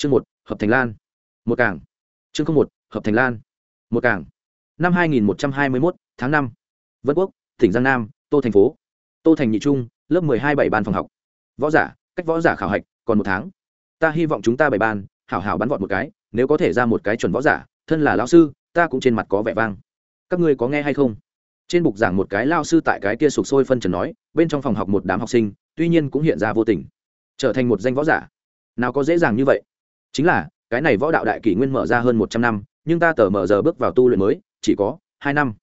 chương một, hợp thành lan. Một cảng. Chương không một, hợp thành lan. Một cảng. Năm hai nghìn một trăm hai mươi mốt, tháng năm. Vân quốc, tỉnh giang nam, tô thành phố. Tô thành nhị trung, lớp mười hai bảy ban phòng học. Võ giả, cách võ giả khảo hạch, còn một tháng. Ta hy vọng chúng ta bảy ban, hảo hảo bắn vọt một cái, nếu có thể ra một cái chuẩn võ giả, thân là lão sư, ta cũng trên mặt có vẻ vang. Các ngươi có nghe hay không? Trên bục giảng một cái lao sư tại cái kia sụp sôi phân trần nói, bên trong phòng học một đám học sinh, tuy nhiên cũng hiện ra vô tình. Trở thành một danh võ giả. Nào có dễ dàng như vậy chính là, cái này võ đạo đại kỷ nguyên mở ra hơn một trăm năm, nhưng ta tờ mở giờ bước vào tu luyện mới, chỉ có hai năm.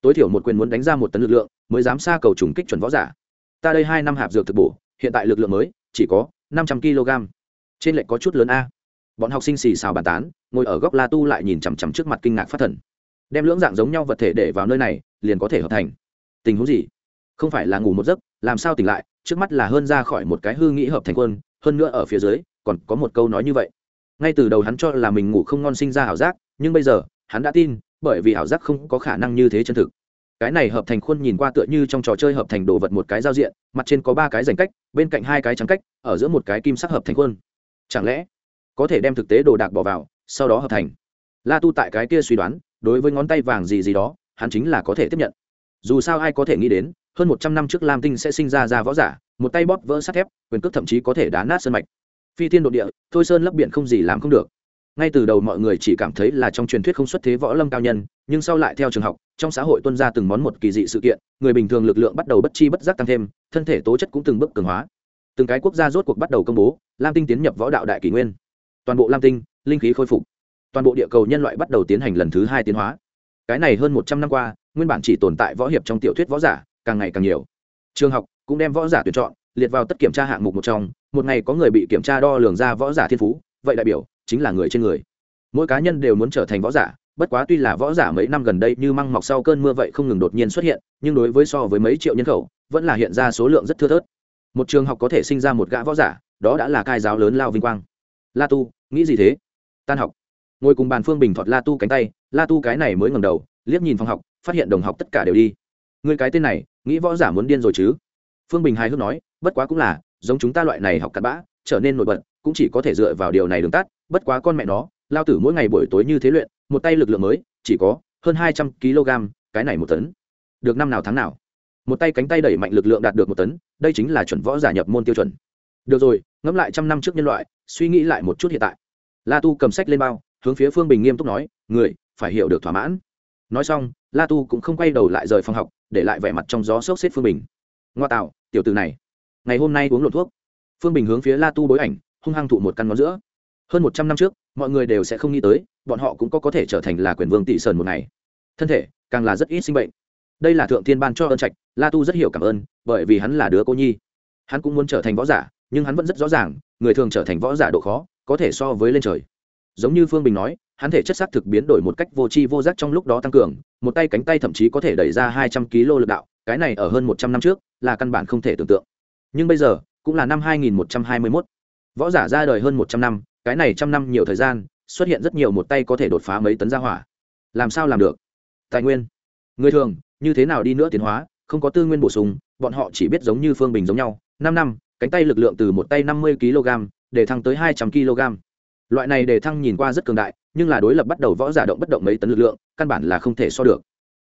Tối thiểu một quyền muốn đánh ra một tấn lực lượng, mới dám xa cầu trùng kích chuẩn võ giả. Ta đây hai năm hạp dược thực bổ, hiện tại lực lượng mới, chỉ có năm trăm kg. Trên lệnh có chút lớn a. Bọn học sinh xì xào bàn tán, ngồi ở góc la tu lại nhìn chằm chằm trước mặt kinh ngạc phát thần. Đem lưỡng dạng giống nhau vật thể để vào nơi này, liền có thể hợp thành. Tình huống gì? Không phải là ngủ một giấc, làm sao tỉnh lại, trước mắt là hơn ra khỏi một cái hư nghĩ hợp thành quân, hơn nữa ở phía dưới, còn có một câu nói như vậy ngay từ đầu hắn cho là mình ngủ không ngon sinh ra ảo giác, nhưng bây giờ, hắn đã tin, bởi vì ảo giác không có khả năng như thế chân thực. Cái này hợp thành khuôn nhìn qua tựa như trong trò chơi hợp thành đồ vật một cái giao diện, mặt trên có ba cái dành cách, bên cạnh hai cái trắng cách, ở giữa một cái kim sắc hợp thành khuôn. Chẳng lẽ, có thể đem thực tế đồ đạc bỏ vào, sau đó hợp thành? La tu tại cái kia suy đoán, đối với ngón tay vàng gì gì đó, hắn chính là có thể tiếp nhận. Dù sao ai có thể nghĩ đến, hơn một trăm năm trước lam tinh sẽ sinh ra ra võ giả, một tay bóp vỡ sắt thép, quyền cước thậm chí có thể đá nát sơn mạch phi thiên đ ộ địa, thôi sơn lấp biển không gì làm không được. Ngay từ đầu mọi người chỉ cảm thấy là trong truyền thuyết không xuất thế võ lâm cao nhân, nhưng sau lại theo trường học, trong xã hội tuân ra từng món một kỳ dị sự kiện, người bình thường lực lượng bắt đầu bất chi bất giác tăng thêm, thân thể tố chất cũng từng bước cường hóa. Từng cái quốc gia rốt cuộc bắt đầu công bố, lam tinh tiến nhập võ đạo đại kỷ nguyên. Toàn bộ lam tinh, linh khí khôi phục. Toàn bộ địa cầu nhân loại bắt đầu tiến hành lần thứ hai tiến hóa. Cái này hơn một trăm năm qua, nguyên bản chỉ tồn tại võ hiệp trong tiểu thuyết võ giả, càng ngày càng nhiều. Trường học cũng đem võ giả tuyển chọn, liệt vào tất kiểm tra hạng mục một trong một ngày có người bị kiểm tra đo lường ra võ giả thiên phú, vậy đại biểu chính là người trên người. Mỗi cá nhân đều muốn trở thành võ giả, bất quá tuy là võ giả mấy năm gần đây như măng mọc sau cơn mưa vậy không ngừng đột nhiên xuất hiện, nhưng đối với so với mấy triệu nhân khẩu, vẫn là hiện ra số lượng rất thưa thớt. Một trường học có thể sinh ra một gã võ giả, đó đã là cai giáo lớn lao vinh quang. La tu, nghĩ gì thế? Tan học. Ngồi cùng bàn phương bình thọt la tu cánh tay, la tu cái này mới ngầm đầu, liếc nhìn phòng học, phát hiện đồng học tất cả đều đi. Người cái tên này, nghĩ võ giả muốn điên rồi chứ? Phương bình hài hước nói, bất quá cũng là giống chúng ta loại này học cặn bã, trở nên nổi bật, cũng chỉ có thể dựa vào điều này đường tắt, bất quá con mẹ nó, lao tử mỗi ngày buổi tối như thế luyện, một tay lực lượng mới, chỉ có hơn hai trăm kg, cái này một tấn. Được năm nào tháng nào? Một tay cánh tay đẩy mạnh lực lượng đạt được một tấn, đây chính là chuẩn võ giả nhập môn tiêu chuẩn. Được rồi, ngẫm lại trăm năm trước nhân loại, suy nghĩ lại một chút hiện tại. La tu cầm sách lên bao, hướng phía phương bình nghiêm túc nói, người, phải hiểu được thỏa mãn. Nói xong, la tu cũng không quay đầu lại rời phòng học, để lại vẻ mặt trong gió sốc xếp phương bình. Ngoa tạo, tiểu từ này ngày hôm nay uống lộn thuốc. Phương bình hướng phía la tu bối ảnh, hung hăng thụ một căn ngón giữa. Hơn một trăm năm trước, mọi người đều sẽ không nghĩ tới, bọn họ cũng có có thể trở thành là quyền vương tỷ sơn một ngày. Thân thể, càng là rất ít sinh bệnh. Đây là thượng thiên ban cho ơn trạch, la tu rất hiểu cảm ơn, bởi vì hắn là đứa cô nhi. Hắn cũng muốn trở thành võ giả, nhưng hắn vẫn rất rõ ràng, người thường trở thành võ giả độ khó, có thể so với lên trời. Giống như phương bình nói, hắn thể chất xác thực biến đổi một cách vô tri vô giác trong lúc đó tăng cường, một tay cánh tay thậm chí có thể đẩy ra hai trăm kg lực đạo, cái này ở hơn một trăm năm trước, là căn bản không thể tưởng tượng nhưng bây giờ, cũng là năm hai nghìn một trăm hai mươi mốt. Võ giả ra đời hơn một trăm năm, cái này trăm năm nhiều thời gian, xuất hiện rất nhiều một tay có thể đột phá mấy tấn gia hỏa. Làm sao làm được? Tài nguyên. Người thường, như thế nào đi nữa tiến hóa, không có tư nguyên bổ sung, bọn họ chỉ biết giống như phương bình giống nhau. Năm năm, cánh tay lực lượng từ một tay năm mươi kg để thăng tới hai trăm kg loại này để thăng nhìn qua rất cường đại, nhưng là đối lập bắt đầu võ giả động bất động mấy tấn lực lượng, căn bản là không thể so được.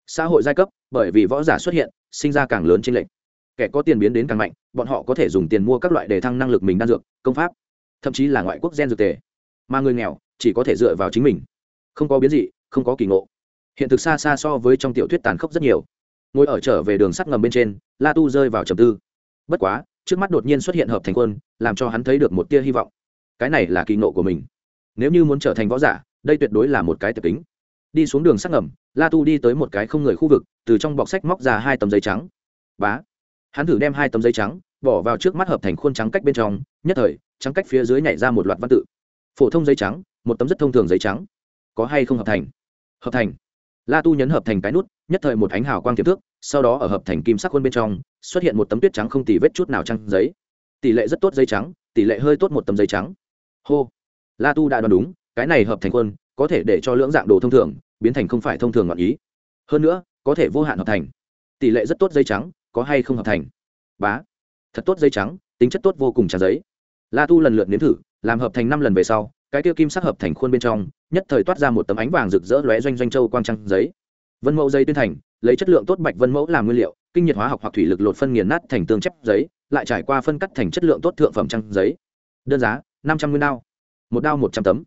Xã hội giai cấp, bởi vì võ giả xuất hiện, sinh ra càng lớn trên lệnh kẻ có tiền biến đến càng mạnh bọn họ có thể dùng tiền mua các loại đề thăng năng lực mình đan dược, công pháp, thậm chí là ngoại quốc gen dược tề. Mà người nghèo chỉ có thể dựa vào chính mình. Không có biến dị, không có kỳ ngộ. Hiện thực xa xa so với trong tiểu thuyết tàn khốc rất nhiều. Ngồi ở trở về đường sắt ngầm bên trên, la tu rơi vào trầm tư. Bất quá, trước mắt đột nhiên xuất hiện hợp thành quân, làm cho hắn thấy được một tia hy vọng. Cái này là kỳ ngộ của mình. Nếu như muốn trở thành võ giả, đây tuyệt đối là một cái tập tính. Đi xuống đường sắt ngầm, la tu đi tới một cái không người khu vực, từ trong bọc sách móc ra hai tấm giấy trắng. Bá hắn thử đem hai tấm giấy trắng bỏ vào trước mắt hợp thành khuôn trắng cách bên trong nhất thời trắng cách phía dưới nhảy ra một loạt văn tự. Phổ thông giấy trắng một tấm rất thông thường giấy trắng. Có hay không hợp thành? Hợp thành. La tu nhấn hợp thành cái nút nhất thời một ánh hào quang tiềm thước sau đó ở hợp thành kim sắc khuôn bên trong xuất hiện một tấm tuyết trắng không tì vết chút nào trăng giấy. Tỷ lệ rất tốt giấy trắng tỷ lệ hơi tốt một tấm giấy trắng. Hô. La tu đã đoán đúng cái này hợp thành khuôn, có thể để cho lưỡng dạng đồ thông thường biến thành không phải thông thường ngọn ý. Hơn nữa có thể vô hạn hợp thành. Tỷ lệ rất tốt giấy trắng có hay không hợp thành? Bá, thật tốt giấy trắng, tính chất tốt vô cùng trắng giấy. La tu lần lượt nếm thử, làm hợp thành năm lần về sau, cái tiêu kim sắc hợp thành khuôn bên trong, nhất thời toát ra một tấm ánh vàng rực rỡ lóe doanh doanh châu quang trăng giấy. Vân mẫu giấy tuyên thành, lấy chất lượng tốt bạch vân mẫu làm nguyên liệu, kinh nhiệt hóa học hoặc thủy lực lột phân nghiền nát thành tương chép giấy, lại trải qua phân cắt thành chất lượng tốt thượng phẩm trăng giấy. Đơn giá, năm trăm nguyên đao, một đao một trăm tấm.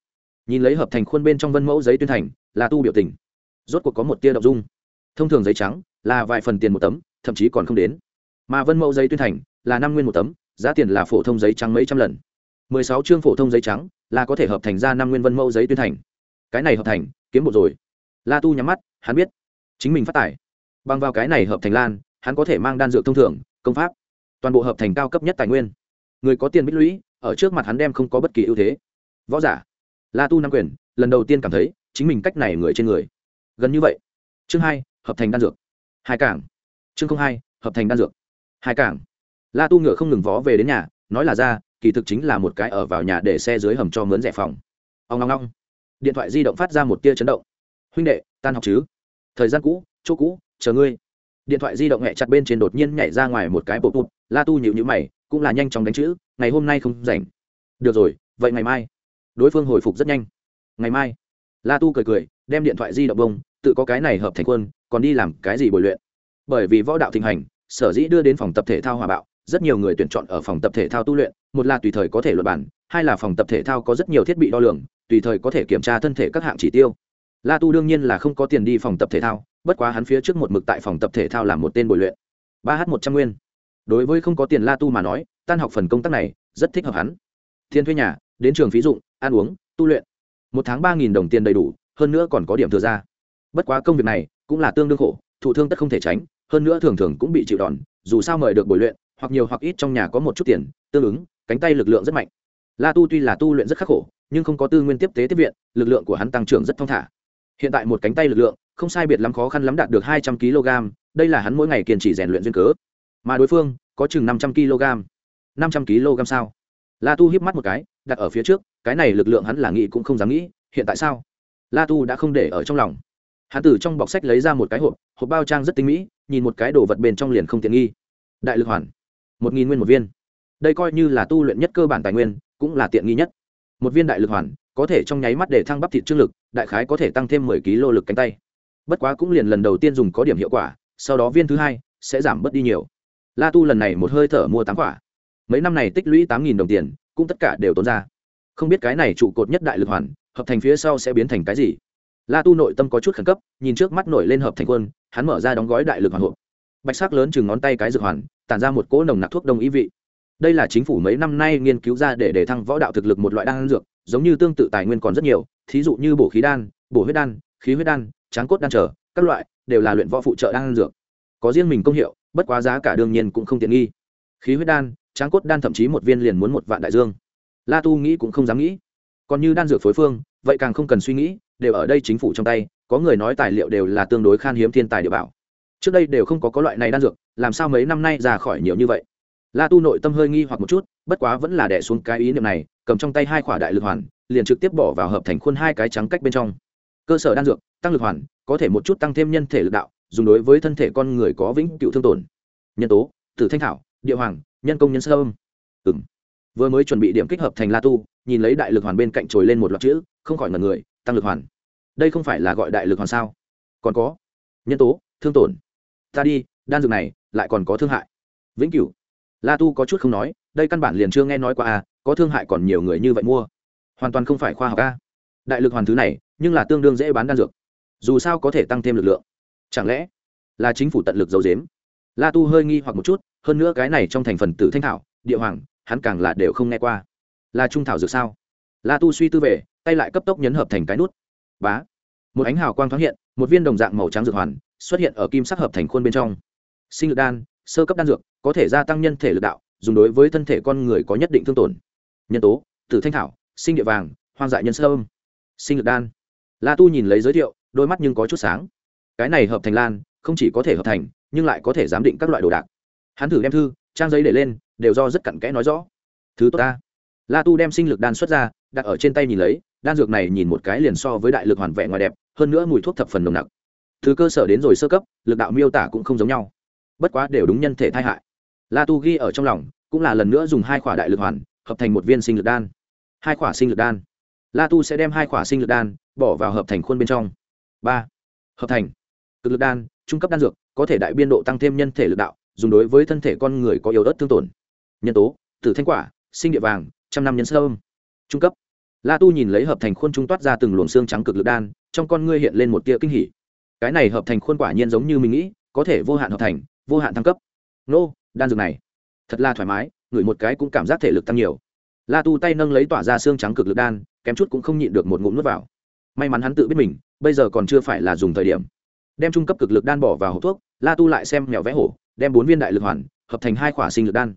Nhìn lấy hợp thành khuôn bên trong vân mẫu giấy tuyên thành là tu biểu tình. Rốt cuộc có một tia đậu dung. Thông thường giấy trắng là vài phần tiền một tấm thậm chí còn không đến. Mà vân mẫu giấy tuyên thành là năm nguyên một tấm, giá tiền là phổ thông giấy trắng mấy trăm lần. Mười sáu chương phổ thông giấy trắng là có thể hợp thành ra năm nguyên vân mẫu giấy tuyên thành. Cái này hợp thành, kiếm một rồi. La tu nhắm mắt, hắn biết. Chính mình phát tải. Bằng vào cái này hợp thành lan, hắn có thể mang đan dược thông thường, công pháp. Toàn bộ hợp thành cao cấp nhất tài nguyên. Người có tiền bích lũy, ở trước mặt hắn đem không có bất kỳ ưu thế. Võ giả. La tu nam quyền, lần đầu tiên cảm thấy chính mình cách này người trên người. Gần như vậy. Chương hai, hợp thành đan dược. Hai cảng chương hai, hợp thành đan dược. Hai cảng. La tu ngựa không ngừng vó về đến nhà, nói là ra, kỳ thực chính là một cái ở vào nhà để xe dưới hầm cho mướn rẻ phòng. Ông ngong ngong điện thoại di động phát ra một tia chấn động. Huynh đệ, tan học chứ? Thời gian cũ, chỗ cũ, chờ ngươi. Điện thoại di động hẹ chặt bên trên đột nhiên nhảy ra ngoài một cái bột bụt la tu nhịu nhữ mày, cũng là nhanh chóng đánh chữ, ngày hôm nay không rảnh. Được rồi, vậy ngày mai. Đối phương hồi phục rất nhanh. Ngày mai. La tu cười cười, đem điện thoại di động bông, tự có cái này hợp thành quân, còn đi làm cái gì bồi luyện? Bởi vì võ đạo thịnh hành, sở dĩ đưa đến phòng tập thể thao hòa bạo, rất nhiều người tuyển chọn ở phòng tập thể thao tu luyện, một là tùy thời có thể luật bản hai là phòng tập thể thao có rất nhiều thiết bị đo lường, tùy thời có thể kiểm tra thân thể các hạng chỉ tiêu. La tu đương nhiên là không có tiền đi phòng tập thể thao, bất quá hắn phía trước một mực tại phòng tập thể thao làm một tên bồi luyện. Ba h một trăm nguyên. Đối với không có tiền la tu mà nói, tan học phần công tác này, rất thích hợp hắn. Thiên thuê nhà, đến trường phí dụng, ăn uống, tu luyện. Một tháng ba nghìn đồng tiền đầy đủ, hơn nữa còn có điểm thừa ra. Bất quá công việc này cũng là tương đương khổ, thụ thương tất không thể tránh hơn nữa thường thường cũng bị chịu đòn, dù sao mời được bồi luyện, hoặc nhiều hoặc ít trong nhà có một chút tiền, tương ứng, cánh tay lực lượng rất mạnh. La tu tuy là tu luyện rất khắc khổ, nhưng không có tư nguyên tiếp tế tiếp viện, lực lượng của hắn tăng trưởng rất thong thả. Hiện tại một cánh tay lực lượng, không sai biệt lắm khó khăn lắm đạt được hai trăm kg, đây là hắn mỗi ngày kiên trì rèn luyện duyên cớ. Mà đối phương, có chừng năm trăm kg. Năm trăm kg sao? La tu hiếp mắt một cái, đặt ở phía trước, cái này lực lượng hắn là nghĩ cũng không dám nghĩ, hiện tại sao? La tu đã không để ở trong lòng hắn từ trong bọc sách lấy ra một cái hộp hộp bao trang rất tinh mỹ, nhìn một cái đồ vật bên trong liền không tiện nghi. Đại lực hoàn. Một nghìn nguyên một viên. Đây coi như là tu luyện nhất cơ bản tài nguyên, cũng là tiện nghi nhất. Một viên đại lực hoàn, có thể trong nháy mắt để thăng bắp thịt trương lực, đại khái có thể tăng thêm mười kg lực cánh tay. Bất quá cũng liền lần đầu tiên dùng có điểm hiệu quả, sau đó viên thứ hai sẽ giảm bớt đi nhiều. La tu lần này một hơi thở mua tám quả. Mấy năm này tích lũy tám nghìn đồng tiền, cũng tất cả đều tốn ra. Không biết cái này trụ cột nhất đại lực hoàn, hợp thành phía sau sẽ biến thành cái gì? La tu nội tâm có chút khẩn cấp, nhìn trước mắt nổi lên hợp thành quân, hắn mở ra đóng gói đại lực hoàn hộp. Bạch sắc lớn chừng ngón tay cái dược hoàn, tản ra một cỗ nồng nặc thuốc đông ý vị. Đây là chính phủ mấy năm nay nghiên cứu ra để đề thăng võ đạo thực lực một loại đan dược, giống như tương tự tài nguyên còn rất nhiều, thí dụ như bổ khí đan, bổ huyết đan, khí huyết đan, tráng cốt đan trở, các loại, đều là luyện võ phụ trợ đan dược. Có riêng mình công hiệu, bất quá giá cả đương nhiên cũng không tiện nghi. Khí huyết đan, tráng cốt đan thậm chí một viên liền muốn một vạn đại dương. La tu nghĩ cũng không dám nghĩ. Còn như đan dược phối phương, vậy càng không cần suy nghĩ đều ở đây chính phủ trong tay, có người nói tài liệu đều là tương đối khan hiếm thiên tài địa bảo. Trước đây đều không có có loại này đan dược, làm sao mấy năm nay ra khỏi nhiều như vậy? La tu nội tâm hơi nghi hoặc một chút, bất quá vẫn là đẻ xuống cái ý niệm này, cầm trong tay hai khỏa đại lực hoàn, liền trực tiếp bỏ vào hợp thành khuôn hai cái trắng cách bên trong. Cơ sở đan dược, tăng lực hoàn, có thể một chút tăng thêm nhân thể lực đạo, dùng đối với thân thể con người có vĩnh cựu thương tổn. Nhân tố, tử thanh thảo, địa hoàng, nhân công nhân sơ âm. Ừng vừa mới chuẩn bị điểm kích hợp thành la tu, nhìn lấy đại lực hoàn bên cạnh trồi lên một loạt chữ, không khỏi ngần người, tăng lực hoàn đây không phải là gọi đại lực hoàn sao? Còn có, nhân tố, thương tổn. Ta đi, đan dược này lại còn có thương hại. Vĩnh cửu. La tu có chút không nói, đây căn bản liền chưa nghe nói qua à có thương hại còn nhiều người như vậy mua. Hoàn toàn không phải khoa học a đại lực hoàn thứ này, nhưng là tương đương dễ bán đan dược. Dù sao có thể tăng thêm lực lượng. Chẳng lẽ là chính phủ tận lực giấu dếm la tu hơi nghi hoặc một chút, hơn nữa cái này trong thành phần tử thanh thảo, địa hoàng, hắn càng là đều không nghe qua. Là trung thảo dược sao? La tu suy tư về, tay lại cấp tốc nhấn hợp thành cái nút bá. Một ánh hào quang thoáng hiện, một viên đồng dạng màu trắng dược hoàn xuất hiện ở kim sắc hợp thành khuôn bên trong. Sinh lực đan, sơ cấp đan dược, có thể gia tăng nhân thể lực đạo, dùng đối với thân thể con người có nhất định thương tổn. Nhân tố, tử thanh thảo, sinh địa vàng, hoang dại nhân sơ âm sinh lực đan. La tu nhìn lấy giới thiệu, đôi mắt nhưng có chút sáng. Cái này hợp thành lan, không chỉ có thể hợp thành, nhưng lại có thể giám định các loại đồ đạc. Hắn thử đem thư, trang giấy để lên, đều do rất cặn kẽ nói rõ. Thứ tốt ta. La tu đem sinh lực đan xuất ra, đặt ở trên tay nhìn lấy đan dược này nhìn một cái liền so với đại lực hoàn vẹn ngoài đẹp, hơn nữa mùi thuốc thập phần nồng nặc. Từ cơ sở đến rồi sơ cấp, lực đạo miêu tả cũng không giống nhau. Bất quá đều đúng nhân thể thai hại. La tu ghi ở trong lòng, cũng là lần nữa dùng hai khỏa đại lực hoàn, hợp thành một viên sinh lực đan. Hai khỏa sinh lực đan. La tu sẽ đem hai khỏa sinh lực đan bỏ vào hợp thành khuôn bên trong. Ba. Hợp thành. Cực lực đan, trung cấp đan dược, có thể đại biên độ tăng thêm nhân thể lực đạo, dùng đối với thân thể con người có yếu ớt thương tổn. Nhân tố, tử thanh quả, sinh địa vàng, trăm năm nhân sơ âm trung cấp la tu nhìn lấy hợp thành khuôn trung toát ra từng luồng xương trắng cực lực đan, trong con ngươi hiện lên một tia kinh hỉ. Cái này hợp thành khuôn quả nhiên giống như mình nghĩ, có thể vô hạn hợp thành, vô hạn thăng cấp. Nô, đan dược này, thật là thoải mái ngửi một cái cũng cảm giác thể lực tăng nhiều. La tu tay nâng lấy tỏa ra xương trắng cực lực đan, kém chút cũng không nhịn được một ngụm nước vào. May mắn hắn tự biết mình, bây giờ còn chưa phải là dùng thời điểm. Đem trung cấp cực lực đan bỏ vào hộp thuốc, la tu lại xem mèo vẽ hổ, đem bốn viên đại lực hoàn, hợp thành hai khỏa sinh lực đan.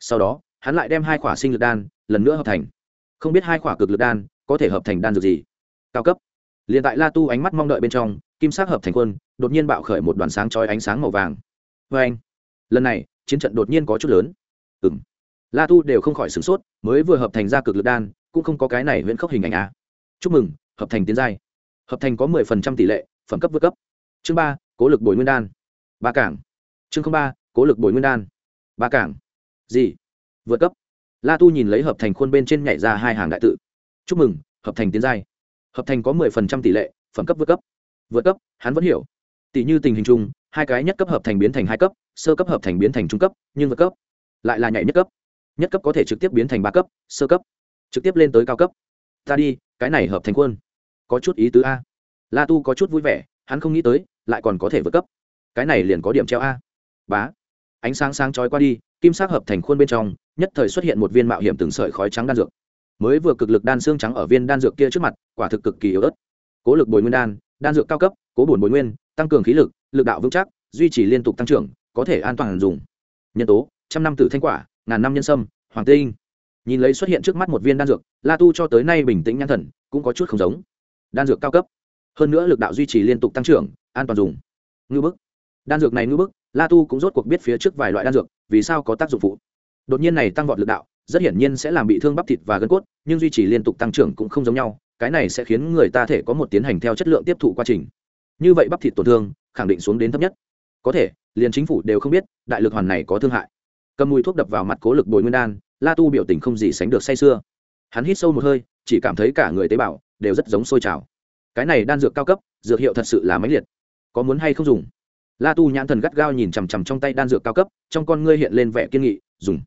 Sau đó, hắn lại đem hai khỏa sinh lực đan, lần nữa hợp thành không biết hai khỏa cực lực đan có thể hợp thành đan dược gì. Cao cấp. Liền tại la tu ánh mắt mong đợi bên trong, kim sắc hợp thành quân đột nhiên bạo khởi một đoàn sáng chói ánh sáng màu vàng. Vê anh, lần này, chiến trận đột nhiên có chút lớn. Ừng la tu đều không khỏi sửng sốt, mới vừa hợp thành ra cực lực đan, cũng không có cái này huyễn khốc hình ảnh a chúc mừng, hợp thành tiến giai. Hợp thành có mười phần trăm tỷ lệ, phẩm cấp vượt cấp. Chương ba, cố lực bồi nguyên đan. Ba cảng. Chương ba, cố lực bồi nguyên đan. Ba cảng. Gì? Vượt cấp la tu nhìn lấy hợp thành khuôn bên trên nhảy ra hai hàng đại tự. Chúc mừng, hợp thành tiến giai. Hợp thành có mười phần trăm tỷ lệ, phẩm cấp vượt cấp. Vượt cấp, hắn vẫn hiểu. Tỷ như tình hình chung, hai cái nhất cấp hợp thành biến thành hai cấp, sơ cấp hợp thành biến thành trung cấp, nhưng vượt cấp lại là nhảy nhất cấp. Nhất cấp có thể trực tiếp biến thành ba cấp, sơ cấp trực tiếp lên tới cao cấp. Ta đi, cái này hợp thành quân có chút ý tứ a. La tu có chút vui vẻ, hắn không nghĩ tới, lại còn có thể vượt cấp. Cái này liền có điểm treo a. Bá, ánh sáng sáng trói qua đi kim sắc hợp thành khuôn bên trong, nhất thời xuất hiện một viên mạo hiểm từng sợi khói trắng đan dược. Mới vừa cực lực đan xương trắng ở viên đan dược kia trước mặt, quả thực cực kỳ yếu ớt. Cố lực bồi nguyên đan đan dược cao cấp, cố bổn bồi nguyên, tăng cường khí lực lực đạo vững chắc, duy trì liên tục tăng trưởng, có thể an toàn dùng. Nhân tố, trăm năm tử thanh quả, ngàn năm nhân sâm, hoàng tinh. Nhìn lấy xuất hiện trước mắt một viên đan dược, la tu cho tới nay bình tĩnh nhãn thần, cũng có chút không giống. Đan dược cao cấp. Hơn nữa lực đạo duy trì liên tục tăng trưởng, an toàn dùng. Ngư bức đan dược này ngưỡng bức, la tu cũng rốt cuộc biết phía trước vài loại đan dược, vì sao có tác dụng phụ. Đột nhiên này tăng vọt lực đạo, rất hiển nhiên sẽ làm bị thương bắp thịt và gân cốt, nhưng duy trì liên tục tăng trưởng cũng không giống nhau, cái này sẽ khiến người ta thể có một tiến hành theo chất lượng tiếp thụ quá trình. Như vậy bắp thịt tổn thương, khẳng định xuống đến thấp nhất. Có thể, liền chính phủ đều không biết, đại lực hoàn này có thương hại. Cầm mùi thuốc đập vào mặt cố lực bồi nguyên đan, la tu biểu tình không gì sánh được say sưa. Hắn hít sâu một hơi, chỉ cảm thấy cả người tế bào đều rất giống sôi trào. Cái này đan dược cao cấp, dược hiệu thật sự là mãnh liệt. Có muốn hay không dùng? La tu nhãn thần gắt gao nhìn chằm chằm trong tay đan dược cao cấp, trong con ngươi hiện lên vẻ kiên nghị, dùng.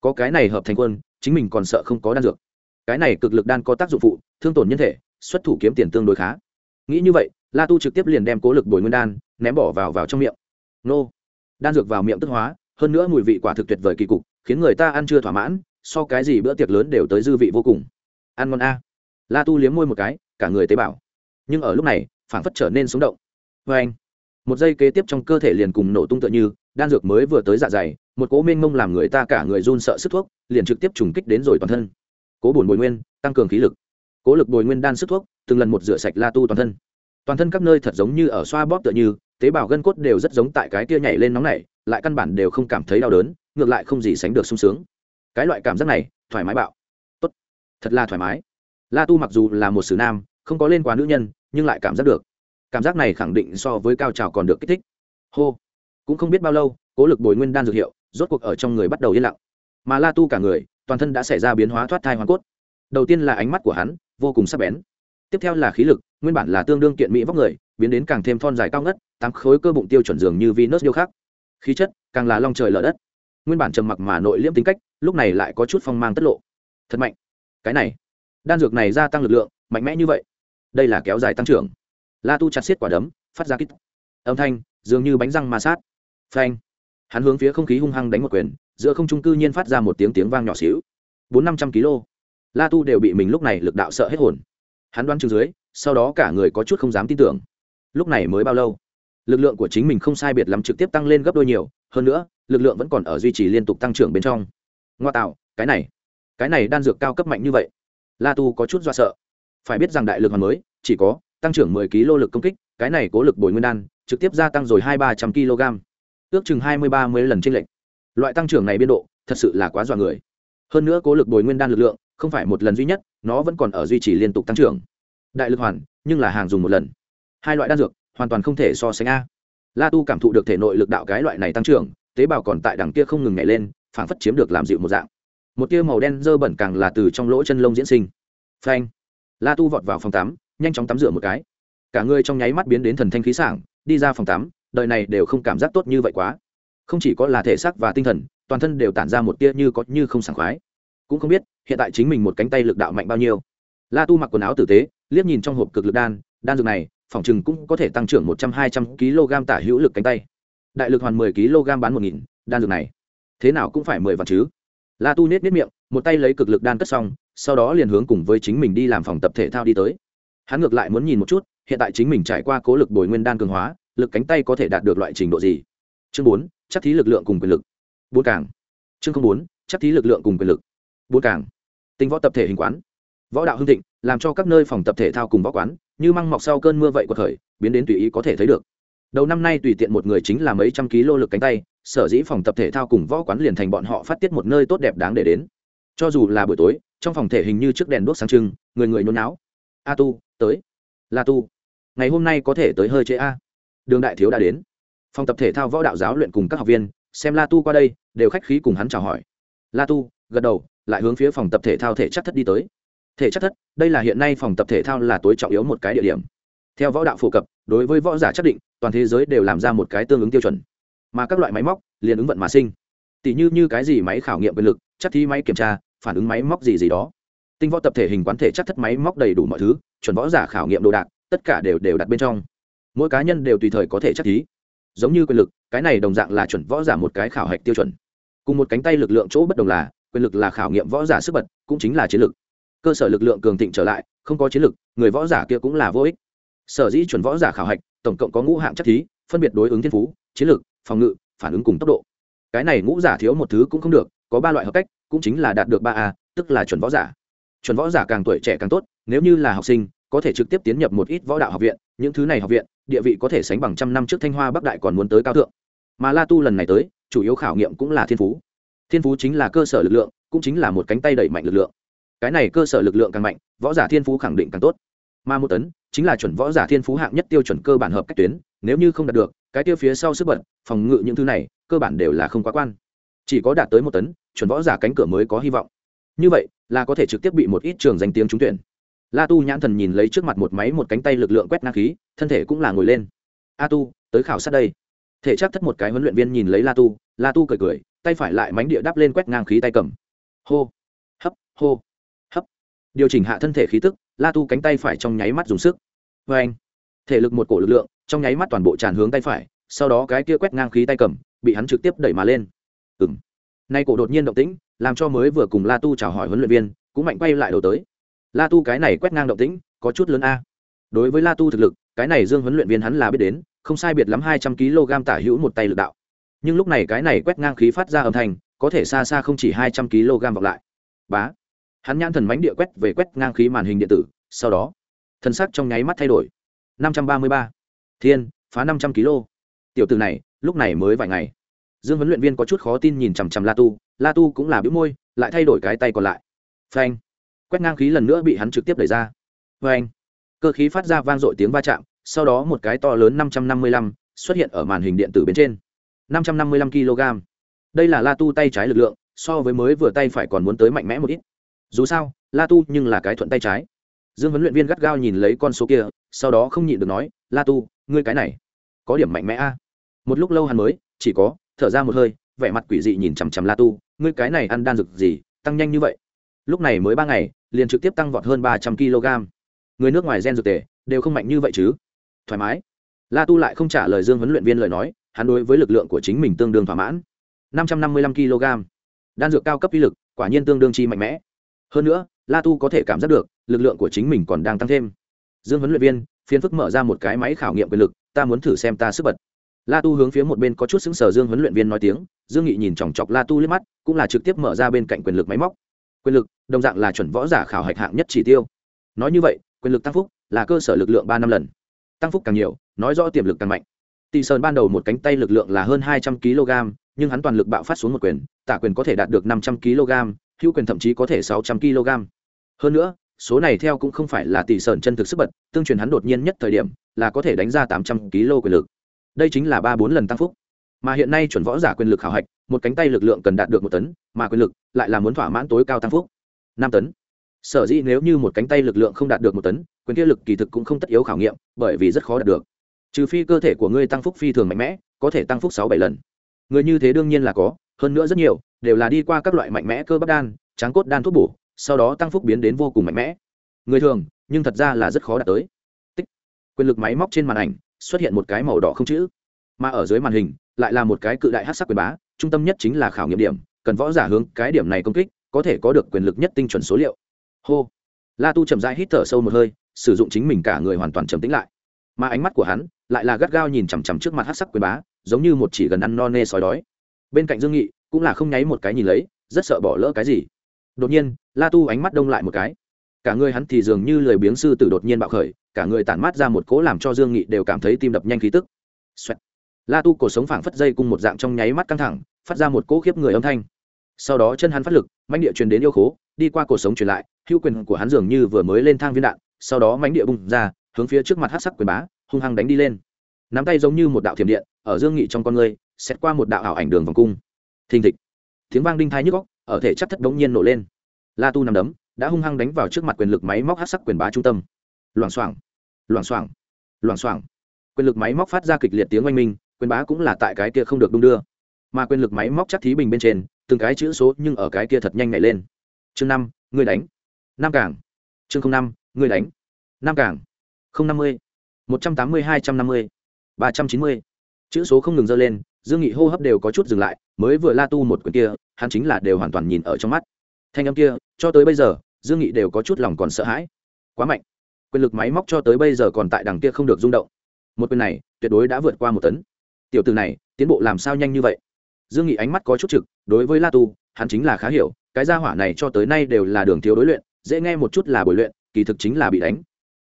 Có cái này hợp thành quân, chính mình còn sợ không có đan dược. Cái này cực lực đan có tác dụng phụ, thương tổn nhân thể, xuất thủ kiếm tiền tương đối khá. Nghĩ như vậy, la tu trực tiếp liền đem cố lực bồi nguyên đan, ném bỏ vào vào trong miệng. Nô. Đan dược vào miệng tức hóa, hơn nữa mùi vị quả thực tuyệt vời kỳ cục, khiến người ta ăn chưa thỏa mãn, so cái gì bữa tiệc lớn đều tới dư vị vô cùng. Ăn ngon a. La tu liếm môi một cái, cả người tế bào. Nhưng ở lúc này, phảng phất trở nên sống động. Vê anh một giây kế tiếp trong cơ thể liền cùng nổ tung tựa như, đan dược mới vừa tới dạ dày, một cố mênh mông làm người ta cả người run sợ sức thuốc, liền trực tiếp trùng kích đến rồi toàn thân. Cố bổn bồi nguyên, tăng cường khí lực. Cố lực bồi nguyên đan sức thuốc, từng lần một rửa sạch la tu toàn thân. Toàn thân các nơi thật giống như ở xoa bóp tựa như, tế bào gân cốt đều rất giống tại cái kia nhảy lên nóng này, lại căn bản đều không cảm thấy đau đớn, ngược lại không gì sánh được sung sướng. Cái loại cảm giác này, thoải mái bạo. Tốt. Thật là thoải mái. La tu mặc dù là một sử nam, không có lên quá nữ nhân, nhưng lại cảm giác được cảm giác này khẳng định so với cao trào còn được kích thích. Hô. Cũng không biết bao lâu, cố lực bồi nguyên đan dược hiệu, rốt cuộc ở trong người bắt đầu yên lặng. Mà la tu cả người, toàn thân đã xảy ra biến hóa thoát thai hoàn cốt. Đầu tiên là ánh mắt của hắn, vô cùng sắc bén. Tiếp theo là khí lực, nguyên bản là tương đương kiện mỹ vóc người, biến đến càng thêm thon dài cao ngất, tám khối cơ bụng tiêu chuẩn dường như venus điêu khắc. Khí chất, càng là long trời lở đất. Nguyên bản trầm mặc mà nội liễm tính cách, lúc này lại có chút phong mang tất lộ. Thật mạnh. Cái này, đan dược này gia tăng lực lượng, mạnh mẽ như vậy. Đây là kéo dài tăng trưởng la tu chặt xiết quả đấm, phát ra kít. Âm thanh, dường như bánh răng ma sát. Phanh. Hắn hướng phía không khí hung hăng đánh một quyền, giữa không trung cư nhiên phát ra một tiếng tiếng vang nhỏ xíu. Bốn năm trăm kg la tu đều bị mình lúc này lực đạo sợ hết hồn. Hắn đoán chừng dưới, sau đó cả người có chút không dám tin tưởng. Lúc này mới bao lâu? Lực lượng của chính mình không sai biệt lắm trực tiếp tăng lên gấp đôi nhiều, hơn nữa, lực lượng vẫn còn ở duy trì liên tục tăng trưởng bên trong. Ngoa tạo, cái này cái này đan dược cao cấp mạnh như vậy. La tu có chút do sợ. Phải biết rằng đại lực hoàn mới, chỉ có tăng trưởng mười kg lực công kích, cái này cố lực bồi nguyên đan, trực tiếp gia tăng rồi hai ba trăm kg. Ước chừng hai mươi ba mươi lần trên lệnh loại tăng trưởng này biên độ, thật sự là quá dọa người. Hơn nữa cố lực bồi nguyên đan lực lượng, không phải một lần duy nhất, nó vẫn còn ở duy trì liên tục tăng trưởng. Đại lực hoàn, nhưng là hàng dùng một lần. Hai loại đan dược, hoàn toàn không thể so sánh a. La tu cảm thụ được thể nội lực đạo cái loại này tăng trưởng, tế bào còn tại đằng kia không ngừng nhảy lên, phảng phất chiếm được làm dịu một dạng. Một tia màu đen dơ bẩn càng là từ trong lỗ chân lông diễn sinh. Phanh. La tu vọt vào phòng tắm nhanh chóng tắm rửa một cái. Cả người trong nháy mắt biến đến thần thanh khí sảng, đi ra phòng tắm, đời này đều không cảm giác tốt như vậy quá. Không chỉ có là thể xác và tinh thần, toàn thân đều tản ra một tia như có như không sảng khoái. Cũng không biết, hiện tại chính mình một cánh tay lực đạo mạnh bao nhiêu. La tu mặc quần áo tử tế, liếc nhìn trong hộp cực lực đan đan dược này, phòng chừng cũng có thể tăng trưởng một trăm hai trăm kg tả hữu lực cánh tay. Đại lực hoàn mười kg bán một nghìn, đan dược này. Thế nào cũng phải mười vạn chứ. La tu nết nết miệng, một tay lấy cực lực đan cất xong, sau đó liền hướng cùng với chính mình đi làm phòng tập thể thao đi tới hắn ngược lại muốn nhìn một chút, hiện tại chính mình trải qua cố lực bồi nguyên đan cường hóa, lực cánh tay có thể đạt được loại trình độ gì? Chương bốn, chắc thí lực lượng cùng quyền lực. Bốn cảng chương bốn, chắc thí lực lượng cùng quyền lực. Bốn cảng tinh võ tập thể hình quán. Võ đạo hưng thịnh, làm cho các nơi phòng tập thể thao cùng võ quán, như măng mọc sau cơn mưa vậy của thời biến đến tùy ý có thể thấy được. Đầu năm nay tùy tiện một người chính là mấy trăm ký lô lực cánh tay, sở dĩ phòng tập thể thao cùng võ quán liền thành bọn họ phát tiết một nơi tốt đẹp đáng để đến. Cho dù là buổi tối, trong phòng thể hình như trước đèn đuốc sáng trưng, người người nôn náo a tu, tới. La tu, ngày hôm nay có thể tới hơi chế a. Đường đại thiếu đã đến. Phòng tập thể thao võ đạo giáo luyện cùng các học viên, xem la tu qua đây, đều khách khí cùng hắn chào hỏi. La tu, gật đầu, lại hướng phía phòng tập thể thao thể chất thất đi tới. Thể chất thất, đây là hiện nay phòng tập thể thao là tối trọng yếu một cái địa điểm. Theo võ đạo phổ cập, đối với võ giả chắc định, toàn thế giới đều làm ra một cái tương ứng tiêu chuẩn. Mà các loại máy móc, liền ứng vận mà sinh. Tỷ như như cái gì máy khảo nghiệm quyền lực chắc thi máy kiểm tra, phản ứng máy móc gì gì đó tinh võ tập thể hình quán thể chắc thất máy móc đầy đủ mọi thứ, chuẩn võ giả khảo nghiệm đồ đạc, tất cả đều đều đặt bên trong. Mỗi cá nhân đều tùy thời có thể chắc thí. Giống như quyền lực, cái này đồng dạng là chuẩn võ giả một cái khảo hạch tiêu chuẩn. Cùng một cánh tay lực lượng chỗ bất đồng là, quyền lực là khảo nghiệm võ giả sức bật, cũng chính là chiến lực. Cơ sở lực lượng cường thịnh trở lại, không có chiến lực, người võ giả kia cũng là vô ích. Sở dĩ chuẩn võ giả khảo hạch, tổng cộng có ngũ hạng chắc thí, phân biệt đối ứng thiên phú, chiến lực, phòng ngự, phản ứng cùng tốc độ. Cái này ngũ giả thiếu một thứ cũng không được, có ba loại hợp cách, cũng chính là đạt được ba a, tức là chuẩn võ giả chuẩn võ giả càng tuổi trẻ càng tốt, nếu như là học sinh, có thể trực tiếp tiến nhập một ít võ đạo học viện, những thứ này học viện, địa vị có thể sánh bằng trăm năm trước thanh hoa bắc đại còn muốn tới cao thượng. Mà la tu lần này tới, chủ yếu khảo nghiệm cũng là thiên phú. Thiên phú chính là cơ sở lực lượng, cũng chính là một cánh tay đẩy mạnh lực lượng. Cái này cơ sở lực lượng càng mạnh, võ giả thiên phú khẳng định càng tốt. Mà một tấn chính là chuẩn võ giả thiên phú hạng nhất tiêu chuẩn cơ bản hợp cách tuyến, nếu như không đạt được, cái tiêu phía sau sức bật, phòng ngự những thứ này, cơ bản đều là không quá quan. Chỉ có đạt tới một tấn, chuẩn võ giả cánh cửa mới có hy vọng như vậy, là có thể trực tiếp bị một ít trường danh tiếng trúng tuyển. La tu nhãn thần nhìn lấy trước mặt một máy một cánh tay lực lượng quét năng khí, thân thể cũng là ngồi lên. A tu, tới khảo sát đây. Thể chắc thất một cái huấn luyện viên nhìn lấy la tu la tu cười cười, tay phải lại mánh địa đắp lên quét ngang khí tay cầm. Hô, hấp hô, hấp. Điều chỉnh hạ thân thể khí tức, la tu cánh tay phải trong nháy mắt dùng sức. Vê anh, thể lực một cổ lực lượng, trong nháy mắt toàn bộ tràn hướng tay phải, sau đó cái kia quét ngang khí tay cầm, bị hắn trực tiếp đẩy mà lên. Ừng nay cổ đột nhiên động tĩnh, làm cho mới vừa cùng la tu chào hỏi huấn luyện viên, cũng mạnh quay lại đầu tới. La tu cái này quét ngang động tĩnh, có chút lớn a. Đối với la tu thực lực, cái này dương huấn luyện viên hắn là biết đến, không sai biệt lắm hai trăm kg tả hữu một tay lực đạo. Nhưng lúc này cái này quét ngang khí phát ra âm thanh, có thể xa xa không chỉ hai trăm kg vọng lại. Bá. Hắn nhãn thần mánh địa quét về quét ngang khí màn hình điện tử, sau đó, thân sắc trong nháy mắt thay đổi. Năm trăm ba mươi ba. Thiên, phá năm trăm kg. Tiểu từ này, lúc này mới vài ngày dương huấn luyện viên có chút khó tin nhìn chằm chằm la tu la tu cũng là bĩu môi, lại thay đổi cái tay còn lại. Phanh. Quét ngang khí lần nữa bị hắn trực tiếp đẩy ra. Phanh. Cơ khí phát ra vang dội tiếng va chạm, sau đó một cái to lớn năm trăm năm mươi lăm xuất hiện ở màn hình điện tử bên trên. năm trăm năm mươi lăm kg đây là la tu tay trái lực lượng, so với mới vừa tay phải còn muốn tới mạnh mẽ một ít. Dù sao, la tu nhưng là cái thuận tay trái. Dương huấn luyện viên gắt gao nhìn lấy con số kia, sau đó không nhịn được nói, la tu, ngươi cái này có điểm mạnh mẽ a. Một lúc lâu hắn mới, chỉ có thở ra một hơi, vẻ mặt quỷ dị nhìn chằm chằm la tu, ngươi cái này ăn đan dược gì, tăng nhanh như vậy? Lúc này mới ba ngày, liền trực tiếp tăng vọt hơn ba trăm kg người nước ngoài gen dược tề đều không mạnh như vậy chứ? Thoải mái. La tu lại không trả lời dương huấn luyện viên lời nói, hắn đối với lực lượng của chính mình tương đương thỏa mãn. Năm trăm năm mươi lăm kg đan dược cao cấp uy lực, quả nhiên tương đương chi mạnh mẽ. Hơn nữa, la tu có thể cảm giác được, lực lượng của chính mình còn đang tăng thêm. Dương huấn luyện viên phiến phức mở ra một cái máy khảo nghiệm quyền lực, ta muốn thử xem ta sức bật la tu hướng phía một bên có chút xứng sở dương huấn luyện viên nói tiếng, dương nghị nhìn chòng chọc la tu liếc mắt, cũng là trực tiếp mở ra bên cạnh quyền lực máy móc. Quyền lực, đồng dạng là chuẩn võ giả khảo hạch hạng nhất chỉ tiêu. Nói như vậy, quyền lực tăng phúc là cơ sở lực lượng ba năm lần. Tăng phúc càng nhiều, nói rõ tiềm lực càng mạnh. Tỷ sơn ban đầu một cánh tay lực lượng là hơn hai trăm kg, nhưng hắn toàn lực bạo phát xuống một quyền, tả quyền có thể đạt được năm trăm kg, hữu quyền thậm chí có thể sáu trăm kg. Hơn nữa, số này theo cũng không phải là tỷ sơn chân thực sức bật, tương truyền hắn đột nhiên nhất thời điểm là có thể đánh ra tám trăm kg quyền lực đây chính là ba bốn lần tăng phúc. Mà hiện nay chuẩn võ giả quyền lực khảo hạch, một cánh tay lực lượng cần đạt được một tấn, mà quyền lực lại là muốn thỏa mãn tối cao tăng phúc. Năm tấn. Sở dĩ nếu như một cánh tay lực lượng không đạt được một tấn, quyền kia lực kỳ thực cũng không tất yếu khảo nghiệm, bởi vì rất khó đạt được. Trừ phi cơ thể của ngươi tăng phúc phi thường mạnh mẽ, có thể tăng phúc sáu bảy lần. Người như thế đương nhiên là có, hơn nữa rất nhiều, đều là đi qua các loại mạnh mẽ cơ bắp đan, tráng cốt đan thuốc bổ, sau đó tăng phúc biến đến vô cùng mạnh mẽ. Người thường, nhưng thật ra là rất khó đạt tới. Tích. Quyền lực máy móc trên màn ảnh xuất hiện một cái màu đỏ không chữ. Mà ở dưới màn hình, lại là một cái cự đại hát sắc quyền bá, trung tâm nhất chính là khảo nghiệm điểm, cần võ giả hướng cái điểm này công kích, có thể có được quyền lực nhất tinh chuẩn số liệu. Hô. La tu chậm rãi hít thở sâu một hơi, sử dụng chính mình cả người hoàn toàn trầm tĩnh lại. Mà ánh mắt của hắn lại là gắt gao nhìn chằm chằm trước mặt hát sắc quyền bá, giống như một chỉ gần ăn no nê sói đói. Bên cạnh dương nghị cũng là không nháy một cái nhìn lấy, rất sợ bỏ lỡ cái gì. Đột nhiên, la tu ánh mắt đông lại một cái cả người hắn thì dường như lười biếng sư tử đột nhiên bạo khởi, cả người tản mát ra một cỗ làm cho dương nghị đều cảm thấy tim đập nhanh khí tức. Xoẹt. la tu cổ sống phảng phất dây cùng một dạng trong nháy mắt căng thẳng, phát ra một cỗ khiếp người âm thanh. Sau đó chân hắn phát lực, mãnh địa truyền đến yêu khố, đi qua cổ sống truyền lại, hữu quyền của hắn dường như vừa mới lên thang viên đạn, sau đó mãnh địa bung ra, hướng phía trước mặt hát sắc quyền bá, hung hăng đánh đi lên. Nắm tay giống như một đạo thiểm điện, ở dương nghị trong con người xét qua một đạo ảo ảnh đường vòng cung. Thình thịch. Tiếng vang đinh thai nhức góc ở thể chắc thất đống nhiên nổ lên. La tu nằm đấm đã hung hăng đánh vào trước mặt quyền lực máy móc hát sắc quyền bá trung tâm. Loảng xoảng loảng xoảng loảng xoảng. Quyền lực máy móc phát ra kịch liệt tiếng oanh minh, quyền bá cũng là tại cái kia không được đung đưa. Mà quyền lực máy móc chắc thí bình bên trên, từng cái chữ số nhưng ở cái kia thật nhanh nhảy lên. Chương năm, người đánh. Năm cảng. Chương năm, người đánh. Năm cảng. Không năm mươi, một trăm tám mươi, hai trăm năm mươi, ba trăm chín mươi. Chữ số không ngừng dơ lên, dương nghị hô hấp đều có chút dừng lại, mới vừa la tu một quyền kia, hắn chính là đều hoàn toàn nhìn ở trong mắt thanh âm kia, cho tới bây giờ, dương nghị đều có chút lòng còn sợ hãi. Quá mạnh. Quyền lực máy móc cho tới bây giờ còn tại đằng kia không được rung động. Một quyền này, tuyệt đối đã vượt qua một tấn. Tiểu từ này, tiến bộ làm sao nhanh như vậy? Dương nghị ánh mắt có chút trực, đối với la tu, hắn chính là khá hiểu, cái gia hỏa này cho tới nay đều là đường thiếu đối luyện, dễ nghe một chút là bồi luyện, kỳ thực chính là bị đánh.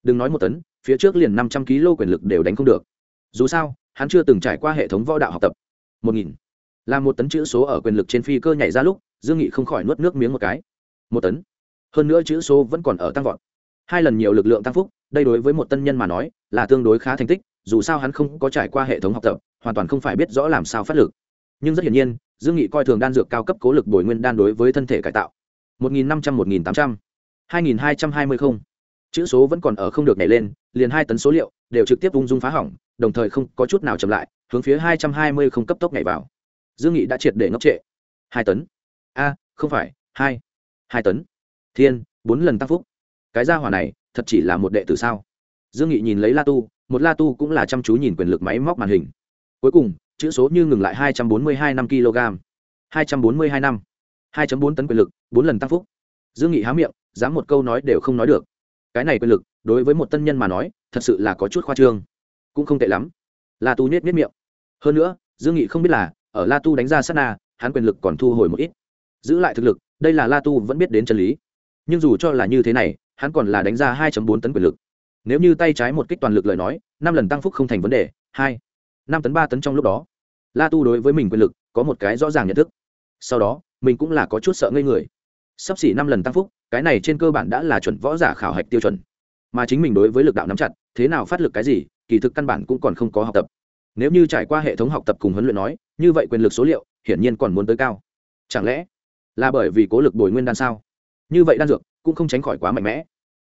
Đừng nói một tấn, phía trước liền năm trăm kg quyền lực đều đánh không được. Dù sao, hắn chưa từng trải qua hệ thống võ đạo học tập. Một nghìn. Là một tấn chữ số ở quyền lực trên phi cơ nhảy ra lúc dương nghị không khỏi nuốt nước miếng một cái. Một tấn. Hơn nữa chữ số vẫn còn ở tăng vọt. Hai lần nhiều lực lượng tăng phúc, đây đối với một tân nhân mà nói, là tương đối khá thành tích, dù sao hắn không có trải qua hệ thống học tập, hoàn toàn không phải biết rõ làm sao phát lực. Nhưng rất hiển nhiên, dương nghị coi thường đan dược cao cấp cố lực bồi nguyên đan đối với thân thể cải tạo. Một nghìn năm trăm, một nghìn tám trăm. hai nghìn hai trăm hai mươi không. Chữ số vẫn còn ở không được nhảy lên, liền hai tấn số liệu đều trực tiếp ung dung phá hỏng, đồng thời không có chút nào chậm lại, hướng phía hai trăm hai mươi không cấp tốc nhảy vào. Dương nghị đã triệt để ngốc trệ. Hai tấn a, không phải, hai. Hai tấn. Thiên, bốn lần tăng phúc. Cái gia hỏa này, thật chỉ là một đệ tử sao? Dương nghị nhìn lấy la tu, một la tu cũng là chăm chú nhìn quyền lực máy móc màn hình. Cuối cùng, chữ số như ngừng lại hai trăm bốn mươi hai năm kg. hai trăm bốn mươi hai năm. hai bốn tấn quyền lực, bốn lần tăng phúc. Dương nghị há miệng, dám một câu nói đều không nói được. Cái này quyền lực, đối với một tân nhân mà nói, thật sự là có chút khoa trương. Cũng không tệ lắm. La tu nết nết miệng. Hơn nữa, dương nghị không biết là, ở la tu đánh ra sát na, hắn quyền lực còn thu hồi một ít giữ lại thực lực, đây là la tu vẫn biết đến chân lý. Nhưng dù cho là như thế này, hắn còn là đánh ra 2 bốn tấn quyền lực. Nếu như tay trái một kích toàn lực lời nói, năm lần tăng phúc không thành vấn đề, hai, năm tấn ba tấn trong lúc đó. La tu đối với mình quyền lực có một cái rõ ràng nhận thức. Sau đó, mình cũng là có chút sợ ngây người. Sắp xỉ năm lần tăng phúc, cái này trên cơ bản đã là chuẩn võ giả khảo hạch tiêu chuẩn. Mà chính mình đối với lực đạo nắm chặt, thế nào phát lực cái gì, kỳ thực căn bản cũng còn không có học tập. Nếu như trải qua hệ thống học tập cùng huấn luyện nói, như vậy quyền lực số liệu hiển nhiên còn muốn tới cao. Chẳng lẽ là bởi vì cố lực bồi nguyên đan sao? Như vậy đan dược cũng không tránh khỏi quá mạnh mẽ.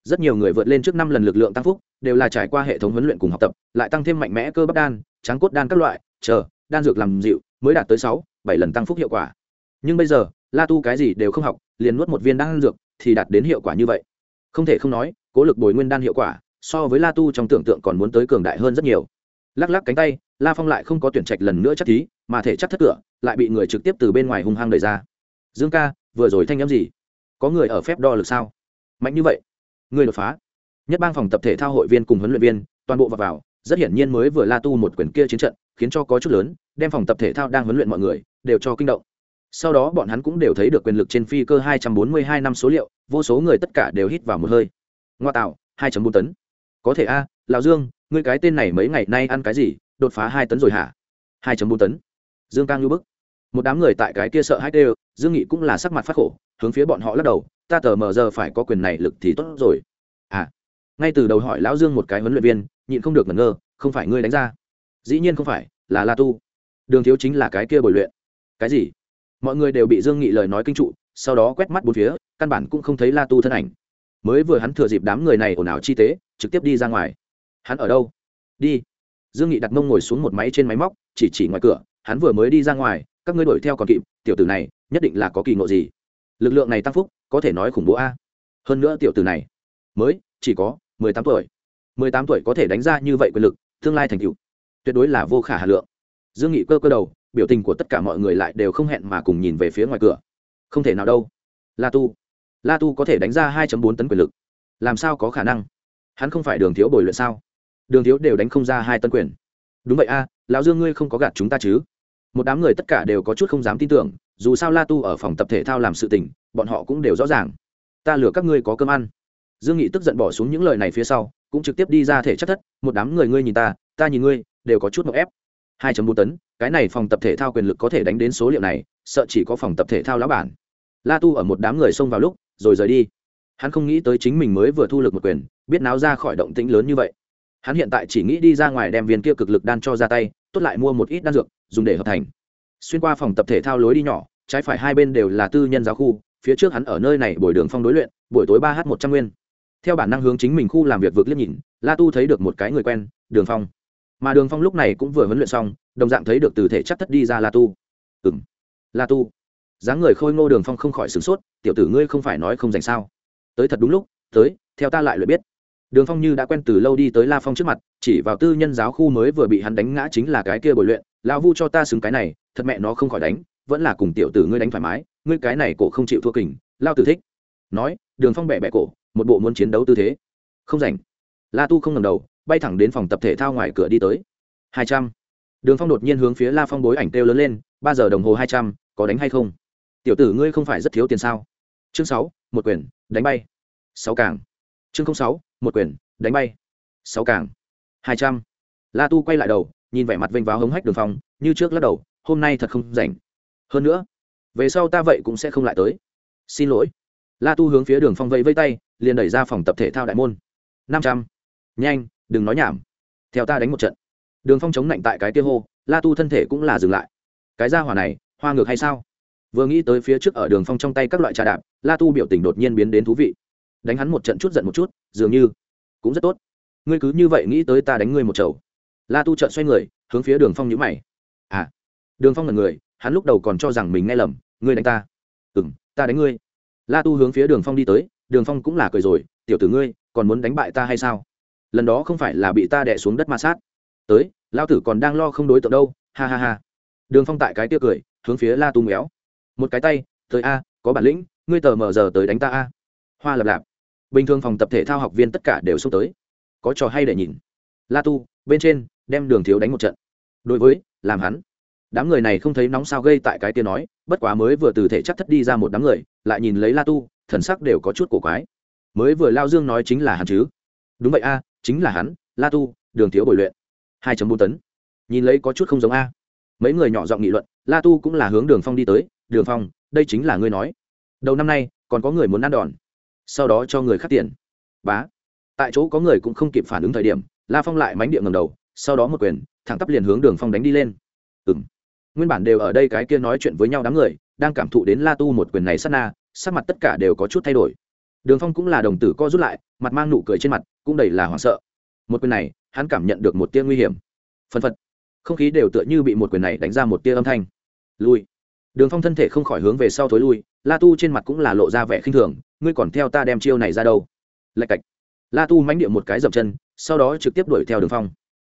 Rất nhiều người vượt lên trước năm lần lực lượng tăng phúc, đều là trải qua hệ thống huấn luyện cùng học tập, lại tăng thêm mạnh mẽ cơ bắp đan trắng cốt đan các loại, chờ, đan dược làm dịu, mới đạt tới sáu, bảy lần tăng phúc hiệu quả. Nhưng bây giờ, la tu cái gì đều không học, liền nuốt một viên đan dược thì đạt đến hiệu quả như vậy. Không thể không nói, cố lực bồi nguyên đan hiệu quả so với la tu trong tưởng tượng còn muốn tới cường đại hơn rất nhiều. Lắc lắc cánh tay, la phong lại không có tuyển trạch lần nữa chắc thí, mà thể chắc thất cửa, lại bị người trực tiếp từ bên ngoài hung hăng đẩy ra dương ca vừa rồi thanh n m gì? Có người ở phép đo lực sao? Mạnh như vậy. Người đột phá. Nhất bang phòng tập thể thao hội viên cùng huấn luyện viên toàn bộ vào, vào rất hiển nhiên mới vừa la tu một quyển kia chiến trận khiến cho có chút lớn đem phòng tập thể thao đang huấn luyện mọi người đều cho kinh động. Sau đó bọn hắn cũng đều thấy được quyền lực trên phi cơ 242 năm số liệu vô số người tất cả đều hít vào một hơi. Ngoa tạo 2.4 tấn. Có thể a lão dương ngươi cái tên này mấy ngày nay ăn cái gì đột phá hai tấn rồi hả? 2.4 tấn. Dương cang như bức một đám người tại cái kia sợ hai đều dương nghị cũng là sắc mặt phát khổ, hướng phía bọn họ lắc đầu, ta tờ mờ giờ phải có quyền này lực thì tốt rồi. À. Ngay từ đầu hỏi lão dương một cái huấn luyện viên, nhịn không được ngẩn ngơ, không phải ngươi đánh ra. Dĩ nhiên không phải, là la tu. Đường thiếu chính là cái kia bồi luyện. Cái gì? Mọi người đều bị dương nghị lời nói kinh trụ, sau đó quét mắt bốn phía, căn bản cũng không thấy la tu thân ảnh. Mới vừa hắn thừa dịp đám người này ồn ào chi tế, trực tiếp đi ra ngoài. Hắn ở đâu? Đi. Dương nghị đặt mông ngồi xuống một máy trên máy móc, chỉ chỉ ngoài cửa, hắn vừa mới đi ra ngoài các ngươi đuổi theo còn kịp, tiểu tử này, nhất định là có kỳ ngộ gì. Lực lượng này tăng phúc, có thể nói khủng bố a. Hơn nữa tiểu tử này, mới, chỉ có mười tám tuổi. mười tám tuổi có thể đánh ra như vậy quyền lực, tương lai thành tựu, tuyệt đối là vô khả hà lượng. Dương nghị cơ cơ đầu, biểu tình của tất cả mọi người lại đều không hẹn mà cùng nhìn về phía ngoài cửa. Không thể nào đâu. La tu la tu có thể đánh ra hai bốn tấn quyền lực. Làm sao có khả năng? Hắn không phải đường thiếu bồi luyện sao? Đường thiếu đều đánh không ra hai tấn quyền. Đúng vậy a, lão dương ngươi không có gạt chúng ta chứ? Một đám người tất cả đều có chút không dám tin tưởng, dù sao la tu ở phòng tập thể thao làm sự tình, bọn họ cũng đều rõ ràng. Ta lừa các ngươi có cơm ăn. Dương nghị tức giận bỏ xuống những lời này phía sau, cũng trực tiếp đi ra thể chất thất, một đám người ngươi nhìn ta ta nhìn ngươi, đều có chút một ép. 2.4 tấn, cái này phòng tập thể thao quyền lực có thể đánh đến số liệu này, sợ chỉ có phòng tập thể thao lão bản. La tu ở một đám người xông vào lúc, rồi rời đi. Hắn không nghĩ tới chính mình mới vừa thu lực một quyền, biết náo ra khỏi động tĩnh lớn như vậy. Hắn hiện tại chỉ nghĩ đi ra ngoài đem viên kia cực lực đan cho ra tay tốt lại mua một ít đan dược, dùng để hợp thành. Xuyên qua phòng tập thể thao lối đi nhỏ, trái phải hai bên đều là tư nhân giáo khu, phía trước hắn ở nơi này buổi đường phong đối luyện, buổi tối ba h một trăm nguyên. Theo bản năng hướng chính mình khu làm việc vượt liếc nhìn, la tu thấy được một cái người quen, đường phong. Mà đường phong lúc này cũng vừa huấn luyện xong, đồng dạng thấy được từ thể chắc thất đi ra la tu. Ừ m la tu. Dáng người khôi ngô đường phong không khỏi sửng sốt, tiểu tử ngươi không phải nói không dành sao? Tới thật đúng lúc, tới, theo ta lại luyện biết đường phong như đã quen từ lâu đi tới la phong trước mặt, chỉ vào tư nhân giáo khu mới vừa bị hắn đánh ngã chính là cái kia bồi luyện lao vu cho ta xứng cái này, thật mẹ nó không khỏi đánh, vẫn là cùng tiểu tử ngươi đánh thoải mái, ngươi cái này cổ không chịu thua kình lao tử thích. Nói, đường phong bẹ bẹ cổ, một bộ muốn chiến đấu tư thế. Không rảnh. La tu không ngầm đầu, bay thẳng đến phòng tập thể thao ngoài cửa đi tới. Hai trăm. Đường phong đột nhiên hướng phía la phong bối ảnh kêu lớn lên, ba giờ đồng hồ hai trăm, có đánh hay không? Tiểu tử ngươi không phải rất thiếu tiền sao? Chương sáu, một quyền, đánh bay. Sáu càng. Chương sáu một quyền, đánh bay. Sáu càng. Hai trăm. La tu quay lại đầu, nhìn vẻ mặt vênh váo hống hách đường phong, như trước lắc đầu, hôm nay thật không rảnh. Hơn nữa, về sau ta vậy cũng sẽ không lại tới. Xin lỗi. La tu hướng phía đường phong vẫy vây tay, liền đẩy ra phòng tập thể thao đại môn. Năm trăm. Nhanh, đừng nói nhảm. Theo ta đánh một trận. Đường phong chống lạnh tại cái tiêu hô, la tu thân thể cũng là dừng lại. Cái ra hỏa này, hoa ngược hay sao? Vừa nghĩ tới phía trước ở đường phong trong tay các loại trà đạp, la tu biểu tình đột nhiên biến đến thú vị đánh hắn một trận chút giận một chút, dường như cũng rất tốt. Ngươi cứ như vậy nghĩ tới ta đánh ngươi một chầu. La tu trợn xoay người, hướng phía đường phong nhữ mày. À đường phong là người, hắn lúc đầu còn cho rằng mình nghe lầm, ngươi đánh ta. Ừ m ta đánh ngươi. La tu hướng phía đường phong đi tới, đường phong cũng là cười rồi, tiểu tử ngươi, còn muốn đánh bại ta hay sao? Lần đó không phải là bị ta đẻ xuống đất ma sát. Tới lao tử còn đang lo không đối tượng đâu, ha ha ha. Đường phong tại cái tia cười, hướng phía la tu méo. Một cái tay, tới a, có bản lĩnh, ngươi tờ mờ giờ tới đánh ta a. Hoa lập lạp bình thường phòng tập thể thao học viên tất cả đều xông tới. Có trò hay để nhìn. La tu, bên trên, đem đường thiếu đánh một trận. Đối với, làm hắn. Đám người này không thấy nóng sao gây tại cái tiếng nói, bất quá mới vừa từ thể chắc thất đi ra một đám người, lại nhìn lấy la tu, thần sắc đều có chút cổ quái. Mới vừa lao dương nói chính là hắn chứ? Đúng vậy a, chính là hắn, la tu, đường thiếu bồi luyện. Hai bốn tấn. Nhìn lấy có chút không giống a. Mấy người nhỏ giọng nghị luận, la tu cũng là hướng đường phong đi tới, đường phong, đây chính là ngươi nói. Đầu năm nay, còn có người muốn ăn đòn sau đó cho người khác tiền. Bá. Tại chỗ có người cũng không kịp phản ứng thời điểm, la phong lại mánh địa ngầm đầu, sau đó một quyền, thẳng tắp liền hướng đường phong đánh đi lên. Ừ m nguyên bản đều ở đây cái kia nói chuyện với nhau đám người, đang cảm thụ đến la tu một quyền này sát na, sắc mặt tất cả đều có chút thay đổi. Đường phong cũng là đồng tử co rút lại, mặt mang nụ cười trên mặt, cũng đầy là hoảng sợ. Một quyền này, hắn cảm nhận được một tia nguy hiểm. Phân phật. Không khí đều tựa như bị một quyền này đánh ra một tia âm thanh. Lui. Đường phong thân thể không khỏi hướng về sau thối lui, la tu trên mặt cũng là lộ ra vẻ khinh thường ngươi còn theo ta đem chiêu này ra đâu? Lạch cạch. La tu mánh điệu một cái dậm chân, sau đó trực tiếp đuổi theo đường phong.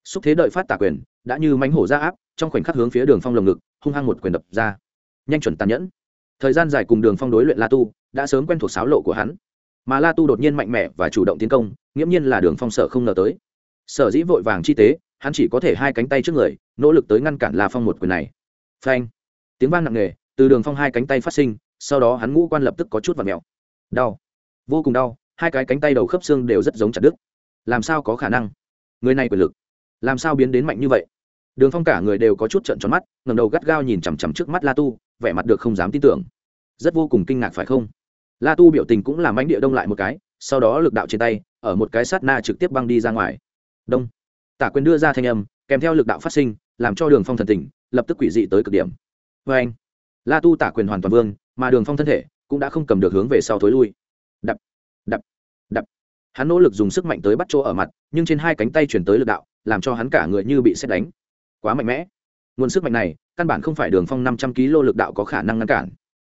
Xúc thế đợi phát tả quyền, đã như mánh hổ ra áp, trong khoảnh khắc hướng phía đường phong lồng ngực, hung hăng một quyền đập ra. Nhanh chuẩn tàn nhẫn. Thời gian dài cùng đường phong đối luyện la tu, đã sớm quen thuộc sáo lộ của hắn. Mà la tu đột nhiên mạnh mẽ và chủ động tiến công, nghiễm nhiên là đường phong sợ không ngờ tới. Sở dĩ vội vàng chi tế, hắn chỉ có thể hai cánh tay trước người, nỗ lực tới ngăn cản la phong một quyền này. Phanh. Tiếng vang nặng nề, từ đường phong hai cánh tay phát sinh, sau đó hắn ngũ quan lập tức có chút và mèo đau. Vô cùng đau, hai cái cánh tay đầu khớp xương đều rất giống chặt đứt. Làm sao có khả năng? Người này quyền lực, làm sao biến đến mạnh như vậy? Đường phong cả người đều có chút trận tròn mắt ngầm đầu gắt gao nhìn chằm chằm trước mắt la tu, vẻ mặt được không dám tin tưởng. Rất vô cùng kinh ngạc phải không? La tu biểu tình cũng làm ánh địa đông lại một cái, sau đó lực đạo trên tay, ở một cái sát na trực tiếp băng đi ra ngoài. Đông. Tả quyền đưa ra thanh âm, kèm theo lực đạo phát sinh, làm cho đường phong thần tỉnh, lập tức quỷ dị tới cực điểm. Vê anh la tu tả quyền hoàn toàn vương, mà đường phong thân thể cũng đã không cầm được hướng về sau thối lui. Đập đập đập. hắn nỗ lực dùng sức mạnh tới bắt chỗ ở mặt, nhưng trên hai cánh tay chuyển tới lực đạo, làm cho hắn cả người như bị xét đánh. Quá mạnh mẽ. Nguồn sức mạnh này, căn bản không phải đường phong năm trăm kg lực đạo có khả năng ngăn cản.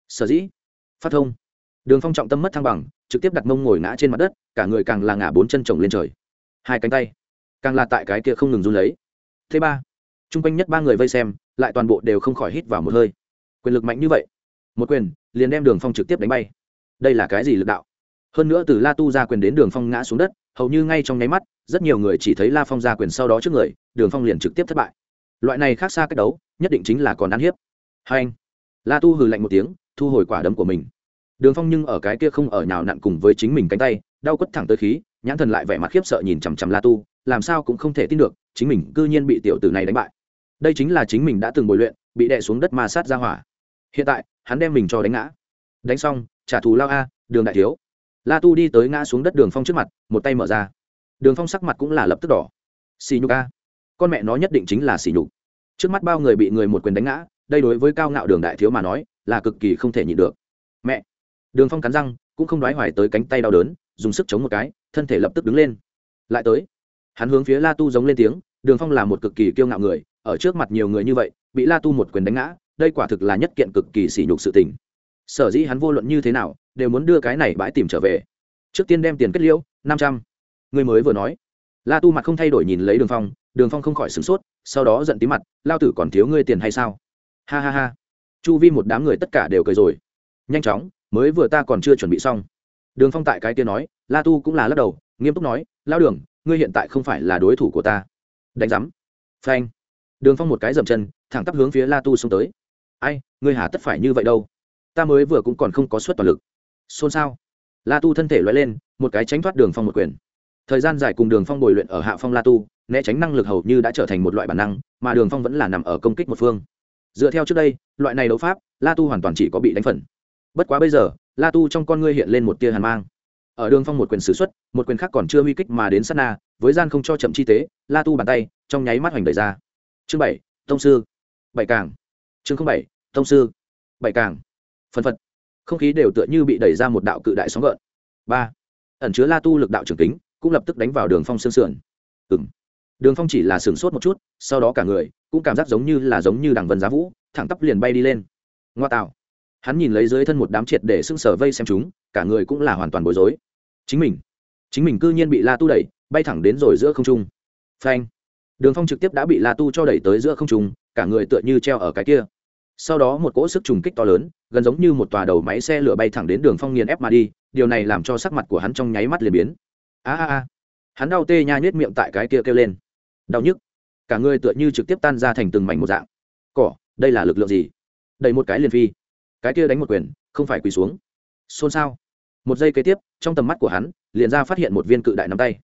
Sở dĩ, phát thông. Đường phong trọng tâm mất thăng bằng, trực tiếp đặt mông ngồi ngã trên mặt đất, cả người càng là ngả bốn chân trồng lên trời. Hai cánh tay, càng là tại cái kia không ngừng run lấy. Thứ ba, chung quanh nhất ba người vây xem, lại toàn bộ đều không khỏi hít vào một hơi. Quyền lực mạnh như vậy. Một quyền liền đem đường phong trực tiếp đánh bay. Đây là cái gì lực đạo? Hơn nữa từ la tu ra quyền đến đường phong ngã xuống đất, hầu như ngay trong nháy mắt, rất nhiều người chỉ thấy la phong ra quyền sau đó trước người, đường phong liền trực tiếp thất bại. Loại này khác xa cách đấu, nhất định chính là còn ăn hiếp. Hai anh, la tu hừ lạnh một tiếng, thu hồi quả đấm của mình. Đường phong nhưng ở cái kia không ở nào nặn cùng với chính mình cánh tay, đau quất thẳng tới khí, nhãn thần lại vẻ mặt khiếp sợ nhìn chằm chằm la tu, làm sao cũng không thể tin được, chính mình cư nhiên bị tiểu tử này đánh bại. Đây chính là chính mình đã từng bồi luyện, bị đè xuống đất ma sát ra hỏa hiện tại, hắn đem mình cho đánh ngã. Đánh xong, trả thù lao a, đường đại thiếu. La tu đi tới ngã xuống đất đường phong trước mặt, một tay mở ra. Đường phong sắc mặt cũng là lập tức đỏ. Xì nhục a. Con mẹ nó nhất định chính là xì nhục. Trước mắt bao người bị người một quyền đánh ngã, đây đối với cao ngạo đường đại thiếu mà nói, là cực kỳ không thể nhịn được. Mẹ. Đường phong cắn răng, cũng không đoái hoài tới cánh tay đau đớn, dùng sức chống một cái, thân thể lập tức đứng lên. Lại tới. Hắn hướng phía la tu giống lên tiếng, đường phong là một cực kỳ kiêu ngạo người, ở trước mặt nhiều người như vậy, bị la tu một quyền đánh ngã đây quả thực là nhất kiện cực kỳ sỉ nhục sự tình. Sở dĩ hắn vô luận như thế nào, đều muốn đưa cái này bãi tìm trở về. Trước tiên đem tiền kết liễu, năm trăm. Người mới vừa nói. La tu mặt không thay đổi nhìn lấy đường phong đường phong không khỏi sửng sốt, sau đó giận tí mặt, lao tử còn thiếu ngươi tiền hay sao? Ha ha ha. Chu vi một đám người tất cả đều cười rồi. Nhanh chóng, mới vừa ta còn chưa chuẩn bị xong. Đường phong tại cái kia nói, la tu cũng là lắc đầu, nghiêm túc nói, lao đường, ngươi hiện tại không phải là đối thủ của ta. Đánh giám. Phanh. Đường phong một cái dậm chân, thẳng tắp hướng phía la tu xông tới ai, ngươi hà tất phải như vậy đâu. Ta mới vừa cũng còn không có suất toàn lực. Xôn xao. La tu thân thể loay lên, một cái tránh thoát đường phong một quyền. Thời gian dài cùng đường phong bồi luyện ở hạ phong la tu, né tránh năng lực hầu như đã trở thành một loại bản năng, mà đường phong vẫn là nằm ở công kích một phương. Dựa theo trước đây, loại này đấu pháp, la tu hoàn toàn chỉ có bị đánh phần. Bất quá bây giờ, la tu trong con ngươi hiện lên một tia hàn mang. Ở đường phong một quyền s ử x u ấ t một quyền khác còn chưa huy kích mà đến sát na, với gian không cho chậm chi tế, la tu bàn tay, trong nháy mắt hoành đẩy ra. Chương bảy, tông sư. Bảy càng chương bảy tông sư, bảy càng phân phật. Không khí đều tựa như bị đẩy ra một đạo cự đại sóng gợn. Ba, ẩn chứa la tu lực đạo trường kính, cũng lập tức đánh vào đường phong sương sườn. Ừ m đường phong chỉ là sửng sốt một chút, sau đó cả người cũng cảm giác giống như là giống như đằng vân giá vũ, thẳng tắp liền bay đi lên. Ngoa tạo. Hắn nhìn lấy dưới thân một đám triệt để sưng sở vây xem chúng, cả người cũng là hoàn toàn bối rối. Chính mình chính mình cư nhiên bị la tu đẩy, bay thẳng đến rồi giữa không trung. Phanh. Đường phong trực tiếp đã bị la tu cho đẩy tới giữa không trung, cả người tựa như treo ở cái kia sau đó một cỗ sức trùng kích to lớn, gần giống như một tòa đầu máy xe lửa bay thẳng đến đường phong nghiền ép mà đi, điều này làm cho sắc mặt của hắn trong nháy mắt liền biến. A a a. Hắn đau tê nha nhét miệng tại cái kia kêu lên. Đau nhức. Cả người tựa như trực tiếp tan ra thành từng mảnh một dạng. Cỏ, đây là lực lượng gì? Đẩy một cái liền phi. Cái kia đánh một quyền, không phải quỳ xuống. Xôn xao. Một giây kế tiếp, trong tầm mắt của hắn, liền ra phát hiện một viên cự đại nắm tay.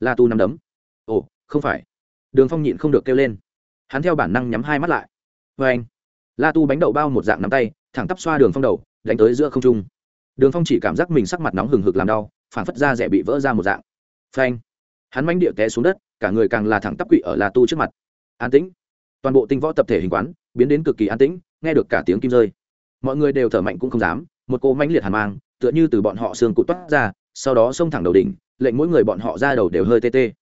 La tu nắm đấm. Ồ, không phải. Đường phong nhịn không được kêu lên. Hắn theo bản năng nhắm hai mắt lại. Vê anh la tu bánh đậu bao một dạng nắm tay, thẳng tắp xoa đường phong đầu, đánh tới giữa không trung. Đường phong chỉ cảm giác mình sắc mặt nóng hừng hực làm đau, phản phất da rẻ bị vỡ ra một dạng. Phanh! Hắn mánh địa té xuống đất, cả người càng là thẳng tắp quỵ ở la tu trước mặt. An tĩnh! Toàn bộ tinh võ tập thể hình quán, biến đến cực kỳ an tĩnh, nghe được cả tiếng kim rơi. Mọi người đều thở mạnh cũng không dám, một cô mãnh liệt hàn mang, tựa như từ bọn họ xương cụt toát ra, sau đó xông thẳng đầu đỉnh, lệnh mỗi người bọn họ ra đầu đều hơi tê tê.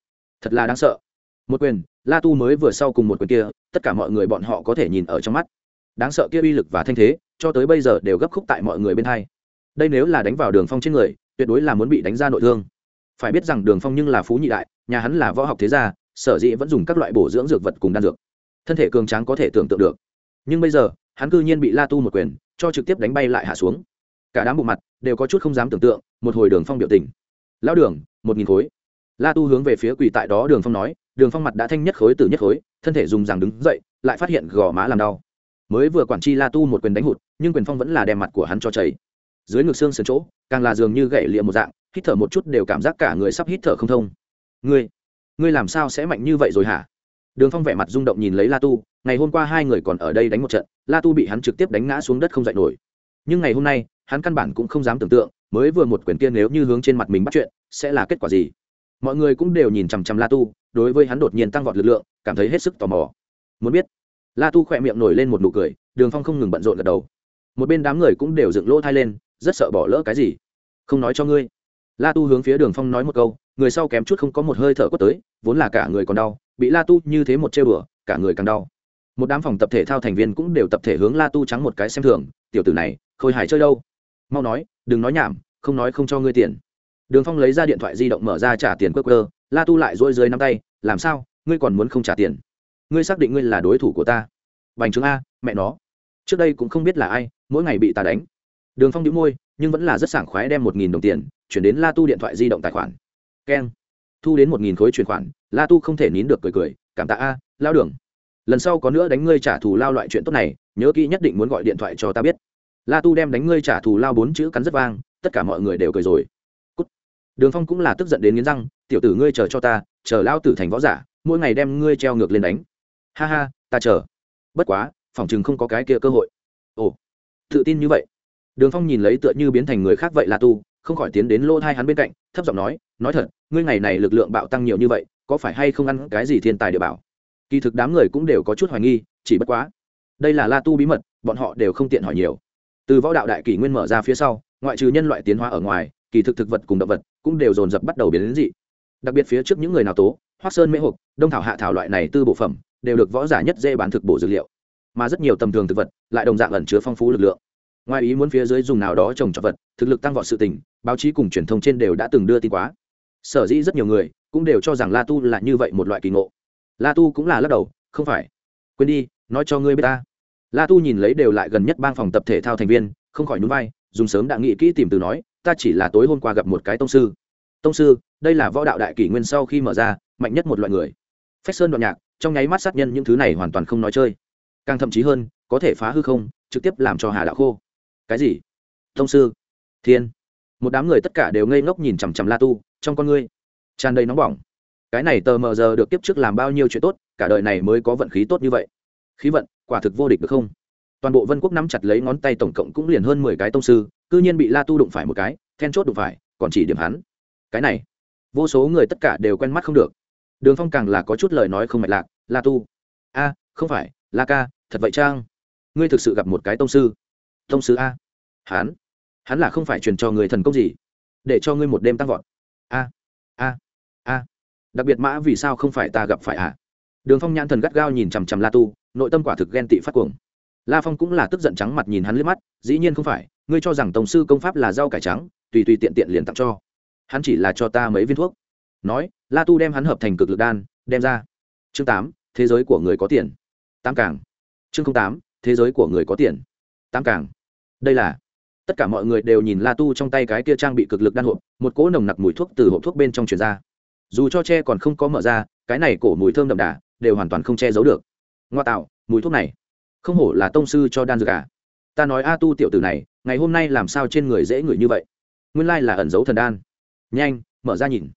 Thật là đáng sợ. Một quyền, la tu mới vừa sau cùng một quyền kia, tất cả mọi người bọn họ có thể nhìn ở trong mắt đáng sợ kia uy lực và thanh thế, cho tới bây giờ đều gấp khúc tại mọi người bên hai. Đây nếu là đánh vào đường phong trên người, tuyệt đối là muốn bị đánh ra nội thương. Phải biết rằng đường phong nhưng là phú nhị đại, nhà hắn là võ học thế gia, sở dĩ vẫn dùng các loại bổ dưỡng dược vật cùng đan dược. Thân thể cường tráng có thể tưởng tượng được. Nhưng bây giờ, hắn cư nhiên bị la tu một quyền, cho trực tiếp đánh bay lại hạ xuống. Cả đám bộ mặt đều có chút không dám tưởng tượng, một hồi đường phong biểu tình. Lão đường, một nghìn khối. La tu hướng về phía quỳ tại đó đường phong nói, đường phong mặt đã thanh nhất khối từ nhất khối, thân thể dùng rằng đứng dậy, lại phát hiện gò má làm đau mới vừa quản chi la tu một quyền đánh hụt, nhưng quyền phong vẫn là đem mặt của hắn cho chảy. Dưới ngực xương sườn chỗ, càng là dường như gãy liệm một dạng, hít thở một chút đều cảm giác cả người sắp hít thở không thông. Ngươi ngươi làm sao sẽ mạnh như vậy rồi hả? Đường phong vẻ mặt rung động nhìn lấy la tu, ngày hôm qua hai người còn ở đây đánh một trận, la tu bị hắn trực tiếp đánh ngã xuống đất không dậy nổi. Nhưng ngày hôm nay, hắn căn bản cũng không dám tưởng tượng, mới vừa một quyền kia nếu như hướng trên mặt mình bắt chuyện, sẽ là kết quả gì? Mọi người cũng đều nhìn chằm chằm la tu, đối với hắn đột nhiên tăng vọt lực lượng, cảm thấy hết sức tò mò. Muốn biết la tu khỏe miệng nổi lên một nụ cười, đường phong không ngừng bận rộn gật đầu. Một bên đám người cũng đều dựng lỗ thai lên, rất sợ bỏ lỡ cái gì. Không nói cho ngươi. La tu hướng phía đường phong nói một câu, người sau kém chút không có một hơi thở quất tới, vốn là cả người còn đau, bị la tu như thế một chê bửa cả người càng đau. Một đám phòng tập thể thao thành viên cũng đều tập thể hướng la tu trắng một cái xem thường, tiểu tử này, khôi hài chơi đâu? Mau nói, đừng nói nhảm, không nói không cho ngươi tiền. Đường phong lấy ra điện thoại di động mở ra trả tiền quơ quơ, la tu lại dỗi dưới năm tay, làm sao? Ngươi còn muốn không trả tiền? Ngươi xác định ngươi là đối thủ của ta. Bành trướng a, mẹ nó. Trước đây cũng không biết là ai, mỗi ngày bị ta đánh. Đường phong đĩu môi, nhưng vẫn là rất sảng khoái đem một nghìn đồng tiền chuyển đến la tu điện thoại di động tài khoản. Keng. Thu đến một nghìn khối chuyển khoản, la tu không thể nín được cười cười, cảm tạ a, lao đường. Lần sau có nữa đánh ngươi trả thù lao loại chuyện tốt này, nhớ kỹ nhất định muốn gọi điện thoại cho ta biết. La tu đem đánh ngươi trả thù lao bốn chữ cắn rất vang, tất cả mọi người đều cười rồi. Cút. đường phong cũng là tức giận đến nghiến răng, tiểu tử ngươi chờ cho ta, chờ lao tử thành võ giả, mỗi ngày đem ngươi treo ngược lên đánh ha ha, ta chờ. Bất quá, phòng chừng không có cái kia cơ hội. Ồ, tự tin như vậy. Đường phong nhìn lấy tựa như biến thành người khác vậy là tu, không khỏi tiến đến lỗ thai hắn bên cạnh, thấp giọng nói nói thật, ngươi ngày này lực lượng bạo tăng nhiều như vậy, có phải hay không ăn cái gì thiên tài địa bảo? Kỳ thực đám người cũng đều có chút hoài nghi, chỉ bất quá, đây là la tu bí mật, bọn họ đều không tiện hỏi nhiều. Từ võ đạo đại kỷ nguyên mở ra phía sau, ngoại trừ nhân loại tiến hóa ở ngoài, kỳ thực thực vật cùng động vật cũng đều dồn dập bắt đầu biến đến dị. Đặc biệt phía trước những người nào tố hoác sơn mễ hộp đông thảo hạ thảo loại này tư bộ phẩm đều được võ giả nhất dễ bán thực bổ dược liệu, mà rất nhiều tầm thường thực vật lại đồng dạng ẩn chứa phong phú lực lượng. Ngoài ý muốn phía dưới dùng nào đó trồng trọt vật, thực lực tăng vọt sự tình, báo chí cùng truyền thông trên đều đã từng đưa tin quá. Sở dĩ rất nhiều người cũng đều cho rằng la tu là như vậy một loại kỳ ngộ. La tu cũng là lắc đầu, không phải. Quên đi, nói cho ngươi biết ta. La tu nhìn lấy đều lại gần nhất bang phòng tập thể thao thành viên, không khỏi nhún vai, dùng sớm đã nghĩ kỹ tìm từ nói, ta chỉ là tối hôm qua gặp một cái tông sư. Tông sư, đây là võ đạo đại kỷ nguyên sau khi mở ra, mạnh nhất một loại người. Phách sơn đoạn nhạc trong nháy mắt sát nhân những thứ này hoàn toàn không nói chơi. Càng thậm chí hơn, có thể phá hư không, trực tiếp làm cho hà đạo khô. Cái gì? Tông sư? Thiên. Một đám người tất cả đều ngây ngốc nhìn chằm chằm la tu, trong con ngươi tràn đầy nóng bỏng. Cái này tờ mờ giờ được tiếp trước làm bao nhiêu chuyện tốt, cả đời này mới có vận khí tốt như vậy. Khí vận, quả thực vô địch được không? Toàn bộ vân quốc nắm chặt lấy ngón tay tổng cộng cũng liền hơn mười cái tông sư, cư nhiên bị la tu đụng phải một cái, then chốt đụng phải, còn chỉ điểm hắn. Cái này, vô số người tất cả đều quen mắt không được. Đường phong càng là có chút lời nói không mạch lạc la tu. A, không phải, la ca, thật vậy trang ngươi thực sự gặp một cái tông sư. Tông sư a. Hắn. Hắn là không phải truyền cho người thần công gì. Để cho ngươi một đêm tăng vọt. A a a. Đặc biệt mã vì sao không phải ta gặp phải à đường phong nhãn thần gắt gao nhìn chằm chằm la tu, nội tâm quả thực ghen tị phát cuồng. La phong cũng là tức giận trắng mặt nhìn hắn liếc mắt, dĩ nhiên không phải, ngươi cho rằng tổng sư công pháp là rau cải trắng, tùy tùy tiện tiện liền tặng cho. Hắn chỉ là cho ta mấy viên thuốc. Nói, la tu đem hắn hợp thành cực lực đan, đem ra chương tám, thế giới của người có tiền. Tám càng. Chương tám, thế giới của người có tiền. Tám càng. Đây là, tất cả mọi người đều nhìn la tu trong tay cái kia trang bị cực lực đan hộp, một cỗ nồng nặc mùi thuốc từ hộp thuốc bên trong truyền ra. Dù cho tre còn không có mở ra, cái này cổ mùi thơm đậm đà, đều hoàn toàn không che giấu được. Ngoa tạo, mùi thuốc này, không hổ là tông sư cho đan dược à. Ta nói a tu tiểu tử này, ngày hôm nay làm sao trên người dễ ngửi như vậy? Nguyên lai là ẩn giấu thần đan. Nhanh, mở ra nhìn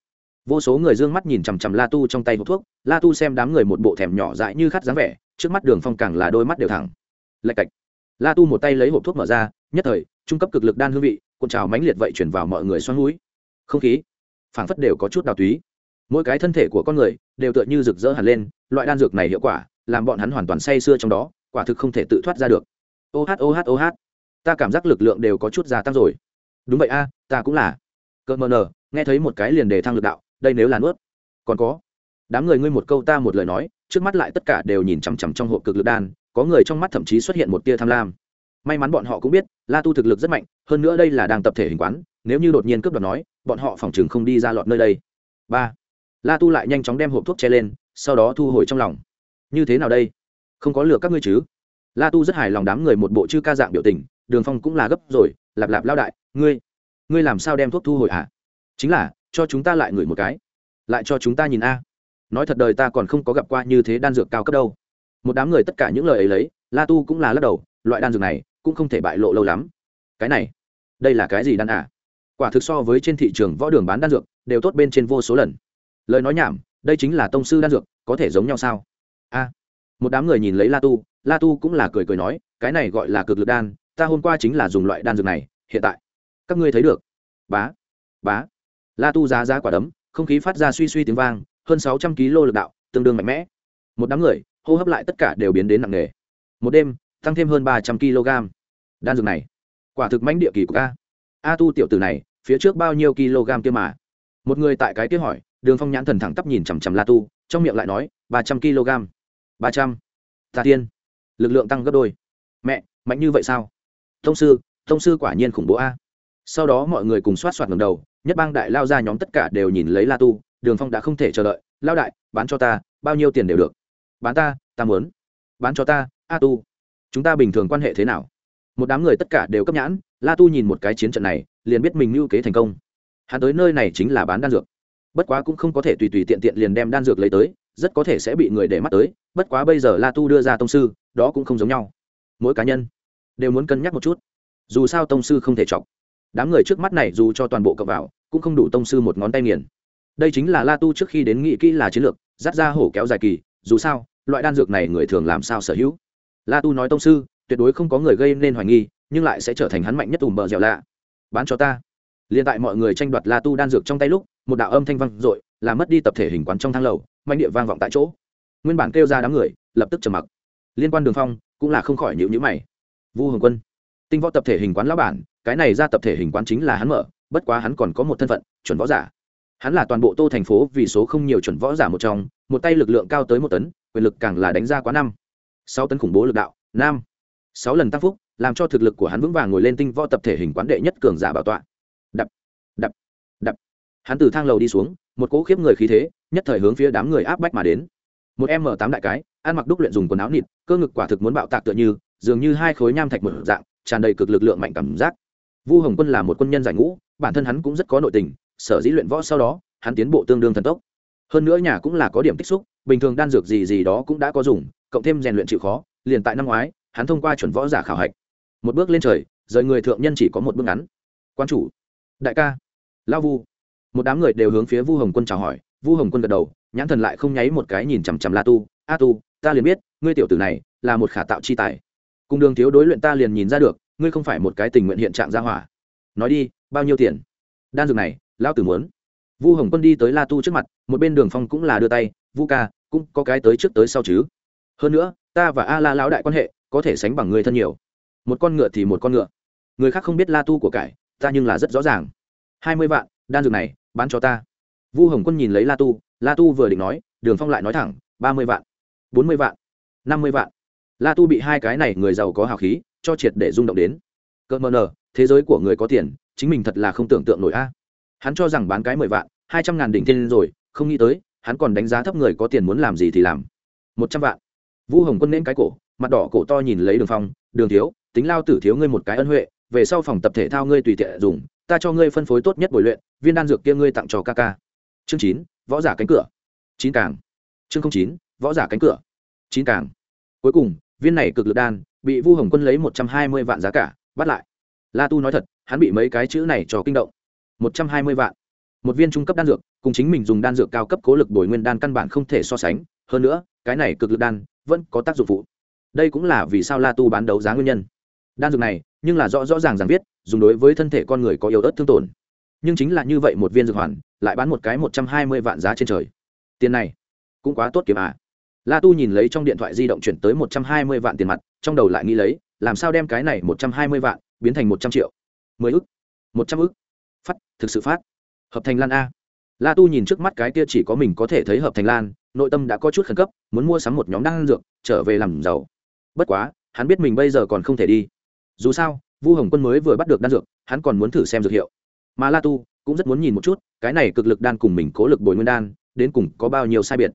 vô số người d ư ơ n g mắt nhìn chằm chằm la tu trong tay hộp thuốc. La tu xem đám người một bộ thèm nhỏ dại như khát dáng vẻ, trước mắt đường phong càng là đôi mắt đều thẳng. Lạch cạch. La tu một tay lấy hộp thuốc mở ra, nhất thời, trung cấp cực lực đan hương vị, cuộn trào mãnh liệt vậy chuyển vào mọi người xoắn núi. Không khí, phảng phất đều có chút đào túy. Mỗi cái thân thể của con người đều tựa như rực rỡ hẳn lên, loại đan dược này hiệu quả, làm bọn hắn hoàn toàn say sưa trong đó, quả thực không thể tự thoát ra được. Ô hát ô hát ô hát. Ta cảm giác lực lượng đều có chút gia tăng rồi. Đúng vậy a, ta cũng là. Cơ mờ nờ, nghe thấy một cái liền đề thăng lực đạo đây nếu là nuốt. Còn có. Đám người ngươi một câu ta một lời nói, trước mắt lại tất cả đều nhìn chằm chằm trong hộp cực lực đan, có người trong mắt thậm chí xuất hiện một tia tham lam. May mắn bọn họ cũng biết, la tu thực lực rất mạnh, hơn nữa đây là đang tập thể hình quán, nếu như đột nhiên cướp đoạt nói, bọn họ phòng chừng không đi ra lọt nơi đây. Ba. La tu lại nhanh chóng đem hộp thuốc che lên, sau đó thu hồi trong lòng. Như thế nào đây? Không có lừa các ngươi chứ? La tu rất hài lòng đám người một bộ chư ca dạng biểu tình, đường phong cũng là gấp rồi, lạp lạp lao đại, ngươi ngươi làm sao đem thuốc thu hồi hả? À? chính là cho chúng ta lại ngửi một cái. Lại cho chúng ta nhìn a. Nói thật đời ta còn không có gặp qua như thế đan dược cao cấp đâu. Một đám người tất cả những lời ấy lấy, la tu cũng là lắc đầu, loại đan dược này cũng không thể bại lộ lâu lắm. Cái này, đây là cái gì đan à? Quả thực so với trên thị trường võ đường bán đan dược, đều tốt bên trên vô số lần. Lời nói nhảm, đây chính là tông sư đan dược, có thể giống nhau sao? A. Một đám người nhìn lấy la tu la tu cũng là cười cười nói, cái này gọi là cực lực đan, ta hôm qua chính là dùng loại đan dược này, hiện tại. Các ngươi thấy được. Bá bá la tu giá giá quả đấm, không khí phát ra suy suy tiếng vang, hơn sáu trăm kg lực đạo, tương đương mạnh mẽ. Một đám người, hô hấp lại tất cả đều biến đến nặng nề. Một đêm, tăng thêm hơn ba trăm kg. Đan dược này, quả thực mãnh địa kỳ của ca a tu tiểu tử này, phía trước bao nhiêu kg kia mà? Một người tại cái kia hỏi, đường phong nhãn thần thẳng tắp nhìn chằm chằm la tu, trong miệng lại nói, ba trăm kg. Ba trăm. Tà tiên. Lực lượng tăng gấp đôi. Mẹ, mạnh như vậy sao? Thông sư thông sư quả nhiên khủng bố a. Sau đó mọi người cùng xoát xoát ngầm đầu nhất bang đại lao ra nhóm tất cả đều nhìn lấy la tu, đường phong đã không thể chờ đợi, lao đại, bán cho ta, bao nhiêu tiền đều được. Bán ta ta muốn. Bán cho ta, a tu. Chúng ta bình thường quan hệ thế nào? Một đám người tất cả đều cấp nhãn, la tu nhìn một cái chiến trận này, liền biết mình mưu kế thành công. Hắn tới nơi này chính là bán đan dược. Bất quá cũng không có thể tùy tùy tiện tiện liền đem đan dược lấy tới, rất có thể sẽ bị người để mắt tới, bất quá bây giờ la tu đưa ra tông sư, đó cũng không giống nhau. Mỗi cá nhân đều muốn cân nhắc một chút. Dù sao tông sư không thể chọc. Đám người trước mắt này dù cho toàn bộ cập vào cũng không đủ tông sư một ngón tay nghiền. Đây chính là la tu trước khi đến nghị kỹ là chiến lược dắt ra hổ kéo dài kỳ, dù sao, loại đan dược này người thường làm sao sở hữu. La tu nói tông sư, tuyệt đối không có người gây nên hoài nghi, nhưng lại sẽ trở thành hắn mạnh nhất ùm bờ dẻo lạ. Bán cho ta. Liền tại mọi người tranh đoạt la tu đan dược trong tay lúc, một đạo âm thanh vang dội làm mất đi tập thể hình quán trong thang lầu mạnh địa vang vọng tại chỗ. Nguyên bản kêu ra đám người, lập tức trầm mặc. Liên quan đường phong, cũng là không khỏi nhịu nhữ mày. Vu hồng quân, tinh võ tập thể hình quán lão bản, cái này ra tập thể hình quán chính là hắn mở bất quá hắn còn có một thân phận, chuẩn võ giả. Hắn là toàn bộ tô thành phố vì số không nhiều chuẩn võ giả một trong, một tay lực lượng cao tới một tấn, quyền lực càng là đánh ra quá năm. Sáu tấn khủng bố lực đạo nam sáu lần tăng phúc, làm cho thực lực của hắn vững vàng ngồi lên tinh võ tập thể hình quán đệ nhất cường giả bảo tọa. Đập đập đập. Hắn từ thang lầu đi xuống, một cỗ khiếp người khí thế, nhất thời hướng phía đám người áp bách mà đến. Một m tám đại cái, ăn mặc đúc luyện dùng quần áo nịt, cơ ngực quả thực muốn bạo tạc tựa như, dường như hai khối nham thạch một dạng, tràn đầy cực lực lượng mạnh cảm giác. Vu hồng quân là một quân nhân giải ngũ bản thân hắn cũng rất có nội tình, sở dĩ luyện võ sau đó, hắn tiến bộ tương đương thần tốc. Hơn nữa nhà cũng là có điểm tích xúc, bình thường đan dược gì gì đó cũng đã có dùng, cộng thêm rèn luyện chịu khó, liền tại năm ngoái, hắn thông qua chuẩn võ giả khảo hạch. Một bước lên trời, rời người thượng nhân chỉ có một bước ngắn. Quan chủ, đại ca lao vu. Một đám người đều hướng phía vu hồng quân chào hỏi, vu hồng quân gật đầu, nhãn thần lại không nháy một cái nhìn chằm chằm la tu, a tu, ta liền biết, ngươi tiểu tử này là một khả tạo chi tài. Cùng đường thiếu đối luyện ta liền nhìn ra được, ngươi không phải một cái tình nguyện hiện trạng gia hỏa nói đi, bao nhiêu tiền? Đan dược này lao tử muốn. Vu hồng quân đi tới la tu trước mặt, một bên đường phong cũng là đưa tay, vu ca, cũng có cái tới trước tới sau chứ. Hơn nữa, ta và a la lão đại quan hệ, có thể sánh bằng người thân nhiều. Một con ngựa thì một con ngựa. Người khác không biết la tu của cải, ta nhưng là rất rõ ràng. Hai mươi vạn, đan dược này, bán cho ta. Vu hồng quân nhìn lấy la tu la tu vừa định nói, đường phong lại nói thẳng, ba mươi vạn, bốn mươi vạn, năm mươi vạn. La tu bị hai cái này người giàu có hào khí, cho triệt để rung động đến. Cỡ mờ nờ thế giới của người có tiền, chính mình thật là không tưởng tượng nổi a. Hắn cho rằng bán cái mười vạn, hai trăm ngàn đỉnh thiên rồi, không nghĩ tới, hắn còn đánh giá thấp người có tiền muốn làm gì thì làm. Một trăm vạn. Vu hồng quân nên cái cổ, mặt đỏ cổ to nhìn lấy đường phong, đường thiếu, tính lao tử thiếu ngươi một cái ân huệ, về sau phòng tập thể thao ngươi tùy tiện dùng, ta cho ngươi phân phối tốt nhất bồi luyện, viên đan dược kia ngươi tặng cho ca ca. Chương chín, võ giả cánh cửa. Chín càng. Chương chín, võ giả cánh cửa. Chín càng. Cuối cùng, viên này cực lực đan, bị vu hồng quân lấy một trăm hai mươi vạn giá cả, bắt lại la tu nói thật, hắn bị mấy cái chữ này cho kinh động. Một trăm hai mươi vạn. Một viên trung cấp đan dược, cùng chính mình dùng đan dược cao cấp cố lực bồi nguyên đan căn bản không thể so sánh. Hơn nữa, cái này cực lực đan, vẫn có tác dụng phụ. Đây cũng là vì sao la tu bán đấu giá nguyên nhân. Đan dược này, nhưng là rõ rõ ràng ràng viết, dùng đối với thân thể con người có yếu ớt thương tổn. Nhưng chính là như vậy một viên dược hoàn, lại bán một cái một trăm hai mươi vạn giá trên trời. Tiền này, cũng quá tốt kiếm à. La tu nhìn lấy trong điện thoại di động chuyển tới một trăm hai mươi vạn tiền mặt, trong đầu lại nghĩ lấy, làm sao đem cái này một trăm hai mươi vạn biến thành một trăm triệu. Mười ức. Một trăm ức. Phát, thực sự phát. Hợp thành lan a. La tu nhìn trước mắt cái kia chỉ có mình có thể thấy hợp thành lan, nội tâm đã có chút khẩn cấp, muốn mua sắm một nhóm đan dược, trở về làm giàu. Bất quá, hắn biết mình bây giờ còn không thể đi. Dù sao, vu hồng quân mới vừa bắt được đan dược, hắn còn muốn thử xem dược hiệu. Mà la tu cũng rất muốn nhìn một chút, cái này cực lực đan cùng mình cố lực bồi nguyên đan, đến cùng có bao nhiêu sai biệt.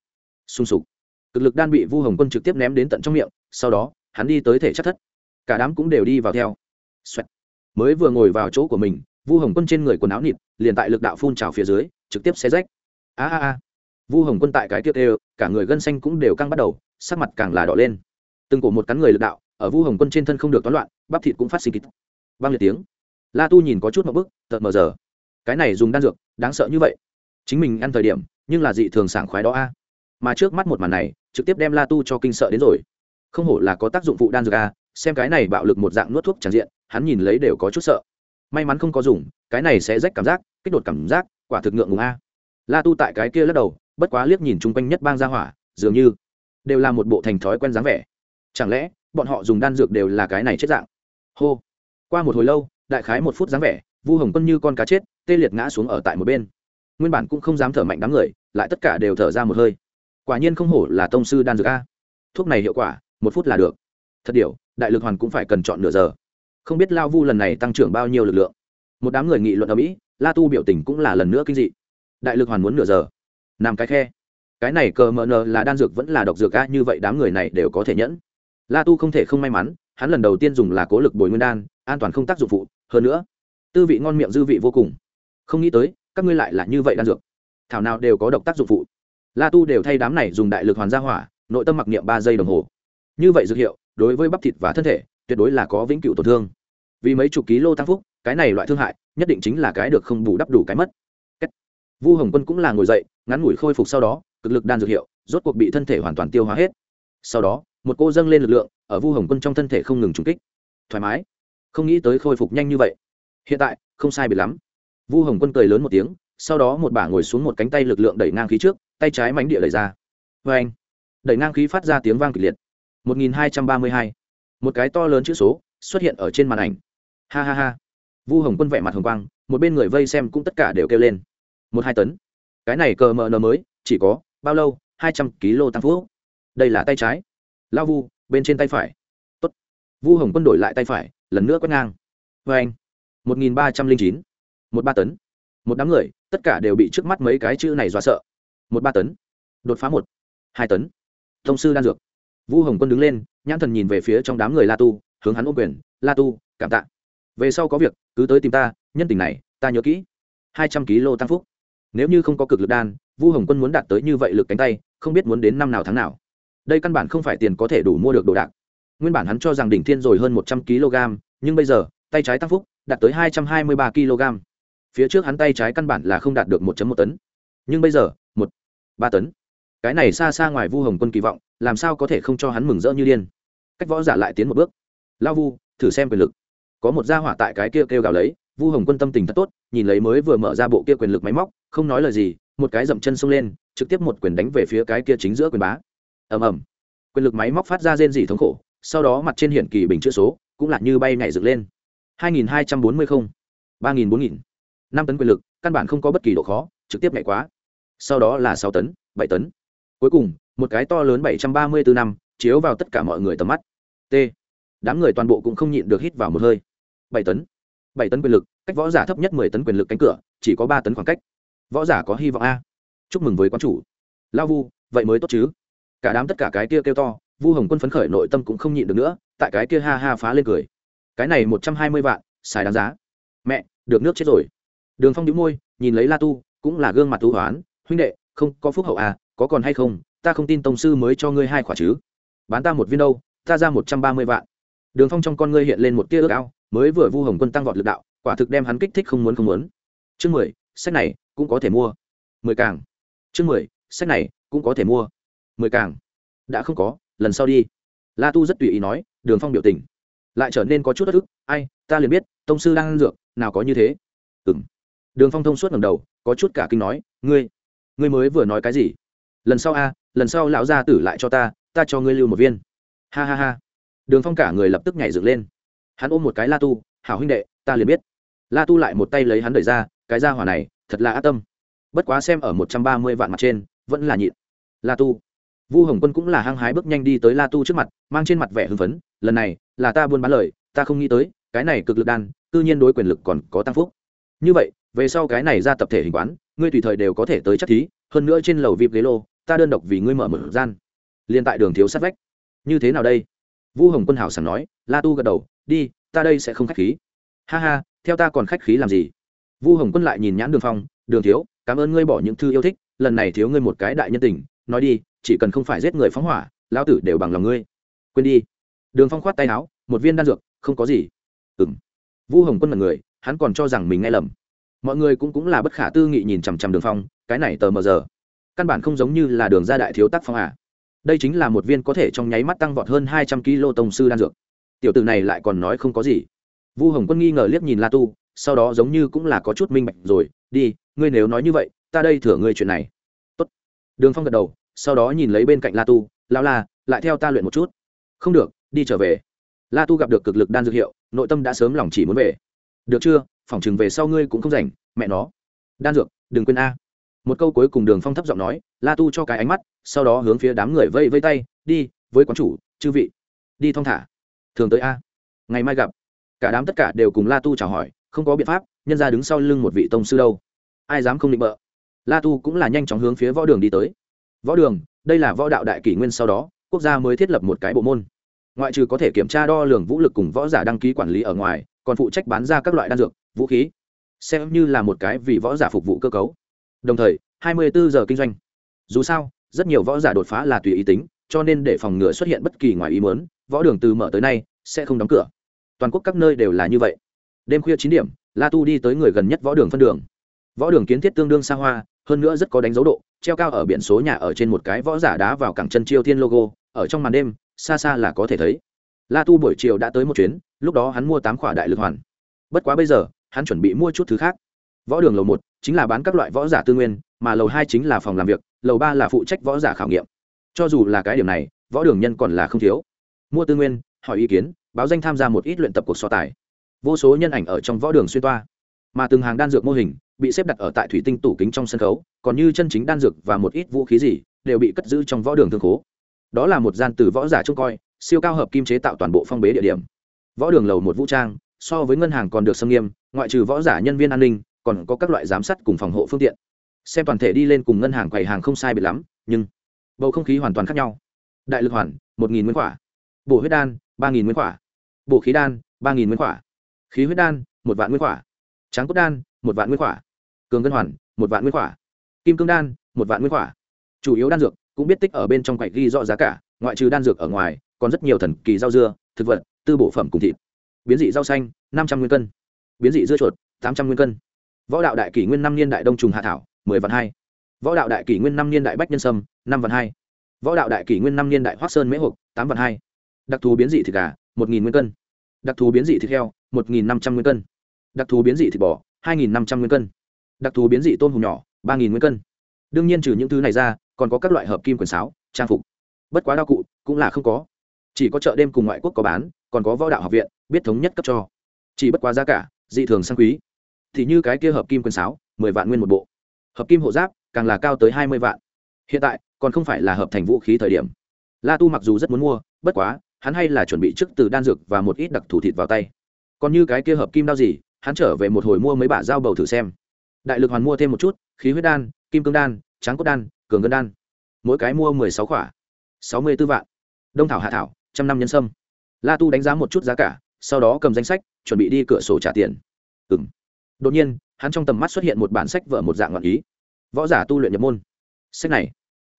Sung sục. Cực lực đan bị vu hồng quân trực tiếp ném đến tận trong miệng, sau đó, hắn đi tới thể chất thất. Cả đám cũng đều đi vào theo. Xoẹt. mới vừa ngồi vào chỗ của mình, vu hồng quân trên người quần áo nịt, liền tại lực đạo phun trào phía dưới, trực tiếp xé rách. A a a. Vu hồng quân tại cái tiếp đều, cả người gân xanh cũng đều căng bắt đầu, sắc mặt càng là đỏ lên. Từng cổ một cắn người lực đạo, ở vu hồng quân trên thân không được toán loạn, bắp thịt cũng phát sinh kịch. Vang liệt tiếng. La tu nhìn có chút một bức tợt mờ giờ. Cái này dùng đan dược, đáng sợ như vậy. Chính mình ăn thời điểm, nhưng là dị thường sảng khoái đó a. Mà trước mắt một màn này, trực tiếp đem la tu cho kinh sợ đến rồi. Không hổ là có tác dụng phụ đan dược a xem cái này bạo lực một dạng nuốt thuốc tràn diện, hắn nhìn lấy đều có chút sợ. May mắn không có dùng, cái này sẽ rách cảm giác, kích đột cảm giác, quả thực ngượng ngùng a. La tu tại cái kia lắc đầu, bất quá liếc nhìn chung quanh nhất bang gia hỏa, dường như đều là một bộ thành thói quen dáng vẻ. Chẳng lẽ, bọn họ dùng đan dược đều là cái này chết dạng? Hô. Qua một hồi lâu, đại khái một phút dáng vẻ, vu hồng quân như con cá chết, tê liệt ngã xuống ở tại một bên. Nguyên bản cũng không dám thở mạnh đám người, lại tất cả đều thở ra một hơi. Quả nhiên không hổ là tông sư đan dược a. Thuốc này hiệu quả, một phút là được. Thật điều đại lực hoàn cũng phải cần chọn nửa giờ. Không biết lao vu lần này tăng trưởng bao nhiêu lực lượng. Một đám người nghị luận ở mỹ, la tu biểu tình cũng là lần nữa kinh dị. Đại lực hoàn muốn nửa giờ. Nằm cái khe. Cái này cờ mờ nờ là đan dược vẫn là độc dược a như vậy đám người này đều có thể nhẫn. La tu không thể không may mắn, hắn lần đầu tiên dùng là cố lực bồi nguyên đan, an toàn không tác dụng phụ. Hơn nữa, tư vị ngon miệng dư vị vô cùng. Không nghĩ tới, các ngươi lại là như vậy đan dược. Thảo nào đều có độc tác dụng phụ. La tu đều thay đám này dùng đại lực hoàn gia hỏa, nội tâm mặc niệm ba giây đồng hồ. Như vậy dược hiệu đối với bắp thịt và thân thể, tuyệt đối là có vĩnh cửu tổn thương. Vì mấy chục ký lô tăng phúc, cái này loại thương hại, nhất định chính là cái được không bù đắp đủ cái mất. Vu hồng quân cũng là ngồi dậy, ngắn ngủi khôi phục sau đó, cực lực đan dược hiệu, rốt cuộc bị thân thể hoàn toàn tiêu hóa hết. Sau đó, một cô dâng lên lực lượng, ở vu hồng quân trong thân thể không ngừng trùng kích. Thoải mái. Không nghĩ tới khôi phục nhanh như vậy. Hiện tại, không sai biệt lắm. Vu hồng quân cười lớn một tiếng, sau đó một bả ngồi xuống một cánh tay lực lượng đẩy ngang khí trước, tay trái mánh địa đẩy ra. Vê anh đẩy ngang khí phát ra tiếng vang kịch liệt. 1232. một cái to lớn chữ số xuất hiện ở trên màn ảnh. Ha ha ha. Vu hồng quân vẻ mặt hồng quang, một bên người vây xem cũng tất cả đều kêu lên. Một hai tấn. Cái này cờ mờ nờ mới, chỉ có bao lâu? Hai trăm kg tăng phú đây là tay trái. Lao vu, bên trên tay phải. Tốt. vu hồng quân đổi lại tay phải, lần nữa quét ngang. Vê anh. một một ba tấn. Một đám người, tất cả đều bị trước mắt mấy cái chữ này dọa sợ. Một ba tấn. Đột phá một. Hai tấn. Thông sư đan dược vu hồng quân đứng lên, nhãn thần nhìn về phía trong đám người la tu, hướng hắn ôm quyền, la tu, cảm tạ. Về sau có việc, cứ tới tìm ta, nhân tình này, ta nhớ kỹ. Hai trăm kg tăng phúc. Nếu như không có cực lực đan, vu hồng quân muốn đạt tới như vậy lực cánh tay, không biết muốn đến năm nào tháng nào. Đây căn bản không phải tiền có thể đủ mua được đồ đạc. Nguyên bản hắn cho rằng đỉnh thiên rồi hơn một trăm kg, nhưng bây giờ, tay trái tăng phúc, đạt tới hai trăm hai mươi ba kg. Phía trước hắn tay trái căn bản là không đạt được một một tấn. Nhưng bây giờ, một, ba tấn cái này xa xa ngoài vu hồng quân kỳ vọng, làm sao có thể không cho hắn mừng rỡ như điên? Cách võ giả lại tiến một bước. Lao vu, thử xem quyền lực. Có một gia hỏa tại cái kia kêu gào lấy, vu hồng quân tâm tình thật tốt, nhìn lấy mới vừa mở ra bộ kia quyền lực máy móc, không nói lời gì, một cái dậm chân xông lên, trực tiếp một quyền đánh về phía cái kia chính giữa quyền bá. Ầm ầm. Quyền lực máy móc phát ra rên rỉ thống khổ, sau đó mặt trên hiển kỳ bình chữ số, cũng là như bay nhảy dựng lên. 2240 không. 3000 4000 5 tấn quyền lực, căn bản không có bất kỳ độ khó, trực tiếp nhảy quá. Sau đó là 6 tấn 7 tấn cuối cùng, một cái to lớn 734 năm, chiếu vào tất cả mọi người tầm mắt. T. Đám người toàn bộ cũng không nhịn được hít vào một hơi. Bảy tấn. Bảy tấn quyền lực, cách võ giả thấp nhất 10 tấn quyền lực cánh cửa, chỉ có ba tấn khoảng cách. Võ giả có hy vọng a. Chúc mừng với quán chủ. Lao vu, vậy mới tốt chứ. Cả đám tất cả cái kia kêu to, vu hồng quân phấn khởi nội tâm cũng không nhịn được nữa, tại cái kia ha ha phá lên cười. Cái này một trăm hai mươi vạn, xài đáng giá. Mẹ, được nước chết rồi. Đường phong đĩu môi, nhìn lấy la tu, cũng là gương mặt tu hoán. Huynh đệ, không có phúc hậu à có còn hay không, ta không tin tông sư mới cho ngươi hai quả chứ. Bán ta một viên đâu, ta ra một trăm ba mươi vạn. Đường phong trong con ngươi hiện lên một tia ước ao, mới vừa vu hồng quân tăng vọt lực đạo, quả thực đem hắn kích thích không muốn không muốn. Chương mười, sách này cũng có thể mua. Mười càng. Chương mười, sách này cũng có thể mua. Mười càng. Đã không có, lần sau đi. La tu rất tùy ý nói, đường phong biểu tình lại trở nên có chút bất ức, ai, ta liền biết, tông sư đang ăn dược, nào có như thế. Ừ m đường phong thông suốt ngầm đầu, có chút cả kinh nói, ngươi ngươi mới vừa nói cái gì? Lần sau a, lần sau lão gia tử lại cho ta ta cho ngươi lưu một viên. Ha ha ha. Đường phong cả người lập tức nhảy dựng lên. Hắn ôm một cái la tu, hảo huynh đệ, ta liền biết. La tu lại một tay lấy hắn đẩy ra, cái ra hỏa này, thật là ác tâm. Bất quá xem ở một trăm ba mươi vạn mặt trên, vẫn là nhịn. La tu. Vu hồng quân cũng là hăng hái bước nhanh đi tới la tu trước mặt, mang trên mặt vẻ hưng phấn, lần này, là ta buôn bán lời, ta không nghĩ tới, cái này cực lực đan tự nhiên đối quyền lực còn có tăng phúc. Như vậy, về sau cái này ra tập thể hình quán, ngươi tùy thời đều có thể tới chắc thí, hơn nữa trên lầu vip ghế lô ta đơn độc vì ngươi mở một gian. Liền tại đường thiếu sát vách. Như thế nào đây? Vu hồng quân hảo sảng nói, la tu gật đầu, đi, ta đây sẽ không khách khí. Ha ha, theo ta còn khách khí làm gì? Vu hồng quân lại nhìn nhãn đường phong, đường thiếu, cảm ơn ngươi bỏ những thư yêu thích, lần này thiếu ngươi một cái đại nhân tình, nói đi, chỉ cần không phải giết người phóng hỏa, lão tử đều bằng lòng ngươi. Quên đi. Đường phong khoát tay áo, một viên đan dược, không có gì. Ừ m vu hồng quân là người, hắn còn cho rằng mình nghe lầm. Mọi người cũng cũng là bất khả tư nghị nhìn chằm chằm đường phong, cái này tờ mờ giờ căn bản không giống như là đường gia đại thiếu tác phong à. đây chính là một viên có thể trong nháy mắt tăng vọt hơn hai trăm kg tông sư đan dược. Tiểu t ử này lại còn nói không có gì. Vu hồng quân nghi ngờ liếc nhìn la tu, sau đó giống như cũng là có chút minh bạch rồi, đi, ngươi nếu nói như vậy, ta đây thửa ngươi chuyện này. Tốt. đường phong gật đầu, sau đó nhìn lấy bên cạnh la tu lao la, lại theo ta luyện một chút. Không được, đi trở về. La tu gặp được cực lực đan dược hiệu, nội tâm đã sớm lòng chỉ muốn về. Được chưa? Phỏng chừng về sau ngươi cũng không rảnh, mẹ nó. Đan dược, đừng quên a một câu cuối cùng đường phong thấp giọng nói, la tu cho cái ánh mắt, sau đó hướng phía đám người vây vây tay, đi, với quán chủ, chư vị. Đi thong thả. Thường tới a. Ngày mai gặp. Cả đám tất cả đều cùng la tu chào hỏi, không có biện pháp, nhân ra đứng sau lưng một vị tông sư đâu. Ai dám không định bợ? La tu cũng là nhanh chóng hướng phía võ đường đi tới. Võ đường, đây là võ đạo đại kỷ nguyên sau đó, quốc gia mới thiết lập một cái bộ môn. Ngoại trừ có thể kiểm tra đo lường vũ lực cùng võ giả đăng ký quản lý ở ngoài, còn phụ trách bán ra các loại đan dược, vũ khí. Xem như là một cái vì võ giả phục vụ cơ cấu đồng thời 24 giờ kinh doanh. Dù sao, rất nhiều võ giả đột phá là tùy ý tính, cho nên để phòng ngừa xuất hiện bất kỳ ngoài ý muốn, võ đường từ mở tới nay, sẽ không đóng cửa. Toàn quốc các nơi đều là như vậy. Đêm khuya chín điểm, la tu đi tới người gần nhất võ đường phân đường. Võ đường kiến thiết tương đương xa hoa, hơn nữa rất có đánh dấu độ, treo cao ở biển số nhà ở trên một cái võ giả đá vào cẳng chân chiêu thiên logo, ở trong màn đêm, xa xa là có thể thấy. La tu buổi chiều đã tới một chuyến, lúc đó hắn mua tám khỏa đại lực hoàn. Bất quá bây giờ, hắn chuẩn bị mua chút thứ khác. Võ đường lầu một chính là bán các loại võ giả tư nguyên, mà lầu hai chính là phòng làm việc, lầu ba là phụ trách võ giả khảo nghiệm. Cho dù là cái điểm này, võ đường nhân còn là không thiếu. Mua tư nguyên, hỏi ý kiến, báo danh tham gia một ít luyện tập cuộc so tài. Vô số nhân ảnh ở trong võ đường xuyên toa. Mà từng hàng đan dược mô hình bị xếp đặt ở tại thủy tinh tủ kính trong sân khấu, còn như chân chính đan dược và một ít vũ khí gì, đều bị cất giữ trong võ đường thương khố. Đó là một gian từ võ giả trông coi, siêu cao hợp kim chế tạo toàn bộ phong bế địa điểm. Võ đường lầu một vũ trang, so với ngân hàng còn được xâm nghiêm, ngoại trừ võ giả nhân viên an ninh còn có các loại giám sát cùng phòng hộ phương tiện. Xem toàn thể đi lên cùng ngân hàng quầy hàng không sai biệt lắm, nhưng bầu không khí hoàn toàn khác nhau. Đại lực hoàn, một nghìn nguyên quả. Bổ huyết đan, ba nghìn nguyên quả. Bổ khí đan, ba nghìn nguyên quả. Khí huyết đan, một vạn nguyên quả. Tráng cốt đan, một vạn nguyên quả. Cường ngân hoàn, một vạn nguyên quả. Kim cương đan, một vạn nguyên quả. Chủ yếu đan dược, cũng biết tích ở bên trong quầy ghi rõ giá cả, ngoại trừ đan dược ở ngoài, còn rất nhiều thần kỳ rau dưa, thực vật, tư bộ phẩm cùng thịt. Biến dị rau xanh, năm trăm nguyên cân. Biến dị dưa chuột, tám trăm nguyên cân võ đạo đại kỷ nguyên năm niên đại đông trùng hạ thảo, mười vạn hai. Võ đạo đại kỷ nguyên năm niên đại bách nhân sâm, năm vạn hai. Võ đạo đại kỷ nguyên năm niên đại hoác sơn mễ hộp tám vạn hai. Đặc thù biến dị thịt gà, một nghìn nguyên cân. Đặc thù biến dị thịt heo, một nghìn năm trăm nguyên cân. Đặc thù biến dị thịt bò, hai nghìn năm trăm nguyên cân. Đặc thù biến dị tôm hùm nhỏ, ba nghìn nguyên cân. Đương nhiên trừ những thứ này ra, còn có các loại hợp kim quần sáo, trang phục. Bất quá đao cụ, cũng là không có. Chỉ có chợ đêm cùng ngoại quốc có bán, còn có võ đạo học viện, biết thống nhất cấp cho. Chỉ bất quá giá cả, dị thường sang quý thì như cái kia hợp kim quần sáo, mười vạn nguyên một bộ. Hợp kim hộ giáp, càng là cao tới hai mươi vạn. Hiện tại, còn không phải là hợp thành vũ khí thời điểm. La tu mặc dù rất muốn mua, bất quá, hắn hay là chuẩn bị trước từ đan dược và một ít đặc thủ thịt vào tay. Còn như cái kia hợp kim đao gì, hắn trở về một hồi mua mấy bả dao bầu thử xem. Đại lực hoàn mua thêm một chút, khí huyết đan, kim cương đan, tráng cốt đan, cường ngân đan. Mỗi cái mua mười sáu khỏa, sáu mươi b ố vạn. Đông thảo hạ thảo, trăm năm nhân sâm. La tu đánh giá một chút giá cả, sau đó cầm danh sách, chuẩn bị đi cửa sổ trả tiền. Ừ m đột nhiên, hắn trong tầm mắt xuất hiện một bản sách vở một dạng ngọn ý. Võ giả tu luyện nhập môn. Sách này,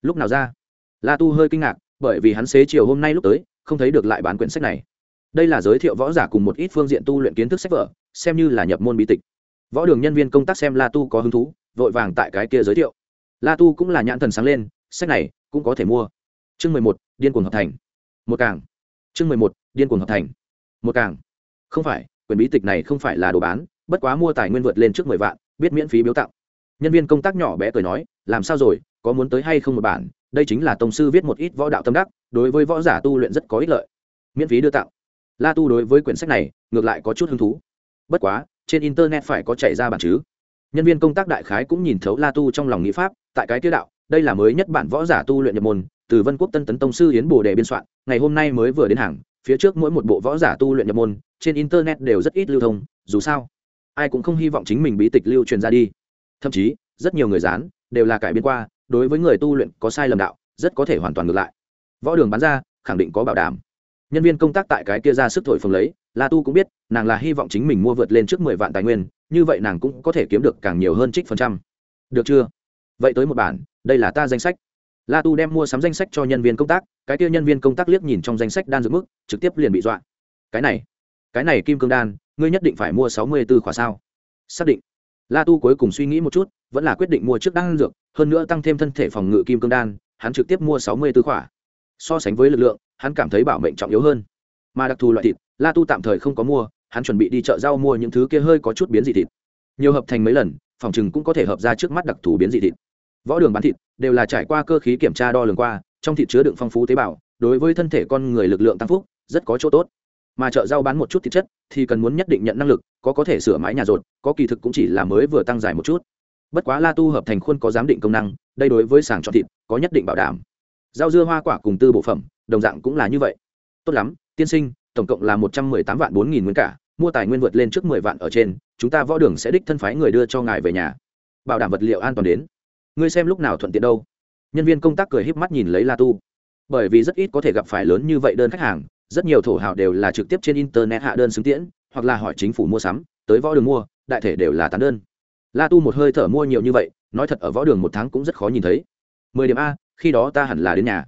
lúc nào ra? La tu hơi kinh ngạc, bởi vì hắn xế chiều hôm nay lúc tới, không thấy được lại bán quyển sách này. Đây là giới thiệu võ giả cùng một ít phương diện tu luyện kiến thức sách vở, xem như là nhập môn bí tịch. Võ đường nhân viên công tác xem la tu có hứng thú, vội vàng tại cái kia giới thiệu. La tu cũng là nhãn thần sáng lên, sách này cũng có thể mua. Chương mười một, điên cuồng hợp thành. Một càng. Chương mười một, điên cuồng hợp thành. Một càng. Không phải, quyển bí tịch này không phải là đồ bán bất quá mua tài nguyên vượt lên trước mười vạn, biết miễn phí biếu tặng. Nhân viên công tác nhỏ bé cười nói, làm sao rồi, có muốn tới hay không một bản? Đây chính là tổng sư viết một ít võ đạo tâm đắc, đối với võ giả tu luyện rất có ích lợi. Miễn phí đưa tặng. La tu đối với quyển sách này, ngược lại có chút hứng thú. Bất quá, trên internet phải có chạy ra bản chứ? Nhân viên công tác đại khái cũng nhìn thấu la tu trong lòng nghĩ pháp, tại cái tiêu đạo, đây là mới nhất bản võ giả tu luyện nhập môn, từ vân quốc tân tấn tông sư yến bồ đề biên soạn, ngày hôm nay mới vừa đến hàng, phía trước mỗi một bộ võ giả tu luyện nhập môn, trên internet đều rất ít lưu thông, dù sao ai cũng không hy vọng chính mình bí tịch lưu truyền ra đi. Thậm chí, rất nhiều người dán đều là cải biến qua, đối với người tu luyện có sai lầm đạo, rất có thể hoàn toàn ngược lại. Võ đường bán ra, khẳng định có bảo đảm. Nhân viên công tác tại cái kia ra sức thổi phồng lấy, la tu cũng biết, nàng là hy vọng chính mình mua vượt lên trước mười vạn tài nguyên, như vậy nàng cũng có thể kiếm được càng nhiều hơn trích phần trăm. Được chưa? Vậy tới một bản, đây là ta danh sách. La tu đem mua sắm danh sách cho nhân viên công tác, cái kia nhân viên công tác liếc nhìn trong danh sách đan dược mức, trực tiếp liền bị dọa. Cái này cái này kim cương đan, ngươi nhất định phải mua sáu mươi b ố khóa sao? Xác định. La tu cuối cùng suy nghĩ một chút, vẫn là quyết định mua trước đan dược, hơn nữa tăng thêm thân thể phòng ngự kim cương đan, hắn trực tiếp mua sáu mươi b ố khỏa. So sánh với lực lượng, hắn cảm thấy bảo mệnh trọng yếu hơn. Mà đặc thù loại thịt, la tu tạm thời không có mua, hắn chuẩn bị đi chợ rau mua những thứ kia hơi có chút biến dị thịt. Nhiều hợp thành mấy lần, phòng chừng cũng có thể hợp ra trước mắt đặc thù biến dị thịt. Võ đường bán thịt, đều là trải qua cơ khí kiểm tra đo lường qua, trong thịt chứa đựng phong phú tế bào, đối với thân thể con người lực lượng tăng phúc, rất có chỗ tốt mà chợ rau bán một chút thịt chất thì cần muốn nhất định nhận năng lực, có có thể sửa mái nhà rột, có kỳ thực cũng chỉ là mới vừa tăng dài một chút. Bất quá la tu hợp thành khuôn có giám định công năng, đây đối với sàng chọn thịt có nhất định bảo đảm. Rau dưa hoa quả cùng tư bộ phẩm, đồng dạng cũng là như vậy. Tốt lắm, tiên sinh, tổng cộng là một trăm mười tám vạn bốn nghìn nguyên cả, mua tài nguyên vượt lên trước mười vạn ở trên, chúng ta võ đường sẽ đích thân phái người đưa cho ngài về nhà. Bảo đảm vật liệu an toàn đến. Ngươi xem lúc nào thuận tiện đâu. Nhân viên công tác cười híp mắt nhìn lấy la tu. Bởi vì rất ít có thể gặp phải lớn như vậy đơn khách hàng rất nhiều thổ hào đều là trực tiếp trên internet hạ đơn xứng tiễn, hoặc là hỏi chính phủ mua sắm, tới võ đường mua, đại thể đều là tán đơn. La tu một hơi thở mua nhiều như vậy, nói thật ở võ đường một tháng cũng rất khó nhìn thấy. Mười điểm a, khi đó ta hẳn là đến nhà.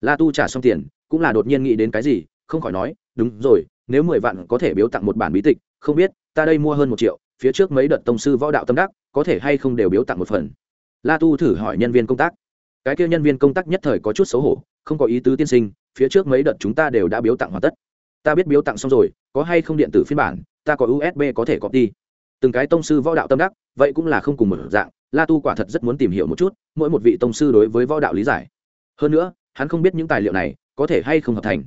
La tu trả xong tiền, cũng là đột nhiên nghĩ đến cái gì, không khỏi nói, đúng rồi, nếu mười vạn có thể biếu tặng một bản bí tịch, không biết, ta đây mua hơn một triệu, phía trước mấy đợt tông sư võ đạo tâm đắc, có thể hay không đều biếu tặng một phần? La tu thử hỏi nhân viên công tác. Cái kia nhân viên công tác nhất thời có chút xấu hổ không có ý tứ tiên sinh, phía trước mấy đợt chúng ta đều đã biếu tặng hoàn tất. Ta biết biếu tặng xong rồi, có hay không điện tử phiên bản, ta có usb có thể copy. Từng cái tông sư võ đạo tâm đắc, vậy cũng là không cùng một dạng, la tu quả thật rất muốn tìm hiểu một chút, mỗi một vị tông sư đối với võ đạo lý giải. Hơn nữa, hắn không biết những tài liệu này có thể hay không hợp thành.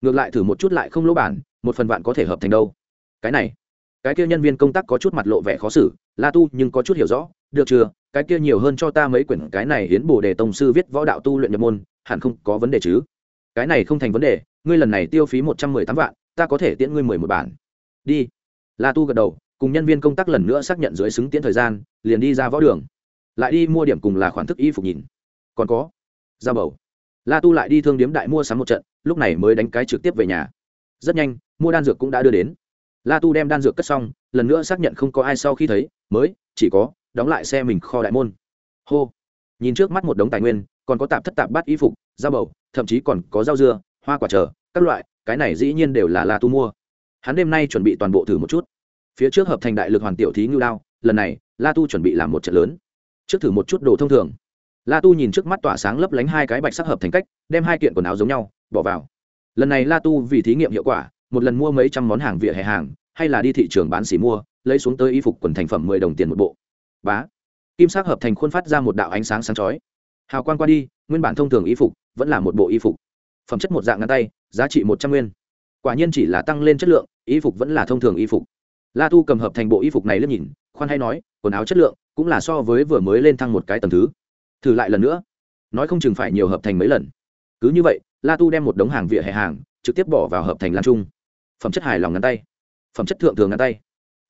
Ngược lại thử một chút lại không lỗ bản, một phần vạn có thể hợp thành đâu. Cái này, cái kia nhân viên công tác có chút mặt lộ vẻ khó xử, la tu nhưng có chút hiểu rõ, được chưa, cái kia nhiều hơn cho ta mấy quyển cái này hiến bồ đề tông sư viết võ đạo tu luyện nhập môn hẳn không có vấn đề chứ? Cái này không thành vấn đề, ngươi lần này tiêu phí một trăm mười tám vạn, ta có thể tiễn ngươi mười một bản. Đi. La tu gật đầu, cùng nhân viên công tác lần nữa xác nhận dưới xứng tiễn thời gian, liền đi ra võ đường. Lại đi mua điểm cùng là khoản thức y phục nhìn. Còn có. Ra bầu. La tu lại đi thương điếm đại mua sắm một trận, lúc này mới đánh cái trực tiếp về nhà. Rất nhanh, mua đan dược cũng đã đưa đến. La tu đem đan dược cất xong, lần nữa xác nhận không có ai sau khi thấy, mới, chỉ có, đóng lại xe mình kho đại môn. Hô. Nhìn trước mắt một đống tài nguyên còn có tạp thất tạp bát y phục da bầu, thậm chí còn có rau dưa, hoa quả trở các loại, cái này dĩ nhiên đều là la tu mua. Hắn đêm nay chuẩn bị toàn bộ thử một chút. Phía trước hợp thành đại lực hoàn tiểu thí ngưu đao, lần này, la tu chuẩn bị làm một trận lớn. Trước thử một chút đồ thông thường. La tu nhìn trước mắt tỏa sáng lấp lánh hai cái bạch sắc hợp thành cách, đem hai kiện quần áo giống nhau, bỏ vào. Lần này la tu vì thí nghiệm hiệu quả, một lần mua mấy trăm món hàng vỉa hè hàng, hay là đi thị trường bán xỉ mua, lấy xuống tới y phục quần thành phẩm mười đồng tiền một bộ. Bá. Kim sắc hợp thành khuôn phát ra một đạo ánh sáng sáng chói hào quang qua đi, nguyên bản thông thường y phục vẫn là một bộ y phục. Phẩm chất một dạng ngăn tay, giá trị một trăm nguyên. Quả nhiên chỉ là tăng lên chất lượng, y phục vẫn là thông thường y phục. La tu cầm hợp thành bộ y phục này lên nhìn, khoan hay nói, quần áo chất lượng cũng là so với vừa mới lên thăng một cái tầm thứ. Thử lại lần nữa. Nói không chừng phải nhiều hợp thành mấy lần. Cứ như vậy, la tu đem một đống hàng vỉa hè hàng, trực tiếp bỏ vào hợp thành lan trung. Phẩm chất hài lòng ngăn tay. Phẩm chất thượng thường ngăn tay.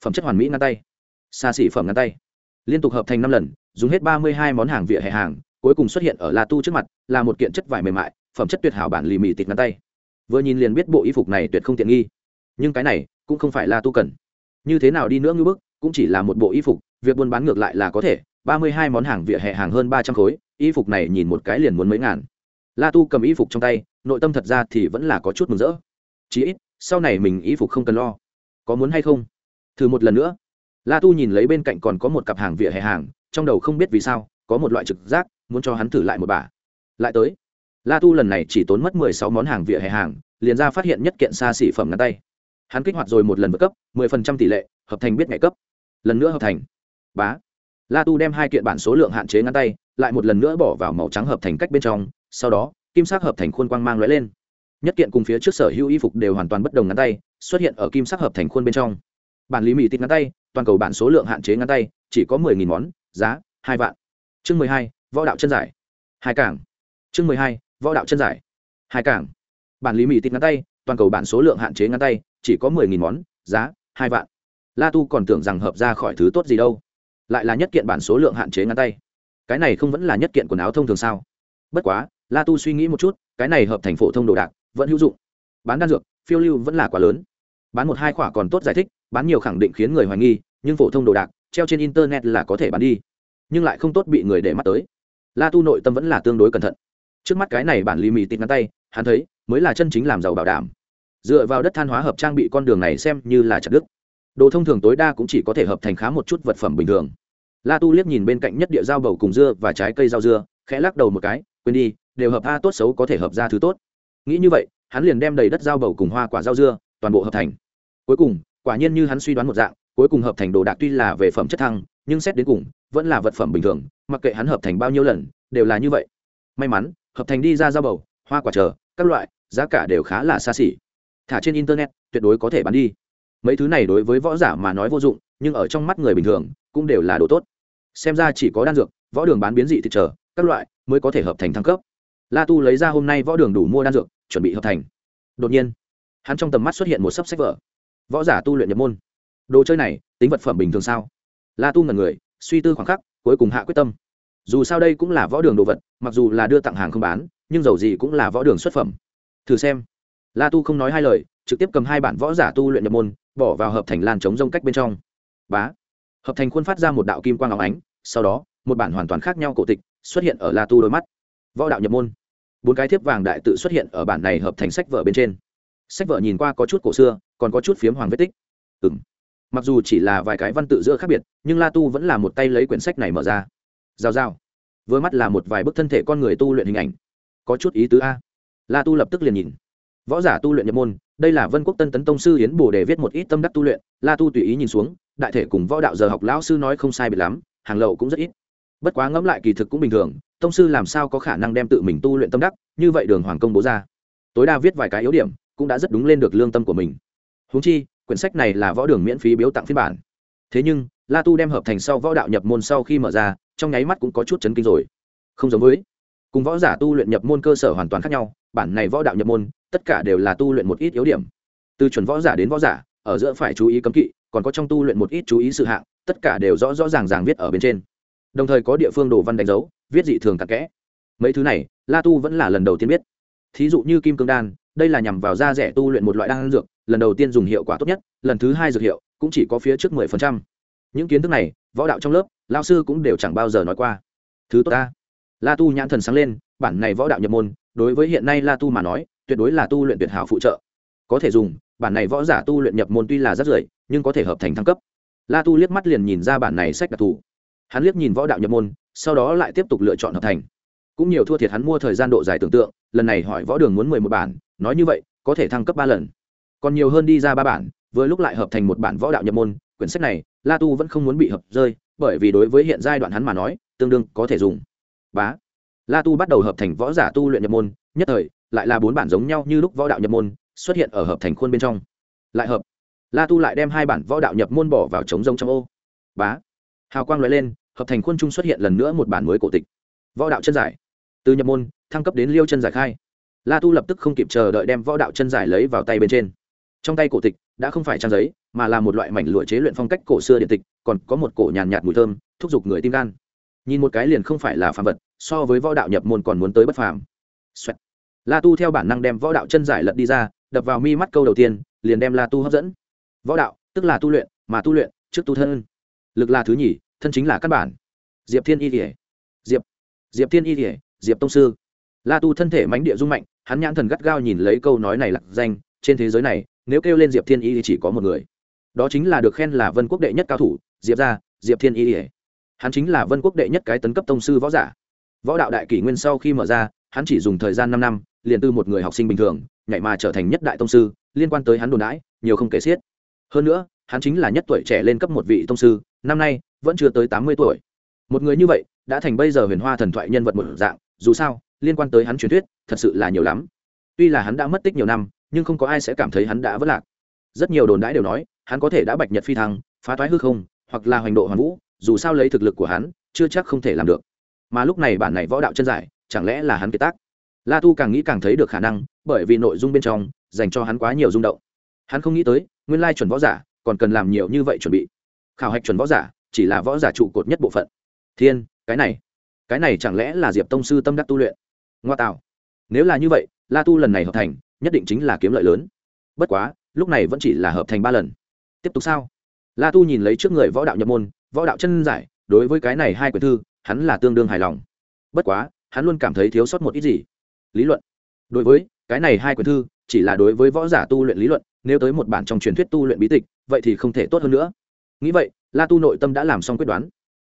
Phẩm chất hoàn mỹ ngăn tay. Xa xỉ phẩm ngăn tay. Liên tục hợp thành năm lần, dùng hết ba mươi hai món hàng vỉa hè hàng cuối cùng xuất hiện ở la tu trước mặt, là một kiện chất vải mềm mại, phẩm chất tuyệt hảo bản lì mì tịt ngắn tay. Vừa nhìn liền biết bộ y phục này tuyệt không tiện nghi. Nhưng cái này cũng không phải la tu cần. Như thế nào đi nữa ngưỡng bức, cũng chỉ là một bộ y phục, việc buôn bán ngược lại là có thể, ba mươi hai món hàng vỉa hè hàng hơn ba trăm khối, y phục này nhìn một cái liền muốn mấy ngàn. La tu cầm y phục trong tay, nội tâm thật ra thì vẫn là có chút mừng rỡ. Chí ít, sau này mình y phục không cần lo. Có muốn hay không? Thử một lần nữa. La tu nhìn lấy bên cạnh còn có một cặp hàng vỉa hè hàng, trong đầu không biết vì sao, có một loại trực giác muốn cho hắn thử lại một bà. Lại tới. La tu lần này chỉ tốn mất mười sáu món hàng vỉa hè hàng, liền ra phát hiện nhất kiện xa xỉ phẩm ngắn tay. Hắn kích hoạt rồi một lần vượt cấp, mười phần trăm tỷ lệ, hợp thành biết ngày cấp. Lần nữa hợp thành. Bá. La tu đem hai kiện bản số lượng hạn chế ngắn tay, lại một lần nữa bỏ vào màu trắng hợp thành cách bên trong, sau đó, kim sắc hợp thành khuôn quang mang lóe lên. Nhất kiện cùng phía trước sở hữu y phục đều hoàn toàn bất đồng ngắn tay, xuất hiện ở kim sắc hợp thành khuôn bên trong. Bản lý mỹ tít ngắn tay, toàn cầu bản số lượng hạn chế ngắn tay, chỉ có mười nghìn món, giá hai vạn. Chương mười hai võ đạo chân giải. Hai cảng. Chương mười hai, võ đạo chân giải. Hai cảng. Bản lý mỹ tít ngắn tay, toàn cầu bản số lượng hạn chế ngắn tay, chỉ có mười nghìn món, giá hai vạn. La tu còn tưởng rằng hợp ra khỏi thứ tốt gì đâu. Lại là nhất kiện bản số lượng hạn chế ngắn tay. Cái này không vẫn là nhất kiện quần áo thông thường sao? Bất quá, la tu suy nghĩ một chút, cái này hợp thành phổ thông đồ đạc, vẫn hữu dụng. Bán đan dược, phiêu lưu vẫn là quá lớn. Bán một hai khoả còn tốt giải thích, bán nhiều khẳng định khiến người hoài nghi, nhưng phổ thông đồ đạc, treo trên internet là có thể bán đi. Nhưng lại không tốt bị người để mắt tới la tu nội tâm vẫn là tương đối cẩn thận. Trước mắt cái này bản lì mì tịt ngắn tay, hắn thấy, mới là chân chính làm giàu bảo đảm. Dựa vào đất than hóa hợp trang bị con đường này xem như là chặt đức đồ thông thường tối đa cũng chỉ có thể hợp thành khá một chút vật phẩm bình thường. La tu liếc nhìn bên cạnh nhất địa dao bầu cùng dưa và trái cây rau dưa, khẽ lắc đầu một cái, quên đi, đều hợp a tốt xấu có thể hợp ra thứ tốt. Nghĩ như vậy, hắn liền đem đầy đất dao bầu cùng hoa quả rau dưa, toàn bộ hợp thành. Cuối cùng, quả nhiên như hắn suy đoán một dạng cuối cùng hợp thành đồ đạc tuy là về phẩm chất thăng, nhưng xét đến cùng, vẫn là vật phẩm bình thường, mặc kệ hắn hợp thành bao nhiêu lần, đều là như vậy. May mắn, hợp thành đi ra dao bầu, hoa quả chờ, các loại, giá cả đều khá là xa xỉ. Thả trên internet, tuyệt đối có thể bán đi. Mấy thứ này đối với võ giả mà nói vô dụng, nhưng ở trong mắt người bình thường, cũng đều là đồ tốt. Xem ra chỉ có đan dược, võ đường bán biến dị thịt trở các loại, mới có thể hợp thành thăng cấp. La tu lấy ra hôm nay võ đường đủ mua đan dược, chuẩn bị hợp thành. Đột nhiên, hắn trong tầm mắt xuất hiện một sấp sách vở. Võ giả tu luyện nhập môn đồ chơi này, tính vật phẩm bình thường sao? La tu ngần người, suy tư khoảng khắc, cuối cùng hạ quyết tâm. Dù sao đây cũng là võ đường đồ vật, mặc dù là đưa tặng hàng không bán, nhưng dầu gì cũng là võ đường xuất phẩm. Thử xem. La tu không nói hai lời, trực tiếp cầm hai bản võ giả tu luyện nhập môn, bỏ vào hợp thành lan chống rông cách bên trong. Bá. Hợp thành khuôn phát ra một đạo kim quang áo ánh, sau đó, một bản hoàn toàn khác nhau cổ tịch xuất hiện ở la tu đôi mắt. Võ đạo nhập môn. Bốn cái thiếp vàng đại tự xuất hiện ở bản này hợp thành sách vở bên trên. Sách vở nhìn qua có chút cổ xưa, còn có chút phiếm hoàng vết tích. Ừ mặc dù chỉ là vài cái văn tự giữa khác biệt, nhưng la tu vẫn là một tay lấy quyển sách này mở ra. Giao giao vừa mắt là một vài bức thân thể con người tu luyện hình ảnh. Có chút ý tứ a. La tu lập tức liền nhìn. Võ giả tu luyện nhập môn, đây là vân quốc tân tấn tông sư hiến bồ để viết một ít tâm đắc tu luyện. La tu tùy ý nhìn xuống, đại thể cùng võ đạo giờ học lão sư nói không sai biệt lắm, hàng lậu cũng rất ít. Bất quá ngẫm lại kỳ thực cũng bình thường, tông sư làm sao có khả năng đem tự mình tu luyện tâm đắc, như vậy đường hoàng công bố ra. Tối đa viết vài cái yếu điểm, cũng đã rất đúng lên được lương tâm của mình. Húng chi quyển sách này là võ đường miễn phí biếu tặng phiên bản. Thế nhưng, la tu đem hợp thành sau võ đạo nhập môn sau khi mở ra, trong nháy mắt cũng có chút chấn kinh rồi. Không giống với, cùng võ giả tu luyện nhập môn cơ sở hoàn toàn khác nhau, bản này võ đạo nhập môn, tất cả đều là tu luyện một ít yếu điểm. Từ chuẩn võ giả đến võ giả, ở giữa phải chú ý cấm kỵ, còn có trong tu luyện một ít chú ý sự hạng, tất cả đều rõ rõ ràng ràng viết ở bên trên. Đồng thời có địa phương đồ văn đánh dấu, viết dị thường cặn kẽ. Mấy thứ này, la tu vẫn là lần đầu tiên biết. Thí dụ như kim cương đan, đây là nhằm vào da rẻ tu luyện một loại đan dược lần đầu tiên dùng hiệu quả tốt nhất, lần thứ hai dược hiệu cũng chỉ có phía trước mười phần trăm. Những kiến thức này, võ đạo trong lớp lao sư cũng đều chẳng bao giờ nói qua. Thứ tốt ta. La tu nhãn thần sáng lên, bản này võ đạo nhập môn, đối với hiện nay la tu mà nói, tuyệt đối là tu luyện tuyệt hảo phụ trợ. Có thể dùng, bản này võ giả tu luyện nhập môn tuy là rất rưởi nhưng có thể hợp thành thăng cấp. La tu liếc mắt liền nhìn ra bản này sách đặc thù. Hắn liếc nhìn võ đạo nhập môn, sau đó lại tiếp tục lựa chọn hợp thành. Cũng nhiều thua thiệt hắn mua thời gian độ dài tưởng tượng, lần này hỏi võ đường muốn mười một bản, nói như vậy, có thể thăng cấp ba lần còn nhiều hơn đi ra ba bản, vừa lúc lại hợp thành một bản võ đạo nhập môn, quyển sách này, la tu vẫn không muốn bị hợp rơi, bởi vì đối với hiện giai đoạn hắn mà nói, tương đương có thể dùng. Bá. La tu bắt đầu hợp thành võ giả tu luyện nhập môn, nhất thời, lại là bốn bản giống nhau như lúc võ đạo nhập môn, xuất hiện ở hợp thành khuôn bên trong. Lại hợp. La tu lại đem hai bản võ đạo nhập môn bỏ vào trống rông trong ô. Bá. Hào quang loại lên, hợp thành khuôn trung xuất hiện lần nữa một bản mới cổ tịch. Võ đạo chân giải. Từ nhập môn, thăng cấp đến liêu chân giải khai. La tu lập tức không kịp chờ đợi đem võ đạo chân giải lấy vào tay bên trên trong tay cổ tịch đã không phải trang giấy mà là một loại mảnh lụa chế luyện phong cách cổ xưa điện tịch còn có một cổ nhàn nhạt, mùi thơm thúc giục người tim gan. Nhìn một cái liền không phải là phàm vật so với võ đạo nhập môn còn muốn tới bất phàm. Xoẹt. la tu theo bản năng đem võ đạo chân giải lật đi ra đập vào mi mắt câu đầu tiên liền đem la tu hấp dẫn. Võ đạo tức là tu luyện mà tu luyện trước tu thân. Lực là thứ nhì thân chính là căn bản. Diệp thiên y kỉa diệp. Diệp thiên y kỉa diệp tông sư. La tu thân thể mánh địa dung mạnh hắn nhãn thần gắt gao nhìn lấy câu nói này là danh trên thế giới này nếu kêu lên diệp thiên y thì chỉ có một người. Đó chính là được khen là vân quốc đệ nhất cao thủ, diệp gia, diệp thiên y. Hắn chính là vân quốc đệ nhất cái tấn cấp tông sư võ giả. Võ đạo đại kỷ nguyên sau khi mở ra, hắn chỉ dùng thời gian năm năm, liền từ một người học sinh bình thường, nhảy mà trở thành nhất đại tông sư, liên quan tới hắn đồn đãi, nhiều không kể xiết. Hơn nữa, hắn chính là nhất tuổi trẻ lên cấp một vị tông sư, năm nay vẫn chưa tới tám mươi tuổi. Một người như vậy, đã thành bây giờ huyền hoa thần thoại nhân vật một dạng, dù sao, liên quan tới hắn truyền thuyết, thật sự là nhiều lắm. Tuy là hắn đã mất tích nhiều năm nhưng không có ai sẽ cảm thấy hắn đã vất lạc. Rất nhiều đồn đãi đều nói, hắn có thể đã bạch nhật phi thăng, phá toái hư không, hoặc là hoành độ hoàn vũ, dù sao lấy thực lực của hắn, chưa chắc không thể làm được. Mà lúc này bản này võ đạo chân giải, chẳng lẽ là hắn kiệt tác? La tu càng nghĩ càng thấy được khả năng, bởi vì nội dung bên trong dành cho hắn quá nhiều rung động. Hắn không nghĩ tới, nguyên lai chuẩn võ giả còn cần làm nhiều như vậy chuẩn bị. Khảo hạch chuẩn võ giả chỉ là võ giả trụ cột nhất bộ phận. Thiên, cái này cái này chẳng lẽ là diệp tông sư tâm đắc tu luyện? Ngoa tạo. Nếu là như vậy, la tu lần này hợp thành nhất định chính là kiếm lợi lớn. Bất quá, lúc này vẫn chỉ là hợp thành ba lần. Tiếp tục sao? La tu nhìn lấy trước người võ đạo nhập môn, võ đạo chân giải, đối với cái này hai quyển thư, hắn là tương đương hài lòng. Bất quá, hắn luôn cảm thấy thiếu sót một ít gì? Lý luận. Đối với cái này hai quyển thư, chỉ là đối với võ giả tu luyện lý luận, nếu tới một bản trong truyền thuyết tu luyện bí tịch, vậy thì không thể tốt hơn nữa. Nghĩ vậy, la tu nội tâm đã làm xong quyết đoán.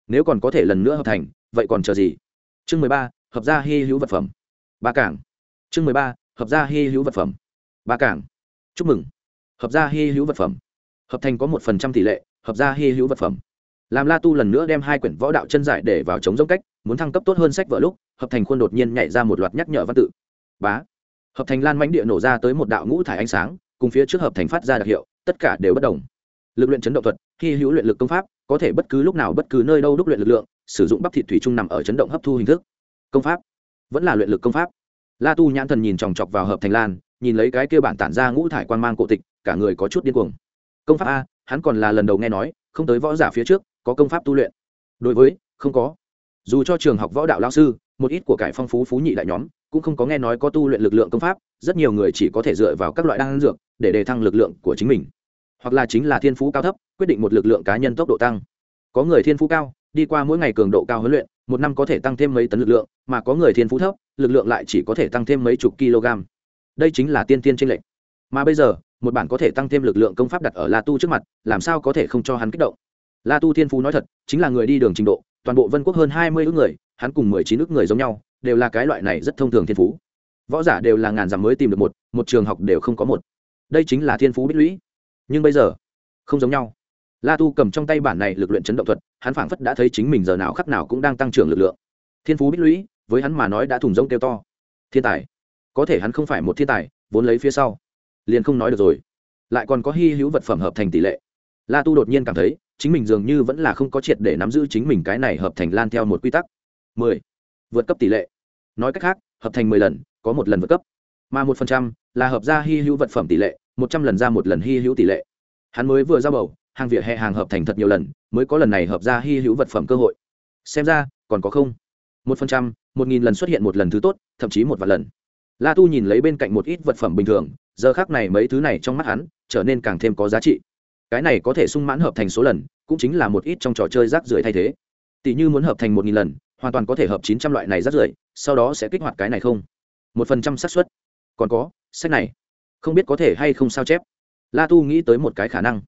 Nếu còn có thể lần nữa hợp thành, vậy còn chờ gì? Chương mười ba, hợp gia hy hữu vật phẩm. Ba cảng. Chương mười ba hợp gia hy hữu vật phẩm. Ba cảng. Chúc mừng. Hợp gia hy hữu vật phẩm. Hợp thành có một phần trăm tỷ lệ, hợp gia hy hữu vật phẩm. Làm la tu lần nữa đem hai quyển võ đạo chân giải để vào chống giống cách, muốn thăng cấp tốt hơn sách vở lúc, hợp thành khuôn đột nhiên nhảy ra một loạt nhắc nhở văn tự. Bá. Hợp thành lan mãnh địa nổ ra tới một đạo ngũ thải ánh sáng, cùng phía trước hợp thành phát ra đặc hiệu, tất cả đều bất đồng. Lực luyện chấn động thuật khi hữu luyện lực công pháp, có thể bất cứ lúc nào bất cứ nơi đâu đúc luyện lực lượng, sử dụng bắp thịt thủy chung nằm ở chấn động hấp thu hình thức. Công pháp. Vẫn là luyện lực công pháp la tu nhãn thần nhìn chòng chọc vào hợp thành lan, nhìn lấy cái kia bản tản ra ngũ thải quan mang cổ tịch, cả người có chút điên cuồng. Công pháp a, hắn còn là lần đầu nghe nói, không tới võ giả phía trước, có công pháp tu luyện. Đối với, không có. Dù cho trường học võ đạo lao sư, một ít của cải phong phú phú nhị đại nhóm, cũng không có nghe nói có tu luyện lực lượng công pháp, rất nhiều người chỉ có thể dựa vào các loại đan dược, để đề thăng lực lượng của chính mình. Hoặc là chính là thiên phú cao thấp, quyết định một lực lượng cá nhân tốc độ tăng. Có người thiên phú cao, đi qua mỗi ngày cường độ cao huấn luyện, một năm có thể tăng thêm mấy tấn lực lượng, mà có người thiên phú thấp lực lượng lại chỉ có thể tăng thêm mấy chục kg. Đây chính là tiên tiên tranh lệch. Mà bây giờ, một bản có thể tăng thêm lực lượng công pháp đặt ở la tu trước mặt, làm sao có thể không cho hắn kích động? La tu thiên phú nói thật, chính là người đi đường trình độ, toàn bộ vân quốc hơn hai mươi ước người, hắn cùng mười chín ước người giống nhau, đều là cái loại này rất thông thường thiên phú. Võ giả đều là ngàn dặm mới tìm được một một trường học đều không có một. Đây chính là thiên phú bích lũy. Nhưng bây giờ, không giống nhau. La tu cầm trong tay bản này lực luyện chấn động thuật, hắn phảng phất đã thấy chính mình giờ nào khắc nào cũng đang tăng trưởng lực lượng. Thiên phú bích lũy với hắn mà nói đã thùng rông kêu to. Thiên tài. Có thể hắn không phải một thiên tài, vốn lấy phía sau. Liền không nói được rồi. Lại còn có hy hữu vật phẩm hợp thành tỷ lệ. La tu đột nhiên cảm thấy, chính mình dường như vẫn là không có triệt để nắm giữ chính mình cái này hợp thành lan theo một quy tắc. Mười. Vượt cấp tỷ lệ. Nói cách khác, hợp thành mười lần, có một lần vượt cấp. Mà một phần trăm là hợp ra hy hữu vật phẩm tỷ lệ, một trăm lần ra một lần hy hữu tỷ lệ. Hắn mới vừa ra bầu, hàng vỉa hè hàng hợp thành thật nhiều lần, mới có lần này hợp ra hy hữu vật phẩm cơ hội. Xem ra, còn có không? Một phần trăm, một nghìn lần xuất hiện một lần thứ tốt, thậm chí một vài lần. La tu nhìn lấy bên cạnh một ít vật phẩm bình thường, giờ khác này mấy thứ này trong mắt hắn trở nên càng thêm có giá trị. Cái này có thể sung mãn hợp thành số lần, cũng chính là một ít trong trò chơi rác rưởi thay thế. Tỷ như muốn hợp thành một nghìn lần, hoàn toàn có thể hợp chín trăm loại này rác rưởi, sau đó sẽ kích hoạt cái này không? một phần trăm xác suất. Còn có, sách này, không biết có thể hay không sao chép? La tu nghĩ tới một cái khả năng.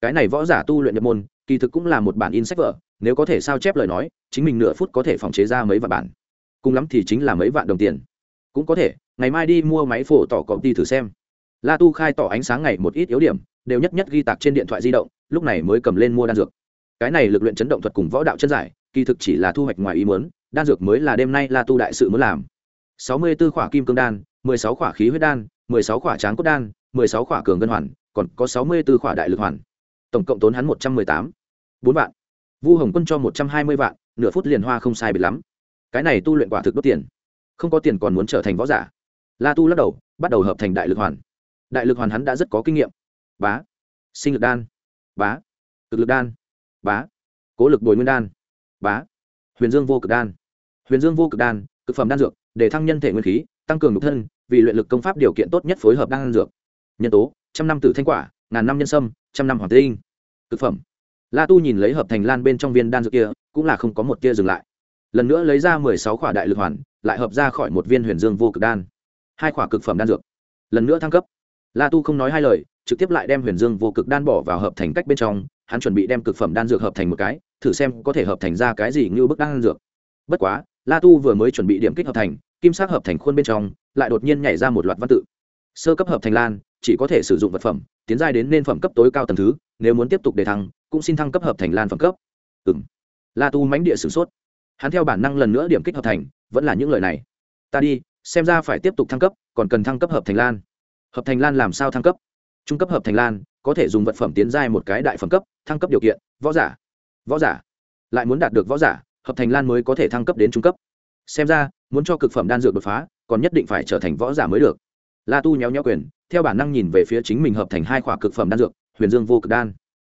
Cái này võ giả tu luyện nhập môn, kỳ thực cũng là một bản in sách vở nếu có thể sao chép lời nói, chính mình nửa phút có thể phòng chế ra mấy vạn bản. Cùng lắm thì chính là mấy vạn đồng tiền. Cũng có thể, ngày mai đi mua máy phổ tỏ công ty thử xem. La tu khai tỏ ánh sáng ngày một ít yếu điểm, đều nhất nhất ghi tạc trên điện thoại di động, lúc này mới cầm lên mua đan dược. Cái này lực luyện chấn động thuật cùng võ đạo chân giải, kỳ thực chỉ là thu hoạch ngoài ý muốn, đan dược mới là đêm nay la tu đại sự muốn làm. Sáu mươi 64 khỏa kim cương đan, mười sáu khỏa khí huyết đan, mười sáu khỏa tráng cốt đan, mười sáu khỏa cường ngân hoàn, còn có sáu mươi 64 khỏa đại lực hoàn. Tổng cộng tốn hắn một trăm mười tám. Bốn vạn vu hồng quân cho một trăm hai mươi vạn, nửa phút liền hoa không sai biệt lắm. Cái này tu luyện quả thực đốt tiền. Không có tiền còn muốn trở thành võ giả. La tu lắc đầu, bắt đầu hợp thành đại lực hoàn. Đại lực hoàn hắn đã rất có kinh nghiệm. Bá. Sinh lực đan. Bá. Cực lực đan. Bá. Cố lực bồi nguyên đan. Bá. Huyền dương vô cực đan. Huyền dương vô cực đan, cực phẩm đan dược, để thăng nhân thể nguyên khí, tăng cường nhục thân, vì luyện lực công pháp điều kiện tốt nhất phối hợp đan dược. Nhân tố, trăm năm tử thanh quả, ngàn năm nhân sâm, trăm năm hoàng tinh. Cực phẩm la tu nhìn lấy hợp thành lan bên trong viên đan dược kia, cũng là không có một tia dừng lại. Lần nữa lấy ra mười sáu khỏa đại lực hoàn, lại hợp ra khỏi một viên huyền dương vô cực đan. Hai khỏa cực phẩm đan dược. Lần nữa thăng cấp. La tu không nói hai lời, trực tiếp lại đem huyền dương vô cực đan bỏ vào hợp thành cách bên trong, hắn chuẩn bị đem cực phẩm đan dược hợp thành một cái, thử xem có thể hợp thành ra cái gì như bức đan dược. Bất quá, la tu vừa mới chuẩn bị điểm kích hợp thành, kim sắc hợp thành khuôn bên trong, lại đột nhiên nhảy ra một loạt văn tự. Sơ cấp hợp thành lan, chỉ có thể sử dụng vật phẩm, tiến giai đến nên phẩm cấp tối cao tầng thứ nếu muốn tiếp tục đề thăng, cũng xin thăng cấp hợp thành lan phẩm cấp. Ừ m la tu mánh địa sửng sốt. Hắn theo bản năng lần nữa điểm kích hợp thành, vẫn là những lời này. Ta đi, xem ra phải tiếp tục thăng cấp, còn cần thăng cấp hợp thành lan. Hợp thành lan làm sao thăng cấp? Trung cấp hợp thành lan, có thể dùng vật phẩm tiến giai một cái đại phẩm cấp, thăng cấp điều kiện, võ giả. Võ giả. Lại muốn đạt được võ giả, hợp thành lan mới có thể thăng cấp đến trung cấp. Xem ra, muốn cho cực phẩm đan dược đột phá, còn nhất định phải trở thành võ giả mới được. La tu nhéo nhéo quyền, theo bản năng nhìn về phía chính mình hợp thành hai khỏa cực phẩm đan dược huyền dương vô cực đan.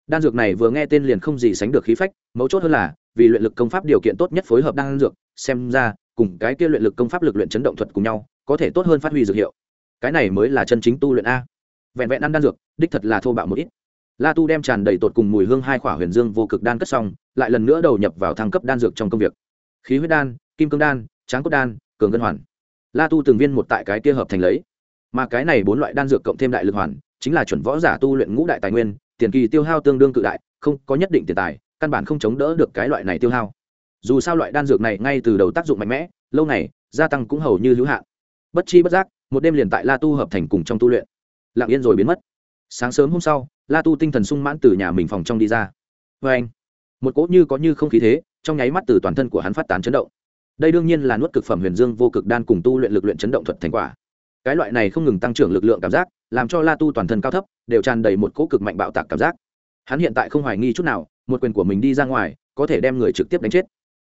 Đan dược này vừa nghe tên liền không gì sánh được khí phách, mấu chốt hơn là, vì luyện lực công pháp điều kiện tốt nhất phối hợp đan dược, xem ra, cùng cái kia luyện lực công pháp lực luyện chấn động thuật cùng nhau, có thể tốt hơn phát huy dược hiệu. Cái này mới là chân chính tu luyện a. Vẹn vẹn ăn đan dược, đích thật là thô bạo một ít. La tu đem tràn đầy tột cùng mùi hương hai khỏa huyền dương vô cực đan cất xong, lại lần nữa đầu nhập vào thăng cấp đan dược trong công việc. Khí huyết đan, kim cương đan, tráng cốt đan, cường ngân hoàn. La tu từng viên một tại cái kia hợp thành lấy. Mà cái này bốn loại đan dược cộng thêm đại lực hoàn chính là chuẩn võ giả tu luyện ngũ đại tài nguyên, tiền kỳ tiêu hao tương đương cự đại, không có nhất định tiền tài, căn bản không chống đỡ được cái loại này tiêu hao. Dù sao loại đan dược này ngay từ đầu tác dụng mạnh mẽ, lâu này gia tăng cũng hầu như hữu hạn. Bất chi bất giác, một đêm liền tại la tu hợp thành cùng trong tu luyện. Lặng yên rồi biến mất. Sáng sớm hôm sau, la tu tinh thần sung mãn từ nhà mình phòng trong đi ra. Vê anh, một cỗ như có như không khí thế, trong nháy mắt từ toàn thân của hắn phát tán chấn động. Đây đương nhiên là nuốt cực phẩm huyền dương vô cực đan cùng tu luyện lực luyện chấn động thuật thành quả cái loại này không ngừng tăng trưởng lực lượng cảm giác, làm cho la tu toàn thân cao thấp, đều tràn đầy một cỗ cực mạnh bạo tạc cảm giác. Hắn hiện tại không hoài nghi chút nào, một quyền của mình đi ra ngoài, có thể đem người trực tiếp đánh chết.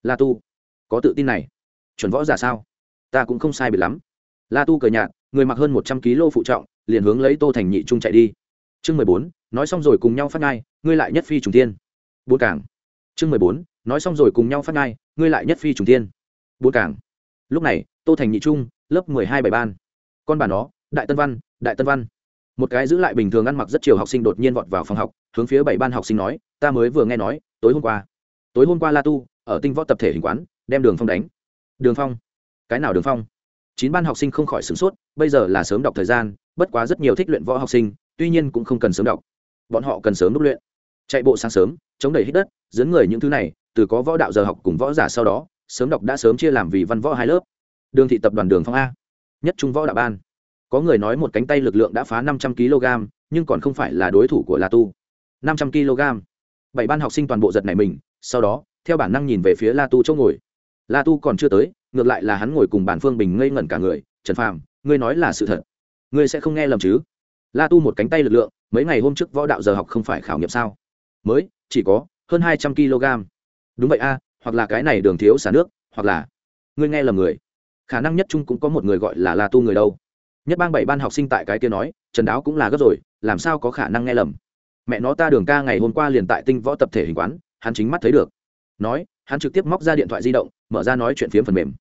La tu, có tự tin này. Chuẩn võ giả sao? Ta cũng không sai biệt lắm. La tu cờ nhạt, người mặc hơn một trăm kg phụ trọng, liền hướng lấy tô thành nhị trung chạy đi. Chương mười bốn, nói xong rồi cùng nhau phát ngai, ngươi lại nhất phi trùng tiên bốn cảng. Chương mười bốn, nói xong rồi cùng nhau phát ngai, ngươi lại nhất phi trùng tiên bốn cảng. Lúc này, tô thành nhị trung, lớp mười hai bảy ban con bà nó, đại tân văn, đại tân văn. Một cái giữ lại bình thường ăn mặc rất chiều học sinh đột nhiên vọt vào phòng học, hướng phía bảy ban học sinh nói, ta mới vừa nghe nói, tối hôm qua, tối hôm qua la tu, ở tinh võ tập thể hình quán, đem đường phong đánh. Đường phong? Cái nào đường phong? Chín ban học sinh không khỏi sửng sốt, bây giờ là sớm đọc thời gian, bất quá rất nhiều thích luyện võ học sinh, tuy nhiên cũng không cần sớm đọc. Bọn họ cần sớm đúc luyện. Chạy bộ sáng sớm, chống đẩy hít đất dấn người những thứ này, từ có võ đạo giờ học cùng võ giả sau đó, sớm đọc đã sớm chia làm vì văn võ hai lớp. Đường thị tập đoàn đường phong a nhất trung võ đạo ban. Có người nói một cánh tay lực lượng đã phá năm trăm kg, nhưng còn không phải là đối thủ của la tu. năm trăm kg. Bảy ban học sinh toàn bộ giật này mình, sau đó, theo bản năng nhìn về phía la tu chỗ ngồi. La tu còn chưa tới, ngược lại là hắn ngồi cùng bản phương bình ngây ngẩn cả người, trần phàm, ngươi nói là sự thật. Ngươi sẽ không nghe lầm chứ? La tu một cánh tay lực lượng, mấy ngày hôm trước võ đạo giờ học không phải khảo nghiệm sao? Mới, chỉ có hơn hai trăm kg. Đúng vậy a, hoặc là cái này đường thiếu xả nước, hoặc là, ngươi nghe lầm người khả năng nhất chung cũng có một người gọi là la tu người đâu. Nhất bang bảy ban học sinh tại cái kia nói, trần đáo cũng là gấp rồi, làm sao có khả năng nghe lầm? Mẹ nó ta đường ca ngày hôm qua liền tại tinh võ tập thể hình quán, hắn chính mắt thấy được. Nói, hắn trực tiếp móc ra điện thoại di động, mở ra nói chuyện phiếm phần mềm.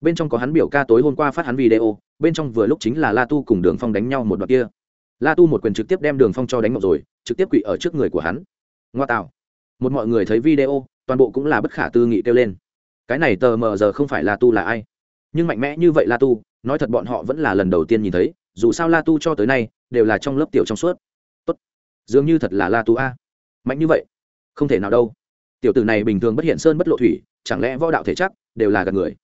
Bên trong có hắn biểu ca tối hôm qua phát hắn video, bên trong vừa lúc chính là la tu cùng đường phong đánh nhau một đoạn kia. La tu một quyền trực tiếp đem đường phong cho đánh mộng rồi, trực tiếp quỵ ở trước người của hắn. Ngoa tạo. Một mọi người thấy video, toàn bộ cũng là bất khả tư nghị kêu lên. Cái này tờ mờ giờ không phải la tu là ai? Nhưng mạnh mẽ như vậy la tu nói thật bọn họ vẫn là lần đầu tiên nhìn thấy dù sao la tu cho tới nay đều là trong lớp tiểu trong suốt. Tốt. Dường như thật là la tu a. Mạnh như vậy không thể nào đâu. Tiểu tử này bình thường bất hiện sơn bất lộ thủy chẳng lẽ võ đạo thể chắc đều là gần người?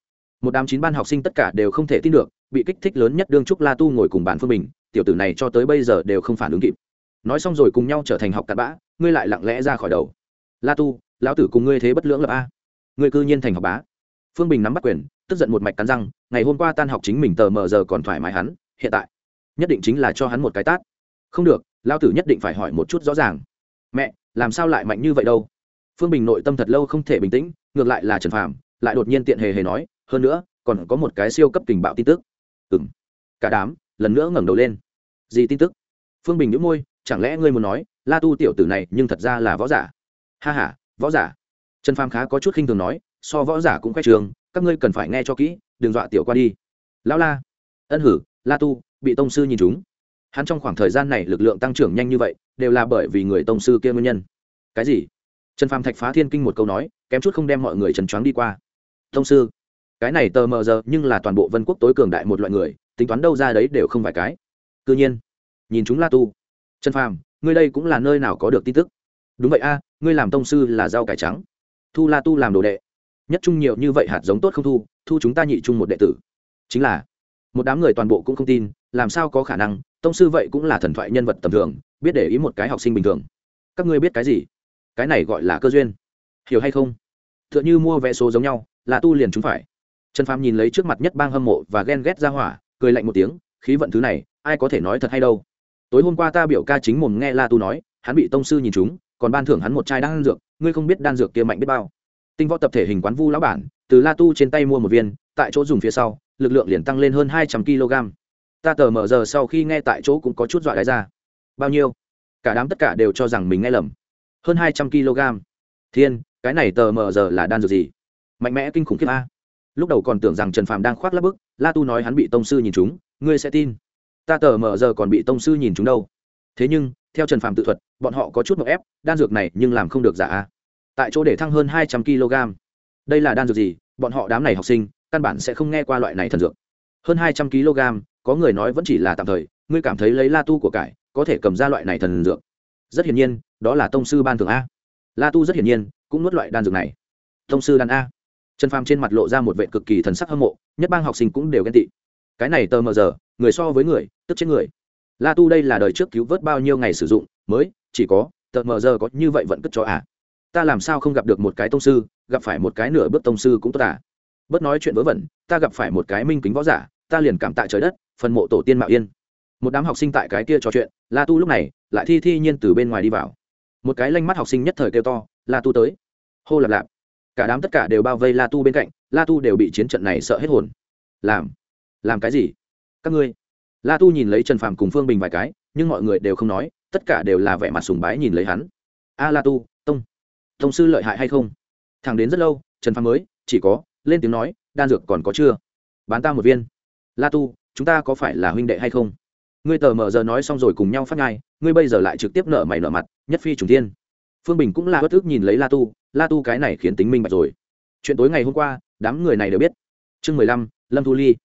Một đám chín ban học sinh tất cả đều không thể tin được bị kích thích lớn nhất đương trúc la tu ngồi cùng bàn phương mình, tiểu tử này cho tới bây giờ đều không phản ứng kịp. Nói xong rồi cùng nhau trở thành học cặn bã ngươi lại lặng lẽ ra khỏi đầu. La tu lão tử cùng ngươi thế bất lưỡng lập a. Ngươi cư nhiên thành học bá phương bình nắm bắt quyền, tức giận một mạch cắn răng, ngày hôm qua tan học chính mình tờ mờ giờ còn thoải mái hắn, hiện tại, nhất định chính là cho hắn một cái tát. Không được, lao tử nhất định phải hỏi một chút rõ ràng. Mẹ, làm sao lại mạnh như vậy đâu? Phương bình nội tâm thật lâu không thể bình tĩnh, ngược lại là trần phàm, lại đột nhiên tiện hề hề nói, hơn nữa, còn có một cái siêu cấp tình bạo tin tức. Ừng cả đám, lần nữa ngẩng đầu lên. Gì tin tức? Phương bình nhũ môi, chẳng lẽ ngươi muốn nói, la tu tiểu tử này nhưng thật ra là võ giả? Ha h a võ giả. Trần phàm khá có chút khinh thường nói so võ giả cũng khoe trường, các ngươi cần phải nghe cho kỹ, đừng dọa tiểu qua đi. Lão la, ân hử, la tu, bị tông sư nhìn chúng. Hắn trong khoảng thời gian này lực lượng tăng trưởng nhanh như vậy, đều là bởi vì người tông sư kia nguyên nhân. Cái gì? Trần phàm thạch phá thiên kinh một câu nói, kém chút không đem mọi người trần choáng đi qua. Tông sư, cái này tờ mờ giờ, nhưng là toàn bộ vân quốc tối cường đại một loại người, tính toán đâu ra đấy đều không vài cái. Cứ nhiên, nhìn chúng la tu. Trần phàm, ngươi đây cũng là nơi nào có được tin tức? Đúng vậy a, ngươi làm tông sư là rau cải trắng. Thu la tu làm đồ đệ nhất trung nhiều như vậy hạt giống tốt không thu thu chúng ta nhị trung một đệ tử. Chính là, một đám người toàn bộ cũng không tin, làm sao có khả năng, tông sư vậy cũng là thần thoại nhân vật tầm thường, biết để ý một cái học sinh bình thường. Các ngươi biết cái gì? Cái này gọi là cơ duyên. Hiểu hay không? T h ư ợ n h ư mua vé số giống nhau, là tu liền chúng phải. Trần phàm nhìn lấy trước mặt nhất bang hâm mộ và ghen ghét ra hỏa, cười lạnh một tiếng, khí vận thứ này, ai có thể nói thật hay đâu. Tối hôm qua ta biểu ca chính mồm nghe la tu nói, hắn bị tông sư nhìn chúng, còn ban thưởng hắn một chai đan dược, ngươi không biết đan dược kia mạnh biết bao tinh võ tập thể hình quán vu lão bản, từ la tu trên tay mua một viên, tại chỗ dùng phía sau, lực lượng liền tăng lên hơn hai trăm kg. Ta tờ mở giờ sau khi nghe tại chỗ cũng có chút dọa đáy ra. Bao nhiêu? Cả đám tất cả đều cho rằng mình nghe lầm. Hơn hai trăm kg. Thiên, cái này tờ mở giờ là đan dược gì? Mạnh mẽ kinh khủng khiếp a. Lúc đầu còn tưởng rằng trần Phạm đang khoác lắp bức, la tu nói hắn bị tông sư nhìn chúng, ngươi sẽ tin. Ta tờ mở giờ còn bị tông sư nhìn chúng đâu. Thế nhưng, theo trần Phạm tự thuật, bọn họ có chút một ép, đan dược này nhưng làm không được giả a tại chỗ để thăng hơn hai trăm kg. Đây là đan dược gì? Bọn họ đám này học sinh, căn bản sẽ không nghe qua loại này thần dược. Hơn hai trăm kg, có người nói vẫn chỉ là tạm thời, ngươi cảm thấy lấy la tu của cải, có thể cầm ra loại này thần dược. Rất hiển nhiên, đó là tông sư ban thường a. La tu rất hiển nhiên, cũng nuốt loại đan dược này. Tông sư đan a. Trần phàm trên mặt lộ ra một vệ cực kỳ thần sắc hâm mộ, nhất bang học sinh cũng đều ghen tị. Cái này tờ mờ giờ, người so với người, tức chết người. La tu đây là đời trước cứu vớt bao nhiêu ngày sử dụng, mới, chỉ có, tờ mờ giờ có như vậy vẫn cất cho à ta làm sao không gặp được một cái tông sư, gặp phải một cái nửa bước tông sư cũng tốt à. Bớt nói chuyện vớ vẩn, ta gặp phải một cái minh kính võ giả, ta liền cảm tạ trời đất, phần mộ tổ tiên mạo yên. Một đám học sinh tại cái kia trò chuyện, la tu lúc này lại thi thi nhiên từ bên ngoài đi vào. Một cái lanh mắt học sinh nhất thời kêu to, la tu tới. Hô lạp lạp. Cả đám tất cả đều bao vây la tu bên cạnh, la tu đều bị chiến trận này sợ hết hồn. Làm làm cái gì? Các ngươi? La tu nhìn lấy trần phàm cùng phương bình vài cái, nhưng mọi người đều không nói, tất cả đều là vẻ mặt sùng bái nhìn lấy hắn. A la tu tông sư lợi hại hay không? Thẳng đến rất lâu, trần phàm mới, chỉ có, lên tiếng nói, đan dược còn có chưa? Bán ta một viên. La tu, chúng ta có phải là huynh đệ hay không? Ngươi tờ mờ giờ nói xong rồi cùng nhau phát ngai ngươi bây giờ lại trực tiếp nợ mày nợ mặt, nhất phi trùng tiên phương bình cũng là bất ức nhìn lấy la tu la tu cái này khiến tính minh bạch rồi. Chuyện tối ngày hôm qua, đám người này đều biết. Chương mười lăm, lâm thu ly.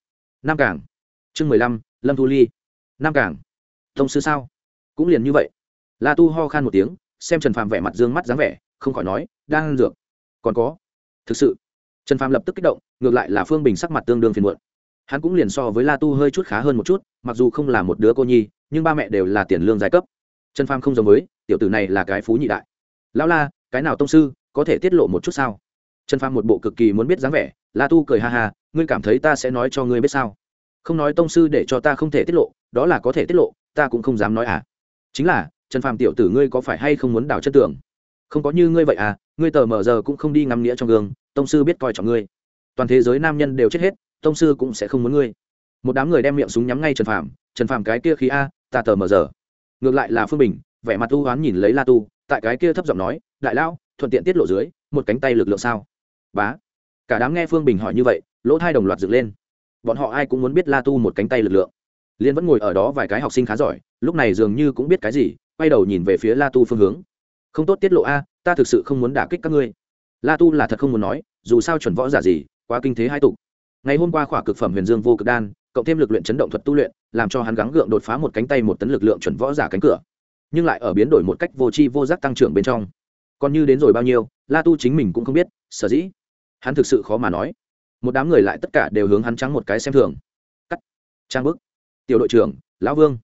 Nam cảng. Chương mười lăm, lâm thu ly. Nam cảng. Thông sư sao? Cũng liền như vậy. La tu ho khan một tiếng, xem trần phàm vẻ mặt d ư ơ n g mắt dáng vẻ không khỏi nói, đang dược. Còn có. Thực sự? Trần phàm lập tức kích động, ngược lại là phương bình sắc mặt tương đương phiền muộn. Hắn cũng liền so với la tu hơi chút khá hơn một chút, mặc dù không là một đứa cô nhi, nhưng ba mẹ đều là tiền lương giai cấp. Trần phàm không giống với, tiểu tử này là cái phú nhị đại. Lão la, cái nào tông sư, có thể tiết lộ một chút sao? Trần phàm một bộ cực kỳ muốn biết dáng vẻ, la tu cười ha ha, ngươi cảm thấy ta sẽ nói cho ngươi biết sao? Không nói tông sư để cho ta không thể tiết lộ, đó là có thể tiết lộ, ta cũng không dám nói à. Chính là, trần phàm tiểu tử ngươi có phải hay không muốn đào chân tường? Không có như ngươi vậy à ngươi tờ mờ giờ cũng không đi ngắm nghĩa trong gương, tông sư biết coi trọng ngươi. Toàn thế giới nam nhân đều chết hết, tông sư cũng sẽ không muốn ngươi. Một đám người đem miệng súng nhắm ngay trần phàm trần phàm cái kia khí a, ta tờ mờ giờ. Ngược lại là phương bình, vẻ mặt tu hoán nhìn lấy la tu, tại cái kia thấp giọng nói, đại lão, thuận tiện tiết lộ dưới, một cánh tay lực lượng sao? Bá. Cả đám nghe phương bình hỏi như vậy, lỗ thai đồng loạt dựng lên. Bọn họ ai cũng muốn biết la tu một cánh tay lực lượng. Liên vẫn ngồi ở đó vài cái học sinh khá giỏi, lúc này dường như cũng biết cái gì, quay đầu nhìn về phía la tu phương hướng không tốt tiết lộ a, ta thực sự không muốn đả kích các ngươi. La tu là thật không muốn nói, dù sao chuẩn võ giả gì, quá kinh thế hai tục. Ngày hôm qua khỏa cực phẩm huyền dương vô cực đan, cộng thêm lực luyện chấn động thuật tu luyện, làm cho hắn gắng gượng đột phá một cánh tay một tấn lực lượng chuẩn võ giả cánh cửa. Nhưng lại ở biến đổi một cách vô tri vô giác tăng trưởng bên trong. Còn như đến rồi bao nhiêu, la tu chính mình cũng không biết, sở dĩ. Hắn thực sự khó mà nói. Một đám người lại tất cả đều hướng hắn trắng một cái xem thường. Cắt. Trang bức. Tiểu đội trưởng, lão vương.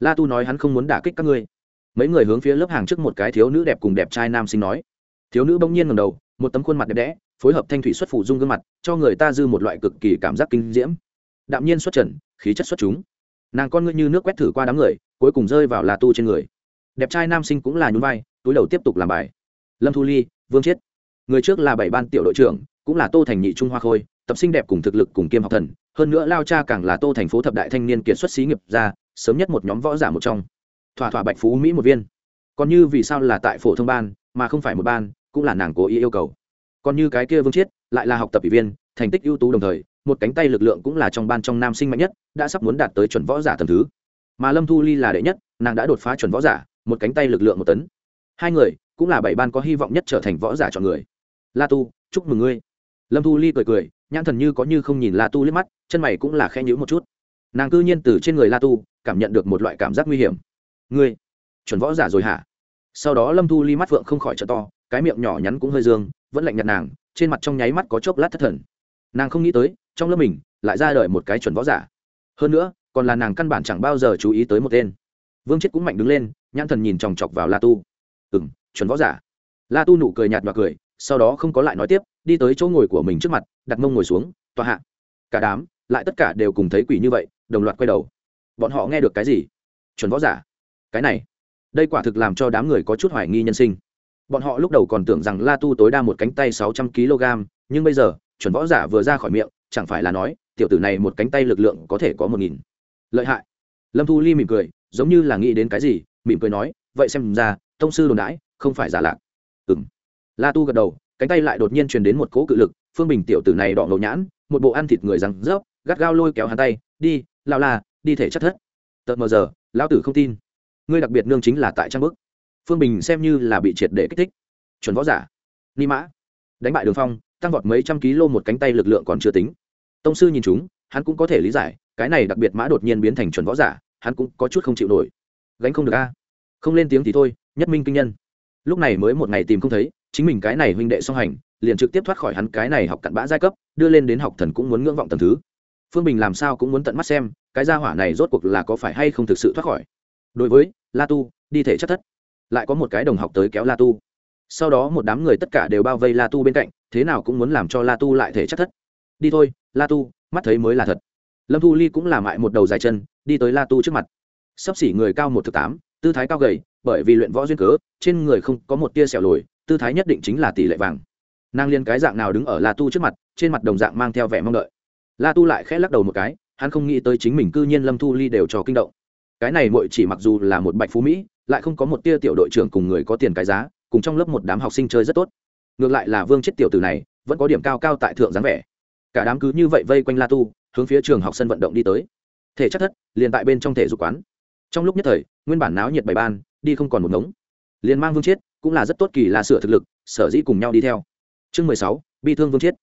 La tu nói hắn không muốn đả kích các ngươi mấy người hướng phía lớp hàng trước một cái thiếu nữ đẹp cùng đẹp trai nam sinh nói. Thiếu nữ bỗng nhiên ngầm đầu, một tấm khuôn mặt đẹp đẽ, phối hợp thanh thủy xuất phủ dung gương mặt, cho người ta dư một loại cực kỳ cảm giác kinh diễm. Đạm nhiên xuất trần, khí chất xuất chúng. Nàng con ngươi như nước quét thử qua đám người, cuối cùng rơi vào là tu trên người. Đẹp trai nam sinh cũng là nhún vai, túi đầu tiếp tục làm bài. Lâm thu ly, vương chiết. Người trước là bảy ban tiểu đội trưởng, cũng là tô thành nhị trung hoa khôi, tập sinh đẹp cùng thực lực cùng kiêm học thần, hơn nữa lao cha càng là tô thành phố thập đại thanh niên kiệt xuất xí nghiệp ra sớm nhất một nhóm võ giả một trong thỏa thỏa bạch phú mỹ một viên. Còn như vì sao là tại phổ thông ban, mà không phải một ban, cũng là nàng cố ý yêu cầu. Còn như cái kia vương chiết lại là học tập ủy viên, thành tích ưu tú đồng thời, một cánh tay lực lượng cũng là trong ban trong nam sinh mạnh nhất, đã sắp muốn đạt tới chuẩn võ giả tầm thứ. Mà lâm thu ly là đệ nhất, nàng đã đột phá chuẩn võ giả, một cánh tay lực lượng một tấn. Hai người, cũng là bảy ban có hy vọng nhất trở thành võ giả chọn người. La tu, chúc mừng ngươi. Lâm thu ly cười cười, nhãn thần như có như không nhìn la tu liếc mắt, chân mày cũng là khe nhữ một chút. Nàng cư nhiên từ trên người la tu, cảm nhận được một loại cảm giác nguy hiểm ngươi, chuẩn võ giả rồi hả? Sau đó lâm thu ly mắt phượng không khỏi trợ to, cái miệng nhỏ nhắn cũng hơi dương, vẫn lạnh nhạt nàng, trên mặt trong nháy mắt có chốc lát thất thần. Nàng không nghĩ tới, trong lớp mình lại ra đời một cái chuẩn võ giả. Hơn nữa, còn là nàng căn bản chẳng bao giờ chú ý tới một tên. Vương chết cũng mạnh đứng lên, nhãn thần nhìn chòng chọc vào la tu. Ừ m chuẩn võ giả. La tu nụ cười nhạt và cười, sau đó không có lại nói tiếp, đi tới chỗ ngồi của mình trước mặt, đặt mông ngồi xuống, tòa hạ. Cả đám, lại tất cả đều cùng thấy quỷ như vậy, đồng loạt quay đầu. Bọn họ nghe được cái gì? Chuẩn võ giả cái này, đây quả thực làm cho đám người có chút hoài nghi nhân sinh. Bọn họ lúc đầu còn tưởng rằng la tu tối đa một cánh tay sáu trăm kg, nhưng bây giờ, chuẩn võ giả vừa ra khỏi miệng, chẳng phải là nói, tiểu tử này một cánh tay lực lượng có thể có một nghìn. Lợi hại. Lâm thu ly mỉm cười, giống như là nghĩ đến cái gì, mỉm cười nói, vậy xem ra thông sư đồn đãi, không phải giả lạc. Ừ m la tu gật đầu, cánh tay lại đột nhiên truyền đến một cỗ cự lực, phương bình tiểu tử này đỏ ngầu nhãn, một bộ ăn thịt người rằng rớp, gắt gao lôi kéo hắn tay, đi lao la, đi thể chất thất. Tợt mờ giờ, lão tử không tin ngươi đặc biệt nương chính là tại trang bức. Phương bình xem như là bị triệt để kích thích. Chuẩn võ giả. Ni mã. Đánh bại đường phong, tăng vọt mấy trăm kg một cánh tay lực lượng còn chưa tính. Tông sư nhìn chúng, hắn cũng có thể lý giải, cái này đặc biệt mã đột nhiên biến thành chuẩn võ giả, hắn cũng có chút không chịu nổi. Gánh không được a. Không lên tiếng thì thôi, nhất minh kinh nhân. Lúc này mới một ngày tìm không thấy, chính mình cái này huynh đệ song hành, liền trực tiếp thoát khỏi hắn cái này học cặn bã giai cấp, đưa lên đến học thần cũng muốn ngưỡng vọng tầm thứ. Phương bình làm sao cũng muốn tận mắt xem, cái gia hỏa này rốt cuộc là có phải hay không thực sự thoát khỏi đối với la tu, đi thể chất thất, lại có một cái đồng học tới kéo la tu. Sau đó một đám người tất cả đều bao vây la tu bên cạnh, thế nào cũng muốn làm cho la tu lại thể chất thất. Đi thôi, la tu, mắt thấy mới là thật. Lâm thu ly cũng là mại một đầu dài chân, đi tới la tu trước mặt. Sắp xỉ người cao một thực tám, tư thái cao gầy, bởi vì luyện võ duyên cớ, trên người không có một tia sẹo lồi, tư thái nhất định chính là tỷ lệ vàng. Nàng liên cái dạng nào đứng ở la tu trước mặt, trên mặt đồng dạng mang theo vẻ mong đợi. La tu lại khẽ lắc đầu một cái, hắn không nghĩ tới chính mình cư nhiên lâm thu ly đều cho kinh động cái này muội chỉ mặc dù là một bạch phú mỹ, lại không có một tia tiểu đội trưởng cùng người có tiền cái giá, cùng trong lớp một đám học sinh chơi rất tốt. Ngược lại là vương chết tiểu tử này, vẫn có điểm cao cao tại thượng dáng vẻ. Cả đám cứ như vậy vây quanh la tu, hướng phía trường học sân vận động đi tới. Thể chất thất, liền tại bên trong thể dục quán. Trong lúc nhất thời, nguyên bản náo nhiệt bảy ban, đi không còn một ngống. Liền mang vương chết, cũng là rất tốt kỳ là sửa thực lực, sở dĩ cùng nhau đi theo. Chương mười sáu, bi thương vương chết.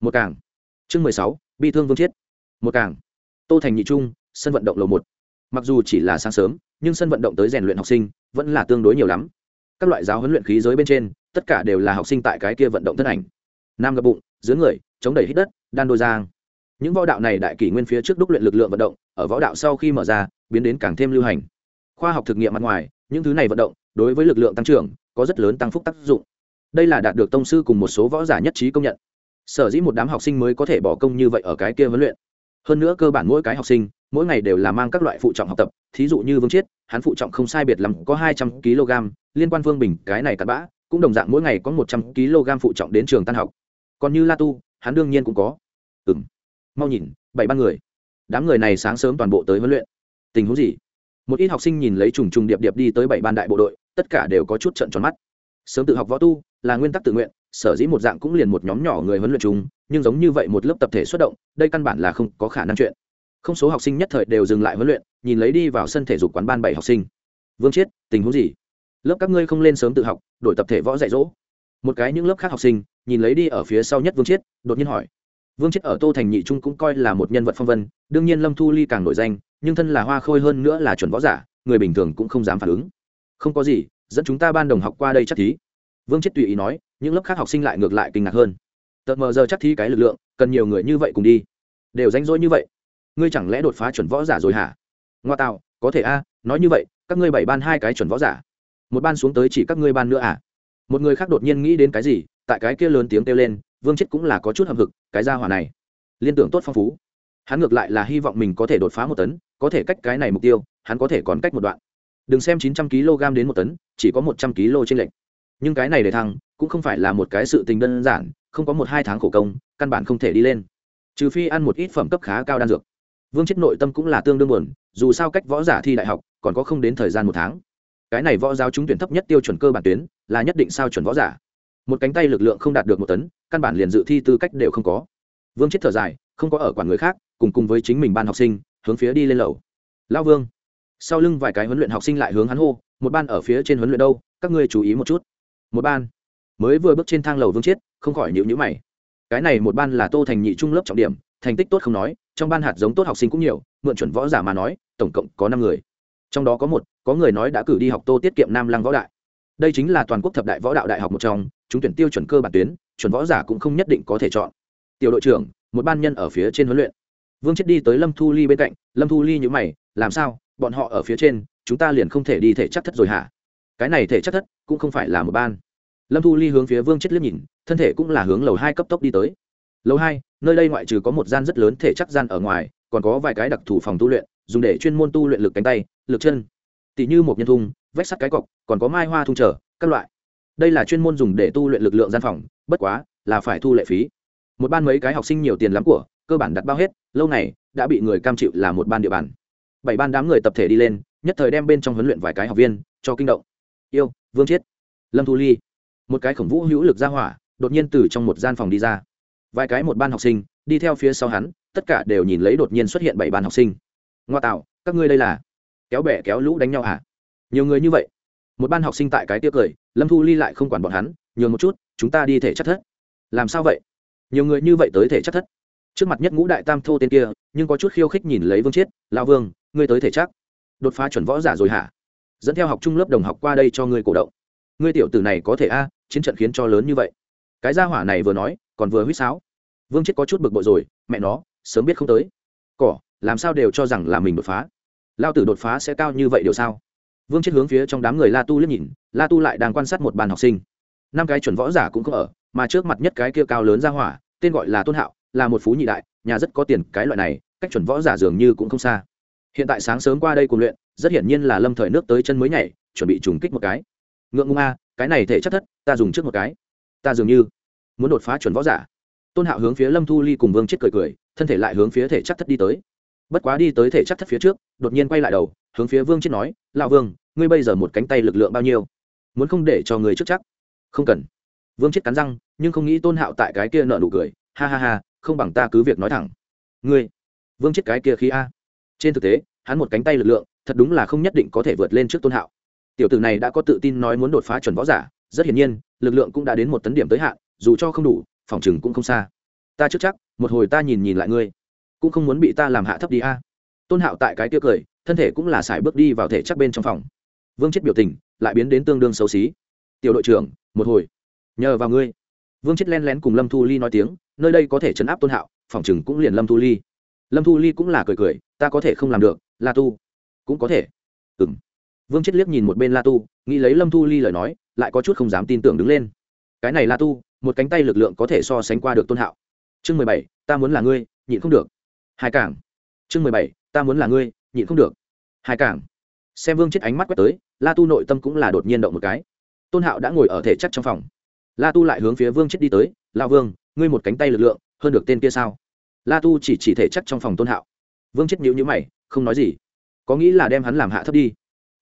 Một càng. Chương mười sáu, bi thương vương chết. Một càng. Tô thành nhị trung, sân vận động lầu một mặc dù chỉ là sáng sớm, nhưng sân vận động tới rèn luyện học sinh vẫn là tương đối nhiều lắm. Các loại giáo huấn luyện khí giới bên trên, tất cả đều là học sinh tại cái kia vận động thân ảnh. Nam gập bụng, dưới người, chống đẩy hít đất, đan đôi giang. Những võ đạo này đại kỷ nguyên phía trước đúc luyện lực lượng vận động, ở võ đạo sau khi mở ra, biến đến càng thêm lưu hành. Khoa học thực nghiệm mặt ngoài, những thứ này vận động, đối với lực lượng tăng trưởng, có rất lớn tăng phúc tác dụng. Đây là đạt được tông sư cùng một số võ giả nhất trí công nhận. Sở dĩ một đám học sinh mới có thể bỏ công như vậy ở cái kia huấn luyện hơn nữa cơ bản mỗi cái học sinh, mỗi ngày đều là mang các loại phụ trọng học tập, thí dụ như vương chiết, hắn phụ trọng không sai biệt lắm, có hai trăm kg, liên quan vương bình, cái này cặn bã, cũng đồng dạng mỗi ngày có một trăm kg phụ trọng đến trường tan học. Còn như la tu, hắn đương nhiên cũng có. Ừ m mau nhìn, bảy ba người. Đám người này sáng sớm toàn bộ tới huấn luyện. Tình huống gì? Một ít học sinh nhìn lấy trùng trùng điệp điệp đi tới bảy ban đại bộ đội, tất cả đều có chút trận tròn mắt. Sớm tự học võ tu, là nguyên tắc tự nguyện sở dĩ một dạng cũng liền một nhóm nhỏ người huấn luyện chúng nhưng giống như vậy một lớp tập thể xuất động, đây căn bản là không có khả năng chuyện. Không số học sinh nhất thời đều dừng lại huấn luyện, nhìn lấy đi vào sân thể dục quán ban bảy học sinh. Vương chiết, tình huống gì? Lớp các ngươi không lên sớm tự học đổi tập thể võ dạy dỗ. Một cái những lớp khác học sinh, nhìn lấy đi ở phía sau nhất vương chiết, đột nhiên hỏi. Vương chiết ở tô thành nhị trung cũng coi là một nhân vật phong vân, đương nhiên lâm thu ly càng nổi danh, nhưng thân là hoa khôi hơn nữa là chuẩn võ giả, người bình thường cũng không dám phản ứng. Không có gì, dẫn chúng ta ban đồng học qua đây chắc thí. Vương chiết tùy ý nói những lớp khác học sinh lại ngược lại kinh ngạc hơn. Tợt mờ giờ chắc thi cái lực lượng, cần nhiều người như vậy cùng đi. Đều danh dỗi như vậy. Ngươi chẳng lẽ đột phá chuẩn võ giả rồi hả? Ngoa tạo, có thể a, nói như vậy, các ngươi bảy ban hai cái chuẩn võ giả. Một ban xuống tới chỉ các ngươi ban nữa à? Một người khác đột nhiên nghĩ đến cái gì, tại cái kia lớn tiếng kêu lên, vương chết cũng là có chút hậm hực, cái gia hỏa này, liên tưởng tốt phong phú. Hắn ngược lại là hy vọng mình có thể đột phá một tấn, có thể cách cái này mục tiêu, hắn có thể còn cách một đoạn. Đừng xem chín trăm kg đến một tấn, chỉ có một trăm kg trên lệnh nhưng cái này để thăng cũng không phải là một cái sự tình đơn giản, không có một hai tháng khổ công, căn bản không thể đi lên. Trừ phi ăn một ít phẩm cấp khá cao đan dược. Vương chết nội tâm cũng là tương đương buồn, dù sao cách võ giả thi đại học còn có không đến thời gian một tháng. Cái này võ giáo trúng tuyển thấp nhất tiêu chuẩn cơ bản tuyến là nhất định sao chuẩn võ giả. Một cánh tay lực lượng không đạt được một tấn, căn bản liền dự thi tư cách đều không có. Vương chết thở dài, không có ở quản người khác, cùng cùng với chính mình ban học sinh, hướng phía đi lên lầu. Lao vương, sau lưng vài cái huấn luyện học sinh lại hướng hắn hô, một ban ở phía trên huấn luyện đâu? Các ngươi chú ý một chút một ban. Mới vừa bước trên thang lầu vương chiết, không khỏi nhịu nhữ mày. Cái này một ban là tô thành nhị trung lớp trọng điểm, thành tích tốt không nói, trong ban hạt giống tốt học sinh cũng nhiều, mượn chuẩn võ giả mà nói, tổng cộng có năm người. Trong đó có một, có người nói đã cử đi học tô tiết kiệm nam lăng võ đại. Đây chính là toàn quốc thập đại võ đạo đại học một trong, chúng tuyển tiêu chuẩn cơ bản tuyến, chuẩn võ giả cũng không nhất định có thể chọn. Tiểu đội trưởng, một ban nhân ở phía trên huấn luyện. Vương chết đi tới lâm thu ly bên cạnh, lâm thu ly nhữ mày, làm sao? Bọn họ ở phía trên, chúng ta liền không thể đi thể chắc thất rồi hả? Cái này thể chắc thất cũng không phải là một ban. Lâm thu ly hướng phía vương chết liếc nhìn, thân thể cũng là hướng lầu hai cấp tốc đi tới. Lầu hai, nơi đây ngoại trừ có một gian rất lớn thể chắc gian ở ngoài, còn có vài cái đặc thù phòng tu luyện, dùng để chuyên môn tu luyện lực cánh tay, lực chân. Tỷ như một nhân thung, vách sắt cái cọc, còn có mai hoa thung trở, các loại. Đây là chuyên môn dùng để tu luyện lực lượng gian phòng, bất quá là phải thu lệ phí. Một ban mấy cái học sinh nhiều tiền lắm của, cơ bản đặt bao hết, lâu này đã bị người cam chịu là một ban địa bàn. Bảy ban đám người tập thể đi lên, nhất thời đem bên trong huấn luyện vài cái học viên cho kinh động yêu, vương chiết lâm thu ly. Một cái khổng vũ hữu lực ra hỏa, đột nhiên từ trong một gian phòng đi ra. Vài cái một ban học sinh, đi theo phía sau hắn, tất cả đều nhìn lấy đột nhiên xuất hiện bảy ban học sinh. Ngoa tạo, các ngươi đây là kéo bẻ kéo lũ đánh nhau à? nhiều người như vậy. Một ban học sinh tại cái tiếc cười, lâm thu ly lại không quản bọn hắn, nhường một chút, chúng ta đi thể chất thất. Làm sao vậy? Nhiều người như vậy tới thể chất thất. Trước mặt nhất ngũ đại tam thô tên kia, nhưng có chút khiêu khích nhìn lấy vương chiết lao vương, ngươi tới thể chắc đột phá chuẩn võ giả rồi hả? Dẫn theo học chung lớp đồng học qua đây cho ngươi cổ động. Ngươi tiểu tử này có thể a, chiến trận khiến cho lớn như vậy. Cái gia hỏa này vừa nói, còn vừa huýt sáo. Vương chết có chút bực bội rồi, mẹ nó, sớm biết không tới. Cỏ, làm sao đều cho rằng là mình đột phá. Lao tử đột phá sẽ cao như vậy điều sao? Vương chết hướng phía trong đám người la tu liếc nhìn, la tu lại đang quan sát một bàn học sinh. Năm cái chuẩn võ giả cũng không ở, mà trước mặt nhất cái kia cao lớn ra hỏa, tên gọi là tôn hạo, là một phú nhị đại, nhà rất có tiền, cái loại này, cách chuẩn võ giả dường như cũng không xa hiện tại sáng sớm qua đây cùng luyện, rất hiển nhiên là lâm thời nước tới chân mới nhảy, chuẩn bị trùng kích một cái. Ngượng ngung a, cái này thể chất thất, ta dùng trước một cái. Ta dường như muốn đột phá chuẩn võ giả. Tôn hạo hướng phía lâm thu ly cùng vương chết cười cười, thân thể lại hướng phía thể chất thất đi tới. Bất quá đi tới thể chất thất phía trước, đột nhiên quay lại đầu, hướng phía vương chết nói, lão vương, ngươi bây giờ một cánh tay lực lượng bao nhiêu? Muốn không để cho người trước chắc? Không cần. Vương chết cắn răng, nhưng không nghĩ tôn hạo tại cái kia nợ nụ cười, ha ha ha, không bằng ta cứ việc nói thẳng. Ngươi? Vương chết cái kia khí a trên thực tế, hắn một cánh tay lực lượng, thật đúng là không nhất định có thể vượt lên trước tôn hạo. Tiểu tử này đã có tự tin nói muốn đột phá chuẩn võ giả, rất hiển nhiên, lực lượng cũng đã đến một tấn điểm tới hạn, dù cho không đủ, phòng chừng cũng không xa. Ta trước chắc, một hồi ta nhìn nhìn lại ngươi. Cũng không muốn bị ta làm hạ thấp đi a. Tôn hạo tại cái kia cười, thân thể cũng là sải bước đi vào thể chắc bên trong phòng. Vương chết biểu tình, lại biến đến tương đương xấu xí. Tiểu đội trưởng, một hồi. Nhờ vào ngươi. Vương chết len lén cùng lâm thu ly nói tiếng, nơi đây có thể chấn áp tôn hạo, phòng chừng cũng liền lâm thu ly lâm thu ly cũng là cười cười, ta có thể không làm được, la tu. Cũng có thể. Ừ m vương chết liếc nhìn một bên la tu, nghĩ lấy lâm thu ly lời nói, lại có chút không dám tin tưởng đứng lên. Cái này la tu, một cánh tay lực lượng có thể so sánh qua được tôn hạo. Chương mười bảy, ta muốn là ngươi, nhịn không được. Hai cảng. Chương mười bảy, ta muốn là ngươi, nhịn không được. Hai cảng. Xem vương chết ánh mắt quét tới, la tu nội tâm cũng là đột nhiên động một cái. Tôn hạo đã ngồi ở thể chắc trong phòng. La tu lại hướng phía vương chết đi tới la vương, ngươi một cánh tay lực lượng, hơn được tên kia sao? La tu chỉ chỉ thể chắc trong phòng tôn hạo. Vương chết nhữ nhữ mày, không nói gì. Có nghĩ là đem hắn làm hạ thấp đi?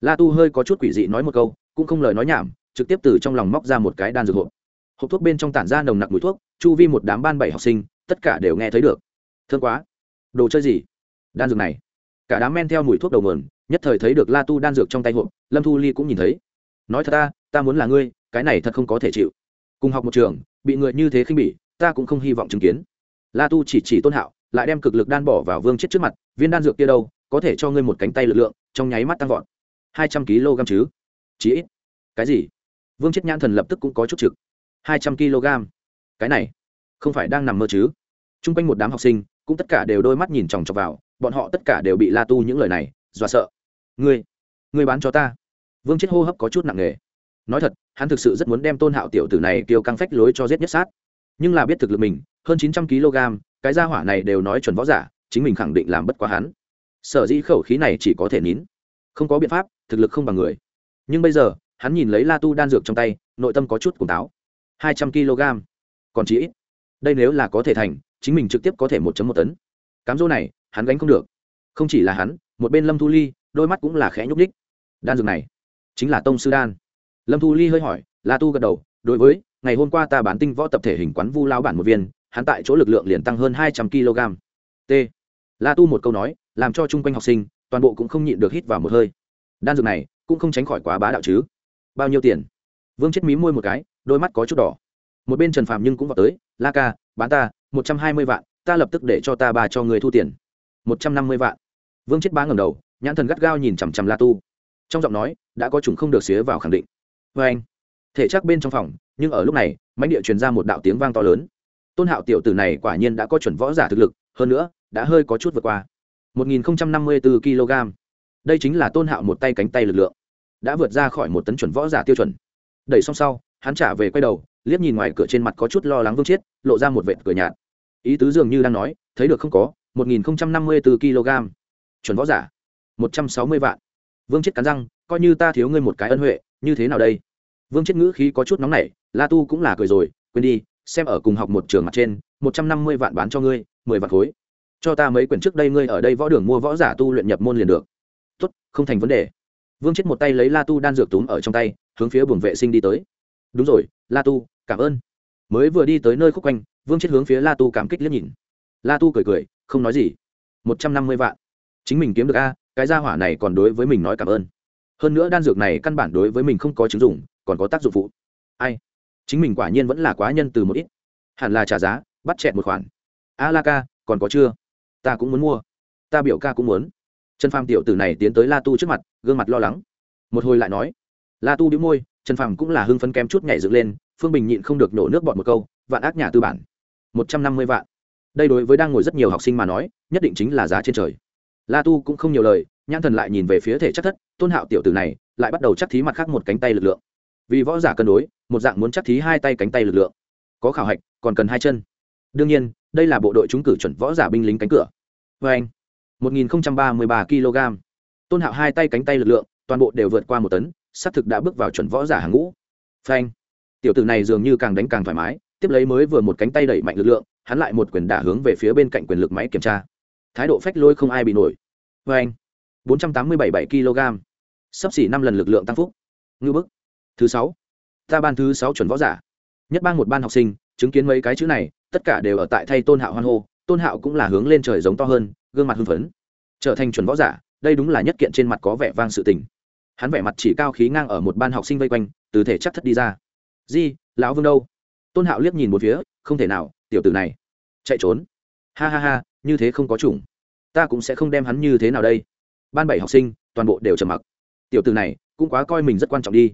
La tu hơi có chút quỷ dị nói một câu, cũng không lời nói nhảm, trực tiếp từ trong lòng móc ra một cái đan dược hộp. Hộp thuốc bên trong tản ra nồng nặc mùi thuốc, chu vi một đám ban bảy học sinh, tất cả đều nghe thấy được. Thương quá. Đồ chơi gì? Đan dược này. Cả đám men theo mùi thuốc đầu mườn nhất thời thấy được la tu đan dược trong tay hộp, lâm thu ly cũng nhìn thấy. Nói thật ta ta muốn là ngươi, cái này thật không có thể chịu. Cùng học một trường, bị người như thế khinh bỉ, ta cũng không hy vọng chứng kiến la tu chỉ chỉ tôn hạo, lại đem cực lực đan bỏ vào vương chết trước mặt, viên đan dược kia đâu, có thể cho ngươi một cánh tay lực lượng, trong nháy mắt tăng vọt. Hai trăm kg chứ? Chí ít. Cái gì? Vương chết nhãn thần lập tức cũng có chút trực. Hai trăm kg? Cái này không phải đang nằm mơ chứ? T r u n g quanh một đám học sinh, cũng tất cả đều đôi mắt nhìn chòng chọc vào, bọn họ tất cả đều bị la tu những lời này dọa sợ. Ngươi ngươi bán cho ta. Vương chết hô hấp có chút nặng nề. Nói thật, hắn thực sự rất muốn đem tôn hạo tiểu tử này kêu căng phách lối cho giết nhất sát. Nhưng là biết thực lực mình hơn chín trăm kg, cái gia hỏa này đều nói chuẩn võ giả, chính mình khẳng định làm bất quá hắn. Sở dĩ khẩu khí này chỉ có thể nín. Không có biện pháp, thực lực không bằng người. Nhưng bây giờ, hắn nhìn lấy la tu đan dược trong tay, nội tâm có chút cuồng táo. Hai trăm kg. Còn chỉ ít. Đây nếu là có thể thành, chính mình trực tiếp có thể một một tấn. Cám dỗ này, hắn gánh không được. Không chỉ là hắn, một bên lâm thu ly, đôi mắt cũng là khẽ nhúc ních đan dược này, chính là tông sư đan. Lâm thu ly hơi hỏi, la tu gật đầu, đối với, ngày hôm qua ta bán tinh võ tập thể hình quán vu lao bản một viên hắn tại chỗ lực lượng liền tăng hơn hai trăm kg. T. La tu một câu nói, làm cho chung quanh học sinh, toàn bộ cũng không nhịn được hít vào một hơi. Đan dược này, cũng không tránh khỏi quá bá đạo chứ. Bao nhiêu tiền? Vương chết mí môi một cái, đôi mắt có chút đỏ. Một bên trần phàm nhưng cũng vào tới, la ca, bán ta, một trăm hai mươi vạn, ta lập tức để cho ta bà cho người thu tiền. Một trăm năm mươi vạn. Vương chết bá ngầm đầu, nhãn thần gắt gao nhìn chằm chằm la tu. Trong giọng nói, đã có chúng không được xía vào khẳng định. Vê anh thể chắc bên trong phòng, nhưng ở lúc này, mãnh địa truyền ra một đạo tiếng vang to lớn tôn hạo tiểu tử này quả nhiên đã có chuẩn võ giả thực lực, hơn nữa, đã hơi có chút vượt qua. 1054 kg. Đây chính là tôn hạo một tay cánh tay lực lượng. Đã vượt ra khỏi một tấn chuẩn võ giả tiêu chuẩn. Đẩy xong sau, hắn trả về quay đầu, liếc nhìn ngoài cửa trên mặt có chút lo lắng vương chiết lộ ra một vệt cửa nhạt. Ý tứ dường như đang nói, thấy được không có, một nghìn năm mươi bốn kg. Chuẩn võ giả, một trăm sáu mươi vạn. Vương chiết cắn răng, coi như ta thiếu ngươi một cái ân huệ, như thế nào đây? Vương chiết ngữ khí có chút nóng nảy, la tu cũng là cười rồi, quên đi xem ở cùng học một trường mặt trên, một trăm năm mươi vạn bán cho ngươi, mười vạn khối. Cho ta mấy quyển trước đây ngươi ở đây võ đường mua võ giả tu luyện nhập môn liền được. Tốt, không thành vấn đề. Vương chết một tay lấy la tu đan dược túm ở trong tay, hướng phía buồng vệ sinh đi tới. Đúng rồi, la tu, cảm ơn. Mới vừa đi tới nơi khúc quanh, vương chết hướng phía la tu cảm kích liếc nhìn. La tu cười cười, không nói gì. Một trăm năm mươi vạn. Chính mình kiếm được a, cái gia hỏa này còn đối với mình nói cảm ơn. Hơn nữa đan dược này căn bản đối với mình không có chứng dụng, còn có tác dụng phụ. Ai? Chính mình quả nhiên vẫn là quá nhân từ một ít. Hẳn là trả giá, bắt chẹt một khoản. A la ca, còn có chưa? Ta cũng muốn mua. Ta biểu ca cũng muốn. Trần phàm tiểu tử này tiến tới la tu trước mặt, gương mặt lo lắng. Một hồi lại nói. La tu đĩu môi, trần phàm cũng là hưng phấn kém chút nhảy dựng lên, phương bình nhịn không được nổ nước bọt một câu, vạn ác nhà tư bản. Một trăm năm mươi vạn. Đây đối với đang ngồi rất nhiều học sinh mà nói, nhất định chính là giá trên trời. La tu cũng không nhiều lời, nhãn thần lại nhìn về phía thể chắc thất, tôn hạo tiểu tử này, lại bắt đầu chắc thí mặt khác một cánh tay lực lượng vì võ giả cân đối, một dạng muốn chắc thí hai tay cánh tay lực lượng. Có khảo hạch, còn cần hai chân. Đương nhiên, đây là bộ đội trúng cử chuẩn võ giả binh lính cánh cửa. Vê anh, một nghìn ba mươi ba kg. Tôn hạo hai tay cánh tay lực lượng, toàn bộ đều vượt qua một tấn, xác thực đã bước vào chuẩn võ giả hàng ngũ. Phanh tiểu tử này dường như càng đánh càng thoải mái, tiếp lấy mới vừa một cánh tay đẩy mạnh lực lượng, hắn lại một quyền đả hướng về phía bên cạnh quyền lực máy kiểm tra. Thái độ phách lôi không ai bị nổi. Vê anh, bốn trăm tám mươi bảy bảy kg. Sấp xỉ năm lần lực lượng tăng phúc. Ngư bức thứ sáu. Ta ban thứ sáu chuẩn võ giả. Nhất bang một ban học sinh, chứng kiến mấy cái chữ này, tất cả đều ở tại thay tôn hạo hoan hô. Tôn hạo cũng là hướng lên trời giống to hơn, gương mặt hưng phấn. Trở thành chuẩn võ giả, đây đúng là nhất kiện trên mặt có vẻ vang sự tình. Hắn vẻ mặt chỉ cao khí ngang ở một ban học sinh vây quanh, từ thể chắc thất đi ra. Di, lão vương đâu? Tôn hạo liếc nhìn một phía, không thể nào, tiểu tử này. Chạy trốn. Ha ha ha, như thế không có chủng. Ta cũng sẽ không đem hắn như thế nào đây. Ban bảy học sinh, toàn bộ đều trầm mặc. Tiểu tử này, cũng quá coi mình rất quan trọng đi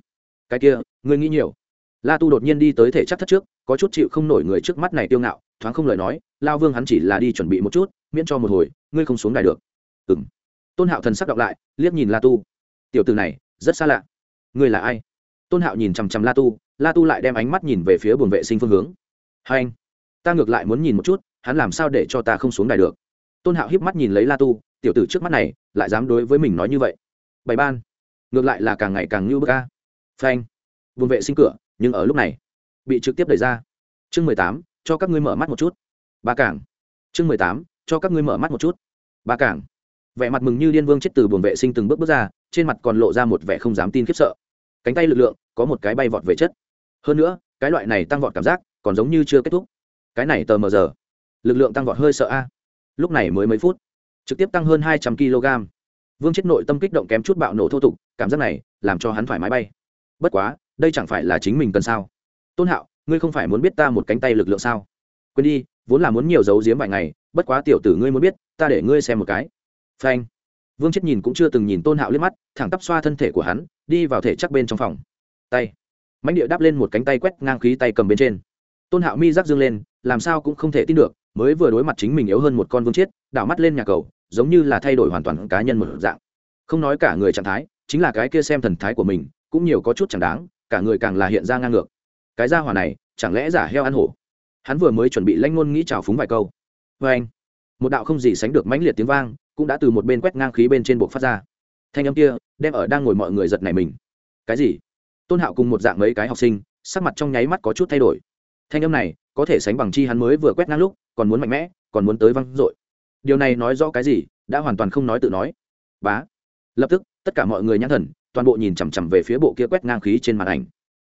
cái kia, ngươi nghĩ nhiều. La tu đột nhiên đi tới thể chắc thất trước, có chút chịu không nổi người trước mắt này tiêu ngạo, thoáng không lời nói, lao vương hắn chỉ là đi chuẩn bị một chút, miễn cho một hồi, ngươi không xuống đài được. Ừ m tôn hạo thần sắc đọc lại, liếc nhìn la tu. Tiểu từ này, rất xa lạ. Ngươi là ai? Tôn hạo nhìn chằm chằm la tu la tu lại đem ánh mắt nhìn về phía buồng vệ sinh phương hướng. Hai anh, ta ngược lại muốn nhìn một chút, hắn làm sao để cho ta không xuống đài được? Tôn hạo hiếp mắt nhìn lấy la tu, tiểu tử trước mắt này, lại dám đối với mình nói như vậy? Bảy ban. Ngược lại là càng ngày càng như bức ca phanh. Vùng vệ sinh cửa, nhưng ở lúc này, bị trực tiếp đẩy ra. Chương mười tám, cho các ngươi mở mắt một chút. Ba cảng. Chương mười tám, cho các ngươi mở mắt một chút. Ba cảng. Vẻ mặt mừng như điên vương chết từ buồng vệ sinh từng bước bước ra, trên mặt còn lộ ra một vẻ không dám tin khiếp sợ. Cánh tay lực lượng, có một cái bay vọt về chất. Hơn nữa, cái loại này tăng vọt cảm giác, còn giống như chưa kết thúc. Cái này tờ mờ giờ. Lực lượng tăng vọt hơi sợ a. Lúc này mới mấy phút, trực tiếp tăng hơn hai trăm kg vương chết nội tâm kích động kém chút bạo nổ thô tục, cảm giác này làm cho hắn phải máy bay bất quá, đây chẳng phải là chính mình cần sao? Tôn hạo, ngươi không phải muốn biết ta một cánh tay lực lượng sao? Quên đi, vốn là muốn nhiều giấu giếm vài ngày, bất quá tiểu tử ngươi muốn biết, ta để ngươi xem một cái. Phanh. Vương chết nhìn cũng chưa từng nhìn tôn hạo liếc mắt, thẳng tắp xoa thân thể của hắn, đi vào thể chắc bên trong phòng. Tay. Mánh địa đáp lên một cánh tay quét ngang khí tay cầm bên trên. Tôn hạo mi rắc dương lên, làm sao cũng không thể tin được, mới vừa đối mặt chính mình yếu hơn một con vương chết đảo mắt lên nhà cầu, giống như là thay đổi hoàn toàn cá nhân một dạng. Không nói cả người trạng thái, chính là cái kia xem thần thái của mình cũng nhiều có chút chẳng đáng, cả người càng là hiện ra ngang ngược. Cái gia hỏa này, chẳng lẽ giả heo ăn hổ? Hắn vừa mới chuẩn bị lanh ngôn nghĩ trào phúng vài câu. Vê anh, một đạo không gì sánh được mãnh liệt tiếng vang, cũng đã từ một bên quét ngang khí bên trên buộc phát ra. Thanh âm kia, đem ở đang ngồi mọi người giật này mình. Cái gì? Tôn hạo cùng một dạng mấy cái học sinh, sắc mặt trong nháy mắt có chút thay đổi. Thanh âm này, có thể sánh bằng chi hắn mới vừa quét ngang lúc, còn muốn mạnh mẽ, còn muốn tới văng dội. Điều này nói rõ cái gì, đã hoàn toàn không nói tự nói. Bá. Lập tức, tất cả mọi người nhãn thần toàn bộ nhìn chằm chằm về phía bộ kia quét ngang khí trên màn ảnh.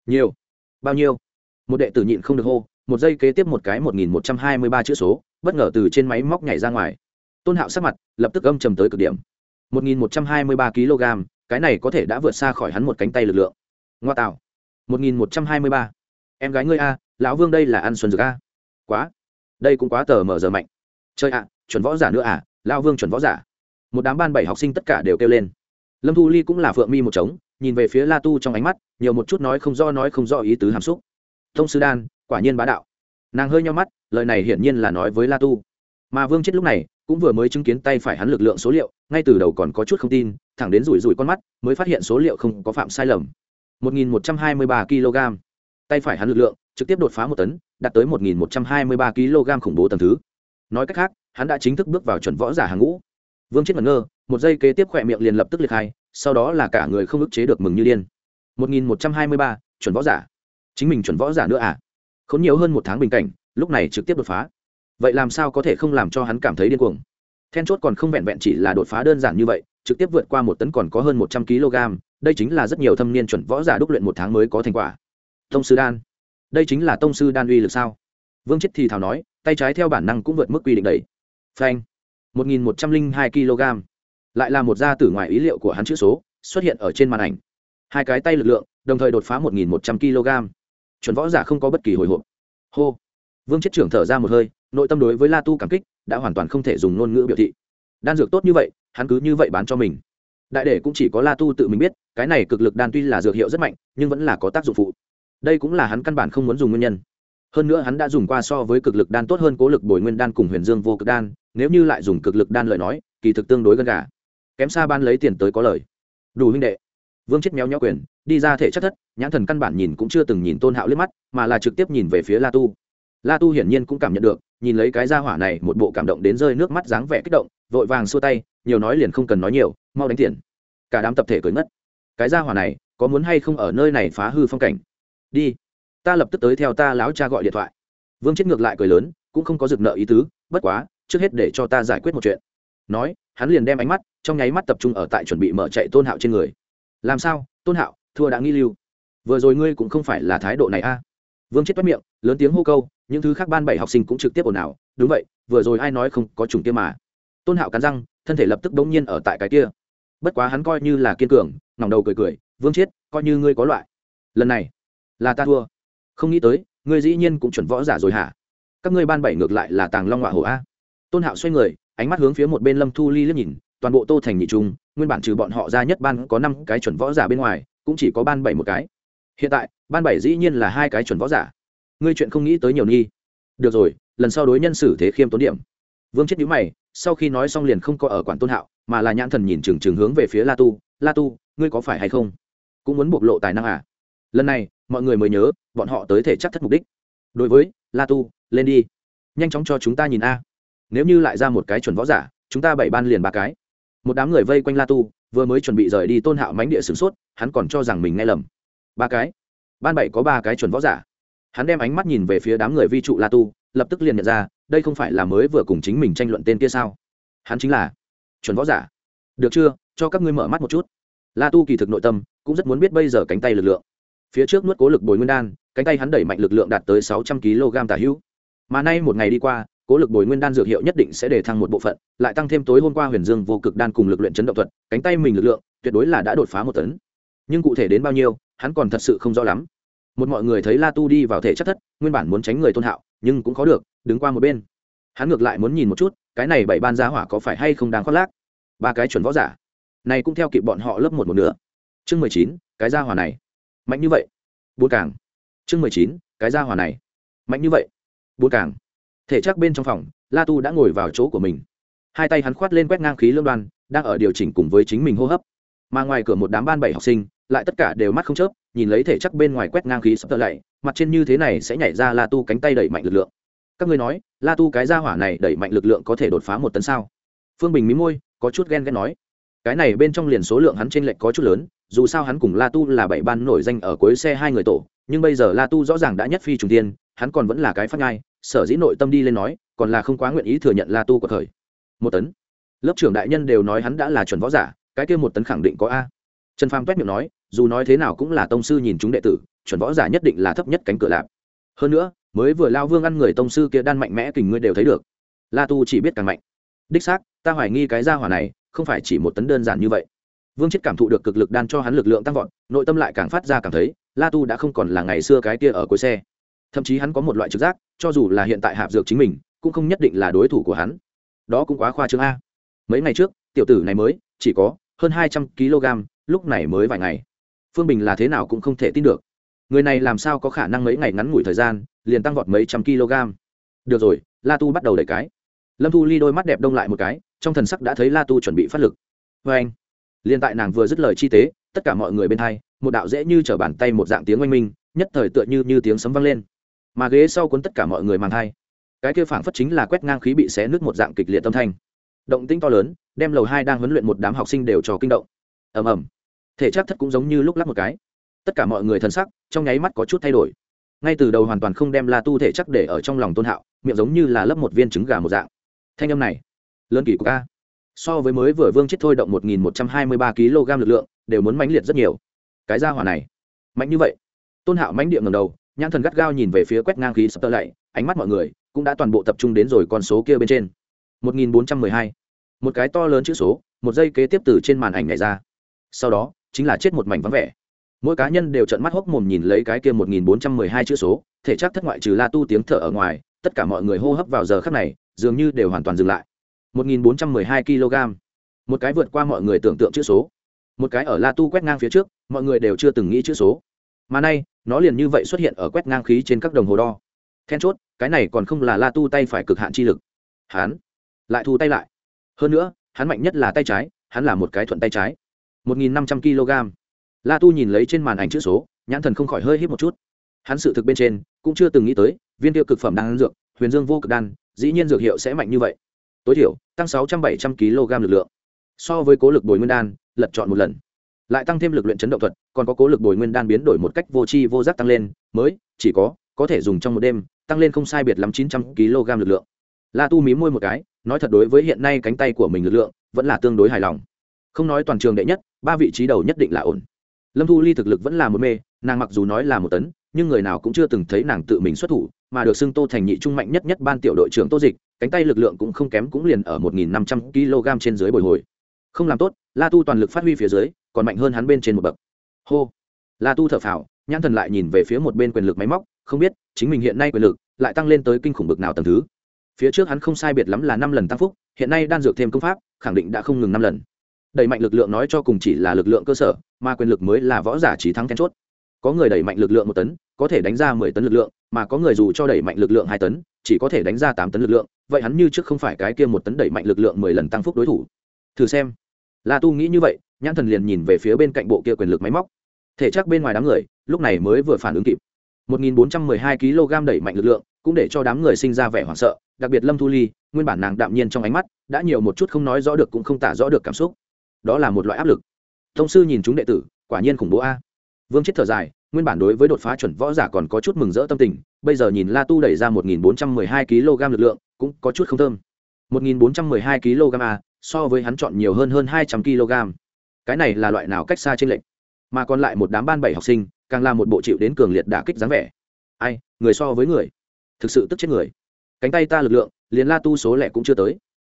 Nhiều. Bao nhiêu? Một đệ tử nhịn không được hô, một giây kế tiếp một cái một nghìn một trăm hai mươi ba chữ số, bất ngờ từ trên máy móc nhảy ra ngoài. Tôn hạo sắc mặt lập tức âm trầm tới cực điểm. một nghìn một trăm hai mươi ba kg, cái này có thể đã vượt xa khỏi hắn một cánh tay lực lượng. Ngoa tạo. một nghìn một trăm hai mươi ba. Em gái ngươi a, lão vương đây là ăn xuân dược a. Quá. Đây cũng quá tờ mờ giờ mạnh. Chơi ạ, chuẩn võ giả nữa à lão vương chuẩn võ giả. Một đám ban bảy học sinh tất cả đều kêu lên lâm thu ly cũng là phượng mi một trống, nhìn về phía la tu trong ánh mắt, nhiều một chút nói không do nói không do ý tứ hàm xúc. Thông sư đan, quả nhiên bá đạo. Nàng hơi nhau mắt, lời này hiển nhiên là nói với la tu. Mà vương chết lúc này, cũng vừa mới chứng kiến tay phải hắn lực lượng số liệu, ngay từ đầu còn có chút không tin, thẳng đến rủi rủi con mắt, mới phát hiện số liệu không có phạm sai lầm. 1.123 kg. Tay phải hắn lực lượng, trực tiếp đột phá một tấn, đạt tới 1.123 kg khủng bố tầng thứ. Nói cách khác, hắn đã chính thức bước vào chuẩn võ giả hàng ngũ. Vương chết ngẩn ngơ một giây kế tiếp khỏe miệng liền lập tức liệt hai, sau đó là cả người không ức chế được mừng như điên. 1123 chuẩn võ giả. Chính mình chuẩn võ giả nữa à? Khốn nhiều hơn một tháng bình cảnh, lúc này trực tiếp đột phá. Vậy làm sao có thể không làm cho hắn cảm thấy điên cuồng? Then chốt còn không vẹn vẹn chỉ là đột phá đơn giản như vậy, trực tiếp vượt qua một tấn còn có hơn một trăm kg, đây chính là rất nhiều thâm niên chuẩn võ giả đúc luyện một tháng mới có thành quả. Tông sư đan. Đây chính là tông sư đan uy lực sao? Vương chết thì thào nói, tay trái theo bản năng cũng vượt mức quy định đầy phanh. Một nghìn một trăm linh hai kg lại là một gia tử ngoài ý liệu của hắn chữ số, xuất hiện ở trên màn ảnh. Hai cái tay lực lượng, đồng thời đột phá một nghìn một trăm kg. Chuẩn võ giả không có bất kỳ hồi hộp. Hô. Vương chết trưởng thở ra một hơi, nội tâm đối với la tu cảm kích, đã hoàn toàn không thể dùng ngôn ngữ biểu thị. Đan dược tốt như vậy, hắn cứ như vậy bán cho mình. Đại để cũng chỉ có la tu tự mình biết, cái này cực lực đan tuy là dược hiệu rất mạnh, nhưng vẫn là có tác dụng phụ. Đây cũng là hắn căn bản không muốn dùng nguyên nhân. Hơn nữa hắn đã dùng qua so với cực lực đan tốt hơn cố lực bồi nguyên đan cùng huyền dương vô cực đan, nếu như lại dùng cực lực đan lời nói, kỳ thực tương đối gần gà kém xa ban lấy tiền tới có lời. Đủ huynh đệ. Vương chết méo nhó quyền, đi ra thể chất thất, nhãn thần căn bản nhìn cũng chưa từng nhìn tôn hạo liếc mắt, mà là trực tiếp nhìn về phía la tu. La tu hiển nhiên cũng cảm nhận được, nhìn lấy cái gia hỏa này, một bộ cảm động đến rơi nước mắt dáng vẻ kích động, vội vàng xua tay, nhiều nói liền không cần nói nhiều, mau đánh tiền. Cả đám tập thể cười ngất. Cái gia hỏa này, có muốn hay không ở nơi này phá hư phong cảnh? Đi. Ta lập tức tới theo ta láo cha gọi điện thoại. Vương chết ngược lại cười lớn, cũng không có rực nợ ý tứ, bất quá, trước hết để cho ta giải quyết một chuyện nói, hắn liền đem ánh mắt, trong nháy mắt tập trung ở tại chuẩn bị mở chạy tôn hạo trên người. Làm sao? Tôn hạo, thua đã nghi lưu. Vừa rồi ngươi cũng không phải là thái độ này a. Vương chết toát miệng, lớn tiếng hô câu, những thứ khác ban bảy học sinh cũng trực tiếp ồn ào. Đúng vậy, vừa rồi ai nói không có trùng kia mà? Tôn hạo cắn răng, thân thể lập tức bỗng nhiên ở tại cái kia. Bất quá hắn coi như là kiên cường ngỏng đầu cười cười, vương chết coi như ngươi có loại. Lần này là ta thua. Không nghĩ tới, ngươi dĩ nhiên cũng chuẩn võ giả rồi hả? Các ngươi ban bảy ngược lại là tàng long họa hổ a. Tôn hạo xoay người ánh mắt hướng phía một bên lâm thu ly liếc nhìn, toàn bộ tô thành nhị trung, nguyên bản trừ bọn họ ra nhất ban có năm cái chuẩn võ giả bên ngoài, cũng chỉ có ban bảy một cái. Hiện tại, ban bảy dĩ nhiên là hai cái chuẩn võ giả. Ngươi chuyện không nghĩ tới nhiều nghi được rồi, lần sau đối nhân xử thế khiêm tốn điểm. Vương chết nhíu mày, sau khi nói xong liền không có ở quản tôn hạo, mà là nhãn thần nhìn trừng trừng hướng về phía la tu. La tu, ngươi có phải hay không? Cũng muốn bộc lộ tài năng à? Lần này, mọi người mới nhớ, bọn họ tới thể chắc thất mục đích. Đối với, la tu, lên đi. Nhanh chóng cho chúng ta nhìn a nếu như lại ra một cái chuẩn võ giả, chúng ta bảy ban liền ba cái. Một đám người vây quanh la tu, vừa mới chuẩn bị rời đi tôn hạo mánh địa sửng sốt, hắn còn cho rằng mình nghe lầm. Ba cái. Ban bảy có ba cái chuẩn võ giả. Hắn đem ánh mắt nhìn về phía đám người vi trụ la tu, lập tức liền nhận ra, đây không phải là mới vừa cùng chính mình tranh luận tên kia sao? Hắn chính là chuẩn võ giả. Được chưa? Cho các ngươi mở mắt một chút. La tu kỳ thực nội tâm cũng rất muốn biết bây giờ cánh tay lực lượng. Phía trước nuốt cố lực bồi nguyên đan, cánh tay hắn đẩy mạnh lực lượng đạt tới sáu trăm kg tả hữu. Mà nay một ngày đi qua cố lực bồi nguyên đan dược hiệu nhất định sẽ để thăng một bộ phận, lại tăng thêm tối hôm qua huyền dương vô cực đan cùng lực luyện chấn động thuật, cánh tay mình lực lượng, tuyệt đối là đã đột phá một tấn. Nhưng cụ thể đến bao nhiêu, hắn còn thật sự không rõ lắm. Một mọi người thấy la tu đi vào thể chất thất, nguyên bản muốn tránh người tôn hạo, nhưng cũng khó được, đứng qua một bên. Hắn ngược lại muốn nhìn một chút, cái này bảy ban giá hỏa có phải hay không đáng khoác lác? Ba cái chuẩn võ giả. Này cũng theo kịp bọn họ lớp một một nửa. Chương mười chín, cái gia hỏa này. Mạnh như vậy. Bốn càng. Chương mười chín, cái gia hỏa này. Mạnh như vậy. Bốn càng thể chắc bên trong phòng la tu đã ngồi vào chỗ của mình. Hai tay hắn khoát lên quét ngang khí lương đoan đang ở điều chỉnh cùng với chính mình hô hấp. Mà ngoài cửa một đám ban bảy học sinh lại tất cả đều mắt không chớp nhìn lấy thể chắc bên ngoài quét ngang khí sắp tơ lạy, mặt trên như thế này sẽ nhảy ra la tu cánh tay đẩy mạnh lực lượng. Các ngươi nói la tu cái gia hỏa này đẩy mạnh lực lượng có thể đột phá một tấn sao? Phương bình mí môi có chút ghen ghét nói. Cái này bên trong liền số lượng hắn trên lệch có chút lớn dù sao hắn cùng la tu là bảy ban nổi danh ở cuối xe hai người tổ nhưng bây giờ la tu rõ ràng đã nhất phi trùng tiên hắn còn vẫn là cái phát ngai sở dĩ nội tâm đi lên nói, còn là không quá nguyện ý thừa nhận la tu của thời. Một tấn. Lớp trưởng đại nhân đều nói hắn đã là chuẩn võ giả, cái kia một tấn khẳng định có a. Trần phàm quét miệng nói, dù nói thế nào cũng là tông sư nhìn chúng đệ tử, chuẩn võ giả nhất định là thấp nhất cánh cửa lạp. Hơn nữa, mới vừa lao vương ăn người tông sư kia đan mạnh mẽ kình ngươi đều thấy được. La tu chỉ biết càng mạnh. Đích xác, ta hoài nghi cái gia hỏa này, không phải chỉ một tấn đơn giản như vậy. Vương chết cảm thụ được cực lực đan cho hắn lực lượng tăng vọt, nội tâm lại càng phát ra cảm thấy, la tu đã không còn là ngày xưa cái kia ở cuối xe thậm chí hắn có một loại trực giác, cho dù là hiện tại hạp dược chính mình, cũng không nhất định là đối thủ của hắn. Đó cũng quá khoa trương a. Mấy ngày trước, tiểu tử này mới, chỉ có hơn hai trăm kg, lúc này mới vài ngày. Phương bình là thế nào cũng không thể tin được. Người này làm sao có khả năng mấy ngày ngắn ngủi thời gian, liền tăng vọt mấy trăm kg? Được rồi, la tu bắt đầu đẩy cái. Lâm thu ly đôi mắt đẹp đông lại một cái, trong thần sắc đã thấy la tu chuẩn bị phát lực. Vê anh, liền tại nàng vừa dứt lời chi tế, tất cả mọi người bên hai, một đạo dễ như t r ở bàn tay một dạng tiếng oanh minh, nhất thời tựa như như tiếng sấm vang lên mà ghế sau cuốn tất cả mọi người mang thai. Cái kia phảng phất chính là quét ngang khí bị xé nước một dạng kịch liệt tâm thanh. Động tĩnh to lớn, đem lầu hai đang huấn luyện một đám học sinh đều cho kinh động. Ầm ầm. Thể chắc thất cũng giống như lúc lắc một cái. Tất cả mọi người thân sắc trong nháy mắt có chút thay đổi. Ngay từ đầu hoàn toàn không đem la tu thể chắc để ở trong lòng tôn hạo, miệng giống như là lấp một viên trứng gà một dạng. Thanh âm này, lớn kỳ của ca so với mới vừa vương chết thôi động một nghìn một trăm hai mươi ba kg lực lượng, đều muốn mãnh liệt rất nhiều. Cái ra hỏa này, mạnh như vậy. Tôn hạo mãnh địa ngầm đầu nhãn thần gắt gao nhìn về phía quét ngang khí sập tơ lạy, ánh mắt mọi người cũng đã toàn bộ tập trung đến rồi con số kia bên trên. Một nghìn bốn trăm mười hai. Một cái to lớn chữ số, một giây kế tiếp từ trên màn ảnh này ra. Sau đó, chính là chết một mảnh vắng vẻ. Mỗi cá nhân đều trận mắt hốc mồm nhìn lấy cái kia một nghìn bốn trăm mười hai chữ số, thể chắc thất ngoại trừ la tu tiếng thở ở ngoài, tất cả mọi người hô hấp vào giờ khắc này, dường như đều hoàn toàn dừng lại. Một nghìn bốn trăm mười hai kg. Một cái vượt qua mọi người tưởng tượng chữ số. Một cái ở la tu quét ngang phía trước, mọi người đều chưa từng nghĩ chữ số mà nay, nó liền như vậy xuất hiện ở quét ngang khí trên các đồng hồ đo. Then chốt, cái này còn không là la tu tay phải cực hạn chi lực. Hắn lại thu tay lại. Hơn nữa, hắn mạnh nhất là tay trái, hắn là một cái thuận tay trái. Một nghìn năm trăm kg. La tu nhìn lấy trên màn ảnh chữ số, nhãn thần không khỏi hơi hít một chút. Hắn sự thực bên trên, cũng chưa từng nghĩ tới, viên tiêu cực phẩm đang ăn dược, huyền dương vô cực đan, dĩ nhiên dược hiệu sẽ mạnh như vậy. Tối thiểu, tăng sáu trăm bảy trăm kg lực lượng. So với cố lực bồi nguyên đan, lật chọn một lần lại tăng thêm lực luyện chấn động thuật, còn có cố lực bồi nguyên đan biến đổi một cách vô tri vô giác tăng lên, mới, chỉ có có thể dùng trong một đêm, tăng lên không sai biệt lắm chín trăm kg lực lượng. La tu mí môi một cái, nói thật đối với hiện nay cánh tay của mình lực lượng, vẫn là tương đối hài lòng. Không nói toàn trường đệ nhất, ba vị trí đầu nhất định là ổn. Lâm thu ly thực lực vẫn là một mê, nàng mặc dù nói là một tấn, nhưng người nào cũng chưa từng thấy nàng tự mình xuất thủ, mà được xưng tô thành nhị trung mạnh nhất nhất ban tiểu đội trưởng tô dịch, cánh tay lực lượng cũng không kém cũng liền ở một nghìn năm trăm kg trên dưới bồi hồi. Không làm tốt, la tu toàn lực phát huy phía dưới còn mạnh hơn hắn bên trên một bậc. Hô. La tu thở phào, nhãn thần lại nhìn về phía một bên quyền lực máy móc, không biết, chính mình hiện nay quyền lực lại tăng lên tới kinh khủng bực nào tầng thứ. Phía trước hắn không sai biệt lắm là năm lần tăng phúc, hiện nay đan dược thêm công pháp, khẳng định đã không ngừng năm lần. Đẩy mạnh lực lượng nói cho cùng chỉ là lực lượng cơ sở, mà quyền lực mới là võ giả trí thắng then chốt. Có người đẩy mạnh lực lượng một tấn, có thể đánh ra mười tấn lực lượng, mà có người dù cho đẩy mạnh lực lượng hai tấn, chỉ có thể đánh ra tám tấn lực lượng. Vậy hắn như trước không phải cái kia một tấn đẩy mạnh lực lượng mười lần tăng phúc đối thủ. Thử xem. La tu nghĩ như vậy nhãn thần liền nhìn về phía bên cạnh bộ kia quyền lực máy móc. Thể chắc bên ngoài đám người, lúc này mới vừa phản ứng kịp. 1412 kg đẩy mạnh lực lượng, cũng để cho đám người sinh ra vẻ hoảng sợ, đặc biệt lâm thu ly, nguyên bản nàng đạm nhiên trong ánh mắt, đã nhiều một chút không nói rõ được cũng không tả rõ được cảm xúc. Đó là một loại áp lực. Thông sư nhìn chúng đệ tử, quả nhiên khủng bố a. Vương chết thở dài, nguyên bản đối với đột phá chuẩn võ giả còn có chút mừng rỡ tâm tình, bây giờ nhìn la tu đẩy ra 1412 kg lực lượng, cũng có chút không thơm. 1412 kg a, so với hắn chọn nhiều hơn hơn 200 kg cái này là loại nào cách xa trên lệnh mà còn lại một đám ban bảy học sinh, càng là một bộ chịu đến cường liệt đả kích dáng vẻ. Ai, người so với người. Thực sự tức chết người. Cánh tay ta lực lượng, liền la tu số lẻ cũng chưa tới.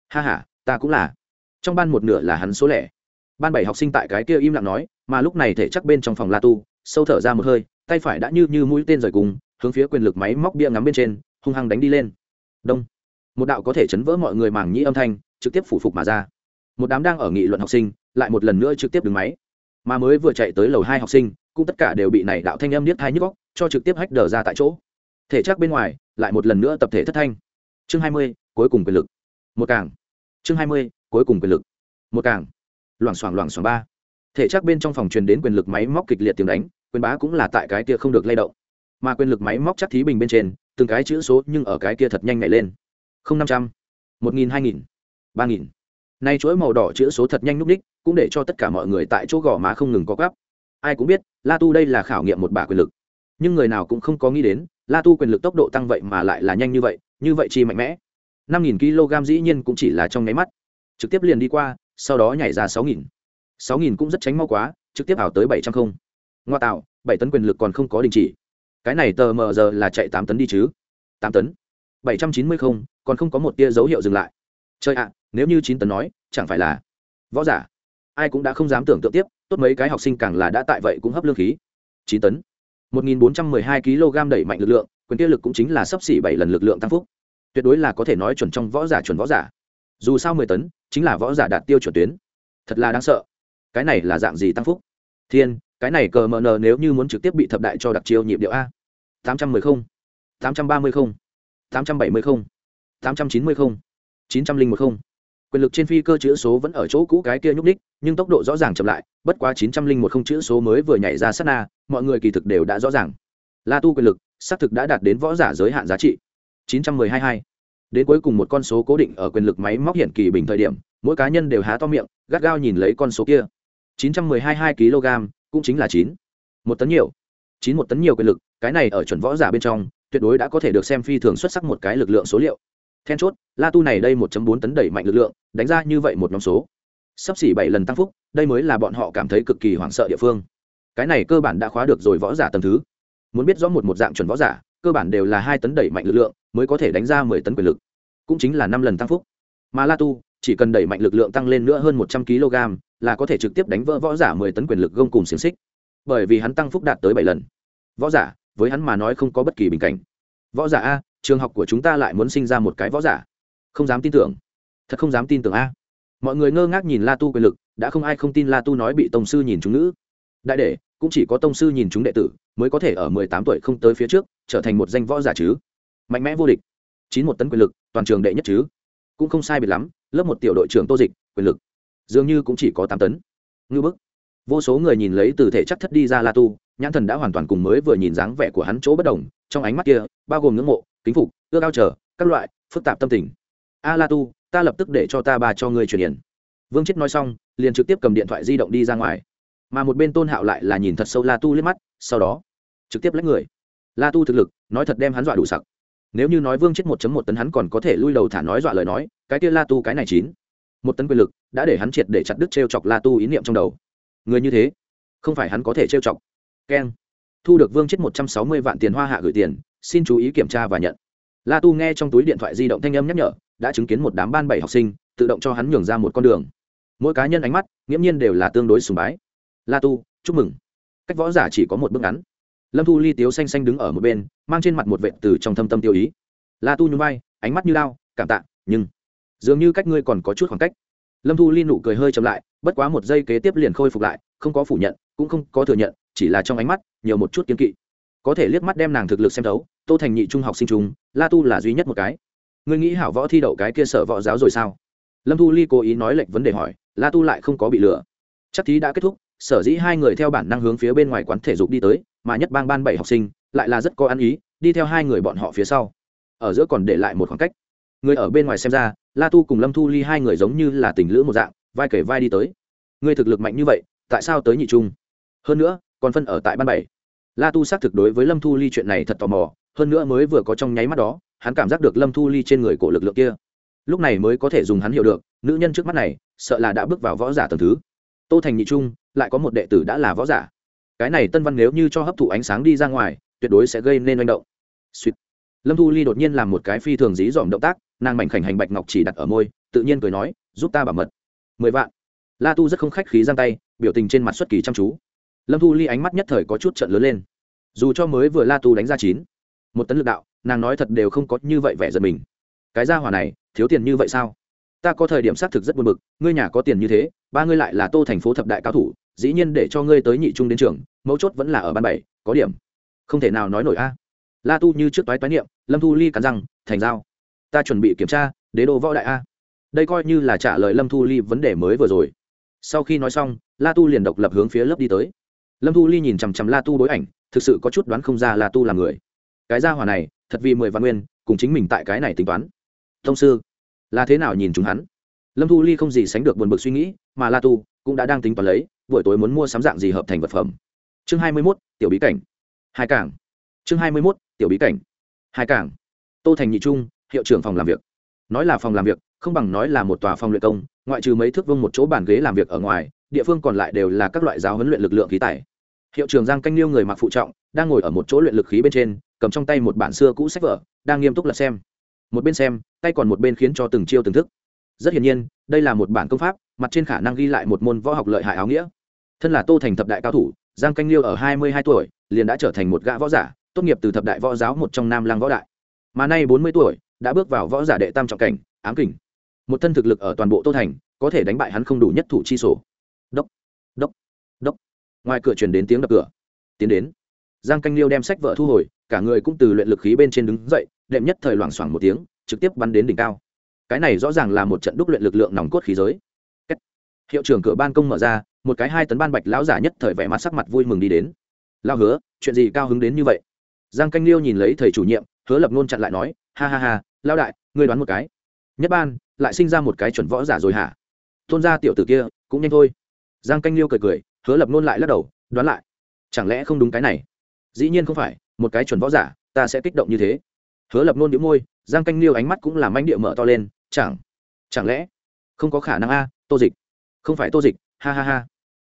Ha h a ta cũng là. Trong ban một nửa là hắn số lẻ. Ban bảy học sinh tại cái kia im lặng nói, mà lúc này thể chắc bên trong phòng la tu, sâu thở ra một hơi, tay phải đã như như mũi tên rời cùng, hướng phía quyền lực máy móc bia ngắm bên trên, hung hăng đánh đi lên. Đông. Một đạo có thể chấn vỡ mọi người màng nhĩ âm thanh, trực tiếp phủ phục mà ra một đám đang ở nghị luận học sinh lại một lần nữa trực tiếp đứng máy. Mà mới vừa chạy tới lầu hai học sinh, cũng tất cả đều bị này đạo thanh âm niết thai nhức góc cho trực tiếp hách đờ ra tại chỗ. Thể chắc bên ngoài, lại một lần nữa tập thể thất thanh. Chương hai mươi, cuối cùng quyền lực. Một càng. Chương hai mươi, cuối cùng quyền lực. Một càng. Loảng xoảng loảng xoảng ba. Thể chắc bên trong phòng truyền đến quyền lực máy móc kịch liệt tiếng đánh, quyền bá cũng là tại cái kia không được lay động. Mà quyền lực máy móc chắc thí bình bên trên, từng cái chữ số nhưng ở cái kia thật nhanh nhảy lên. Không năm trăm, một nghìn, hai nghìn, ba nghìn nay chuỗi màu đỏ chữ số thật nhanh núp ních cũng để cho tất cả mọi người tại chỗ gò má không ngừng có gắp ai cũng biết, la tu đây là khảo nghiệm một bả quyền lực. Nhưng người nào cũng không có nghĩ đến, la tu quyền lực tốc độ tăng vậy mà lại là nhanh như vậy như vậy chi mạnh mẽ. năm nghìn kg dĩ nhiên cũng chỉ là trong nháy mắt. Trực tiếp liền đi qua, sau đó nhảy ra sáu nghìn. sáu nghìn cũng rất tránh mau quá, trực tiếp ảo tới bảy trăm không. Ngoa tạo, bảy tấn quyền lực còn không có đình chỉ. Cái này tờ mờ giờ là chạy tám tấn đi chứ? Tám tấn. bảy trăm chín mươi không, còn không có một tia dấu hiệu dừng lại chơi ạ, nếu như chín tấn nói, chẳng phải là võ giả. Ai cũng đã không dám tưởng tượng tiếp, tốt mấy cái học sinh càng là đã tại vậy cũng hấp lương khí. Chín tấn. Một nghìn bốn trăm mười hai kg đẩy mạnh lực lượng, quyền tiêu lực cũng chính là sấp xỉ bảy lần lực lượng tăng phúc. Tuyệt đối là có thể nói chuẩn trong võ giả chuẩn võ giả. Dù sao mười tấn, chính là võ giả đạt tiêu chuẩn tuyến. Thật là đáng sợ. Cái này là dạng gì tăng phúc? Thiên, cái này cờ mờ nờ nếu như muốn trực tiếp bị thập đại cho đặc chiêu nhịp điệu a. Tám trăm mười không. Tám trăm ba mươi không. Tám trăm bảy mươi không. Tám trăm chín mươi không chín trăm linh một không. Quyền lực trên phi cơ chữ số vẫn ở chỗ cũ cái kia nhúc ních nhưng tốc độ rõ ràng chậm lại, bất quá chín trăm linh một không chữ số mới vừa nhảy ra sát na, mọi người kỳ thực đều đã rõ ràng. La tu quyền lực, xác thực đã đạt đến võ giả giới hạn giá trị. chín trăm mười hai hai. Đến cuối cùng một con số cố định ở quyền lực máy móc hiện kỳ bình thời điểm, mỗi cá nhân đều há to miệng, gắt gao nhìn lấy con số kia. chín trăm mười hai hai kg, cũng chính là chín. Một tấn nhiều. Chín một tấn nhiều quyền lực, cái này ở chuẩn võ giả bên trong, tuyệt đối đã có thể được xem phi thường xuất sắc một cái lực lượng số liệu then chốt, la tu này đây 1 bốn tấn đẩy mạnh lực lượng, đánh ra như vậy một nhóm số. Sắp xỉ bảy lần tăng phúc, đây mới là bọn họ cảm thấy cực kỳ hoảng sợ địa phương. Cái này cơ bản đã khóa được rồi võ giả tầng thứ. Muốn biết rõ một một dạng chuẩn võ giả, cơ bản đều là hai tấn đẩy mạnh lực lượng, mới có thể đánh ra mười tấn quyền lực. Cũng chính là năm lần tăng phúc. Mà la tu, chỉ cần đẩy mạnh lực lượng tăng lên nữa hơn một trăm kg, là có thể trực tiếp đánh vỡ võ giả mười tấn quyền lực gông cùng xiềng xích. Bởi vì hắn tăng phúc đạt tới bảy lần. Võ giả, với hắn mà nói không có bất kỳ bình cảnh. Võ giả a trường học của chúng ta lại muốn sinh ra một cái võ giả. Không dám tin tưởng. Thật không dám tin tưởng a. Mọi người ngơ ngác nhìn la tu quyền lực, đã không ai không tin la tu nói bị tông sư nhìn chúng nữ. Đại đệ, cũng chỉ có tông sư nhìn chúng đệ tử, mới có thể ở mười tám tuổi không tới phía trước, trở thành một danh võ giả chứ. Mạnh mẽ vô địch. chín một tấn quyền lực, toàn trường đệ nhất chứ. Cũng không sai biệt lắm, lớp một tiểu đội trưởng tô dịch, quyền lực. Dường như cũng chỉ có tám tấn. Ngư bức. Vô số người nhìn lấy từ thể chắc thất đi ra la tu, nhãn thần đã hoàn toàn cùng mới vừa nhìn dáng vẻ của hắn chỗ bất đồng, trong ánh mắt kia, bao gồm ngưỡng mộ kính phục, ước ao chờ, các loại, phức tạp tâm tình. A la tu, ta lập tức để cho ta bà cho ngươi truyền tiền. vương chết nói xong, liền trực tiếp cầm điện thoại di động đi ra ngoài. Mà một bên tôn hạo lại là nhìn thật sâu la tu liếc mắt, sau đó, trực tiếp lấy người. La tu thực lực, nói thật đem hắn dọa đủ sặc. Nếu như nói vương chết một một tấn hắn còn có thể lui đầu thả nói dọa lời nói, cái kia la tu cái này chín. Một tấn quyền lực, đã để hắn triệt để chặt đứt t r e o chọc la tu ý niệm trong đầu. Người như thế, không phải hắn có thể t r e o chọc. Keng. Thu được vương chết một trăm sáu mươi vạn tiền hoa hạ gửi tiền xin chú ý kiểm tra và nhận. La tu nghe trong túi điện thoại di động thanh âm nhắc nhở, đã chứng kiến một đám ban bảy học sinh, tự động cho hắn nhường ra một con đường. Mỗi cá nhân ánh mắt, nghiễm nhiên đều là tương đối sùng bái. La tu, chúc mừng. Cách võ giả chỉ có một bước ngắn. Lâm thu ly tiếu xanh xanh đứng ở một bên, mang trên mặt một vệ từ trong thâm tâm tiêu ý. La tu nhún vai, ánh mắt như lao cảm tạ, nhưng dường như cách ngươi còn có chút khoảng cách. Lâm thu ly nụ cười hơi chậm lại, bất quá một giây kế tiếp liền khôi phục lại, không có phủ nhận, cũng không có thừa nhận, chỉ là trong ánh mắt, nhiều một chút kiên kỵ. Có thể liếc mắt đem nàng thực lực xem thấu tô thành nhị trung học sinh trung la tu là duy nhất một cái. Ngươi nghĩ hảo võ thi đậu cái kia sở võ giáo rồi sao? Lâm thu ly cố ý nói lệnh vấn đề hỏi, la tu lại không có bị lừa. Chắc thí đã kết thúc, sở dĩ hai người theo bản năng hướng phía bên ngoài quán thể dục đi tới, mà nhất bang ban bảy học sinh, lại là rất có ăn ý, đi theo hai người bọn họ phía sau. Ở giữa còn để lại một khoảng cách. Người ở bên ngoài xem ra, la tu cùng lâm thu ly hai người giống như là tình lữ một dạng, vai kể vai đi tới. Người thực lực mạnh như vậy, tại sao tới nhị trung? Hơn nữa, còn phân ở tại ban bảy. La tu xác thực đối với lâm thu ly chuyện này thật tò mò hơn nữa mới vừa có trong nháy mắt đó, hắn cảm giác được lâm thu ly trên người cổ lực lượng kia. Lúc này mới có thể dùng hắn hiểu được, nữ nhân trước mắt này, sợ là đã bước vào võ giả tầm thứ. Tô thành nhị trung, lại có một đệ tử đã là võ giả. Cái này tân văn nếu như cho hấp thụ ánh sáng đi ra ngoài, tuyệt đối sẽ gây nên manh động. Sweet. lâm thu ly đột nhiên làm một cái phi thường dí dỏm động tác, nàng mảnh khảnh hành bạch ngọc chỉ đặt ở môi, tự nhiên cười nói, giúp ta bảo mật. Mười vạn. La tu rất không khách khí giang tay, biểu tình trên mặt xuất kỳ chăm chú. Lâm thu ly ánh mắt nhất thời có chút trận lớn lên. Dù cho mới vừa la tu đánh ra chín một tấn lực đạo, nàng nói thật đều không có như vậy vẻ giật mình. Cái gia hỏa này, thiếu tiền như vậy sao? Ta có thời điểm xác thực rất buồn bực, ngươi nhà có tiền như thế, ba ngươi lại là tô thành phố thập đại cao thủ, dĩ nhiên để cho ngươi tới nhị trung đến trường, mấu chốt vẫn là ở ban bảy, có điểm. Không thể nào nói nổi a. La tu như trước toái toái niệm, lâm thu ly cắn răng, thành giao, ta chuẩn bị kiểm tra, đế đô võ đại a. Đây coi như là trả lời lâm thu ly vấn đề mới vừa rồi. Sau khi nói xong, la tu liền độc lập hướng phía lớp đi tới. Lâm thu ly nhìn chằm chằm la tu đối ảnh, thực sự có chút đoán không ra la tu là người cái gia hỏa này, thật vì mười văn nguyên, cùng chính mình tại cái này tính toán. Thông sư, là thế nào nhìn chúng hắn? Lâm thu ly không gì sánh được buồn bực suy nghĩ, mà la tu cũng đã đang tính toán lấy, buổi tối muốn mua sắm dạng gì hợp thành vật phẩm. Chương hai mươi mốt, tiểu bí cảnh. Hai cảng. Chương hai mươi mốt, tiểu bí cảnh. Hai cảng. Tô thành nhị trung, hiệu trưởng phòng làm việc. Nói là phòng làm việc, không bằng nói là một tòa phòng luyện công, ngoại trừ mấy thước vông một chỗ bàn ghế làm việc ở ngoài, địa phương còn lại đều là các loại giáo huấn luyện lực lượng khí tài hiệu trưởng giang canh liêu người mặc phụ trọng, đang ngồi ở một chỗ luyện lực khí bên trên, cầm trong tay một bản xưa cũ sách vở, đang nghiêm túc lật xem. Một bên xem, tay còn một bên khiến cho từng chiêu từng thức. Rất hiển nhiên, đây là một bản công pháp, mặt trên khả năng ghi lại một môn võ học lợi hại áo nghĩa. Thân là tô thành thập đại cao thủ, giang canh liêu ở hai mươi hai tuổi, liền đã trở thành một gã võ giả, tốt nghiệp từ thập đại võ giáo một trong nam lăng võ đại. Mà nay bốn mươi tuổi, đã bước vào võ giả đệ tam trọng cảnh, ám kình. Một thân thực lực ở toàn bộ tô thành, có thể đánh bại hắn không đủ nhất thủ chi sổ. Đốc. đốc ngoài cửa truyền đến tiếng đập cửa. Tiến đến. Giang canh liêu đem sách vợ thu hồi, cả người cũng từ luyện lực khí bên trên đứng dậy, đệm nhất thời loảng xoảng một tiếng, trực tiếp bắn đến đỉnh cao. Cái này rõ ràng là một trận đúc luyện lực lượng nòng cốt khí giới. Hiệu trưởng cửa ban công mở ra, một cái hai tấn ban bạch lão giả nhất thời vẻ mặt sắc mặt vui mừng đi đến. Lao hứa, chuyện gì cao hứng đến như vậy? Giang canh liêu nhìn lấy thầy chủ nhiệm, hứa lập nôn chặn lại nói, ha ha ha lao đại, ngươi đoán một cái. Nhất ban, lại sinh ra một cái chuẩn võ giả rồi hả? Tôn gia tiểu tử kia, cũng nhanh thôi. Giang canh liêu cười cười hứa lập nôn lại lắc đầu, đoán lại. Chẳng lẽ không đúng cái này? Dĩ nhiên không phải, một cái chuẩn võ giả, ta sẽ kích động như thế. Hứa lập nôn đĩu môi, giang canh liêu ánh mắt cũng làm anh địa mở to lên, chẳng chẳng lẽ không có khả năng a, tô dịch? Không phải tô dịch, ha ha ha.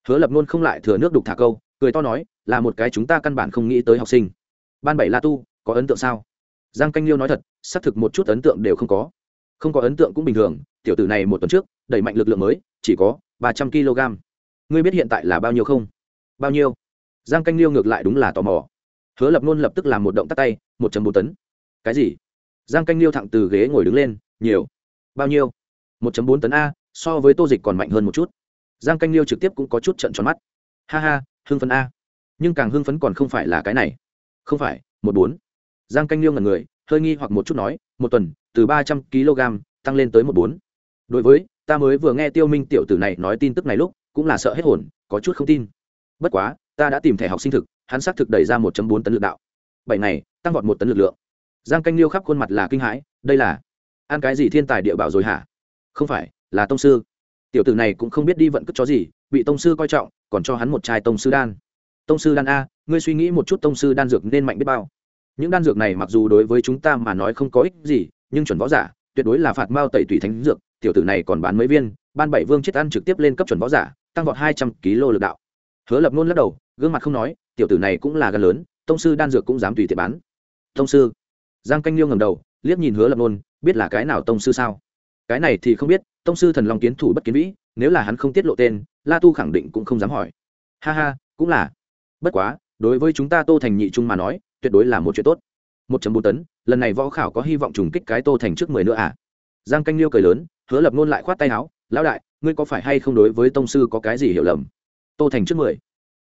Hứa lập nôn không lại thừa nước đục thả câu, cười to nói, là một cái chúng ta căn bản không nghĩ tới học sinh. Ban bảy la tu, có ấn tượng sao? Giang canh liêu nói thật, xác thực một chút ấn tượng đều không có. Không có ấn tượng cũng bình thường, tiểu tử này một tuần trước, đẩy mạnh lực lượng mới, chỉ có ba trăm kg ngươi biết hiện tại là bao nhiêu không? Bao nhiêu? Giang canh liêu ngược lại đúng là tò mò. Hứa lập nôn lập tức làm một động tắt tay, một bốn tấn. Cái gì? Giang canh liêu thẳng từ ghế ngồi đứng lên, nhiều. Bao nhiêu? Một bốn tấn a, so với tô dịch còn mạnh hơn một chút. Giang canh liêu trực tiếp cũng có chút trận tròn mắt. Ha ha, hưng phấn a. Nhưng càng hưng phấn còn không phải là cái này. Không phải, một bốn. Giang canh liêu ngần người, hơi nghi hoặc một chút nói, một tuần, từ ba trăm kg tăng lên tới một bốn. Đối với, ta mới vừa nghe tiêu minh tiểu tử này nói tin tức này lúc cũng là sợ hết hồn, có chút không tin. Bất quá, ta đã tìm thẻ học sinh thực, hắn xác thực đẩy ra một bốn tấn lực đạo. Bảy ngày, tăng vọt một tấn lực lượng. Giang canh liêu khắp khuôn mặt là kinh hãi, đây là ăn cái gì thiên tài địa bảo rồi hả? Không phải, là tông sư. Tiểu tử này cũng không biết đi vận cất chó gì, bị tông sư coi trọng, còn cho hắn một chai tông sư đan. Tông sư đan a, ngươi suy nghĩ một chút tông sư đan dược nên mạnh biết bao. Những đan dược này mặc dù đối với chúng ta mà nói không có ích gì, nhưng chuẩn võ giả, tuyệt đối là phạt mao tẩy tùy thánh dược. Tiểu tử này còn bán mấy viên, ban bảy vương chết ăn trực tiếp lên cấp chuẩn võ giả tăng vọt hai trăm kg lực đạo. Hứa lập nôn lắc đầu, gương mặt không nói, tiểu tử này cũng là gan lớn, tông sư đan dược cũng dám tùy tiện bán. Tông sư? Giang canh liêu ngầm đầu, liếc nhìn hứa lập nôn, biết là cái nào tông sư sao? Cái này thì không biết, tông sư thần long kiến thủ bất kiến vĩ, nếu là hắn không tiết lộ tên, la tu khẳng định cũng không dám hỏi. Ha ha, cũng là. Bất quá, đối với chúng ta tô thành nhị trung mà nói, tuyệt đối là một chuyện tốt. Một bốn tấn, lần này võ khảo có hy vọng trùng kích cái tô thành trước mười nữa à? Giang canh liêu cười lớn, hứa lập nôn lại khoát tay áo, lão đại ngươi có phải hay không đối với tông sư có cái gì hiểu lầm? Tô thành trước mười.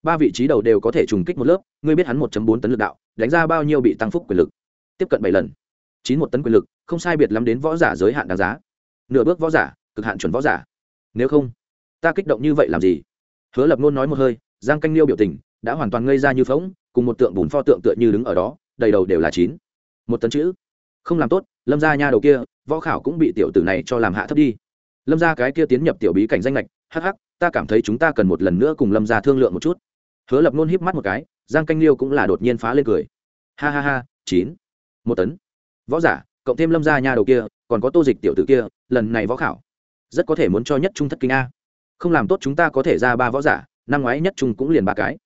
Ba vị trí đầu đều có thể trùng kích một lớp, ngươi biết hắn một bốn tấn lực đạo, đánh ra bao nhiêu bị tăng phúc quyền lực. Tiếp cận bảy lần. chín một tấn quyền lực, không sai biệt lắm đến võ giả giới hạn đáng giá. Nửa bước võ giả, cực hạn chuẩn võ giả. Nếu không, ta kích động như vậy làm gì? Hứa lập nôn nói một hơi, giang canh liêu biểu tình đã hoàn toàn ngây ra như phóng cùng một tượng bùn pho tượng tựa như đứng ở đó, đầy đầu đều là chín. Một tấn chữ. Không làm tốt, lâm ra nha đầu kia, võ khảo cũng bị tiểu tử này cho làm hạ thấp đi lâm ra cái kia tiến nhập tiểu bí cảnh danh lệch hắc hắc, ta cảm thấy chúng ta cần một lần nữa cùng lâm ra thương lượng một chút. Hứa lập nôn híp mắt một cái, giang canh liêu cũng là đột nhiên phá lên cười. Ha ha ha, chín, một tấn. Võ giả, cộng thêm lâm gia nha đầu kia, còn có tô dịch tiểu tử kia, lần này võ khảo, rất có thể muốn cho nhất trung thất kinh a. Không làm tốt chúng ta có thể ra ba võ giả, năm ngoái nhất trung cũng liền ba cái.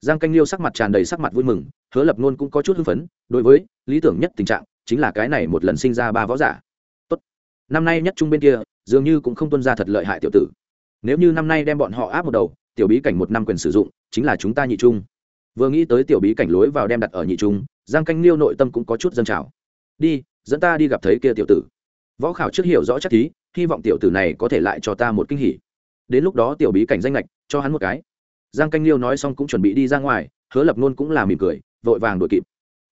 Giang canh liêu sắc mặt tràn đầy sắc mặt vui mừng, hứa lập nôn cũng có chút hưng phấn, đối với lý tưởng nhất tình trạng, chính là cái này một lần sinh ra ba võ giả. Tốt. năm nay nhất trung bên kia dường như cũng không tuân ra thật lợi hại tiểu tử. Nếu như năm nay đem bọn họ áp một đầu, tiểu bí cảnh một năm quyền sử dụng, chính là chúng ta nhị trung. Vừa nghĩ tới tiểu bí cảnh lối vào đem đặt ở nhị trung, giang canh liêu nội tâm cũng có chút dân trào. Đi, dẫn ta đi gặp thấy kia tiểu tử. Võ khảo trước hiểu rõ chắc thí, hy vọng tiểu tử này có thể lại cho ta một kinh hỉ. Đến lúc đó tiểu bí cảnh danh lệch cho hắn một cái. Giang canh liêu nói xong cũng chuẩn bị đi ra ngoài, hứa lập nôn cũng là mỉm cười, vội vàng đội kịp.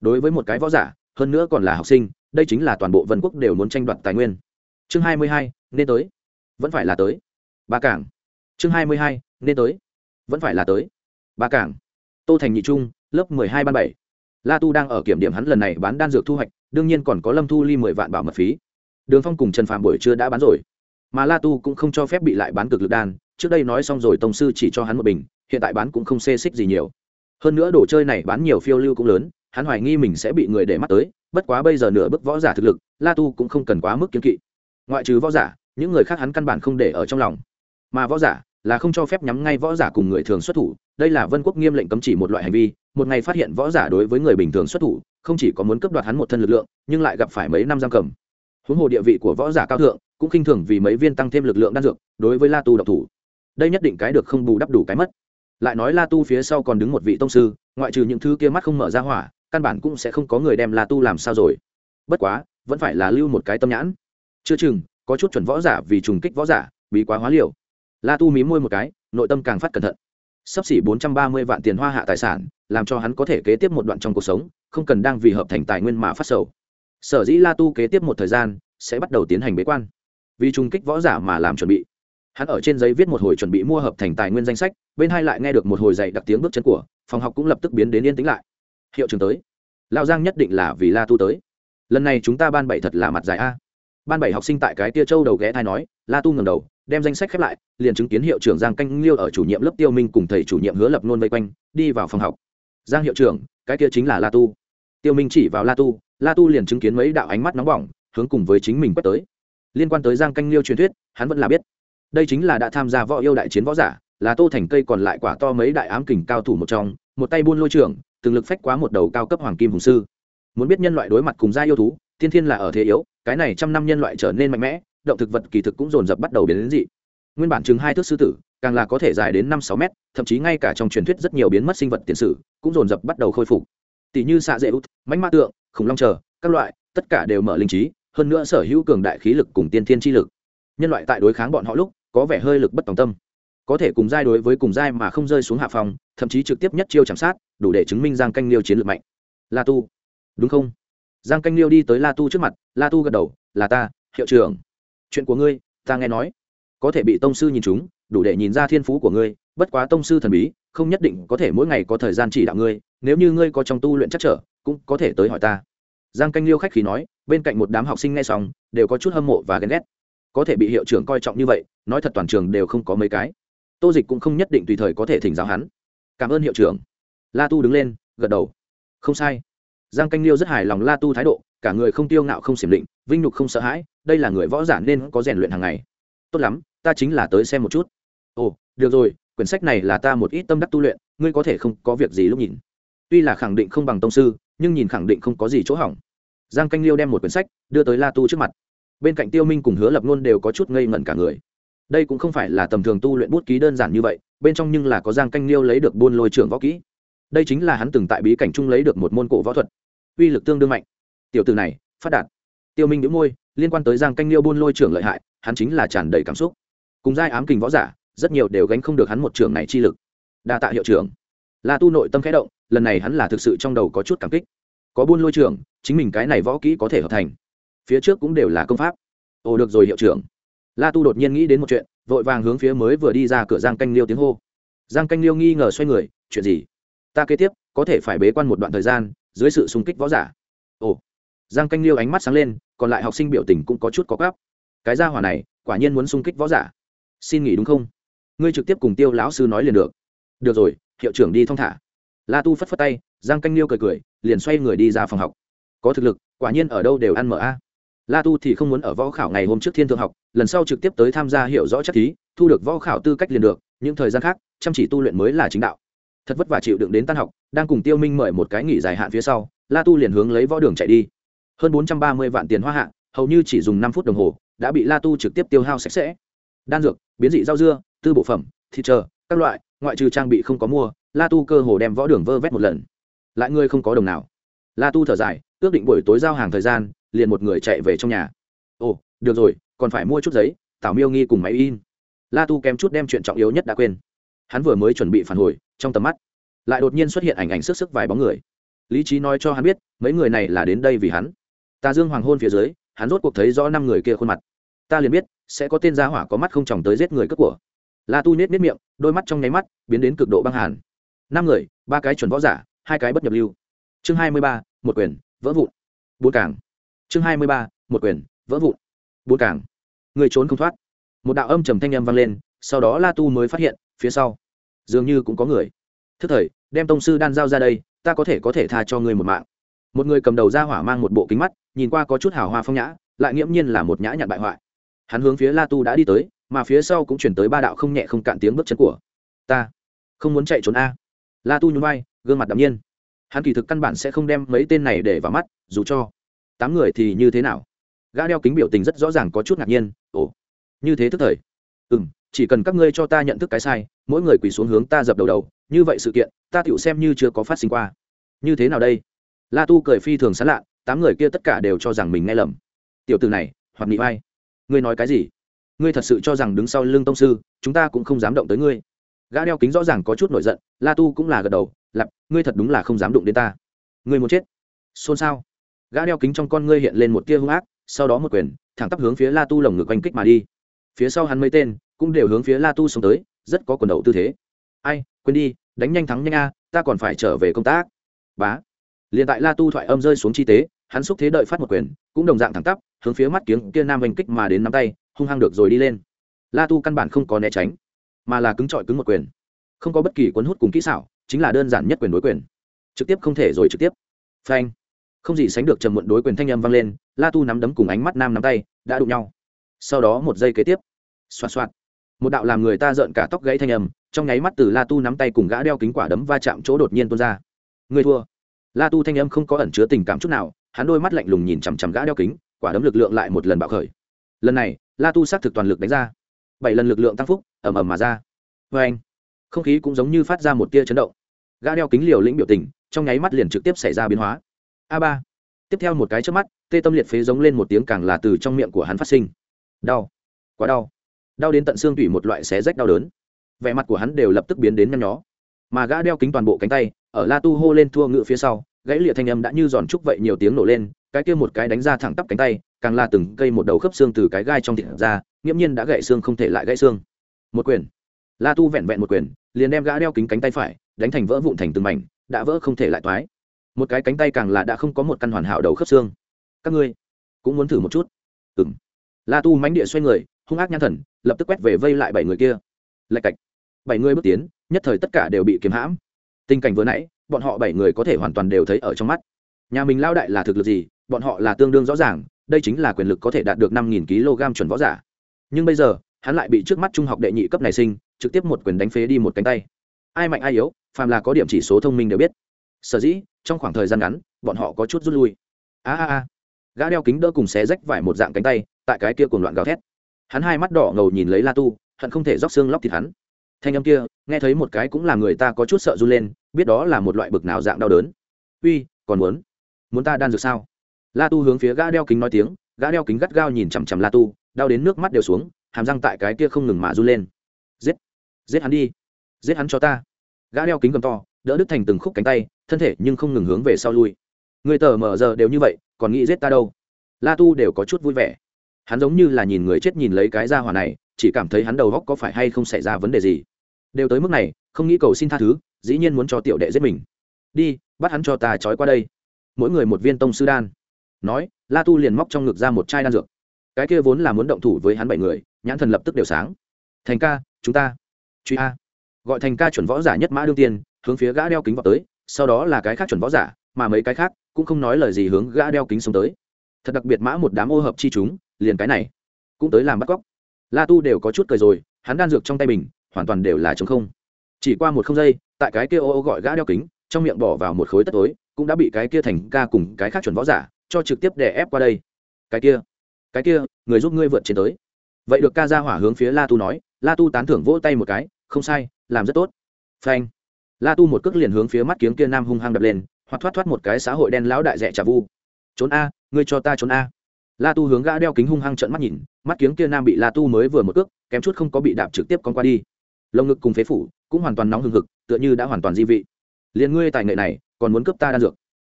Đối với một cái võ giả, hơn nữa còn là học sinh, đây chính là toàn bộ vân quốc đều muốn tranh đoạt tài nguyên. Chương hai mươi hai nên tới. Vẫn phải là tới. Ba cảng. Chương hai mươi hai, nên tới. Vẫn phải là tới. Ba cảng. Tô thành nhị trung, lớp mười hai ban bảy. La tu đang ở kiểm điểm hắn lần này bán đan dược thu hoạch, đương nhiên còn có lâm thu ly mười vạn bảo mật phí. Đường phong cùng trần phạm buổi trưa đã bán rồi. Mà la tu cũng không cho phép bị lại bán cực lực đan, trước đây nói xong rồi tổng sư chỉ cho hắn một bình, hiện tại bán cũng không xê xích gì nhiều. Hơn nữa đồ chơi này bán nhiều phiêu lưu cũng lớn, hắn hoài nghi mình sẽ bị người để mắt tới, bất quá bây giờ nửa bước võ giả thực lực, la tu cũng không cần quá mức kiếm kỵ ngoại trừ võ giả, những người khác hắn căn bản không để ở trong lòng. Mà võ giả là không cho phép nhắm ngay võ giả cùng người thường xuất thủ, đây là vân quốc nghiêm lệnh cấm chỉ một loại hành vi, một ngày phát hiện võ giả đối với người bình thường xuất thủ, không chỉ có muốn cấp đoạt hắn một thân lực lượng, nhưng lại gặp phải mấy năm giam cầm. Huống hồ địa vị của võ giả cao thượng, cũng khinh thường vì mấy viên tăng thêm lực lượng đan dược, đối với la tu độc thủ. Đây nhất định cái được không bù đắp đủ cái mất. Lại nói la tu phía sau còn đứng một vị tông sư, ngoại trừ những thứ kia mắt không mở ra hỏa, căn bản cũng sẽ không có người đem la tu làm sao rồi. Bất quá, vẫn phải là lưu một cái tâm nhãn chưa chừng, có chút chuẩn võ giả vì trùng kích võ giả, bí quá hóa liều. La tu mí môi một cái, nội tâm càng phát cẩn thận. Sắp xỉ bốn trăm ba mươi vạn tiền hoa hạ tài sản, làm cho hắn có thể kế tiếp một đoạn trong cuộc sống, không cần đang vì hợp thành tài nguyên mà phát sầu. Sở dĩ la tu kế tiếp một thời gian, sẽ bắt đầu tiến hành bế quan. Vì trùng kích võ giả mà làm chuẩn bị. Hắn ở trên giấy viết một hồi chuẩn bị mua hợp thành tài nguyên danh sách, bên hai lại nghe được một hồi dạy đặc tiếng bước chân của, phòng học cũng lập tức biến đến yên tĩnh lại. Hiệu trường tới. Lao giang nhất định là vì la tu tới. Lần này chúng ta ban bảy thật là mặt dài a ban bảy học sinh tại cái tia châu đầu ghé thai nói, la tu ngầm đầu, đem danh sách khép lại, liền chứng kiến hiệu trưởng giang canh liêu ở chủ nhiệm lớp tiêu minh cùng thầy chủ nhiệm hứa lập nôn vây quanh, đi vào phòng học. Giang hiệu trưởng, cái kia chính là la tu. Tiêu minh chỉ vào la tu la tu liền chứng kiến mấy đạo ánh mắt nóng bỏng, hướng cùng với chính mình quét tới. Liên quan tới giang canh liêu truyền thuyết, hắn vẫn là biết. Đây chính là đã tham gia võ yêu đại chiến võ giả, là tô thành cây còn lại quả to mấy đại ám kình cao thủ một trong, một tay buôn lôi trưởng, từng lực phách quá một đầu cao cấp hoàng kim hùng sư. Muốn biết nhân loại đối mặt cùng gia yêu thú, thiên thiên là ở thế yếu cái này trăm năm nhân loại trở nên mạnh mẽ, động thực vật kỳ thực cũng dồn dập bắt đầu biến đến dị. Nguyên bản chừng hai thước sư tử, càng là có thể dài đến năm sáu mét, thậm chí ngay cả trong truyền thuyết rất nhiều biến mất sinh vật tiền sử cũng dồn dập bắt đầu khôi phục. Tỷ như xạ dễ út mánh ma tượng, khủng long chờ, các loại, tất cả đều mở linh trí, hơn nữa sở hữu cường đại khí lực cùng tiên thiên chi lực. Nhân loại tại đối kháng bọn họ lúc, có vẻ hơi lực bất tòng tâm. Có thể cùng giai đối với cùng giai mà không rơi xuống hạ phòng, thậm chí trực tiếp nhất chiêu chạm sát, đủ để chứng minh giang canh liêu chiến lược mạnh. Là tu, đúng không? Giang canh liêu đi tới la tu trước mặt, la tu gật đầu, là ta, hiệu trưởng. Chuyện của ngươi, ta nghe nói. Có thể bị tông sư nhìn chúng, đủ để nhìn ra thiên phú của ngươi, bất quá tông sư thần bí, không nhất định có thể mỗi ngày có thời gian chỉ đạo ngươi, nếu như ngươi có trong tu luyện chắc trở, cũng có thể tới hỏi ta. Giang canh liêu khách khí nói, bên cạnh một đám học sinh nghe xong, đều có chút hâm mộ và ghen ghét. Có thể bị hiệu trưởng coi trọng như vậy, nói thật toàn trường đều không có mấy cái. Tô dịch cũng không nhất định tùy thời có thể thỉnh giáo hắn. Cảm ơn hiệu trưởng. La tu đứng lên, gật đầu. Không sai giang canh liêu rất hài lòng la tu thái độ, cả người không tiêu ngạo không xiểm định, vinh nhục không sợ hãi, đây là người võ giả nên có rèn luyện hàng ngày. Tốt lắm, ta chính là tới xem một chút. Ồ, được rồi, quyển sách này là ta một ít tâm đắc tu luyện, ngươi có thể không có việc gì lúc nhìn. Tuy là khẳng định không bằng tông sư, nhưng nhìn khẳng định không có gì chỗ hỏng. Giang canh liêu đem một quyển sách đưa tới la tu trước mặt. Bên cạnh tiêu minh cùng hứa lập ngôn đều có chút ngây ngẩn cả người. Đây cũng không phải là tầm thường tu luyện bút ký đơn giản như vậy, bên trong nhưng là có giang canh liêu lấy được buôn lôi trưởng võ kỹ đây chính là hắn từng tại bí cảnh trung lấy được một môn cổ võ thuật. Uy lực tương đương mạnh. Tiểu từ này, phát đạt. Tiêu minh đĩu môi, liên quan tới giang canh liêu buôn lôi trưởng lợi hại, hắn chính là tràn đầy cảm xúc. Cùng giai ám kình võ giả, rất nhiều đều gánh không được hắn một trưởng này chi lực. Đa tạ hiệu trưởng. La tu nội tâm khẽ động, lần này hắn là thực sự trong đầu có chút cảm kích. Có buôn lôi trưởng, chính mình cái này võ kỹ có thể hợp thành. Phía trước cũng đều là công pháp. Ồ, được rồi hiệu trưởng. La tu đột nhiên nghĩ đến một chuyện, vội vàng hướng phía mới vừa đi ra cửa giang canh liêu tiếng hô. Giang canh liêu nghi ngờ xoay người, chuyện gì? Ta kế tiếp có thể phải bế quan một đoạn thời gian dưới sự xung kích võ giả. Ồ, giang canh liêu ánh mắt sáng lên, còn lại học sinh biểu tình cũng có chút có gáp cái gia hỏa này, quả nhiên muốn xung kích võ giả. Xin nghỉ đúng không? Ngươi trực tiếp cùng tiêu lão sư nói liền được. Được rồi, hiệu trưởng đi thong thả. La tu phất phất tay, giang canh liêu cười cười, liền xoay người đi ra phòng học. Có thực lực, quả nhiên ở đâu đều ăn mở a. La tu thì không muốn ở võ khảo ngày hôm trước thiên thượng học, lần sau trực tiếp tới tham gia hiểu rõ chắc thí, thu được võ khảo tư cách liền được, những thời gian khác, chăm chỉ tu luyện mới là chính đạo thật vất vả chịu đựng đến tan học, đang cùng tiêu minh mời một cái nghỉ dài hạn phía sau, la tu liền hướng lấy võ đường chạy đi. Hơn bốn trăm ba mươi vạn tiền hoa hạ, hầu như chỉ dùng năm phút đồng hồ, đã bị la tu trực tiếp tiêu hao sạch sẽ. Đan dược, biến dị rau dưa, tư bộ phẩm, thịt chờ, các loại, ngoại trừ trang bị không có mua, la tu cơ hồ đem võ đường vơ vét một lần. Lại ngươi không có đồng nào. La tu thở dài, ước định buổi tối giao hàng thời gian, liền một người chạy về trong nhà. Ồ, được rồi, còn phải mua chút giấy tảo miêu nghi cùng máy in. La tu kém chút đem chuyện trọng yếu nhất đã quên. Hắn vừa mới chuẩn bị phản hồi trong tầm mắt, lại đột nhiên xuất hiện ảnh ảnh sức sức vài bóng người. Lý trí nói cho hắn biết, mấy người này là đến đây vì hắn. Ta dương hoàng hôn phía dưới, hắn rốt cuộc thấy rõ năm người kia khuôn mặt. Ta liền biết, sẽ có tên gia hỏa có mắt không chồng tới giết người cướp của. La tu nhét nết miệng, đôi mắt trong nháy mắt biến đến cực độ băng hàn. Năm người, ba cái chuẩn võ giả, hai cái bất nhập lưu. Chương hai mươi ba, một quyền, vỡ vụn. Bốn cảng. Chương hai mươi ba, một quyền, vỡ vụn. Bốn cảng. Người trốn không thoát. Một đạo âm trầm thanh â m vang lên, sau đó la tu mới phát hiện, phía sau dường như cũng có người. Thức thời, đem tông sư đan giao ra đây, ta có thể có thể tha cho ngươi một mạng. Một người cầm đầu ra hỏa mang một bộ kính mắt, nhìn qua có chút hào hoa phong nhã, lại nghiễm nhiên là một nhã nhặn bại hoại. Hắn hướng phía la tu đã đi tới, mà phía sau cũng chuyển tới ba đạo không nhẹ không cạn tiếng bước chân của ta. Không muốn chạy trốn a. La tu nhún vai, gương mặt đ ạ m nhiên. Hắn kỳ thực căn bản sẽ không đem mấy tên này để vào mắt, dù cho tám người thì như thế nào? Gã đeo kính biểu tình rất rõ ràng có chút ngạc nhiên. Ồ, như thế thức thời. Ừ m chỉ cần các ngươi cho ta nhận thức cái sai, mỗi người quỳ xuống hướng ta dập đầu đầu, như vậy sự kiện, ta tựu xem như chưa có phát sinh qua. Như thế nào đây? La tu cười phi thường sán lạ, tám người kia tất cả đều cho rằng mình nghe lầm. Tiểu từ này hoặc nghị vai. Ngươi nói cái gì? Ngươi thật sự cho rằng đứng sau lưng tông sư, chúng ta cũng không dám động tới ngươi. Gã đeo kính rõ ràng có chút nổi giận, la tu cũng là gật đầu, lặp, ngươi thật đúng là không dám đụng đến ta. Ngươi muốn chết? Xôn xao. Gã đeo kính trong con ngươi hiện lên một tia hung ác, sau đó một quyền, thẳng tắp hướng phía la tu lồng ngực oanh kích mà đi. Phía sau hắn mấy tên cũng đều hướng phía la tu sống tới, rất có quần đầu tư thế. Ai, quên đi, đánh nhanh thắng nhanh a, ta còn phải trở về công tác. Bá. Liền tại la tu thoại âm rơi xuống chi tế, hắn xúc thế đợi phát một quyền, cũng đồng dạng thẳng tắp, hướng phía mắt kiếng kia nam oanh kích mà đến nắm tay, hung hăng được rồi đi lên. La tu căn bản không có né tránh, mà là cứng trọi cứng một quyền. Không có bất kỳ cuốn hút cùng kỹ xảo, chính là đơn giản nhất quyền đối quyền. Trực tiếp không thể rồi trực tiếp. Phanh. Không gì sánh được trầm muộn đối quyền thanh âm vang lên, la tu nắm đấm cùng ánh mắt nam nắm tay, đã đụng nhau. Sau đó một giây kế tiếp. Xoạt xoạt một đạo làm người ta rợn cả tóc gãy thanh âm, trong nháy mắt từ la tu nắm tay cùng gã đeo kính quả đấm va chạm chỗ đột nhiên tuôn ra. Người thua. La tu thanh âm không có ẩn chứa tình cảm chút nào, hắn đôi mắt lạnh lùng nhìn chằm chằm gã đeo kính, quả đấm lực lượng lại một lần bạo khởi. Lần này, la tu xác thực toàn lực đánh ra. Bảy lần lực lượng tăng phúc ẩm ẩm mà ra. Vê anh, không khí cũng giống như phát ra một tia chấn động. Gã đeo kính liều lĩnh biểu tình, trong nháy mắt liền trực tiếp xảy ra biến hóa. A ba. Tiếp theo một cái trước mắt, tê tâm liệt phế giống lên một tiếng càng là từ trong miệng của hắn phát sinh. Đau. Quá đau đau đến tận xương tủy một loại xé rách đau đớn. Vẻ mặt của hắn đều lập tức biến đến nhăn nhó. Mà gã đeo kính toàn bộ cánh tay, ở la tu hô lên thua ngựa phía sau, gãy lịa thanh âm đã như giòn trúc vậy nhiều tiếng nổ lên, cái kia một cái đánh ra thẳng tắp cánh tay, càng là từng cây một đầu khớp xương từ cái gai trong thịt ra, nghiễm nhiên đã gãy xương không thể lại gãy xương. Một quyền. La tu vẹn vẹn một quyền, liền đem gã đeo kính cánh tay phải đánh thành vỡ vụn thành từng mảnh, đã vỡ không thể lại toái. Một cái cánh tay càng là đã không có một căn hoàn hảo đầu khớp xương. Các ngươi cũng muốn thử một chút. Ừng la tu mánh địa xoay người hung ác nhãn thần, lập tức quét về vây lại bảy người kia. Lạch cạch. Bảy người bước tiến, nhất thời tất cả đều bị kiếm hãm. Tình cảnh vừa nãy, bọn họ bảy người có thể hoàn toàn đều thấy ở trong mắt. Nhà mình lao đại là thực lực gì, bọn họ là tương đương rõ ràng, đây chính là quyền lực có thể đạt được năm nghìn kg chuẩn võ giả. Nhưng bây giờ, hắn lại bị trước mắt trung học đệ nhị cấp này sinh, trực tiếp một quyền đánh phế đi một cánh tay. Ai mạnh ai yếu, phàm là có điểm chỉ số thông minh đều biết. Sở dĩ, trong khoảng thời gian ngắn, bọn họ có chút rút lui. A a a. Gã đeo kính đỡ cùng xé rách vải một dạng cánh tay, tại cái kia cùng loạn gào thét hắn hai mắt đỏ ngầu nhìn lấy la tu, hận không thể róc xương lóc thịt hắn. Thanh âm kia, nghe thấy một cái cũng là người ta có chút sợ run lên, biết đó là một loại bực nào dạng đau đớn. Uy, còn muốn? Muốn ta đan dược sao? La tu hướng phía gã đeo kính nói tiếng, gã đeo kính gắt gao nhìn chằm chằm la tu, đau đến nước mắt đều xuống, hàm răng tại cái kia không ngừng mà run lên. Giết giết hắn đi, giết hắn cho ta. Gã đeo kính cầm to, đỡ đứt thành từng khúc cánh tay, thân thể nhưng không ngừng hướng về sau lui. Người tờ mở giờ đều như vậy, còn nghĩ giết ta đâu? La tu đều có chút vui vẻ hắn giống như là nhìn người chết nhìn lấy cái ra hỏa này, chỉ cảm thấy hắn đầu góc có phải hay không xảy ra vấn đề gì. Đều tới mức này, không nghĩ cầu xin tha thứ, dĩ nhiên muốn cho tiểu đệ giết mình. Đi, bắt hắn cho ta trói qua đây. Mỗi người một viên tông sư đan. Nói, la tu liền móc trong ngực ra một chai đan dược. Cái kia vốn là muốn động thủ với hắn bảy người, nhãn thần lập tức đều sáng. Thành ca, chúng ta. Truy a. Gọi thành ca chuẩn võ giả nhất mã đương tiên, hướng phía gã đeo kính vào tới, sau đó là cái khác chuẩn võ giả, mà mấy cái khác cũng không nói lời gì hướng gã đeo kính xuống tới thật đặc biệt mã một đám ô hợp chi chúng, liền cái này, cũng tới làm bắt cóc. La tu đều có chút cười rồi, hắn đan dược trong tay mình, hoàn toàn đều là chống không. Chỉ qua một không giây, tại cái kia ô ô gọi gã đeo kính, trong miệng bỏ vào một khối tất tối, cũng đã bị cái kia thành ca cùng cái khác chuẩn võ giả cho trực tiếp đè ép qua đây. Cái kia cái kia, người giúp ngươi vượt trên tới. Vậy được ca ra hỏa hướng phía la tu nói, la tu tán thưởng vỗ tay một cái, không sai, làm rất tốt. Phanh. La tu một cước liền hướng phía mắt kiếng kia nam hung hăng đập lên, hoặc thoát thoát một cái xã hội đen lão đại rẻ trả vu. Trốn a ngươi cho ta trốn a. La tu hướng gã đeo kính hung hăng trận mắt nhìn, mắt kiếng kia nam bị la tu mới vừa một cước, kém chút không có bị đạp trực tiếp con qua đi. Lồng ngực cùng phế phủ cũng hoàn toàn nóng hừng hực, tựa như đã hoàn toàn di vị. Liền ngươi tài nghệ này, còn muốn cướp ta đan dược?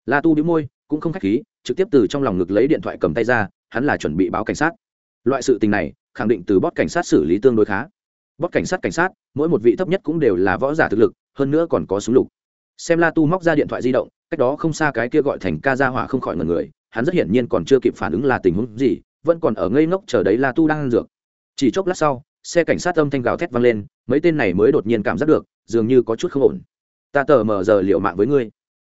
La tu đĩu môi, cũng không khách khí, trực tiếp từ trong lòng ngực lấy điện thoại cầm tay ra, hắn là chuẩn bị báo cảnh sát. Loại sự tình này, khẳng định từ bót cảnh sát xử lý tương đối khá. Bót cảnh sát cảnh sát, mỗi một vị thấp nhất cũng đều là võ giả thực lực, hơn nữa còn có súng lục. Xem la tu móc ra điện thoại di động, cách đó không xa cái kia gọi thành ca ra hỏa không khỏi ngần người hắn rất hiển nhiên còn chưa kịp phản ứng là tình huống gì, vẫn còn ở ngây ngốc chờ đấy la tu đang ăn dược. Chỉ chốc lát sau, xe cảnh sát âm thanh gào thét vang lên, mấy tên này mới đột nhiên cảm giác được, dường như có chút không ổn. Ta tờ mờ giờ liệu mạng với ngươi.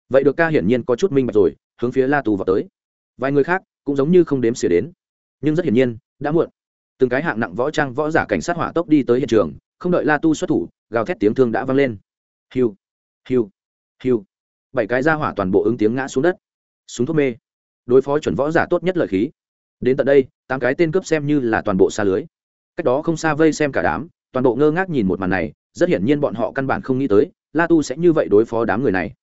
Vậy được ca hiển nhiên có chút minh bạch rồi, hướng phía la tu vào tới. Vài người khác cũng giống như không đếm xỉa đến, nhưng rất hiển nhiên, đã muộn. Từng cái hạng nặng võ trang võ giả cảnh sát hỏa tốc đi tới hiện trường, không đợi la tu xuất thủ, gào thét tiếng thương đã vang lên. Hiu hiu hiu. Bảy cái ra hỏa toàn bộ ứng tiếng ngã xuống đất. Súng thuốc mê đối phó chuẩn võ giả tốt nhất lợi khí. Đến tận đây, tám cái tên cướp xem như là toàn bộ xa lưới. Cách đó không xa vây xem cả đám, toàn bộ ngơ ngác nhìn một màn này, rất hiển nhiên bọn họ căn bản không nghĩ tới, la tu sẽ như vậy đối phó đám người này.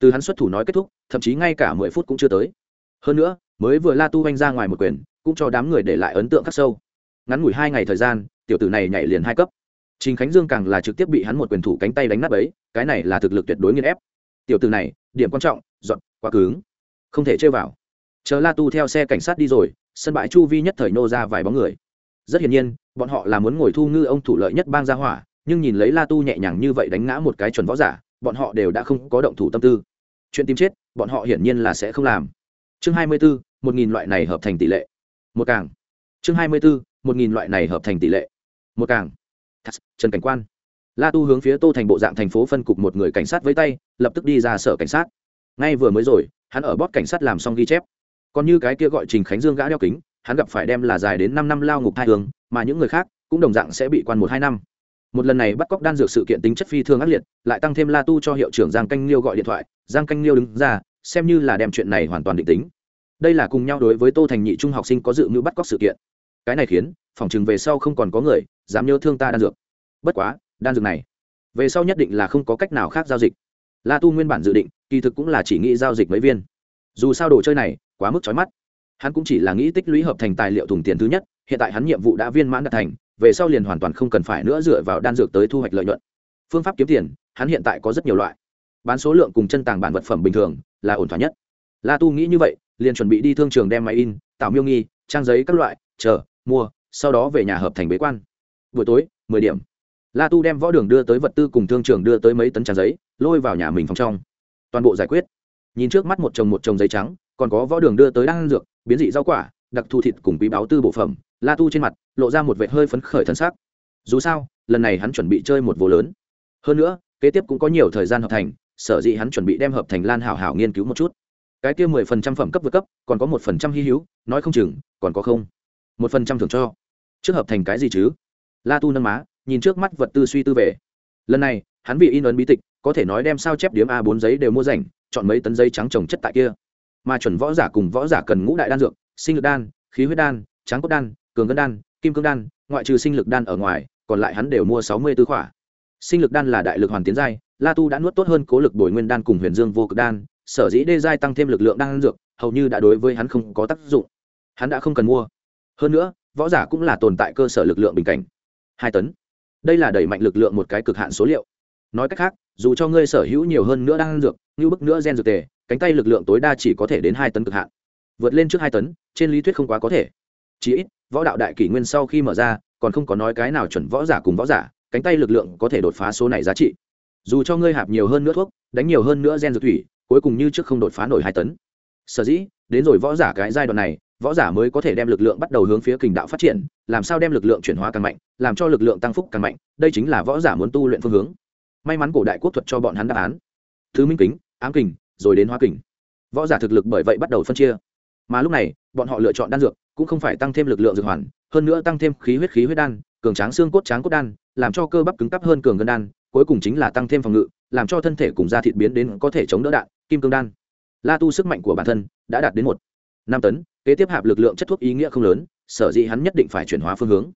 Từ hắn xuất thủ nói kết thúc, thậm chí ngay cả mười phút cũng chưa tới. Hơn nữa, mới vừa la tu oanh ra ngoài một quyền, cũng cho đám người để lại ấn tượng khắc sâu. Ngắn ngủi hai ngày thời gian, tiểu tử này nhảy liền hai cấp. Trình khánh dương càng là trực tiếp bị hắn một quyền thủ cánh tay đánh nát ấy cái này là thực lực tuyệt đối nghiên ép. Tiểu tử này, điểm quan trọng, dọn, quá cứng. Không thể chơi vào chờ la tu theo xe cảnh sát đi rồi, sân bãi chu vi nhất thời nô ra vài bóng người. Rất hiển nhiên, bọn họ là muốn ngồi thu ngư ông thủ lợi nhất bang gia hỏa, nhưng nhìn lấy la tu nhẹ nhàng như vậy đánh ngã một cái chuẩn võ giả, bọn họ đều đã không có động thủ tâm tư. Chuyện tìm chết, bọn họ hiển nhiên là sẽ không làm. Chương hai mươi bốn một nghìn loại này hợp thành tỷ lệ. Một càng. Chương hai mươi bốn một nghìn loại này hợp thành tỷ lệ. Một càng. Trần cảnh quan. La tu hướng phía tô thành bộ dạng thành phố phân cục một người cảnh sát với tay, lập tức đi ra sở cảnh sát. Ngay vừa mới rồi, hắn ở bót cảnh sát làm xong ghi chép còn như cái kia gọi trình khánh dương gã đeo kính, hắn gặp phải đem là dài đến năm năm lao ngục hai hướng mà những người khác cũng đồng dạng sẽ bị quan một hai năm. Một lần này bắt cóc đan dược sự kiện tính chất phi thường ác liệt, lại tăng thêm la tu cho hiệu trưởng giang canh liêu gọi điện thoại, giang canh liêu đứng ra, xem như là đem chuyện này hoàn toàn định tính. Đây là cùng nhau đối với tô thành nhị trung học sinh có dự mưu bắt cóc sự kiện. Cái này khiến phòng chừng về sau không còn có người dám nhớ thương ta đan dược. Bất quá, đan dược này, về sau nhất định là không có cách nào khác giao dịch. La tu nguyên bản dự định, kỳ thực cũng là chỉ nghĩ giao dịch mấy viên. Dù sao đồ chơi này quá mức chói mắt. Hắn cũng chỉ là nghĩ tích lũy hợp thành tài liệu thùng tiền thứ nhất, hiện tại hắn nhiệm vụ đã viên mãn đạt thành, về sau liền hoàn toàn không cần phải nữa dựa vào đan dược tới thu hoạch lợi nhuận. Phương pháp kiếm tiền, hắn hiện tại có rất nhiều loại. Bán số lượng cùng chân tàng bản vật phẩm bình thường là ổn thỏa nhất. La tu nghĩ như vậy, liền chuẩn bị đi thương trường đem máy in, tạo miêu nghi, trang giấy các loại, chờ, mua, sau đó về nhà hợp thành bế quan. Buổi tối, mười điểm. La tu đem võ đường đưa tới vật tư cùng thương trường đưa tới mấy tấn trang giấy, lôi vào nhà mình phòng trong. Toàn bộ giải quyết. Nhìn trước mắt một chồng một chồng giấy trắng còn có võ đường đưa tới đan dược, biến dị rau quả, đặc thù thịt cùng bí báo tư bộ phẩm, la tu trên mặt lộ ra một vệt hơi phấn khởi thân xác dù sao, lần này hắn chuẩn bị chơi một vô lớn. Hơn nữa, kế tiếp cũng có nhiều thời gian hợp thành, sở dĩ hắn chuẩn bị đem hợp thành lan hảo hảo nghiên cứu một chút. Cái kia mười phần trăm phẩm cấp vượt cấp, còn có một phần trăm hy hữu, nói không chừng, còn có không? Một phần trăm thưởng cho. Trước hợp thành cái gì chứ? La tu nâng má, nhìn trước mắt vật tư suy tư về. Lần này, hắn vì in ấn bí tịch, có thể nói đem sao chép điếm a bốn giấy đều mua rảnh, chọn mấy tấn giấy trắng trồng chất tại kia mà chuẩn võ giả cùng võ giả cần ngũ đại đan dược, sinh lực đan, khí huyết đan, tráng cốt đan, cường ngân đan, kim cương đan, ngoại trừ sinh lực đan ở ngoài, còn lại hắn đều mua sáu mươi tư khỏa. Sinh lực đan là đại lực hoàn tiến giai, la tu đã nuốt tốt hơn cố lực bồi nguyên đan cùng huyền dương vô cực đan, sở dĩ đê giai tăng thêm lực lượng đan dược, hầu như đã đối với hắn không có tác dụng. Hắn đã không cần mua. Hơn nữa, võ giả cũng là tồn tại cơ sở lực lượng bình cảnh. Hai tấn. Đây là đẩy mạnh lực lượng một cái cực hạn số liệu. Nói cách khác, dù cho ngươi sở hữu nhiều hơn nữa đan dược, như bức nữa gen dược tề cánh tay lực lượng tối đa chỉ có thể đến hai tấn cực hạn. Vượt lên trước hai tấn, trên lý thuyết không quá có thể. Chỉ ít, võ đạo đại kỷ nguyên sau khi mở ra, còn không có nói cái nào chuẩn võ giả cùng võ giả, cánh tay lực lượng có thể đột phá số này giá trị. Dù cho ngươi hạp nhiều hơn nữa thuốc, đánh nhiều hơn nữa gen dược thủy, cuối cùng như trước không đột phá nổi hai tấn. Sở dĩ, đến rồi võ giả cái giai đoạn này, võ giả mới có thể đem lực lượng bắt đầu hướng phía kình đạo phát triển, làm sao đem lực lượng chuyển hóa càng mạnh, làm cho lực lượng tăng phúc càng mạnh, đây chính là võ giả muốn tu luyện phương hướng. May mắn cổ đại quốc thuật cho bọn hắn đáp án. Thứ minh kính, ám kình rồi đến hóa kình. Võ giả thực lực bởi vậy bắt đầu phân chia. Mà lúc này, bọn họ lựa chọn đan dược, cũng không phải tăng thêm lực lượng dược hoàn, hơn nữa tăng thêm khí huyết khí huyết đan, cường tráng xương cốt tráng cốt đan, làm cho cơ bắp cứng cắp hơn cường gân đan, cuối cùng chính là tăng thêm phòng ngự, làm cho thân thể cùng da thịt biến đến có thể chống đỡ đạn, kim cương đan. La tu sức mạnh của bản thân đã đạt đến một, năm tấn, kế tiếp hạp lực lượng chất thuốc ý nghĩa không lớn, sở dĩ hắn nhất định phải chuyển hóa phương hướng.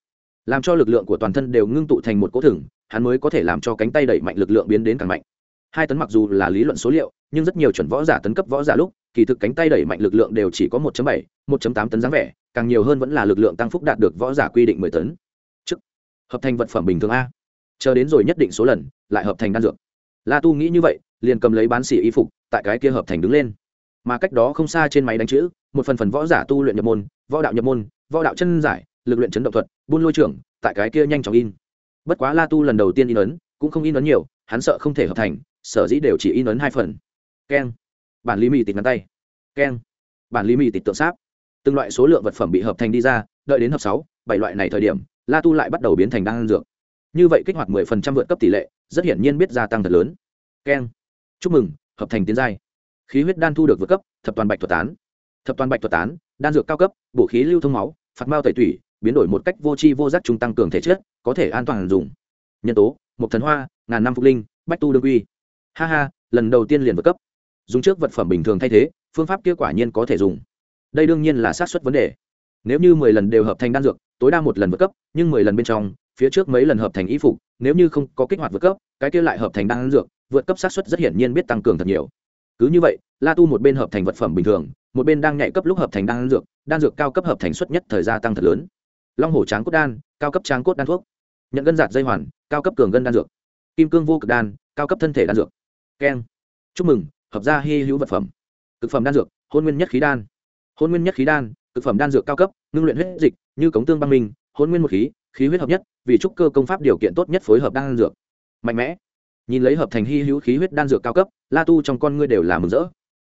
Làm cho lực lượng của toàn thân đều ngưng tụ thành một cỗ thừng, hắn mới có thể làm cho cánh tay đẩy mạnh lực lượng biến đến càng mạnh. Hai tấn mặc dù là lý luận số liệu nhưng rất nhiều chuẩn võ giả tấn cấp võ giả lúc kỳ thực cánh tay đẩy mạnh lực lượng đều chỉ có 1 bảy, 1 tám tấn dáng vẻ càng nhiều hơn vẫn là lực lượng tăng phúc đạt được võ giả quy định mười tấn. Chức. hợp thành vật phẩm bình thường a. Chờ đến rồi nhất định số lần lại hợp thành đan dược. La tu nghĩ như vậy liền cầm lấy bán xỉ y phục tại cái kia hợp thành đứng lên. Mà cách đó không xa trên máy đánh chữ một phần phần võ giả tu luyện nhập môn võ đạo nhập môn võ đạo chân giải lực luyện chấn động thuật buôn lôi trưởng tại cái kia nhanh chóng in. Bất quá la tu lần đầu tiên in ấn cũng không in ấn nhiều hắn sợ không thể hợp thành sở dĩ đều chỉ in ấn hai phần keng. Bản lý mì tịt ngắn tay. Keng. Bản lý mì tịt tượng sáp. Từng loại số lượng vật phẩm bị hợp thành đi ra, đợi đến hợp sáu, bảy loại này thời điểm, la tu lại bắt đầu biến thành đan dược. Như vậy kích hoạt mười phần trăm vượt cấp tỷ lệ, rất hiển nhiên biết gia tăng thật lớn. Keng. Chúc mừng, hợp thành tiến giai. Khí huyết đan thu được vượt cấp, thập toàn bạch thuật tán. Thập toàn bạch thuật tán, đan dược cao cấp, bổ khí lưu thông máu, phạt mao tẩy tủy, biến đổi một cách vô tri vô giác chúng tăng cường thể chất, có thể an toàn dùng. Nhân tố, một thần hoa, ngàn năm phục linh, bách tu đương quy. Ha ha, lần đầu tiên liền vượt cấp dùng trước vật phẩm bình thường thay thế, phương pháp kia quả nhiên có thể dùng. Đây đương nhiên là sát xuất vấn đề. Nếu như mười lần đều hợp thành đan dược, tối đa một lần vượt cấp, nhưng mười lần bên trong, phía trước mấy lần hợp thành y phục, nếu như không có kích hoạt vượt cấp, cái kia lại hợp thành đan dược vượt cấp sát xuất rất hiển nhiên biết tăng cường thật nhiều. Cứ như vậy, la tu một bên hợp thành vật phẩm bình thường, một bên đang nhạy cấp lúc hợp thành đan dược đan dược cao cấp hợp thành suất nhất thời gia tăng thật lớn. Long hổ tráng cốt đan, cao cấp tráng cốt đan thuốc. Nhận gân giạt dây hoàn, cao cấp cường gân đan dược. Kim cương vô cực đan, cao cấp thân thể đan dược. Keng. Chúc mừng hợp ra hy hữu vật phẩm. Cực phẩm đan dược, hôn nguyên nhất khí đan. Hôn nguyên nhất khí đan, cực phẩm đan dược cao cấp, ngưng luyện huyết dịch, như cống tương băng minh, hôn nguyên một khí khí huyết hợp nhất, vì trúc cơ công pháp điều kiện tốt nhất phối hợp đan dược. Mạnh mẽ. Nhìn lấy hợp thành hy hữu khí huyết đan dược cao cấp, la tu trong con ngươi đều là mừng rỡ.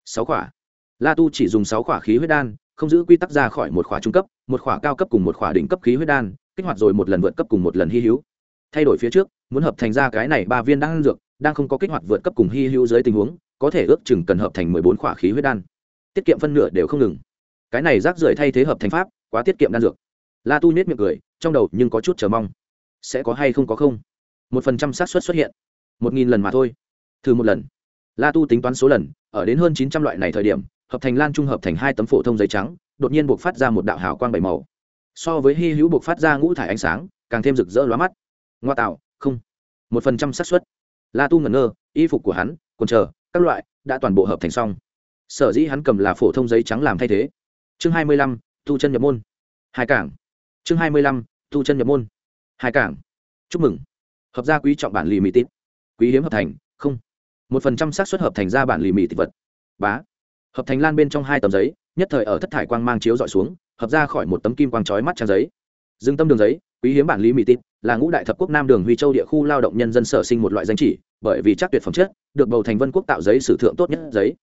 Sáu khỏa. La tu chỉ dùng sáu khỏa khí huyết đan, không giữ quy tắc ra khỏi một khỏa trung cấp, một khỏa cao cấp cùng một khỏa đỉnh cấp khí huyết đan, kích hoạt rồi một lần vượt cấp cùng một lần hy hữu. Thay đổi phía trước, muốn hợp thành ra cái này ba viên đan dược, đang không có kích hoạt vượt cấp cùng hy hữu dưới tình huống có thể ước chừng cần hợp thành mười bốn khỏa khí huyết đan. Tiết kiệm phân nửa đều không ngừng. Cái này rác rưởi thay thế hợp thành pháp, quá tiết kiệm đan dược. La tu nhét miệng cười, trong đầu nhưng có chút chờ mong. Sẽ có hay không có không? Một phần trăm xác suất xuất hiện. Một nghìn lần mà thôi. Thử một lần. La tu tính toán số lần, ở đến hơn chín trăm loại này thời điểm, hợp thành lan trung hợp thành hai tấm phổ thông giấy trắng, đột nhiên buộc phát ra một đạo hào quang bảy màu. So với hy hữu buộc phát ra ngũ thải ánh sáng, càng thêm rực rỡ lóa mắt. Ngoa tạo, không. Một phần trăm xác suất. La tu ngẩn ngơ, y phục của hắn, còn chờ các loại, đã toàn bộ hợp thành xong. Sở dĩ hắn cầm là phổ thông giấy trắng làm thay thế. Chương hai mươi lăm, tu chân nhập môn. Hai cảng. Chương hai mươi lăm, tu chân nhập môn. Hai cảng. Chúc mừng. Hợp gia quý trọng bản lì mỹ tít quý hiếm hợp thành, không. Một phần trăm xác suất hợp thành ra bản lì mì tịch vật. Bá. Hợp thành lan bên trong hai tấm giấy, nhất thời ở thất thải quang mang chiếu dọi xuống, hợp ra khỏi một tấm kim quang trói mắt trang giấy. Dương tâm đường giấy, quý hiếm bản lý mỹ tít là ngũ đại thập quốc nam đường huy châu địa khu lao động nhân dân sở sinh một loại danh chỉ, bởi vì chắc tuyệt phẩm chất, được bầu thành vân quốc tạo giấy sử thượng tốt nhất giấy.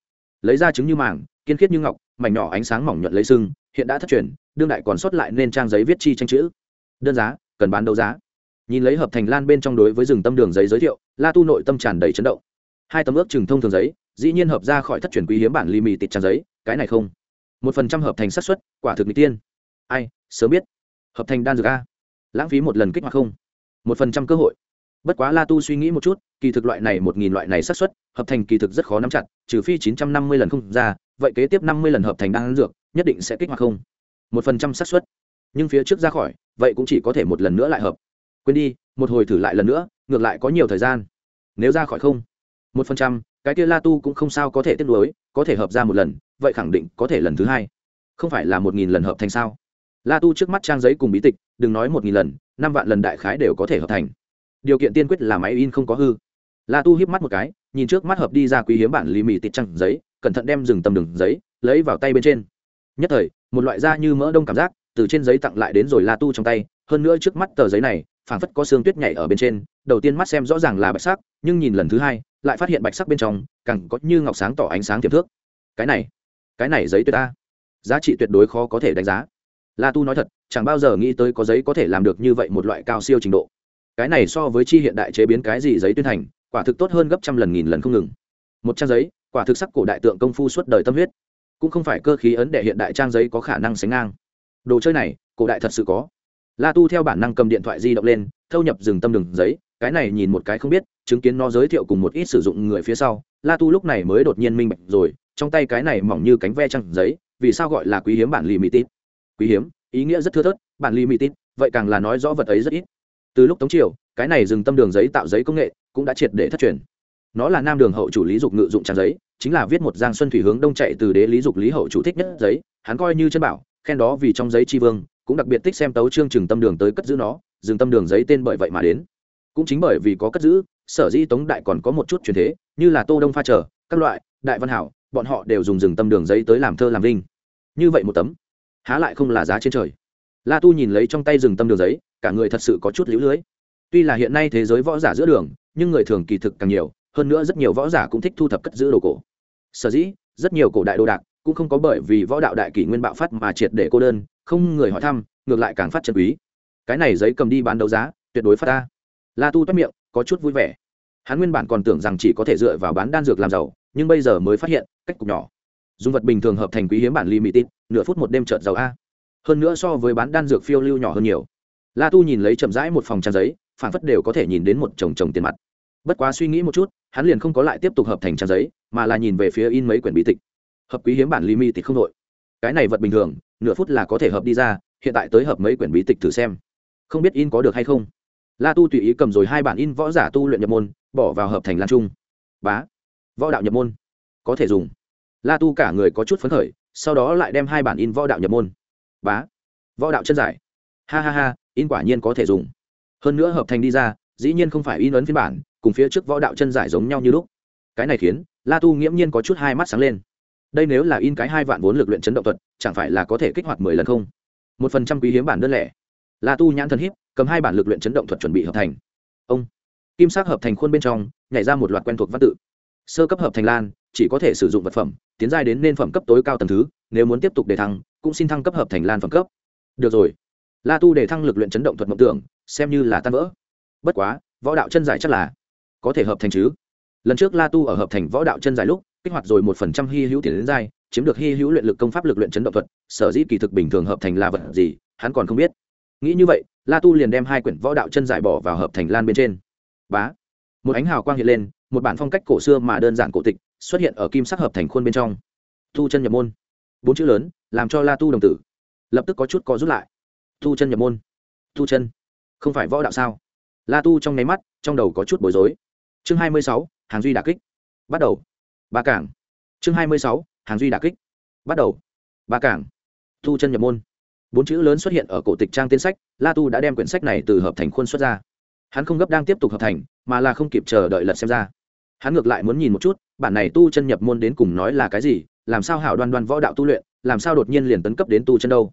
Lấy ra chứng như màng, kiên khiết như ngọc, mảnh nhỏ ánh sáng mỏng nhuận lấy sưng, hiện đã thất truyền, đương đại còn sót lại nên trang giấy viết chi tranh chữ. Đơn giá, cần bán đấu giá. Nhìn lấy hợp thành lan bên trong đối với rừng tâm đường giấy giới thiệu, la tu nội tâm tràn đầy chấn động. Hai tấm ước trừng thông thường giấy, dĩ nhiên hợp ra khỏi thất truyền quý hiếm bản li mì tịt trang giấy, cái này không. Một phần trăm hợp thành xác suất, quả thực n tiên. Ai, sớm biết. Hợp thành đan dược a lãng phí một lần kích hoạt không? Một phần trăm cơ hội. Bất quá la tu suy nghĩ một chút, kỳ thực loại này một nghìn loại này xác suất, hợp thành kỳ thực rất khó nắm chặt, trừ phi chín trăm năm mươi lần không ra, vậy kế tiếp năm mươi lần hợp thành đan dược, nhất định sẽ kích hoạt không? Một phần trăm xác suất. Nhưng phía trước ra khỏi, vậy cũng chỉ có thể một lần nữa lại hợp. Quên đi, một hồi thử lại lần nữa, ngược lại có nhiều thời gian. Nếu ra khỏi không, một phần trăm, cái kia la tu cũng không sao có thể tiếp nối, có thể hợp ra một lần, vậy khẳng định có thể lần thứ hai. Không phải là một nghìn lần hợp thành sao? La tu trước mắt trang giấy cùng bí tịch, đừng nói một nghìn lần, năm vạn lần đại khái đều có thể hợp thành. Điều kiện tiên quyết là máy in không có hư. La tu hiếp mắt một cái, nhìn trước mắt hợp đi ra quý hiếm bản lì mì tịt trăng giấy, cẩn thận đem dừng tầm đường giấy, lấy vào tay bên trên. Nhất thời, một loại da như mỡ đông cảm giác từ trên giấy tặng lại đến rồi la tu trong tay, hơn nữa trước mắt tờ giấy này, phảng phất có xương tuyết nhảy ở bên trên, đầu tiên mắt xem rõ ràng là bạch sắc, nhưng nhìn lần thứ hai, lại phát hiện bạch sắc bên trong, càng có như ngọc sáng tỏ ánh sáng tiềm thước cái này cái này giấy tuyệt ta. Giá trị tuyệt đối khó có thể đánh giá la tu nói thật, chẳng bao giờ nghĩ tới có giấy có thể làm được như vậy một loại cao siêu trình độ. Cái này so với chi hiện đại chế biến cái gì giấy tuyên thành quả thực tốt hơn gấp trăm lần nghìn lần không ngừng. Một trang giấy, quả thực sắc cổ đại tượng công phu suốt đời tâm huyết. Cũng không phải cơ khí ấn đệ hiện đại trang giấy có khả năng sánh ngang. Đồ chơi này, cổ đại thật sự có. La tu theo bản năng cầm điện thoại di động lên, thâu nhập rừng tâm đường giấy, cái này nhìn một cái không biết, chứng kiến nó giới thiệu cùng một ít sử dụng người phía sau, la tu lúc này mới đột nhiên minh bạch rồi, trong tay cái này mỏng như cánh ve trăng giấy, vì sao gọi là quý hiếm bản limited? Quý hiếm, ý nghĩa rất thưa thớt, bản limited, vậy càng là nói rõ vật ấy rất ít. Từ lúc tống triều, cái này dừng tâm đường giấy tạo giấy công nghệ cũng đã triệt để thất truyền. Nó là nam đường hậu chủ lý dục ngự dụng trang giấy, chính là viết một giang xuân thủy hướng đông chạy từ đế lý dục lý hậu chủ thích nhất giấy, hắn coi như chân bảo, khen đó vì trong giấy tri vương, cũng đặc biệt thích xem tấu chương trừng tâm đường tới cất giữ nó dừng tâm đường giấy tên bởi vậy mà đến. Cũng chính bởi vì có cất giữ, sở dĩ tống đại còn có một chút truyền thế, như là tô đông pha trở, các loại, đại văn hảo, bọn họ đều dùng Dừng tâm đường giấy tới làm thơ làm vinh. Như vậy một tấm há lại không là giá trên trời. La tu nhìn lấy trong tay rừng tâm đường giấy, cả người thật sự có chút lũ lưới. Tuy là hiện nay thế giới võ giả giữa đường, nhưng người thường kỳ thực càng nhiều, hơn nữa rất nhiều võ giả cũng thích thu thập cất giữ đồ cổ. Sở dĩ, rất nhiều cổ đại đồ đạc cũng không có bởi vì võ đạo đại kỷ nguyên bạo phát mà triệt để cô đơn, không người hỏi thăm, ngược lại càng phát chân quý. Cái này giấy cầm đi bán đấu giá, tuyệt đối phát ta. La tu toát miệng, có chút vui vẻ. Hắn nguyên bản còn tưởng rằng chỉ có thể dựa vào bán đan dược làm giàu, nhưng bây giờ mới phát hiện, cách cục nhỏ dùng vật bình thường hợp thành quý hiếm bản limited, nửa phút một đêm trợt giàu a. Hơn nữa so với bán đan dược phiêu lưu nhỏ hơn nhiều. La tu nhìn lấy chậm rãi một phòng trang giấy, phản phất đều có thể nhìn đến một chồng chồng tiền mặt. Bất quá suy nghĩ một chút, hắn liền không có lại tiếp tục hợp thành trang giấy, mà là nhìn về phía in mấy quyển bí tịch. Hợp quý hiếm bản limited không đội cái này vật bình thường, nửa phút là có thể hợp đi ra, hiện tại tới hợp mấy quyển bí tịch thử xem. Không biết in có được hay không. La tu tùy ý cầm rồi hai bản in võ giả tu luyện nhập môn, bỏ vào hợp thành lan trung. Bá. Võ đạo nhập môn. Có thể dùng la tu cả người có chút phấn khởi, sau đó lại đem hai bản in võ đạo nhập môn. Bá, võ đạo chân giải. Ha ha ha, in quả nhiên có thể dùng. Hơn nữa hợp thành đi ra, dĩ nhiên không phải in ấn phiên bản, cùng phía trước võ đạo chân giải giống nhau như lúc. Cái này khiến la tu nghiễm nhiên có chút hai mắt sáng lên. Đây nếu là in cái hai vạn vốn lực luyện chấn động thuật, chẳng phải là có thể kích hoạt mười lần không? Một phần trăm quý hiếm bản đơn lẻ. La tu nhãn thần hiếp cầm hai bản lực luyện chấn động thuật chuẩn bị hợp thành. Ông. Kim sắc hợp thành khuôn bên trong, nhảy ra một loạt quen thuộc văn tự. Sơ cấp hợp thành lan chỉ có thể sử dụng vật phẩm, tiến giai đến nên phẩm cấp tối cao tầng thứ, nếu muốn tiếp tục đề thăng, cũng xin thăng cấp hợp thành lan phẩm cấp. Được rồi. La tu đề thăng lực luyện chấn động thuật mộng tưởng, xem như là tan vỡ. Bất quá, võ đạo chân giải chắc là có thể hợp thành chứ? Lần trước la tu ở hợp thành võ đạo chân giải lúc, kích hoạt rồi một phần trăm hy hữu tiền đến giai, chiếm được hy hữu luyện lực công pháp lực luyện chấn động thuật, sở dĩ kỳ thực bình thường hợp thành là vật gì, hắn còn không biết. Nghĩ như vậy, la tu liền đem hai quyển võ đạo chân giải bỏ vào hợp thành lan bên trên. Bá. Một ánh hào quang hiện lên, một bản phong cách cổ xưa mà đơn giản cổ tịch xuất hiện ở kim sắc hợp thành khuôn bên trong. Thu chân nhập môn. Bốn chữ lớn, làm cho la tu đồng tử lập tức có chút có rút lại. Thu chân nhập môn. Thu chân. Không phải võ đạo sao? La tu trong nháy mắt, trong đầu có chút bối rối. Chương hai mươi sáu, hàng duy đà kích. Bắt đầu. Ba cảng. Chương hai mươi sáu, hàng duy đà kích. Bắt đầu. Ba cảng. Thu chân nhập môn. Bốn chữ lớn xuất hiện ở cổ tịch trang tiên sách, la tu đã đem quyển sách này từ hợp thành khuôn xuất ra. Hắn không gấp đang tiếp tục hợp thành, mà là không kịp chờ đợi lật xem ra. Hắn ngược lại muốn nhìn một chút bản này tu chân nhập môn đến cùng nói là cái gì, làm sao hảo đoan đoan võ đạo tu luyện, làm sao đột nhiên liền tấn cấp đến tu chân đâu?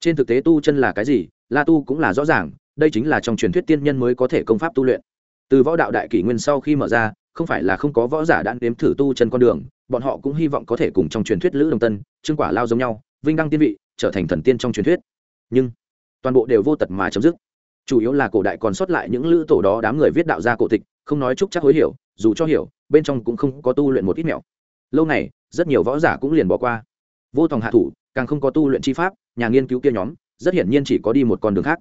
Trên thực tế tu chân là cái gì, la tu cũng là rõ ràng, đây chính là trong truyền thuyết tiên nhân mới có thể công pháp tu luyện. Từ võ đạo đại kỷ nguyên sau khi mở ra, không phải là không có võ giả đã nếm thử tu chân con đường, bọn họ cũng hy vọng có thể cùng trong truyền thuyết lữ đồng tân, trương quả lao giống nhau, vinh đăng tiên vị, trở thành thần tiên trong truyền thuyết. Nhưng, toàn bộ đều vô tật mà chấm dứt. Chủ yếu là cổ đại còn sót lại những lữ tổ đó đám người viết đạo gia cổ tịch, không nói chúc chắc hối hiểu dù cho hiểu, bên trong cũng không có tu luyện một ít mẹo. Lâu này rất nhiều võ giả cũng liền bỏ qua. Vô tòng hạ thủ, càng không có tu luyện chi pháp, nhà nghiên cứu kia nhóm, rất hiển nhiên chỉ có đi một con đường khác.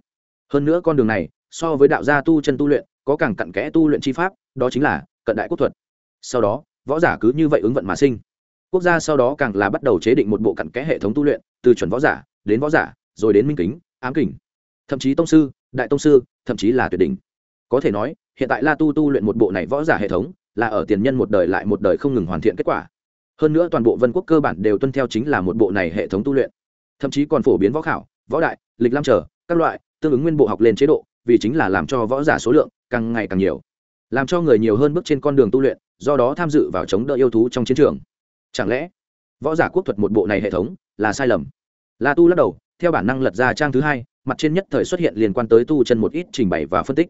Hơn nữa con đường này, so với đạo gia tu chân tu luyện, có càng cặn kẽ tu luyện chi pháp, đó chính là cận đại quốc thuật. Sau đó, võ giả cứ như vậy ứng vận mà sinh. Quốc gia sau đó càng là bắt đầu chế định một bộ cặn kẽ hệ thống tu luyện, từ chuẩn võ giả, đến võ giả, rồi đến minh kính, ám kình. Thậm chí tông sư, đại tông sư, thậm chí là tuyệt đỉnh. Có thể nói hiện tại la tu tu luyện một bộ này võ giả hệ thống, là ở tiền nhân một đời lại một đời không ngừng hoàn thiện kết quả. Hơn nữa toàn bộ vân quốc cơ bản đều tuân theo chính là một bộ này hệ thống tu luyện. Thậm chí còn phổ biến võ khảo, võ đại, lịch lam trở, các loại, tương ứng nguyên bộ học lên chế độ, vì chính là làm cho võ giả số lượng càng ngày càng nhiều. Làm cho người nhiều hơn bước trên con đường tu luyện, do đó tham dự vào chống đỡ yêu thú trong chiến trường. Chẳng lẽ, võ giả quốc thuật một bộ này hệ thống là sai lầm? La tu lắc đầu, theo bản năng lật ra trang thứ hai, mặt trên nhất thời xuất hiện liên quan tới tu chân một ít trình bày và phân tích.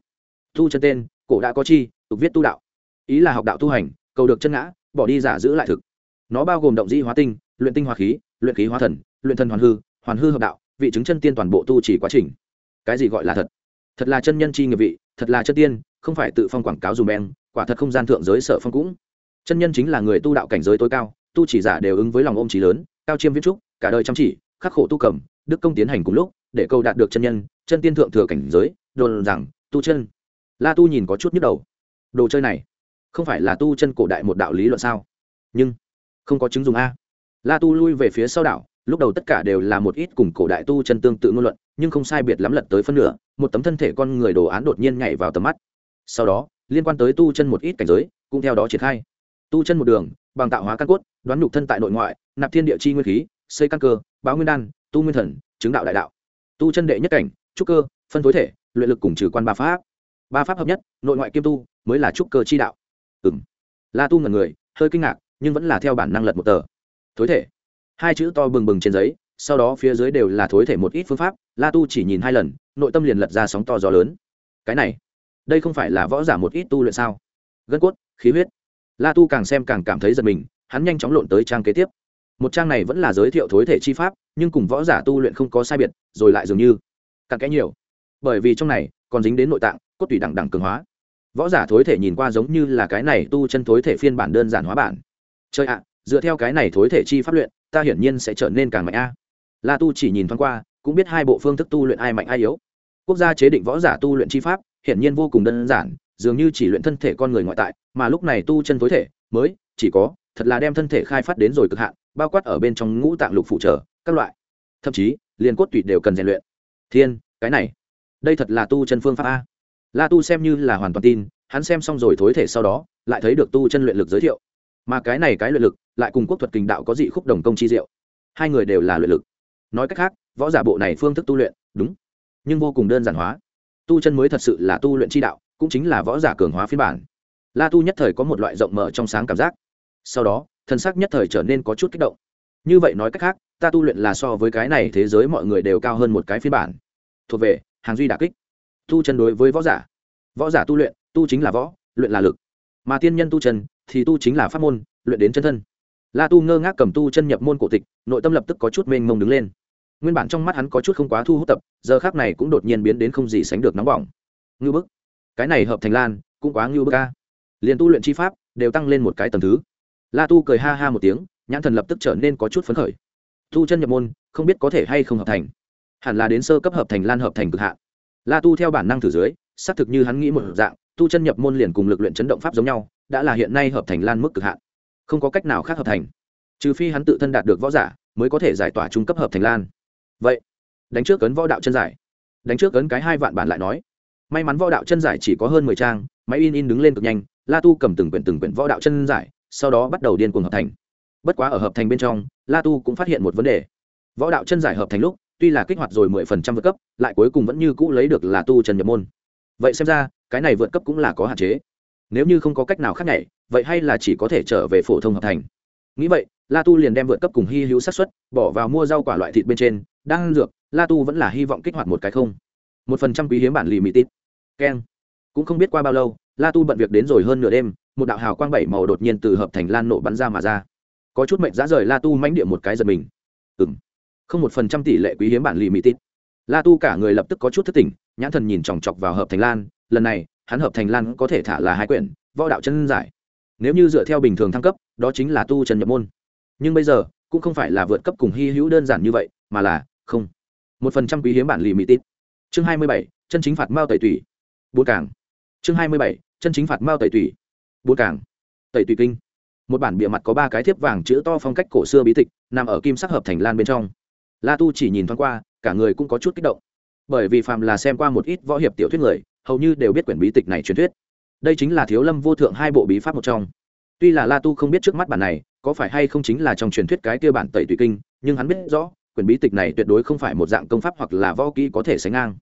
Tu chân tên cổ đã có chi, tục viết tu đạo. Ý là học đạo tu hành, cầu được chân ngã, bỏ đi giả giữ lại thực. Nó bao gồm động di hóa tinh, luyện tinh hóa khí, luyện khí hóa thần, luyện thần hoàn hư hoàn hư hợp đạo, vị chứng chân tiên toàn bộ tu chỉ quá trình. Cái gì gọi là thật? Thật là chân nhân chi nghiệp vị, thật là chân tiên, không phải tự phong quảng cáo dùm beng, quả thật không gian thượng giới sở phong cũng. Chân nhân chính là người tu đạo cảnh giới tối cao, tu chỉ giả đều ứng với lòng ôm trí lớn, cao chiêm viết trúc, cả đời chăm chỉ, khắc khổ tu cầm, đức công tiến hành cùng lúc, để câu đạt được chân nhân, chân tiên thượng thừa cảnh giới, đồn rằng, tu chân la tu nhìn có chút nhức đầu. Đồ chơi này, không phải là tu chân cổ đại một đạo lý luận sao? Nhưng, không có chứng dùng a. La tu lui về phía sau đảo, lúc đầu tất cả đều là một ít cùng cổ đại tu chân tương tự ngôn luận, nhưng không sai biệt lắm lật tới phân nửa, một tấm thân thể con người đồ án đột nhiên nhảy vào tầm mắt. Sau đó, liên quan tới tu chân một ít cảnh giới, cũng theo đó triển khai. Tu chân một đường, bằng tạo hóa căn cốt, đoán nhục thân tại nội ngoại, nạp thiên địa chi nguyên khí, xây căn cơ, báo nguyên đan, tu nguyên thần, chứng đạo đại đạo. Tu chân đệ nhất cảnh, trúc cơ, phân phối thể, luyện lực cùng trừ quan ba pháp ba pháp hợp nhất, nội ngoại kiêm tu, mới là trúc cơ chi đạo. Ừ m la tu ngần người, hơi kinh ngạc, nhưng vẫn là theo bản năng lật một tờ. Thối thể. Hai chữ to bừng bừng trên giấy, sau đó phía dưới đều là thối thể một ít phương pháp, la tu chỉ nhìn hai lần, nội tâm liền lật ra sóng to gió lớn. Cái này, đây không phải là võ giả một ít tu luyện sao? Gân cốt, khí huyết. La tu càng xem càng cảm thấy giật mình, hắn nhanh chóng lộn tới trang kế tiếp. Một trang này vẫn là giới thiệu thối thể chi pháp, nhưng cùng võ giả tu luyện không có sai biệt, rồi lại dường như càng kẽ nhiều. Bởi vì trong này còn dính đến nội tạng, cốt tủy đẳng đẳng cường hóa. Võ giả thối thể nhìn qua giống như là cái này tu chân thối thể phiên bản đơn giản hóa bản. Chơi ạ, dựa theo cái này thối thể chi pháp luyện, ta hiển nhiên sẽ trở nên càng mạnh a. La tu chỉ nhìn thoáng qua, cũng biết hai bộ phương thức tu luyện ai mạnh ai yếu. Quốc gia chế định võ giả tu luyện chi pháp, hiển nhiên vô cùng đơn giản, dường như chỉ luyện thân thể con người ngoại tại, mà lúc này tu chân thối thể, mới, chỉ có, thật là đem thân thể khai phát đến rồi cực hạn, bao quát ở bên trong ngũ tạng lục phụ trợ các loại. Thậm chí, liền cốt tủy đều cần rèn luyện. Thiên, cái này đây thật là tu chân phương pháp a. La tu xem như là hoàn toàn tin, hắn xem xong rồi thối thể sau đó, lại thấy được tu chân luyện lực giới thiệu. Mà cái này cái luyện lực, lại cùng quốc thuật kình đạo có dị khúc đồng công chi diệu. Hai người đều là luyện lực. Nói cách khác, võ giả bộ này phương thức tu luyện, đúng, nhưng vô cùng đơn giản hóa. Tu chân mới thật sự là tu luyện chi đạo, cũng chính là võ giả cường hóa phiên bản. La tu nhất thời có một loại rộng mở trong sáng cảm giác. Sau đó, thân xác nhất thời trở nên có chút kích động. Như vậy nói cách khác, ta tu luyện là so với cái này thế giới mọi người đều cao hơn một cái phiên bản. Thuộc về hàng duy đà kích. Tu chân đối với võ giả. Võ giả tu luyện, tu chính là võ, luyện là lực. Mà tiên nhân tu chân thì tu chính là pháp môn, luyện đến chân thân. La tu ngơ ngác cầm tu chân nhập môn cổ tịch, nội tâm lập tức có chút mênh mông đứng lên. Nguyên bản trong mắt hắn có chút không quá thu hút tập, giờ khác này cũng đột nhiên biến đến không gì sánh được nóng bỏng. Ngưu bức. Cái này hợp thành lan, cũng quá ngưu bức ca liền tu luyện chi pháp, đều tăng lên một cái tầm thứ. La tu cười ha ha một tiếng, nhãn thần lập tức trở nên có chút phấn khởi. Tu chân nhập môn, không biết có thể hay không hợp thành hẳn là đến sơ cấp hợp thành lan hợp thành cực hạn. La tu theo bản năng thử dưới, xác thực như hắn nghĩ một dạng, tu chân nhập môn liền cùng lực luyện chấn động pháp giống nhau, đã là hiện nay hợp thành lan mức cực hạn. Không có cách nào khác hợp thành. Trừ phi hắn tự thân đạt được võ giả, mới có thể giải tỏa trung cấp hợp thành lan. Vậy, đánh trước cấn võ đạo chân giải. Đánh trước cấn cái hai vạn bản lại nói. May mắn võ đạo chân giải chỉ có hơn mười trang, máy in in đứng lên cực nhanh, la tu cầm từng quyển từng quyển võ đạo chân giải, sau đó bắt đầu điên cuồng hợp thành. Bất quá ở hợp thành bên trong, la tu cũng phát hiện một vấn đề. Võ đạo chân giải hợp thành lúc tuy là kích hoạt rồi mười phần trăm vượt cấp, lại cuối cùng vẫn như cũ lấy được là tu trần nhập môn. Vậy xem ra, cái này vượt cấp cũng là có hạn chế. Nếu như không có cách nào khác nhảy, vậy hay là chỉ có thể trở về phổ thông hợp thành. Nghĩ vậy, la tu liền đem vượt cấp cùng hy hữu sát xuất bỏ vào mua rau quả loại thịt bên trên, đang dược, la tu vẫn là hy vọng kích hoạt một cái không. Một phần trăm quý hiếm bản lì mỹ tít. Keng. Cũng không biết qua bao lâu, la tu bận việc đến rồi hơn nửa đêm, một đạo hào quang bảy màu đột nhiên từ hợp thành lan nổ bắn ra mà ra. Có chút mệnh giá rời la tu mãnh địa một cái giật mình. Ừng không một phần trăm tỷ lệ quý hiếm bản lì mỹ tít la tu cả người lập tức có chút thất tỉnh, nhãn thần nhìn chòng chọc vào hợp thành lan, lần này, hắn hợp thành lan có thể thả là hai quyển, võ đạo chân giải. Nếu như dựa theo bình thường thăng cấp, đó chính là tu trần nhập môn. Nhưng bây giờ, cũng không phải là vượt cấp cùng hy hữu đơn giản như vậy, mà là không. Một phần trăm quý hiếm bản lì mỹ tít chương hai mươi bảy, chân chính phạt mao tẩy tủy. Bốn cảng chương hai mươi bảy, chân chính phạt mao tẩy tủy. Bốn cảng tẩy tủy kinh. Một bản bìa mặt có ba cái thiếp vàng chữ to phong cách cổ xưa bí tịch, nằm ở kim sắc hợp thành lan bên trong la tu chỉ nhìn thoáng qua, cả người cũng có chút kích động. Bởi vì phàm là xem qua một ít võ hiệp tiểu thuyết người, hầu như đều biết quyển bí tịch này truyền thuyết. Đây chính là thiếu lâm vô thượng hai bộ bí pháp một trong. Tuy là la tu không biết trước mắt bản này, có phải hay không chính là trong truyền thuyết cái kia bản tẩy tùy kinh, nhưng hắn biết rõ, quyển bí tịch này tuyệt đối không phải một dạng công pháp hoặc là võ kỹ có thể sánh ngang.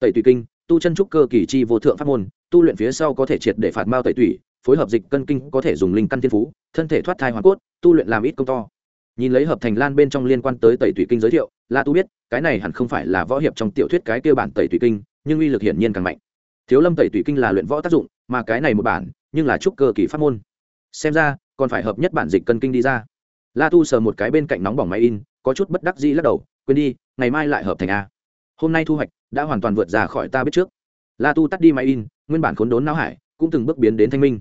Tẩy tùy kinh, tu chân trúc cơ kỳ chi vô thượng pháp môn, tu luyện phía sau có thể triệt để phạt mao tẩy tủy phối hợp dịch cân kinh có thể dùng linh căn thiên phú, thân thể thoát thai hoàn cốt, tu luyện làm ít công to nhìn lấy hợp thành lan bên trong liên quan tới tẩy thủy kinh giới thiệu, la tu biết, cái này hẳn không phải là võ hiệp trong tiểu thuyết cái kia bản tẩy thủy kinh, nhưng uy lực hiển nhiên càng mạnh. Thiếu lâm tẩy thủy kinh là luyện võ tác dụng, mà cái này một bản, nhưng là trúc cơ kỳ pháp môn. Xem ra, còn phải hợp nhất bản dịch cân kinh đi ra. La tu sờ một cái bên cạnh nóng bỏng máy in, có chút bất đắc dĩ lắc đầu, quên đi, ngày mai lại hợp thành a. Hôm nay thu hoạch, đã hoàn toàn vượt ra khỏi ta biết trước. La tu tắt đi máy in, nguyên bản khốn đốn não hải, cũng từng bước biến đến thanh minh.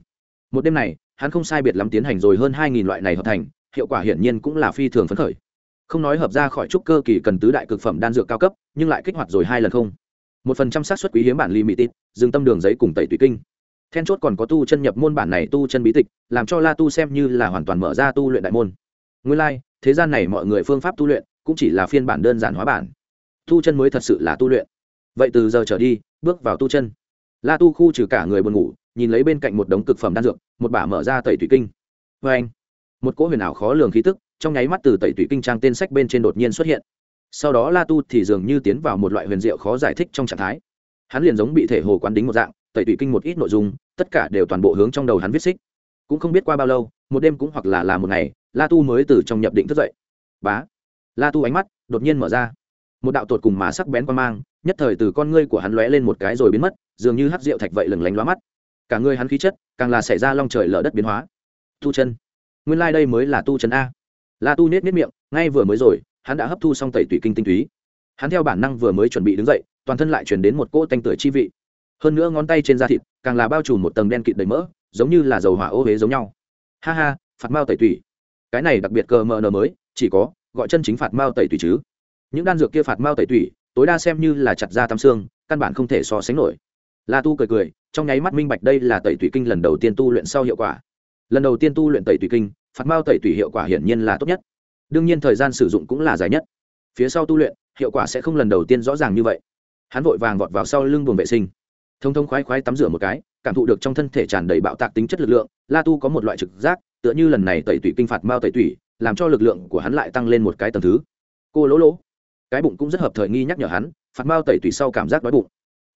Một đêm này, hắn không sai biệt lắm tiến hành rồi hơn hai nghìn loại này hợp thành hiệu quả hiển nhiên cũng là phi thường phấn khởi. Không nói hợp ra khỏi trúc cơ kỳ cần tứ đại cực phẩm đan dược cao cấp nhưng lại kích hoạt rồi hai lần không. Một phần trăm xác suất quý hiếm bản limited dừng tâm đường giấy cùng tẩy tùy kinh. Then chốt còn có tu chân nhập môn bản này tu chân bí tịch làm cho la tu xem như là hoàn toàn mở ra tu luyện đại môn. Nguyên lai、like, thế gian này mọi người phương pháp tu luyện cũng chỉ là phiên bản đơn giản hóa bản. Tu chân mới thật sự là tu luyện. Vậy từ giờ trở đi bước vào tu chân. La tu khu trừ cả người buồn ngủ nhìn lấy bên cạnh một đống cực phẩm đan dược một bả mở ra tẩy thủy kinh. Vê anh một cỗ huyền ảo khó lường khí tức trong nháy mắt từ tẩy tủy kinh trang tên sách bên trên đột nhiên xuất hiện. Sau đó la tu thì dường như tiến vào một loại huyền diệu khó giải thích trong trạng thái. Hắn liền giống bị thể hồ quán đính một dạng, tẩy tủy kinh một ít nội dung, tất cả đều toàn bộ hướng trong đầu hắn viết xích. Cũng không biết qua bao lâu, một đêm cũng hoặc là là một ngày, la tu mới từ trong nhập định thức dậy. Bá! La tu ánh mắt đột nhiên mở ra. Một đạo tột cùng mà sắc bén qua mang, nhất thời từ con ngươi của hắn lóe lên một cái rồi biến mất, dường như hắc rượu thạch vậy lừng lánh lóa mắt. Cả ngươi hắn khí chất, càng là xảy ra long trời lở đất biến hóa. Tu chân! Nguyên lai、like、đây mới là tu chân a. La tu nết nết miệng, ngay vừa mới rồi, hắn đã hấp thu xong tẩy tủy kinh tinh túy. Hắn theo bản năng vừa mới chuẩn bị đứng dậy, toàn thân lại chuyển đến một cỗ tanh tưởi chi vị. Hơn nữa ngón tay trên da thịt, càng là bao trùm một tầng đen kịt đầy mỡ, giống như là dầu hỏa ô huế giống nhau. Ha ha, phạt mao tẩy tủy. Cái này đặc biệt cờ mờ nờ mới, chỉ có, gọi chân chính phạt mao tẩy tủy chứ. Những đan dược kia phạt mao tẩy tủy, tối đa xem như là chặt da tam xương, căn bản không thể so sánh nổi. La tu cười cười, trong nháy mắt minh bạch đây là tẩy tủy kinh lần đầu tiên tu luyện sau hiệu quả lần đầu tiên tu luyện tẩy tùy kinh, phạt mao tẩy tùy hiệu quả hiển nhiên là tốt nhất. Đương nhiên thời gian sử dụng cũng là dài nhất. Phía sau tu luyện, hiệu quả sẽ không lần đầu tiên rõ ràng như vậy. Hắn vội vàng vọt vào sau lưng buồng vệ sinh. Thông thông khoái khoái tắm rửa một cái, cảm thụ được trong thân thể tràn đầy bạo tạc tính chất lực lượng, la tu có một loại trực giác, tựa như lần này tẩy tủy kinh phạt mao tẩy tủy, làm cho lực lượng của hắn lại tăng lên một cái tầng thứ. Cô lỗ lỗ, cái bụng cũng rất hợp thời nghi nhắc nhở hắn, phạt mao tẩy tủy sau cảm giác đói bụng.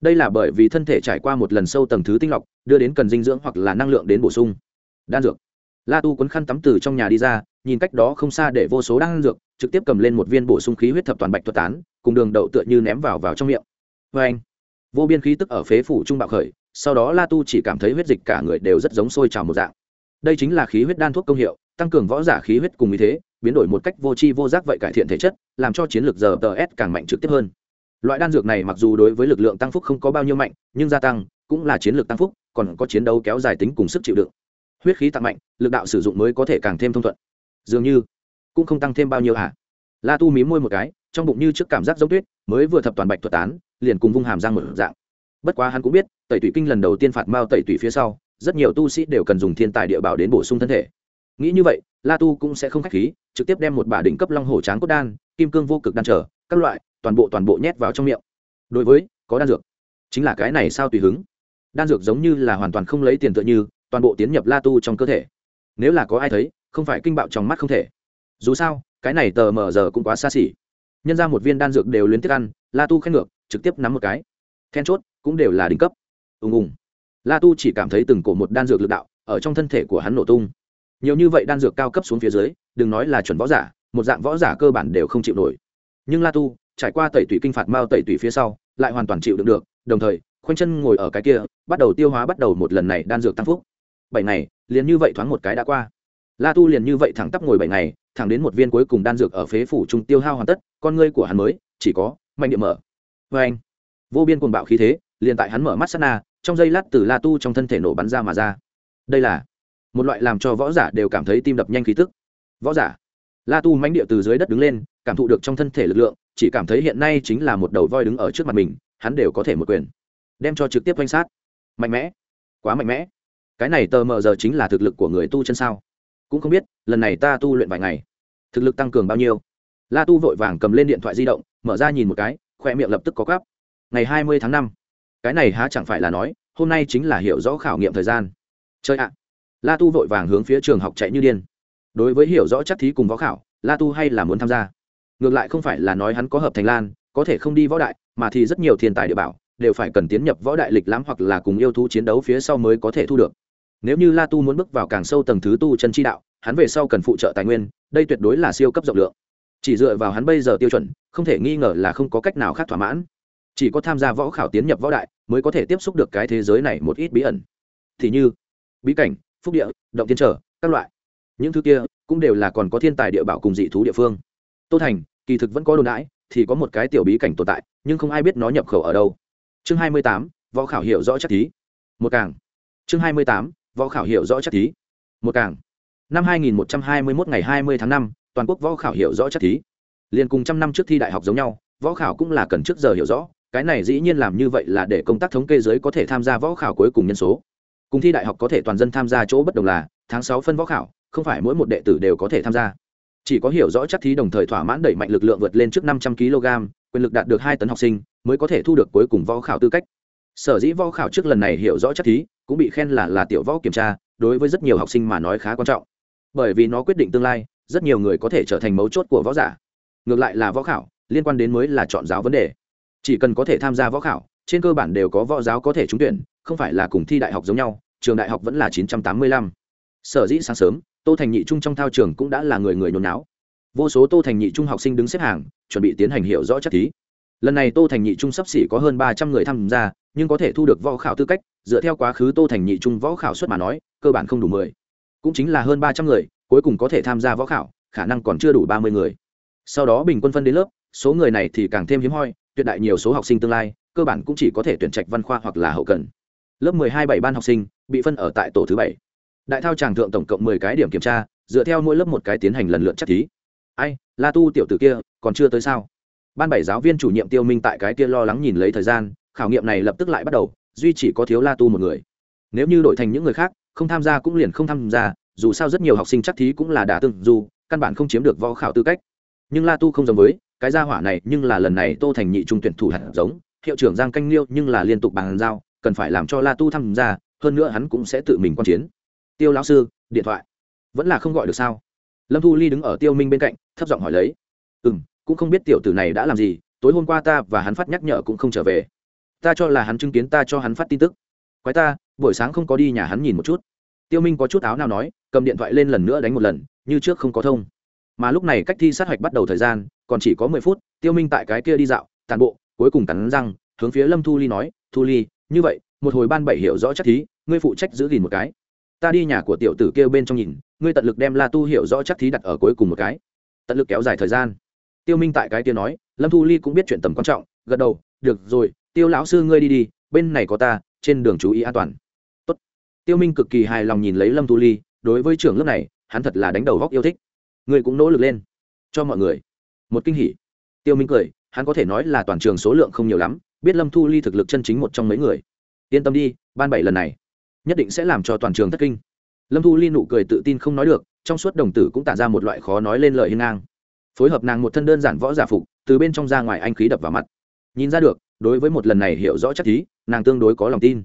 Đây là bởi vì thân thể trải qua một lần sâu tầng thứ tinh lọc, đưa đến cần dinh dưỡng hoặc là năng lượng đến bổ sung đan dược. La tu quấn khăn tắm từ trong nhà đi ra, nhìn cách đó không xa để vô số đan dược, trực tiếp cầm lên một viên bổ sung khí huyết thập toàn bạch thuật tán, cùng đường đậu tựa như ném vào vào trong miệng. Vê anh, vô biên khí tức ở phế phủ trung bạo khởi, sau đó la tu chỉ cảm thấy huyết dịch cả người đều rất giống sôi trào một dạng. Đây chính là khí huyết đan thuốc công hiệu, tăng cường võ giả khí huyết cùng ý thế, biến đổi một cách vô tri vô giác vậy cải thiện thể chất, làm cho chiến lược giờ tờ s càng mạnh trực tiếp hơn. Loại đan dược này mặc dù đối với lực lượng tăng phúc không có bao nhiêu mạnh, nhưng gia tăng cũng là chiến lược tăng phúc, còn có chiến đấu kéo dài tính cùng sức chịu đựng huyết khí tăng mạnh, lực đạo sử dụng mới có thể càng thêm thông thuận. Dường như cũng không tăng thêm bao nhiêu hả? La tu mí môi một cái, trong bụng như trước cảm giác giống tuyết, mới vừa thập toàn bạch thuật tán, liền cùng vung hàm răng một dạng. Bất quá hắn cũng biết, tẩy tủy kinh lần đầu tiên phạt mao tẩy tủy phía sau, rất nhiều tu sĩ đều cần dùng thiên tài địa bảo đến bổ sung thân thể. Nghĩ như vậy, la tu cũng sẽ không k h á c h khí, trực tiếp đem một bả đỉnh cấp long hổ tráng cốt đan, kim cương vô cực đan trở, các loại, toàn bộ toàn bộ nhét vào trong miệng. Đối với, có đan dược. Chính là cái này sao tùy hứng. Đan dược giống như là hoàn toàn không lấy tiền tựa như toàn bộ tiến nhập la tu trong cơ thể. Nếu là có ai thấy, không phải kinh bạo trong mắt không thể. Dù sao, cái này tờ mờ giờ cũng quá xa xỉ. Nhân ra một viên đan dược đều liên tiếp ăn, la tu khen ngược, trực tiếp nắm một cái. Then chốt, cũng đều là đỉnh cấp. Ùng ùng. La tu chỉ cảm thấy từng cổ một đan dược lực đạo ở trong thân thể của hắn nổ tung. Nhiều như vậy đan dược cao cấp xuống phía dưới, đừng nói là chuẩn võ giả, một dạng võ giả cơ bản đều không chịu nổi. Nhưng la tu trải qua tẩy tủy kinh phạt mao tẩy tủy phía sau, lại hoàn toàn chịu đựng được, đồng thời, khoanh chân ngồi ở cái kia, bắt đầu tiêu hóa bắt đầu một lần này đan dược tăng phúc bảy ngày, liền như vậy thoáng một cái đã qua. La tu liền như vậy thẳng tắp ngồi bảy ngày, thẳng đến một viên cuối cùng đan dược ở phế phủ trung tiêu hao hoàn tất, con ngươi của hắn mới, chỉ có, mạnh điện mở. Vê anh, vô biên cuồng bạo khí thế, liền tại hắn mở mắt sát na, trong giây lát từ la tu trong thân thể nổ bắn ra mà ra. Đây là, một loại làm cho võ giả đều cảm thấy tim đập nhanh khí tức. Võ giả, la tu mánh địa từ dưới đất đứng lên, cảm thụ được trong thân thể lực lượng, chỉ cảm thấy hiện nay chính là một đầu voi đứng ở trước mặt mình, hắn đều có thể một quyền, đem cho trực tiếp quanh sát. Mạnh mẽ, quá mạnh mẽ cái này tờ mờ giờ chính là thực lực của người tu chân sao? Cũng không biết, lần này ta tu luyện vài ngày, thực lực tăng cường bao nhiêu? La tu vội vàng cầm lên điện thoại di động, mở ra nhìn một cái, khoe miệng lập tức có cắp ngày hai mươi tháng năm. Cái này há chẳng phải là nói, hôm nay chính là hiểu rõ khảo nghiệm thời gian. Chơi ạ. À. La tu vội vàng hướng phía trường học chạy như điên. Đối với hiểu rõ chắc thí cùng võ khảo, la tu hay là muốn tham gia. Ngược lại không phải là nói hắn có hợp thành lan, có thể không đi võ đại, mà thì rất nhiều thiên tài địa bảo, đều phải cần tiến nhập võ đại lịch lãm hoặc là cùng yêu thú chiến đấu phía sau mới có thể thu được nếu như la tu muốn bước vào càng sâu tầng thứ tu chân chi đạo, hắn về sau cần phụ trợ tài nguyên, đây tuyệt đối là siêu cấp rộng lượng. Chỉ dựa vào hắn bây giờ tiêu chuẩn, không thể nghi ngờ là không có cách nào khác thỏa mãn. Chỉ có tham gia võ khảo tiến nhập võ đại, mới có thể tiếp xúc được cái thế giới này một ít bí ẩn. Thì như, bí cảnh, phúc địa, động tiên trở, các loại. Những thứ kia cũng đều là còn có thiên tài địa bảo cùng dị thú địa phương. Tô thành, kỳ thực vẫn có đồn đãi thì có một cái tiểu bí cảnh tồn tại, nhưng không ai biết nó nhập khẩu ở đâu. Chương hai mươi tám, võ khảo hiểu rõ chắc tí một càng. Chương hai mươi tám võ khảo hiểu rõ chắc thí. Một càng. Năm hai nghìn một trăm hai mươi mốt ngày hai mươi tháng năm, toàn quốc võ khảo hiểu rõ chắc thí. Liền cùng trăm năm trước thi đại học giống nhau, võ khảo cũng là cần trước giờ hiểu rõ, cái này dĩ nhiên làm như vậy là để công tác thống kê giới có thể tham gia võ khảo cuối cùng nhân số. Cùng thi đại học có thể toàn dân tham gia chỗ bất đồng là, tháng sáu phân võ khảo, không phải mỗi một đệ tử đều có thể tham gia. Chỉ có hiểu rõ chắc thí đồng thời thỏa mãn đẩy mạnh lực lượng vượt lên trước năm trăm kg quyền lực đạt được hai tấn học sinh, mới có thể thu được cuối cùng võ khảo tư cách. Sở dĩ võ khảo trước lần này hiểu rõ chắc thí cũng bị khen là là tiểu võ kiểm tra, đối với rất nhiều học sinh mà nói khá quan trọng. Bởi vì nó quyết định tương lai, rất nhiều người có thể trở thành mấu chốt của võ giả. Ngược lại là võ khảo, liên quan đến mới là chọn giáo vấn đề. Chỉ cần có thể tham gia võ khảo, trên cơ bản đều có võ giáo có thể trúng tuyển, không phải là cùng thi đại học giống nhau, trường đại học vẫn là chín trăm tám mươi lăm. Sở dĩ sáng sớm, tô thành nhị trung trong thao trường cũng đã là người người nhốn náo. Vô số tô thành nhị trung học sinh đứng xếp hàng, chuẩn bị tiến hành hiểu rõ chắc thí lần này tô thành nhị trung sắp xỉ có hơn ba trăm người tham gia, nhưng có thể thu được võ khảo tư cách, dựa theo quá khứ tô thành nhị trung võ khảo suất mà nói, cơ bản không đủ mười. Cũng chính là hơn ba trăm người, cuối cùng có thể tham gia võ khảo, khả năng còn chưa đủ ba mươi người. Sau đó bình quân phân đến lớp, số người này thì càng thêm hiếm hoi, tuyệt đại nhiều số học sinh tương lai, cơ bản cũng chỉ có thể tuyển trạch văn khoa hoặc là hậu cần. Lớp mười hai bảy ban học sinh, bị phân ở tại tổ thứ bảy. Đại thao tràng thượng tổng cộng mười cái điểm kiểm tra, dựa theo mỗi lớp một cái tiến hành lần lượt chắc thí. Ai, la tu tiểu tử kia, còn chưa tới sao? Ban bảy giáo viên chủ nhiệm tiêu minh tại cái kia lo lắng nhìn lấy thời gian, khảo nghiệm này lập tức lại bắt đầu, duy chỉ có thiếu la tu một người. Nếu như đổi thành những người khác, không tham gia cũng liền không tham gia, dù sao rất nhiều học sinh chắc thí cũng là đả tương, dù căn bản không chiếm được võ khảo tư cách. Nhưng la tu không giống với, cái gia hỏa này nhưng là lần này tô thành nhị trung tuyển thủ hạt giống, hiệu trưởng giang canh liêu nhưng là liên tục bàn giao, cần phải làm cho la tu tham gia, hơn nữa hắn cũng sẽ tự mình quan chiến. Tiêu lão sư, điện thoại. Vẫn là không gọi được sao? Lâm thu ly đứng ở tiêu minh bên cạnh, thấp giọng hỏi lấy. Ừ m cũng không biết tiểu tử này đã làm gì, tối hôm qua ta và hắn phát nhắc nhở cũng không trở về. Ta cho là hắn chứng kiến ta cho hắn phát tin tức. Quái ta, buổi sáng không có đi nhà hắn nhìn một chút. Tiêu minh có chút áo nào nói, cầm điện thoại lên lần nữa đánh một lần, như trước không có thông. Mà lúc này cách thi sát hạch bắt đầu thời gian, còn chỉ có mười phút, tiêu minh tại cái kia đi dạo, tàn bộ, cuối cùng cắn răng, hướng phía lâm thu ly nói, thu ly, như vậy, một hồi ban bảy hiểu rõ chắc thí, ngươi phụ trách giữ gìn một cái. Ta đi nhà của tiểu tử kia bên trong nhìn, ngươi tận lực đem la tu hiểu rõ chắc thí đặt ở cuối cùng một cái. Tận lực kéo dài thời gian tiêu minh tại cái kia nói, lâm thu ly cũng biết chuyện tầm quan trọng, gật đầu, được rồi, tiêu lão sư ngươi đi đi, bên này có ta, trên đường chú ý an toàn. Tốt. tiêu minh cực kỳ hài lòng nhìn lấy lâm thu ly, đối với trưởng lớp này, hắn thật là đánh đầu góc yêu thích. Ngươi cũng nỗ lực lên. Cho mọi người. Một kinh hỉ. Tiêu minh cười, hắn có thể nói là toàn trường số lượng không nhiều lắm, biết lâm thu ly thực lực chân chính một trong mấy người. Yên tâm đi, ban bảy lần này, nhất định sẽ làm cho toàn trường thất kinh. Lâm thu ly nụ cười tự tin không nói được, trong suốt đồng tử cũng tản ra một loại khó nói lên lời hiên ngang phối hợp nàng một thân đơn giản võ giả phục, từ bên trong ra ngoài anh khí đập vào mặt. Nhìn ra được, đối với một lần này hiểu rõ chắc thí, nàng tương đối có lòng tin.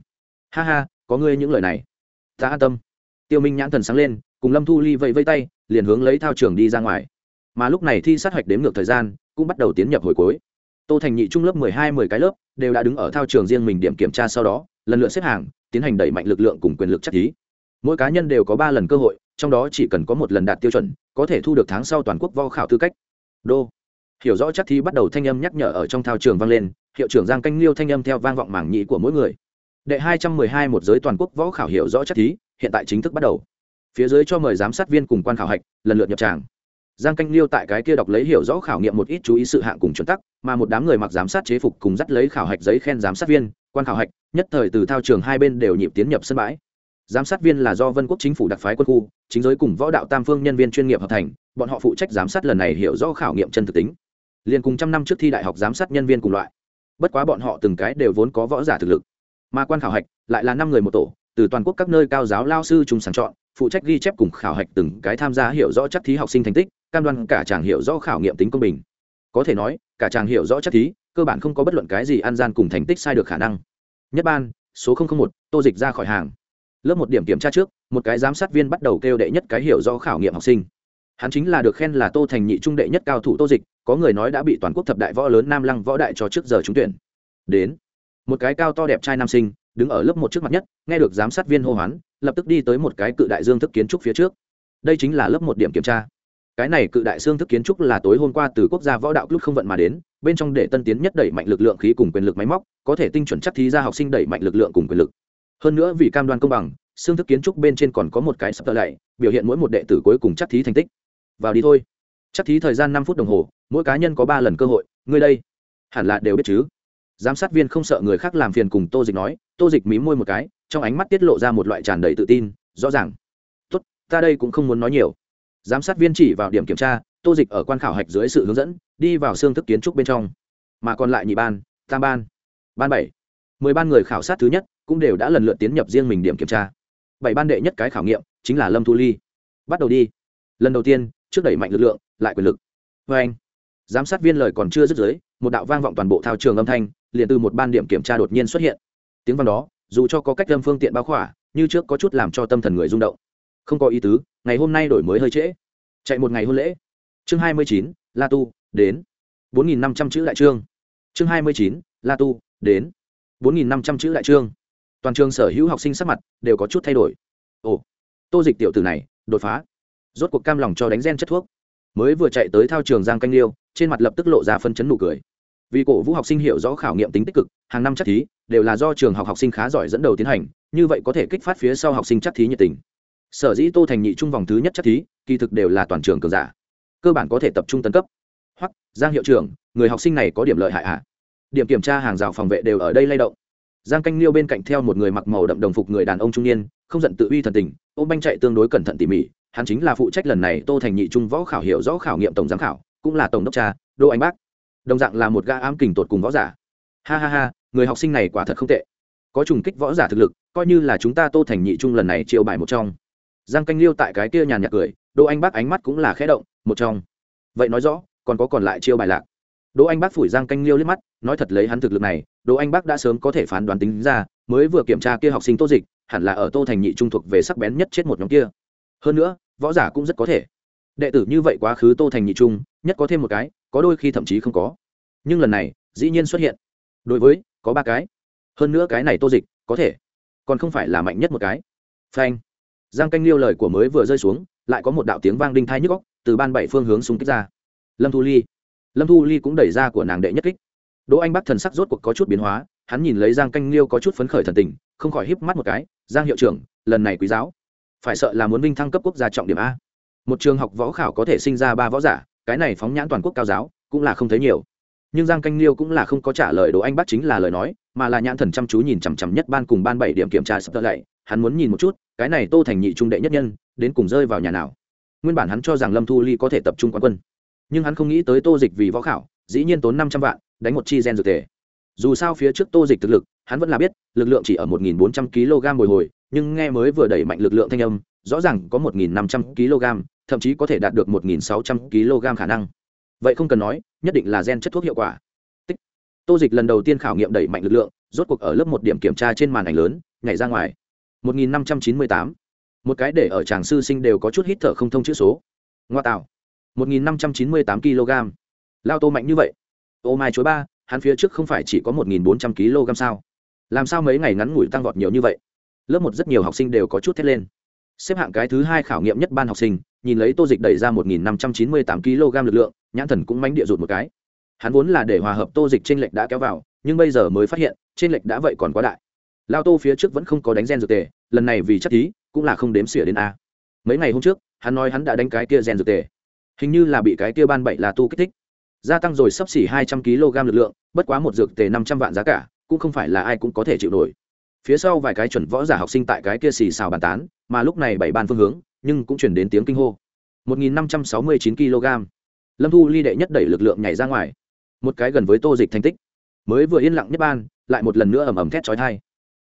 Ha ha, có ngươi những lời này. Ta an tâm. Tiêu minh nhãn thần sáng lên, cùng lâm thu ly vẫy vây tay, liền hướng lấy thao trường đi ra ngoài. Mà lúc này thi sát hạch đếm ngược thời gian, cũng bắt đầu tiến nhập hồi cuối. Tô thành nhị trung lớp mười hai, mười cái lớp, đều đã đứng ở thao trường riêng mình điểm kiểm tra sau đó, lần lượt xếp hàng, tiến hành đẩy mạnh lực lượng cùng quyền lực chắc thí. Mỗi cá nhân đều có ba lần cơ hội trong đó chỉ cần có một lần đạt tiêu chuẩn, có thể thu được tháng sau toàn quốc vo khảo tư cách. Đô. Hiểu rõ chắc thi bắt đầu thanh âm nhắc nhở ở trong thao trường vang lên, hiệu trưởng giang canh liêu thanh âm theo vang vọng mảng nhĩ của mỗi người. Đệ hai trăm mười hai một giới toàn quốc võ khảo hiểu rõ chắc thí hiện tại chính thức bắt đầu. Phía dưới cho mời giám sát viên cùng quan khảo hạch, lần lượt nhập tràng. Giang canh liêu tại cái kia đọc lấy hiểu rõ khảo nghiệm một ít chú ý sự hạng cùng chuẩn tắc, mà một đám người mặc giám sát chế phục cùng dắt lấy khảo hạch giấy khen giám sát viên, quan khảo hạch, nhất thời từ thao trường hai bên đều nhịp tiến nhập sân bãi giám sát viên là do vân quốc chính phủ đặc phái quân khu, chính giới cùng võ đạo tam phương nhân viên chuyên nghiệp hợp thành, bọn họ phụ trách giám sát lần này hiểu rõ khảo nghiệm chân thực tính. Liền cùng trăm năm trước thi đại học giám sát nhân viên cùng loại. Bất quá bọn họ từng cái đều vốn có võ giả thực lực. Mà quan khảo hạch lại là năm người một tổ, từ toàn quốc các nơi cao giáo lao sư chung sàng chọn, phụ trách ghi chép cùng khảo hạch từng cái tham gia hiểu rõ chắc thí học sinh thành tích, cam đoan cả chàng hiểu rõ khảo nghiệm tính công bình. Có thể nói, cả chàng hiểu rõ chắc thí, cơ bản không có bất luận cái gì ăn gian cùng thành tích sai được khả năng. Nhất ban, số một, tô dịch ra khỏi hàng lớp một điểm kiểm tra trước, một cái giám sát viên bắt đầu kêu đệ nhất cái hiểu rõ khảo nghiệm học sinh. Hắn chính là được khen là tô thành nhị trung đệ nhất cao thủ tô dịch, có người nói đã bị toàn quốc thập đại võ lớn nam lăng võ đại cho trước giờ trúng tuyển. Đến, một cái cao to đẹp trai nam sinh, đứng ở lớp một trước mặt nhất, nghe được giám sát viên hô hoán, lập tức đi tới một cái cự đại dương thức kiến trúc phía trước. Đây chính là lớp một điểm kiểm tra. Cái này cự đại xương thức kiến trúc là tối hôm qua từ quốc gia võ đạo club không vận mà đến, bên trong để tân tiến nhất đẩy mạnh lực lượng khí cùng quyền lực máy móc, có thể tinh chuẩn chắc thí ra học sinh đẩy mạnh lực lượng cùng quyền lực hơn nữa vì cam đoan công bằng, xương thức kiến trúc bên trên còn có một cái sắp tờ lạy, biểu hiện mỗi một đệ tử cuối cùng chắc thí thành tích. Vào đi thôi. Chắc thí thời gian năm phút đồng hồ, mỗi cá nhân có ba lần cơ hội, ngươi đây. Hẳn là đều biết chứ. Giám sát viên không sợ người khác làm phiền cùng tô dịch nói, tô dịch mí môi một cái, trong ánh mắt tiết lộ ra một loại tràn đầy tự tin, rõ ràng. Tốt, ta đây cũng không muốn nói nhiều. Giám sát viên chỉ vào điểm kiểm tra, tô dịch ở quan khảo hạch dưới sự hướng dẫn, đi vào xương thức kiến trúc bên trong. Mà còn lại nhị ban, tam ban. Ban bảy. Mười ban người khảo sát thứ nhất cũng đều đã lần lượt tiến nhập riêng mình điểm kiểm tra. Bảy ban đệ nhất cái khảo nghiệm chính là lâm thu ly. Bắt đầu đi. Lần đầu tiên, trước đẩy mạnh lực lượng, lại quyền lực. Vê anh, giám sát viên lời còn chưa dứt dưới, một đạo vang vọng toàn bộ thao trường âm thanh, liền từ một ban điểm kiểm tra đột nhiên xuất hiện. Tiếng vang đó, dù cho có cách lâm phương tiện bao khỏa, như trước có chút làm cho tâm thần người rung động. Không có ý tứ, ngày hôm nay đổi mới hơi trễ. Chạy một ngày hôn lễ. Chương hai mươi chín, la tu, đến. Bốn nghìn năm trăm chữ đại trương. Chương hai mươi chín, la tu, đến. Bốn nghìn năm trăm chữ đại trương toàn trường sở hữu học sinh sắc mặt đều có chút thay đổi. Ồ, tô dịch tiểu tử này, đột phá. Rốt cuộc cam lòng cho đánh gen chất thuốc. Mới vừa chạy tới thao trường giang canh liêu, trên mặt lập tức lộ ra phân chấn nụ cười. Vì cổ vũ học sinh hiểu rõ khảo nghiệm tính tích cực, hàng năm chắc thí đều là do trường học học sinh khá giỏi dẫn đầu tiến hành, như vậy có thể kích phát phía sau học sinh chắc thí nhiệt tình. Sở dĩ tô thành nhị trung vòng thứ nhất chắc thí, kỳ thực đều là toàn trường cường giả. Cơ bản có thể tập trung tấn cấp. Hoặc, giang hiệu trưởng, người học sinh này có điểm lợi hại ạ à? điểm kiểm tra hàng rào phòng vệ đều ở đây lay động giang canh liêu bên cạnh theo một người mặc màu đậm đồng phục người đàn ông trung niên, không giận tự uy thần tình ô banh chạy tương đối cẩn thận tỉ mỉ, hắn chính là phụ trách lần này tô thành nhị trung võ khảo hiểu rõ khảo nghiệm tổng giám khảo, cũng là tổng đốc cha đô anh bác. Đồng dạng là một gã ám kình tột cùng võ giả. Ha ha ha, người học sinh này quả thật không tệ. Có trùng kích võ giả thực lực, coi như là chúng ta tô thành nhị trung lần này triệu bài một trong. Giang canh liêu tại cái kia nhàn nhạt cười Đô anh bác ánh mắt cũng là khẽ động, một trong. Vậy nói rõ, còn có còn lại chiêu bài lạc đỗ anh bác phủi giang canh liêu liếc mắt, nói thật lấy hắn thực lực này, đỗ anh bác đã sớm có thể phán đoán tính ra, mới vừa kiểm tra kia học sinh tô dịch, hẳn là ở tô thành nhị trung thuộc về sắc bén nhất chết một nhóm kia. Hơn nữa, võ giả cũng rất có thể. Đệ tử như vậy quá khứ tô thành nhị trung, nhất có thêm một cái, có đôi khi thậm chí không có. Nhưng lần này, dĩ nhiên xuất hiện. Đối với, có ba cái. Hơn nữa cái này tô dịch, có thể. Còn không phải là mạnh nhất một cái. Phanh. Giang canh liêu lời của mới vừa rơi xuống, lại có một đạo tiếng vang đinh tai nhức óc, từ ban bảy phương hướng xung kích ra. Lâm thu ly lâm thu ly cũng đẩy ra của nàng đệ nhất kích. Đỗ anh bắc thần sắc rốt cuộc có chút biến hóa, hắn nhìn lấy giang canh liêu có chút phấn khởi thần tình, không khỏi híp mắt một cái, giang hiệu trưởng, lần này quý giáo, phải sợ là muốn vinh thăng cấp quốc gia trọng điểm a. Một trường học võ khảo có thể sinh ra ba võ giả, cái này phóng nhãn toàn quốc cao giáo, cũng là không thấy nhiều. Nhưng giang canh liêu cũng là không có trả lời đỗ anh bắc chính là lời nói, mà là nhãn thần chăm chú nhìn chằm chằm nhất ban cùng ban bảy điểm kiểm tra sắp tơ lạy. Hắn muốn nhìn một chút, cái này tô thành nhị trung đệ nhất nhân, đến cùng rơi vào nhà nào. Nguyên bản hắn cho rằng lâm thu ly có thể tập trung quán quân nhưng hắn không nghĩ tới tô dịch vì võ khảo, dĩ nhiên tốn năm trăm vạn, đánh một chi gen dược tề dù sao phía trước tô dịch thực lực, hắn vẫn là biết, lực lượng chỉ ở một nghìn bốn trăm kg bồi hồi, nhưng nghe mới vừa đẩy mạnh lực lượng thanh âm, rõ ràng có một nghìn năm trăm kg, thậm chí có thể đạt được một nghìn sáu trăm kg khả năng vậy không cần nói, nhất định là gen chất thuốc hiệu quả Tích. tô dịch lần đầu tiên khảo nghiệm đẩy mạnh lực lượng, rốt cuộc ở lớp một điểm kiểm tra trên màn ảnh lớn, nhảy ra ngoài 1598. Một cái để ở chàng sư sinh đều có chút hít thở không thông chữ số. Ngoa tạo. 1598 kg. Lao tô mạnh như vậy. Ô mai chối ba, hắn phía trước không phải chỉ có 1400 kg sao? Làm sao mấy ngày ngắn ngủi tăng vọt nhiều như vậy? Lớp một rất nhiều học sinh đều có chút thét lên. Xếp hạng cái thứ hai khảo nghiệm nhất ban học sinh, nhìn lấy Tô Dịch đẩy ra 1598 kg lực lượng, nhãn thần cũng mánh địa rụt một cái. Hắn vốn là để hòa hợp Tô Dịch trên lệch đã kéo vào, nhưng bây giờ mới phát hiện, trên lệch đã vậy còn quá đại lao tô phía trước vẫn không có đánh gen dược tề lần này vì chắc thí cũng là không đếm xỉa đến a mấy ngày hôm trước hắn nói hắn đã đánh cái kia gen dược tề hình như là bị cái kia ban bảy là tu kích thích. Gia tăng rồi sắp xỉ hai trăm kg lực lượng, bất quá một dược tề năm trăm vạn giá cả, cũng không phải là ai cũng có thể chịu nổi. Phía sau vài cái chuẩn võ giả học sinh tại cái kia xì xào bàn tán, mà lúc này bảy ban phương hướng, nhưng cũng chuyển đến tiếng kinh hô. 1.569 kg. Lâm thu ly đệ nhất đẩy lực lượng nhảy ra ngoài. Một cái gần với tô dịch thành tích. Mới vừa yên lặng nhất ban, lại một lần nữa ầm ầm thét trói thai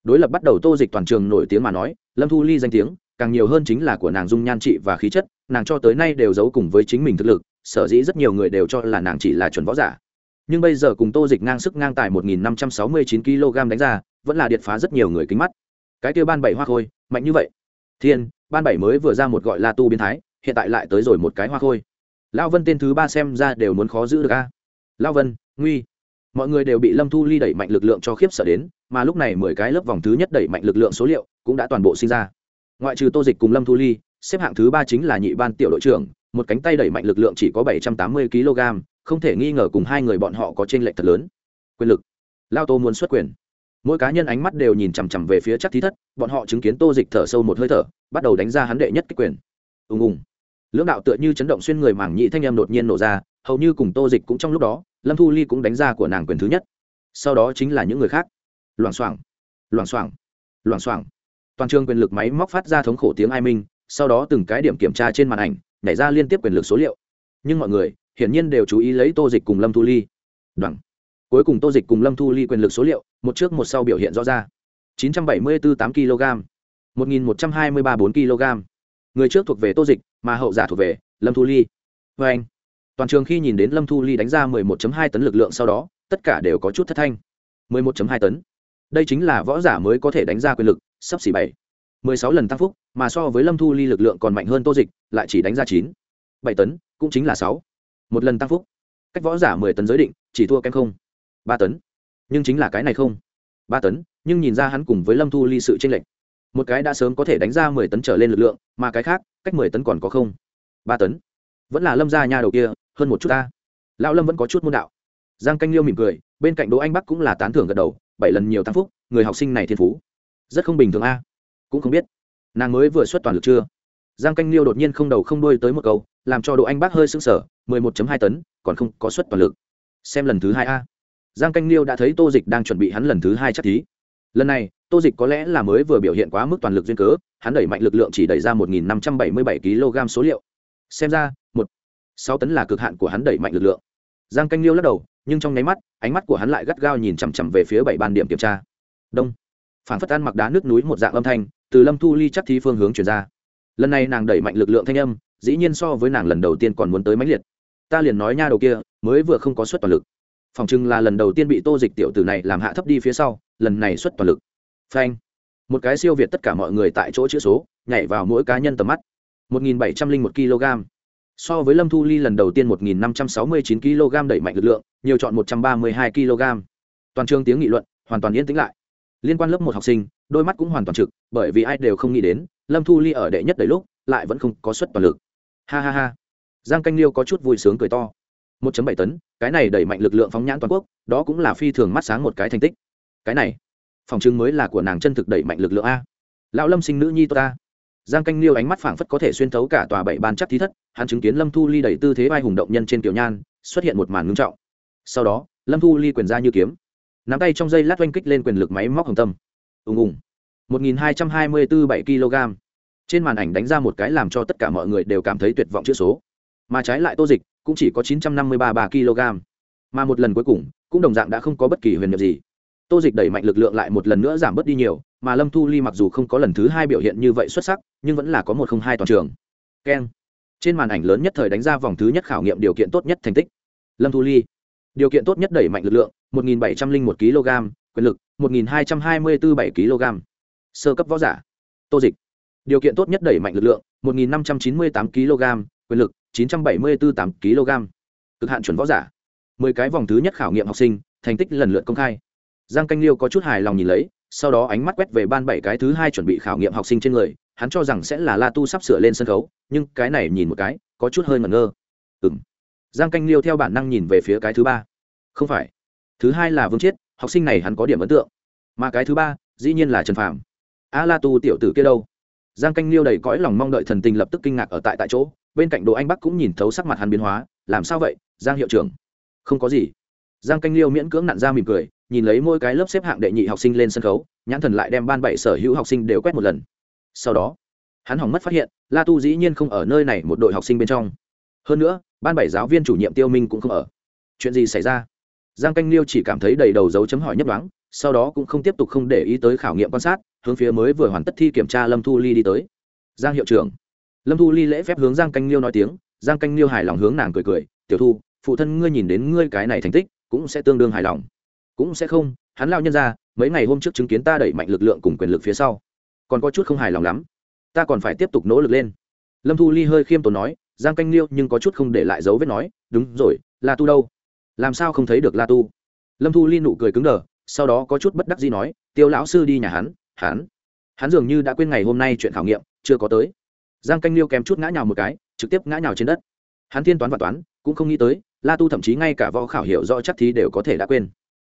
đối lập bắt đầu tô dịch toàn trường nổi tiếng mà nói, lâm thu ly danh tiếng, càng nhiều hơn chính là của nàng dung nhan trị và khí chất nàng cho tới nay đều giấu cùng với chính mình thực lực, sở dĩ rất nhiều người đều cho là nàng chỉ là chuẩn võ giả. Nhưng bây giờ cùng tô dịch ngang sức ngang tài 1.569 kg đánh ra, vẫn là điệt phá rất nhiều người kính mắt. Cái kia ban bảy hoa khôi, mạnh như vậy. Thiên, ban bảy mới vừa ra một gọi là tu biến thái, hiện tại lại tới rồi một cái hoa khôi. Lao vân tên thứ ba xem ra đều muốn khó giữ được a. Lao vân, nguy. Mọi người đều bị lâm thu ly đẩy mạnh lực lượng cho khiếp sợ đến, mà lúc này mười cái lớp vòng thứ nhất đẩy mạnh lực lượng số liệu cũng đã toàn bộ sinh ra. Ngoại trừ tô dịch cùng lâm thu ly xếp hạng thứ ba chính là nhị ban tiểu đội trưởng, một cánh tay đẩy mạnh lực lượng chỉ có bảy trăm tám mươi kg, không thể nghi ngờ cùng hai người bọn họ có t r ê n lệch thật lớn. Quyền lực. Lao tô muốn xuất quyền. Mỗi cá nhân ánh mắt đều nhìn chằm chằm về phía chắc thí thất, bọn họ chứng kiến tô dịch thở sâu một hơi thở, bắt đầu đánh ra hắn đệ nhất kích quyền. Ùng ùng. Lưỡng đạo tựa như chấn động xuyên người mảng nhị thanh em đột nhiên nổ ra, hầu như cùng tô dịch cũng trong lúc đó, lâm thu ly cũng đánh ra của nàng quyền thứ nhất. Sau đó chính là những người khác. Loảng xoảng. Loảng xoảng. Loảng xoảng. Toàn trường quyền lực máy móc phát ra thống khổ tiếng ai minh sau đó từng cái điểm kiểm tra trên màn ảnh, nhảy ra liên tiếp quyền lực số liệu. Nhưng mọi người, hiển nhiên đều chú ý lấy tô dịch cùng lâm thu ly. Đoạn. Cuối cùng tô dịch cùng lâm thu ly quyền lực số liệu, một trước một sau biểu hiện rõ ra. 974 8 kg. 1123 4 kg. Người trước thuộc về tô dịch, mà hậu giả thuộc về lâm thu ly. Vê anh, toàn trường khi nhìn đến lâm thu ly đánh ra 11.2 tấn lực lượng sau đó, tất cả đều có chút thất thanh. 11.2 tấn. Đây chính là võ giả mới có thể đánh ra quyền lực, sắp xỉ bảy. 16 lần tăng phúc mà so với lâm thu ly lực lượng còn mạnh hơn tô dịch, lại chỉ đánh ra chín, bảy tấn, cũng chính là sáu. Một lần tăng phúc. Cách võ giả mười tấn giới định, chỉ thua kém không. Ba tấn. Nhưng chính là cái này không. Ba tấn, nhưng nhìn ra hắn cùng với lâm thu ly sự tranh lệch. Một cái đã sớm có thể đánh ra mười tấn trở lên lực lượng, mà cái khác, cách mười tấn còn có không. Ba tấn. Vẫn là lâm gia nha đầu kia, hơn một chút ta. Lão lâm vẫn có chút môn đạo. Giang canh liêu mỉm cười, bên cạnh đỗ anh bắc cũng là tán thưởng gật đầu, bảy lần nhiều tăng phúc, người học sinh này thiên phú. Rất không bình thường a. Cũng không biết nàng mới vừa xuất toàn lực chưa? Giang canh liêu đột nhiên không đầu không đuôi tới một câu, làm cho đỗ anh bác hơi sững sờ, mười một hai tấn, còn không có xuất toàn lực. Xem lần thứ hai a. Giang canh liêu đã thấy tô dịch đang chuẩn bị hắn lần thứ hai chắc thí. Lần này, tô dịch có lẽ là mới vừa biểu hiện quá mức toàn lực duyên cớ, hắn đẩy mạnh lực lượng chỉ đẩy ra một nghìn năm trăm bảy mươi bảy kg số liệu. Xem ra, một, sáu tấn là cực hạn của hắn đẩy mạnh lực lượng. Giang canh liêu lắc đầu, nhưng trong nháy mắt, ánh mắt của hắn lại gắt gao nhìn chằm chằm về phía bảy bàn điểm kiểm tra. Đông. Phản phất ăn mặc đá nước núi một dạng âm thanh từ lâm thu ly chắc thi phương hướng chuyển ra. Lần này nàng đẩy mạnh lực lượng thanh âm, dĩ nhiên so với nàng lần đầu tiên còn muốn tới mãnh liệt. Ta liền nói nha đầu kia, mới vừa không có suất toàn lực. Phòng chừng là lần đầu tiên bị tô dịch tiểu tử này làm hạ thấp đi phía sau, lần này xuất toàn lực. Phanh. Một cái siêu việt tất cả mọi người tại chỗ chữ số, nhảy vào mỗi cá nhân tầm mắt. 1.701 kg. So với lâm thu ly lần đầu tiên 1.569 kg đẩy mạnh lực lượng, nhiều chọn 132 kg. Toàn trường tiếng nghị luận hoàn toàn yên tĩnh lại liên quan lớp một học sinh, đôi mắt cũng hoàn toàn trực, bởi vì ai đều không nghĩ đến, lâm thu ly ở đệ nhất đầy lúc, lại vẫn không có suất toàn lực. Ha ha ha. Giang canh liêu có chút vui sướng cười to. 1.7 tấn, cái này đẩy mạnh lực lượng phóng nhãn toàn quốc, đó cũng là phi thường mắt sáng một cái thành tích. Cái này, phòng chứng mới là của nàng chân thực đẩy mạnh lực lượng a. Lão lâm sinh nữ nhi tôi ta giang canh liêu ánh mắt phảng phất có thể xuyên thấu cả tòa bảy ban chắc thí thất, hắn chứng kiến lâm thu ly đẩy tư thế vai hùng động nhân trên tiểu nhan, xuất hiện một màn ngưng trọng. Sau đó, lâm thu ly quyền ra như kiếm nắm tay trong dây lát oanh kích lên quyền lực máy móc hồng tâm. Ùng ùng. Một nghìn hai trăm hai mươi bốn bảy kg. Trên màn ảnh đánh ra một cái làm cho tất cả mọi người đều cảm thấy tuyệt vọng chữ số. Mà trái lại tô dịch cũng chỉ có chín trăm năm mươi ba ba kg. Mà một lần cuối cùng, cũng đồng dạng đã không có bất kỳ huyền nhiệm gì. Tô dịch đẩy mạnh lực lượng lại một lần nữa giảm bớt đi nhiều, mà lâm thu ly mặc dù không có lần thứ hai biểu hiện như vậy xuất sắc, nhưng vẫn là có một không hai toàn trường. Keng. Trên màn ảnh lớn nhất thời đánh ra vòng thứ nhất khảo nghiệm điều kiện tốt nhất thành tích. Lâm thu ly điều kiện tốt nhất đẩy mạnh lực lượng, một nghìn bảy trăm linh một kg, quyền lực, một nghìn hai trăm hai mươi bốn bảy kg. Sơ cấp võ giả. Tô dịch. Điều kiện tốt nhất đẩy mạnh lực lượng, một nghìn năm trăm chín mươi tám kg, quyền lực, chín trăm bảy mươi bốn tám kg. Cực hạn chuẩn võ giả. mười cái vòng thứ nhất khảo nghiệm học sinh, thành tích lần lượt công khai. Giang canh liêu có chút hài lòng nhìn lấy, sau đó ánh mắt quét về ban bảy cái thứ hai chuẩn bị khảo nghiệm học sinh trên người, hắn cho rằng sẽ là la tu sắp sửa lên sân khấu, nhưng cái này nhìn một cái, có chút hơi ngẩn ngơ. Ừ giang canh liêu theo bản năng nhìn về phía cái thứ ba. Không phải. Thứ hai là vương chiết, học sinh này hắn có điểm ấn tượng. Mà cái thứ ba, dĩ nhiên là trần phạm a la tu tiểu tử kia đâu? Giang canh liêu đầy cõi lòng mong đợi thần tình lập tức kinh ngạc ở tại tại chỗ, bên cạnh đồ anh bắc cũng nhìn thấu sắc mặt hắn biến hóa, làm sao vậy, giang hiệu trưởng? Không có gì. Giang canh liêu miễn cưỡng nặn ra mỉm cười, nhìn lấy mỗi cái lớp xếp hạng đệ nhị học sinh lên sân khấu, nhãn thần lại đem ban bảy sở hữu học sinh đều quét một lần. Sau đó, hắn hỏng mất phát hiện, la tu dĩ nhiên không ở nơi này một đội học sinh bên trong. Hơn nữa ban bảy giáo viên chủ nhiệm tiêu minh cũng không ở. Chuyện gì xảy ra? Giang canh liêu chỉ cảm thấy đầy đầu dấu chấm hỏi nhất đoán, sau đó cũng không tiếp tục không để ý tới khảo nghiệm quan sát, hướng phía mới vừa hoàn tất thi kiểm tra lâm thu ly đi tới. Giang hiệu trưởng. Lâm thu ly lễ phép hướng giang canh liêu nói tiếng, giang canh liêu hài lòng hướng nàng cười cười, tiểu thu, phụ thân ngươi nhìn đến ngươi cái này thành tích, cũng sẽ tương đương hài lòng. Cũng sẽ không, hắn lao nhân ra mấy ngày hôm trước chứng kiến ta đẩy mạnh lực lượng cùng quyền lực phía sau, còn có chút không hài lòng lắm, ta còn phải tiếp tục nỗ lực lên. Lâm thu ly hơi khiêm tốn nói giang canh liêu nhưng có chút không để lại dấu vết nói, đúng rồi, la tu đâu? Làm sao không thấy được la tu? Lâm thu ly nụ cười cứng đờ, sau đó có chút bất đắc gì nói, tiêu lão sư đi nhà hắn hắn hắn dường như đã quên ngày hôm nay chuyện khảo nghiệm, chưa có tới. Giang canh liêu kèm chút ngã nhào một cái, trực tiếp ngã nhào trên đất. Hắn thiên toán và toán, cũng không nghĩ tới, la tu thậm chí ngay cả võ khảo hiểu rõ chắc thí đều có thể đã quên.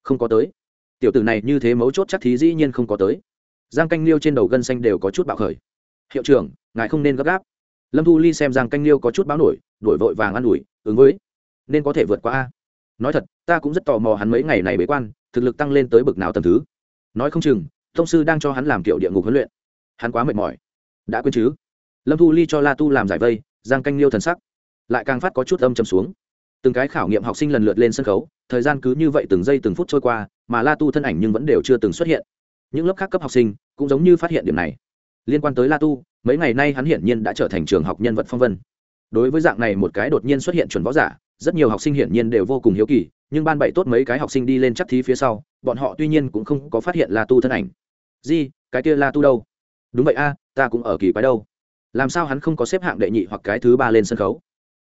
Không có tới. Tiểu tử này như thế mấu chốt chắc thí dĩ nhiên không có tới. Giang canh liêu trên đầu gân xanh đều có chút bạo khởi. Hiệu trưởng, ngài không nên gấp gáp lâm thu ly xem giang canh liêu có chút báo nổi, đổi vội vàng an ủi, ứng với, nên có thể vượt qua a. Nói thật, ta cũng rất tò mò hắn mấy ngày này bế quan, thực lực tăng lên tới bực nào tầm thứ. Nói không chừng thông sư đang cho hắn làm kiểu địa ngục huấn luyện. Hắn quá mệt mỏi. Đã quên chứ? Lâm thu ly cho la tu làm giải vây, giang canh liêu thần sắc, lại càng phát có chút âm chầm xuống. Từng cái khảo nghiệm học sinh lần lượt lên sân khấu, thời gian cứ như vậy từng giây từng phút trôi qua, mà la tu thân ảnh nhưng vẫn đều chưa từng xuất hiện. Những lớp khác cấp học sinh cũng giống như phát hiện điểm này. Liên quan tới la tu mấy ngày nay hắn hiển nhiên đã trở thành trường học nhân vật phong vân. Đối với dạng này một cái đột nhiên xuất hiện chuẩn võ giả, rất nhiều học sinh hiển nhiên đều vô cùng hiếu kỳ, nhưng ban bảy tốt mấy cái học sinh đi lên chắc thí phía sau, bọn họ tuy nhiên cũng không có phát hiện la tu thân ảnh. Di cái kia la tu đâu? Đúng vậy a, ta cũng ở kỳ quái đâu. Làm sao hắn không có xếp hạng đệ nhị hoặc cái thứ ba lên sân khấu?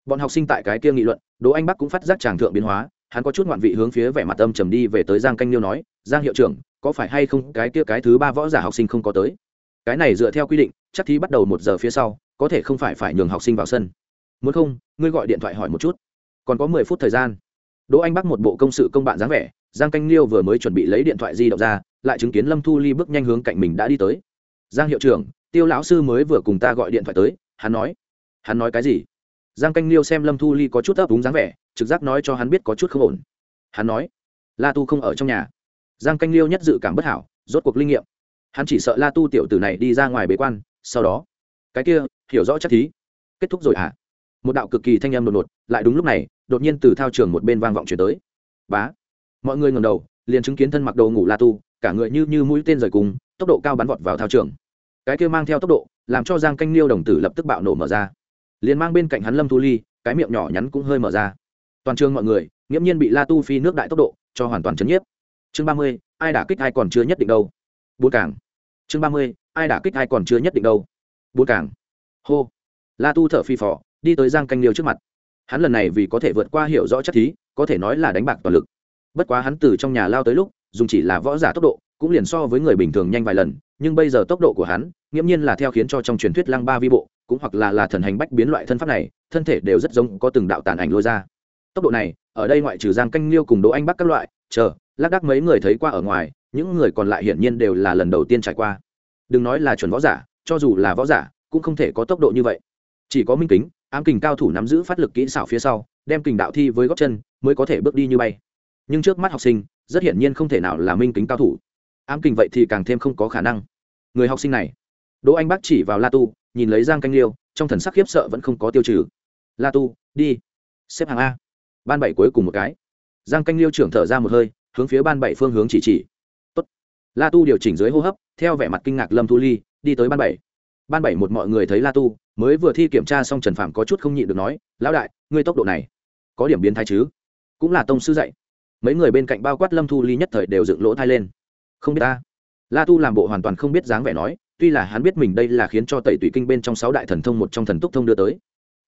Bọn học sinh tại cái kia nghị luận, đỗ anh bắc cũng phát giác tràng thượng biến hóa, hắn có chút ngoạn vị hướng phía vẻ mặt âm trầm đi về tới giang canh liêu nói, giang hiệu trưởng, có phải hay không cái kia cái thứ ba võ giả học sinh không có tới? Cái này dựa theo quy định chắc thí bắt đầu một giờ phía sau, có thể không phải phải nhường học sinh vào sân. Muốn không, ngươi gọi điện thoại hỏi một chút. Còn có mười phút thời gian. Đỗ anh bắc một bộ công sự công bạn dáng vẻ, giang canh liêu vừa mới chuẩn bị lấy điện thoại di động ra, lại chứng kiến lâm thu ly bước nhanh hướng cạnh mình đã đi tới. Giang hiệu trưởng, tiêu lão sư mới vừa cùng ta gọi điện thoại tới, hắn nói. Hắn nói cái gì? Giang canh liêu xem lâm thu ly có chút ấp úng dáng vẻ, trực giác nói cho hắn biết có chút không ổn. Hắn nói. La tu không ở trong nhà. Giang canh liêu nhất dự cảm bất hảo, rốt cuộc linh nghiệm. Hắn chỉ sợ la tu tiểu tử này đi ra ngoài bế quan sau đó. Cái kia, hiểu rõ chắc thí. Kết thúc rồi hả? À? một đạo cực kỳ thanh âm đột ngột, lại đúng lúc này, đột nhiên từ thao trường một bên vang vọng chuyển tới. Bá! Mọi người ngầm đầu, liền chứng kiến thân mặc đồ ngủ la tu, cả người như như mũi tên rời cùng, tốc độ cao bắn vọt vào thao trường. Cái kia mang theo tốc độ, làm cho giang canh liêu đồng tử lập tức bạo nổ mở ra. Liền mang bên cạnh hắn lâm thu ly, cái miệng nhỏ nhắn cũng hơi mở ra. Toàn trường mọi người, nghiễm nhiên bị la tu phi nước đại tốc độ, cho hoàn toàn chấn nhiếp. Chương ba mươi, ai đả kích ai còn chưa nhất định đâu. Bốn cảng chương ba mươi ai đả kích ai còn chưa nhất định đâu. Bốn cảng hô. La tu thở phi phò, đi tới giang canh liêu trước mặt. Hắn lần này vì có thể vượt qua hiểu rõ chắc thí, có thể nói là đánh bạc toàn lực. Bất quá hắn từ trong nhà lao tới lúc dùng chỉ là võ giả tốc độ, cũng liền so với người bình thường nhanh vài lần, nhưng bây giờ tốc độ của hắn, nghiễm nhiên là theo khiến cho trong truyền thuyết lăng ba vi bộ, cũng hoặc là là thần hành bách biến loại thân pháp này, thân thể đều rất giống có từng đạo tàn ảnh lôi ra. Tốc độ này, ở đây ngoại trừ giang canh liêu cùng đỗ anh bắc các loại, chờ, lác đác mấy người thấy qua ở ngoài, những người còn lại hiển nhiên đều là lần đầu tiên trải qua đừng nói là chuẩn võ giả, cho dù là võ giả, cũng không thể có tốc độ như vậy. Chỉ có minh kính, ám kình cao thủ nắm giữ phát lực kỹ xảo phía sau, đem kình đạo thi với góc chân, mới có thể bước đi như bay. Nhưng trước mắt học sinh, rất hiển nhiên không thể nào là minh kính cao thủ. Ám kình vậy thì càng thêm không có khả năng. Người học sinh này, đỗ anh bác chỉ vào la tu, nhìn lấy giang canh liêu, trong thần sắc khiếp sợ vẫn không có tiêu trừ. La tu, đi, xếp hàng a. Ban bảy cuối cùng một cái. Giang canh liêu trưởng thở ra một hơi, hướng phía ban bảy phương hướng chỉ chỉ la tu điều chỉnh dưới hô hấp, theo vẻ mặt kinh ngạc lâm thu ly, đi tới ban bảy. Ban bảy một mọi người thấy la tu, mới vừa thi kiểm tra xong trần phạm có chút không nhịn được nói, lão đại, ngươi tốc độ này, có điểm biến thái chứ? Cũng là tông sư dạy. Mấy người bên cạnh bao quát lâm thu ly nhất thời đều dựng lỗ thai lên. Không biết ta. La tu làm bộ hoàn toàn không biết dáng vẻ nói, tuy là hắn biết mình đây là khiến cho tẩy tủy kinh bên trong sáu đại thần thông một trong thần túc thông đưa tới.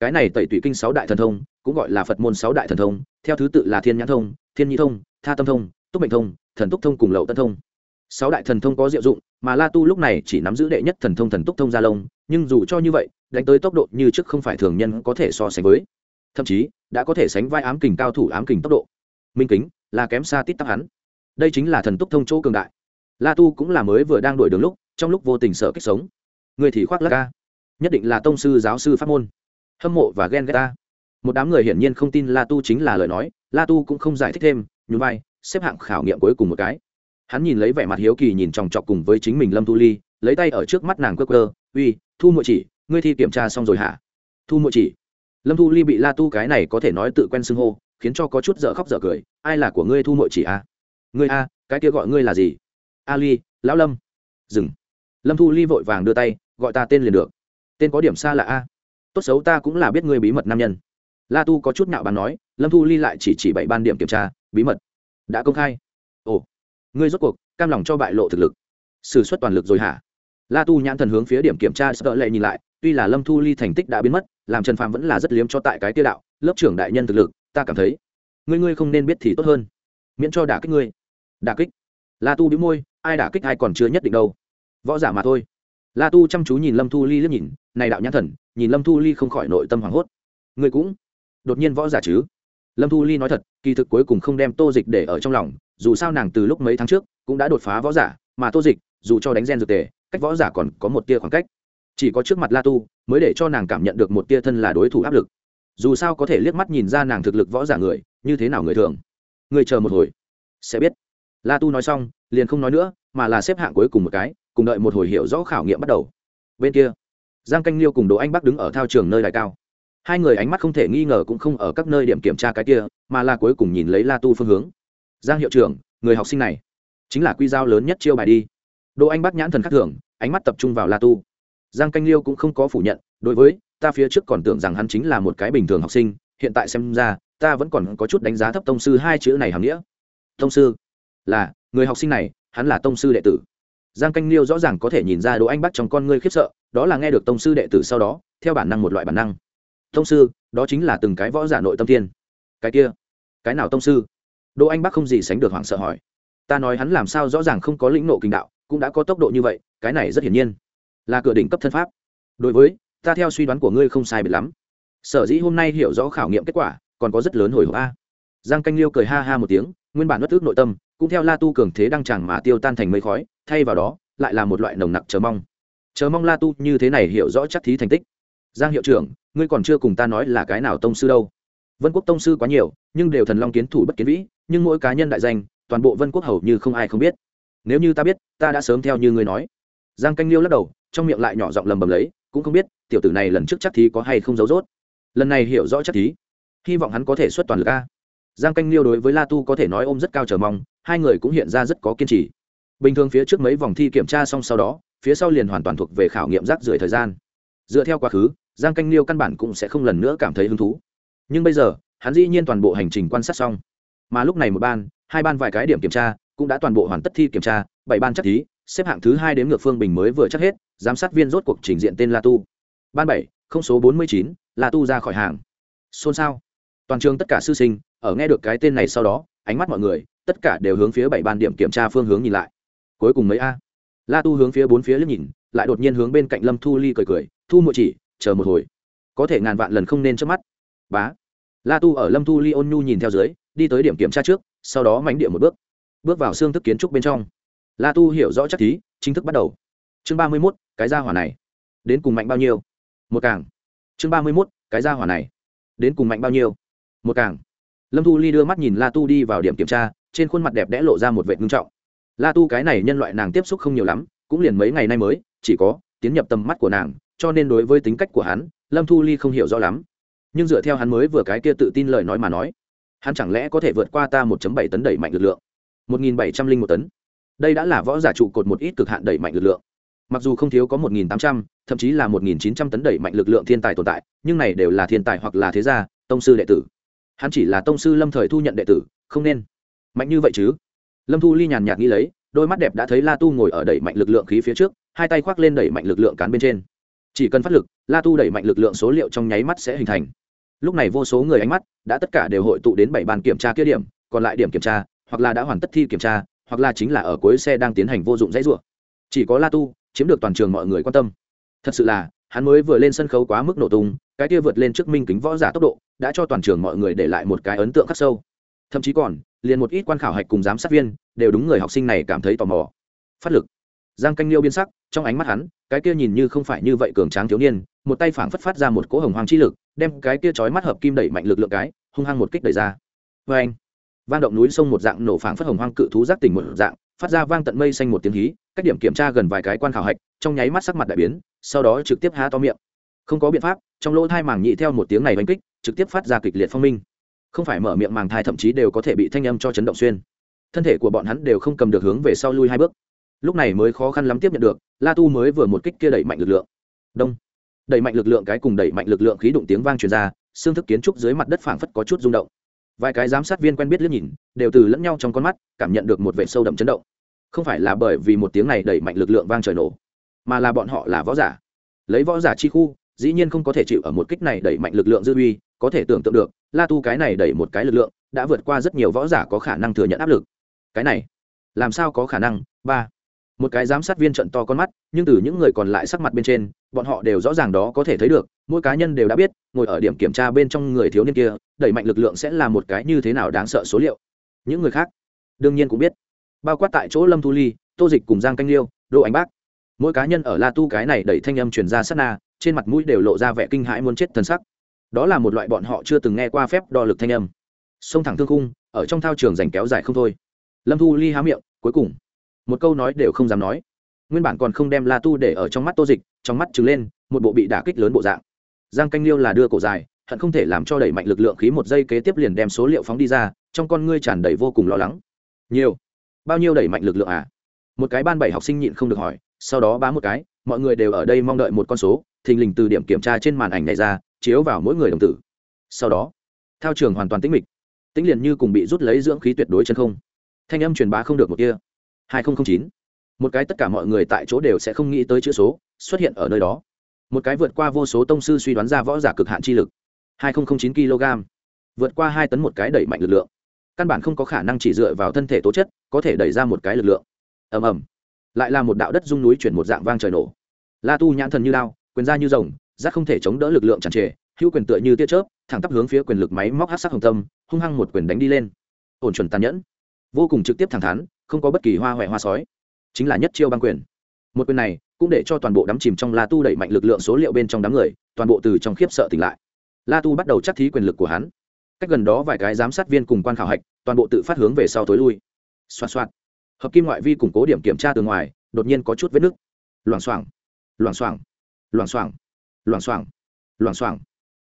Cái này tẩy tủy kinh sáu đại thần thông, cũng gọi là phật môn sáu đại thần thông, theo thứ tự là thiên nhãn thông, thiên nhi thông, tha tâm thông, túc mệnh thông, thần túc thông cùng lậu tân thông sáu đại thần thông có diệu dụng, mà la tu lúc này chỉ nắm giữ đệ nhất thần thông thần túc thông gia lông nhưng dù cho như vậy, đánh tới tốc độ như trước không phải thường nhân có thể so sánh với. Thậm chí, đã có thể sánh vai ám kình cao thủ ám kình tốc độ. Minh kính, là kém xa tít tắc hắn. Đây chính là thần túc thông chỗ cường đại. La tu cũng là mới vừa đang đổi đường lúc, trong lúc vô tình sợ kích sống. Người thì khoác lắc ca. Nhất định là tông sư, giáo sư, pháp môn. Hâm mộ và ghen ghét ta. Một đám người hiển nhiên không tin la tu chính là lời nói. La tu cũng không giải thích thêm, nhún vai, xếp hạng khảo nghiệm cuối cùng một cái hắn nhìn lấy vẻ mặt hiếu kỳ nhìn chòng chọc cùng với chính mình lâm thu ly, lấy tay ở trước mắt nàng cơ cơ uy, thu mộ chỉ, ngươi thi kiểm tra xong rồi hả? Thu mộ chỉ. Lâm thu ly bị la tu cái này có thể nói tự quen xưng hô, khiến cho có chút dở khóc dở cười, ai là của ngươi thu mộ chỉ a ngươi a, cái kia gọi ngươi là gì? A ly lão lâm. Dừng. Lâm thu ly vội vàng đưa tay, gọi ta tên liền được. Tên có điểm xa là a. Tốt xấu ta cũng là biết ngươi bí mật nam nhân. La tu có chút nạo bàn nói, lâm thu ly lại chỉ chỉ bảy ban điểm kiểm tra, bí mật. Đã công khai. Ồ ngươi rốt cuộc cam lòng cho bại lộ thực lực. S ử suất toàn lực rồi hả? La tu nhãn thần hướng phía điểm kiểm tra sợ lệ nhìn lại, tuy là lâm thu ly thành tích đã biến mất, làm trần phàm vẫn là rất liếm cho tại cái tiêu đạo, lớp trưởng đại nhân thực lực, ta cảm thấy, ngươi ngươi không nên biết thì tốt hơn. Miễn cho đả kích ngươi. Đả kích? La tu bị môi, ai đả kích ai còn chưa nhất định đâu. Võ giả mà thôi. La tu chăm chú nhìn lâm thu ly liếc nhìn, này đạo nhãn thần, nhìn lâm thu ly không khỏi nội tâm hoảng hốt. Ngươi cũng? Đột nhiên võ giả chứ? Lâm thu ly nói thật, kỳ thực cuối cùng không đem tô dịch để ở trong lòng dù sao nàng từ lúc mấy tháng trước cũng đã đột phá võ giả, mà tô dịch, dù cho đánh gen dược tề, cách võ giả còn có một tia khoảng cách. Chỉ có trước mặt la tu mới để cho nàng cảm nhận được một tia thân là đối thủ áp lực. Dù sao có thể liếc mắt nhìn ra nàng thực lực võ giả người, như thế nào người thường? Người chờ một hồi, sẽ biết. La tu nói xong, liền không nói nữa, mà là xếp hạng cuối cùng một cái, cùng đợi một hồi hiểu rõ khảo nghiệm bắt đầu. Bên kia, giang canh liêu cùng đỗ anh bắc đứng ở thao trường nơi đại cao. Hai người ánh mắt không thể nghi ngờ cũng không ở các nơi điểm kiểm tra cái kia, mà là cuối cùng nhìn lấy la tu phương hướng giang hiệu trưởng, người học sinh này chính là quy giao lớn nhất chiêu bài đi. Đỗ anh bắt nhãn thần khắc thường, ánh mắt tập trung vào la tu. Giang canh liêu cũng không có phủ nhận, đối với ta phía trước còn tưởng rằng hắn chính là một cái bình thường học sinh, hiện tại xem ra, ta vẫn còn có chút đánh giá thấp tông sư hai chữ này hàm nghĩa. Tông sư là, người học sinh này, hắn là tông sư đệ tử. Giang canh liêu rõ ràng có thể nhìn ra đỗ anh bắt trong con ngươi khiếp sợ, đó là nghe được tông sư đệ tử sau đó, theo bản năng một loại bản năng. Tông sư, đó chính là từng cái võ giả nội tâm thiên. Cái kia, cái nào tông sư? Đỗ anh bắc không gì sánh được hoảng sợ hỏi. Ta nói hắn làm sao rõ ràng không có lĩnh nộ kinh đạo, cũng đã có tốc độ như vậy, cái này rất hiển nhiên. Là cửa đỉnh cấp thân pháp. Đối với, ta theo suy đoán của ngươi không sai biệt lắm. Sở dĩ hôm nay hiểu rõ khảo nghiệm kết quả, còn có rất lớn hồi hộp a. Giang canh liêu cười ha ha một tiếng, nguyên bản bất ước nội tâm, cũng theo la tu cường thế đăng tràng mà tiêu tan thành mây khói, thay vào đó, lại là một loại nồng nặc chờ mong. Chờ mong la tu như thế này hiểu rõ chắc thí thành tích. Giang hiệu trưởng, ngươi còn chưa cùng ta nói là cái nào tông sư đâu vân quốc tông sư quá nhiều, nhưng đều thần long kiến thủ bất kiến vĩ, nhưng mỗi cá nhân đại danh, toàn bộ vân quốc hầu như không ai không biết. Nếu như ta biết, ta đã sớm theo như ngươi nói. Giang canh liêu lắc đầu, trong miệng lại nhỏ giọng lầm bầm lấy, cũng không biết, tiểu tử này lần trước chắc thí có hay không giấu rốt. Lần này hiểu rõ chắc thí, hy vọng hắn có thể xuất toàn lực a. Giang canh liêu đối với la tu có thể nói ôm rất cao chờ mong, hai người cũng hiện ra rất có kiên trì. Bình thường phía trước mấy vòng thi kiểm tra xong sau đó, phía sau liền hoàn toàn thuộc về khảo nghiệm rác rưởi thời gian. Dựa theo quá khứ, giang canh liêu căn bản cũng sẽ không lần nữa cảm thấy hứng thú nhưng bây giờ, hắn dĩ nhiên toàn bộ hành trình quan sát xong. Mà lúc này một ban, hai ban vài cái điểm kiểm tra, cũng đã toàn bộ hoàn tất thi kiểm tra, bảy ban chắc thí, xếp hạng thứ hai đến ngược phương bình mới vừa chắc hết, giám sát viên rốt cuộc trình diện tên la tu. Ban bảy, không số bốn mươi chín, la tu ra khỏi hàng. Xôn xao. Toàn trường tất cả sư sinh, ở nghe được cái tên này sau đó, ánh mắt mọi người, tất cả đều hướng phía bảy ban điểm kiểm tra phương hướng nhìn lại. Cuối cùng mấy a. La tu hướng phía bốn phía liếc nhìn, lại đột nhiên hướng bên cạnh lâm thu ly cười cười, thu mụi chỉ, chờ một hồi. Có thể ngàn vạn lần không nên trước mắt bá. La tu ở lâm thu ly ôn nhu nhìn theo dưới, đi tới điểm kiểm tra trước, sau đó mánh địa một bước. Bước vào xương thức kiến trúc bên trong. La tu hiểu rõ chắc thí, chính thức bắt đầu. Chương ba mươi mốt, cái gia hỏa này. Đến cùng mạnh bao nhiêu? Một càng. Chương ba mươi mốt, cái gia hỏa này. Đến cùng mạnh bao nhiêu? Một càng. Lâm thu ly đưa mắt nhìn la tu đi vào điểm kiểm tra, trên khuôn mặt đẹp đẽ lộ ra một vệ ngưng trọng. La tu cái này nhân loại nàng tiếp xúc không nhiều lắm, cũng liền mấy ngày nay mới, chỉ có, tiến nhập tầm mắt của nàng, cho nên đối với tính cách của hắn, lâm thu ly không hiểu rõ lắm nhưng dựa theo hắn mới vừa cái kia tự tin lời nói mà nói, hắn chẳng lẽ có thể vượt qua ta một bảy tấn đẩy mạnh lực lượng? Một nghìn bảy trăm linh một tấn. Đây đã là võ giả trụ cột một ít cực hạn đẩy mạnh lực lượng. Mặc dù không thiếu có một nghìn tám trăm, thậm chí là một nghìn chín trăm tấn đẩy mạnh lực lượng thiên tài tồn tại, nhưng này đều là thiên tài hoặc là thế gia, tông sư đệ tử. Hắn chỉ là tông sư lâm thời thu nhận đệ tử, không nên. Mạnh như vậy chứ? Lâm thu ly nhàn nhạt nghĩ lấy, đôi mắt đẹp đã thấy la tu ngồi ở đẩy mạnh lực lượng khí phía trước, hai tay khoác lên đẩy mạnh lực lượng cán bên trên. Chỉ cần phát lực, la tu đẩy mạnh lực lượng số liệu trong nháy mắt sẽ hình thành lúc này vô số người ánh mắt đã tất cả đều hội tụ đến bảy bàn kiểm tra kia điểm, còn lại điểm kiểm tra, hoặc là đã hoàn tất thi kiểm tra, hoặc là chính là ở cuối xe đang tiến hành vô dụng dãy rủa. Chỉ có la tu chiếm được toàn trường mọi người quan tâm. Thật sự là, hắn mới vừa lên sân khấu quá mức nổ tung, cái kia vượt lên trước minh kính võ giả tốc độ, đã cho toàn trường mọi người để lại một cái ấn tượng khắc sâu. Thậm chí còn, liền một ít quan khảo hạch cùng giám sát viên, đều đúng người học sinh này cảm thấy tò mò. Phát lực. Giang canh liêu biên sắc, trong ánh mắt hắn cái kia nhìn như không phải như vậy cường tráng thiếu niên, một tay phảng phất phát ra một cỗ hồng hoàng chi lực, đem cái kia chói mắt hợp kim đẩy mạnh lực lượng cái, hung hăng một kích đẩy ra. Vê anh vang động núi sông một dạng nổ phảng phất hồng hoang cự thú giác tỉnh một dạng, phát ra vang tận mây xanh một tiếng hí, cách điểm kiểm tra gần vài cái quan khảo hạch, trong nháy mắt sắc mặt đại biến, sau đó trực tiếp há to miệng. Không có biện pháp, trong lỗ thai màng nhị theo một tiếng này oanh kích, trực tiếp phát ra kịch liệt phong minh. Không phải mở miệng màng thai thậm chí đều có thể bị thanh âm cho chấn động xuyên. Thân thể của bọn hắn đều không cầm được hướng về sau lui hai bước lúc này mới khó khăn lắm tiếp nhận được, la tu mới vừa một kích kia đẩy mạnh lực lượng. Đông. Đẩy mạnh lực lượng cái cùng đẩy mạnh lực lượng khí đụng tiếng vang truyền ra, xương thức kiến trúc dưới mặt đất phảng phất có chút rung động. Vài cái giám sát viên quen biết liếc nhìn, đều từ lẫn nhau trong con mắt, cảm nhận được một vệ sâu đậm chấn động. Không phải là bởi vì một tiếng này đẩy mạnh lực lượng vang trời nổ, mà là bọn họ là võ giả. Lấy võ giả chi khu, dĩ nhiên không có thể chịu ở một kích này đẩy mạnh lực lượng dư uy, có thể tưởng tượng được, la tu cái này đẩy một cái lực lượng, đã vượt qua rất nhiều võ giả có khả năng thừa nhận áp lực. Cái này, làm sao có khả năng? Ba một cái giám sát viên trận to con mắt, nhưng từ những người còn lại sắc mặt bên trên, bọn họ đều rõ ràng đó có thể thấy được, mỗi cá nhân đều đã biết, ngồi ở điểm kiểm tra bên trong người thiếu niên kia, đẩy mạnh lực lượng sẽ là một cái như thế nào đáng sợ số liệu. Những người khác, đương nhiên cũng biết. Bao quát tại chỗ lâm thu ly, tô dịch cùng giang canh liêu, đỗ ánh bác. Mỗi cá nhân ở la tu cái này đẩy thanh âm truyền ra sát na, trên mặt mũi đều lộ ra vẻ kinh hãi muốn chết thân sắc. Đó là một loại bọn họ chưa từng nghe qua phép đo lực thanh âm. Sông thẳng thương khung, ở trong thao trường giành kéo dài không thôi. Lâm thu ly há miệng, cuối cùng một câu nói đều không dám nói. Nguyên bản còn không đem la tu để ở trong mắt tô dịch, trong mắt trứng lên, một bộ bị đả kích lớn bộ dạng. Giang canh liêu là đưa cổ dài, hận không thể làm cho đẩy mạnh lực lượng khí một giây kế tiếp liền đem số liệu phóng đi ra, trong con ngươi tràn đầy vô cùng lo lắng. Nhiều. Bao nhiêu đẩy mạnh lực lượng à? Một cái ban bảy học sinh nhịn không được hỏi, sau đó bá một cái, mọi người đều ở đây mong đợi một con số, thình lình từ điểm kiểm tra trên màn ảnh này ra, chiếu vào mỗi người đồng tử. Sau đó, thao trường hoàn toàn tĩnh mịch. Tĩnh liền như cùng bị rút lấy dưỡng khí tuyệt đối chân không. Thanh âm truyền bá không được một kia hai nghìn chín. Một cái tất cả mọi người tại chỗ đều sẽ không nghĩ tới chữ số xuất hiện ở nơi đó. Một cái vượt qua vô số tông sư suy đoán ra võ giả cực hạn chi lực. hai nghìn chín kg. Vượt qua hai tấn một cái đẩy mạnh lực lượng. Căn bản không có khả năng chỉ dựa vào thân thể tố chất có thể đẩy ra một cái lực lượng. Ầm ầm. Lại là một đạo đất dung núi chuyển một dạng vang trời nổ. La tu nhãn thần như lao quyền ra như rồng giác không thể chống đỡ lực lượng tràn trề, hữu quyền tựa như tia chớp, thẳng tắp hướng phía quyền lực máy móc hắc sắc hồng tâm, hung hăng một quyền đánh đi lên. Ổn chuẩn tàn nhẫn. Vô cùng trực tiếp thẳng thắn không có bất kỳ hoa huệ hoa sói. Chính là nhất chiêu băng quyền. Một quyền này cũng để cho toàn bộ đắm chìm trong la tu đẩy mạnh lực lượng số liệu bên trong đám người, toàn bộ từ trong khiếp sợ tỉnh lại. La tu bắt đầu chắc thí quyền lực của hắn. Cách gần đó vài cái giám sát viên cùng quan khảo hạch, toàn bộ tự phát hướng về sau tối lui. Xoạt xoạt. Hợp kim ngoại vi củng cố điểm kiểm tra từ ngoài, đột nhiên có chút vết nứt. Loảng xoảng. Loảng xoảng. Loảng xoảng. Loảng xoảng. Loảng xoảng.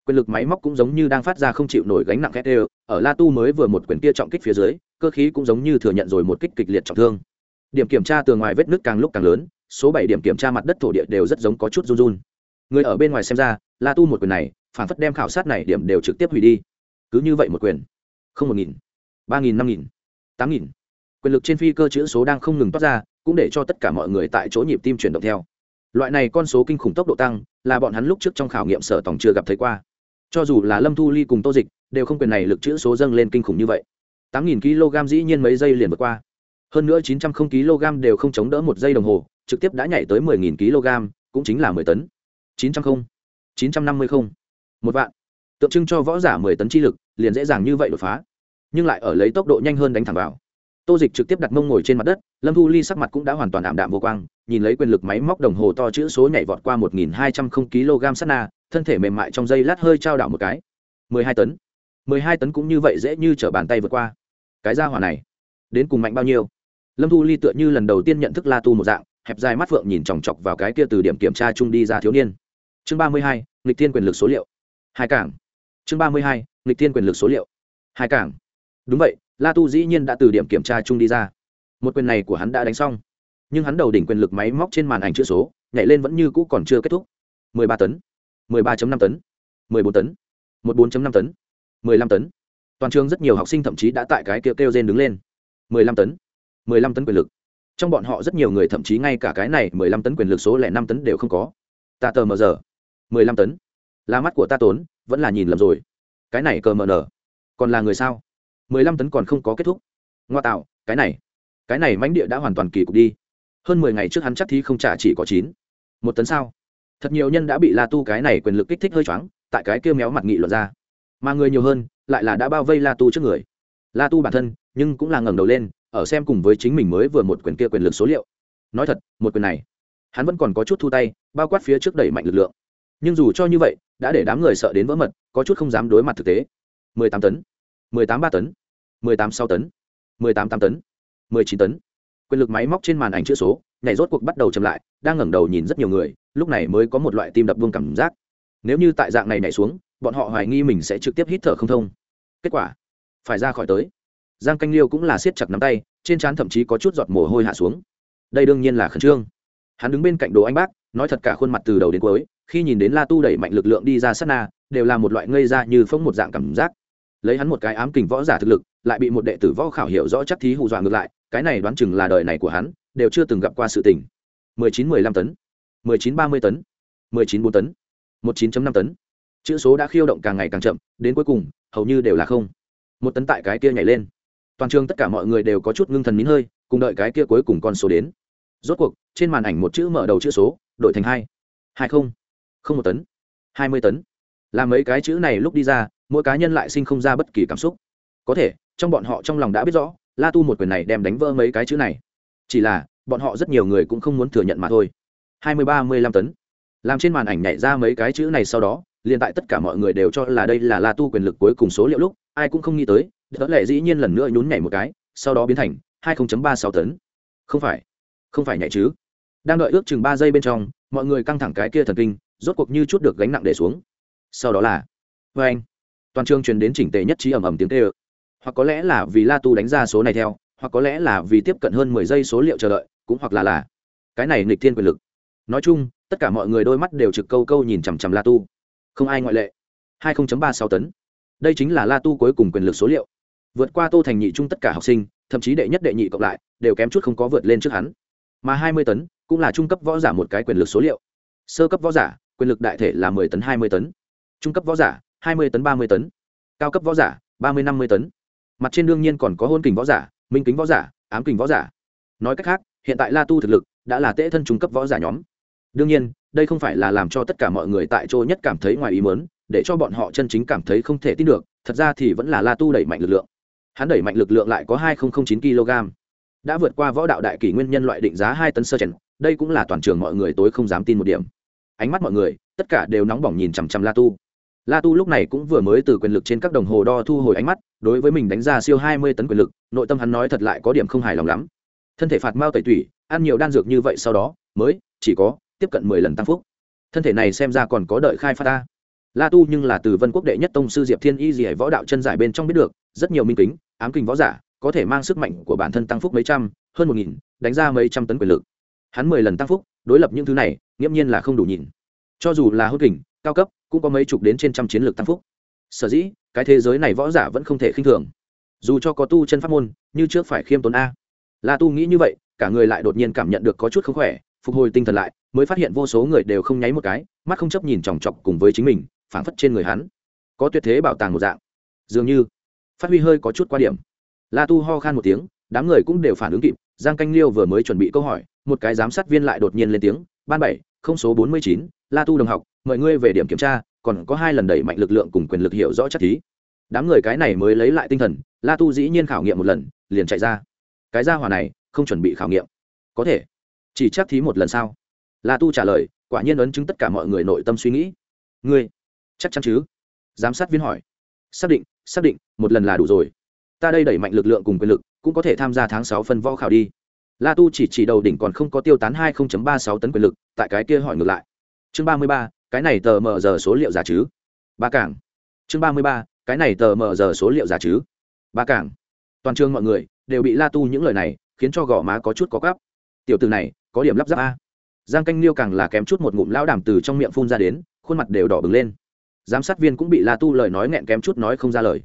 Quyền lực máy móc cũng giống như đang phát ra không chịu nổi gánh nặng khét đều, ở la tu mới vừa một quyền kia trọng kích phía dưới cơ khí cũng giống như thừa nhận rồi một kích kịch liệt trọng thương. Điểm kiểm tra từ ngoài vết nứt càng lúc càng lớn, số bảy điểm kiểm tra mặt đất thổ địa đều rất giống có chút run run. Người ở bên ngoài xem ra, la tu một quyền này, phản phất đem khảo sát này điểm đều trực tiếp hủy đi. Cứ như vậy một quyền. Không một nghìn, ba nghìn, năm nghìn, tám nghìn. Quyền lực trên phi cơ chữ số đang không ngừng toát ra, cũng để cho tất cả mọi người tại chỗ nhịp tim chuyển động theo. Loại này con số kinh khủng tốc độ tăng, là bọn hắn lúc trước trong khảo nghiệm sở tổng chưa gặp thấy qua. Cho dù là lâm thu ly cùng tô dịch, đều không quyền này lực chữ số dâng lên kinh khủng như vậy tám nghìn kg dĩ nhiên mấy giây liền vượt qua. Hơn nữa chín trăm không kg đều không chống đỡ một giây đồng hồ, trực tiếp đã nhảy tới mười nghìn kg, cũng chính là mười tấn. chín trăm không chín trăm năm mươi không. Một vạn. Tượng trưng cho võ giả mười tấn chi lực, liền dễ dàng như vậy đột phá. Nhưng lại ở lấy tốc độ nhanh hơn đánh thẳng vào. Tô dịch trực tiếp đặt mông ngồi trên mặt đất, lâm thu ly sắc mặt cũng đã hoàn toàn ảm đạm vô quang, nhìn lấy quyền lực máy móc đồng hồ to chữ số nhảy vọt qua một nghìn hai trăm không kg sắt na, thân thể mềm mại trong dây lát hơi trao đảo một cái. mười hai tấn mười hai tấn cũng như vậy dễ như t r ở bàn tay vượt qua. Cái ra hỏa này, đến cùng mạnh bao nhiêu? Lâm thu ly tựa như lần đầu tiên nhận thức la tu một dạng, hẹp dài mắt phượng nhìn chòng chọc vào cái kia từ điểm kiểm tra chung đi ra thiếu niên. Chương ba mươi hai, nghịch thiên quyền lực số liệu. Hai cảng. Chương ba mươi hai, nghịch thiên quyền lực số liệu. Hai cảng. Đúng vậy, la tu dĩ nhiên đã từ điểm kiểm tra chung đi ra. Một quyền này của hắn đã đánh xong. Nhưng hắn đầu đỉnh quyền lực máy móc trên màn ảnh chữ số, nhảy lên vẫn như cũ còn chưa kết thúc. 13 tấn 13.5 tấn 14 tấn 14.5 tấn. 15 tấn. Toàn trường rất nhiều học sinh thậm chí đã tại cái kia kêu rên đứng lên. 15 tấn. 15 tấn quyền lực. Trong bọn họ rất nhiều người thậm chí ngay cả cái này 15 tấn quyền lực số lẻ năm tấn đều không có. Ta tờ mờ giờ. 15 tấn. Là mắt của ta tốn, vẫn là nhìn lầm rồi. Cái này cờ mờ nở còn là người sao? 15 tấn còn không có kết thúc. Ngoa tạo, cái này. Cái này mãnh địa đã hoàn toàn kỳ cục đi. Hơn mười ngày trước hắn chắc thi không trả chỉ có chín. Một tấn sao? Thật nhiều nhân đã bị la tu cái này quyền lực kích thích hơi choáng, tại cái kia méo mặt nghị luận ra mà người nhiều hơn lại là đã bao vây la tu trước người. La tu bản thân nhưng cũng là ngẩng đầu lên, ở xem cùng với chính mình mới vừa một quyền kia quyền lực số liệu. Nói thật, một quyền này, hắn vẫn còn có chút thu tay, bao quát phía trước đẩy mạnh lực lượng. Nhưng dù cho như vậy, đã để đám người sợ đến vỡ mật, có chút không dám đối mặt thực tế. Mười tám tấn, mười tám ba tấn, mười tám sáu tấn, mười tám tám tấn, mười chín tấn. Quyền lực máy móc trên màn ảnh chữ số, nhảy rốt cuộc bắt đầu chậm lại, đang ngẩng đầu nhìn rất nhiều người, lúc này mới có một loại tim đập buông cảm giác nếu như tại dạng này nhảy xuống, bọn họ hoài nghi mình sẽ trực tiếp hít thở không thông. Kết quả, phải ra khỏi tới. Giang canh liêu cũng là siết chặt nắm tay, trên trán thậm chí có chút giọt mồ hôi hạ xuống. Đây đương nhiên là khẩn trương. Hắn đứng bên cạnh đồ anh bác, nói thật cả khuôn mặt từ đầu đến cuối, khi nhìn đến la tu đẩy mạnh lực lượng đi ra sát na, đều là một loại ngây ra như phông một dạng cảm giác. Lấy hắn một cái ám kình võ giả thực lực, lại bị một đệ tử võ khảo hiểu rõ chắc thí hù dọa ngược lại, cái này đoán chừng là đời này của hắn, đều chưa từng gặp qua sự tình. 19-15 tấn 19-30 tấn 19-4 tấn. 19.5 tấn. Chữ số đã khiêu động càng ngày càng chậm, đến cuối cùng, hầu như đều là không. Một tấn tại cái kia nhảy lên. Toàn trường tất cả mọi người đều có chút ngưng thần nín hơi, cùng đợi cái kia cuối cùng con số đến. Rốt cuộc, trên màn ảnh một chữ mở đầu chữ số, đổi thành hai. Hai không. Không một tấn. Hai mươi tấn. Làm mấy cái chữ này lúc đi ra, mỗi cá nhân lại sinh không ra bất kỳ cảm xúc. Có thể, trong bọn họ trong lòng đã biết rõ, la tu một quyền này đem đánh vỡ mấy cái chữ này. Chỉ là, bọn họ rất nhiều người cũng không muốn thừa nhận mà thôi. Hai mươi ba mươi lăm tấn làm trên màn ảnh nhảy ra mấy cái chữ này sau đó, liền tại tất cả mọi người đều cho là đây là la tu quyền lực cuối cùng số liệu lúc, ai cũng không nghĩ tới, đỡ lệ dĩ nhiên lần nữa nhún nhảy một cái, sau đó biến thành hai ba sáu tấn. Không phải không phải nhảy chứ. Đang đợi ước chừng ba giây bên trong, mọi người căng thẳng cái kia thần kinh, rốt cuộc như chút được gánh nặng để xuống. Sau đó là vê anh, toàn trường truyền đến chỉnh tề nhất trí ầm ầm tiếng tê ơ hoặc có lẽ là vì la tu đánh ra số này theo, hoặc có lẽ là vì tiếp cận hơn mười giây số liệu chờ đợi, cũng hoặc là là, cái này nghịch thiên quyền lực. Nói chung tất cả mọi người đôi mắt đều trực câu câu nhìn chằm chằm la tu. Không ai ngoại lệ. hai ba sáu tấn. Đây chính là la tu cuối cùng quyền lực số liệu. Vượt qua tô thành nhị trung tất cả học sinh, thậm chí đệ nhất đệ nhị cộng lại, đều kém chút không có vượt lên trước hắn. Mà hai mươi tấn, cũng là trung cấp võ giả một cái quyền lực số liệu. Sơ cấp võ giả, quyền lực đại thể là mười tấn, hai mươi tấn. Trung cấp võ giả, hai mươi tấn, ba mươi tấn. Cao cấp võ giả, ba mươi, năm mươi tấn. Mặt trên đương nhiên còn có hôn kình võ giả, minh kính võ giả, ám kình võ giả. Nói cách khác, hiện tại la tu thực lực đã là tễ thân trung cấp võ giả nhóm đương nhiên, đây không phải là làm cho tất cả mọi người tại chỗ nhất cảm thấy ngoài ý mớn để cho bọn họ chân chính cảm thấy không thể tin được, thật ra thì vẫn là la tu đẩy mạnh lực lượng. Hắn đẩy mạnh lực lượng lại có hai chín kg. Đã vượt qua võ đạo đại kỷ nguyên nhân loại định giá hai tấn sơ chèn đây cũng là toàn trường mọi người tối không dám tin một điểm. Ánh mắt mọi người, tất cả đều nóng bỏng nhìn chằm chằm la tu. La tu lúc này cũng vừa mới từ quyền lực trên các đồng hồ đo thu hồi ánh mắt, đối với mình đánh ra siêu hai mươi tấn quyền lực, nội tâm hắn nói thật lại có điểm không hài lòng lắm. Thân thể phạt mao tẩy tủy, ăn nhiều đan dược như vậy sau đó, mới, chỉ có tiếp cận mười lần tăng phúc. Thân thể này xem ra còn có đợi khai phát ta. La tu nhưng là từ vân quốc đệ nhất tông sư diệp thiên y dì võ đạo chân giải bên trong biết được, rất nhiều minh kính, ám kinh võ giả, có thể mang sức mạnh của bản thân tăng phúc mấy trăm, hơn một nghìn, đánh ra mấy trăm tấn quyền lực. Hắn mười lần tăng phúc, đối lập những thứ này, nghiễm nhiên là không đủ nhìn. Cho dù là hốt kình, cao cấp, cũng có mấy chục đến trên trăm chiến lược tăng phúc. Sở dĩ, cái thế giới này võ giả vẫn không thể khinh thường. Dù cho có tu chân pháp môn, như trước phải khiêm tốn a. La tu nghĩ như vậy, cả người lại đột nhiên cảm nhận được có chút không khỏe phục hồi tinh thần lại, mới phát hiện vô số người đều không nháy một cái, mắt không chấp nhìn chòng chọc cùng với chính mình, phảng phất trên người hắn. Có tuyệt thế bảo tàng một dạng. Dường như, phát huy hơi có chút qua điểm. La tu ho khan một tiếng, đám người cũng đều phản ứng kịp, giang canh liêu vừa mới chuẩn bị câu hỏi, một cái giám sát viên lại đột nhiên lên tiếng, ban bảy, không số bốn mươi chín, la tu đồng học, mời ngươi về điểm kiểm tra, còn có hai lần đẩy mạnh lực lượng cùng quyền lực hiểu rõ chắc thí. Đám người cái này mới lấy lại tinh thần, la tu dĩ nhiên khảo nghiệm một lần, liền chạy ra. Cái gia hỏa này, không chuẩn bị khảo nghiệm. Có thể chỉ chắc thí một lần sau la tu trả lời, quả nhiên ấn chứng tất cả mọi người nội tâm suy nghĩ. Ngươi, chắc chắn chứ? Giám sát viên hỏi. Xác định xác định, một lần là đủ rồi. Ta đây đẩy mạnh lực lượng cùng quyền lực, cũng có thể tham gia tháng sáu phân võ khảo đi. La tu chỉ chỉ đầu đỉnh còn không có tiêu tán hai ba sáu tấn quyền lực, tại cái kia hỏi ngược lại. Chương ba mươi ba, cái này tờ mờ giờ số liệu giả chứ? Ba cảng. Chương ba mươi ba, cái này tờ mờ giờ số liệu giả chứ? Ba cảng. Toàn trường mọi người đều bị la tu những lời này khiến cho gò má có chút có cắp tiểu từ này có điểm lắp ráp a. Giang canh liêu càng là kém chút một ngụm lão đàm từ trong miệng phun ra đến, khuôn mặt đều đỏ bừng lên. Giám sát viên cũng bị la tu lời nói nghẹn kém chút nói không ra lời.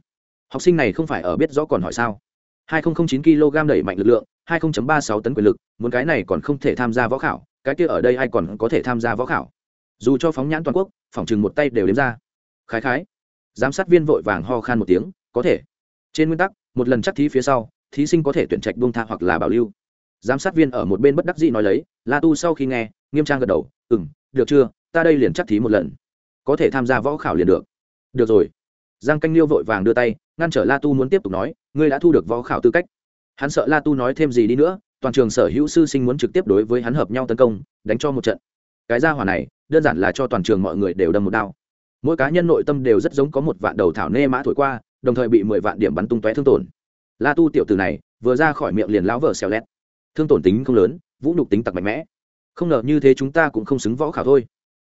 Học sinh này không phải ở biết rõ còn hỏi sao? hai chín kg đẩy mạnh lực lượng, hai ba sáu tấn quyền lực, muốn cái này còn không thể tham gia võ khảo, cái kia ở đây ai còn có thể tham gia võ khảo? Dù cho phóng nhãn toàn quốc, phỏng chừng một tay đều đếm ra. Khái khái. Giám sát viên vội vàng ho khan một tiếng, có thể. Trên nguyên tắc, một lần chắc thí phía sau, thí sinh có thể tuyển trạch buông tha hoặc là bảo lưu giám sát viên ở một bên bất đắc dĩ nói lấy, la tu sau khi nghe, nghiêm trang gật đầu ừ m được chưa, ta đây liền chắc thí một lần. Có thể tham gia võ khảo liền được. Được rồi. Giang canh liêu vội vàng đưa tay, ngăn trở la tu muốn tiếp tục nói, ngươi đã thu được võ khảo tư cách. Hắn sợ la tu nói thêm gì đi nữa, toàn trường sở hữu sư sinh muốn trực tiếp đối với hắn hợp nhau tấn công, đánh cho một trận. Cái gia hỏa này, đơn giản là cho toàn trường mọi người đều đâm một đao. Mỗi cá nhân nội tâm đều rất giống có một vạn đầu thảo nê mã thổi qua, đồng thời bị mười vạn điểm bắn tung tóe thương tổn. La tu tiểu từ này, vừa ra khỏi miệng liền lão vở xèo lét thương tổn tính không lớn, vũ nhục tính tặc mạnh mẽ. Không ngờ như thế chúng ta cũng không xứng võ khảo thôi.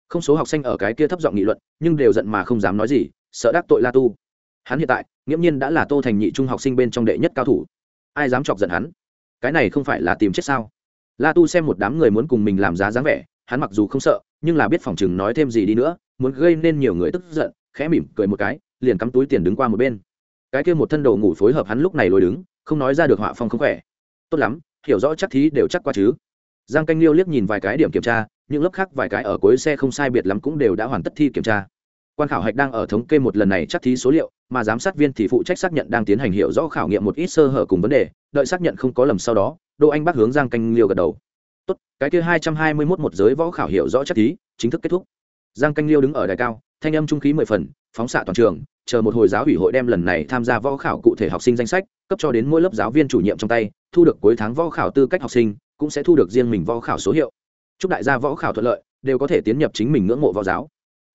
Không số học sinh ở cái kia thấp giọng nghị luận, nhưng đều giận mà không dám nói gì, sợ đắc tội la tu. Hắn hiện tại, nghiễm nhiên đã là tô thành nhị trung học sinh bên trong đệ nhất cao thủ. Ai dám chọc giận hắn? Cái này không phải là tìm chết sao? La tu xem một đám người muốn cùng mình làm giá dáng vẻ, hắn mặc dù không sợ, nhưng là biết phòng chừng nói thêm gì đi nữa, muốn gây nên nhiều người tức giận, khẽ mỉm cười một cái, liền cắm túi tiền đứng qua một bên. Cái kia một thân đầu ngủ phối hợp hắn lúc này lôi đứng, không nói ra được họa phong không khỏe. Tốt lắm hiểu rõ chắc thí đều chắc qua chứ. Giang canh liêu liếc nhìn vài cái điểm kiểm tra, những lớp khác vài cái ở cuối xe không sai biệt lắm cũng đều đã hoàn tất thi kiểm tra. Quan khảo hạch đang ở thống kê một lần này chắc thí số liệu, mà giám sát viên thì phụ trách xác nhận đang tiến hành hiểu rõ khảo nghiệm một ít sơ hở cùng vấn đề, đợi xác nhận không có lầm sau đó, đỗ anh bác hướng giang canh liêu gật đầu. Tốt, cái kia hai trăm hai mươi mốt một giới võ khảo hiểu rõ chắc thí, chính thức kết thúc. Giang canh liêu đứng ở đài cao, thanh âm trung khí mười phần, phóng xạ toàn trường, chờ một hồi giáo ủy hội đem lần này tham gia võ khảo cụ thể học sinh danh sách, cấp cho đến mỗi lớp giáo viên chủ nhiệm trong tay thu được cuối tháng võ khảo tư cách học sinh, cũng sẽ thu được riêng mình võ khảo số hiệu. Chúc đại gia võ khảo thuận lợi, đều có thể tiến nhập chính mình ngưỡng mộ võ giáo.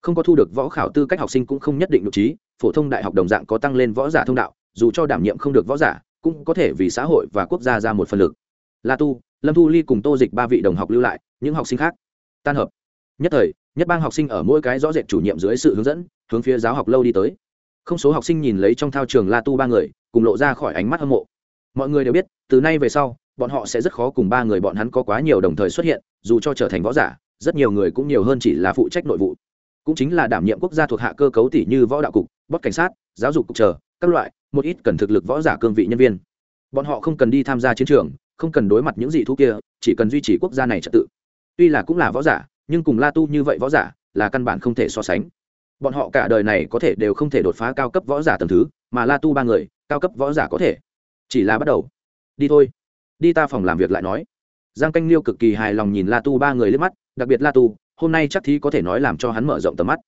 Không có thu được võ khảo tư cách học sinh cũng không nhất định nội trí, phổ thông đại học đồng dạng có tăng lên võ giả thông đạo, dù cho đảm nhiệm không được võ giả, cũng có thể vì xã hội và quốc gia ra một phần lực. La tu, lâm thu ly cùng tô dịch ba vị đồng học lưu lại, những học sinh khác. Tan hợp. Nhất thời, nhất bang học sinh ở mỗi cái rõ rệt chủ nhiệm dưới sự hướng dẫn, hướng phía giáo học lâu đi tới. Không số học sinh nhìn lấy trong thao trường la tu ba người, cùng lộ ra khỏi ánh mắt hâm mộ mọi người đều biết, từ nay về sau, bọn họ sẽ rất khó cùng ba người bọn hắn có quá nhiều đồng thời xuất hiện, dù cho trở thành võ giả, rất nhiều người cũng nhiều hơn chỉ là phụ trách nội vụ. Cũng chính là đảm nhiệm quốc gia thuộc hạ cơ cấu tỷ như võ đạo cục bót cảnh sát, giáo dục cục chờ, các loại, một ít cần thực lực võ giả cương vị nhân viên. Bọn họ không cần đi tham gia chiến trường, không cần đối mặt những gì thú kia, chỉ cần duy trì quốc gia này trật tự. Tuy là cũng là võ giả, nhưng cùng la tu như vậy võ giả, là căn bản không thể so sánh. Bọn họ cả đời này có thể đều không thể đột phá cao cấp võ giả tầm thứ, mà la tu ba người, cao cấp võ giả có thể chỉ là bắt đầu. Đi thôi. Đi ta phòng làm việc lại nói. Giang canh liêu cực kỳ hài lòng nhìn la tu ba người lên mắt, đặc biệt la tu, hôm nay chắc thí có thể nói làm cho hắn mở rộng tầm mắt.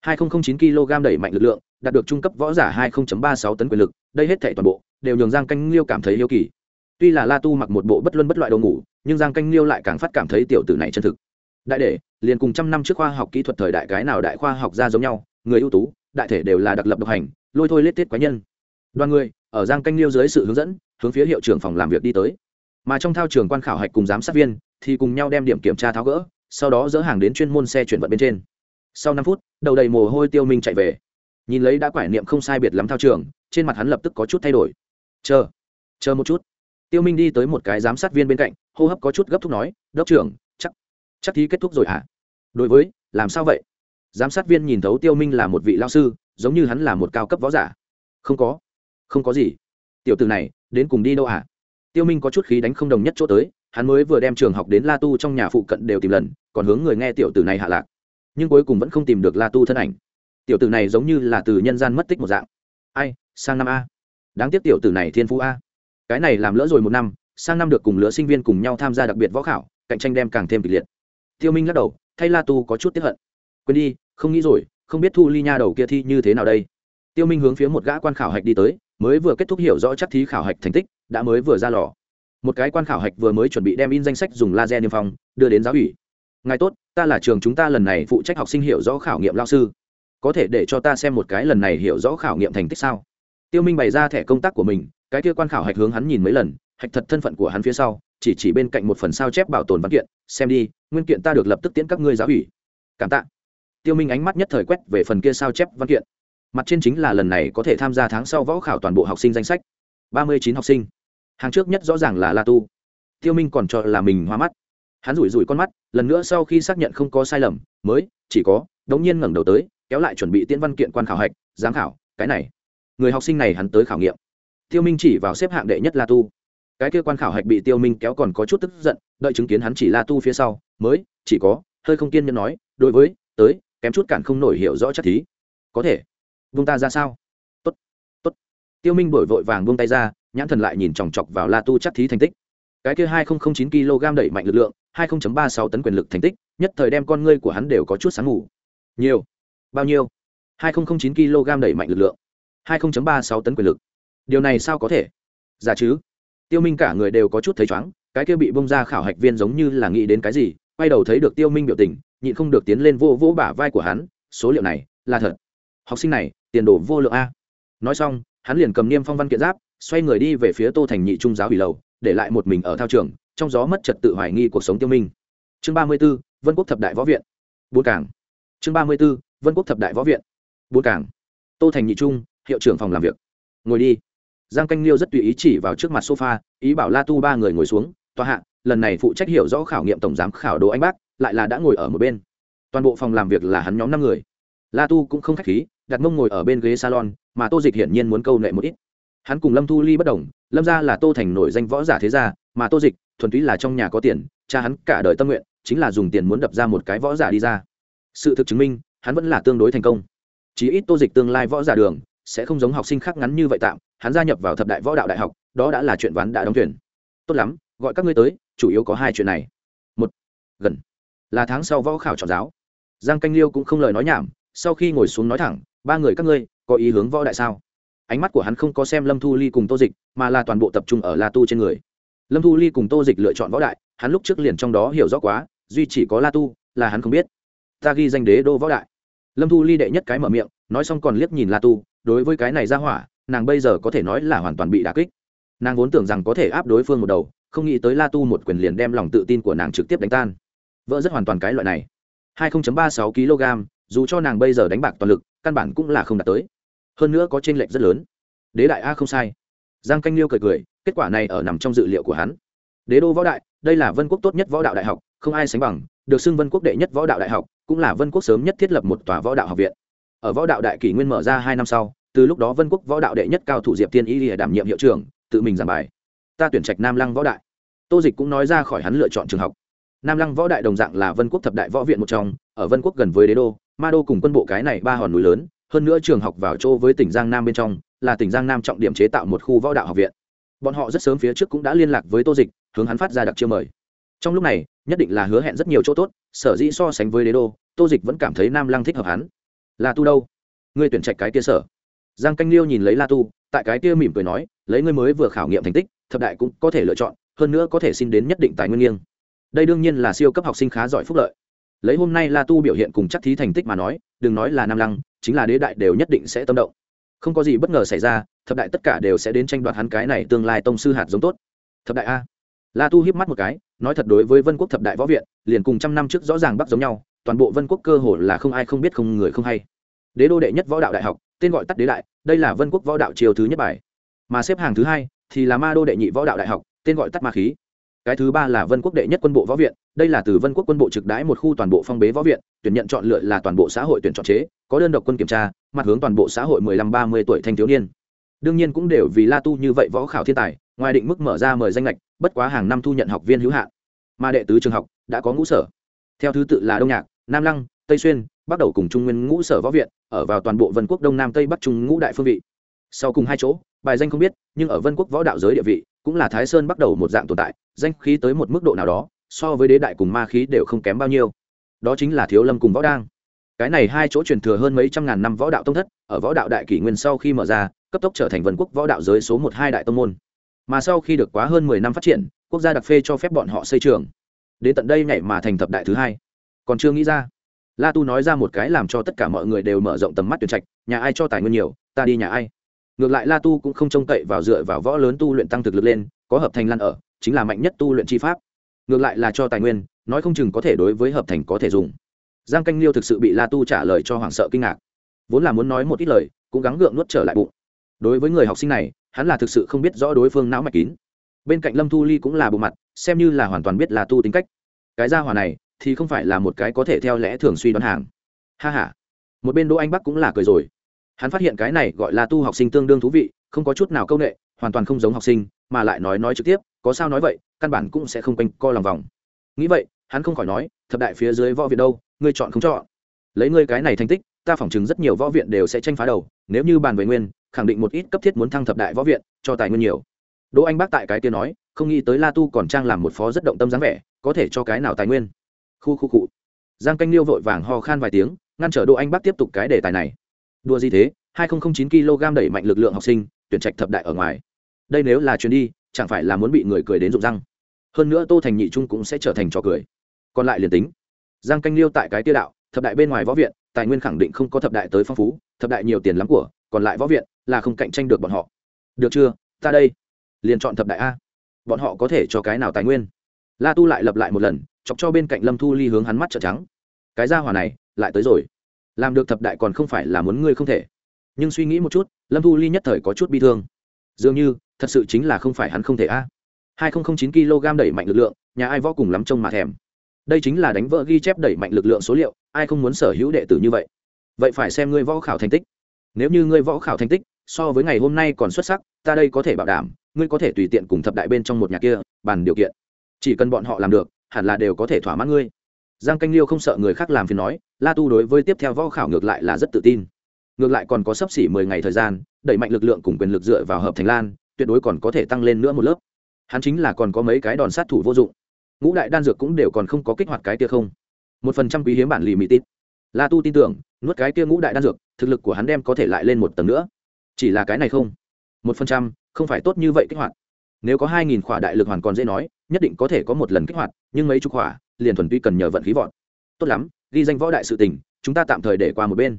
2009 kg đẩy mạnh lực lượng, đạt được trung cấp võ giả 20.36 tấn quyền lực, đây hết thảy toàn bộ, đều nhường giang canh liêu cảm thấy yêu kỳ. Tuy là la tu mặc một bộ bất luân bất loại đồ ngủ, nhưng giang canh liêu lại càng phát cảm thấy tiểu tử này chân thực. Đại để liền cùng trăm năm trước khoa học kỹ thuật thời đại cái nào đại khoa học ra giống nhau, người ưu tú, đại thể đều là đặc lập độc hành, lôi thôi lết tiết quái nhân. Đoàn người ở giang canh liêu dưới sự hướng dẫn, hướng phía hiệu trưởng phòng làm việc đi tới. Mà trong thao trường quan khảo hạch cùng giám sát viên thì cùng nhau đem điểm kiểm tra tháo gỡ, sau đó dỡ hàng đến chuyên môn xe chuyển vận bên trên. Sau năm phút, đầu đầy mồ hôi tiêu minh chạy về. Nhìn lấy đã quải niệm không sai biệt lắm thao trường, trên mặt hắn lập tức có chút thay đổi. Chờ chờ một chút. Tiêu minh đi tới một cái giám sát viên bên cạnh, hô hấp có chút gấp thúc nói, đốc trưởng, chắc chắc thi kết thúc rồi hả? Đối với, làm sao vậy? Giám sát viên nhìn thấu tiêu minh là một vị lao sư, giống như hắn là một cao cấp võ giả. Không có không có gì. Tiểu tử này, đến cùng đi đâu à? tiêu minh có chút khí đánh không đồng nhất chỗ tới, hắn mới vừa đem trường học đến la tu trong nhà phụ cận đều tìm lần, còn hướng người nghe tiểu tử này hạ lạc. Nhưng cuối cùng vẫn không tìm được la tu thân ảnh. Tiểu tử này giống như là từ nhân gian mất tích một dạng. Ai, sang năm a. Đáng tiếc tiểu tử này thiên phú a. Cái này làm lỡ rồi một năm, sang năm được cùng lứa sinh viên cùng nhau tham gia đặc biệt võ khảo, cạnh tranh đem càng thêm kịch liệt. Tiêu minh lắc đầu, thay la tu có chút tiếp hận. Quên đi, không nghĩ rồi, không biết thu ly nha đầu kia thi như thế nào đây. Tiêu minh hướng phía một gã quan khảo hạch đi tới mới vừa kết thúc hiểu rõ chắc thí khảo hạch thành tích, đã mới vừa ra lò. Một cái quan khảo hạch vừa mới chuẩn bị đem in danh sách dùng laser niêm phong, đưa đến giáo ủy. Ngài tốt, ta là trường chúng ta lần này phụ trách học sinh hiểu rõ khảo nghiệm lao sư. Có thể để cho ta xem một cái lần này hiểu rõ khảo nghiệm thành tích sao? Tiêu minh bày ra thẻ công tác của mình, cái kia quan khảo hạch hướng hắn nhìn mấy lần, hạch thật thân phận của hắn phía sau, chỉ chỉ bên cạnh một phần sao chép bảo tồn văn kiện, xem đi, nguyên kiện ta được lập tức tiễn các ngươi giáo ủy. Cảm tạ. Tiêu minh ánh mắt nhất thời quét về phần kia sao chép văn kiện mặt trên chính là lần này có thể tham gia tháng sau võ khảo toàn bộ học sinh danh sách. Ba mươi chín học sinh. Hàng trước nhất rõ ràng là la tu. Tiêu minh còn cho là mình hoa mắt. Hắn rủi rủi con mắt, lần nữa sau khi xác nhận không có sai lầm, mới, chỉ có, đống nhiên ngẩng đầu tới, kéo lại chuẩn bị tiễn văn kiện quan khảo hạch, giám khảo, cái này. Người học sinh này hắn tới khảo nghiệm. Tiêu minh chỉ vào xếp hạng đệ nhất la tu. Cái kia quan khảo hạch bị tiêu minh kéo còn có chút tức giận, đợi chứng kiến hắn chỉ la tu phía sau, mới, chỉ có, hơi không kiên nhẫn nói, đối với, tới, kém chút cản không nổi hiểu rõ chắc thí. Có thể vung ta ra sao? Tốt tốt. Tiêu minh đổi vội vàng buông tay ra, nhãn thần lại nhìn chòng chọc vào la tu chắc thí thành tích. Cái kia hai chín kg đẩy mạnh lực lượng, hai ba sáu tấn quyền lực thành tích, nhất thời đem con ngươi của hắn đều có chút sáng ngủ. Nhiều. Bao nhiêu? Hai chín kg đẩy mạnh lực lượng, hai ba sáu tấn quyền lực. Điều này sao có thể? Giả chứ. Tiêu minh cả người đều có chút thấy chóng cái kia bị bông ra khảo hạch viên giống như là nghĩ đến cái gì, quay đầu thấy được tiêu minh biểu tình, nhịn không được tiến lên vô vỗ bả vai của hắn, số liệu này là thật. Học sinh này tiền đồ vô lượng a. Nói xong hắn liền cầm niêm phong văn kiện giáp xoay người đi về phía tô thành nhị trung giáo hủy lầu để lại một mình ở thao trường trong gió mất trật tự hoài nghi cuộc sống tiêu minh. Chương ba mươi 34, vân quốc thập đại võ viện. Bốn cảng. Chương ba mươi 34, vân quốc thập đại võ viện. Bốn cảng. Tô thành nhị trung hiệu trưởng phòng làm việc. Ngồi đi. Giang canh liêu rất tùy ý chỉ vào trước mặt sofa ý bảo la tu ba người ngồi xuống tòa hạ lần này phụ trách hiểu rõ khảo nghiệm tổng giám khảo đồ anh bác lại là đã ngồi ở một bên. Toàn bộ phòng làm việc là hắn nhóm năm người. La tu cũng không khách khí đặt mông ngồi ở bên ghế salon, mà tô dịch hiển nhiên muốn câu nệ một ít. Hắn cùng lâm thu ly bất đồng, lâm ra là tô thành nổi danh võ giả thế gia, mà tô dịch, thuần túy là trong nhà có tiền, cha hắn cả đời tâm nguyện, chính là dùng tiền muốn đập ra một cái võ giả đi ra. Sự thực chứng minh, hắn vẫn là tương đối thành công. Chí ít tô dịch tương lai võ giả đường, sẽ không giống học sinh khác ngắn như vậy tạm, hắn gia nhập vào thập đại võ đạo đại học, đó đã là chuyện ván đã đóng thuyền. Tốt lắm, gọi các ngươi tới, chủ yếu có hai chuyện này. Một, gần. Là tháng sau võ khảo chọn giáo. Giang canh liêu cũng không lời nói nhảm, sau khi ngồi xuống nói thẳng ba người các ngươi, có ý hướng võ đại sao? Ánh mắt của hắn không có xem lâm thu ly cùng tô dịch, mà là toàn bộ tập trung ở la tu trên người. Lâm thu ly cùng tô dịch lựa chọn võ đại, hắn lúc trước liền trong đó hiểu rõ quá, duy chỉ có la tu là hắn không biết. Ta ghi danh đế đô võ đại. Lâm thu ly đệ nhất cái mở miệng, nói xong còn liếc nhìn la tu, đối với cái này ra hỏa, nàng bây giờ có thể nói là hoàn toàn bị đà kích. Nàng vốn tưởng rằng có thể áp đối phương một đầu, không nghĩ tới la tu một quyền liền đem lòng tự tin của nàng trực tiếp đánh tan. Vỡ rất hoàn toàn cái loại này. hai ba sáu kg dù cho nàng bây giờ đánh bạc toàn lực căn bản cũng là không đạt tới. Hơn nữa có tranh lệch rất lớn. Đế đại a không sai. Giang canh liêu cười cười, kết quả này ở nằm trong dự liệu của hắn. Đế đô võ đại, đây là vân quốc tốt nhất võ đạo đại học, không ai sánh bằng, được xưng vân quốc đệ nhất võ đạo đại học, cũng là vân quốc sớm nhất thiết lập một tòa võ đạo học viện. Ở võ đạo đại kỷ nguyên mở ra hai năm sau, từ lúc đó vân quốc võ đạo đệ nhất cao thủ diệp tiên y đảm nhiệm hiệu trưởng, tự mình giảng bài. Ta tuyển trạch nam lăng võ đại. Tô dịch cũng nói ra khỏi hắn lựa chọn trường học. Nam lăng võ đại đồng dạng là vân quốc thập đại võ viện một trong, ở vân quốc gần với đế đô ma đô cùng quân bộ cái này ba hòn núi lớn, hơn nữa trường học vào chỗ với tỉnh giang nam bên trong, là tỉnh giang nam trọng điểm chế tạo một khu võ đạo học viện. Bọn họ rất sớm phía trước cũng đã liên lạc với tô dịch, hướng hắn phát ra đặc chiêu mời. Trong lúc này, nhất định là hứa hẹn rất nhiều chỗ tốt, sở dĩ so sánh với đế đô, tô dịch vẫn cảm thấy nam lăng thích hợp hắn. Là tu đâu? Ngươi tuyển trạch cái kia sở. Giang canh liêu nhìn lấy la tu, tại cái kia mỉm cười nói, lấy ngươi mới vừa khảo nghiệm thành tích, thập đại cũng có thể lựa chọn, hơn nữa có thể xin đến nhất định tài nguyên nghiêng. Đây đương nhiên là siêu cấp học sinh khá giỏi phúc lợi lấy hôm nay la tu biểu hiện cùng chắc thí thành tích mà nói, đừng nói là nam lăng, chính là đế đại đều nhất định sẽ tâm động. Không có gì bất ngờ xảy ra, thập đại tất cả đều sẽ đến tranh đoạt hắn cái này tương lai tông sư hạt giống tốt. Thập đại a. La tu hiếp mắt một cái, nói thật đối với vân quốc thập đại võ viện, liền cùng trăm năm trước rõ ràng bắt giống nhau, toàn bộ vân quốc cơ hồ là không ai không biết không người không hay. Đế đô đệ nhất võ đạo đại học, tên gọi tắt đế đại, đây là vân quốc võ đạo chiều thứ nhất bài. Mà xếp hàng thứ hai thì là ma đô đệ nhị võ đạo đại học, tên gọi tắt ma khí cái thứ ba là vân quốc đệ nhất quân bộ võ viện, đây là từ vân quốc quân bộ trực đái một khu toàn bộ phong bế võ viện, tuyển nhận chọn lựa là toàn bộ xã hội tuyển chọn chế, có đơn độc quân kiểm tra, mặt hướng toàn bộ xã hội mười lăm ba mươi tuổi thanh thiếu niên. Đương nhiên cũng đều vì la tu như vậy võ khảo thiên tài, ngoài định mức mở ra mời danh lệch, bất quá hàng năm thu nhận học viên hữu hạn. Mà đệ tứ trường học đã có ngũ sở. Theo thứ tự là đông nhạc, nam lăng, tây xuyên, bắt đầu cùng trung nguyên ngũ sở võ viện, ở vào toàn bộ vân quốc đông nam tây bắc trung ngũ đại phương vị. Sau cùng hai chỗ, bài danh không biết, nhưng ở vân quốc võ đạo giới địa vị cũng là thái sơn bắt đầu một dạng tồn tại, danh khí tới một mức độ nào đó, so với đế đại cùng ma khí đều không kém bao nhiêu. Đó chính là thiếu lâm cùng võ đang. Cái này hai chỗ truyền thừa hơn mấy trăm ngàn năm võ đạo tông thất, ở võ đạo đại kỷ nguyên sau khi mở ra, cấp tốc trở thành vân quốc võ đạo giới số một hai đại tông môn. Mà sau khi được quá hơn mười năm phát triển, quốc gia đặc phê cho phép bọn họ xây trường. Đến tận đây nhảy mà thành thập đại thứ hai. Còn chưa nghĩ ra. La tu nói ra một cái làm cho tất cả mọi người đều mở rộng tầm mắt tuyển trạch, nhà ai cho tài nguyên nhiều, ta đi nhà ai ngược lại la tu cũng không trông cậy vào dựa vào võ lớn tu luyện tăng thực lực lên, có hợp thành lan ở, chính là mạnh nhất tu luyện chi pháp. Ngược lại là cho tài nguyên, nói không chừng có thể đối với hợp thành có thể dùng. Giang canh liêu thực sự bị la tu trả lời cho hoảng sợ kinh ngạc. Vốn là muốn nói một ít lời, cũng gắng gượng nuốt trở lại bụng. Đối với người học sinh này, hắn là thực sự không biết rõ đối phương não mạch kín. Bên cạnh lâm thu ly cũng là bộ mặt, xem như là hoàn toàn biết là tu tính cách. Cái gia hòa này, thì không phải là một cái có thể theo lẽ thường suy đoán hàng. Ha h a một bên đỗ anh bắc cũng là cười rồi hắn phát hiện cái này gọi là tu học sinh tương đương thú vị, không có chút nào công nghệ hoàn toàn không giống học sinh, mà lại nói nói trực tiếp, có sao nói vậy, căn bản cũng sẽ không quanh co lòng vòng. Nghĩ vậy, hắn không khỏi nói, thập đại phía dưới võ viện đâu, ngươi chọn không chọn. Lấy ngươi cái này thành tích, ta phỏng chứng rất nhiều võ viện đều sẽ tranh phá đầu, nếu như bàn về nguyên, khẳng định một ít cấp thiết muốn thăng thập đại võ viện, cho tài nguyên nhiều. Đỗ anh bác tại cái kia nói, không nghĩ tới la tu còn trang làm một phó rất động tâm dáng vẻ, có thể cho cái nào tài nguyên? Khu khu cụ. Giang canh liêu vội vàng ho khan vài tiếng, ngăn trở đỗ anh bác tiếp tục cái đề tài này đua gì thế? hai chín kg đẩy mạnh lực lượng học sinh, tuyển trạch thập đại ở ngoài. Đây nếu là chuyến đi, chẳng phải là muốn bị người cười đến rụng răng? Hơn nữa tô thành nhị trung cũng sẽ trở thành trò cười. Còn lại liền tính. Giang canh liêu tại cái tiêu đạo, thập đại bên ngoài võ viện, tài nguyên khẳng định không có thập đại tới phong phú, thập đại nhiều tiền lắm của, còn lại võ viện là không cạnh tranh được bọn họ. Được chưa? Ta đây. Liền chọn thập đại a. Bọn họ có thể cho cái nào tài nguyên? La tu lại lập lại một lần, chọc cho bên cạnh lâm thu ly hướng hắn mắt trợ trắng. Cái gia hỏa này, lại tới rồi làm được thập đại còn không phải là muốn ngươi không thể. Nhưng suy nghĩ một chút, lâm thu ly nhất thời có chút bi thương. Dường như, thật sự chính là không phải hắn không thể a. Hai nghìn chín kg đẩy mạnh lực lượng, nhà ai võ cùng lắm trông mà thèm. Đây chính là đánh vỡ ghi chép đẩy mạnh lực lượng số liệu, ai không muốn sở hữu đệ tử như vậy? Vậy phải xem ngươi võ khảo thành tích. Nếu như ngươi võ khảo thành tích, so với ngày hôm nay còn xuất sắc, ta đây có thể bảo đảm, ngươi có thể tùy tiện cùng thập đại bên trong một nhà kia, bàn điều kiện. Chỉ cần bọn họ làm được, hẳn là đều có thể thỏa mãn ngươi giang canh liêu không sợ người khác làm phiền nói, la tu đối với tiếp theo võ khảo ngược lại là rất tự tin. Ngược lại còn có sấp xỉ mười ngày thời gian, đẩy mạnh lực lượng cùng quyền lực dựa vào hợp thành lan, tuyệt đối còn có thể tăng lên nữa một lớp. Hắn chính là còn có mấy cái đòn sát thủ vô dụng. Ngũ đại đan dược cũng đều còn không có kích hoạt cái kia không. Một phần trăm quý hiếm bản lì mỹ tít. La tu tin tưởng, nuốt cái kia ngũ đại đan dược, thực lực của hắn đem có thể lại lên một tầng nữa. Chỉ là cái này không. Một phần trăm, không phải tốt như vậy kích hoạt. Nếu có hai nghìn khỏa đại lực hoàn còn dễ nói, nhất định có thể có một lần kích hoạt, nhưng mấy chục khỏa liền thuần tuy cần nhờ vận khí vọt. Tốt lắm, ghi danh võ đại sự tình, chúng ta tạm thời để qua một bên.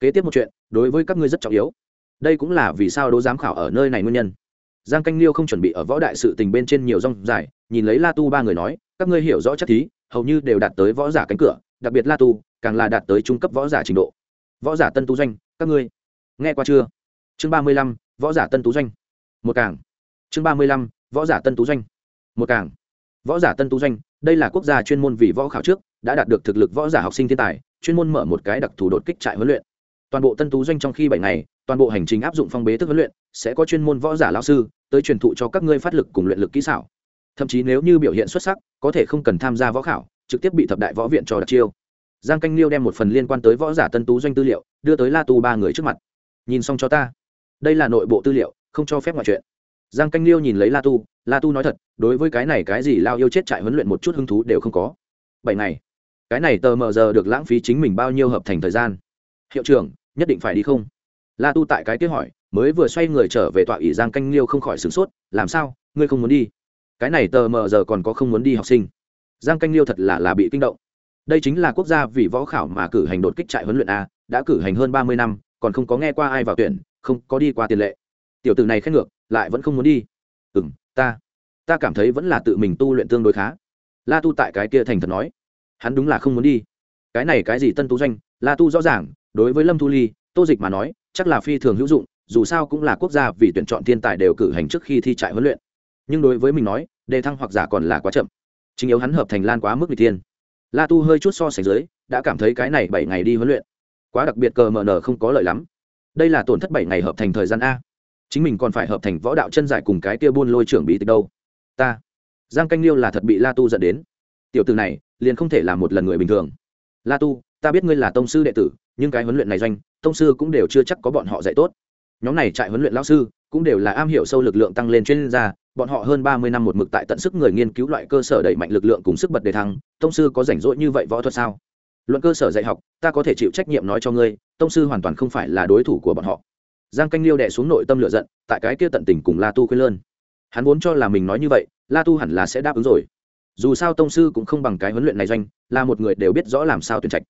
Kế tiếp một chuyện, đối với các ngươi rất trọng yếu. Đây cũng là vì sao đỗ giám khảo ở nơi này nguyên nhân. Giang canh liêu không chuẩn bị ở võ đại sự tình bên trên nhiều rong dài, nhìn lấy la tu ba người nói, các ngươi hiểu rõ chắc thí, hầu như đều đạt tới võ giả cánh cửa, đặc biệt la tu, càng là đạt tới trung cấp võ giả trình độ. Võ giả tân tú doanh, các ngươi nghe qua chưa? Chương ba mươi lăm, võ giả tân tú doanh. Một cảng chương ba mươi lăm, võ giả tân tú doanh. Một cảng võ giả tân tú doanh, đây là quốc gia chuyên môn vì võ khảo trước, đã đạt được thực lực võ giả học sinh thiên tài, chuyên môn mở một cái đặc thù đột kích trại huấn luyện. Toàn bộ tân tú doanh trong khi bảy ngày, toàn bộ hành trình áp dụng phong bế thức huấn luyện, sẽ có chuyên môn võ giả lao sư tới truyền thụ cho các ngươi phát lực cùng luyện lực kỹ xảo. Thậm chí nếu như biểu hiện xuất sắc, có thể không cần tham gia võ khảo, trực tiếp bị thập đại võ viện cho đặc chiêu. Giang canh liêu đem một phần liên quan tới võ giả tân tú doanh tư liệu đưa tới la tu ba người trước mặt. Nhìn xong cho ta. Đây là nội bộ tư liệu, không cho phép ngoại chuyện giang canh liêu nhìn lấy la tu la tu nói thật, đối với cái này cái gì lao yêu chết trại huấn luyện một chút hứng thú đều không có. Bảy ngày. Cái này tờ mờ giờ được lãng phí chính mình bao nhiêu hợp thành thời gian? Hiệu trưởng, nhất định phải đi không? La tu tại cái kế hỏi, mới vừa xoay người trở về tọa ỷ giang canh liêu không khỏi sửng sốt, làm sao? Ngươi không muốn đi? Cái này tờ mờ giờ còn có không muốn đi học sinh. Giang canh liêu thật là là bị kinh động. Đây chính là quốc gia vì võ khảo mà cử hành đột kích trại huấn luyện a, đã cử hành hơn ba mươi năm, còn không có nghe qua ai vào tuyển, không có đi qua tiền lệ tiểu tử này khen ngược, lại vẫn không muốn đi. Ừ m ta ta cảm thấy vẫn là tự mình tu luyện tương đối khá. La tu tại cái kia thành thật nói. Hắn đúng là không muốn đi. Cái này cái gì tân tu doanh, la tu rõ ràng, đối với lâm thu ly, tô dịch mà nói, chắc là phi thường hữu dụng, dù sao cũng là quốc gia vì tuyển chọn thiên tài đều cử hành trước khi thi trại huấn luyện. Nhưng đối với mình nói, đề thăng hoặc giả còn là quá chậm. Chính yếu hắn hợp thành lan quá mức vị thiên. La tu hơi chút so sánh dưới, đã cảm thấy cái này bảy ngày đi huấn luyện, quá đặc biệt cờ mờ nờ không có lợi lắm. Đây là tổn thất bảy ngày hợp thành thời gian a chính mình còn phải hợp thành võ đạo chân giải cùng cái kia buôn lôi trưởng bí tịch đâu. Ta, giang canh liêu là thật bị la tu dẫn đến. Tiểu từ này, liền không thể là một lần người bình thường. La tu, ta biết ngươi là tông sư đệ tử, nhưng cái huấn luyện này doanh, tông sư cũng đều chưa chắc có bọn họ dạy tốt. Nhóm này trại huấn luyện lao sư, cũng đều là am hiểu sâu lực lượng tăng lên chuyên gia, bọn họ hơn ba mươi năm một mực tại tận sức người nghiên cứu loại cơ sở đẩy mạnh lực lượng cùng sức bật đề thăng, tông sư có rảnh rỗi như vậy võ thuật sao? Luận cơ sở dạy học, ta có thể chịu trách nhiệm nói cho ngươi, tông sư hoàn toàn không phải là đối thủ của bọn họ giang canh liêu đẻ xuống nội tâm lựa giận, tại cái kia tận tình cùng la tu khuyên lơn. Hắn vốn cho là mình nói như vậy, la tu hẳn là sẽ đáp ứng rồi. Dù sao tông sư cũng không bằng cái huấn luyện này doanh, là một người đều biết rõ làm sao tuyển trạch.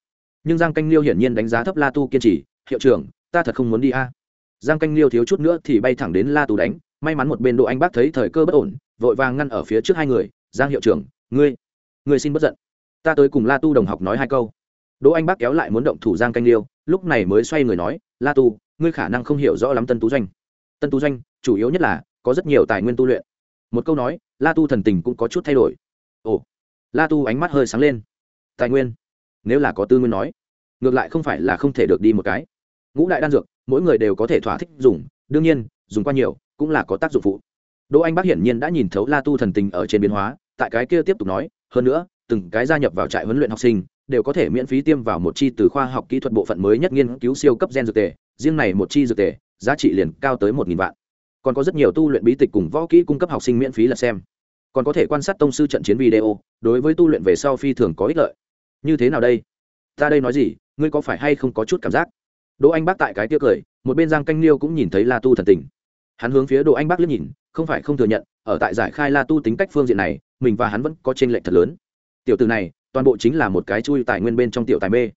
Nhưng giang canh liêu hiển nhiên đánh giá thấp la tu kiên trì, hiệu trưởng, ta thật không muốn đi a. Giang canh liêu thiếu chút nữa thì bay thẳng đến la tu đánh, may mắn một bên Đỗ anh bác thấy thời cơ bất ổn, vội vàng ngăn ở phía trước hai người, giang hiệu trưởng, ngươi ngươi xin bất giận. Ta tới cùng la tu đồng học nói hai câu. Đỗ anh bác kéo lại muốn động thủ giang canh liêu, lúc này mới xoay người nói, la tu ngươi khả năng không hiểu rõ lắm tân tú doanh. Tân tú doanh, chủ yếu nhất là, có rất nhiều tài nguyên tu luyện. Một câu nói, la tu thần tình cũng có chút thay đổi. Ồ, la tu ánh mắt hơi sáng lên. Tài nguyên? Nếu là có tư nguyên nói, ngược lại không phải là không thể được đi một cái. Ngũ đại đan dược, mỗi người đều có thể thỏa thích dùng, đương nhiên, dùng qua nhiều, cũng là có tác dụng phụ. Đỗ anh bác hiển nhiên đã nhìn thấu la tu thần tình ở trên biến hóa, tại cái kia tiếp tục nói, hơn nữa, từng cái gia nhập vào trại huấn luyện học sinh đều có thể miễn phí tiêm vào một chi từ khoa học kỹ thuật bộ phận mới nhất nghiên cứu siêu cấp gen dược tề, riêng này một chi dược tề, giá trị liền cao tới một nghìn vạn. Còn có rất nhiều tu luyện bí tịch cùng võ kỹ cung cấp học sinh miễn phí là xem. Còn có thể quan sát tông sư trận chiến video, đối với tu luyện về sau phi thường có ích lợi. Như thế nào đây? Ta đây nói gì? Ngươi có phải hay không có chút cảm giác? Đỗ anh bác tại cái tiếc cười, một bên giang canh liêu cũng nhìn thấy la tu thần tình. Hắn hướng phía đỗ anh bác liếc nhìn, không phải không thừa nhận, ở tại giải khai la tu tính cách phương diện này, mình và hắn vẫn có t r ê n lệch thật lớn. Tiểu từ này toàn bộ chính là một cái chui tài nguyên bên trong tiểu tài mê.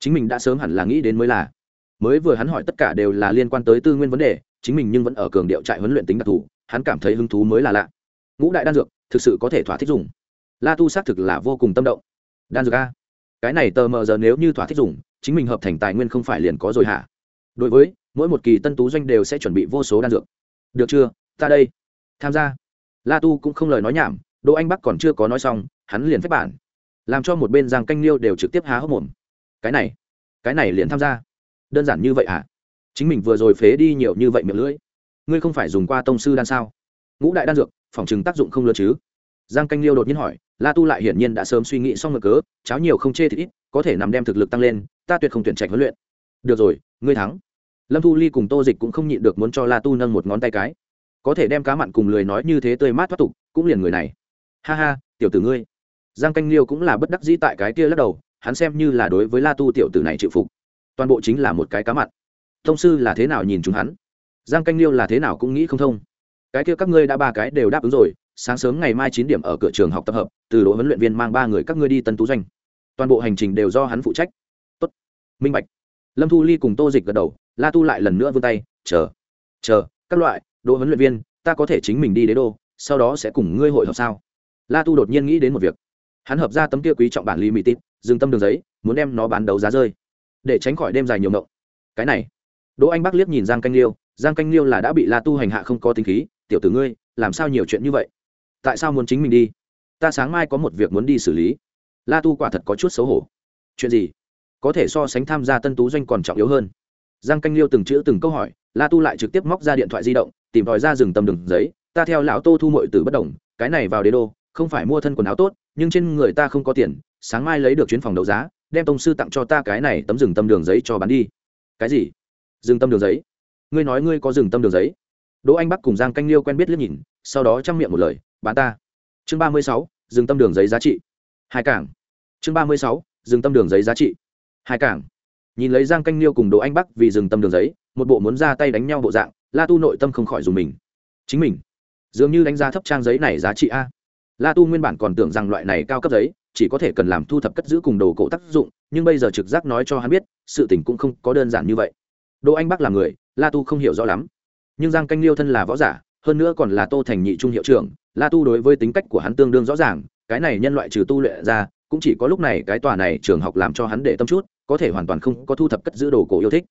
Chính mình đã sớm hẳn là nghĩ đến mới là. Mới vừa hắn hỏi tất cả đều là liên quan tới tư nguyên vấn đề, chính mình nhưng vẫn ở cường điệu trại huấn luyện tính đặc thù, hắn cảm thấy hứng thú mới là lạ. Ngũ đại đan dược, thực sự có thể thỏa thích dùng. La tu xác thực là vô cùng tâm động. Đan dược a? Cái này tờ mờ giờ nếu như thỏa thích dùng, chính mình hợp thành tài nguyên không phải liền có rồi hả? Đối với, mỗi một kỳ tân tú doanh đều sẽ chuẩn bị vô số đan dược. Được chưa? Ta đây. Tham gia. La tu cũng không lời nói nhảm, đỗ anh bắc còn chưa có nói xong, hắn liền phép bản làm cho một bên giang canh liêu đều trực tiếp há hốc mồm. Cái này cái này liền tham gia. Đơn giản như vậy à? chính mình vừa rồi phế đi nhiều như vậy miệng lưỡi. Ngươi không phải dùng qua tông sư đan sao? Ngũ đại đan dược, phòng chứng tác dụng không lớn chứ? Giang canh liêu đột nhiên hỏi, la tu lại hiển nhiên đã sớm suy nghĩ xong ngược cớ, cháo nhiều không chê thì ít, có thể nằm đem thực lực tăng lên, ta tuyệt không tuyển trạch huấn luyện. Được rồi, ngươi thắng. Lâm thu ly cùng tô dịch cũng không nhịn được muốn cho la tu nâng một ngón tay cái. Có thể đem cá mặn cùng lười nói như thế tươi mát thoát tục, cũng liền người này. Ha ha, tiểu tử ngươi giang canh liêu cũng là bất đắc dĩ tại cái kia lắc đầu, hắn xem như là đối với la tu tiểu tử này chịu phục. Toàn bộ chính là một cái cá mặn. Thông sư là thế nào nhìn chúng hắn? Giang canh liêu là thế nào cũng nghĩ không thông. Cái kia các ngươi đã ba cái đều đáp ứng rồi, sáng sớm ngày mai chín điểm ở cửa trường học tập hợp, từ đội huấn luyện viên mang ba người các ngươi đi tân tú doanh. Toàn bộ hành trình đều do hắn phụ trách. Tốt. Minh bạch. Lâm thu ly cùng tô dịch gật đầu, la tu lại lần nữa vươn tay, chờ chờ, các loại, đội huấn luyện viên, ta có thể chính mình đi đế đô, sau đó sẽ cùng ngươi hội họp sao? La tu đột nhiên nghĩ đến một việc hắn hợp ra tấm kia quý trọng bản lý mỹ tít dừng tâm đường giấy, muốn đem nó bán đấu giá rơi. Để tránh khỏi đêm dài nhiều ngộng cái này. Đỗ anh bắc liếc nhìn giang canh liêu, giang canh liêu là đã bị la tu hành hạ không có tính khí, tiểu tử ngươi, làm sao nhiều chuyện như vậy? Tại sao muốn chính mình đi? Ta sáng mai có một việc muốn đi xử lý. La tu quả thật có chút xấu hổ. Chuyện gì? Có thể so sánh tham gia tân tú doanh còn trọng yếu hơn. Giang canh liêu từng chữ từng câu hỏi, la tu lại trực tiếp móc ra điện thoại di động, tìm tòi ra rừng tầm đường giấy, ta theo lão tô thu mội từ bất đồng, cái này vào đế đô, không phải mua thân quần áo tốt nhưng trên người ta không có tiền, sáng mai lấy được chuyến phòng đấu giá, đem tông sư tặng cho ta cái này tấm rừng tâm đường giấy cho bán đi. Cái gì? Rừng tâm đường giấy? Ngươi nói ngươi có rừng tâm đường giấy? Đỗ anh bắc cùng giang canh liêu quen biết liếc nhìn, sau đó chăm miệng một lời, bán ta. Chương ba mươi sáu, rừng tâm đường giấy giá trị. Hai cảng. Chương ba mươi sáu, rừng tâm đường giấy giá trị. Hai cảng. Nhìn lấy giang canh liêu cùng đỗ anh bắc vì rừng tâm đường giấy, một bộ muốn ra tay đánh nhau bộ dạng, la tu nội tâm không khỏi dùng mình. Chính mình, dường như đánh giá thấp trang giấy này giá trị a la tu nguyên bản còn tưởng rằng loại này cao cấp giấy chỉ có thể cần làm thu thập cất giữ cùng đồ cổ tác dụng, nhưng bây giờ trực giác nói cho hắn biết, sự tình cũng không có đơn giản như vậy. Đỗ anh bắc là người, la tu không hiểu rõ lắm. Nhưng giang canh liêu thân là võ giả, hơn nữa còn là tô thành nhị trung hiệu trưởng, la tu đối với tính cách của hắn tương đương rõ ràng, cái này nhân loại trừ tu luyện ra, cũng chỉ có lúc này cái tòa này trường học làm cho hắn để tâm chút, có thể hoàn toàn không có thu thập cất giữ đồ cổ yêu thích.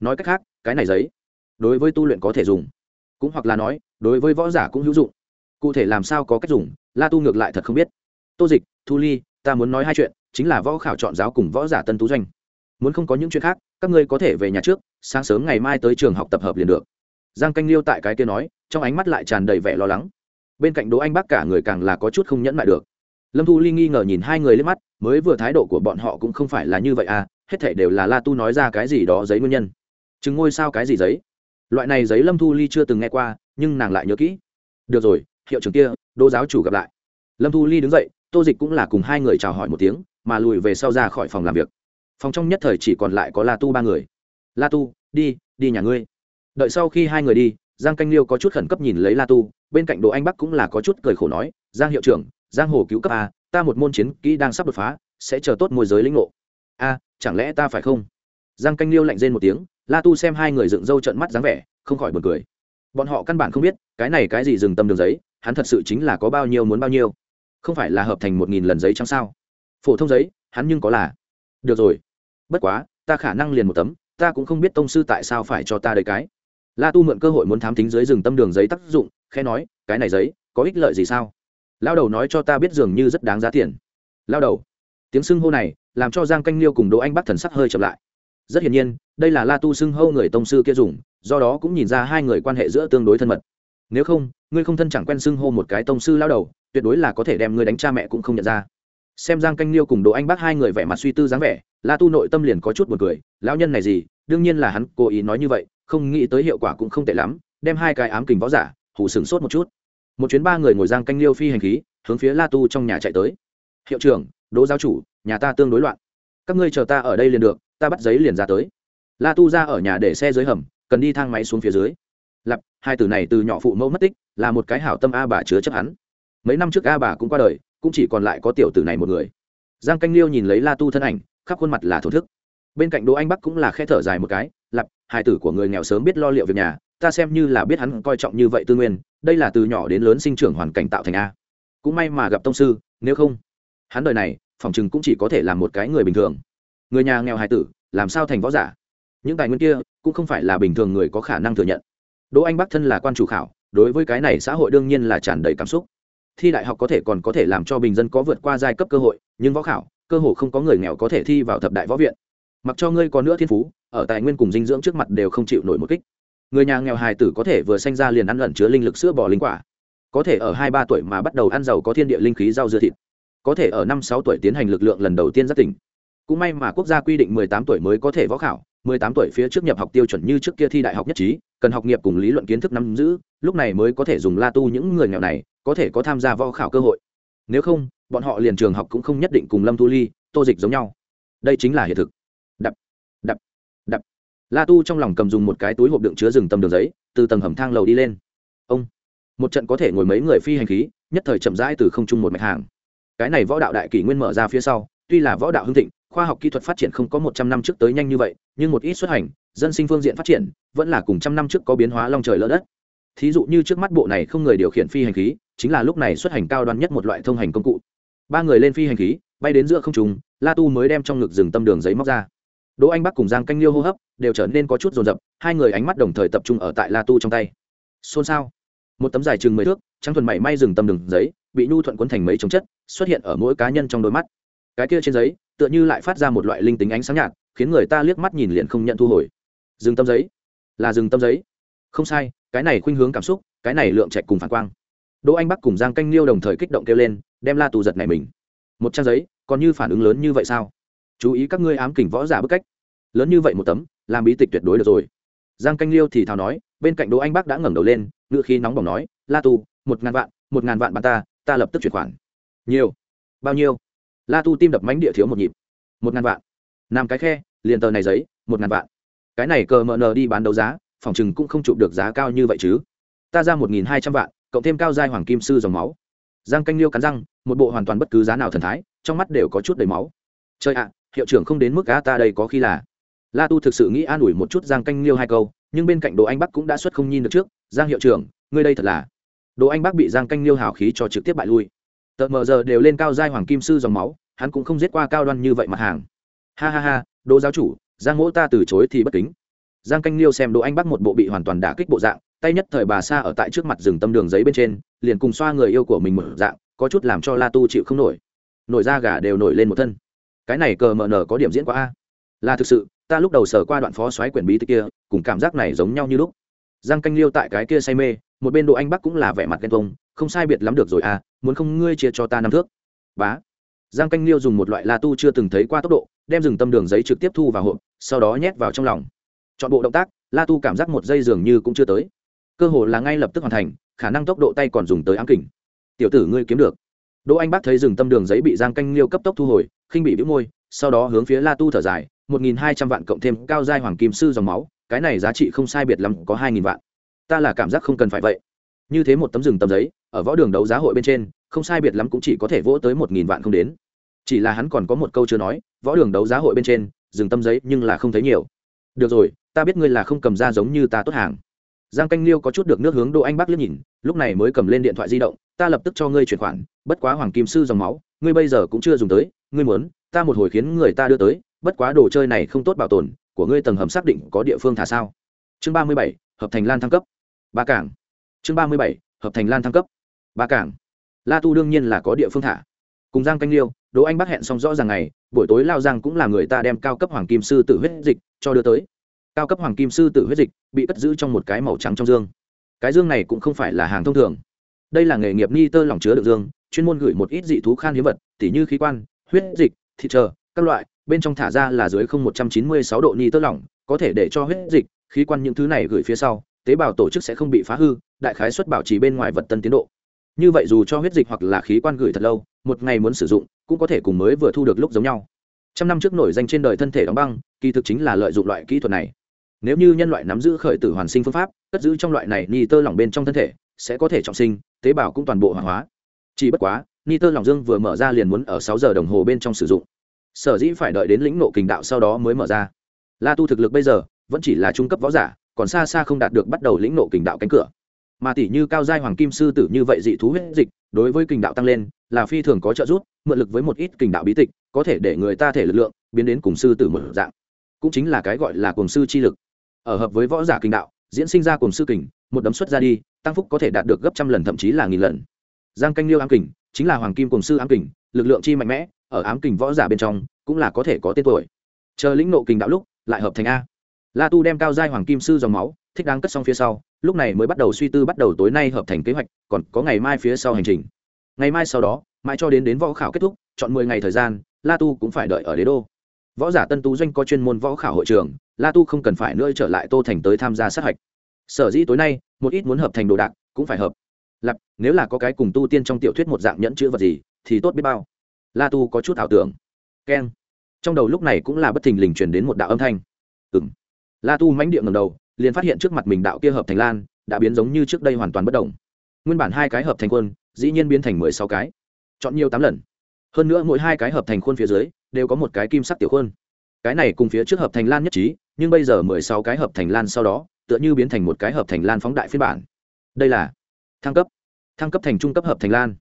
Nói cách khác, cái này giấy, đối với tu luyện có thể dùng. Cũng hoặc là nói, đối với võ giả cũng hữu dụng. Cụ thể làm sao có cách dùng la tu ngược lại thật không biết. Tô dịch, thu ly, ta muốn nói hai chuyện, chính là võ khảo chọn giáo cùng võ giả tân tú doanh. Muốn không có những chuyện khác, các ngươi có thể về nhà trước, sáng sớm ngày mai tới trường học tập hợp liền được. Giang canh liêu tại cái kia nói, trong ánh mắt lại tràn đầy vẻ lo lắng. Bên cạnh đỗ anh bác cả người càng là có chút không nhẫn lại được. Lâm thu ly nghi ngờ nhìn hai người lên mắt, mới vừa thái độ của bọn họ cũng không phải là như vậy à hết thể đều là la tu nói ra cái gì đó giấy nguyên nhân. Chứng ngôi sao cái gì giấy? Loại này giấy lâm thu ly chưa từng nghe qua, nhưng nàng lại nhớ kỹ. Được rồi, hiệu trưởng kia đô giáo chủ gặp lại. Lâm thu ly đứng dậy, tô dịch cũng là cùng hai người chào hỏi một tiếng, mà lùi về sau ra khỏi phòng làm việc. Phòng trong nhất thời chỉ còn lại có la tu ba người. La tu, đi đi nhà ngươi. Đợi sau khi hai người đi, giang canh liêu có chút khẩn cấp nhìn lấy la tu, bên cạnh đồ anh bắc cũng là có chút cười khổ nói, giang hiệu trưởng, giang hồ cứu cấp a, ta một môn chiến kỹ đang sắp đột phá, sẽ chờ tốt môi giới lĩnh ngộ. A, chẳng lẽ ta phải không? Giang canh liêu lạnh rên một tiếng, la tu xem hai người dựng râu trận mắt dáng vẻ, không khỏi buồn cười. Bọn họ căn bản không biết, cái này cái gì dừng tâm đường giấy hắn thật sự chính là có bao nhiêu muốn bao nhiêu. Không phải là hợp thành một nghìn lần giấy trắng sao? Phổ thông giấy, hắn nhưng có là. Được rồi. Bất quá, ta khả năng liền một tấm, ta cũng không biết tông sư tại sao phải cho ta đầy cái. La tu mượn cơ hội muốn thám tính dưới rừng tâm đường giấy tác dụng khe nói, cái này giấy, có ích lợi gì sao? Lao đầu nói cho ta biết dường như rất đáng giá tiền. Lao đầu. Tiếng xưng hô này, làm cho giang canh liêu cùng đỗ anh bắc thần sắc hơi chậm lại. Rất hiển nhiên, đây là la tu xưng hô người tông sư kia dùng, do đó cũng nhìn ra hai người quan hệ giữa tương đối thân mật nếu không, ngươi không thân chẳng quen xưng hô một cái tông sư lao đầu, tuyệt đối là có thể đem ngươi đánh cha mẹ cũng không nhận ra. Xem giang canh liêu cùng đỗ anh bác hai người vẻ mặt suy tư dáng vẻ, la tu nội tâm liền có chút b u ồ n cười, lão nhân này gì, đương nhiên là hắn cố ý nói như vậy, không nghĩ tới hiệu quả cũng không tệ lắm, đem hai cái ám kình võ giả hủ sừng sốt một chút. Một chuyến ba người ngồi giang canh liêu phi hành khí, hướng phía la tu trong nhà chạy tới. Hiệu trưởng, đỗ giáo chủ, nhà ta tương đối loạn. Các ngươi chờ ta ở đây liền được, ta bắt giấy liền ra tới. La tu ra ở nhà để xe dưới hầm, cần đi thang máy xuống phía dưới lặp hai từ này từ nhỏ phụ mẫu mất tích, là một cái hảo tâm a bà chứa chấp hắn. Mấy năm trước a bà cũng qua đời, cũng chỉ còn lại có tiểu tử này một người. Giang canh liêu nhìn lấy la tu thân ảnh, khắp khuôn mặt là thổ thức. Bên cạnh đỗ anh bắc cũng là khe thở dài một cái lặp hai tử của người nghèo sớm biết lo liệu việc nhà, ta xem như là biết hắn coi trọng như vậy tư nguyên, đây là từ nhỏ đến lớn sinh trưởng hoàn cảnh tạo thành a. Cũng may mà gặp tông sư, nếu không, hắn đời này, phòng chừng cũng chỉ có thể là một cái người bình thường. Người nhà nghèo hài tử, làm sao thành võ giả? Những tài nguyên kia, cũng không phải là bình thường người có khả năng thừa nhận đỗ anh bắc thân là quan chủ khảo, đối với cái này xã hội đương nhiên là tràn đầy cảm xúc. Thi đại học có thể còn có thể làm cho bình dân có vượt qua giai cấp cơ hội, nhưng võ khảo, cơ hội không có người nghèo có thể thi vào thập đại võ viện. Mặc cho ngươi có nữa thiên phú, ở tài nguyên cùng dinh dưỡng trước mặt đều không chịu nổi một kích. Người nhà nghèo hài tử có thể vừa sanh ra liền ăn ẩn chứa linh lực sữa bò linh quả. Có thể ở hai ba tuổi mà bắt đầu ăn giàu có thiên địa linh khí rau dưa thịt. Có thể ở năm sáu tuổi tiến hành lực lượng lần đầu tiên giác tỉnh. Cũng may mà quốc gia quy định mười tám tuổi mới có thể võ khảo, mười tám tuổi phía trước nhập học tiêu chuẩn như trước kia thi đại học nhất trí cần học nghiệp cùng lý luận kiến thức nắm giữ, lúc này mới có thể dùng la tu những người nghèo này, có thể có tham gia võ khảo cơ hội. Nếu không, bọn họ liền trường học cũng không nhất định cùng lâm tu ly, tô dịch giống nhau. Đây chính là hiện thực. Đập đập đập. La tu trong lòng cầm dùng một cái túi hộp đựng chứa rừng tầm đường giấy, từ tầng hầm thang lầu đi lên. Ông, một trận có thể ngồi mấy người phi hành khí, nhất thời chậm rãi từ không trung một mạch hàng. Cái này võ đạo đại kỷ nguyên mở ra phía sau, tuy là võ đạo hưng thịnh, khoa học kỹ thuật phát triển không có một trăm năm trước tới nhanh như vậy, nhưng một ít xuất hành dân sinh phương diện phát triển, vẫn là cùng trăm năm trước có biến hóa long trời lỡ đất. Thí dụ như trước mắt bộ này không người điều khiển phi hành khí, chính là lúc này xuất hành cao đoan nhất một loại thông hành công cụ. Ba người lên phi hành khí, bay đến giữa không trùng la tu mới đem trong ngực rừng tâm đường giấy móc ra. Đỗ anh bắc cùng giang canh liêu hô hấp, đều trở nên có chút rồn rập hai người ánh mắt đồng thời tập trung ở tại la tu trong tay. Xôn xao. Một tấm dài chừng mười thước, trắng thuần mảy may rừng tâm đường giấy, bị nhu thuận quấn thành mấy chống chất, xuất hiện ở mỗi cá nhân trong đôi mắt. Cái kia trên giấy, tựa như lại phát ra một loại linh tính ánh sáng nhạt, khiến người ta liếc mắt nhìn liền không nhận thu hồi rừng tâm giấy. Là rừng tâm giấy. Không sai, cái này khuynh hướng cảm xúc, cái này lượng chạy cùng phản quang. Đỗ anh bắc cùng giang canh liêu đồng thời kích động kêu lên, đem la tù giật này mình. Một trang giấy, còn như phản ứng lớn như vậy sao? Chú ý các ngươi ám kỉnh võ giả bức cách. Lớn như vậy một tấm, làm bí tịch tuyệt đối được rồi. Giang canh liêu thì thào nói, bên cạnh đỗ anh bắc đã ngẩng đầu lên, ngựa khí nóng bỏng nói, la tu một ngàn vạn, một ngàn vạn bàn ta ta lập tức chuyển khoản. Nhiều. Bao nhiêu? La tu tim đập mánh địa thiếu một nhịp. Một ngàn vạn. Làm cái khe, liền tờ này giấy, một ngàn vạn cái này cờ mờ nờ đi bán đấu giá, phòng chừng cũng không chụp được giá cao như vậy chứ. Ta ra một nghìn hai trăm vạn, cộng thêm cao giai hoàng kim sư dòng máu. Giang canh liêu cắn răng, một bộ hoàn toàn bất cứ giá nào thần thái, trong mắt đều có chút đầy máu. Chơi ạ, hiệu trưởng không đến mức gã ta đây có khi là. La tu thực sự nghĩ an ủi một chút giang canh liêu hai câu, nhưng bên cạnh đồ anh bắc cũng đã xuất không nhìn được trước. Giang hiệu trưởng, ngươi đây thật là. Đồ anh bắc bị giang canh liêu hào khí cho trực tiếp bại lui. Tờ mờ giờ đều lên cao giai hoàng kim sư dòng máu, hắn cũng không giết qua cao đoan như vậy mặt hàng. Ha ha ha đồ giáo chủ giang mỗ ta từ chối thì bất kính. Giang canh liêu xem đỗ anh bắc một bộ bị hoàn toàn đả kích bộ dạng, tay nhất thời bà xa ở tại trước mặt rừng tâm đường giấy bên trên, liền cùng xoa người yêu của mình một dạng, có chút làm cho la tu chịu không nổi. Nổi da gà đều nổi lên một thân. Cái này cờ mờ nở có điểm diễn quá a. Là thực sự, ta lúc đầu sở qua đoạn phó xoáy quyển bí tích kia, cùng cảm giác này giống nhau như lúc. Giang canh liêu tại cái kia say mê, một bên Đỗ anh bắc cũng là vẻ mặt ghen tông không sai biệt lắm được rồi à muốn không ngươi chia cho ta năm thước. Bá. Giang canh liêu dùng một loại la tu chưa từng thấy qua tốc độ đem rừng tâm đường giấy trực tiếp thu vào hộp, sau đó nhét vào trong lòng. Chọn bộ động tác, la tu cảm giác một giây dường như cũng chưa tới. Cơ hồ là ngay lập tức hoàn thành, khả năng tốc độ tay còn dùng tới ám kỉnh tiểu tử ngươi kiếm được. Đỗ anh bác thấy rừng tâm đường giấy bị giang canh liêu cấp tốc thu hồi, khinh bị bĩu môi, sau đó hướng phía la tu thở dài, một nghìn hai trăm vạn cộng thêm cao giai hoàng kim sư dòng máu, cái này giá trị không sai biệt lắm, có hai nghìn vạn. Ta là cảm giác không cần phải vậy. Như thế một tấm rừng tầm giấy, ở võ đường đấu giá hội bên trên, không sai biệt lắm cũng chỉ có thể vỗ tới một nghìn vạn không đến chỉ là hắn còn có một câu chưa nói, võ đường đấu giá hội bên trên, dừng tâm giấy nhưng là không thấy nhiều. Được rồi, ta biết ngươi là không cầm ra giống như ta tốt hàng. Giang canh liêu có chút được nước hướng đỗ anh bắc liếc nhìn, lúc này mới cầm lên điện thoại di động, ta lập tức cho ngươi chuyển khoản, bất quá hoàng kim sư dòng máu, ngươi bây giờ cũng chưa dùng tới, ngươi muốn, ta một hồi khiến người ta đưa tới, bất quá đồ chơi này không tốt bảo tồn, của ngươi tầng hầm xác định có địa phương thả sao. Chương ba mươi bảy, hợp thành lan thăng cấp. Ba cảng. Chương ba mươi bảy, hợp thành lan thăng cấp. Ba cảng. La tu đương nhiên là có địa phương thả cùng giang canh liêu, đỗ anh bắc hẹn xong rõ ràng ngày, buổi tối lao giang cũng là người ta đem cao cấp hoàng kim sư Tử huyết dịch cho đưa tới. Cao cấp hoàng kim sư Tử huyết dịch bị cất giữ trong một cái màu trắng trong dương. Cái dương này cũng không phải là hàng thông thường. Đây là nghề nghiệp ni tơ lỏng chứa được dương, chuyên môn gửi một ít dị thú khan hiếm vật, tỉ như khí quan, huyết dịch, thịt trờ các loại, bên trong thả ra là dưới không một trăm chín mươi sáu độ ni tơ lỏng, có thể để cho huyết dịch, khí quan những thứ này gửi phía sau, tế bào tổ chức sẽ không bị phá hư, đại khái xuất bảo trì bên ngoài vật tân tiến độ. Như vậy dù cho huyết dịch hoặc là khí quan gửi thật lâu một ngày muốn sử dụng, cũng có thể cùng mới vừa thu được lúc giống nhau. Trăm năm trước nổi danh trên đời thân thể đóng băng, kỳ thực chính là lợi dụng loại kỹ thuật này. Nếu như nhân loại nắm giữ khởi tử hoàn sinh phương pháp, cất giữ trong loại này ni tơ lỏng bên trong thân thể, sẽ có thể trọng sinh, tế bào cũng toàn bộ hoàng hóa. Chỉ bất quá, ni tơ lỏng dương vừa mở ra liền muốn ở sáu giờ đồng hồ bên trong sử dụng. Sở dĩ phải đợi đến lĩnh nộ kình đạo sau đó mới mở ra. La tu thực lực bây giờ, vẫn chỉ là trung cấp võ giả, còn xa xa không đạt được bắt đầu lĩnh nộ kình đạo cánh cửa mà tỷ như cao giai hoàng kim sư tử như vậy dị thú huyết dịch, đối với kình đạo tăng lên, là phi thường có trợ giúp, mượn lực với một ít kình đạo bí tịch, có thể để người ta thể lực lượng biến đến cùng sư tử một dạng. Cũng chính là cái gọi là cùng sư chi lực. Ở hợp với võ giả kình đạo, diễn sinh ra cùng sư kình, một đấm xuất ra đi, tăng phúc có thể đạt được gấp trăm lần, thậm chí là nghìn lần. Giang canh liêu ám kình, chính là hoàng kim cùng sư ám kình, lực lượng chi mạnh mẽ, ở ám kình võ giả bên trong, cũng là có thể có tên tuổi. Chờ lĩnh nộ kình đạo lúc, lại hợp thành a. La tu đem cao giai hoàng kim sư dòng máu, thích đáng cất xong phía sau lúc này mới bắt đầu suy tư bắt đầu tối nay hợp thành kế hoạch, còn có ngày mai phía sau hành trình. Ngày mai sau đó, mãi cho đến đến võ khảo kết thúc, chọn mười ngày thời gian, la tu cũng phải đợi ở đế đô. Võ giả tân tú doanh có chuyên môn võ khảo hội trường, la tu không cần phải nữa trở lại tô thành tới tham gia sát hạch. Sở dĩ tối nay, một ít muốn hợp thành đồ đạc cũng phải hợp. Lặp nếu là có cái cùng tu tiên trong tiểu thuyết một dạng nhẫn chữ vật gì, thì tốt biết bao. La tu có chút ảo tưởng. Keng. Trong đầu lúc này cũng là bất thình lình truyền đến một đạo âm thanh. Ừ m la tu mãnh địa ngầm đầu liền phát hiện trước mặt mình đạo kia hợp thành lan đã biến giống như trước đây hoàn toàn bất động. Nguyên bản hai cái hợp thành quân dĩ nhiên biến thành mười sáu cái. Chọn nhiều tám lần. Hơn nữa mỗi hai cái hợp thành khuôn phía dưới đều có một cái kim sắc tiểu khuôn. Cái này cùng phía trước hợp thành lan nhất trí, nhưng bây giờ mười sáu cái hợp thành lan sau đó, tựa như biến thành một cái hợp thành lan phóng đại phiên bản. Đây là thăng cấp. Thăng cấp thành trung cấp hợp thành lan.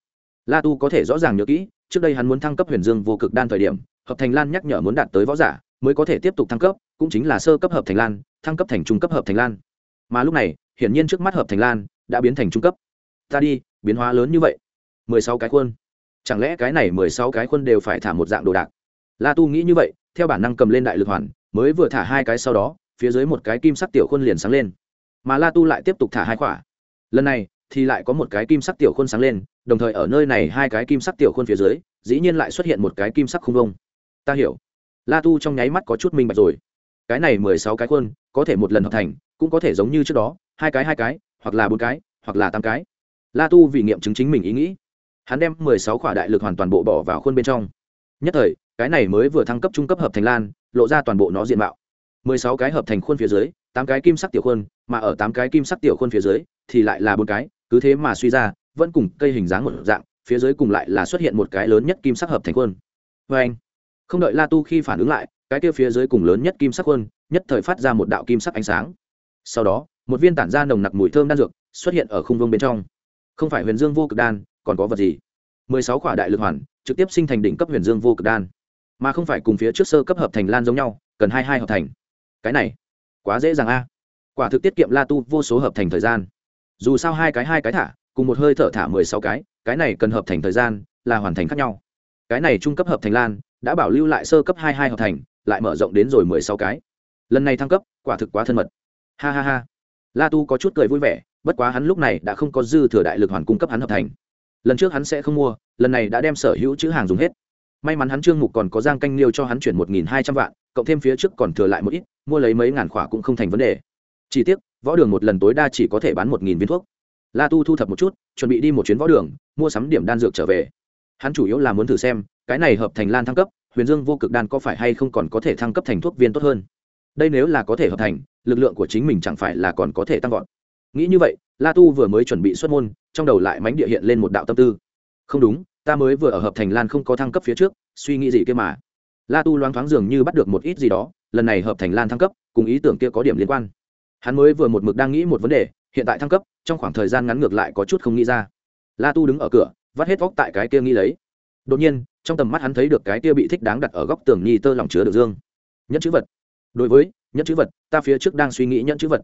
La tu có thể rõ ràng nhớ kỹ, trước đây hắn muốn thăng cấp huyền dương vô cực đan thời điểm, hợp thành lan nhắc nhở muốn đạt tới võ giả, mới có thể tiếp tục thăng cấp, cũng chính là sơ cấp hợp thành lan thăng cấp thành trung cấp hợp thành lan. Mà lúc này, hiển nhiên trước mắt hợp thành lan đã biến thành trung cấp. Ta đi, biến hóa lớn như vậy. Mười sáu cái khuôn. Chẳng lẽ cái này mười sáu cái khuôn đều phải thả một dạng đồ đạc? La tu nghĩ như vậy, theo bản năng cầm lên đại lực hoàn, mới vừa thả hai cái sau đó, phía dưới một cái kim sắc tiểu khuôn liền sáng lên. Mà la tu lại tiếp tục thả hai quả. lần này, thì lại có một cái kim sắc tiểu khuôn sáng lên, đồng thời ở nơi này hai cái kim sắc tiểu khuôn phía dưới, dĩ nhiên lại xuất hiện một cái kim sắc không vông. Ta hiểu. La tu trong nháy mắt có chút minh bạch rồi cái này mười sáu cái khuôn, có thể một lần hợp thành, cũng có thể giống như trước đó, hai cái hai cái, hoặc là bốn cái, hoặc là tám cái. La tu vì nghiệm chứng chính mình ý nghĩ. Hắn đem mười sáu khỏa đại lực hoàn toàn bộ bỏ vào khuôn bên trong. Nhất thời, cái này mới vừa thăng cấp trung cấp hợp thành lan, lộ ra toàn bộ nó diện mạo. Mười sáu cái hợp thành khuôn phía dưới, tám cái kim sắc tiểu khuôn, mà ở tám cái kim sắc tiểu khuôn phía dưới, thì lại là bốn cái, cứ thế mà suy ra, vẫn cùng cây hình dáng một dạng, phía dưới cùng lại là xuất hiện một cái lớn nhất kim sắc hợp thành khuôn. Vê anh không đợi la tu khi phản ứng lại cái kia phía dưới cùng lớn nhất kim sắc hơn nhất thời phát ra một đạo kim sắc ánh sáng. Sau đó, một viên tản ra nồng nặc mùi thơm đan dược xuất hiện ở khung vương bên trong. Không phải huyền dương vô cực đan, còn có vật gì? Mười sáu khỏa đại lực hoàn, trực tiếp sinh thành đỉnh cấp huyền dương vô cực đan. Mà không phải cùng phía trước sơ cấp hợp thành lan giống nhau, cần hai hai hợp thành. Cái này, quá dễ dàng a. Quả thực tiết kiệm la tu vô số hợp thành thời gian. Dù sao hai cái hai cái thả, cùng một hơi thở thả mười sáu cái cái này cần hợp thành thời gian là hoàn thành khác nhau. Cái này trung cấp hợp thành lan, đã bảo lưu lại sơ cấp hai hai hợp thành lại mở rộng đến rồi mười sáu cái. Lần này thăng cấp, quả thực quá thân mật. Ha ha ha. La tu có chút cười vui vẻ, bất quá hắn lúc này đã không có dư thừa đại lực hoàn cung cấp hắn hợp thành. Lần trước hắn sẽ không mua, lần này đã đem sở hữu chữ hàng dùng hết. May mắn hắn trương mục còn có giang canh liêu cho hắn chuyển một nghìn hai trăm vạn, cộng thêm phía trước còn thừa lại một ít, mua lấy mấy ngàn khỏa cũng không thành vấn đề. Chỉ tiếc, võ đường một lần tối đa chỉ có thể bán một nghìn viên thuốc. La tu thu thập một chút, chuẩn bị đi một chuyến võ đường, mua sắm điểm đan dược trở về. Hắn chủ yếu là muốn thử xem, cái này hợp thành lan thăng cấp huyền dương vô cực đan có phải hay không còn có thể thăng cấp thành thuốc viên tốt hơn? Đây nếu là có thể hợp thành, lực lượng của chính mình chẳng phải là còn có thể tăng vọt. Nghĩ như vậy, la tu vừa mới chuẩn bị xuất môn, trong đầu lại mánh địa hiện lên một đạo tâm tư. Không đúng, ta mới vừa ở hợp thành lan không có thăng cấp phía trước, suy nghĩ gì kia mà? La tu loáng thoáng dường như bắt được một ít gì đó, lần này hợp thành lan thăng cấp, cùng ý tưởng kia có điểm liên quan. Hắn mới vừa một mực đang nghĩ một vấn đề, hiện tại thăng cấp, trong khoảng thời gian ngắn ngược lại có chút không nghĩ ra. La tu đứng ở cửa, vắt hết vóc tại cái kia nghĩ lấy. Đột nhiên trong tầm mắt hắn thấy được cái kia bị thích đáng đặt ở góc tường nhi tơ lòng chứa được dương. Nhẫn chữ vật. Đối với, nhẫn chữ vật, ta phía trước đang suy nghĩ nhẫn chữ vật.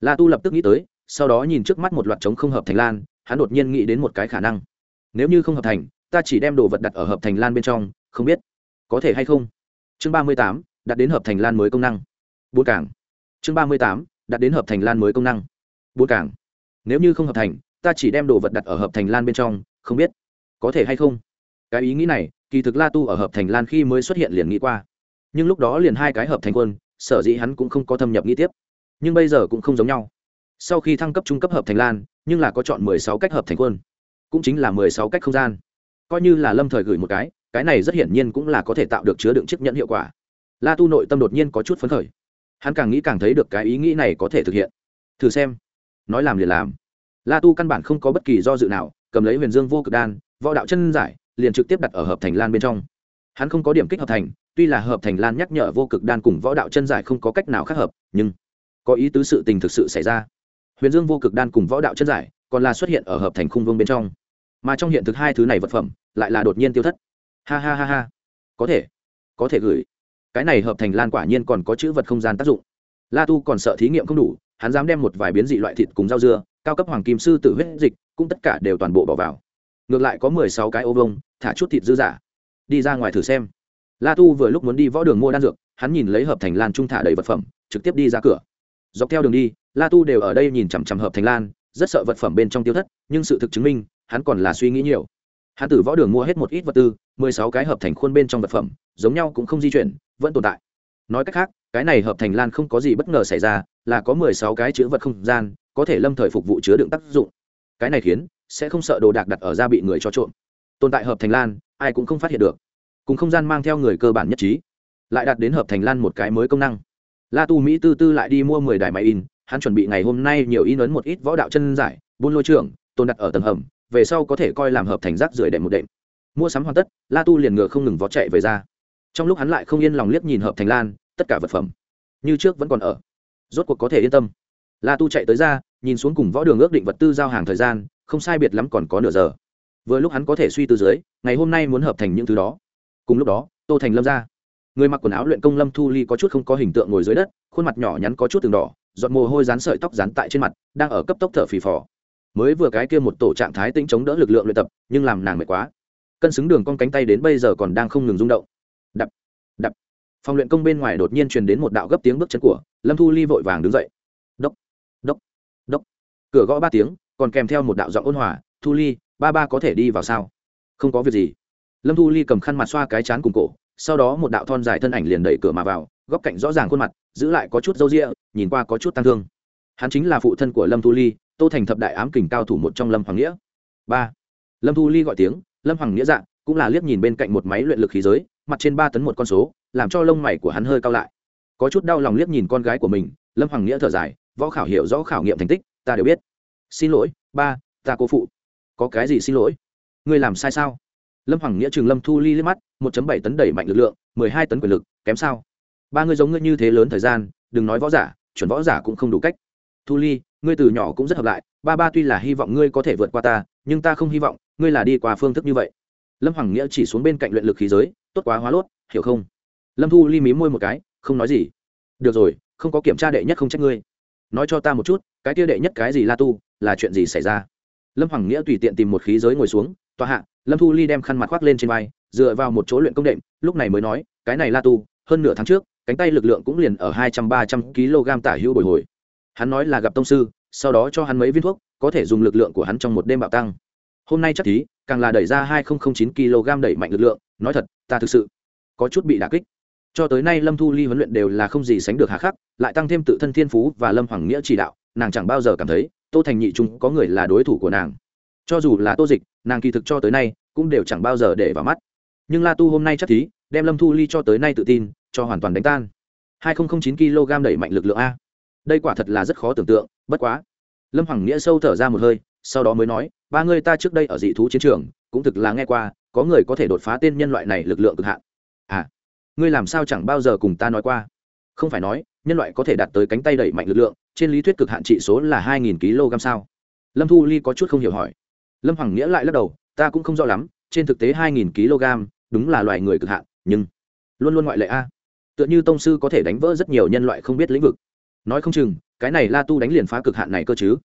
La tu lập tức nghĩ tới, sau đó nhìn trước mắt một loạt trống không hợp thành lan, hắn đột nhiên nghĩ đến một cái khả năng. Nếu như không hợp thành, ta chỉ đem đồ vật đặt ở hợp thành lan bên trong, không biết có thể hay không. Chương ba mươi tám, đặt đến hợp thành lan mới công năng. Bốn cảng. Chương ba mươi tám, đặt đến hợp thành lan mới công năng. Bốn cảng. Nếu như không hợp thành, ta chỉ đem đồ vật đặt ở hợp thành lan bên trong, không biết có thể hay không. Cái ý nghĩ này kỳ thực la tu ở hợp thành lan khi mới xuất hiện liền nghĩ qua. Nhưng lúc đó liền hai cái hợp thành quân, sở dĩ hắn cũng không có thâm nhập nghĩ tiếp. Nhưng bây giờ cũng không giống nhau. Sau khi thăng cấp trung cấp hợp thành lan, nhưng là có chọn mười sáu cách hợp thành quân. Cũng chính là mười sáu cách không gian. Coi như là lâm thời gửi một cái cái này rất hiển nhiên cũng là có thể tạo được chứa đựng chiếc nhẫn hiệu quả. La tu nội tâm đột nhiên có chút phấn khởi. Hắn càng nghĩ càng thấy được cái ý nghĩ này có thể thực hiện. Thử xem. Nói làm liền làm. La tu căn bản không có bất kỳ do dự nào, cầm lấy huyền dương vô cực đan, võ đạo chân giải liền trực tiếp đặt ở hợp thành lan bên trong. Hắn không có điểm kích hợp thành, tuy là hợp thành lan nhắc nhở vô cực đan cùng võ đạo chân giải không có cách nào khác hợp, nhưng có ý tứ sự tình thực sự xảy ra. Huyền dương vô cực đan cùng võ đạo chân giải còn là xuất hiện ở hợp thành khung vương bên trong. Mà trong hiện thực hai thứ này vật phẩm lại là đột nhiên tiêu thất. Ha ha ha ha. Có thể. Có thể gửi. Cái này hợp thành lan quả nhiên còn có chữ vật không gian tác dụng. La tu còn sợ thí nghiệm không đủ, hắn dám đem một vài biến dị loại thịt cùng rau dưa, cao cấp hoàng kim sư tử huyết dịch, cũng tất cả đều toàn bộ bỏ vào ngược lại có mười sáu cái ô vông thả chút thịt dư giả đi ra ngoài thử xem. La tu vừa lúc muốn đi võ đường mua đan dược, hắn nhìn lấy hợp thành lan trung thả đầy vật phẩm, trực tiếp đi ra cửa. Dọc theo đường đi, la tu đều ở đây nhìn chằm chằm hợp thành lan, rất sợ vật phẩm bên trong tiêu thất, nhưng sự thực chứng minh, hắn còn là suy nghĩ nhiều. Hắn từ võ đường mua hết một ít vật tư, mười sáu cái hợp thành khuôn bên trong vật phẩm, giống nhau cũng không di chuyển, vẫn tồn tại. Nói cách khác, cái này hợp thành lan không có gì bất ngờ xảy ra, là có mười sáu cái chữ vật không gian, có thể lâm thời phục vụ chứa đựng tác dụng. Cái này khiến sẽ không sợ đồ đạc đặt ở ra bị người cho trộm. Tồn tại hợp thành lan, ai cũng không phát hiện được. Cùng không gian mang theo người cơ bản nhất trí. Lại đặt đến hợp thành lan một cái mới công năng. La tu mỹ tư tư lại đi mua mười đài máy in, hắn chuẩn bị ngày hôm nay nhiều in ấn một ít võ đạo chân giải, buôn lôi trưởng, tồn đặt ở tầng hầm, về sau có thể coi làm hợp thành rác rưởi đệm một đệm. Mua sắm hoàn tất, la tu liền ngựa không ngừng vó chạy về ra. Trong lúc hắn lại không yên lòng liếc nhìn hợp thành lan, tất cả vật phẩm như trước vẫn còn ở. Rốt cuộc có thể yên tâm. La tu chạy tới ra, nhìn xuống cùng võ đường ước định vật tư giao hàng thời gian không sai biệt lắm còn có nửa giờ. Vừa lúc hắn có thể suy tư dưới, ngày hôm nay muốn hợp thành những thứ đó. Cùng lúc đó, tô thành lâm ra. Người mặc quần áo luyện công lâm thu ly có chút không có hình tượng ngồi dưới đất, khuôn mặt nhỏ nhắn có chút từng đỏ, giọt mồ hôi dán sợi tóc dán tại trên mặt, đang ở cấp tốc thở phì phò. Mới vừa cái kia một tổ trạng thái tĩnh chống đỡ lực lượng luyện tập, nhưng làm nàng mệt quá. Cân xứng đường con cánh tay đến bây giờ còn đang không ngừng rung động. Đập đập. Phòng luyện công bên ngoài đột nhiên truyền đến một đạo gấp tiếng bước chân của, lâm thu ly vội vàng đứng dậy. Đốc đốc đốc. Cửa gõ ba tiếng còn kèm theo một đạo giọng ôn hòa, thu ly, ba ba có thể đi vào sao? Không có việc gì. Lâm thu ly cầm khăn mặt xoa cái chán cùng cổ, sau đó một đạo thon dài thân ảnh liền đẩy cửa mà vào, góc cạnh rõ ràng khuôn mặt, giữ lại có chút râu rịa nhìn qua có chút tăng thương. Hắn chính là phụ thân của lâm thu ly, tô thành thập đại ám kình cao thủ một trong lâm hoàng nghĩa. Ba. Lâm thu ly gọi tiếng, lâm hoàng nghĩa dạ cũng là liếc nhìn bên cạnh một máy luyện lực khí giới, mặt trên ba tấn một con số, làm cho lông mày của hắn hơi cao lại. Có chút đau lòng liếc nhìn con gái của mình, lâm hoàng nghĩa thở dài, võ khảo hiểu rõ khảo nghiệm thành tích, ta đều biết xin lỗi, ba, ta cô phụ. Có cái gì xin lỗi? Ngươi làm sai sao? Lâm hoàng nghĩa trường lâm thu ly liếc mắt, một bảy tấn đẩy mạnh lực lượng, mười hai tấn quyền lực, kém sao? Ba ngươi giống ngươi như thế lớn thời gian, đừng nói võ giả, chuẩn võ giả cũng không đủ cách. Thu ly, ngươi từ nhỏ cũng rất hợp lại, ba ba tuy là hy vọng ngươi có thể vượt qua ta, nhưng ta không hy vọng, ngươi là đi qua phương thức như vậy. Lâm hoàng nghĩa chỉ xuống bên cạnh luyện lực khí giới, tốt quá hóa lốt, hiểu không? Lâm thu ly mí môi một cái, không nói gì. Được rồi, không có kiểm tra đệ nhất không trách ngươi. Nói cho ta một chút, cái kia đệ nhất cái gì la tu? Là chuyện gì xảy ra? Lâm hoàng nghĩa tùy tiện tìm một khí giới ngồi xuống, tòa hạ. Lâm thu ly đem khăn mặt khoác lên trên vai, dựa vào một chỗ luyện công đệm, lúc này mới nói, cái này la tu, hơn nửa tháng trước, cánh tay lực lượng cũng liền ở hai trăm ba trăm kg tả hữu bồi hồi. Hắn nói là gặp tông sư, sau đó cho hắn mấy viên thuốc, có thể dùng lực lượng của hắn trong một đêm bạo tăng. Hôm nay chắc thí, càng là đẩy ra hai nghìn chín kg đẩy mạnh lực lượng, nói thật, ta thực sự có chút bị đà kích. Cho tới nay lâm thu ly huấn luyện đều là không gì sánh được hà khắc, lại tăng thêm tự thân thiên phú và lâm hoàng nghĩa chỉ đạo, nàng chẳng bao giờ cảm thấy tô thành nhị trung có người là đối thủ của nàng. Cho dù là tô dịch, nàng kỳ thực cho tới nay cũng đều chẳng bao giờ để vào mắt. Nhưng la tu hôm nay chắc thí, đem lâm thu ly cho tới nay tự tin, cho hoàn toàn đánh tan. hai chín kg đẩy mạnh lực lượng a. Đây quả thật là rất khó tưởng tượng, bất quá. Lâm hoàng nghĩa sâu thở ra một hơi, sau đó mới nói, ba người ta trước đây ở dị thú chiến trường, cũng thực là nghe qua, có người có thể đột phá tên nhân loại này lực lượng cực hạn. À ngươi làm sao chẳng bao giờ cùng ta nói qua? Không phải nói, nhân loại có thể đạt tới cánh tay đẩy mạnh lực lượng trên lý thuyết cực hạn trị số là hai nghìn kg sao? Lâm thu ly có chút không hiểu hỏi. Lâm hoàng nghĩa lại lắc đầu, ta cũng không rõ lắm, trên thực tế hai nghìn kg đúng là loài người cực hạn, nhưng luôn luôn ngoại lệ a. Tựa như tông sư có thể đánh vỡ rất nhiều nhân loại không biết lĩnh vực. Nói không chừng, cái này la tu đánh liền phá cực hạn này cơ chứ?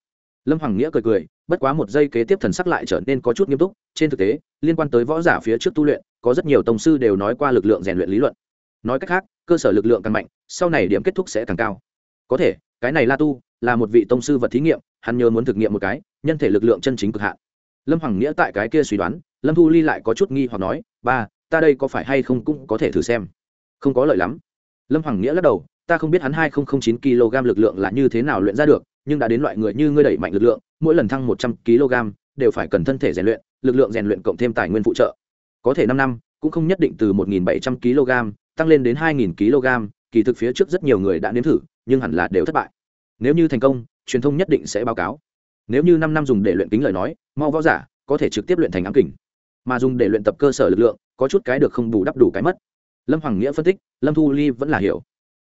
Lâm hoàng nghĩa cười cười, bất quá một giây kế tiếp thần sắc lại trở nên có chút nghiêm túc, trên thực tế, liên quan tới võ giả phía trước tu luyện, có rất nhiều tông sư đều nói qua lực lượng rèn luyện lý luận. Nói cách khác, cơ sở lực lượng càng mạnh, sau này điểm kết thúc sẽ càng cao. Có thể cái này la tu là một vị tông sư vật thí nghiệm, hắn nhớ muốn thực nghiệm một cái, nhân thể lực lượng chân chính cực hạn. Lâm hoàng nghĩa tại cái kia suy đoán, lâm thu ly lại có chút nghi hoặc nói, ba, ta đây có phải hay không cũng có thể thử xem. Không có lợi lắm. Lâm hoàng nghĩa lắc đầu, ta không biết hắn hai chín kg lực lượng là như thế nào luyện ra được, nhưng đã đến loại người như ngươi đẩy mạnh lực lượng, mỗi lần thăng một trăm kg đều phải cần thân thể rèn luyện, lực lượng rèn luyện cộng thêm tài nguyên phụ trợ. Có thể năm năm, cũng không nhất định từ một bảy trăm kg tăng lên đến hai kg, kỳ thực phía trước rất nhiều người đã nếm thử nhưng hẳn là đều thất bại. Nếu như thành công, truyền thông nhất định sẽ báo cáo. Nếu như năm năm dùng để luyện kính lời nói, mau võ giả có thể trực tiếp luyện thành ám kình. Mà dùng để luyện tập cơ sở lực lượng, có chút cái được không bù đắp đủ cái mất. Lâm hoàng nghĩa phân tích, lâm thu ly vẫn là hiểu.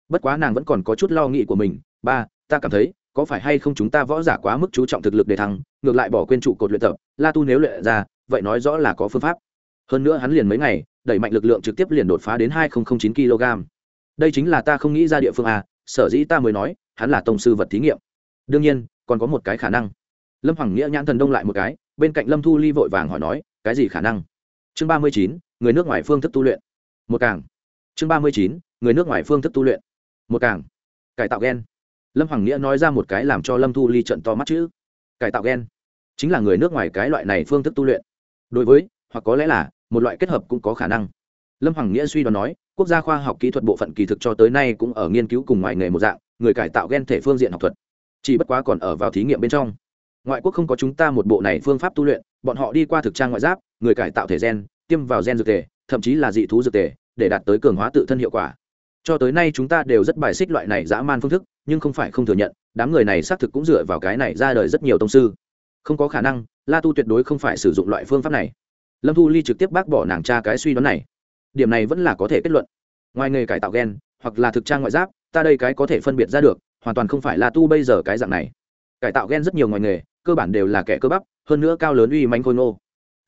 Bất quá nàng vẫn còn có chút lo nghĩ của mình. Ba, ta cảm thấy, có phải hay không chúng ta võ giả quá mức chú trọng thực lực để thăng ngược lại bỏ quên trụ cột luyện tập. La tu nếu luyện ra, vậy nói rõ là có phương pháp. Hơn nữa hắn liền mấy ngày, đẩy mạnh lực lượng trực tiếp liền đột phá đến hai nghìn chín kg đây chính là ta không nghĩ ra địa phương a sở dĩ ta mới nói, hắn là tông sư vật thí nghiệm. Đương nhiên, còn có một cái khả năng. Lâm hoàng nghĩa nhãn thần đông lại một cái, bên cạnh lâm thu ly vội vàng hỏi nói, cái gì khả năng? Chương ba mươi chín, người nước ngoài phương thức tu luyện. Một càng. Chương ba mươi chín, người nước ngoài phương thức tu luyện. Một càng. Cải tạo g e n lâm hoàng nghĩa nói ra một cái làm cho lâm thu ly trận to mắt chữ. Cải tạo g e n chính là người nước ngoài cái loại này phương thức tu luyện. Đối với, hoặc có lẽ là, một loại kết hợp cũng có khả năng. Lâm hoàng nghĩa suy đoán nói quốc gia khoa học kỹ thuật bộ phận kỳ thực cho tới nay cũng ở nghiên cứu cùng ngoài nghề một dạng người cải tạo gen thể phương diện học thuật. Chỉ bất quá còn ở vào thí nghiệm bên trong. Ngoại quốc không có chúng ta một bộ này phương pháp tu luyện bọn họ đi qua thực trang ngoại giáp người cải tạo thể gen tiêm vào gen dược thể, thậm chí là dị thú dược thể để đạt tới cường hóa tự thân hiệu quả. Cho tới nay chúng ta đều rất bài xích loại này dã man phương thức nhưng không phải không thừa nhận đám người này xác thực cũng dựa vào cái này ra đời rất nhiều tông sư. Không có khả năng la tu tuyệt đối không phải sử dụng loại phương pháp này. Lâm thu ly trực tiếp bác bỏ nàng cha cái suy đoán này điểm này vẫn là có thể kết luận. Ngoài nghề cải tạo g e n hoặc là thực trang ngoại giáp, ta đây cái có thể phân biệt ra được, hoàn toàn không phải là tu bây giờ cái dạng này. Cải tạo g e n rất nhiều ngoài nghề, cơ bản đều là kẻ cơ bắp, hơn nữa cao lớn uy manh khôi ngô.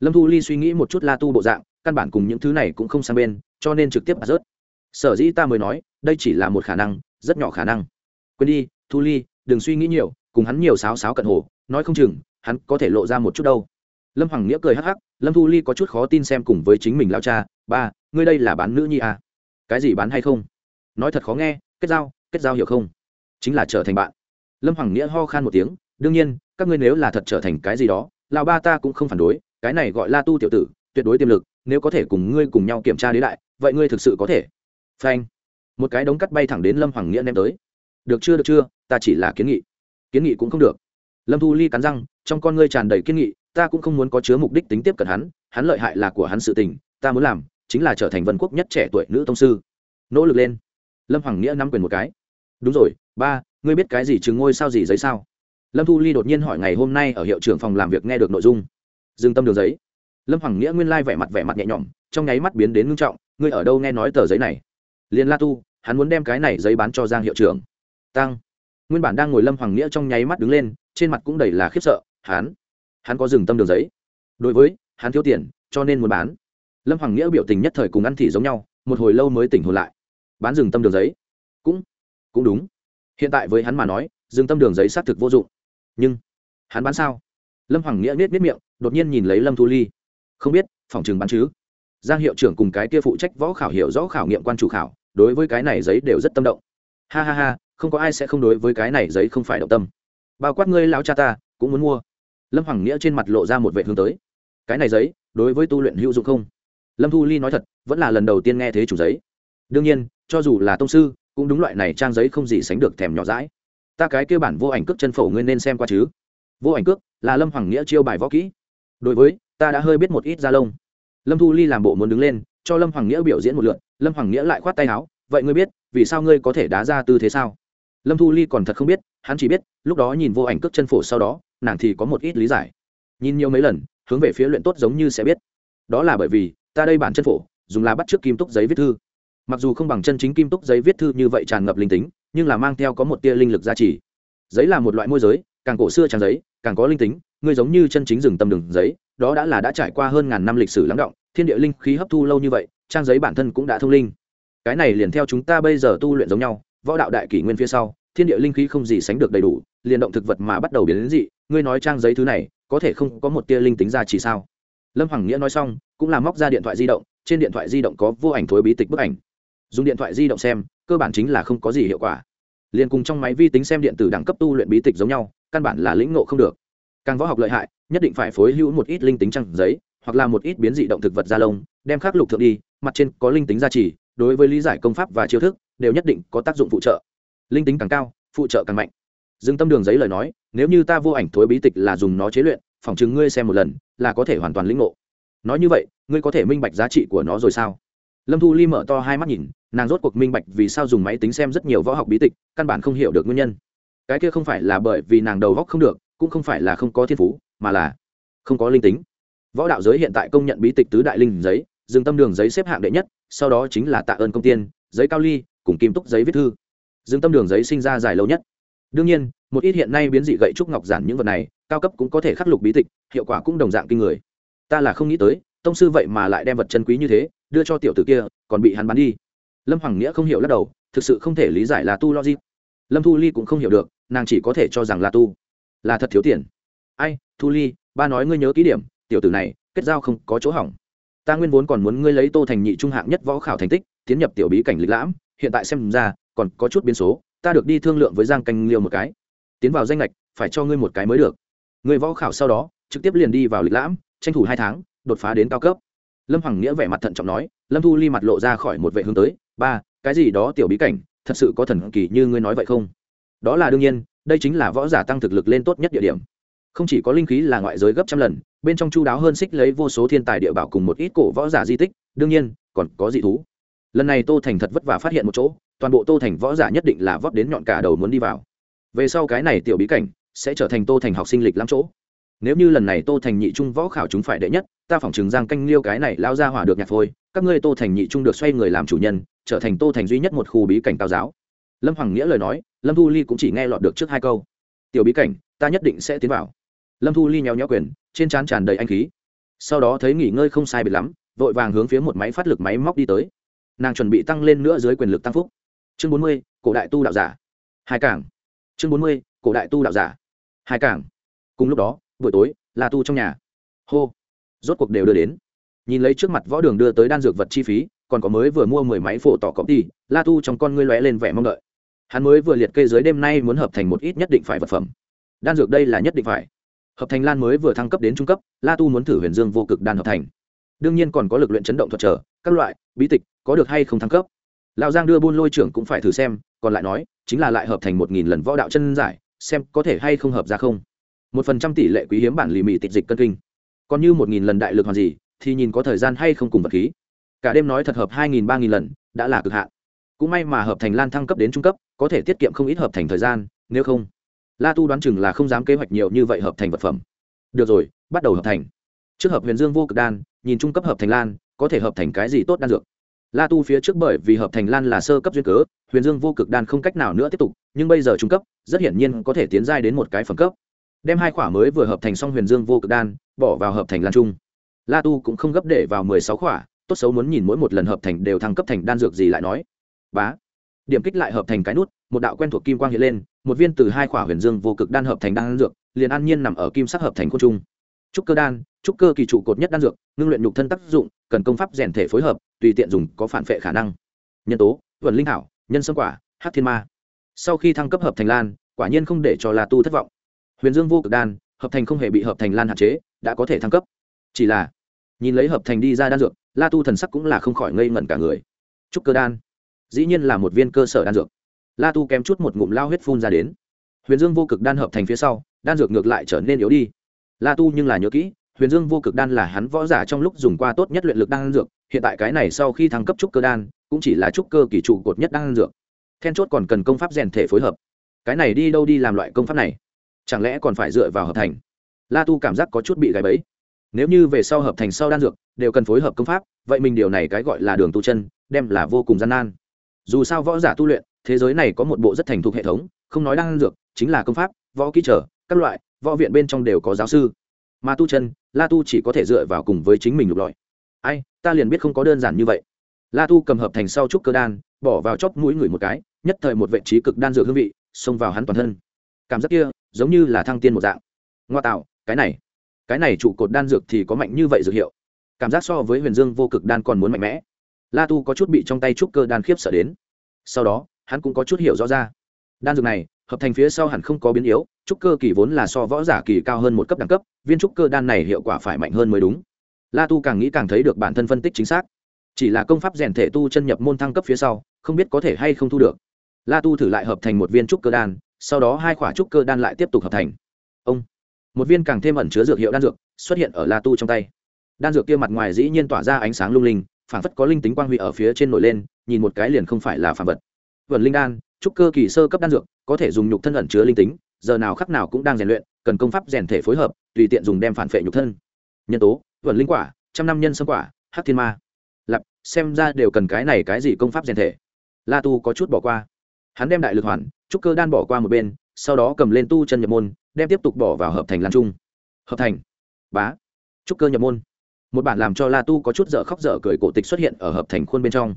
Lâm thu ly suy nghĩ một chút la tu bộ dạng, căn bản cùng những thứ này cũng không sang bên, cho nên trực tiếp bắt rớt. Sở dĩ ta mới nói, đây chỉ là một khả năng, rất nhỏ khả năng. Quên đi, thu ly, đừng suy nghĩ nhiều, cùng hắn nhiều sáo sáo cận hồ, nói không chừng, hắn có thể lộ ra một chút đâu. Lâm hoàng nghĩa cười hắc hắc, lâm thu ly có chút khó tin xem cùng với chính mình lao cha, ba ngươi đây là bán nữ nhi à? cái gì bán hay không? Nói thật khó nghe, kết giao kết giao hiểu không? Chính là trở thành bạn. Lâm hoàng nghĩa ho khan một tiếng, đương nhiên, các ngươi nếu là thật trở thành cái gì đó, lão ba ta cũng không phản đối, cái này gọi là tu tiểu tử, tuyệt đối tiềm lực, nếu có thể cùng ngươi cùng nhau kiểm tra đế đại, vậy ngươi thực sự có thể. Phanh. Một cái đống cắt bay thẳng đến lâm hoàng nghĩa ném tới. Được chưa được chưa, ta chỉ là kiến nghị. Kiến nghị cũng không được. Lâm thu ly cắn răng, trong con ngươi tràn đầy kiến nghị, ta cũng không muốn có chứa mục đích tính tiếp cận hắn hắn lợi hại là của hắn sự tình, ta muốn làm chính là trở thành vân quốc nhất trẻ tuổi nữ tông sư. Nỗ lực lên. Lâm hoàng nghĩa nắm quyền một cái. Đúng rồi, ba, ngươi biết cái gì chứng ngôi sao gì giấy sao? Lâm thu ly đột nhiên hỏi ngày hôm nay ở hiệu trưởng phòng làm việc nghe được nội dung. Dừng tâm đường giấy. Lâm hoàng nghĩa nguyên lai vẻ mặt vẻ mặt nhẹ nhõm, trong nháy mắt biến đến ngưng trọng, ngươi ở đâu nghe nói tờ giấy này? Liền la tu, hắn muốn đem cái này giấy bán cho giang hiệu trưởng. Tăng. Nguyên bản đang ngồi lâm hoàng nghĩa trong nháy mắt đứng lên, trên mặt cũng đầy là khiếp sợ, hắn hắn có dừng tâm đường giấy. Đối với, hắn thiếu tiền, cho nên muốn bán lâm hoàng nghĩa biểu tình nhất thời cùng ăn thị giống nhau, một hồi lâu mới tỉnh hồn lại. Bán rừng tâm đường giấy. Cũng cũng đúng. Hiện tại với hắn mà nói, rừng tâm đường giấy xác thực vô dụng. Nhưng, hắn bán sao? Lâm hoàng nghĩa nết nết miệng, đột nhiên nhìn lấy lâm thu ly. Không biết, phòng trường bán chứ? Giang hiệu trưởng cùng cái kia phụ trách võ khảo hiểu rõ khảo nghiệm quan chủ khảo, đối với cái này giấy đều rất tâm động. Ha ha ha, không có ai sẽ không đối với cái này giấy không phải động tâm. Bao quát ngươi lão cha ta, cũng muốn mua. Lâm hoàng nghĩa trên mặt lộ ra một vệ hướng tới. Cái này giấy, đối với tu luyện hữu dụng không? Lâm thu ly nói thật, vẫn là lần đầu tiên nghe thế chủ giấy. Đương nhiên, cho dù là tông sư, cũng đúng loại này trang giấy không gì sánh được thèm nhỏ rãi ta cái kêu bản vô ảnh cước chân phổ ngươi nên xem qua chứ? Vô ảnh cước là lâm hoàng nghĩa chiêu bài võ kỹ. Đối với, ta đã hơi biết một ít da lông. Lâm thu ly làm bộ muốn đứng lên, cho lâm hoàng nghĩa biểu diễn một lượn lâm hoàng nghĩa lại khoát tay áo, vậy ngươi biết, vì sao ngươi có thể đá ra tư thế sao? Lâm thu ly còn thật không biết, hắn chỉ biết, lúc đó nhìn vô ảnh cước chân phổ sau đó, nàng thì có một ít lý giải. Nhìn nhiều mấy lần, hướng về phía luyện tốt giống như sẽ biết. Đó là bởi vì ta đây bản chân phổ, dùng là bắt trước kim túc giấy viết thư. Mặc dù không bằng chân chính kim túc giấy viết thư như vậy tràn ngập linh tính, nhưng là mang theo có một tia linh lực gia trì giấy là một loại môi giới, càng cổ xưa tràn giấy, càng có linh tính, ngươi giống như chân chính rừng tâm đường giấy, đó đã là đã trải qua hơn ngàn năm lịch sử lắng động, thiên địa linh khí hấp thu lâu như vậy, trang giấy bản thân cũng đã thông linh. Cái này liền theo chúng ta bây giờ tu luyện giống nhau, võ đạo đại kỷ nguyên phía sau, thiên địa linh khí không gì sánh được đầy đủ, liền động thực vật mà bắt đầu biến đến dị, ngươi nói trang giấy thứ này, có thể không có một tia linh tính ra chỉ sao? Lâm hoàng nghĩa nói xong cũng là móc ra điện thoại di động, trên điện thoại di động có vô ảnh thối bí tịch bức ảnh. Dùng điện thoại di động xem, cơ bản chính là không có gì hiệu quả. Liền cùng trong máy vi tính xem điện tử đẳng cấp tu luyện bí tịch giống nhau, căn bản là lĩnh ngộ không được. Càng võ học lợi hại, nhất định phải phối hữu một ít linh tính trang giấy, hoặc là một ít biến dị động thực vật da lông, đem khắc lục thượng đi, mặt trên có linh tính gia trì, đối với lý giải công pháp và chiêu thức, đều nhất định có tác dụng phụ trợ. Linh tính càng cao, phụ trợ càng mạnh. Dương tâm đường giấy lời nói, nếu như ta vô ảnh thối bí tịch là dùng nó chế luyện, phỏng chứng ngươi xem một lần, là có thể hoàn toàn lĩnh ngộ nói như vậy, ngươi có thể minh bạch giá trị của nó rồi sao? Lâm thu ly mở to hai mắt nhìn, nàng rốt cuộc minh bạch vì sao dùng máy tính xem rất nhiều võ học bí tịch, căn bản không hiểu được nguyên nhân. Cái kia không phải là bởi vì nàng đầu góc không được, cũng không phải là không có thiên phú, mà là không có linh tính. Võ đạo giới hiện tại công nhận bí tịch tứ đại linh giấy dừng tâm đường giấy xếp hạng đệ nhất, sau đó chính là tạ ơn công tiên, giấy cao ly, cùng kim túc giấy viết thư. Dừng tâm đường giấy sinh ra dài lâu nhất. Đương nhiên, một ít hiện nay biến dị gậy trúc ngọc giản những vật này, cao cấp cũng có thể khắc lục bí tịch, hiệu quả cũng đồng dạng kinh người ta là không nghĩ tới, tông sư vậy mà lại đem vật chân quý như thế, đưa cho tiểu tử kia, còn bị hắn bắn đi. Lâm hoàng nghĩa không hiểu lắc đầu, thực sự không thể lý giải là tu logic. Lâm thu ly cũng không hiểu được, nàng chỉ có thể cho rằng là tu. Là thật thiếu tiền. Ai, thu ly, ba nói ngươi nhớ ký điểm, tiểu tử này, kết giao không có chỗ hỏng. Ta nguyên vốn còn muốn ngươi lấy tô thành nhị trung hạng nhất võ khảo thành tích, tiến nhập tiểu bí cảnh lịch lãm, hiện tại xem ra, còn có chút biến số, ta được đi thương lượng với giang canh liêu một cái. Tiến vào danh lệch phải cho ngươi một cái mới được. Người võ khảo sau đó, trực tiếp liền đi vào lịch lãm tranh thủ hai tháng, đột phá đến cao cấp. Lâm hoàng nghĩa vẻ mặt thận trọng nói, lâm thu ly mặt lộ ra khỏi một vệ hướng tới, ba, cái gì đó tiểu bí cảnh, thật sự có thần kỳ như ngươi nói vậy không? Đó là đương nhiên, đây chính là võ giả tăng thực lực lên tốt nhất địa điểm. Không chỉ có linh khí là ngoại giới gấp trăm lần, bên trong chu đáo hơn xích lấy vô số thiên tài địa bảo cùng một ít cổ võ giả di tích, đương nhiên, còn có dị thú. Lần này tô thành thật vất vả phát hiện một chỗ, toàn bộ tô thành võ giả nhất định là vót đến nhọn cả đầu muốn đi vào. Về sau cái này tiểu bí cảnh sẽ trở thành tô thành học sinh lịch lắm chỗ nếu như lần này tô thành nhị trung võ khảo chúng phải đệ nhất, ta phỏng chừng giang canh liêu cái này lao ra hỏa được nhạc phôi các ngươi tô thành nhị trung được xoay người làm chủ nhân, trở thành tô thành duy nhất một khu bí cảnh cao giáo. Lâm hoàng nghĩa lời nói, lâm thu ly cũng chỉ nghe lọt được trước hai câu. Tiểu bí cảnh, ta nhất định sẽ tiến vào. Lâm thu ly nhéo nhéo quyền, trên trán tràn đầy anh khí. Sau đó thấy nghỉ ngơi không sai biệt lắm, vội vàng hướng phía một máy phát lực máy móc đi tới. Nàng chuẩn bị tăng lên nữa dưới quyền lực tăng phúc. Chương bốn mươi, cổ đại tu đạo giả. Hai cảng. Chương bốn mươi, cổ đại tu đạo giả. Hai cảng. Cùng lúc đó buổi tối, là tu trong nhà. Hô. Rốt cuộc đều đưa đến. Nhìn lấy trước mặt võ đường đưa tới đan dược vật chi phí, còn có mới vừa mua mười máy phổ tỏ cọp đi la tu trong con ngươi lóe lên vẻ mong đợi. Hắn mới vừa liệt kê dưới đêm nay muốn hợp thành một ít nhất định phải vật phẩm. Đan dược đây là nhất định phải. Hợp thành lan mới vừa thăng cấp đến trung cấp, la tu muốn thử huyền dương vô cực đan hợp thành. Đương nhiên còn có lực luyện chấn động thuật trở, các loại, bí tịch, có được hay không thăng cấp. Lão giang đưa buôn lôi trưởng cũng phải thử xem, còn lại nói, chính là lại hợp thành một nghìn lần võ đạo chân giải, xem có thể hay không hợp ra không một phần trăm tỷ lệ quý hiếm bản lì mì tịch dịch cân kinh. Còn như một nghìn lần đại lực hoàn gì, thì nhìn có thời gian hay không cùng vật khí. Cả đêm nói thật hợp hai nghìn ba nghìn lần, đã là cực hạn. Cũng may mà hợp thành lan thăng cấp đến trung cấp, có thể tiết kiệm không ít hợp thành thời gian, nếu không. La tu đoán chừng là không dám kế hoạch nhiều như vậy hợp thành vật phẩm. Được rồi, bắt đầu hợp thành. Trước hợp huyền dương vô cực đan, nhìn trung cấp hợp thành lan, có thể hợp thành cái gì tốt đan dược? La tu phía trước bởi vì hợp thành lan là sơ cấp duyên cớ, huyền dương vô cực đan không cách nào nữa tiếp tục, nhưng bây giờ trung cấp, rất hiển nhiên có thể tiến giai đến một cái phẩm cấp đem hai khỏa mới vừa hợp thành xong huyền dương vô cực đan, bỏ vào hợp thành lan trung. La tu cũng không gấp để vào mười sáu khỏa, tốt xấu muốn nhìn mỗi một lần hợp thành đều thăng cấp thành đan dược gì lại nói. Bá. Điểm kích lại hợp thành cái nút, một đạo quen thuộc kim quang hiện lên, một viên từ hai khỏa huyền dương vô cực đan hợp thành đan dược, liền an nhiên nằm ở kim sắc hợp thành côn trung. Trúc cơ đan, trúc cơ kỳ trụ cột nhất đan dược, ngưng luyện nhục thân tác dụng, cần công pháp rèn thể phối hợp, tùy tiện dùng có phản phệ khả năng. Nhân tố vận linh hảo nhân sâm quả hát thiên ma. Sau khi thăng cấp hợp thành lan, quả nhiên không để cho la tu thất vọng huyền dương vô cực đan, hợp thành không hề bị hợp thành lan hạn chế, đã có thể thăng cấp. Chỉ là, nhìn lấy hợp thành đi ra đan dược, la tu thần sắc cũng là không khỏi ngây ngẩn cả người. Trúc cơ đan, dĩ nhiên là một viên cơ sở đan dược. La tu kém chút một ngụm lao huyết phun ra đến. Huyền dương vô cực đan hợp thành phía sau, đan dược ngược lại trở nên yếu đi. La tu nhưng là nhớ kỹ, huyền dương vô cực đan là hắn võ giả trong lúc dùng qua tốt nhất luyện lực đan dược, hiện tại cái này sau khi thăng cấp trúc cơ đan, cũng chỉ là trúc cơ kỳ trụ cột nhất đan dược. Then chốt còn cần công pháp rèn thể phối hợp. Cái này đi đâu đi làm loại công pháp này? Chẳng lẽ còn phải dựa vào hợp thành? La tu cảm giác có chút bị gáy bẫy. Nếu như về sau hợp thành sau đan dược, đều cần phối hợp công pháp, vậy mình điều này cái gọi là đường tu chân, đem là vô cùng gian nan. Dù sao võ giả tu luyện, thế giới này có một bộ rất thành thục hệ thống, không nói đan dược, chính là công pháp, võ kỹ trở, các loại, võ viện bên trong đều có giáo sư. Mà tu chân, la tu chỉ có thể dựa vào cùng với chính mình lục lọi. Ai, ta liền biết không có đơn giản như vậy. La tu cầm hợp thành sau trúc cơ đan, bỏ vào chóp mũi người một cái, nhất thời một vệ trí cực đan dược hương vị, xông vào hắn toàn thân. Cảm giác kia giống như là thăng tiên một dạng. Ngoa tạo, cái này cái này trụ cột đan dược thì có mạnh như vậy dược hiệu. Cảm giác so với huyền dương vô cực đan còn muốn mạnh mẽ. La tu có chút bị trong tay trúc cơ đan khiếp sợ đến. Sau đó, hắn cũng có chút hiểu rõ ra. Đan dược này, hợp thành phía sau hẳn không có biến yếu, trúc cơ kỳ vốn là so võ giả kỳ cao hơn một cấp đẳng cấp, viên trúc cơ đan này hiệu quả phải mạnh hơn mới đúng. La tu càng nghĩ càng thấy được bản thân phân tích chính xác. Chỉ là công pháp rèn thể tu chân nhập môn thăng cấp phía sau, không biết có thể hay không thu được. La tu thử lại hợp thành một viên trúc cơ đan sau đó hai quả trúc cơ đan lại tiếp tục hợp thành. Ông, một viên càng thêm ẩn chứa dược hiệu đan dược xuất hiện ở la tu trong tay. Đan dược kia mặt ngoài dĩ nhiên tỏa ra ánh sáng lung linh phản phất có linh tính quang huy ở phía trên nổi lên, nhìn một cái liền không phải là phản vật. Vần linh đan, trúc cơ kỳ sơ cấp đan dược, có thể dùng nhục thân ẩn chứa linh tính, giờ nào khắc nào cũng đang rèn luyện, cần công pháp rèn thể phối hợp, tùy tiện dùng đem phản phệ nhục thân. Nhân tố vần linh quả, trăm năm nhân sâm quả, hắc thiên ma. Lặp, xem ra đều cần cái này cái gì công pháp rèn thể. La tu có chút bỏ qua hắn đem đại lực hoàn, trúc cơ đan bỏ qua một bên, sau đó cầm lên tu chân nhập môn, đem tiếp tục bỏ vào hợp thành lan trung. Hợp thành. Bá. Trúc cơ nhập môn. Một bản làm cho la tu có chút dở khóc dở cười cổ tịch xuất hiện ở hợp thành khuôn bên trong.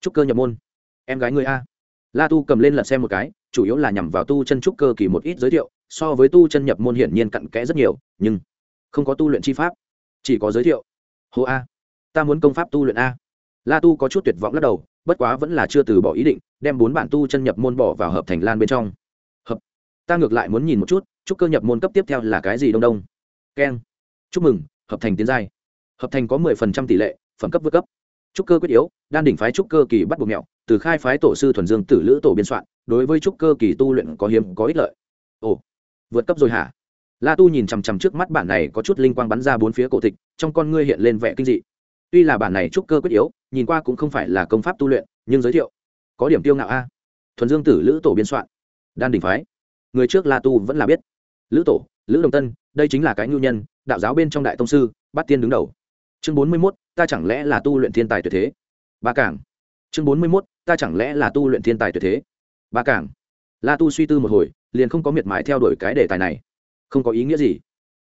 Trúc cơ nhập môn. Em gái người a. La tu cầm lên lật xem một cái, chủ yếu là nhằm vào tu chân trúc cơ kỳ một ít giới thiệu, so với tu chân nhập môn hiển nhiên cặn kẽ rất nhiều, nhưng không có tu luyện chi pháp. Chỉ có giới thiệu. Hô a. Ta muốn công pháp tu luyện a. La tu có chút tuyệt vọng lắc đầu bất quá vẫn là chưa từ bỏ ý định, đem bốn bản tu chân nhập môn bỏ vào hợp thành lan bên trong. Hợp. Ta ngược lại muốn nhìn một chút, chúc cơ nhập môn cấp tiếp theo là cái gì đông đông. Keng. Chúc mừng, hợp thành tiến giai. Hợp thành có mười phần trăm tỷ lệ, phẩm cấp vượt cấp. Trúc cơ quyết yếu, đan đỉnh phái trúc cơ kỳ bắt buộc mẹo, từ khai phái tổ sư thuần dương tử lữ tổ biên soạn, đối với trúc cơ kỳ tu luyện có hiếm, có ích lợi. Ồ, vượt cấp rồi hả? La tu nhìn chằm chằm trước mắt bản này có chút linh quang bắn ra bốn phía cổ tịch, trong con ngươi hiện lên vẻ kinh dị tuy là bản này trúc cơ quyết yếu, nhìn qua cũng không phải là công pháp tu luyện, nhưng giới thiệu, có điểm tiêu ngạo a. Thuần dương tử, lữ tổ biên soạn. Đan Đình phái. Người trước la tu vẫn là biết. Lữ tổ, lữ đồng tân, đây chính là cái nhu nhân, đạo giáo bên trong đại tông sư bát tiên đứng đầu. Chương bốn mươi mốt, ta chẳng lẽ là tu luyện thiên tài tuyệt thế? Ba cảng. Chương bốn mươi mốt, ta chẳng lẽ là tu luyện thiên tài tuyệt thế? Ba cảng. La tu suy tư một hồi, liền không có miệt mài theo đuổi cái đề tài này. Không có ý nghĩa gì.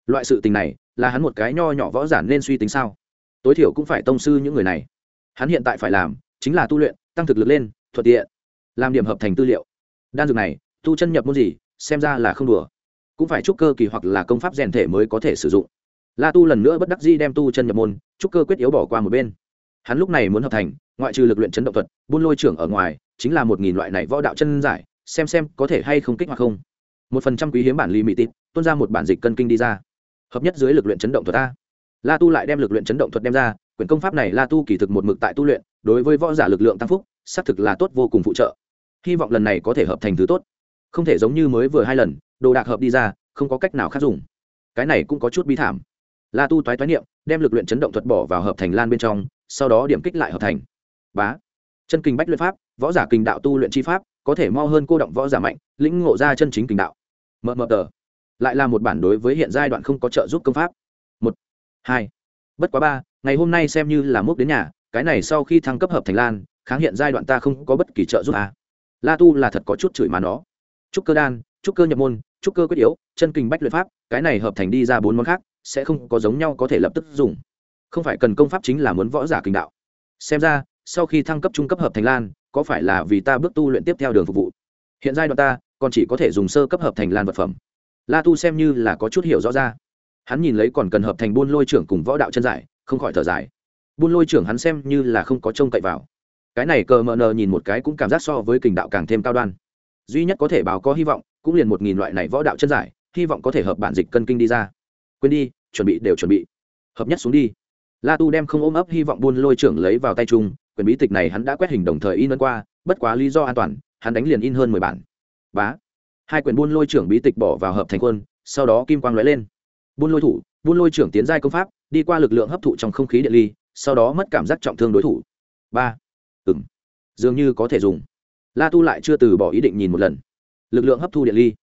Loại sự tình này, là hắn một cái nho nhỏ võ giản nên suy tính sao? Tối thiểu cũng phải tông sư những người này. Hắn hiện tại phải làm chính là tu luyện, tăng thực lực lên, thuận tiện, làm điểm hợp thành tư liệu. Đan dược này, tu chân nhập môn gì, xem ra là không đùa. Cũng phải trúc cơ kỳ hoặc là công pháp rèn thể mới có thể sử dụng. La tu lần nữa bất đắc di đem tu chân nhập môn trúc cơ quyết yếu bỏ qua một bên. Hắn lúc này muốn hợp thành, ngoại trừ lực luyện chấn động thuật, buôn lôi trưởng ở ngoài, chính là một nghìn loại này võ đạo chân giải, xem xem có thể hay không kích hoạt không. Một phần trăm quý hiếm bản ly mỹ tít tuôn ra một bản dịch cân kinh đi ra. Hợp nhất dưới lực luyện chấn động thuật a la tu lại đem lực luyện chấn động thuật đem ra, quyển công pháp này la tu kỳ thực một mực tại tu luyện, đối với võ giả lực lượng tăng phúc, xác thực là tốt vô cùng phụ trợ. Hy vọng lần này có thể hợp thành thứ tốt. Không thể giống như mới vừa hai lần, đồ đạc hợp đi ra, không có cách nào khác dùng. Cái này cũng có chút bi thảm. La tu toái toái niệm, đem lực luyện chấn động thuật bỏ vào hợp thành lan bên trong, sau đó điểm kích lại hợp thành. Bá. Chân kinh bách luyện pháp, võ giả kinh đạo tu luyện chi pháp, có thể mau hơn cô động võ giả mạnh, lĩnh ngộ ra chân chính kinh đạo. Mờ mờ tờ. Lại là một bản đối với hiện giai đoạn không có trợ giúp công pháp hai. Bất quá ba, ngày hôm nay xem như là múc đến nhà, cái này sau khi thăng cấp hợp thành lan, kháng hiện giai đoạn ta không có bất kỳ trợ giúp à. la tu là thật có chút chửi mà nó. Trúc cơ đan trúc cơ nhập môn trúc cơ quyết yếu, chân kinh bách luyện pháp, cái này hợp thành đi ra bốn món khác, sẽ không có giống nhau có thể lập tức dùng. Không phải cần công pháp chính là muốn võ giả kinh đạo. Xem ra, sau khi thăng cấp trung cấp hợp thành lan, có phải là vì ta bước tu luyện tiếp theo đường phục vụ? Hiện giai đoạn ta, còn chỉ có thể dùng sơ cấp hợp thành lan vật phẩm. La tu xem như là có chút hiểu rõ ra hắn nhìn lấy còn cần hợp thành buôn lôi trưởng cùng võ đạo chân giải, không khỏi thở dài. Buôn lôi trưởng hắn xem như là không có trông cậy vào. Cái này cờ mờ nờ nhìn một cái cũng cảm giác so với kình đạo càng thêm cao đoan. Duy nhất có thể báo có hy vọng, cũng liền một nghìn loại này võ đạo chân giải, hy vọng có thể hợp bản dịch cân kinh đi ra. Quên đi, chuẩn bị đều chuẩn bị. Hợp nhất xuống đi. La tu đem không ôm ấp hy vọng buôn lôi trưởng lấy vào tay chung quyền bí tịch này hắn đã quét hình đồng thời in ấn qua, bất quá lý do an toàn, hắn đánh liền in hơn mười bản. Bá. Hai quyển buôn lôi trưởng bí tịch bỏ vào hợp thành quân sau đó kim quang lóe lên buôn lôi thủ, buôn lôi trưởng tiến giai công pháp, đi qua lực lượng hấp thụ trong không khí điện ly, sau đó mất cảm giác trọng thương đối thủ. Ba. Ừ m dường như có thể dùng. La tu lại chưa từ bỏ ý định nhìn một lần. Lực lượng hấp thu điện ly.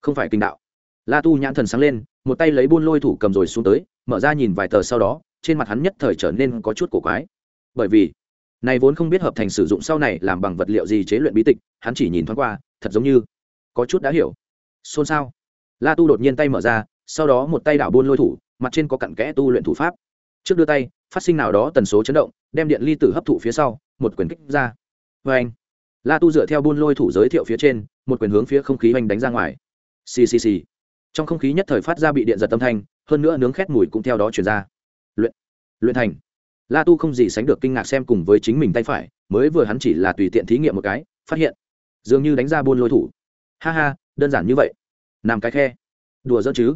Không phải kinh đạo. La tu nhãn thần sáng lên, một tay lấy buôn lôi thủ cầm rồi xuống tới, mở ra nhìn vài tờ sau đó, trên mặt hắn nhất thời trở nên có chút cổ quái. Bởi vì, này vốn không biết hợp thành sử dụng sau này làm bằng vật liệu gì chế luyện bí tịch, hắn chỉ nhìn thoáng qua, thật giống như có chút đã hiểu. Xôn xao. La tu đột nhiên tay mở ra sau đó một tay đảo buôn lôi thủ, mặt trên có cặn kẽ tu luyện thủ pháp. Trước đưa tay, phát sinh nào đó tần số chấn động, đem điện ly tử hấp thụ phía sau, một quyền kích ra. Vê anh, la tu dựa theo buôn lôi thủ giới thiệu phía trên, một quyền hướng phía không khí oanh đánh ra ngoài. Ccc trong không khí nhất thời phát ra bị điện giật âm thanh, hơn nữa nướng khét mùi cũng theo đó chuyển ra. Luyện luyện thành. La tu không gì sánh được kinh ngạc xem cùng với chính mình tay phải, mới vừa hắn chỉ là tùy tiện thí nghiệm một cái, phát hiện, dường như đánh ra buôn lôi thủ. Ha ha, đơn giản như vậy. Làm cái khe. Đùa dỡ chứ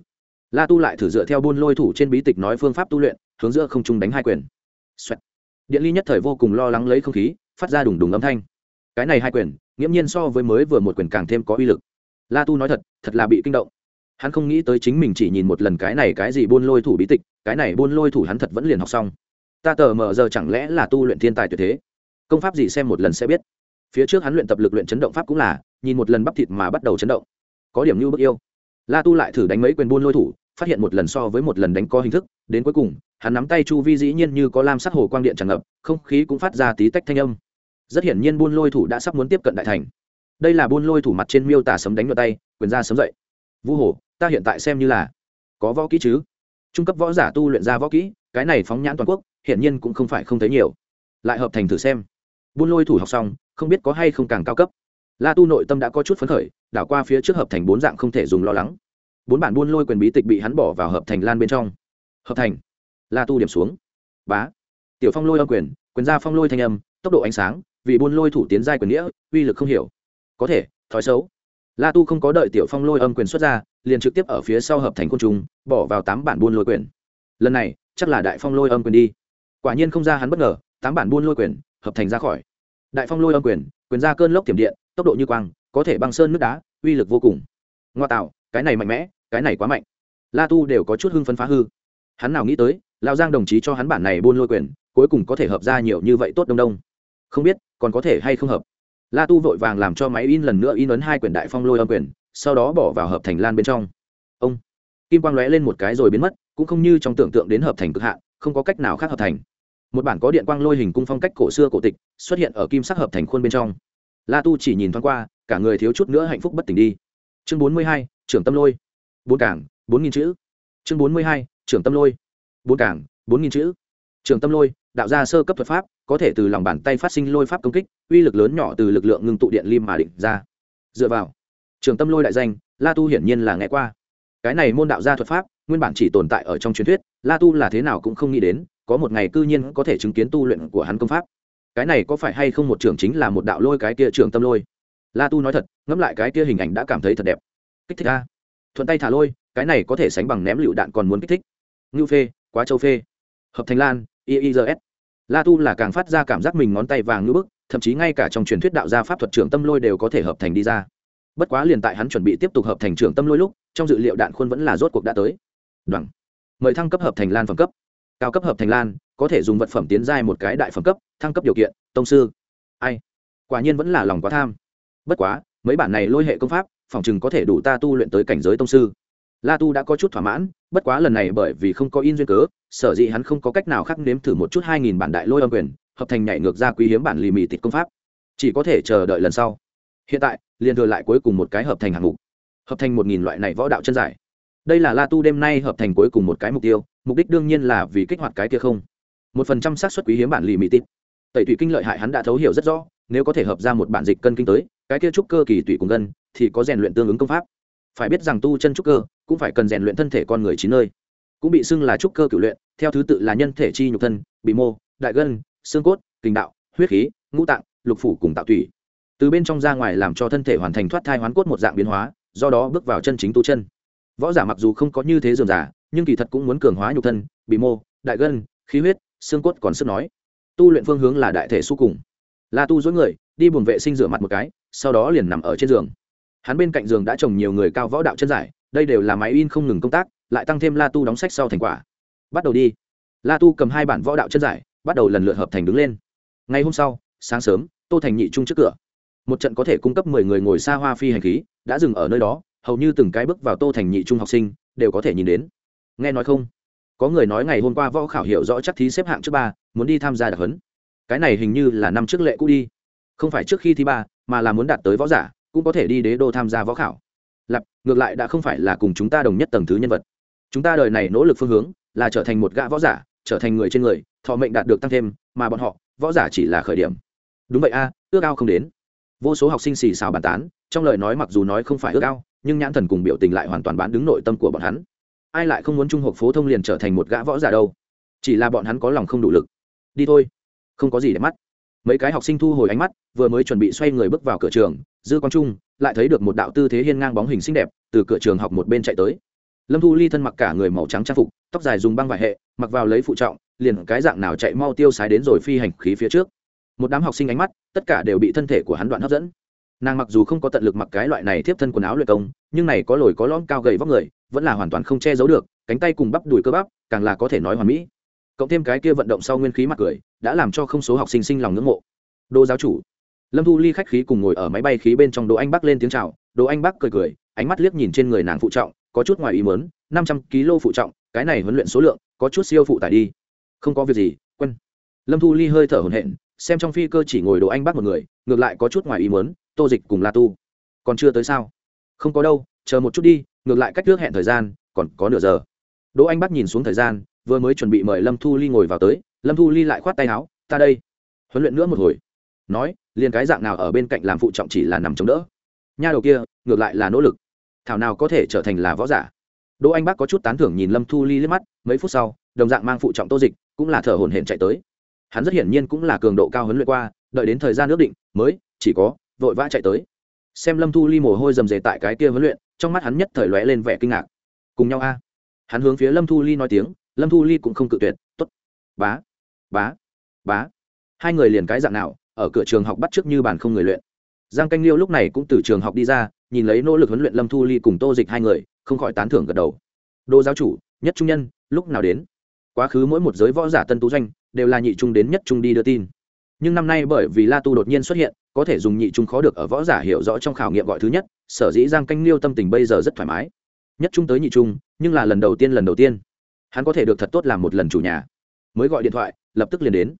la tu lại thử dựa theo buôn lôi thủ trên bí tịch nói phương pháp tu luyện, hướng giữa không trung đánh hai quyền、Xoẹt. điện ly nhất thời vô cùng lo lắng lấy không khí, phát ra đùng đùng âm thanh. Cái này hai quyền, nghiễm nhiên so với mới vừa một quyền càng thêm có uy lực. La tu nói thật thật là bị kinh động. Hắn không nghĩ tới chính mình chỉ nhìn một lần cái này cái gì buôn lôi thủ bí tịch, cái này buôn lôi thủ hắn thật vẫn liền học xong. Ta tờ mờ giờ chẳng lẽ là tu luyện thiên tài tuyệt thế? Công pháp gì xem một lần sẽ biết. Phía trước hắn luyện tập lực luyện chấn động pháp cũng là, nhìn một lần bắp thịt mà bắt đầu chấn động. Có điểm như bức yêu. La tu lại thử đánh mấy quyền buôn lôi thủ phát hiện một lần so với một lần đánh có hình thức, đến cuối cùng, hắn nắm tay chu vi dĩ nhiên như có lam sắc hồ quang điện tràn ngập, không khí cũng phát ra tí tách thanh âm. Rất hiển nhiên buôn lôi thủ đã sắp muốn tiếp cận đại thành. Đây là buôn lôi thủ mặt trên miêu tả sấm đánh vào tay, quyền ra sấm dậy. Vu hồ, ta hiện tại xem như là có võ kỹ chứ? Trung cấp võ giả tu luyện ra võ kỹ, cái này phóng nhãn toàn quốc, hiển nhiên cũng không phải không thấy nhiều. Lại hợp thành thử xem. Buôn lôi thủ học xong, không biết có hay không càng cao cấp. La tu nội tâm đã có chút phấn khởi, đảo qua phía trước hợp thành bốn dạng không thể dùng lo lắng bốn bản buôn lôi quyền bí tịch bị hắn bỏ vào hợp thành lan bên trong. Hợp thành, la tu điểm xuống. Bá. Tiểu phong lôi âm quyền quyền ra phong lôi thanh âm, tốc độ ánh sáng, vì buôn lôi thủ tiến giai quyền nghĩa, uy lực không hiểu. Có thể, thói xấu. La tu không có đợi tiểu phong lôi âm quyền xuất ra, liền trực tiếp ở phía sau hợp thành côn trùng, bỏ vào tám bản buôn lôi quyền. Lần này, chắc là đại phong lôi âm quyền đi. Quả nhiên không ra hắn bất ngờ, tám bản buôn lôi quyền, hợp thành ra khỏi. Đại phong lôi âm quyền quyền ra cơn lốc tiềm điện, tốc độ như quang, có thể băng sơn nước đá, uy lực vô cùng. Ngoa tạo cái này mạnh mẽ, cái này quá mạnh. La tu đều có chút hưng phấn phá hư. Hắn nào nghĩ tới lao giang đồng chí cho hắn bản này buôn lôi quyền, cuối cùng có thể hợp ra nhiều như vậy tốt đông đông. Không biết, còn có thể hay không hợp. La tu vội vàng làm cho máy in lần nữa in ấn hai quyển đại phong lôi âm quyền, sau đó bỏ vào hợp thành lan bên trong. Ông, kim quang lóe lên một cái rồi biến mất, cũng không như trong tưởng tượng đến hợp thành cực hạn, không có cách nào khác hợp thành. Một bản có điện quang lôi hình cung phong cách cổ xưa cổ tịch, xuất hiện ở kim sắc hợp thành khuôn bên trong. La tu chỉ nhìn thoáng qua, cả người thiếu chút nữa hạnh phúc bất tỉnh đi. Chương bốn mươi hai trưởng tâm lôi. Bốn cảng, bốn nghìn chữ. Chương bốn mươi hai, trưởng tâm lôi. Bốn cảng, bốn nghìn chữ. Trưởng tâm lôi, đạo ra sơ cấp thuật pháp, có thể từ lòng bàn tay phát sinh lôi pháp công kích, uy lực lớn nhỏ từ lực lượng ngưng tụ điện lim mà định ra. Dựa vào trường tâm lôi đại danh, la tu hiển nhiên là nghe qua. Cái này môn đạo gia thuật pháp, nguyên bản chỉ tồn tại ở trong truyền thuyết, la tu là thế nào cũng không nghĩ đến, có một ngày cư nhiên có thể chứng kiến tu luyện của hắn công pháp. Cái này có phải hay không một trưởng chính là một đạo lôi cái kia trường tâm lôi? La tu nói thật, ngẫm lại cái kia hình ảnh đã cảm thấy thật đẹp kích thích a. Thuận tay thả lôi, cái này có thể sánh bằng ném lựu đạn còn muốn kích thích. Ngưu phê, quá châu phê. Hợp thành lan iis la tu là càng phát ra cảm giác mình ngón tay vàng ngưỡng bức, thậm chí ngay cả trong truyền thuyết đạo gia pháp thuật trưởng tâm lôi đều có thể hợp thành đi ra. Bất quá liền tại hắn chuẩn bị tiếp tục hợp thành trưởng tâm lôi lúc, trong dự liệu đạn khuôn vẫn là rốt cuộc đã tới. Đoạn. Mời thăng cấp hợp thành lan phẩm cấp. Cao cấp hợp thành lan, có thể dùng vật phẩm tiến giai một cái đại phẩm cấp, thăng cấp điều kiện, tông sư. Ai? Quả nhiên vẫn là lòng quá tham. Bất quá, mấy bản này lôi hệ công pháp phòng chừng có thể đủ ta tu luyện tới cảnh giới tông sư. La tu đã có chút thỏa mãn, bất quá lần này bởi vì không có in duyên cớ, sở dĩ hắn không có cách nào khác nếm thử một chút hai nghìn bản đại lôi âm quyền, hợp thành nhảy ngược ra quý hiếm bản lì mì tịch công pháp. Chỉ có thể chờ đợi lần sau. Hiện tại, liền thừa lại cuối cùng một cái hợp thành hạng mục. Hợp thành một nghìn loại này võ đạo chân giải. Đây là la tu đêm nay hợp thành cuối cùng một cái mục tiêu, mục đích đương nhiên là vì kích hoạt cái kia không. Một phần trăm xác suất quý hiếm bản lì mì tịch tẩy thủy kinh lợi hại hắn đã thấu hiểu rất rõ, nếu có thể hợp ra một bản dịch cân kinh tới cái kia trúc cơ kỳ tụy cùng gân thì có rèn luyện tương ứng công pháp. Phải biết rằng tu chân trúc cơ cũng phải cần rèn luyện thân thể con người chín nơi. Cũng bị xưng là trúc cơ cựu luyện, theo thứ tự là nhân thể chi nhục thân, bị mô, đại gân, xương cốt kinh đạo, huyết khí, ngũ tạng, lục phủ cùng tạo tủy. Từ bên trong ra ngoài làm cho thân thể hoàn thành thoát thai hoán cốt một dạng biến hóa, do đó bước vào chân chính tu chân. Võ giả mặc dù không có như thế dườm giả nhưng kỳ thật cũng muốn cường hóa nhục thân, bị mô, đại gân, khí huyết, xương cốt còn sức nói. Tu luyện phương hướng là đại thể su cùng. Là tu dối người, đi buồng vệ sinh rửa mặt một cái sau đó liền nằm ở trên giường. Hắn bên cạnh giường đã trồng nhiều người cao võ đạo chân giải, đây đều là máy in không ngừng công tác, lại tăng thêm la tu đóng sách sau thành quả. Bắt đầu đi. La tu cầm hai bản võ đạo chân giải, bắt đầu lần lượt hợp thành đứng lên. Ngày hôm sau, sáng sớm, tô thành nhị trung trước cửa. Một trận có thể cung cấp mười người ngồi xa hoa phi hành khí, đã dừng ở nơi đó, hầu như từng cái bước vào tô thành nhị trung học sinh, đều có thể nhìn đến. Nghe nói không? Có người nói ngày hôm qua võ khảo hiểu rõ chắc thí xếp hạng trước ba, muốn đi tham gia đặc huấn. Cái này hình như là năm trước lệ cũ đi. Không phải trước khi thi ba mà là muốn đạt tới võ giả, cũng có thể đi đế đô tham gia võ khảo. Lặp ngược lại đã không phải là cùng chúng ta đồng nhất tầng thứ nhân vật. Chúng ta đời này nỗ lực phương hướng là trở thành một gã võ giả, trở thành người trên người, thọ mệnh đạt được tăng thêm, mà bọn họ, võ giả chỉ là khởi điểm. Đúng vậy a, ước ao không đến. Vô số học sinh xì xào bàn tán, trong lời nói mặc dù nói không phải ước ao, nhưng nhãn thần cùng biểu tình lại hoàn toàn bán đứng nội tâm của bọn hắn. Ai lại không muốn trung học phổ thông liền trở thành một gã võ giả đâu? Chỉ là bọn hắn có lòng không đủ lực. Đi thôi. Không có gì để mắt mấy cái học sinh thu hồi ánh mắt, vừa mới chuẩn bị xoay người bước vào cửa trường, dư quang trung lại thấy được một đạo tư thế hiên ngang bóng hình xinh đẹp, từ cửa trường học một bên chạy tới. Lâm thu ly thân mặc cả người màu trắng trang phục, tóc dài dùng băng vải hệ, mặc vào lấy phụ trọng, liền cái dạng nào chạy mau tiêu sái đến rồi phi hành khí phía trước. Một đám học sinh ánh mắt, tất cả đều bị thân thể của hắn đoạn hấp dẫn. Nàng mặc dù không có tận lực mặc cái loại này tiếp thân quần áo luyện công, nhưng này có lồi có lõm cao gầy vóc người, vẫn là hoàn toàn không che giấu được, cánh tay cùng bắp đùi cơ bắp, càng là có thể nói hoàn mỹ cộng thêm cái kia vận động sau nguyên khí mặt cười, đã làm cho không số học sinh sinh lòng ngưỡng mộ. Đô giáo chủ. Lâm thu ly khách khí cùng ngồi ở máy bay khí bên trong Đỗ anh bắc lên tiếng c h à o đỗ anh bắc cười cười, ánh mắt liếc nhìn trên người nàng phụ trọng, có chút ngoài ý mớn năm trăm kg phụ trọng, cái này huấn luyện số lượng, có chút siêu phụ tải đi. Không có việc gì, quân. Lâm thu ly hơi thở hồn hện xem trong phi cơ chỉ ngồi Đỗ anh bắc một người, ngược lại có chút ngoài ý mớn tô dịch cùng la tu. Còn chưa tới sao? Không có đâu, chờ một chút đi, ngược lại cách trước hẹn thời gian, còn có nửa giờ. Đỗ anh bắc nhìn xuống thời gian vừa mới chuẩn bị mời lâm thu ly ngồi vào tới, lâm thu ly lại khoát tay áo, ta đây. Huấn luyện nữa một hồi. Nói, liền cái dạng nào ở bên cạnh làm phụ trọng chỉ là nằm chống đỡ. Nha đầu kia, ngược lại là nỗ lực. Thảo nào có thể trở thành là võ giả. Đỗ anh Bác có chút tán thưởng nhìn lâm thu ly liếc mắt, mấy phút sau, đồng dạng mang phụ trọng tô dịch, cũng là thở hổn hển chạy tới. Hắn rất hiển nhiên cũng là cường độ cao huấn luyện qua, đợi đến thời gian ước định, mới, chỉ có, vội vã chạy tới. Xem lâm thu ly mồ hôi rầm rề tại cái kia huấn luyện, trong mắt hắn nhất thời lóe lên vẻ kinh ngạc. Cùng nhau a. Hắn hướng phía lâm thu ly nói tiếng lâm thu ly cũng không cự tuyệt t ố t bá bá bá. Hai người liền cái dạng nào, ở cửa trường học bắt trước như bàn không người luyện. Giang canh liêu lúc này cũng từ trường học đi ra, nhìn lấy nỗ lực huấn luyện lâm thu ly cùng tô dịch hai người, không khỏi tán thưởng gật đầu. Đô giáo chủ, nhất trung nhân, lúc nào đến? Quá khứ mỗi một giới võ giả tân tú doanh, đều là nhị trung đến nhất trung đi đưa tin. Nhưng năm nay bởi vì la tu đột nhiên xuất hiện, có thể dùng nhị trung khó được ở võ giả hiểu rõ trong khảo nghiệm gọi thứ nhất, sở dĩ giang canh liêu tâm tình bây giờ rất thoải mái. Nhất trung tới nhị trung, nhưng là lần đầu tiên, lần đầu tiên hắn có thể được thật tốt làm một lần chủ nhà. Mới gọi điện thoại, lập tức liền đến.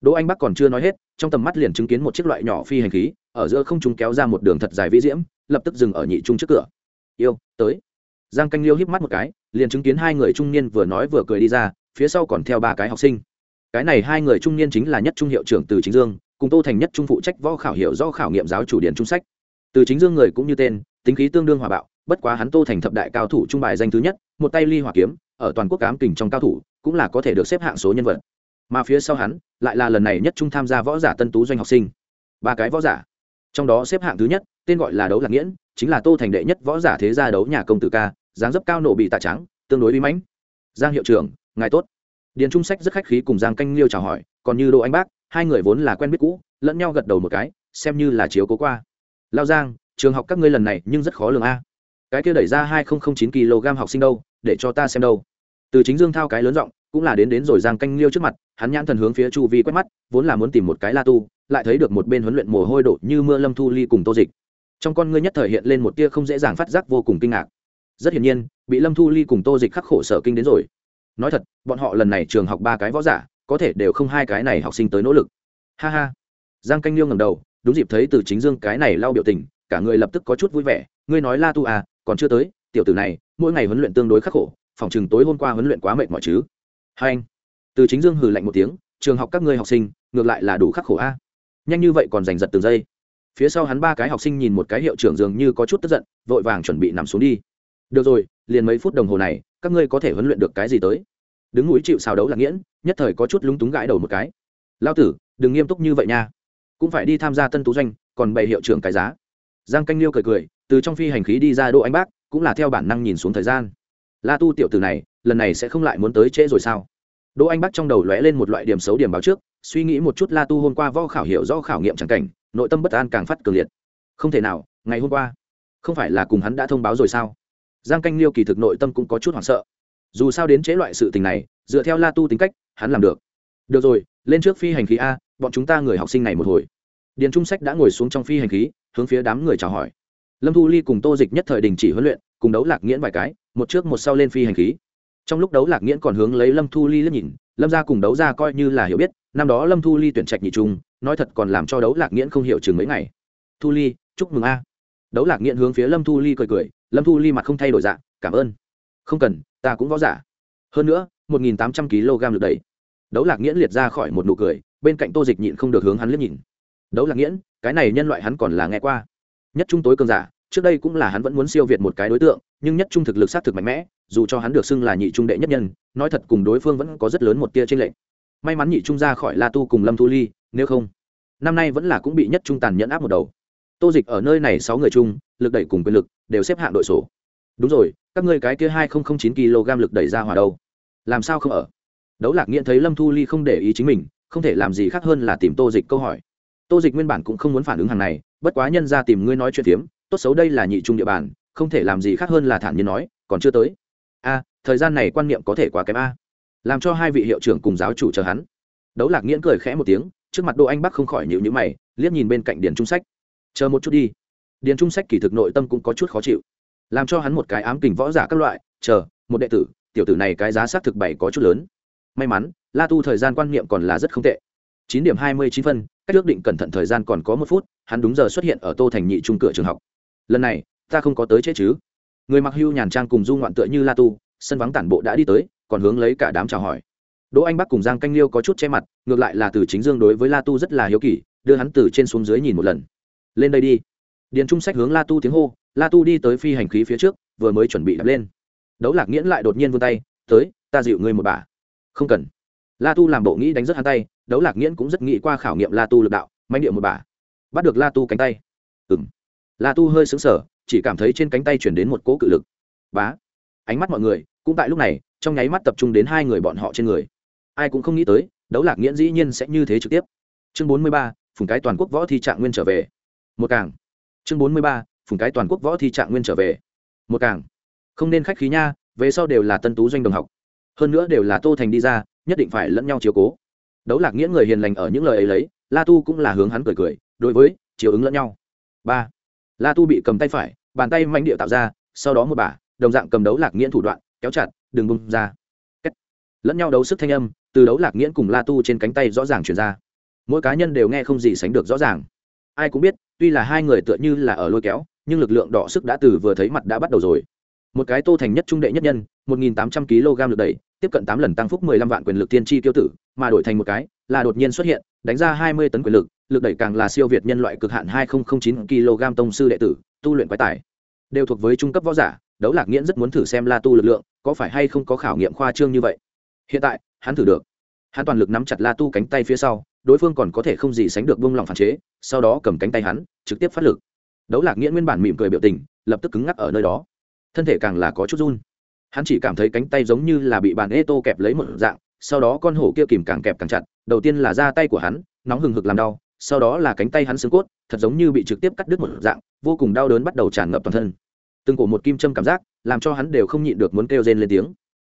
Đỗ anh bắc còn chưa nói hết, trong tầm mắt liền chứng kiến một chiếc loại nhỏ phi hành khí, ở giữa không trung kéo ra một đường thật dài vĩ diễm, lập tức dừng ở nhị trung trước cửa. Yêu, tới. Giang canh liêu híp mắt một cái, liền chứng kiến hai người trung niên vừa nói vừa cười đi ra, phía sau còn theo ba cái học sinh. Cái này hai người trung niên chính là nhất trung hiệu trưởng từ chính dương, cùng tô thành nhất trung phụ trách võ khảo hiệu do khảo nghiệm giáo chủ điện trung sách. Từ chính dương người cũng như tên, tính khí tương đương hòa bạo, bất quá hắn tô thành thập đại cao thủ trung bài danh thứ nhất, một tay ly hỏa kiếm ở toàn quốc cám kình trong cao thủ, cũng là có thể được xếp hạng số nhân vật. Mà phía sau hắn, lại là lần này nhất trung tham gia võ giả tân tú doanh học sinh. Ba cái võ giả. Trong đó xếp hạng thứ nhất, tên gọi là đấu lạc nghiễn, chính là tô thành đệ nhất võ giả thế gia đấu nhà công tử ca, dáng dấp cao nổ bị tạ trắng, tương đối uy mãnh. Giang hiệu trưởng, ngài tốt. Điền trung sách rất khách khí cùng giang canh liêu chào hỏi, còn như đỗ anh bác, hai người vốn là quen biết cũ, lẫn nhau gật đầu một cái, xem như là chiếu cố qua. Lao giang, trường học các ngươi lần này nhưng rất khó lường a. Cái kia đẩy ra hai nghìn chín kg học sinh đâu, để cho ta xem đâu từ chính dương thao cái lớn giọng, cũng là đến đến rồi giang canh liêu trước mặt, hắn nhãn thần hướng phía chu vi quét mắt, vốn là muốn tìm một cái la tu, lại thấy được một bên huấn luyện mồ hôi đổ như mưa lâm thu ly cùng tô dịch. Trong con ngươi nhất thời hiện lên một tia không dễ dàng phát giác vô cùng kinh ngạc. Rất hiển nhiên, bị lâm thu ly cùng tô dịch khắc khổ sở kinh đến rồi. Nói thật, bọn họ lần này trường học ba cái võ giả, có thể đều không hai cái này học sinh tới nỗ lực. Ha ha. Giang canh liêu ngầm đầu, đúng dịp thấy từ chính dương cái này lau biểu tình, cả người lập tức có chút vui vẻ, ngươi nói la tu à còn chưa tới, tiểu tử này, mỗi ngày huấn luyện tương đối khắc khổ phòng chừng tối hôm qua huấn luyện quá mệt mỏi chứ? Hai anh, từ chính dương hừ lạnh một tiếng, trường học các ngươi học sinh, ngược lại là đủ khắc khổ a. Nhanh như vậy còn giành giật từng giây. Phía sau hắn ba cái học sinh nhìn một cái hiệu trưởng dường như có chút tức giận, vội vàng chuẩn bị nằm xuống đi. Được rồi, liền mấy phút đồng hồ này, các ngươi có thể huấn luyện được cái gì tới? Đứng núi chịu xào đấu là nghiễn, nhất thời có chút lúng túng gãi đầu một cái. Lao tử, đừng nghiêm túc như vậy nha. Cũng phải đi tham gia tân tú doanh, còn bày hiệu trưởng cái giá. Giang canh liêu cười cười, từ trong phi hành khí đi ra đỗ anh bác, cũng là theo bản năng nhìn xuống thời gian la tu tiểu tử này, lần này sẽ không lại muốn tới trễ rồi sao? Đỗ anh bắc trong đầu lóe lên một loại điểm xấu điểm báo trước, suy nghĩ một chút la tu hôm qua võ khảo hiểu do khảo nghiệm chẳng cảnh, nội tâm bất an càng phát cường liệt. Không thể nào, ngày hôm qua, không phải là cùng hắn đã thông báo rồi sao? Giang canh liêu kỳ thực nội tâm cũng có chút hoảng sợ. Dù sao đến chế loại sự tình này, dựa theo la tu tính cách, hắn làm được. Được rồi, lên trước phi hành khí a, bọn chúng ta người học sinh này một hồi. Điền trung sách đã ngồi xuống trong phi hành khí, hướng phía đám người chào hỏi. Lâm thu ly cùng tô dịch nhất thời đình chỉ huấn luyện cùng đấu lạc nghiễn vài cái, một trước một sau lên phi hành khí. Trong lúc đấu lạc nghiễn còn hướng lấy lâm thu ly liếc nhìn, lâm ra cùng đấu ra coi như là hiểu biết, năm đó lâm thu ly tuyển trạch nhị trung, nói thật còn làm cho đấu lạc nghiễn không hiểu chừng mấy ngày. Thu ly, chúc mừng a. Đấu lạc nghiễn hướng phía lâm thu ly cười cười, lâm thu ly mặt không thay đổi dạng cảm ơn. Không cần, ta cũng võ giả. Hơn nữa, một nghìn tám trăm kg lực đẩy. Đấu lạc nghiễn liệt ra khỏi một nụ cười, bên cạnh tô dịch nhịn không được hướng hắn liếc nhìn. Đấu lạc nghiễn, cái này nhân loại hắn còn là nghe qua. Nhất trung tối cường giả trước đây cũng là hắn vẫn muốn siêu việt một cái đối tượng, nhưng nhất trung thực lực sát thực mạnh mẽ, dù cho hắn được xưng là nhị trung đệ nhất nhân, nói thật cùng đối phương vẫn có rất lớn một tia tranh lệch. May mắn nhị trung ra khỏi la tu cùng lâm thu ly, nếu không, năm nay vẫn là cũng bị nhất trung tàn nhẫn áp một đầu. Tô dịch ở nơi này sáu người chung, lực đẩy cùng quyền lực đều xếp hạng đội sổ. Đúng rồi, các ngươi cái kia hai nghìn chín kg lực đẩy ra hòa đâu? Làm sao không ở? Đấu lạc nghiện thấy lâm thu ly không để ý chính mình, không thể làm gì khác hơn là tìm tô dịch câu hỏi. Tô dịch nguyên bản cũng không muốn phản ứng hàng này, bất quá nhân ra tìm ngươi nói chuyện phiếm tốt xấu đây là nhị trung địa bàn, không thể làm gì khác hơn là thản nhiên nói, còn chưa tới. A, thời gian này quan niệm có thể quá kém a. Làm cho hai vị hiệu trưởng cùng giáo chủ chờ hắn. Đấu lạc nghiễn cười khẽ một tiếng, trước mặt đỗ anh bắc không khỏi nhịu nhữ mày, liếc nhìn bên cạnh điền trung sách. Chờ một chút đi. Điền trung sách kỳ thực nội tâm cũng có chút khó chịu. Làm cho hắn một cái ám kình võ giả các loại, chờ, một đệ tử, tiểu tử này cái giá xác thực bảy có chút lớn. May mắn, la tu thời gian quan niệm còn là rất không tệ. Chín điểm hai mươi chín phân, cách ước định cẩn thận thời gian còn có một phút, hắn đúng giờ xuất hiện ở tô thành nhị trung cửa trường học lần này, ta không có tới chết chứ. Người mặc hưu nhàn trang cùng du ngoạn tựa như la tu, sân vắng tản bộ đã đi tới, còn hướng lấy cả đám chào hỏi. Đỗ anh bắc cùng giang canh liêu có chút che mặt, ngược lại là từ chính dương đối với la tu rất là hiếu kỳ, đưa hắn từ trên xuống dưới nhìn một lần. Lên đây đi. Điền trung sách hướng la tu tiếng hô, la tu đi tới phi hành khí phía trước, vừa mới chuẩn bị đập lên. Đấu lạc nghiễn lại đột nhiên vươn tay, tới, ta dịu ngươi một bà. Không cần. La tu làm bộ nghĩ đánh rất hắn tay, đấu lạc nghiễn cũng rất nghĩ qua khảo nghiệm la tu lực đạo, manh điệu một bà. Bắt được la tu cánh tay. Ừng la tu hơi xứng sở chỉ cảm thấy trên cánh tay chuyển đến một cỗ cự lực. Bá. Ánh mắt mọi người, cũng tại lúc này, trong nháy mắt tập trung đến hai người bọn họ trên người. Ai cũng không nghĩ tới, đấu lạc nghiễn dĩ nhiên sẽ như thế trực tiếp. Chương bốn mươi ba, phùng cái toàn quốc võ thi trạng nguyên trở về. Một càng. Chương bốn mươi ba, phùng cái toàn quốc võ thi trạng nguyên trở về. Một càng. Không nên khách khí nha, về sau đều là tân tú doanh đồng học. Hơn nữa đều là tô thành đi ra, nhất định phải lẫn nhau chiếu cố. Đấu lạc nghĩa người hiền lành ở những lời ấy lấy, la tu cũng là hướng hắn cười cười, đối với chiếu ứng lẫn nhau. Ba la tu bị cầm tay phải, bàn tay manh địa tạo ra, sau đó một bả, đồng dạng cầm đấu lạc nghiễn thủ đoạn, kéo chặt, đừng bung ra. Kết. lẫn nhau đấu sức thanh âm, từ đấu lạc nghiễn cùng la tu trên cánh tay rõ ràng chuyển ra. Mỗi cá nhân đều nghe không gì sánh được rõ ràng. Ai cũng biết, tuy là hai người tựa như là ở lôi kéo, nhưng lực lượng đỏ sức đã từ vừa thấy mặt đã bắt đầu rồi. Một cái tô thành nhất trung đệ nhất nhân, một nghìn tám trăm kg lực đẩy, tiếp cận tám lần tăng phúc mười lăm vạn quyền lực tiên tri tiêu tử, mà đổi thành một cái, là đột nhiên xuất hiện, đánh ra hai mươi tấn quyền lực lực đẩy càng là siêu việt nhân loại cực hạn hai nghìn chín kg tông sư đệ tử, tu luyện quái tải đều thuộc với trung cấp võ giả, đấu lạc nghiễn rất muốn thử xem la tu lực lượng, có phải hay không có khảo nghiệm khoa trương như vậy. Hiện tại, hắn thử được. Hắn toàn lực nắm chặt la tu cánh tay phía sau, đối phương còn có thể không gì sánh được buông lỏng phản chế, sau đó cầm cánh tay hắn, trực tiếp phát lực. Đấu lạc nghiễn nguyên bản mỉm cười biểu tình, lập tức cứng ngắc ở nơi đó. Thân thể càng là có chút run. Hắn chỉ cảm thấy cánh tay giống như là bị bàn ê tô kẹp lấy một dạng, sau đó con hổ kia kìm càng kẹp càng chặt, đầu tiên là da tay của hắn, nóng hừng hực làm đau sau đó là cánh tay hắn xương cốt, thật giống như bị trực tiếp cắt đứt một dạng, vô cùng đau đớn bắt đầu tràn ngập toàn thân. Từng cổ một kim châm cảm giác, làm cho hắn đều không nhịn được muốn kêu rên lên tiếng.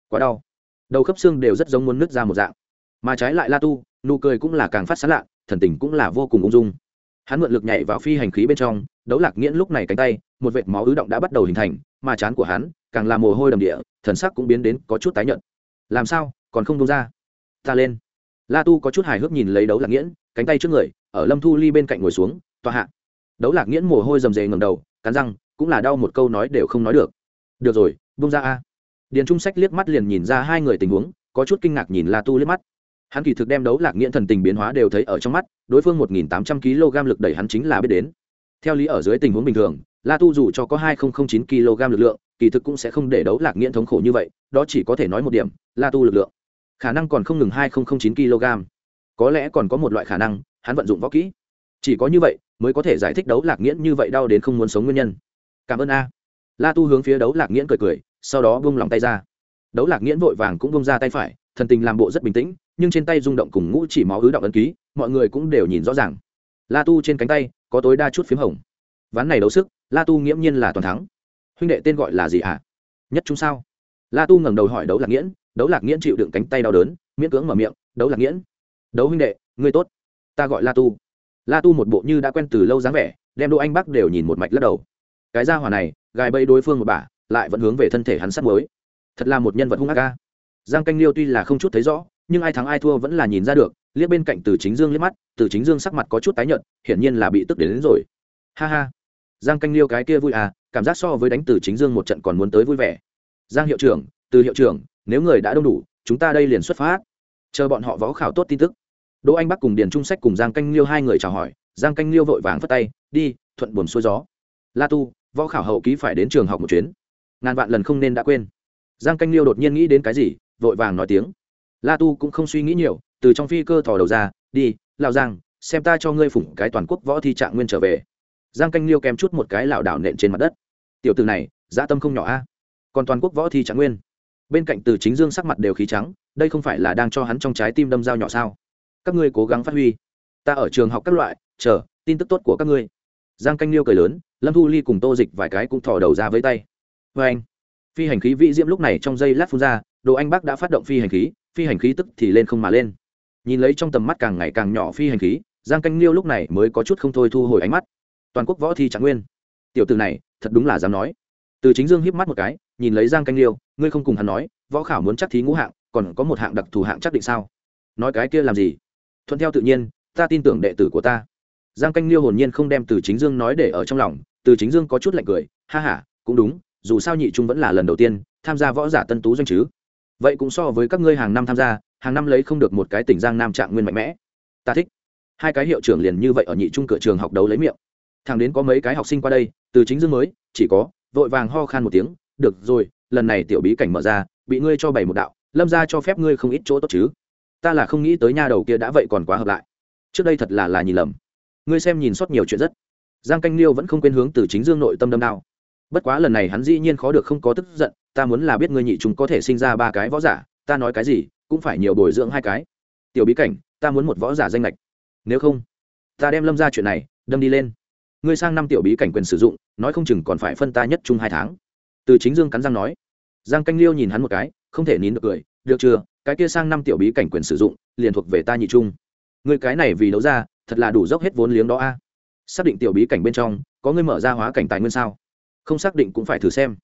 Quá đau. Đầu khớp xương đều rất giống muốn nứt ra một dạng. Mà trái lại la tu, nụ cười cũng là càng phát sán lạ, thần tình cũng là vô cùng ung dung. Hắn mượn lực nhảy vào phi hành khí bên trong, đấu lạc nghiễn lúc này cánh tay, một vệt máu ứ động đã bắt đầu hình thành, mà chán của hắn càng là mồ hôi đầm địa, thần sắc cũng biến đến có chút tái nhợt. Làm sao? Còn không đông ra. Ta lên. La tu có chút hài hước nhìn lấy đấu lạc nghiễn, cánh tay trước người ở lâm thu ly bên cạnh ngồi xuống, tòa hạ. Đấu lạc nghiễn mồ hôi rầm rề ngầm đầu, cắn răng, cũng là đau một câu nói đều không nói được. Được rồi bung ra a. Điền trung sách liếc mắt liền nhìn ra hai người tình huống, có chút kinh ngạc nhìn la tu liếc mắt. Hắn kỳ thực đem đấu lạc nghiễn thần tình biến hóa đều thấy ở trong mắt, đối phương một nghìn tám trăm kg lực đẩy hắn chính là biết đến. Theo lý ở dưới tình huống bình thường, la tu dù cho có hai nghìn chín kg lực lượng, kỳ thực cũng sẽ không để đấu lạc nghiễn thống khổ như vậy, đó chỉ có thể nói một điểm, la tu lực lượng khả năng còn không ngừng hai nghìn chín kg. Có lẽ còn có một loại khả năng hắn vận dụng võ kỹ. Chỉ có như vậy mới có thể giải thích đấu lạc nghiễn như vậy đau đến không muốn sống nguyên nhân. Cảm ơn a. La tu hướng phía đấu lạc nghiễn cười cười, sau đó bung lòng tay ra. Đấu lạc nghiễn vội vàng cũng bung ra tay phải, thần tình làm bộ rất bình tĩnh, nhưng trên tay rung động cùng ngũ chỉ máu ứ động ấn ký, mọi người cũng đều nhìn rõ ràng. La tu trên cánh tay có tối đa chút p h í m hồng. Ván này đấu sức, la tu nghiễm nhiên là toàn thắng. Huynh đệ tên gọi là gì à? nhất chúng sao? La tu ngẩng đầu hỏi đấu lạc nghiễn, đấu lạc nghiễn chịu đựng cánh tay đau đớn, miễn cưỡng mở miệng, đấu lạc nghiễn, đấu huynh đệ, ngươi tốt ta gọi la tu. La tu một bộ như đã quen từ lâu dáng vẻ đem đỗ anh bắc đều nhìn một mạch lắc đầu. Cái ra hỏa này gài bẫy đối phương một bả lại vẫn hướng về thân thể hắn sắt mới thật là một nhân vật hung ác ca giang canh liêu tuy là không chút thấy rõ nhưng ai thắng ai thua vẫn là nhìn ra được liếc bên cạnh từ chính dương liếc mắt từ chính dương sắc mặt có chút tái nhợt hiển nhiên là bị tức đến, đến rồi. Ha ha. Giang canh liêu cái kia vui à cảm giác so với đánh từ chính dương một trận còn muốn tới vui vẻ. Giang hiệu trưởng từ hiệu trưởng nếu người đã đông đủ chúng ta đây liền xuất phát. Chờ bọn họ võ khảo tốt tin tức đỗ anh bắc cùng điền trung sách cùng giang canh liêu hai người chào hỏi, giang canh liêu vội vàng phất tay, đi, thuận buồm xuôi gió. La tu, võ khảo hậu ký phải đến trường học một chuyến. Ngàn vạn lần không nên đã quên. Giang canh liêu đột nhiên nghĩ đến cái gì, vội vàng nói tiếng. La tu cũng không suy nghĩ nhiều, từ trong phi cơ thò đầu ra, đi lao giang, xem ta cho ngươi phủng cái toàn quốc võ thi trạng nguyên trở về. Giang canh liêu kèm chút một cái lảo đảo nện trên mặt đất. Tiểu từ này, dã tâm không nhỏ a. Còn toàn quốc võ thi trạng nguyên. Bên cạnh từ chính dương sắc mặt đều khí trắng, đây không phải là đang cho hắn trong trái tim đâm dao nhỏ sao? Các ngươi cố gắng phát huy. Ta ở trường học các loại, chờ, tin tức tốt của các ngươi. Giang canh liêu cười lớn, lâm thu ly cùng tô dịch vài cái cũng thò đầu ra với tay. Vê anh, phi hành khí vĩ diễm lúc này trong giây lát phun ra, đồ anh bác đã phát động phi hành khí, phi hành khí tức thì lên không mà lên. Nhìn lấy trong tầm mắt càng ngày càng nhỏ phi hành khí, giang canh liêu lúc này mới có chút không thôi thu hồi ánh mắt. Toàn quốc võ thi trạng nguyên. Tiểu từ này, thật đúng là dám nói. Từ chính dương hiếp mắt một cái, nhìn lấy giang canh liêu, ngươi không cùng hắn nói, võ khảo muốn chắc thí ngũ hạng, còn có một hạng đặc thù hạng chắc định sao? Nói cái kia làm gì? Thuận theo tự nhiên, ta tin tưởng đệ tử của ta. Giang canh liêu hồn nhiên không đem từ chính dương nói để ở trong lòng, từ chính dương có chút lạnh cười, ha h a cũng đúng, dù sao nhị trung vẫn là lần đầu tiên tham gia võ giả tân tú doanh chứ. Vậy cũng so với các ngươi hàng năm tham gia, hàng năm lấy không được một cái tỉnh giang nam trạng nguyên mạnh mẽ. Ta thích. Hai cái hiệu trưởng liền như vậy ở nhị trung cửa trường học đấu lấy miệng. Thằng đến có mấy cái học sinh qua đây, từ chính dương mới, chỉ có, vội vàng ho khan một tiếng, được rồi, lần này tiểu bí cảnh mở ra, bị ngươi cho bảy một đạo, lâm ra cho phép ngươi không ít chỗ tốt chứ ta là không nghĩ tới nha đầu kia đã vậy còn quá hợp lại. Trước đây thật là là nhìn lầm. Ngươi xem nhìn sót nhiều chuyện rất. Giang canh liêu vẫn không quên hướng từ chính dương nội tâm đâm đao. Bất quá lần này hắn dĩ nhiên khó được không có tức giận, ta muốn là biết ngươi nhị chúng có thể sinh ra ba cái võ giả, ta nói cái gì, cũng phải nhiều bồi dưỡng hai cái. Tiểu bí cảnh, ta muốn một võ giả danh lệch nếu không, ta đem lâm ra chuyện này, đâm đi lên. Ngươi sang năm tiểu bí cảnh quyền sử dụng, nói không chừng còn phải phân ta nhất chung hai tháng. Từ chính dương cắn răng nói. Giang canh liêu nhìn hắn một cái, không thể nín được cười, được chưa? Cái kia sang năm tiểu bí cảnh quyền sử dụng, liền thuộc về ta nhị trung. Người cái này vì đấu ra, thật là đủ dốc hết vốn liếng đó a. Xác định tiểu bí cảnh bên trong, có người mở ra hóa cảnh tài nguyên sao? Không xác định cũng phải thử xem.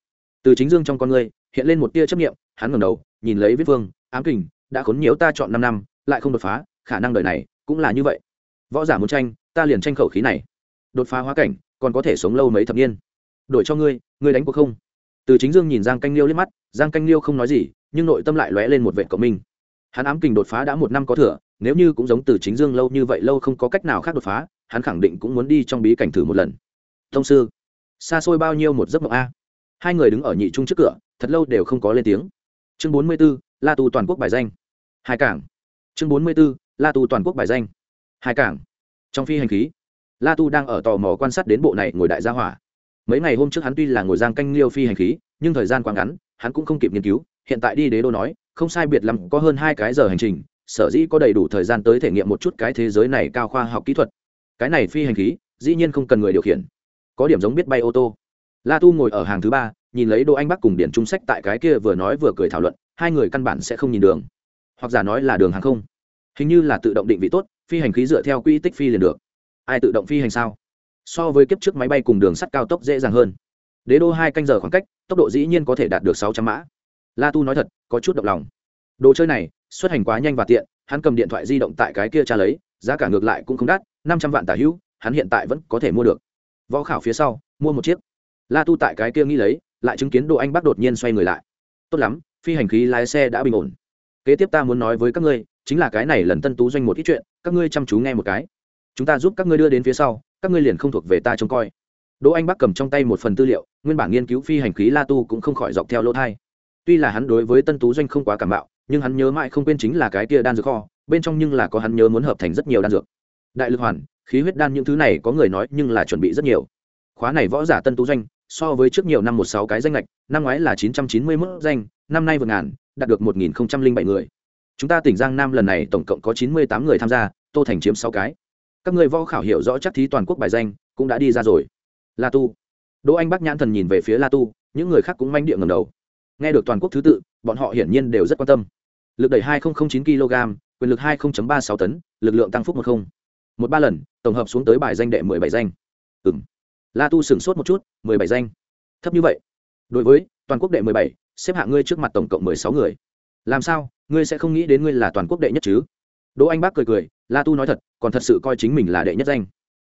Từ chính dương trong con người hiện lên một tia chấp nghiệm hắn ngẩng đầu, nhìn lấy viết vương, ám kình, đã khốn nhiều ta chọn năm năm, lại không đột phá, khả năng đời này cũng là như vậy. Võ giả muốn tranh, ta liền tranh khẩu khí này. Đột phá hóa cảnh, còn có thể sống lâu mấy thập niên. Đổi cho ngươi ngươi đánh cuộc không? Từ chính dương nhìn giang canh liêu liếc mắt, giang canh liêu không nói gì nhưng nội tâm lại lóe lên một vệ cộng minh. Hắn ám kình đột phá đã một năm có thừa, nếu như cũng giống từ chính dương lâu như vậy lâu không có cách nào khác đột phá, hắn khẳng định cũng muốn đi trong bí cảnh thử một lần. Thông sư, xa xôi bao nhiêu một giấc mộng a? Hai người đứng ở nhị trung trước cửa, thật lâu đều không có lên tiếng. Chương bốn mươi b ố la tù toàn quốc bài danh. Hai cảng. Chương bốn mươi b ố la tù toàn quốc bài danh. Hai cảng. Trong phi hành khí, la tu đang ở tò mò quan sát đến bộ này ngồi đại gia hỏa. Mấy ngày hôm trước hắn tuy là ngồi giang canh liêu phi hành khí, nhưng thời gian quá ngắn, hắn cũng không kịp nghiên cứu hiện tại đi đế đô nói, không sai biệt lắm, có hơn hai cái giờ hành trình, sở dĩ có đầy đủ thời gian tới thể nghiệm một chút cái thế giới này cao khoa học kỹ thuật. Cái này phi hành khí, dĩ nhiên không cần người điều khiển. Có điểm giống biết bay ô tô. La tu ngồi ở hàng thứ ba, nhìn lấy đỗ anh bắc cùng điển trung sách tại cái kia vừa nói vừa cười thảo luận, hai người căn bản sẽ không nhìn đường. Hoặc giả nói là đường hàng không. Hình như là tự động định vị tốt, phi hành khí dựa theo quy tích phi liền được. Ai tự động phi hành sao? So với kiếp trước máy bay cùng đường sắt cao tốc dễ dàng hơn. Đế đô hai canh giờ khoảng cách, tốc độ dĩ nhiên có thể đạt được sáu trăm mã la tu nói thật, có chút động lòng. Đồ chơi này, xuất hành quá nhanh và tiện, hắn cầm điện thoại di động tại cái kia tra lấy, giá cả ngược lại cũng không đắt, năm trăm vạn tả hữu, hắn hiện tại vẫn có thể mua được. Võ khảo phía sau, mua một chiếc. La tu tại cái kia nghĩ lấy, lại chứng kiến đồ anh bắc đột nhiên xoay người lại. Tốt lắm, phi hành khí lái xe đã bình ổn. Kế tiếp ta muốn nói với các ngươi, chính là cái này lần tân tú doanh một ít chuyện, các ngươi chăm chú nghe một cái. Chúng ta giúp các ngươi đưa đến phía sau, các ngươi liền không thuộc về ta trông coi. Đỗ anh bắc cầm trong tay một phần tư liệu, nguyên bản nghiên cứu phi hành khí la tu cũng không khỏi dọc theo lỗ thai tuy là hắn đối với tân tú doanh không quá cảm bạo nhưng hắn nhớ mãi không quên chính là cái kia đan dược kho, bên trong nhưng là có hắn nhớ muốn hợp thành rất nhiều đan dược. Đại lực hoàn, khí huyết đan những thứ này có người nói nhưng là chuẩn bị rất nhiều. Khóa này võ giả tân tú doanh, so với trước nhiều năm một sáu cái danh lệch năm ngoái là chín trăm chín mươi mức danh, năm nay vượt ngàn, đạt được một nghìn bảy người. Chúng ta tỉnh giang nam lần này tổng cộng có chín mươi tám người tham gia, tô thành chiếm sáu cái. Các người võ khảo hiểu rõ chắc thí toàn quốc bài danh, cũng đã đi ra rồi. La tu. Đỗ anh bắc nhãn thần nhìn về phía la tu, những người khác cũng manh địa ngầm đầu nghe được toàn quốc thứ tự, bọn họ hiển nhiên đều rất quan tâm. Lực đẩy 2009 kg, quyền lực hai ba sáu tấn, lực lượng tăng phúc một không. Một ba lần, tổng hợp xuống tới bài danh đệ mười bảy danh. Ừ m la tu sửng sốt một chút, mười bảy danh. Thấp như vậy. Đối với toàn quốc đệ mười bảy, xếp hạng ngươi trước mặt tổng cộng mười sáu người. Làm sao, ngươi sẽ không nghĩ đến ngươi là toàn quốc đệ nhất chứ? Đỗ anh bác cười cười, la tu nói thật, còn thật sự coi chính mình là đệ nhất danh.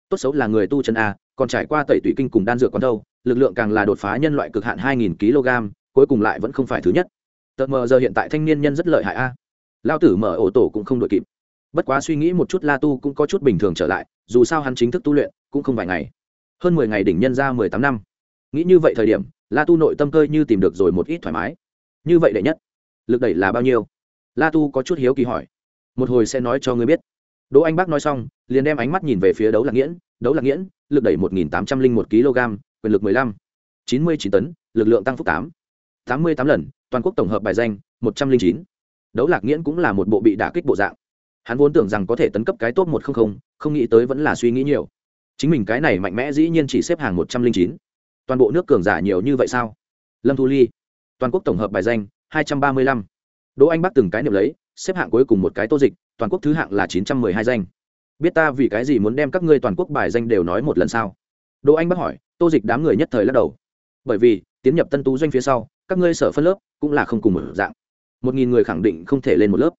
Tốt xấu là người tu chân a, còn trải qua tẩy tủy kinh cùng đan dược con đâu, lực lượng càng là đột phá nhân loại cực hạn hai nghìn kg cuối cùng lại vẫn không phải thứ nhất. Tợt mờ giờ hiện tại thanh niên nhân rất lợi hại a. Lao tử mở ổ tổ cũng không đội kịp. Bất quá suy nghĩ một chút la tu cũng có chút bình thường trở lại, dù sao hắn chính thức tu luyện, cũng không vài ngày. Hơn mười ngày đỉnh nhân ra mười tám năm. Nghĩ như vậy thời điểm, la tu nội tâm cơi như tìm được rồi một ít thoải mái. Như vậy đệ nhất, lực đẩy là bao nhiêu? La tu có chút hiếu kỳ hỏi. Một hồi sẽ nói cho ngươi biết. Đỗ anh bác nói xong, liền đem ánh mắt nhìn về phía đấu lạc nghiễn. Đấu lạc nghiễn, lực đẩy một nghìn tám trăm linh một kg quyền lực mười lăm, chín mươi chín tấn, lực lượng tăng phúc tám tám mươi tám lần, toàn quốc tổng hợp bài danh, một trăm linh chín. Đấu lạc nghiễn cũng là một bộ bị đả kích bộ dạng. Hắn vốn tưởng rằng có thể tấn cấp cái top một trăm linh không nghĩ tới vẫn là suy nghĩ nhiều. Chính mình cái này mạnh mẽ dĩ nhiên chỉ xếp hàng một trăm linh chín. Toàn bộ nước cường giả nhiều như vậy sao? Lâm thu ly. Toàn quốc tổng hợp bài danh, hai trăm ba mươi lăm. Đỗ anh bắc từng cái niệm lấy, xếp hạng cuối cùng một cái tô dịch, toàn quốc thứ hạng là chín trăm mười hai danh. Biết ta vì cái gì muốn đem các ngươi toàn quốc bài danh đều nói một lần sao? Đỗ anh bắc hỏi, tô dịch đám người nhất thời lắc đầu. Bởi vì, tiến nhập tân tú doanh phía sau các ngươi sở phân lớp cũng là không cùng một dạng. Một nghìn người khẳng định không thể lên một lớp.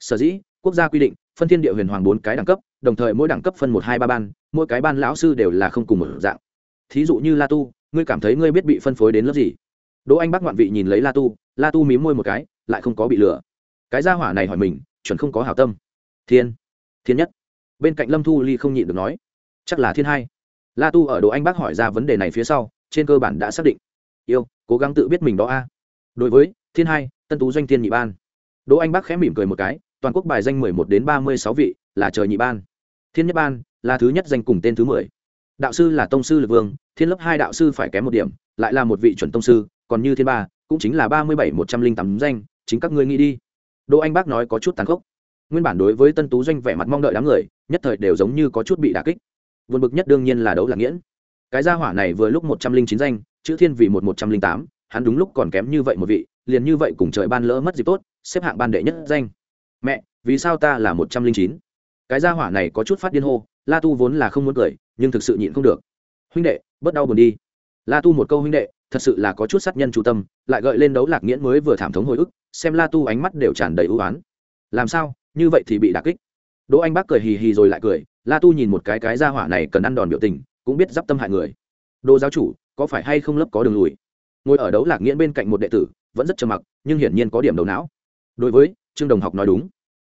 Sở dĩ, quốc gia quy định, phân thiên địa huyền hoàng bốn cái đẳng cấp, đồng thời mỗi đẳng cấp phân một, hai, ba ban, mỗi cái ban lão sư đều là không cùng một dạng. Thí dụ như la tu, ngươi cảm thấy ngươi biết bị phân phối đến lớp gì? Đỗ anh bác ngoạn vị nhìn lấy la tu la tu mím môi một cái, lại không có bị lừa. Cái gia hỏa này hỏi mình, chuẩn không có hảo tâm. Thiên thiên nhất. Bên cạnh lâm thu ly không nhịn được nói. Chắc là thiên hai. La tu ở đỗ anh bác hỏi ra vấn đề này phía sau, trên cơ bản đã xác định. Yêu cố gắng tự biết mình đó a. À. Đối với thiên hai, tân tú doanh thiên nhị ban. Đỗ anh bác khẽ mỉm cười một cái, toàn quốc bài danh mười một đến ba mươi sáu vị là trời nhị ban. Thiên nhất ban là thứ nhất danh cùng tên thứ mười. Đạo sư là tông sư lực vương, thiên lớp hai đạo sư phải kém một điểm, lại là một vị chuẩn tông sư, còn như thiên ba, cũng chính là ba mươi bảy một trăm linh tám danh, chính các ngươi nghĩ đi. Đỗ anh bác nói có chút tàn khốc. Nguyên bản đối với tân tú doanh vẻ mặt mong đợi đám người, nhất thời đều giống như có chút bị đà kích. Vượt bực nhất đương nhiên là đấu lạc nghiễn. Cái gia hỏa này vừa lúc một trăm linh chín danh chữ thiên vì một một trăm linh tám, hắn đúng lúc còn kém như vậy một vị, liền như vậy cùng trời ban lỡ mất dịp tốt, xếp hạng ban đệ nhất danh. Mẹ, vì sao ta là một trăm linh chín? Cái gia hỏa này có chút phát điên hô, la tu vốn là không muốn cười, nhưng thực sự nhịn không được. Huynh đệ, bớt đau buồn đi. La tu một câu huynh đệ, thật sự là có chút sát nhân chú tâm, lại gợi lên đấu lạc nghiễn mới vừa thảm thống hồi ức, xem la tu ánh mắt đều tràn đầy ưu oán làm sao? Như vậy thì bị đà kích. Đỗ anh bác cười hì hì rồi lại cười, la tu nhìn một cái cái gia hỏa này cần ăn đòn biểu tình, cũng biết d i p tâm hại người. Đô giáo chủ có phải hay không lớp có đường lùi? Ngồi ở đấu lạc nghiễn bên cạnh một đệ tử, vẫn rất trầm mặc, nhưng hiển nhiên có điểm đầu não. Đối với, trương đồng học nói đúng.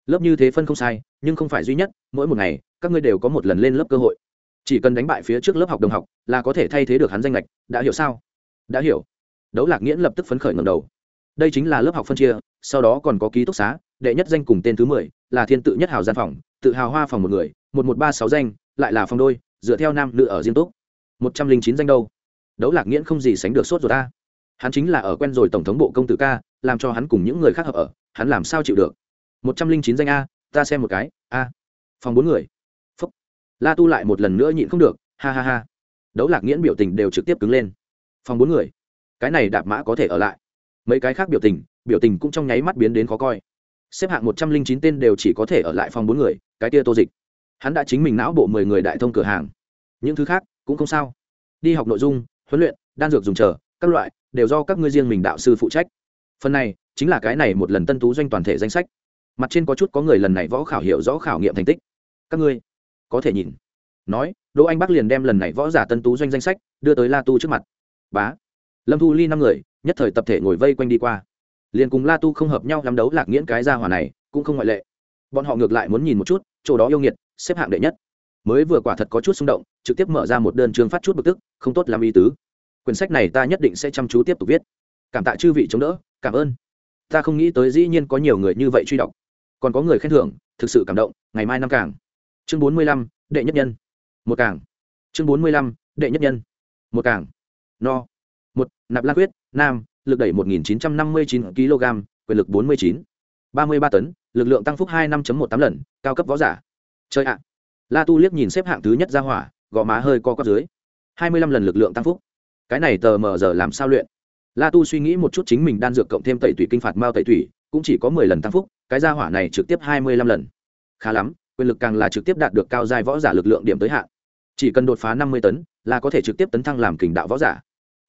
Lớp như thế phân không sai, nhưng không phải duy nhất, mỗi một ngày, các ngươi đều có một lần lên lớp cơ hội. Chỉ cần đánh bại phía trước lớp học đồng học, là có thể thay thế được hắn danh lệch. Đã hiểu sao? Đã hiểu. Đấu lạc nghiễn lập tức phấn khởi ngầm đầu. Đây chính là lớp học phân chia, sau đó còn có ký túc xá, đệ nhất danh cùng tên thứ mười, là thiên tự nhất hào gian phòng, tự hào hoa phòng một người, một một ba sáu danh, lại là phòng đôi, dựa theo nam nữ ở riêng túc. Một trăm linh chín danh đâu? Đấu lạc nghiễn không gì sánh được sốt rồi ta. Hắn chính là ở quen rồi tổng thống bộ công tử ca, làm cho hắn cùng những người khác hợp ở, hắn làm sao chịu được? Một trăm linh chín danh a, ta xem một cái, a. Phòng bốn người. Phúc. La tu lại một lần nữa nhịn không được, ha ha ha. Đấu lạc nghiễn biểu tình đều trực tiếp cứng lên. Phòng bốn người. Cái này đạp mã có thể ở lại. Mấy cái khác biểu tình biểu tình cũng trong nháy mắt biến đến khó coi. Xếp hạng một trăm linh chín tên đều chỉ có thể ở lại phòng bốn người, cái tia tô dịch. Hắn đã chính mình não bộ mười người đại thông cửa hàng. Những thứ khác cũng không sao. Đi học nội dung huấn luyện, đan dược dùng chờ, các loại, đều do các ngươi riêng mình đạo sư phụ trách. Phần này, chính là cái này một lần tân tú doanh toàn thể danh sách. Mặt trên có chút có người lần này võ khảo hiểu rõ khảo nghiệm thành tích. Các ngươi, có thể nhìn. Nói, đỗ anh bắc liền đem lần này võ giả tân tú doanh danh sách đưa tới la tu trước mặt. Bá. Lâm thu ly năm người, nhất thời tập thể ngồi vây quanh đi qua. Liền cùng la tu không hợp nhau lắm đấu lạc nghiễn cái gia hỏa này, cũng không ngoại lệ. Bọn họ ngược lại muốn nhìn một chút, chỗ đó yêu nghiệt, xếp hạng đệ nhất mới vừa quả thật có chút xung động, trực tiếp mở ra một đơn chương phát chút bực tức, không tốt làm ý tứ. Quyển sách này ta nhất định sẽ chăm chú tiếp tục viết. Cảm tạ chư vị chống đỡ, cảm ơn. Ta không nghĩ tới dĩ nhiên có nhiều người như vậy truy đọc. Còn có người khen thưởng, thực sự cảm động, ngày mai năm càng. Chương bốn mươi lăm, đệ nhất nhân. Một càng. Chương bốn mươi lăm, đệ nhất nhân. Một càng. No. Một, nạp lan quyết, nam, lực đẩy một nghìn chín trăm năm mươi chín kg, quyền lực bốn mươi chín. ba mươi ba tấn, lực lượng tăng phúc hai năm một tám lần, cao cấp võ giả. Chơi ạ la tu liếc nhìn xếp hạng thứ nhất ra hỏa gò má hơi co quắp dưới. Hai mươi lăm lần lực lượng tăng phúc. Cái này tờ mờ giờ làm sao luyện? La tu suy nghĩ một chút chính mình đan dược cộng thêm tẩy tủy kinh phạt mao tẩy tủy, cũng chỉ có mười lần tăng phúc, cái gia hỏa này trực tiếp hai mươi lăm lần. Khá lắm, quyền lực càng là trực tiếp đạt được cao giai võ giả lực lượng điểm tới hạn. Chỉ cần đột phá năm mươi tấn, là có thể trực tiếp tấn thăng làm kình đạo võ giả.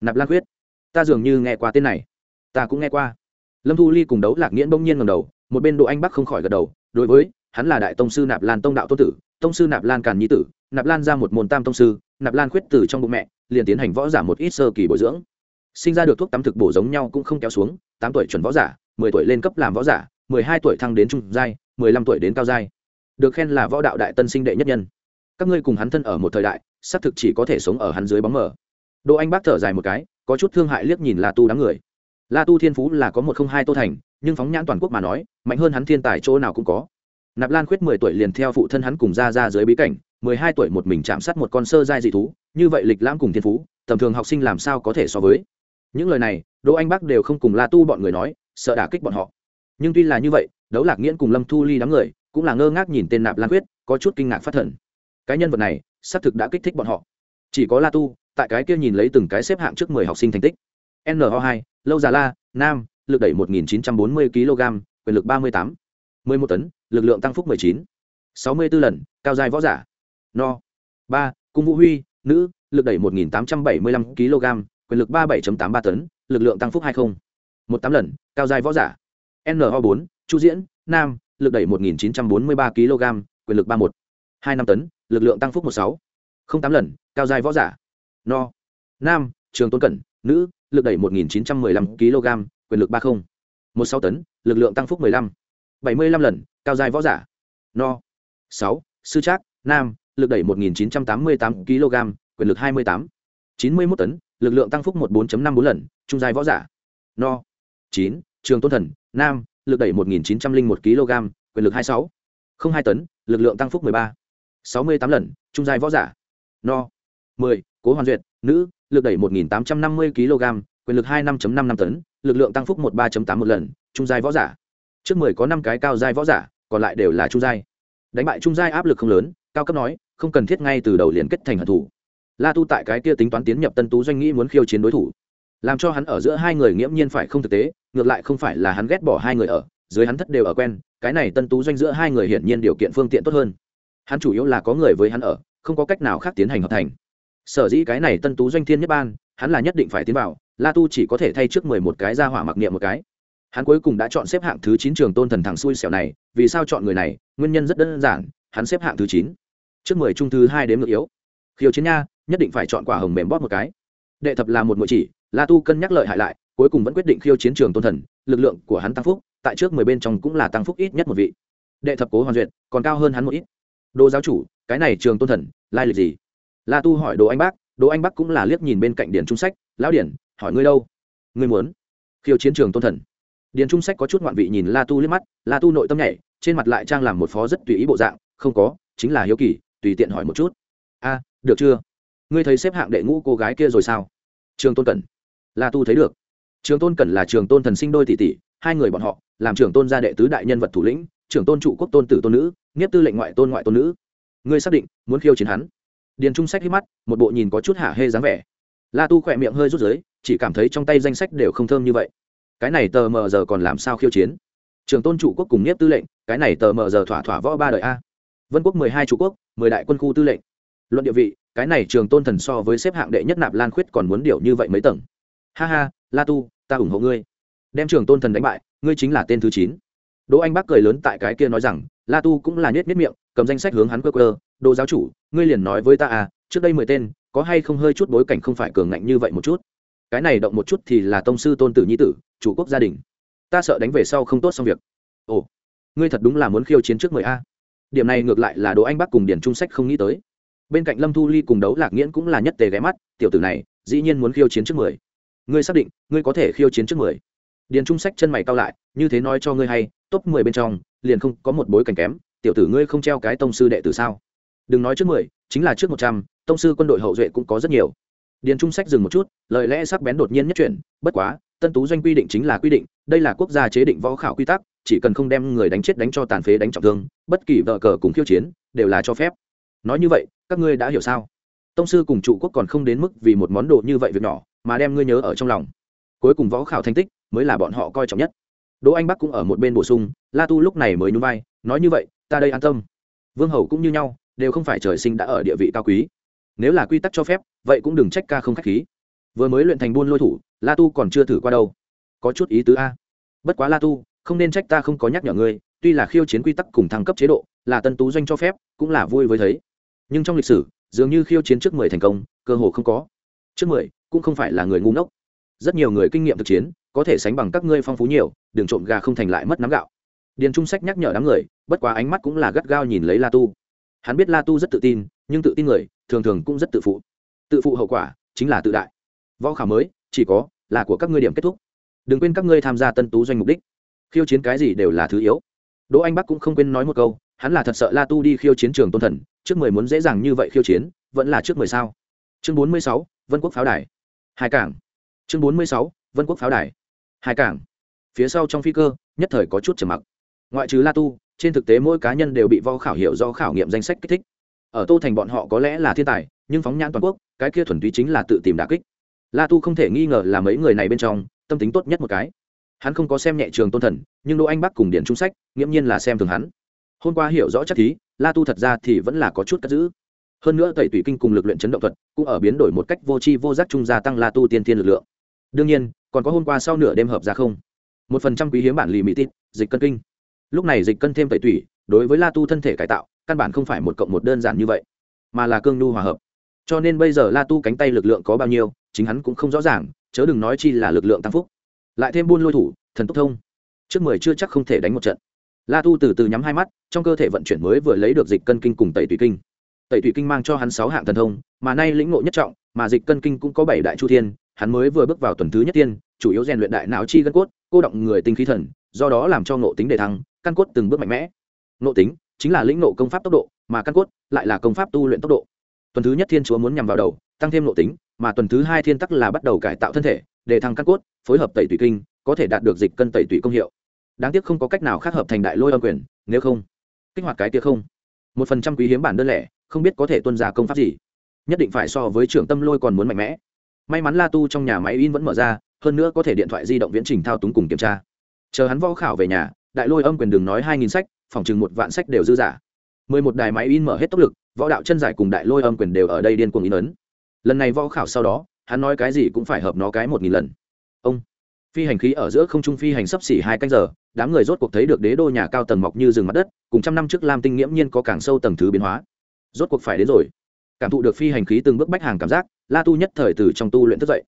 Nạp lan quyết ta dường như nghe qua tên này. Ta cũng nghe qua. Lâm thu ly cùng đấu lạc nghiễn bỗng nhiên ngầm đầu, một bên Đỗ anh bắc không khỏi gật đầu, đối với, hắn là đại tông sư nạp lan tông đạo tô tử tông sư nạp lan càn nhi tử, nạp lan ra một môn tam tông sư, nạp lan khuyết tử trong bụng mẹ, liền tiến hành võ giả một ít sơ kỳ bồi dưỡng. Sinh ra được thuốc tắm thực bổ giống nhau cũng không kéo xuống, tám tuổi chuẩn võ giả, mười tuổi lên cấp làm võ giả, mười hai tuổi thăng đến trung giai, mười lăm tuổi đến cao giai. Được khen là võ đạo đại tân sinh đệ nhất nhân. Các ngươi cùng hắn thân ở một thời đại, xác thực chỉ có thể sống ở hắn dưới bóng mờ. Đỗ anh bác thở dài một cái, có chút thương hại liếc nhìn la tu đám người. La tu thiên phú là có một không hai tô thành, nhưng phóng nhãn toàn quốc mà nói, mạnh hơn hắn thiên tài chỗ nào cũng có nạp lan khuyết mười tuổi liền theo phụ thân hắn cùng ra ra dưới bí cảnh mười hai tuổi một mình chạm sát một con sơ giai dị thú như vậy lịch lãm cùng thiên phú tầm thường học sinh làm sao có thể so với. Những lời này đỗ anh bắc đều không cùng la tu bọn người nói sợ đả kích bọn họ. Nhưng tuy là như vậy đấu lạc nghiễn cùng lâm thu ly đám người cũng là ngơ ngác nhìn tên nạp lan Khuyết, có chút kinh ngạc phát thần. Cái nhân vật này xác thực đã kích thích bọn họ. Chỉ có la tu tại cái kia nhìn lấy từng cái xếp hạng trước mười học sinh thành tích. No hai lâu già la nam lực đẩy một nghìn chín trăm bốn mươi kg quyền lực ba mươi tám. mười một tấn, lực lượng tăng phúc mười chín sáu mươi b ố lần, cao dài võ giả no ba, cung vũ huy, nữ, lực đẩy một nghìn tám trăm bảy mươi lăm kg, quyền lực ba bảy tám ba tấn, lực lượng tăng phúc hai mươi một tám lần, cao dài võ giả no bốn, chu diễn, nam, lực đẩy 1943 kg, quyền lực 31. 2 năm tấn, lực lượng tăng phúc 16. không tám lần, cao dài võ giả no nam, trường tôn cẩn, nữ, lực đẩy 1915 kg, quyền lực 30. 16 tấn, lực lượng tăng phúc 15. 75 lần, cao dài võ giả no 6. sư trác, nam, lực đẩy 1988 kg, quyền lực 28. 91 tấn, lực lượng tăng phúc 14.54 lần, trung dài võ giả no 9. trường tôn thần, nam, lực đẩy 1901 kg, quyền lực 26. không hai tấn, lực lượng tăng phúc 13. 68 lần, trung dài võ giả no 10. cố hoàn duyệt, nữ, lực đẩy 1850 kg, quyền lực 25.5 năm tấn, lực lượng tăng phúc 13.8 một lần, trung dài võ giả trước 10 có năm cái cao giai võ giả, còn lại đều là trung giai. Đánh bại trung giai áp lực không lớn, cao cấp nói, không cần thiết ngay từ đầu liền kết thành hận thủ. La tu tại cái kia tính toán tiến nhập tân tú doanh nghĩ muốn khiêu chiến đối thủ. Làm cho hắn ở giữa hai người nghiễm nhiên phải không thực tế, ngược lại không phải là hắn ghét bỏ hai người ở, dưới hắn thất đều ở quen, cái này tân tú doanh giữa hai người hiển nhiên điều kiện phương tiện tốt hơn. Hắn chủ yếu là có người với hắn ở, không có cách nào khác tiến hành hợp thành. Sở dĩ cái này tân tú doanh thiên nhất ban, hắn là nhất định phải tiến vào, la tu chỉ có thể thay trước mười một cái ra hỏa mặc niệm một cái hắn cuối cùng đã chọn xếp hạng thứ chín trường tôn thần thằng xui xẻo này, vì sao chọn người này? Nguyên nhân rất đơn giản, hắn xếp hạng thứ chín. Trước mười trung thứ hai đếm ngược yếu. Khiêu chiến nha, nhất định phải chọn quả hồng mềm bóp một cái. Đệ thập là một mũi chỉ, la tu cân nhắc lợi hại lại, cuối cùng vẫn quyết định khiêu chiến trường tôn thần, lực lượng của hắn tăng phúc, tại trước mười bên trong cũng là tăng phúc ít nhất một vị. Đệ thập cố hoàn duyệt, còn cao hơn hắn một ít. Đô giáo chủ, cái này trường tôn thần, lai lịch gì? La tu hỏi đồ anh bác đồ anh bác cũng là liếc nhìn bên cạnh điển trung sách, lão điển hỏi ngươi đâu? Ngươi muốn khiêu chiến trường tôn thần? Điền trung sách có chút ngoạn vị nhìn la tu liếc mắt, la tu nội tâm nhảy, trên mặt lại trang làm một phó rất tùy ý bộ dạng, không có, chính là hiếu kỳ, tùy tiện hỏi một chút. A, được chưa? Ngươi thấy xếp hạng đệ ngũ cô gái kia rồi sao? Trường tôn cẩn. La tu thấy được. Trường tôn cẩn là trường tôn thần sinh đôi tỷ tỷ, hai người bọn họ, làm Trường tôn gia đệ tứ đại nhân vật thủ lĩnh trưởng tôn trụ quốc tôn tử tôn nữ, nghiếp tư lệnh ngoại tôn ngoại tôn nữ. Ngươi xác định, muốn khiêu chiến hắn? Điền trung sách hít mắt, một bộ nhìn có chút hạ hê dáng vẻ. La tu khỏe miệng hơi rút giới chỉ cảm thấy trong tay danh sách đều không thơm như vậy cái này tờ mờ giờ còn làm sao khiêu chiến? Trường tôn trụ quốc cùng nhiếp tư lệnh, cái này tờ mờ giờ thỏa thỏa võ ba đời a. Vân quốc mười hai trụ quốc, mười đại quân khu tư lệnh. Luận địa vị, cái này trường tôn thần so với xếp hạng đệ nhất nạp lan khuyết còn muốn điều như vậy mấy tầng. Ha ha, la tu, ta ủng hộ ngươi. Đem trường tôn thần đánh bại, ngươi chính là tên thứ chín. Đỗ anh bác cười lớn tại cái kia nói rằng, la tu cũng là nhét nhất miệng, cầm danh sách hướng hắn cơ cơ đỗ giáo chủ, ngươi liền nói với ta à trước đây mười tên, có hay không hơi chút bối cảnh không phải cường ngạnh như vậy một chút? Cái này động một chút thì là tông sư tôn tử nhi tử, chủ quốc gia đình. Ta sợ đánh về sau không tốt xong việc. Ồ, ngươi thật đúng là muốn khiêu chiến trước mười a. Điểm này ngược lại là đỗ anh bắc cùng điển trung sách không nghĩ tới. Bên cạnh lâm thu ly cùng đấu lạc nghiễn cũng là nhất tề ghé mắt, tiểu tử này, dĩ nhiên muốn khiêu chiến trước mười. Ngươi xác định, ngươi có thể khiêu chiến trước mười. Điền trung sách chân mày cao lại, như thế nói cho ngươi hay, top mười bên trong, liền không có một bối cảnh kém, tiểu tử ngươi không treo cái tông sư đệ tử sao? Đừng nói trước mười, chính là trước một trăm, tông sư quân đội hậu duệ cũng có rất nhiều điền trung sách dừng một chút, lời lẽ sắc bén đột nhiên nhất chuyển, bất quá, tân tú doanh quy định chính là quy định, đây là quốc gia chế định võ khảo quy tắc, chỉ cần không đem người đánh chết đánh cho tàn phế đánh trọng thương, bất kỳ vợ cờ cùng khiêu chiến, đều là cho phép. Nói như vậy, các ngươi đã hiểu sao? Tông sư cùng trụ quốc còn không đến mức vì một món đồ như vậy việc nhỏ, mà đem ngươi nhớ ở trong lòng. Cuối cùng võ khảo thành tích, mới là bọn họ coi trọng nhất. Đỗ anh bắc cũng ở một bên bổ sung, la tu lúc này mới nhún vai, nói như vậy, ta đây an tâm. Vương hầu cũng như nhau, đều không phải trời sinh đã ở địa vị cao quý nếu là quy tắc cho phép, vậy cũng đừng trách ca không k h á c h khí. Vừa mới luyện thành buôn lôi thủ, la tu còn chưa thử qua đâu. Có chút ý tứ a. Bất quá la tu, không nên trách ta không có nhắc nhở ngươi, tuy là khiêu chiến quy tắc cùng thăng cấp chế độ, là tân tú doanh cho phép, cũng là vui với thấy. Nhưng trong lịch sử, dường như khiêu chiến trước mười thành công, cơ hồ không có. Trước mười, cũng không phải là người ngu ngốc. Rất nhiều người kinh nghiệm thực chiến, có thể sánh bằng các ngươi phong phú nhiều, đừng trộm gà không thành lại mất nắm gạo. Điền trung sách nhắc nhở đám người, bất quá ánh mắt cũng là gắt gao nhìn lấy la tu. Hắn biết la tu rất tự tin, nhưng tự tin người thường thường cũng rất tự phụ. Tự phụ hậu quả chính là tự đại. Võ khảo mới, chỉ có là của các ngươi điểm kết thúc. Đừng quên các ngươi tham gia tân tú doanh mục đích. Khiêu chiến cái gì đều là thứ yếu. Đỗ anh bắc cũng không quên nói một câu, hắn là thật sợ la tu đi khiêu chiến trường tôn thần, trước mười muốn dễ dàng như vậy khiêu chiến, vẫn là trước mười sao. Chương bốn mươi sáu, vân quốc pháo đài. Hai cảng. Chương bốn mươi sáu, vân quốc pháo đài. Hai cảng. Phía sau trong phi cơ, nhất thời có chút trầm mặc. Ngoại trừ la tu, trên thực tế mỗi cá nhân đều bị vo khảo hiệu do khảo nghiệm danh sách kích thích ở tô thành bọn họ có lẽ là thiên tài, nhưng phóng nhãn toàn quốc, cái kia thuần túy chính là tự tìm đà kích. La tu không thể nghi ngờ là mấy người này bên trong, tâm tính tốt nhất một cái. Hắn không có xem nhẹ trường tôn thần, nhưng đỗ anh bắc cùng điển trung sách, nghiễm nhiên là xem thường hắn. Hôm qua hiểu rõ chắc thí, la tu thật ra thì vẫn là có chút cất giữ. Hơn nữa tẩy tủy kinh cùng lực luyện chấn động thuật, cũng ở biến đổi một cách vô tri vô giác trung gia tăng la tu tiên tiên lực lượng. Đương nhiên, còn có hôm qua sau nửa đêm hợp ra không. Một phần trăm quý hiếm bản lì mỹ tít, dịch cân kinh. Lúc này dịch cân thêm tẩy tủy, đối với la tu thân thể cải tạo căn bản không phải một cộng một đơn giản như vậy, mà là cương nhu hòa hợp. Cho nên bây giờ la tu cánh tay lực lượng có bao nhiêu, chính hắn cũng không rõ ràng, chớ đừng nói chi là lực lượng tăng phúc. Lại thêm buôn lôi thủ, thần tốc thông. Trước mười chưa chắc không thể đánh một trận. La tu từ từ nhắm hai mắt, trong cơ thể vận chuyển mới vừa lấy được dịch cân kinh cùng tẩy thủy kinh. Tẩy thủy kinh mang cho hắn sáu hạng thần thông, mà nay lĩnh ngộ nhất trọng, mà dịch cân kinh cũng có bảy đại chu thiên, hắn mới vừa bước vào tuần thứ nhất tiên, chủ yếu rèn luyện đại não chi gân cốt, cô động người tinh khí thần, do đó làm cho ngộ tính đề thăng, căn cốt từng bước mạnh mẽ. Ngộ tính chính là lĩnh nộ công pháp tốc độ, mà căn cốt lại là công pháp tu luyện tốc độ. Tuần thứ nhất thiên chúa muốn nhằm vào đầu, tăng thêm nội tính, mà tuần thứ hai thiên tắc là bắt đầu cải tạo thân thể, để thăng căn cốt, phối hợp tẩy tủy kinh, có thể đạt được dịch cân tẩy tủy công hiệu. Đáng tiếc không có cách nào khác hợp thành đại lôi âm quyền, nếu không, kích hoạt cái kia không. Một phần trăm quý hiếm bản đơn lẻ, không biết có thể tuân ra công pháp gì. Nhất định phải so với trưởng tâm lôi còn muốn mạnh mẽ. May mắn la tu trong nhà máy in vẫn mở ra, hơn nữa có thể điện thoại di động viễn trình thao túng cùng kiểm tra. Chờ hắn võ khảo về nhà đại lôi âm quyền đừng nói hai nghìn sách, phòng chừng một vạn sách đều dư giả. Mười một đài máy in mở hết tốc lực, võ đạo chân giải cùng đại lôi âm quyền đều ở đây điên cuồng in ấn. Lần này võ khảo sau đó, hắn nói cái gì cũng phải hợp nó cái một nghìn lần. Ông, phi hành khí ở giữa không trung phi hành sấp xỉ hai canh giờ, đám người rốt cuộc thấy được đế đô nhà cao tầng mọc như rừng mặt đất, cùng trăm năm trước lam tinh nghiễm nhiên có càng sâu tầng thứ biến hóa. Rốt cuộc phải đến rồi. Cảm thụ được phi hành khí từng bước bách hàng cảm giác, la tu nhất thời từ trong tu luyện thức dậy.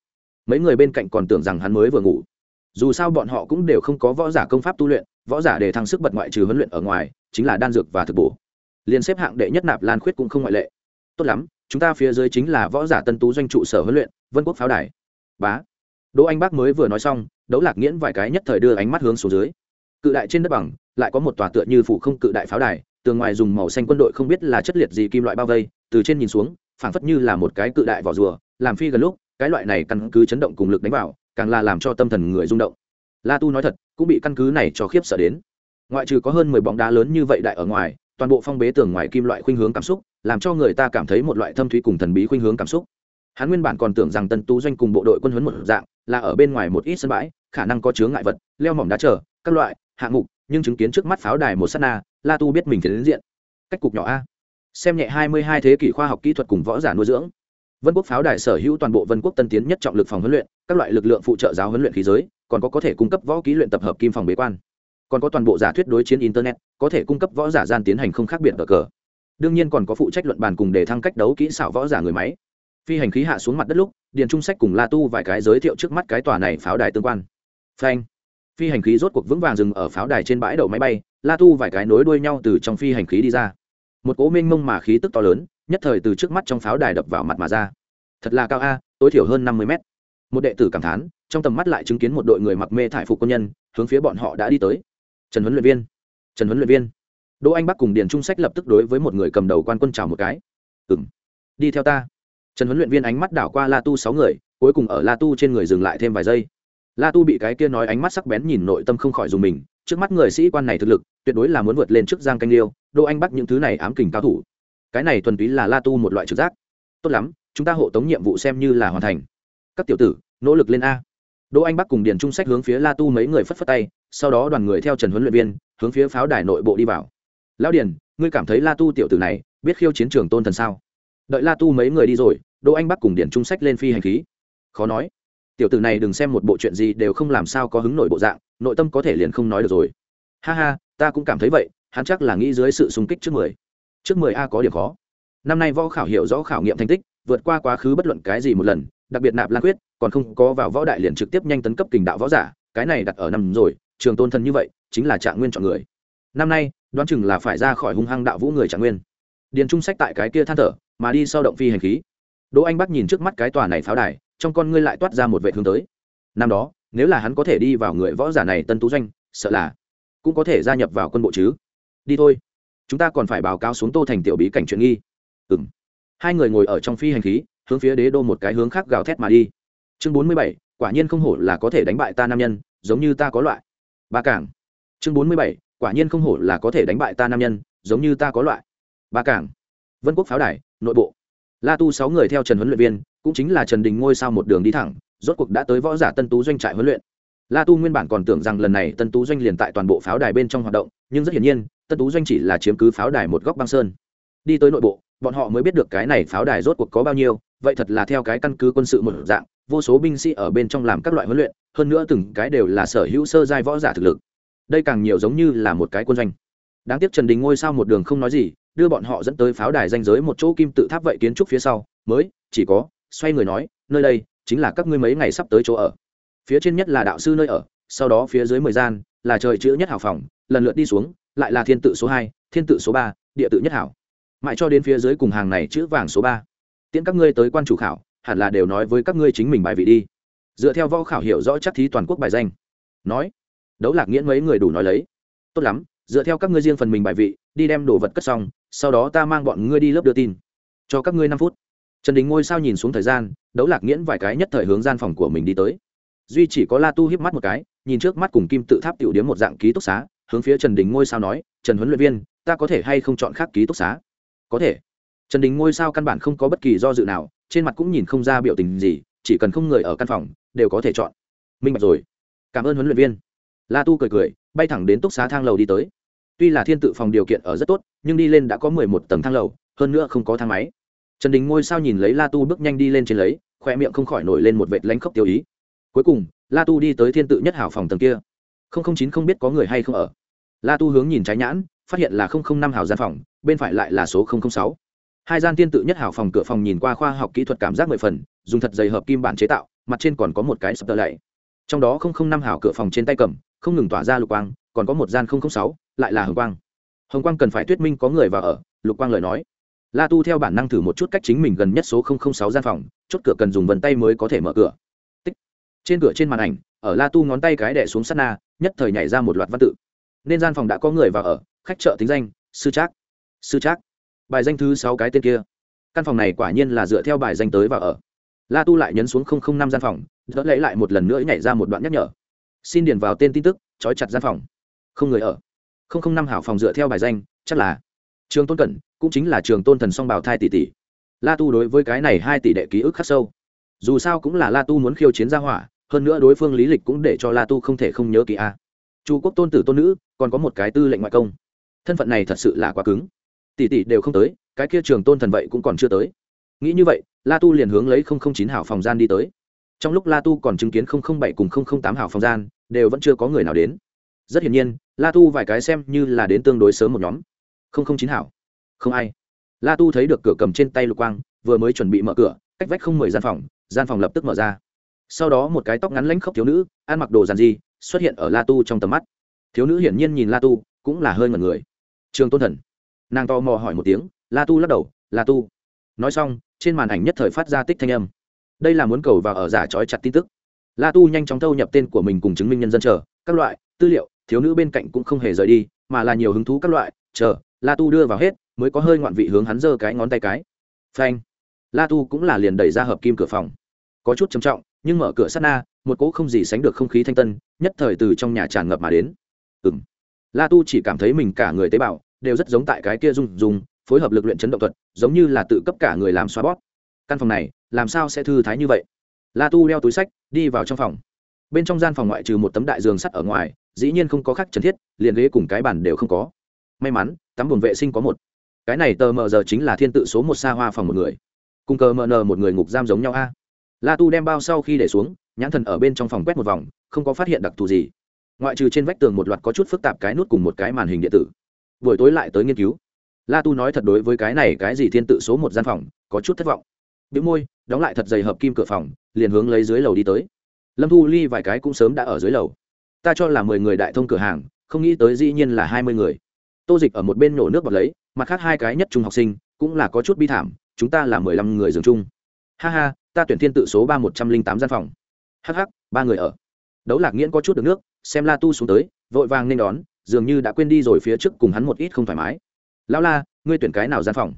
Mấy người bên cạnh còn tưởng rằng hắn mới vừa ngủ. Dù sao bọn họ cũng đều không có võ giả công pháp tu luyện võ giả để thăng sức bật ngoại trừ huấn luyện ở ngoài, chính là đan dược và thực bổ. Liên xếp hạng đệ nhất nạp lan khuyết cũng không ngoại lệ. Tốt lắm, chúng ta phía dưới chính là võ giả tân tú doanh trụ sở huấn luyện, vân quốc pháo đài. Bá. Đỗ anh bác mới vừa nói xong, đấu lạc nghiễn vài cái nhất thời đưa ánh mắt hướng xuống dưới. Cự đại trên đất bằng, lại có một tòa tựa như phủ không cự đại pháo đài, tường ngoài dùng màu xanh quân đội không biết là chất liệt gì kim loại bao vây, từ trên nhìn xuống, phảng phất như là một cái cự đại vỏ rùa, làm phi gần lúc, cái loại này căn cứ chấn động cùng lực đánh vào, càng là làm cho tâm thần người rung động la tu nói thật, cũng bị căn cứ này cho khiếp sợ đến. Ngoại trừ có hơn mười bóng đá lớn như vậy đại ở ngoài, toàn bộ phong bế tường ngoài kim loại khuynh hướng cảm xúc, làm cho người ta cảm thấy một loại thâm thúy cùng thần bí khuynh hướng cảm xúc. Hắn nguyên bản còn tưởng rằng tân tú doanh cùng bộ đội quân huấn một dạng, là ở bên ngoài một ít sân bãi, khả năng có chướng ngại vật, leo mỏng đá trở, các loại hạng mục nhưng chứng kiến trước mắt pháo đài một s á t na, la tu biết mình phải đến diện. Cách cục nhỏ a. Xem nhẹ hai mươi hai thế kỷ khoa học kỹ thuật cùng võ giả nuôi dưỡng. Vân quốc pháo đài sở hữu toàn bộ vân quốc tân tiến nhất trọng lực phòng huấn luyện, các loại lực lượng phụ trợ giáo huấn luyện khí giới còn có có thể cung cấp võ ký luyện tập hợp kim phòng bế quan. Còn có toàn bộ giả thuyết đối chiến internet, có thể cung cấp võ giả gian tiến hành không khác biệt ở cờ. Đương nhiên còn có phụ trách luận bàn cùng để thăng cách đấu kỹ xảo võ giả người máy. Phi hành khí hạ xuống mặt đất lúc, điền trung sách cùng la tu vài cái giới thiệu trước mắt cái tòa này pháo đài tương quan. Phanh. Phi hành khí rốt cuộc vững vàng dừng ở pháo đài trên bãi đậu máy bay, la tu vài cái nối đuôi nhau từ trong phi hành khí đi ra. Một cố mênh mông mà khí tức to lớn, nhất thời từ trước mắt trong pháo đài đập vào mặt mà ra. Thật là cao a, tối thiểu hơn năm mươi mét một đệ tử cảm thán, trong tầm mắt lại chứng kiến một đội người mặc mê thải phục quân nhân, hướng phía bọn họ đã đi tới. Trần huấn luyện viên, trần huấn luyện viên. Đỗ anh bắc cùng điền trung sách lập tức đối với một người cầm đầu quan quân chào một cái. Ừ m đi theo ta. Trần huấn luyện viên ánh mắt đảo qua la tu sáu người, cuối cùng ở la tu trên người dừng lại thêm vài giây. La tu bị cái kia nói ánh mắt sắc bén nhìn nội tâm không khỏi dùng mình, trước mắt người sĩ quan này thực lực, tuyệt đối là muốn vượt lên trước giang canh liêu, đỗ anh bắc những thứ này ám kình cao thủ. Cái này thuần túy là la tu một loại trực giác. Tốt lắm, chúng ta hộ tống nhiệm vụ xem như là hoàn thành các tiểu tử, nỗ lực lên a. Đỗ anh bắc cùng điền trung sách hướng phía la tu mấy người phất phất tay, sau đó đoàn người theo trần huấn luyện viên, hướng phía pháo đài nội bộ đi vào. Lão điền, ngươi cảm thấy la tu tiểu tử này biết khiêu chiến trường tôn thần sao? Đợi la tu mấy người đi rồi, đỗ anh bắc cùng điền trung sách lên phi hành khí. Khó nói. Tiểu tử này đừng xem một bộ chuyện gì đều không làm sao có hứng nổi bộ dạng, nội tâm có thể liền không nói được rồi. Ha ha, ta cũng cảm thấy vậy, hắn chắc là nghĩ dưới sự sung kích trước mười. Trước mười a có điểm khó. Năm nay võ khảo hiểu rõ khảo nghiệm thành tích, vượt qua quá khứ bất luận cái gì một lần đặc biệt nạp lan quyết, còn không có vào võ đại liền trực tiếp nhanh tấn cấp kình đạo võ giả, cái này đặt ở năm rồi, trường tôn thần như vậy, chính là trạng nguyên chọn người. Năm nay, đoán chừng là phải ra khỏi hung hăng đạo vũ người trạng nguyên. Điền trung sách tại cái kia than thở, mà đi sau động phi hành khí. Đỗ anh bắc nhìn trước mắt cái tòa này pháo đài, trong con ngươi lại toát ra một vệ hướng tới. Năm đó, nếu là hắn có thể đi vào người võ giả này tân tú doanh, sợ là cũng có thể gia nhập vào quân bộ chứ. Đi thôi. Chúng ta còn phải báo cáo xuống tô thành tiểu bí cảnh chuyện nghi. Ừ m hai người ngồi ở trong phi hành khí hướng phía đế đô một cái hướng khác gào thét mà đi. Chương bốn mươi bảy, quả nhiên không hổ là có thể đánh bại ta nam nhân, giống như ta có loại. Ba cảng. Chương bốn mươi bảy, quả nhiên không hổ là có thể đánh bại ta nam nhân, giống như ta có loại. Ba cảng. Vân quốc pháo đài, nội bộ. La tu sáu người theo trần huấn luyện viên, cũng chính là trần đình ngôi sao một đường đi thẳng, rốt cuộc đã tới võ giả tân tú doanh trại huấn luyện. La tu nguyên bản còn tưởng rằng lần này tân tú doanh liền tại toàn bộ pháo đài bên trong hoạt động, nhưng rất hiển nhiên, tân tú doanh chỉ là chiếm cứ pháo đài một góc băng sơn. Đi tới nội bộ, bọn họ mới biết được cái này pháo đài rốt cuộc có bao nhiêu vậy thật là theo cái căn cứ quân sự một dạng, vô số binh sĩ ở bên trong làm các loại huấn luyện, hơn nữa từng cái đều là sở hữu sơ giai võ giả thực lực. Đây càng nhiều giống như là một cái quân doanh. Đáng tiếc trần đình ngôi sao một đường không nói gì, đưa bọn họ dẫn tới pháo đài danh giới một chỗ kim tự tháp vậy kiến trúc phía sau, mới, chỉ có, xoay người nói, nơi đây chính là các ngươi mấy ngày sắp tới chỗ ở. Phía trên nhất là đạo sư nơi ở, sau đó phía dưới mười gian, là trời chữ nhất hảo phòng, lần lượt đi xuống, lại là thiên tự số hai, thiên tự số ba, địa tự nhất hảo. Mãi cho đến phía dưới cùng hàng này chữ vàng số ba tiễn các ngươi tới quan chủ khảo, hẳn là đều nói với các ngươi chính mình bài vị đi. Dựa theo võ khảo hiểu rõ chắc thí toàn quốc bài danh. Nói, đấu lạc nghĩa mấy người đủ nói lấy. Tốt lắm, dựa theo các ngươi riêng phần mình bài vị, đi đem đồ vật cất xong, sau đó ta mang bọn ngươi đi lớp đưa tin. Cho các ngươi năm phút. Trần đình ngôi sao nhìn xuống thời gian, đấu lạc nghiễn vài cái nhất thời hướng gian phòng của mình đi tới. Duy chỉ có la tu hiếp mắt một cái, nhìn trước mắt cùng kim tự tháp tiểu điếm một dạng ký túc xá, hướng phía trần đình ngôi sao nói, trần huấn luyện viên, ta có thể hay không chọn khác ký túc xá? Có thể trần đình ngôi sao căn bản không có bất kỳ do dự nào, trên mặt cũng nhìn không ra biểu tình gì, chỉ cần không người ở căn phòng, đều có thể chọn. Minh bạch rồi. Cảm ơn huấn luyện viên. La tu cười cười, bay thẳng đến túc xá thang lầu đi tới. Tuy là thiên tự phòng điều kiện ở rất tốt, nhưng đi lên đã có mười một tầng thang lầu, hơn nữa không có thang máy. Trần đình ngôi sao nhìn lấy la tu bước nhanh đi lên trên lấy, khoe miệng không khỏi nổi lên một vệt lánh khóc tiêu ý. Cuối cùng, la tu đi tới thiên tự nhất hảo phòng tầng kia. Không không chín không biết có người hay không ở. La tu hướng nhìn trái nhãn, phát hiện là không không năm hảo gian phòng, bên phải lại là số không không sáu hai gian tiên tự nhất hảo phòng cửa phòng nhìn qua khoa học kỹ thuật cảm giác mười phần, dùng thật dày hợp kim bản chế tạo, mặt trên còn có một cái sập tờ lạy. Trong đó không không năm hảo cửa phòng trên tay cầm, không ngừng tỏa ra lục quang, còn có một gian không không sáu, lại là hồng quang. Hồng quang cần phải thuyết minh có người vào ở, lục quang lời nói. La tu theo bản năng thử một chút cách chính mình gần nhất số không không sáu gian phòng, chốt cửa cần dùng vần tay mới có thể mở cửa. Tích. trên cửa trên màn ảnh, ở la tu ngón tay cái đẻ xuống sát na, nhất thời nhảy ra một loạt văn tự. Nên gian phòng đã có người vào ở, khách chợ tính danh, sư trác. Sư trác bài danh thứ sáu cái tên kia. Căn phòng này quả nhiên là dựa theo bài danh tới và ở. La tu lại nhấn xuống năm gian phòng, đỡ lấy lại một lần nữa nhảy ra một đoạn nhắc nhở. Xin điền vào tên tin tức, trói chặt gian phòng. Không người ở. Năm hảo phòng dựa theo bài danh, chắc là trường tôn cẩn, cũng chính là trường tôn thần song bảo thai tỷ tỷ. La tu đối với cái này hai tỷ đệ ký ức khắc sâu. Dù sao cũng là la tu muốn khiêu chiến gia hỏa, hơn nữa đối phương lý lịch cũng để cho la tu không thể không nhớ kỳ a. Chu quốc tôn tử tôn nữ, còn có một cái tư lệnh ngoại công. Thân phận này thật sự là quá cứng tỷ tỷ đều không tới, cái kia trường tôn thần vậy cũng còn chưa tới. Nghĩ như vậy, la tu liền hướng lấy chín hảo phòng gian đi tới. Trong lúc la tu còn chứng kiến bảy cùng tám hảo phòng gian, đều vẫn chưa có người nào đến. Rất hiển nhiên, la tu vài cái xem như là đến tương đối sớm một nhóm. chín hảo. Không ai. La tu thấy được cửa cầm trên tay lục quang, vừa mới chuẩn bị mở cửa, cách vách không mười gian phòng gian phòng lập tức mở ra. Sau đó một cái tóc ngắn lãnh khốc thiếu nữ, ăn mặc đồ giàn di xuất hiện ở la tu trong tầm mắt. Thiếu nữ hiển nhiên nhìn la tu, cũng là hơi ngẩn người. Trường tôn thần nàng to mò hỏi một tiếng, la tu lắc đầu, la tu. Nói xong, trên màn ảnh nhất thời phát ra tích thanh âm. Đây là muốn cầu vào ở giả trói chặt tin tức. La tu nhanh chóng thâu nhập tên của mình cùng chứng minh nhân dân chờ, các loại, tư liệu, thiếu nữ bên cạnh cũng không hề rời đi, mà là nhiều hứng thú các loại, chờ, la tu đưa vào hết, mới có hơi ngoạn vị hướng hắn giơ cái ngón tay cái. Phanh. La tu cũng là liền đẩy ra hợp kim cửa phòng. Có chút trầm trọng, nhưng mở cửa sát na, một cỗ không gì sánh được không khí thanh tân, nhất thời từ trong nhà tràn ngập mà đến. Ừ m la tu chỉ cảm thấy mình cả người tế bào đều rất giống tại cái kia rung rung phối hợp lực luyện chấn động thuật, giống như là tự cấp cả người làm xóa bót căn phòng này, làm sao sẽ thư thái như vậy? La tu đeo túi sách, đi vào trong phòng. Bên trong gian phòng ngoại trừ một tấm đại giường sắt ở ngoài, dĩ nhiên không có khắc trần thiết, liền ghế cùng cái bàn đều không có. May mắn tắm buồn vệ sinh có một. Cái này tờ mờ giờ chính là thiên tự số một xa hoa phòng một người. Cùng cờ mờ nờ một người ngục giam giống nhau a. La tu đem bao sau khi để xuống, nhãn thần ở bên trong phòng quét một vòng, không có phát hiện đặc thù gì. Ngoại trừ trên vách tường một loạt có chút phức tạp cái nút cùng một cái màn hình điện tử buổi tối lại tới nghiên cứu. La tu nói thật đối với cái này cái gì thiên tự số một gian phòng, có chút thất vọng. Bị môi, đóng lại thật dày hợp kim cửa phòng, liền hướng lấy dưới lầu đi tới. Lâm thu ly vài cái cũng sớm đã ở dưới lầu. Ta cho là mười người đại thông cửa hàng, không nghĩ tới dĩ nhiên là hai mươi người. Tô dịch ở một bên nổ nước bọt lấy, mặt khác hai cái nhất trung học sinh, cũng là có chút bi thảm, chúng ta là mười lăm người giường chung. Ha ha, ta tuyển thiên tự số ba một trăm linh tám gian phòng. Hh ba người ở. Đấu lạc nghiễn có chút được nước, xem la tu xuống tới, vội vàng nên đón dường như đã quên đi rồi phía trước cùng hắn một ít không thoải mái. Lão la, ngươi tuyển cái nào gian phòng?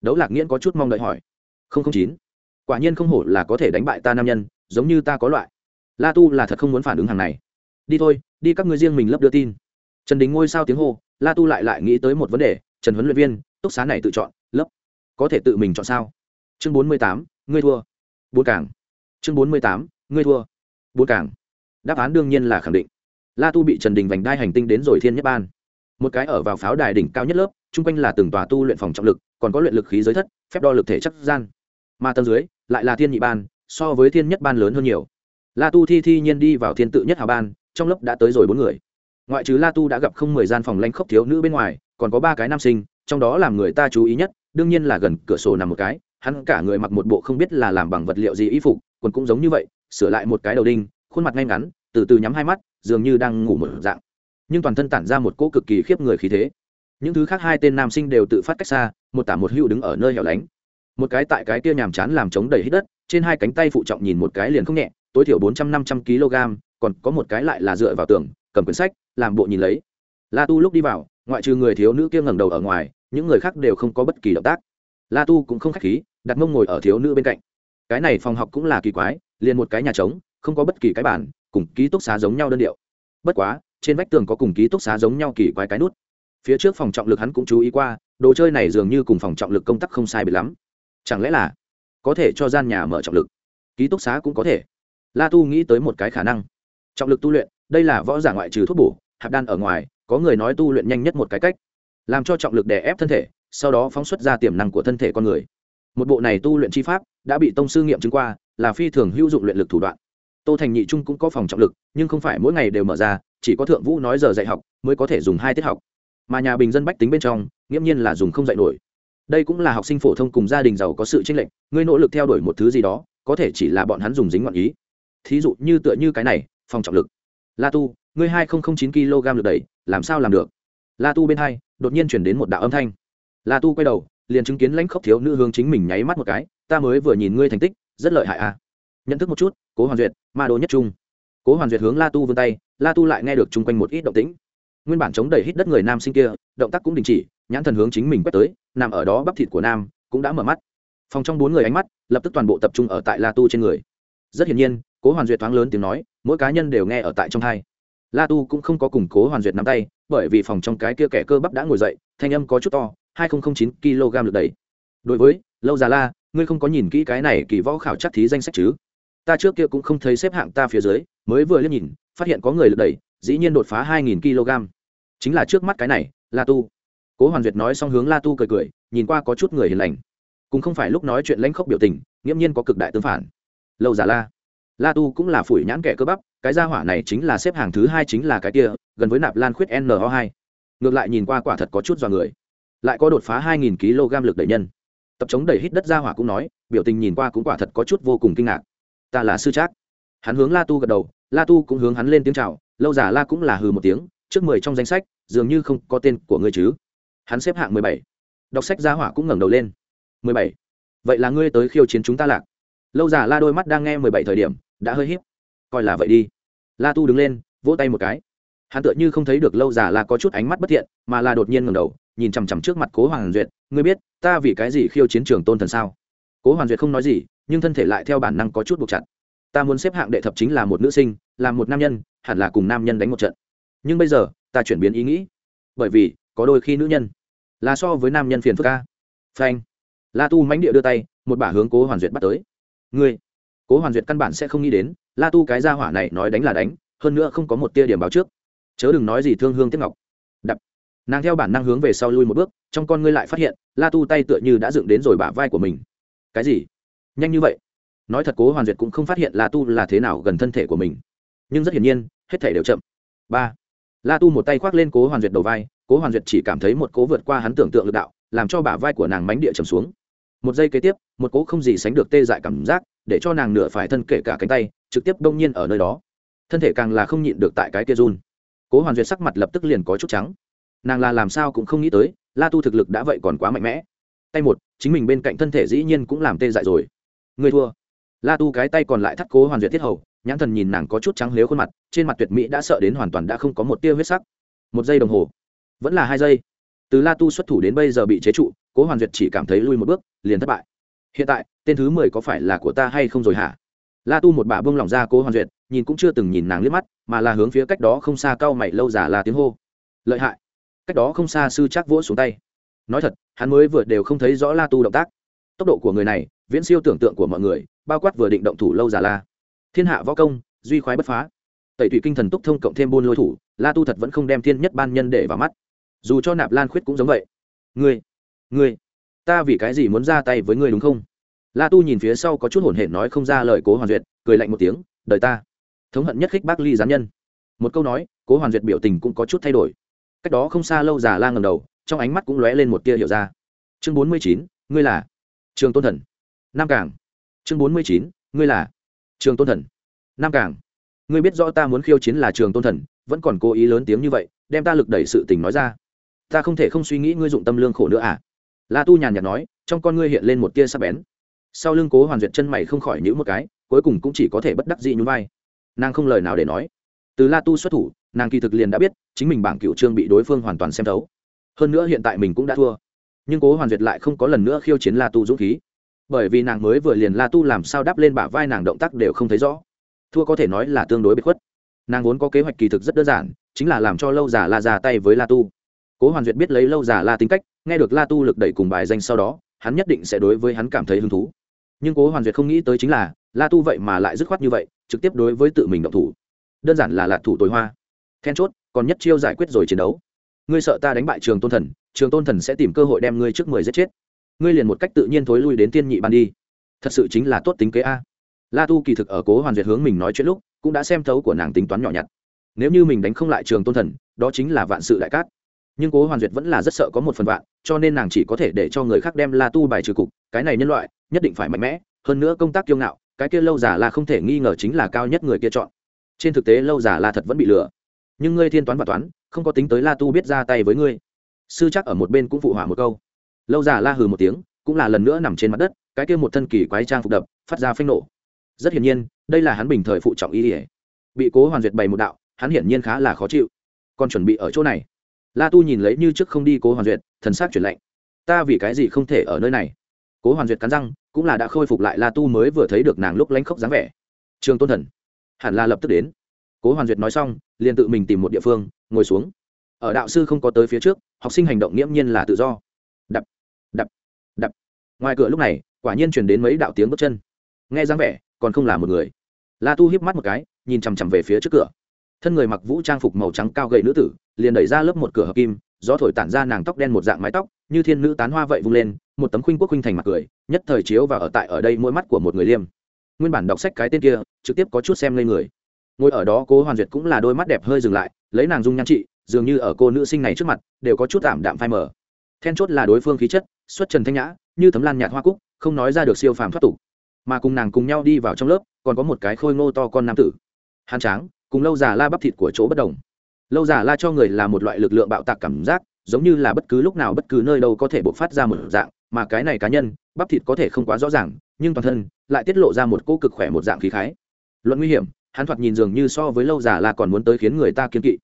Đấu lạc nghiễn có chút mong đợi hỏi. Không không chín. Quả nhiên không hổ là có thể đánh bại ta nam nhân, giống như ta có loại. La tu là thật không muốn phản ứng hàng này. Đi thôi, đi các ngươi riêng mình lấp đưa tin. Trần đình ngôi sao tiếng hô, la tu lại lại nghĩ tới một vấn đề, trần huấn luyện viên, túc xá này tự chọn lấp có thể tự mình chọn sao? Chương bốn mươi tám, ngươi thua. Bốn cảng chương bốn mươi tám, ngươi thua. Bốn cảng đáp án đương nhiên là khẳng định la tu bị trần đình vành đai hành tinh đến rồi thiên nhất ban. Một cái ở vào pháo đài đỉnh cao nhất lớp, chung quanh là từng tòa tu luyện phòng trọng lực, còn có luyện lực khí giới thất, phép đo lực thể chắc gian. Mà tầng dưới, lại là thiên nhị ban, so với thiên nhất ban lớn hơn nhiều. La tu thi thi nhiên đi vào thiên tự nhất hào ban, trong lớp đã tới rồi bốn người. Ngoại trừ la tu đã gặp không mười gian phòng lanh khốc thiếu nữ bên ngoài, còn có ba cái nam sinh, trong đó làm người ta chú ý nhất, đương nhiên là gần cửa sổ nằm một cái, hắn cả người mặc một bộ không biết là làm bằng vật liệu gì y phục, quần cũng giống như vậy, sửa lại một cái đầu đinh, khuôn mặt ngay ngắn từ từ nhắm hai mắt, dường như đang ngủ một dạng. Nhưng toàn thân tản ra một cỗ cực kỳ khiếp người khí thế. Những thứ khác hai tên nam sinh đều tự phát cách xa, một tả một hữu đứng ở nơi hẻo lánh. Một cái tại cái kia nhàm chán làm chống đầy hít đất, trên hai cánh tay phụ trọng nhìn một cái liền không nhẹ, tối thiểu bốn trăm năm trăm kg, còn có một cái lại là dựa vào tường, cầm quyển sách, làm bộ nhìn lấy. La tu lúc đi vào, ngoại trừ người thiếu nữ kia ngẩng đầu ở ngoài, những người khác đều không có bất kỳ động tác. La tu cũng không k h á c h khí, đặt mông ngồi ở thiếu nữ bên cạnh. Cái này phòng học cũng là kỳ quái, liền một cái nhà trống không có bất kỳ cái bản, cùng ký túc xá giống nhau đơn điệu. Bất quá, trên vách tường có cùng ký túc xá giống nhau kỳ quái cái nút. Phía trước phòng trọng lực hắn cũng chú ý qua, đồ chơi này dường như cùng phòng trọng lực công tắc không sai bị lắm. Chẳng lẽ là có thể cho gian nhà mở trọng lực? Ký túc xá cũng có thể. La tu nghĩ tới một cái khả năng. Trọng lực tu luyện, đây là võ giả ngoại trừ thuốc bổ, hạp đan ở ngoài, có người nói tu luyện nhanh nhất một cái cách. Làm cho trọng lực đè ép thân thể, sau đó phóng xuất ra tiềm năng của thân thể con người. Một bộ này tu luyện chi pháp, đã bị tông sư nghiệm chứng qua, là phi thường hữu dụng luyện lực thủ đoạn tô thành nhị trung cũng có phòng trọng lực, nhưng không phải mỗi ngày đều mở ra, chỉ có thượng vũ nói giờ dạy học mới có thể dùng hai tiết học. Mà nhà bình dân bách tính bên trong, nghiễm nhiên là dùng không dạy nổi. Đây cũng là học sinh phổ thông cùng gia đình giàu có sự tranh lệch, ngươi nỗ lực theo đuổi một thứ gì đó, có thể chỉ là bọn hắn dùng dính ngoạn ý. Thí dụ như tựa như cái này, phòng trọng lực. La tu, ngươi hai nghìn chín kg lực đẩy, làm sao làm được? La tu bên hai, đột nhiên chuyển đến một đạo âm thanh. La tu quay đầu, liền chứng kiến lãnh khốc thiếu nữ hướng chính mình nháy mắt một cái, ta mới vừa nhìn ngươi thành tích, rất lợi hại à nhận thức một chút, cố hoàn duyệt, ma đô nhất trung. Cố hoàn duyệt hướng la tu vươn tay, la tu lại nghe được chung quanh một ít động tĩnh. Nguyên bản chống đầy hít đất người nam sinh kia, động tác cũng đình chỉ, nhãn thần hướng chính mình quét tới, nằm ở đó bắp thịt của nam, cũng đã mở mắt. Phòng trong bốn người ánh mắt, lập tức toàn bộ tập trung ở tại la tu trên người. Rất hiển nhiên, cố hoàn duyệt thoáng lớn tiếng nói, mỗi cá nhân đều nghe ở tại trong hai. La tu cũng không có củng cố hoàn duyệt nắm tay, bởi vì phòng trong cái kia kẻ cơ bắp đã ngồi dậy, thanh âm có chút to, hai nghìn chín kg lực đầy đối với, lâu già la, ngươi không có nhìn kỹ cái này kỳ võ khảo chắc thí danh sách chứ? Ta trước kia cũng không thấy xếp hạng ta phía dưới, mới vừa liếc nhìn, phát hiện có người lực đẩy, dĩ nhiên đột phá hai nghìn kg. Chính là trước mắt cái này, la tu. Cố hoàn duyệt nói xong hướng la tu cười cười, nhìn qua có chút người hiền lành. Cũng không phải lúc nói chuyện lãnh khốc biểu tình, nghiễm nhiên có cực đại tương phản. Lâu giả la. La tu cũng là phủi nhãn kẻ cơ bắp, cái gia hỏa này chính là xếp hàng thứ hai chính là cái kia, gần với nạp lan khuyết no hai. Ngược lại nhìn qua quả thật có chút dọa người. Lại có đột phá hai nghìn kg lực đẩy nhân. Tập chống đẩy hít đất gia hỏa cũng nói, biểu tình nhìn qua cũng quả thật có chút vô cùng kinh ngạc ta là sư trác. Hắn hướng la tu gật đầu, la tu cũng hướng hắn lên tiếng chào, lâu giả la cũng là hừ một tiếng, trước mười trong danh sách, dường như không có tên của ngươi chứ. Hắn xếp hạng mười bảy. Đọc sách gia hỏa cũng ngẩng đầu lên. Mười bảy. Vậy là ngươi tới khiêu chiến chúng ta lạc. Lâu giả la đôi mắt đang nghe mười bảy thời điểm, đã hơi hiếp coi là vậy đi. La tu đứng lên, vỗ tay một cái. Hắn tựa như không thấy được lâu giả la có chút ánh mắt bất thiện, mà là đột nhiên ngẩng đầu, nhìn chằm chằm trước mặt cố hoàng duyệt. Ngươi biết, ta vì cái gì khiêu chiến trường tôn thần sao? Cố hoàng duyệt không nói gì nhưng thân thể lại theo bản năng có chút buộc chặt. Ta muốn xếp hạng đệ thập chính là một nữ sinh, là một nam nhân, hẳn là cùng nam nhân đánh một trận. Nhưng bây giờ, ta chuyển biến ý nghĩ. Bởi vì, có đôi khi nữ nhân là so với nam nhân phiền phức ca. Phanh. La tu mánh địa đưa tay, một bả hướng cố hoàn duyệt bắt tới. Ngươi, cố hoàn duyệt căn bản sẽ không nghĩ đến, la tu cái gia hỏa này nói đánh là đánh, hơn nữa không có một tia điểm báo trước. Chớ đừng nói gì thương hương tiếp ngọc. Đập. Nàng theo bản năng hướng về sau lui một bước, trong con ngươi lại phát hiện, la tu tay tựa như đã dựng đến rồi bả vai của mình. Cái gì? Nhanh như vậy? Nói thật cố hoàn duyệt cũng không phát hiện la tu là thế nào gần thân thể của mình. Nhưng rất hiển nhiên, hết thể đều chậm. Ba. La tu một tay khoác lên cố hoàn duyệt đầu vai, cố hoàn duyệt chỉ cảm thấy một cố vượt qua hắn tưởng tượng lực đạo, làm cho bả vai của nàng mánh địa trầm xuống. Một giây kế tiếp, một cố không gì sánh được tê dại cảm giác, để cho nàng nửa phải thân kể cả cánh tay, trực tiếp đông nhiên ở nơi đó. Thân thể càng là không nhịn được tại cái kia run. Cố hoàn duyệt sắc mặt lập tức liền có chút trắng. Nàng là làm sao cũng không nghĩ tới, la tu thực lực đã vậy còn quá mạnh mẽ. Tay một, chính mình bên cạnh thân thể dĩ nhiên cũng làm tê dại rồi. Ngươi thua. La tu cái tay còn lại thắt cố hoàn duyệt thiết hầu, nhãn thần nhìn nàng có chút trắng lếu khuôn mặt, trên mặt tuyệt mỹ đã sợ đến hoàn toàn đã không có một tia huyết sắc. Một giây đồng hồ, vẫn là hai giây. Từ la tu xuất thủ đến bây giờ bị chế trụ, cố hoàn duyệt chỉ cảm thấy lui một bước, liền thất bại. Hiện tại, tên thứ mười có phải là của ta hay không rồi hả? La tu một bà bông lỏng ra cố hoàn duyệt, nhìn cũng chưa từng nhìn nàng liếc mắt, mà là hướng phía cách đó không xa cao mày lâu giả là tiếng hô. Lợi hại. Cách đó không xa sư chắc vỗ xuống tay. Nói thật, hắn mới vừa đều không thấy rõ la tu động tác. Tốc độ của người này viễn siêu tưởng tượng của mọi người, bao quát vừa định động thủ lâu giả la. Thiên hạ võ công, duy khoái bất phá. Tẩy thủy kinh thần túc thông cộng thêm buôn lôi thủ, la tu thật vẫn không đem thiên nhất ban nhân để vào mắt. Dù cho nạp lan khuyết cũng giống vậy. Ngươi ngươi, ta vì cái gì muốn ra tay với ngươi đúng không? La tu nhìn phía sau có chút hổn hển nói không ra lời cố hoàn duyệt, cười lạnh một tiếng, đời ta. Thống hận nhất khích bác ly gián nhân. Một câu nói, cố cố hoàn duyệt biểu tình cũng có chút thay đổi. Cách đó không xa lâu già la ngầm đầu, trong ánh mắt cũng lóe lên một tia hiểu ra. Chương bốn mươi chín, ngươi là trường tôn thần nam cảng. Chương bốn mươi chín, ngươi là trường tôn thần. Nam cảng. Ngươi biết rõ ta muốn khiêu chiến là trường tôn thần, vẫn còn cố ý lớn tiếng như vậy, đem ta lực đẩy sự tình nói ra. Ta không thể không suy nghĩ ngươi dụng tâm lương khổ nữa à? La tu nhàn nhạt nói, trong con ngươi hiện lên một tia sắc bén. Sau lưng cố hoàn duyệt chân mày không khỏi nhữ một cái, cuối cùng cũng chỉ có thể bất đắc dị nhún vai. Nàng không lời nào để nói. Từ la tu xuất thủ, nàng kỳ thực liền đã biết, chính mình bảng cựu trương bị đối phương hoàn toàn xem thấu. Hơn nữa hiện tại mình cũng đã thua. Nhưng cố hoàn duyệt lại không có lần nữa khiêu chiến la tu dũng khí bởi vì nàng mới vừa liền la tu làm sao đáp lên bả vai nàng động tác đều không thấy rõ. Thua có thể nói là tương đối bị khuất. Nàng vốn có kế hoạch kỳ thực rất đơn giản, chính là làm cho lâu giả la ra tay với la tu. Cố hoàn duyệt biết lấy lâu giả la tính cách, nghe được la tu lực đẩy cùng bài danh sau đó, hắn nhất định sẽ đối với hắn cảm thấy hứng thú. Nhưng cố hoàn duyệt không nghĩ tới chính là, la tu vậy mà lại dứt khoát như vậy, trực tiếp đối với tự mình động thủ. Đơn giản là lạc thủ tối hoa. Then chốt, còn nhất chiêu giải quyết rồi chiến đấu. Ngươi sợ ta đánh bại trường tôn thần, trường tôn thần sẽ tìm cơ hội đem ngươi trước mười giết chết ngươi liền một cách tự nhiên thối lui đến tiên nhị ban đi. Thật sự chính là tốt tính kế a. La tu kỳ thực ở cố hoàn duyệt hướng mình nói chuyện lúc, cũng đã xem thấu của nàng tính toán nhỏ nhặt. Nếu như mình đánh không lại trường tôn thần, đó chính là vạn sự đại cát. Nhưng cố hoàn duyệt vẫn là rất sợ có một phần vạn, cho nên nàng chỉ có thể để cho người khác đem la tu bài trừ cục, cái này nhân loại, nhất định phải mạnh mẽ, hơn nữa công tác kiêu ngạo, cái kia lâu giả là không thể nghi ngờ chính là cao nhất người kia chọn. Trên thực tế lâu giả là thật vẫn bị lừa. Nhưng ngươi thiên toán và toán, không có tính tới la tu biết ra tay với ngươi. Sư chắc ở một bên cũng phụ hỏa một câu lâu giả la hừ một tiếng, cũng là lần nữa nằm trên mặt đất, cái kia một thân kỳ quái trang phục đập, phát ra phanh nổ. Rất hiển nhiên, đây là hắn bình thời phụ trọng ý ỉa bị cố hoàn duyệt bày một đạo, hắn hiển nhiên khá là khó chịu. Còn chuẩn bị ở chỗ này. La tu nhìn lấy như trước không đi cố hoàn duyệt, thần s á c chuyển lạnh. Ta vì cái gì không thể ở nơi này? Cố hoàn duyệt cắn răng, cũng là đã khôi phục lại la tu mới vừa thấy được nàng lúc lánh khóc dáng vẻ. Trường tôn thần, hẳn là lập tức đến. Cố hoàn duyệt nói xong, liền tự mình tìm một địa phương, ngồi xuống. Ở đạo sư không có tới phía trước, học sinh hành động nghiễm nhiên là tự do đập đập đập. Ngoài cửa lúc này, quả nhiên chuyển đến mấy đạo tiếng bước chân. Nghe dáng vẻ, còn không là một người. La tu hiếp mắt một cái, nhìn chằm chằm về phía trước cửa. Thân người mặc vũ trang phục màu trắng cao gầy nữ tử, liền đẩy ra lớp một cửa hợp kim, gió thổi tản ra nàng tóc đen một dạng mái tóc, như thiên nữ tán hoa vậy vung lên, một tấm khuynh quốc khuynh thành mặt cười, nhất thời chiếu và ở tại ở đây mỗi mắt của một người liêm. Nguyên bản đọc sách cái tên kia, trực tiếp có chút xem lên người. Ngồi ở đó, cố hoàn duyệt cũng là đôi mắt đẹp hơi dừng lại, lấy nàng dung nhan trị, dường như ở cô nữ sinh này trước mặt, đều có chút tạm đạm phai mờ then chốt là đối phương khí chất, xuất trần thanh nhã, như tấm lan nhạt hoa cúc, không nói ra được siêu phàm thoát tục. Mà cùng nàng cùng nhau đi vào trong lớp, còn có một cái khôi ngô to con nam tử. Hàn tráng, cùng lâu già la bắp thịt của chỗ bất đồng. Lâu già la cho người là một loại lực lượng bạo tạc cảm giác, giống như là bất cứ lúc nào bất cứ nơi đâu có thể bộc phát ra một dạng, mà cái này cá nhân, bắp thịt có thể không quá rõ ràng, nhưng toàn thân lại tiết lộ ra một cô cực khỏe một dạng khí khái. Luận nguy hiểm, hắn thoạt nhìn dường như so với lâu già la còn muốn tới khiến người ta kiên kỵ.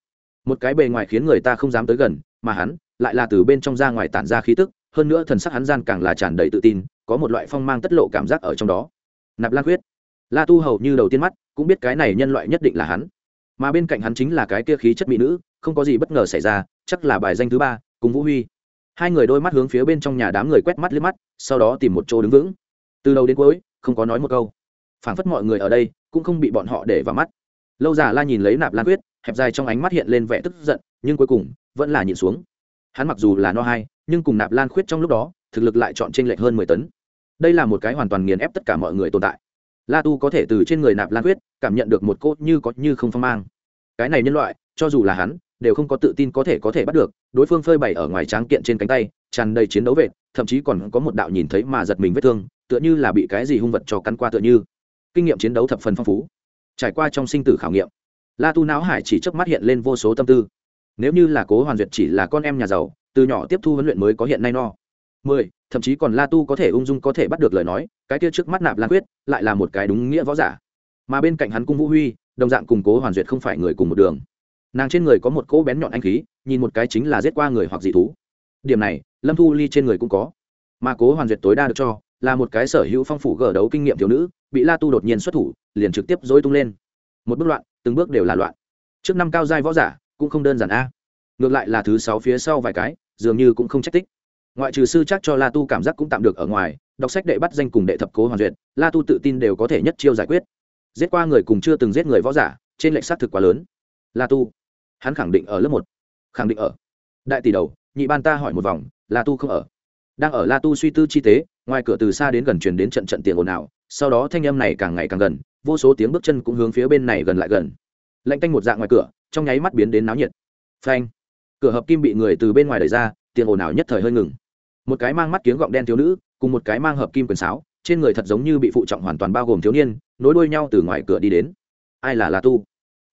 Một cái bề ngoài khiến người ta không dám tới gần, mà hắn lại là từ bên trong ra ngoài tản ra khí tức, hơn nữa thần sắc hắn gian càng là tràn đầy tự tin, có một loại phong mang tất lộ cảm giác ở trong đó. Nạp lan quyết la tu hầu như đầu tiên mắt cũng biết cái này nhân loại nhất định là hắn. Mà bên cạnh hắn chính là cái kia khí chất mỹ nữ, không có gì bất ngờ xảy ra, chắc là bài danh thứ ba cùng vũ huy. Hai người đôi mắt hướng phía bên trong nhà đám người quét mắt liếc mắt, sau đó tìm một chỗ đứng vững. Từ đầu đến cuối, không có nói một câu. Phảng phất mọi người ở đây cũng không bị bọn họ để vào mắt. Lâu già la nhìn lấy nạp lan quyết hẹp dài trong ánh mắt hiện lên vẻ tức giận, nhưng cuối cùng vẫn là nhìn xuống hắn mặc dù là no hai, nhưng cùng nạp lan khuyết trong lúc đó, thực lực lại chọn t r ê n lệch hơn mười tấn. Đây là một cái hoàn toàn nghiền ép tất cả mọi người tồn tại. La tu có thể từ trên người nạp lan khuyết, cảm nhận được một cốt như có như không phong mang. Cái này nhân loại, cho dù là hắn, đều không có tự tin có thể có thể bắt được, đối phương phơi bày ở ngoài tráng kiện trên cánh tay, tràn đầy chiến đấu vệt, thậm chí còn có một đạo nhìn thấy mà giật mình vết thương, tựa như là bị cái gì hung vật cho cắn qua tựa như. Kinh nghiệm chiến đấu thập phần phong phú. Trải qua trong sinh tử khảo nghiệm, la tu não hải chỉ chớp mắt hiện lên vô số tâm tư nếu như là cố hoàn duyệt chỉ là con em nhà giàu, từ nhỏ tiếp thu huấn luyện mới có hiện nay no. Mười, thậm chí còn la tu có thể ung dung có thể bắt được lời nói, cái kia trước mắt nạp lan quyết lại là một cái đúng nghĩa võ giả. Mà bên cạnh hắn cung vũ huy, đồng dạng cùng cố hoàn duyệt không phải người cùng một đường. Nàng trên người có một cỗ bén nhọn anh khí, nhìn một cái chính là giết qua người hoặc dị thú. Điểm này, lâm thu ly trên người cũng có. Mà cố hoàn duyệt tối đa được cho là một cái sở hữu phong phủ gờ đấu kinh nghiệm thiếu nữ, bị la tu đột nhiên xuất thủ, liền trực tiếp dối tung lên. Một bước loạn, từng bước đều là loạn. Trước năm cao giai võ giả cũng không đơn giản a. Ngược lại là thứ sáu phía sau vài cái, dường như cũng không trách tích. Ngoại trừ sư chắc cho la tu cảm giác cũng tạm được ở ngoài, đọc sách đệ bắt danh cùng đệ thập cố hoàn duyệt, la tu tự tin đều có thể nhất chiêu giải quyết. Giết qua người cùng chưa từng giết người võ giả, trên lệnh xác thực quá lớn. La tu, hắn khẳng định ở lớp một. Khẳng định ở. Đại tỷ đầu, nhị ban ta hỏi một vòng, la tu không ở. Đang ở la tu suy tư chi tế, ngoài cửa từ xa đến gần truyền đến trận trận tiền ồn ào, sau đó thanh âm này càng ngày càng gần, vô số tiếng bước chân cũng hướng phía bên này gần lại gần. Lạnh tanh một dạng ngoài cửa trong nháy mắt biến đến náo nhiệt. Phanh. Cửa hợp kim bị người từ bên ngoài đẩy ra tiền ồn ào nhất thời hơi ngừng. Một cái mang mắt kiếng gọng đen thiếu nữ, cùng một cái mang hợp kim quyền sáo, trên người thật giống như bị phụ trọng hoàn toàn bao gồm thiếu niên, nối đuôi nhau từ ngoài cửa đi đến. Ai là la tu?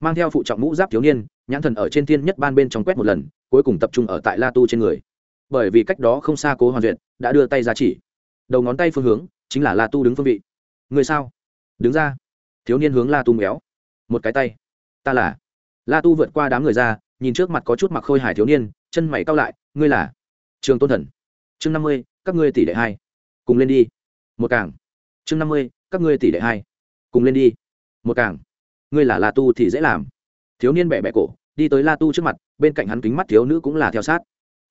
Mang theo phụ trọng mũ giáp thiếu niên, nhãn thần ở trên thiên nhất ban bên trong quét một lần, cuối cùng tập trung ở tại la tu trên người. Bởi vì cách đó không xa cố hoàn duyệt đã đưa tay ra chỉ. Đầu ngón tay phương hướng chính là la tu đứng phương vị. Người sao? Đứng ra. Thiếu niên hướng la tu méo. Một cái tay. Ta là la tu vượt qua đám người ra, nhìn trước mặt có chút mặc khôi hài thiếu niên, chân mày cao lại, ngươi là trường tôn thần. Chương năm mươi, các ngươi tỷ đệ hai, cùng lên đi. Một cảng. Chương năm mươi, các ngươi tỷ đệ hai, cùng lên đi. Một cảng. Ngươi là la tu thì dễ làm. Thiếu niên bẻ bẹ cổ, đi tới la tu trước mặt, bên cạnh hắn kính mắt thiếu nữ cũng là theo sát.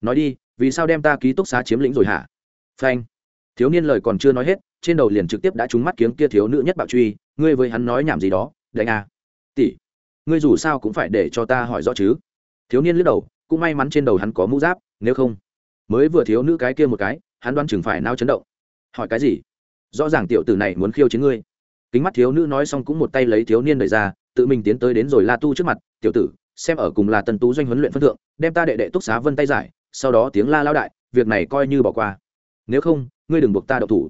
Nói đi, vì sao đem ta ký túc xá chiếm lĩnh rồi hả? Phanh. Thiếu niên lời còn chưa nói hết, trên đầu liền trực tiếp đã trúng mắt kiếng kia thiếu nữ nhất bạo truy. Ngươi với hắn nói nhảm gì đó, đánh à. tỷ ngươi dù sao cũng phải để cho ta hỏi rõ chứ. Thiếu niên lướt đầu, cũng may mắn trên đầu hắn có mũ giáp, nếu không, mới vừa thiếu nữ cái kia một cái, hắn đoán chừng phải nao chấn động. Hỏi cái gì? Rõ ràng tiểu tử này muốn khiêu chiến ngươi. Kính mắt thiếu nữ nói xong cũng một tay lấy thiếu niên đẩy ra, tự mình tiến tới đến rồi la tu trước mặt, tiểu tử, xem ở cùng là tân tú doanh huấn luyện phân thượng, đem ta đệ đệ túc xá vân tay giải, sau đó tiếng la lao đại, việc này coi như bỏ qua. Nếu không, ngươi đừng buộc ta đậu thủ.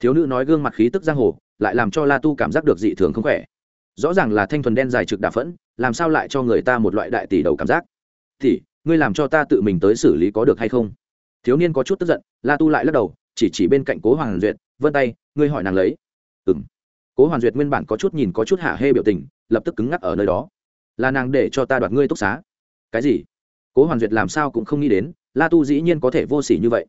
Thiếu nữ nói gương mặt khí tức giang hồ, lại làm cho la tu cảm giác được dị thường không khỏe rõ ràng là thanh thuần đen dài trực đà phẫn, làm sao lại cho người ta một loại đại tỷ đầu cảm giác? Thì ngươi làm cho ta tự mình tới xử lý có được hay không? Thiếu niên có chút tức giận, la tu lại lắc đầu, chỉ chỉ bên cạnh cố hoàng duyệt, vân tay, ngươi hỏi nàng lấy. Ừ m cố hoàng duyệt nguyên bản có chút nhìn có chút hạ hê biểu tình, lập tức cứng ngắc ở nơi đó. Là nàng để cho ta đoạt ngươi túc xá. Cái gì? Cố hoàng duyệt làm sao cũng không nghĩ đến, la tu dĩ nhiên có thể vô s ỉ như vậy.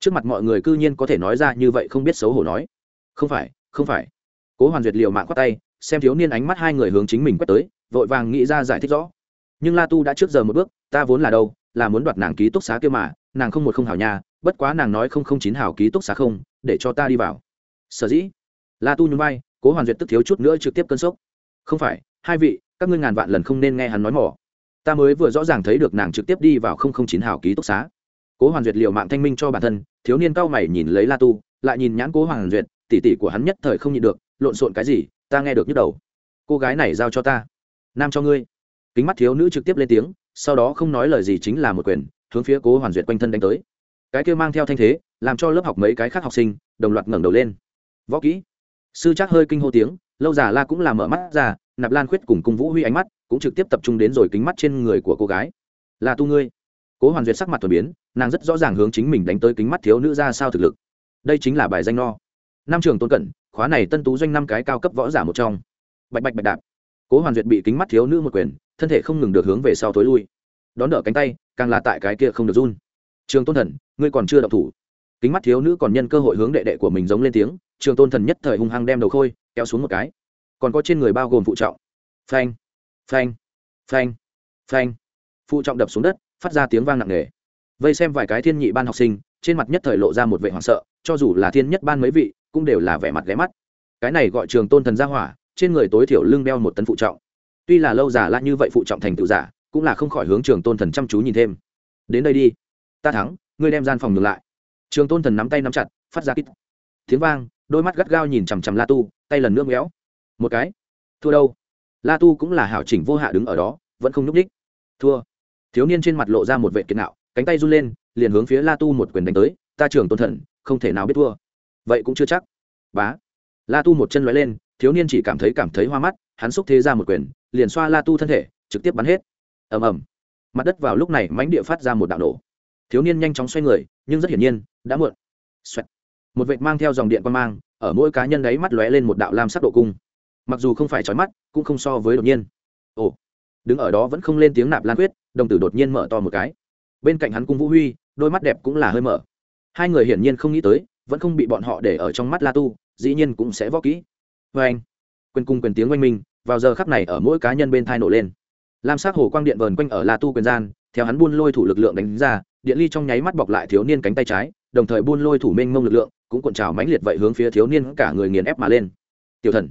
Trước mặt mọi người cư nhiên có thể nói ra như vậy không biết xấu hổ nói. Không phải không phải. Cố hoàn duyệt liều mạng khoác tay xem thiếu niên ánh mắt hai người hướng chính mình quét tới, vội vàng nghĩ ra giải thích rõ. Nhưng la tu đã trước giờ một bước, ta vốn là đâu, là muốn đoạt nàng ký túc xá kia mà, nàng không một không hảo nha, bất quá nàng nói không không chín hảo ký túc xá không, để cho ta đi vào. Sở dĩ, la tu nhún vai, cố hoàn duyệt tức thiếu chút nữa trực tiếp cơn sốc. Không phải, hai vị, các ngươi ngàn vạn lần không nên nghe hắn nói mỏ. Ta mới vừa rõ ràng thấy được nàng trực tiếp đi vào không không chín hảo ký túc xá. Cố hoàn duyệt liệu mạng thanh minh cho bản thân, thiếu niên cao mày nhìn lấy la tu, lại nhìn nhãn cố hoàn duyệt, tỉ tỉ của hắn nhất thời không nhịn được, lộn xộn cái gì ta nghe được nhức đầu. Cô gái này giao cho ta. Nam cho ngươi. Kính mắt thiếu nữ trực tiếp lên tiếng, sau đó không nói lời gì chính là một quyền, hướng phía cố hoàn duyệt quanh thân đánh tới. Cái kia mang theo thanh thế, làm cho lớp học mấy cái khác học sinh, đồng loạt ngẩng đầu lên. Võ kỹ. Sư chắc hơi kinh hô tiếng, lâu già la cũng làm mở mắt ra, nạp lan khuyết cùng cung vũ huy ánh mắt cũng trực tiếp tập trung đến rồi kính mắt trên người của cô gái. Là tu ngươi. Cố hoàn duyệt sắc mặt thuần biến, nàng rất rõ ràng hướng chính mình đánh tới kính mắt thiếu nữ ra sao thực lực. Đây chính là bài danh no. Nam trường tôn cẩn khóa này tân tú doanh năm cái cao cấp võ giả một trong. Bạch bạch bạch đạp. Cố hoàn duyệt bị kính mắt thiếu nữ một quyền, thân thể không ngừng được hướng về sau tối lui. Đón đỡ cánh tay, càng là tại cái kia không được run. Trường tôn thần, ngươi còn chưa đọc thủ. Kính mắt thiếu nữ còn nhân cơ hội hướng đệ đệ của mình giống lên tiếng, trường tôn thần nhất thời hung hăng đem đầu khôi, kéo xuống một cái. Còn có trên người bao gồm phụ trọng. Phanh phanh phanh phanh. Phụ trọng đập xuống đất, phát ra tiếng vang nặng nề. Vây xem vài cái thiên nhị ban học sinh, trên mặt nhất thời lộ ra một vẻ hoảng sợ, cho dù là thiên nhất ban mấy vị cũng đều là vẻ mặt ghé mắt. Cái này gọi trường tôn thần gia hỏa, trên người tối thiểu lưng đeo một tấn phụ trọng. Tuy là lâu giả lại như vậy phụ trọng thành tự giả, cũng là không khỏi hướng trường tôn thần chăm chú nhìn thêm. Đến đây đi. Ta thắng, ngươi đem gian phòng ngược lại. Trường tôn thần nắm tay nắm chặt, phát ra kít. Tiếng vang, đôi mắt gắt gao nhìn chằm chằm la tu, tay lần nước méo. Một cái. Thua đâu? La tu cũng là hảo chỉnh vô hạ đứng ở đó, vẫn không nhúc ních thua. Thiếu niên trên mặt lộ ra một vệ kiệt nạo, cánh tay run lên, liền hướng phía la tu một quyền đánh tới. Ta trường tôn thần, không thể nào biết thua vậy cũng chưa chắc. Bá. La tu một chân lóe lên, thiếu niên chỉ cảm thấy cảm thấy hoa mắt, hắn xúc thế ra một quyền, liền xoa la tu thân thể, trực tiếp bắn hết. Ầm ầm. Mặt đất vào lúc này mánh địa phát ra một đạo nổ. Thiếu niên nhanh chóng xoay người, nhưng rất hiển nhiên, đã muộn. Xoẹt. một vệt mang theo dòng điện quan mang, ở mỗi cá nhân đấy mắt lóe lên một đạo lam sắc độ cung. Mặc dù không phải trói mắt, cũng không so với đột nhiên. Ồ. Đứng ở đó vẫn không lên tiếng nạp lan quyết, đồng tử đột nhiên mở to một cái. Bên cạnh hắn cung vũ huy, đôi mắt đẹp cũng là hơi mở. Hai người hiển nhiên không nghĩ tới vẫn không bị bọn họ để ở trong mắt la tu, dĩ nhiên cũng sẽ võ kỹ. Vê anh, quyền cung quyền tiếng oanh minh, vào giờ khắc này ở mỗi cá nhân bên thai nổ lên. Lam sắc hồ quang điện vờn quanh ở la tu quyền gian, theo hắn buôn lôi thủ lực lượng đánh ra, điện ly trong nháy mắt bọc lại thiếu niên cánh tay trái, đồng thời buôn lôi thủ mênh mông lực lượng, cũng cuộn trào mãnh liệt vậy hướng phía thiếu niên cả người nghiền ép mà lên. Tiểu thần,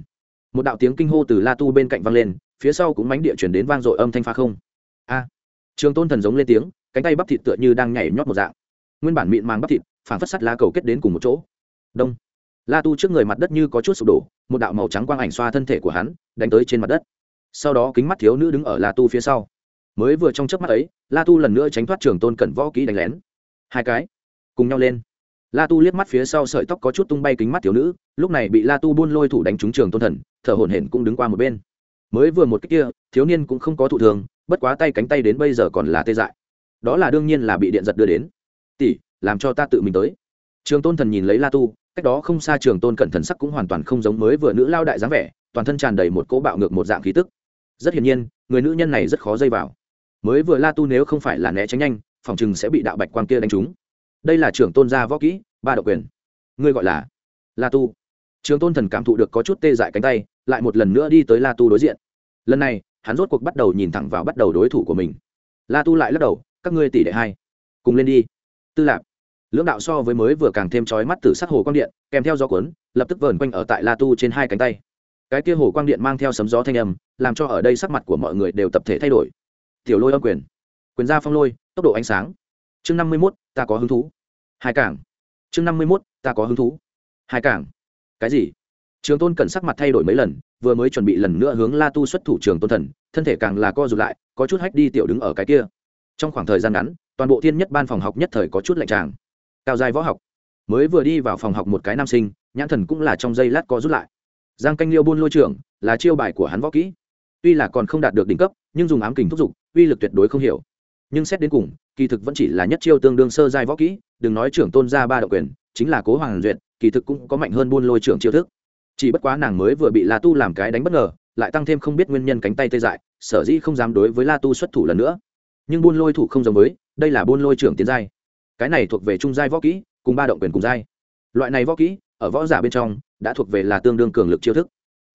một đạo tiếng kinh hô từ la tu bên cạnh vang lên, phía sau cũng mánh địa chuyển đến vang dội âm thanh pha không. A, trường tôn thần giống lên tiếng, cánh tay bắp thịt tựa như đang nhảy nhót một dạng. Nguyên bản mịn màng bắp thịt phản phất sắt lá cầu kết đến cùng một chỗ. Đông. La tu trước người mặt đất như có chút sụp đổ, một đạo màu trắng quang ảnh xoa thân thể của hắn, đánh tới trên mặt đất. Sau đó kính mắt thiếu nữ đứng ở la tu phía sau. Mới vừa trong chớp mắt ấy, la tu lần nữa tránh thoát trường tôn cẩn võ kỹ đánh lén. Hai cái. Cùng nhau lên. La tu liếc mắt phía sau sợi tóc có chút tung bay kính mắt thiếu nữ, lúc này bị la tu buôn lôi thủ đánh trúng trường tôn thần, thở hổn hển cũng đứng qua một bên. Mới vừa một cách kia, thiếu niên cũng không có thụ thường, bất quá tay cánh tay đến bây giờ còn là tê dại. Đó là đương nhiên là bị điện giật đưa đến. Tỷ làm cho ta tự mình tới. Trường tôn thần nhìn lấy la tu, cách đó không xa trường tôn cẩn thần sắc cũng hoàn toàn không giống mới vừa nữ lao đại dáng vẻ, toàn thân tràn đầy một cỗ bạo ngược một dạng khí tức. Rất hiển nhiên, người nữ nhân này rất khó dây vào. Mới vừa la tu nếu không phải là né tránh nhanh, phòng chừng sẽ bị đạo bạch quan kia đánh trúng. Đây là trưởng tôn gia võ kỹ, ba độc quyền. Ngươi gọi là la tu. Trường tôn thần cảm thụ được có chút tê dại cánh tay, lại một lần nữa đi tới la tu đối diện. Lần này, hắn rốt cuộc bắt đầu nhìn thẳng vào bắt đầu đối thủ của mình. La tu lại lắc đầu, các ngươi tỷ đệ hai, cùng lên đi. Tư lạc lưỡng đạo so với mới vừa càng thêm trói mắt từ sắc hồ quang điện, kèm theo gió cuốn, lập tức vờn quanh ở tại la tu trên hai cánh tay. Cái kia hồ quang điện mang theo sấm gió thanh âm, làm cho ở đây sắc mặt của mọi người đều tập thể thay đổi. Tiểu lôi âm quyền. Quyền ra phong lôi, tốc độ ánh sáng. Chương năm mươi mốt, ta có hứng thú. Hai cảng. Chương năm mươi mốt, ta có hứng thú. Hai cảng. Cái gì? Trường tôn cần sắc mặt thay đổi mấy lần, vừa mới chuẩn bị lần nữa hướng la tu xuất thủ trường tôn thần, thân thể càng là co rụt lại, có chút hách đi tiểu đứng ở cái kia. Trong khoảng thời gian ngắn, toàn bộ thiên nhất ban phòng học nhất thời có chút lạnh tràng cao giai võ học. Mới vừa đi vào phòng học một cái nam sinh, nhãn thần cũng là trong giây lát co rút lại. Giang canh liêu buôn lôi trưởng, là chiêu bài của hắn võ kỹ. Tuy là còn không đạt được đỉnh cấp, nhưng dùng ám kình thúc giục, uy lực tuyệt đối không hiểu. Nhưng xét đến cùng, kỳ thực vẫn chỉ là nhất chiêu tương đương sơ giai võ kỹ, đừng nói trưởng tôn ra ba độc quyền, chính là cố hoàng duyệt, kỳ thực cũng có mạnh hơn buôn lôi trưởng chiêu thức. Chỉ bất quá nàng mới vừa bị la tu làm cái đánh bất ngờ, lại tăng thêm không biết nguyên nhân cánh tay tê dại, sở dĩ không dám đối với la tu xuất thủ lần nữa. Nhưng buôn lôi thủ không giống với, đây là buôn lôi trưởng tiến giai cái này thuộc về trung giai võ kỹ, cùng ba động quyền cùng giai. Loại này võ kỹ, ở võ giả bên trong, đã thuộc về là tương đương cường lực chiêu thức.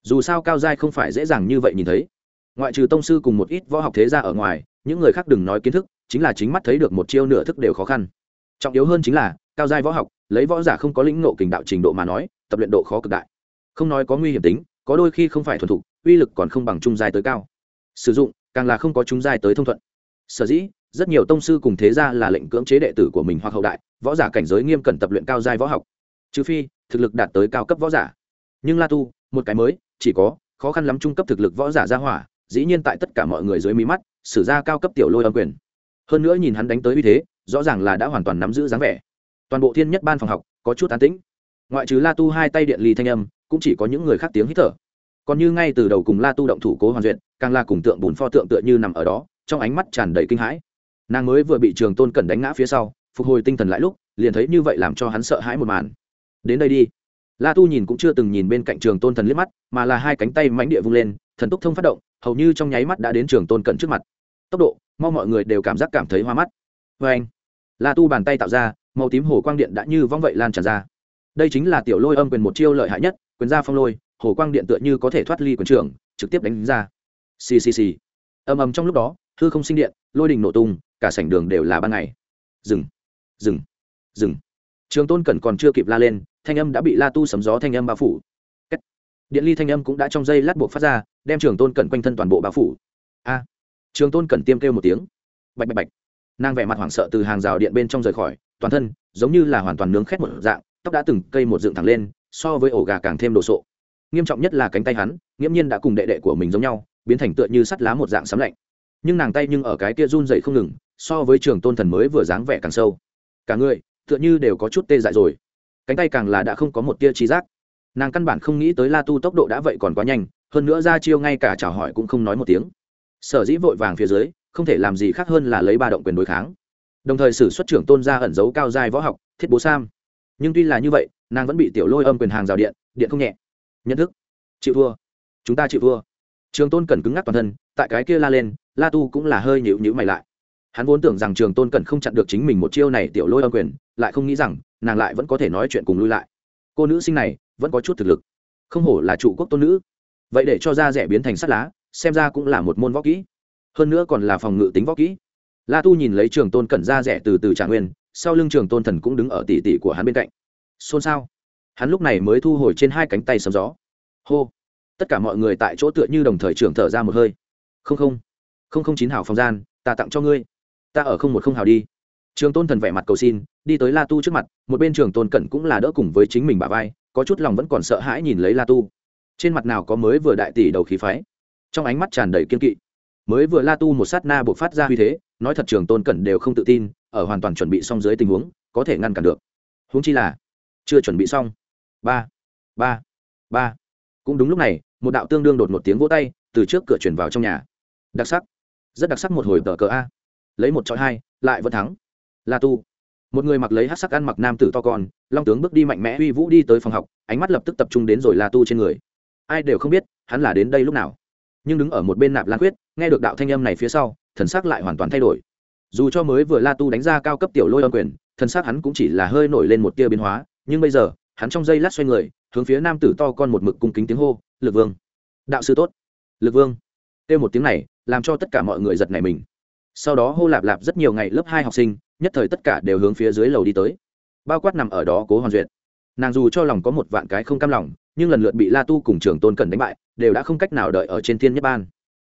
Dù sao cao giai không phải dễ dàng như vậy nhìn thấy. Ngoại trừ tông sư cùng một ít võ học thế gia ở ngoài, những người khác đừng nói kiến thức, chính là chính mắt thấy được một chiêu nửa thức đều khó khăn. Trọng yếu hơn chính là, cao giai võ học, lấy võ giả không có lĩnh nộ kình đạo trình độ mà nói, tập luyện độ khó cực đại. Không nói có nguy hiểm tính, có đôi khi không phải thuần thục, uy lực còn không bằng trung giai tới cao. Sử dụng, càng là không có trung giai tới thông thuận. Sở dĩ rất nhiều tông sư cùng thế gia là lệnh cưỡng chế đệ tử của mình hoặc hậu đại, võ giả cảnh giới nghiêm cẩn tập luyện cao giai võ học. Trừ phi, thực lực đạt tới cao cấp võ giả. Nhưng la tu, một cái mới, chỉ có, khó khăn lắm trung cấp thực lực võ giả ra hỏa, dĩ nhiên tại tất cả mọi người dưới mí mắt, sử ra cao cấp tiểu lôi âm quyền. Hơn nữa nhìn hắn đánh tới uy thế, rõ ràng là đã hoàn toàn nắm giữ dáng vẻ. Toàn bộ thiên nhất ban phòng học, có chút an tĩnh. Ngoại trừ la tu hai tay điện ly thanh âm, cũng chỉ có những người khác tiếng hít thở. Còn như ngay từ đầu cùng la tu động thủ cố hoàn duyệt, càng là cùng tượng bùn pho tượng tựa như nằm ở đó, trong ánh mắt tràn đầy kinh hãi nàng mới vừa bị trường tôn cẩn đánh ngã phía sau, phục hồi tinh thần lại lúc, liền thấy như vậy làm cho hắn sợ hãi một màn. Đến đây đi. La tu nhìn cũng chưa từng nhìn bên cạnh trường tôn thần liếc mắt, mà là hai cánh tay mánh địa vung lên, thần túc thông phát động, hầu như trong nháy mắt đã đến trường tôn cẩn trước mặt. Tốc độ mong mọi người đều cảm giác cảm thấy hoa mắt. Vê anh. La tu bàn tay tạo ra, màu tím hồ quang điện đã như vong vậy lan tràn ra. Đây chính là tiểu lôi âm quyền một chiêu lợi hại nhất, quyền ra phong lôi, hồ quang điện tựa như có thể thoát ly quyền trường trực tiếp đánh ra. Ccc âm xì. Ầm ầm trong lúc đó, hư không sinh điện, lôi đình nổ tung cả sảnh đường đều là ban ngày. Dừng dừng dừng. Trường tôn cẩn còn chưa kịp la lên, thanh âm đã bị la tu sấm gió thanh âm bao phủ. Kết. điện ly thanh âm cũng đã trong dây lát buộc phát ra, đem trường tôn cẩn quanh thân toàn bộ bao phủ. A. Trường tôn cẩn tiêm kêu một tiếng. Bạch bạch bạch. Nàng vẻ mặt hoảng sợ từ hàng rào điện bên trong rời khỏi, toàn thân giống như là hoàn toàn nướng khét một dạng, tóc đã từng cây một dựng thẳng lên, so với ổ gà càng thêm đồ sộ. Nghiêm trọng nhất là cánh tay hắn, nghiễm nhiên đã cùng đệ đệ của mình giống nhau, biến thành tựa như sắt lá một dạng sấm lạnh nhưng nàng tay nhưng ở cái kia run dậy không ngừng, so với trường tôn thần mới vừa dáng vẻ càng sâu. Cả người, tựa như đều có chút tê dại rồi. Cánh tay càng là đã không có một tia trí giác. Nàng căn bản không nghĩ tới la tu tốc độ đã vậy còn quá nhanh, hơn nữa ra chiêu ngay cả chào hỏi cũng không nói một tiếng. Sở dĩ vội vàng phía dưới, không thể làm gì khác hơn là lấy ba động quyền đối kháng. Đồng thời xử xuất trưởng tôn ra ẩn giấu cao dài võ học, thiết bố sam. Nhưng tuy là như vậy, nàng vẫn bị tiểu lôi âm quyền hàng rào điện điện không nhẹ. Nhận thức. Chịu thua. Chúng ta chịu thua trường tôn cần cứng ngắc toàn thân, tại cái kia la lên, la tu cũng là hơi nhịu nhữ mày lại. Hắn vốn tưởng rằng trường tôn cần không chặn được chính mình một chiêu này tiểu lôi âm quyền, lại không nghĩ rằng nàng lại vẫn có thể nói chuyện cùng lui lại. Cô nữ sinh này vẫn có chút thực lực, không hổ là trụ quốc tôn nữ. Vậy để cho da rẻ biến thành sắt lá, xem ra cũng là một môn võ kỹ. Hơn nữa còn là phòng ngự tính võ kỹ. La tu nhìn lấy trường tôn cẩn da rẻ từ từ trả nguyên, sau lưng trường tôn thần cũng đứng ở tỉ tỉ của hắn bên cạnh. Xôn xao. Hắn lúc này mới thu hồi trên hai cánh tay sấm gió. Hô tất cả mọi người tại chỗ tựa như đồng thời trưởng thở ra một hơi. Không không. Không không chín hào phòng gian, ta tặng cho ngươi. Ta ở không một không hào đi. Trường tôn thần vẻ mặt cầu xin, đi tới la tu trước mặt, một bên trường tôn cẩn cũng là đỡ cùng với chính mình bà vai, có chút lòng vẫn còn sợ hãi nhìn lấy la tu. Trên mặt nào có mới vừa đại tỷ đầu khí phái. Trong ánh mắt tràn đầy kiên kỵ. Mới vừa la tu một sát na buộc phát ra uy thế, nói thật trường tôn cẩn đều không tự tin, ở hoàn toàn chuẩn bị xong dưới tình huống, có thể ngăn cản được. Huống chi là, chưa chuẩn bị xong. Ba ba ba cũng đúng lúc này, một đạo tương đương đột một tiếng vỗ tay từ trước cửa chuyển vào trong nhà. Đặc sắc. Rất đặc sắc một hồi tờ cờ a. Lấy một trọi hai, lại vẫn thắng. La tu. Một người mặc lấy hát sắc ăn mặc nam tử to con, long tướng bước đi mạnh mẽ uy vũ đi tới phòng học, ánh mắt lập tức tập trung đến rồi la tu trên người. Ai đều không biết, hắn là đến đây lúc nào. Nhưng đứng ở một bên nạp lan quyết, nghe được đạo thanh âm này phía sau, thần sắc lại hoàn toàn thay đổi. Dù cho mới vừa la tu đánh ra cao cấp tiểu lôi âm quyền, thần sắc hắn cũng chỉ là hơi nổi lên một tia biến hóa, nhưng bây giờ, hắn trong giây lát xoay người hướng phía nam tử to con một mực cung kính tiếng hô, lực vương, đạo sư tốt. Lực vương, kêu một tiếng này, làm cho tất cả mọi người giật nảy mình. Sau đó hô lạp lạp rất nhiều ngày lớp hai học sinh, nhất thời tất cả đều hướng phía dưới lầu đi tới. Bao quát nằm ở đó cố hoàn duyệt. Nàng dù cho lòng có một vạn cái không cam lòng, nhưng lần lượt bị la tu cùng trường tôn cần đánh bại, đều đã không cách nào đợi ở trên thiên nhất ban.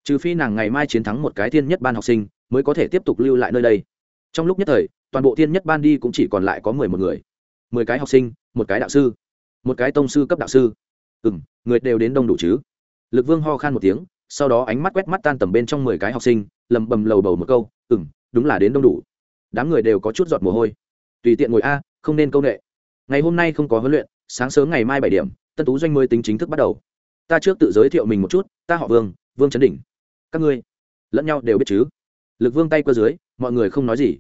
Trừ phi nàng ngày mai chiến thắng một cái thiên nhất ban học sinh, mới có thể tiếp tục lưu lại nơi đây. Trong lúc nhất thời, toàn bộ thiên nhất ban đi cũng chỉ còn lại có mười một người. Mười cái học sinh, một cái đạo sư một cái tông sư cấp đạo sư. Ừ m người đều đến đông đủ chứ? Lực vương ho khan một tiếng, sau đó ánh mắt quét mắt tan tầm bên trong mười cái học sinh, lầm bầm lầu bầu một câu ừ m đúng là đến đông đủ. Đám người đều có chút giọt mồ hôi. Tùy tiện ngồi a, không nên công nghệ ngày hôm nay không có huấn luyện, sáng sớm ngày mai bảy điểm, tân tú doanh mới tính chính thức bắt đầu. Ta trước tự giới thiệu mình một chút, ta họ vương vương trấn đỉnh. Các ngươi lẫn nhau đều biết chứ? Lực vương tay qua dưới, mọi người không nói gì.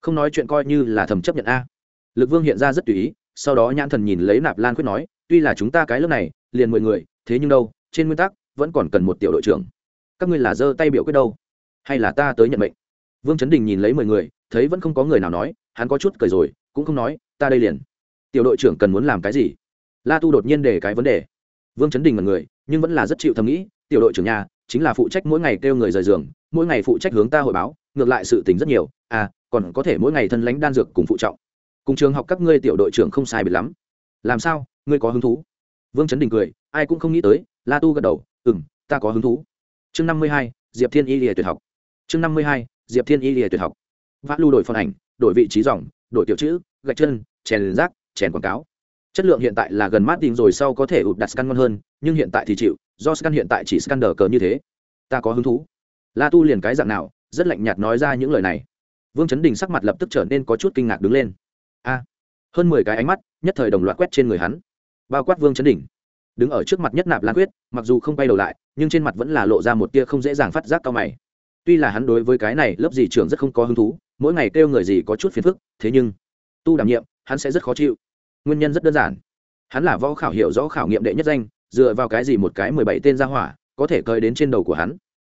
Không nói chuyện coi như là thầm chấp nhận a. Lực vương hiện ra rất tùy ý sau đó nhãn thần nhìn lấy nạp lan quyết nói, tuy là chúng ta cái lớp này, liền mười người, thế nhưng đâu, trên nguyên tắc, vẫn còn cần một tiểu đội trưởng. Các ngươi là giơ tay biểu quyết đâu? Hay là ta tới nhận mệnh? Vương chấn đình nhìn lấy mười người, thấy vẫn không có người nào nói, hắn có chút cười rồi, cũng không nói, ta đây liền. Tiểu đội trưởng cần muốn làm cái gì? La tu đột nhiên để cái vấn đề. Vương chấn đình là người, nhưng vẫn là rất chịu thầm nghĩ, tiểu đội trưởng nhà, chính là phụ trách mỗi ngày kêu người rời giường, mỗi ngày phụ trách hướng ta hội báo, ngược lại sự tình rất nhiều. À còn có thể mỗi ngày thân lãnh đan dược cùng phụ trọng cùng trường học các ngươi tiểu đội trưởng không sai biệt lắm. Làm sao, ngươi có hứng thú? Vương chấn đình cười, ai cũng không nghĩ tới, la tu gật đầu ừ m ta có hứng thú. Chương năm mươi hai, diệp thiên y lìa tuyệt học. Chương năm mươi hai, diệp thiên y lìa tuyệt học. Vã lưu đổi phần ảnh, đổi vị trí dòng, đổi tiểu chữ, gạch chân, chèn rác, chèn quảng cáo. Chất lượng hiện tại là gần mát tìm rồi sau có thể ụt đặt scan ngon hơn, nhưng hiện tại thì chịu, do scan hiện tại chỉ scan đờ cờ như thế. Ta có hứng thú. La tu liền cái dạng nào, rất lạnh nhạt nói ra những lời này. Vương chấn đình sắc mặt lập tức trở nên có chút kinh ngạc đứng lên a. Hơn mười cái ánh mắt, nhất thời đồng loạt quét trên người hắn. Bao quát vương chấn đỉnh. Đứng ở trước mặt nhất nạp lan quyết, mặc dù không bay đầu lại, nhưng trên mặt vẫn là lộ ra một tia không dễ dàng phát giác cao mày. Tuy là hắn đối với cái này lớp gì trường rất không có hứng thú, mỗi ngày kêu người gì có chút phiền phức, thế nhưng, tu đảm nhiệm, hắn sẽ rất khó chịu. Nguyên nhân rất đơn giản. Hắn là võ khảo hiểu rõ khảo nghiệm đệ nhất danh, dựa vào cái gì một cái mười bảy tên ra hỏa, có thể cơi đến trên đầu của hắn?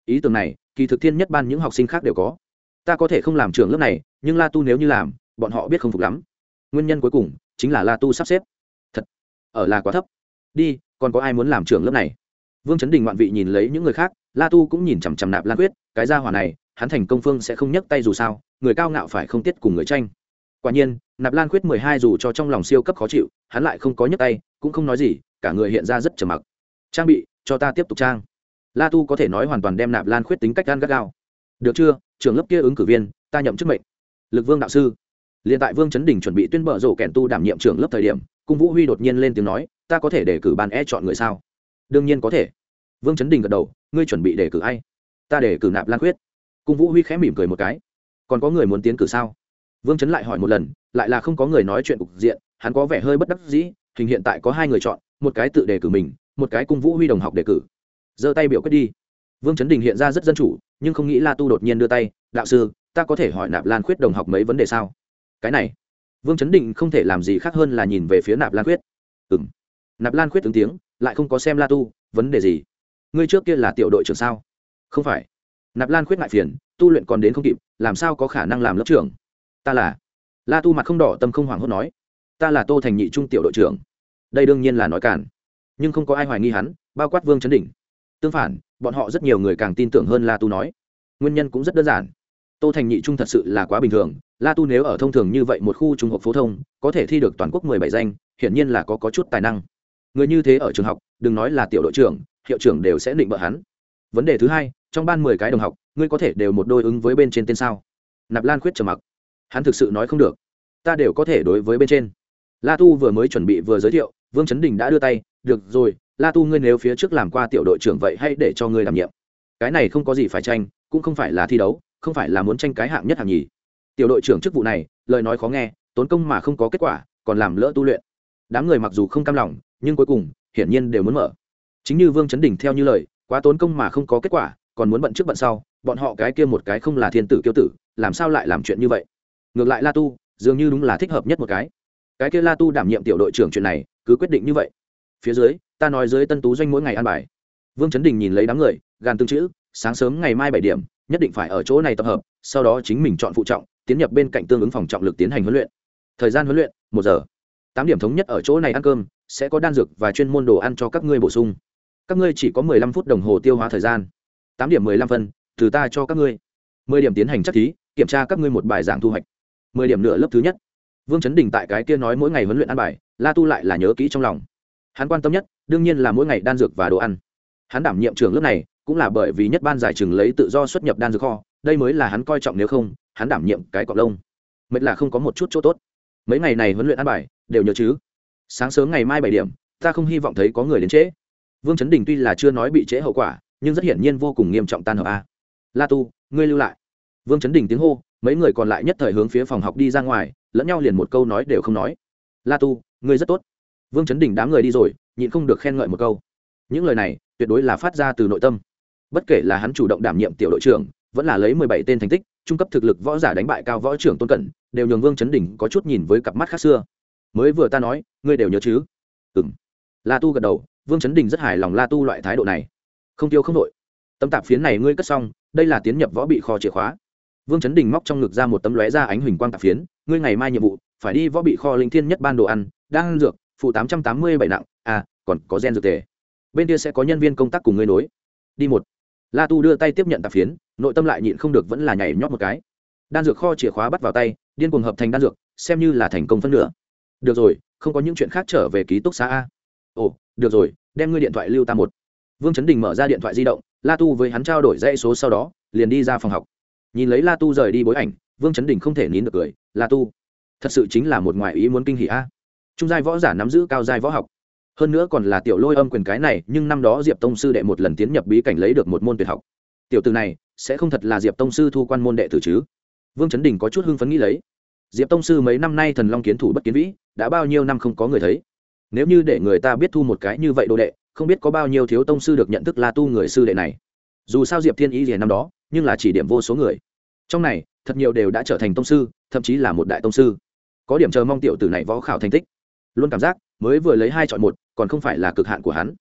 Ý tưởng này, kỳ thực thiên nhất ban những học sinh khác đều có. Ta có thể không làm trường lớp này, nhưng la tu nếu như làm, bọn họ biết không phục lắm nguyên nhân cuối cùng chính là la tu sắp xếp. Thật, ở là quá thấp. Đi, còn có ai muốn làm trưởng lớp này? Vương chấn đình ngoạn vị nhìn lấy những người khác, la tu cũng nhìn chằm chằm nạp lan quyết, cái gia hỏa này, hắn thành công phương sẽ không nhấc tay dù sao, người cao ngạo phải không tiết cùng người tranh. Quả nhiên, nạp lan quyết mười hai dù cho trong lòng siêu cấp khó chịu, hắn lại không có nhấc tay, cũng không nói gì, cả người hiện ra rất trầm mặc. Trang bị, cho ta tiếp tục trang. La tu có thể nói hoàn toàn đem nạp lan khuyết tính cách gan gắt gao. Được chưa? Trường lớp kia ứng cử viên, ta nhậm chức mệnh. Lực vương đạo sư liền tại vương chấn đình chuẩn bị tuyên bở rổ kèn tu đảm nhiệm trưởng lớp thời điểm, cung vũ huy đột nhiên lên tiếng nói, ta có thể để cử ban e chọn người sao? Đương nhiên có thể. Vương chấn đình gật đầu, ngươi chuẩn bị để cử ai? Ta để cử nạp lan khuyết. Cung vũ huy khẽ mỉm cười một cái. Còn có người muốn tiến cử sao? Vương chấn lại hỏi một lần, lại là không có người nói chuyện cục diện, hắn có vẻ hơi bất đắc dĩ, hình hiện tại có hai người chọn, một cái tự đề cử mình, một cái cung vũ huy đồng học đề cử. Giơ tay biểu quyết đi. Vương chấn đình hiện ra rất dân chủ, nhưng không nghĩ la tu đột nhiên đưa tay, đạo sư, ta có thể hỏi nạp lan khuyết đồng học mấy vấn đề sao? Cái này vương chấn định không thể làm gì khác hơn là nhìn về phía nạp lan khuyết ừ m nạp lan khuyết ứng tiếng lại không có xem la tu vấn đề gì ngươi trước kia là tiểu đội trưởng sao không phải nạp lan khuyết ngại phiền tu luyện còn đến không kịp làm sao có khả năng làm lớp trưởng ta là la tu mặt không đỏ tâm không hoảng hốt nói ta là tô thành nhị trung tiểu đội trưởng đây đương nhiên là nói cản nhưng không có ai hoài nghi hắn bao quát vương chấn đỉnh tương phản bọn họ rất nhiều người càng tin tưởng hơn la tu nói nguyên nhân cũng rất đơn giản tô thành nhị trung thật sự là quá bình thường la tu nếu ở thông thường như vậy một khu trung học phổ thông có thể thi được toàn quốc mười bảy danh hiển nhiên là có, có chút tài năng. Người như thế ở trường học đừng nói là tiểu đội trưởng hiệu trưởng đều sẽ định bợ hắn. Vấn đề thứ hai trong ban mười cái đồng học ngươi có thể đều một đôi ứng với bên trên tên sao? Nạp lan khuyết trầm mặc. Hắn thực sự nói không được. Ta đều có thể đối với bên trên. La tu vừa mới chuẩn bị vừa giới thiệu vương chấn đình đã đưa tay được rồi la tu ngươi nếu phía trước làm qua tiểu đội trưởng vậy hãy để cho ngươi đảm nhiệm. Cái này không có gì phải tranh cũng không phải là thi đấu không phải là muốn tranh cái hạng nhất hạng nhì tiểu đội trưởng chức vụ này, lời nói khó nghe, tốn công mà không có kết quả, còn làm lỡ tu luyện. Đám người mặc dù không cam lòng, nhưng cuối cùng, hiển nhiên đều muốn mở. Chính như vương chấn đình theo như lời, quá tốn công mà không có kết quả, còn muốn bận trước bận sau, bọn họ cái kia một cái không là thiên tử kiêu tử, làm sao lại làm chuyện như vậy? Ngược lại la tu, dường như đúng là thích hợp nhất một cái. Cái kia la tu đảm nhiệm tiểu đội trưởng chuyện này, cứ quyết định như vậy. Phía dưới, ta nói dưới tân tú doanh mỗi ngày ăn bài. Vương chấn đình nhìn lấy đám người, gàn tương chữ, sáng sớm ngày mai bảy điểm, nhất định phải ở chỗ này tập hợp, sau đó chính mình chọn phụ trọng tiến nhập bên cạnh tương ứng phòng trọng lực tiến hành huấn luyện. Thời gian huấn luyện, một giờ. Tám điểm thống nhất ở chỗ này ăn cơm, sẽ có đan dược và chuyên môn đồ ăn cho các ngươi bổ sung. Các ngươi chỉ có mười lăm phút đồng hồ tiêu hóa thời gian. Tám điểm mười lăm phân, từ ta cho các ngươi. Mười điểm tiến hành chắc thí, kiểm tra các ngươi một bài giảng thu hoạch. Mười điểm nửa lớp thứ nhất. Vương chấn đình tại cái kia nói mỗi ngày huấn luyện ăn bài, la tu lại là nhớ kỹ trong lòng. Hắn quan tâm nhất, đương nhiên là mỗi ngày đan dược và đồ ăn. Hắn đảm nhiệm trường lớp này, cũng là bởi vì nhất ban giải trường lấy tự do xuất nhập đan dược kho, đây mới là hắn coi trọng nếu không hắn đảm nhiệm cái cọc lông. Mệt là không có một chút chỗ tốt. Mấy ngày này huấn luyện ăn bài, đều nhớ chứ? Sáng sớm ngày mai bảy điểm, ta không hy vọng thấy có người đến trễ. Vương chấn đình tuy là chưa nói bị trễ hậu quả, nhưng rất hiển nhiên vô cùng nghiêm trọng tan hợp a. La tu, ngươi lưu lại. Vương chấn đình tiếng hô, mấy người còn lại nhất thời hướng phía phòng học đi ra ngoài, lẫn nhau liền một câu nói đều không nói. La tu, ngươi rất tốt. Vương chấn đình đám người đi rồi, nhịn không được khen ngợi một câu. Những lời này, tuyệt đối là phát ra từ nội tâm. Bất kể là hắn chủ động đảm nhiệm tiểu đội trưởng, vẫn là lấy mười bảy tên thành tích trung cấp thực lực võ giả đánh bại cao võ trưởng tôn cẩn, đều nhường vương chấn đỉnh có chút nhìn với cặp mắt khác xưa. Mới vừa ta nói, ngươi đều nhớ chứ? Ừng la tu gật đầu, vương chấn đình rất hài lòng la tu loại thái độ này. Không tiêu không đội. Tấm tạp phiến này ngươi cất xong, đây là tiến nhập võ bị kho chìa khóa. Vương chấn đình móc trong ngực ra một tấm lóe ra ánh huỳnh quang tạp phiến, ngươi ngày mai nhiệm vụ, phải đi võ bị kho linh thiên nhất ban đồ ăn, đang ăn dược, phụ tám trăm tám mươi bảy nặng à còn có gen dược tề. Bên kia sẽ có nhân viên công tác cùng ngươi nối. Đi một la tu đưa tay tiếp nhận tạp phiến, nội tâm lại nhịn không được vẫn là nhảy nhót một cái. Đan dược kho chìa khóa bắt vào tay, điên cuồng hợp thành đan dược, xem như là thành công phân nửa. Được rồi, không có những chuyện khác trở về ký túc xá a. Ồ, được rồi, đem ngươi điện thoại lưu ta một. Vương chấn đình mở ra điện thoại di động, la tu với hắn trao đổi dãy số sau đó, liền đi ra phòng học. Nhìn lấy la tu rời đi bối ảnh, vương chấn đình không thể nín được cười. La tu, thật sự chính là một ngoại ý muốn kinh hỉ a. Trung giai võ giả nắm giữ cao giai võ học hơn nữa còn là tiểu lôi âm quyền cái này, nhưng năm đó diệp tông sư đệ một lần tiến nhập bí cảnh lấy được một môn tuyệt học. Tiểu từ này, sẽ không thật là diệp tông sư thu quan môn đệ tử chứ? Vương chấn đình có chút hưng phấn nghĩ lấy. Diệp tông sư mấy năm nay thần long kiến thủ bất kiến vĩ, đã bao nhiêu năm không có người thấy? Nếu như để người ta biết thu một cái như vậy đồ đệ, không biết có bao nhiêu thiếu tông sư được nhận thức là tu người sư đệ này. Dù sao diệp thiên ý gì năm đó, nhưng là chỉ điểm vô số người. Trong này, thật nhiều đều đã trở thành tông sư, thậm chí là một đại tông sư. Có điểm chờ mong tiểu tử này võ khảo thành tích. Luôn cảm giác, mới vừa lấy hai chọn một còn không phải là cực hạn của hắn.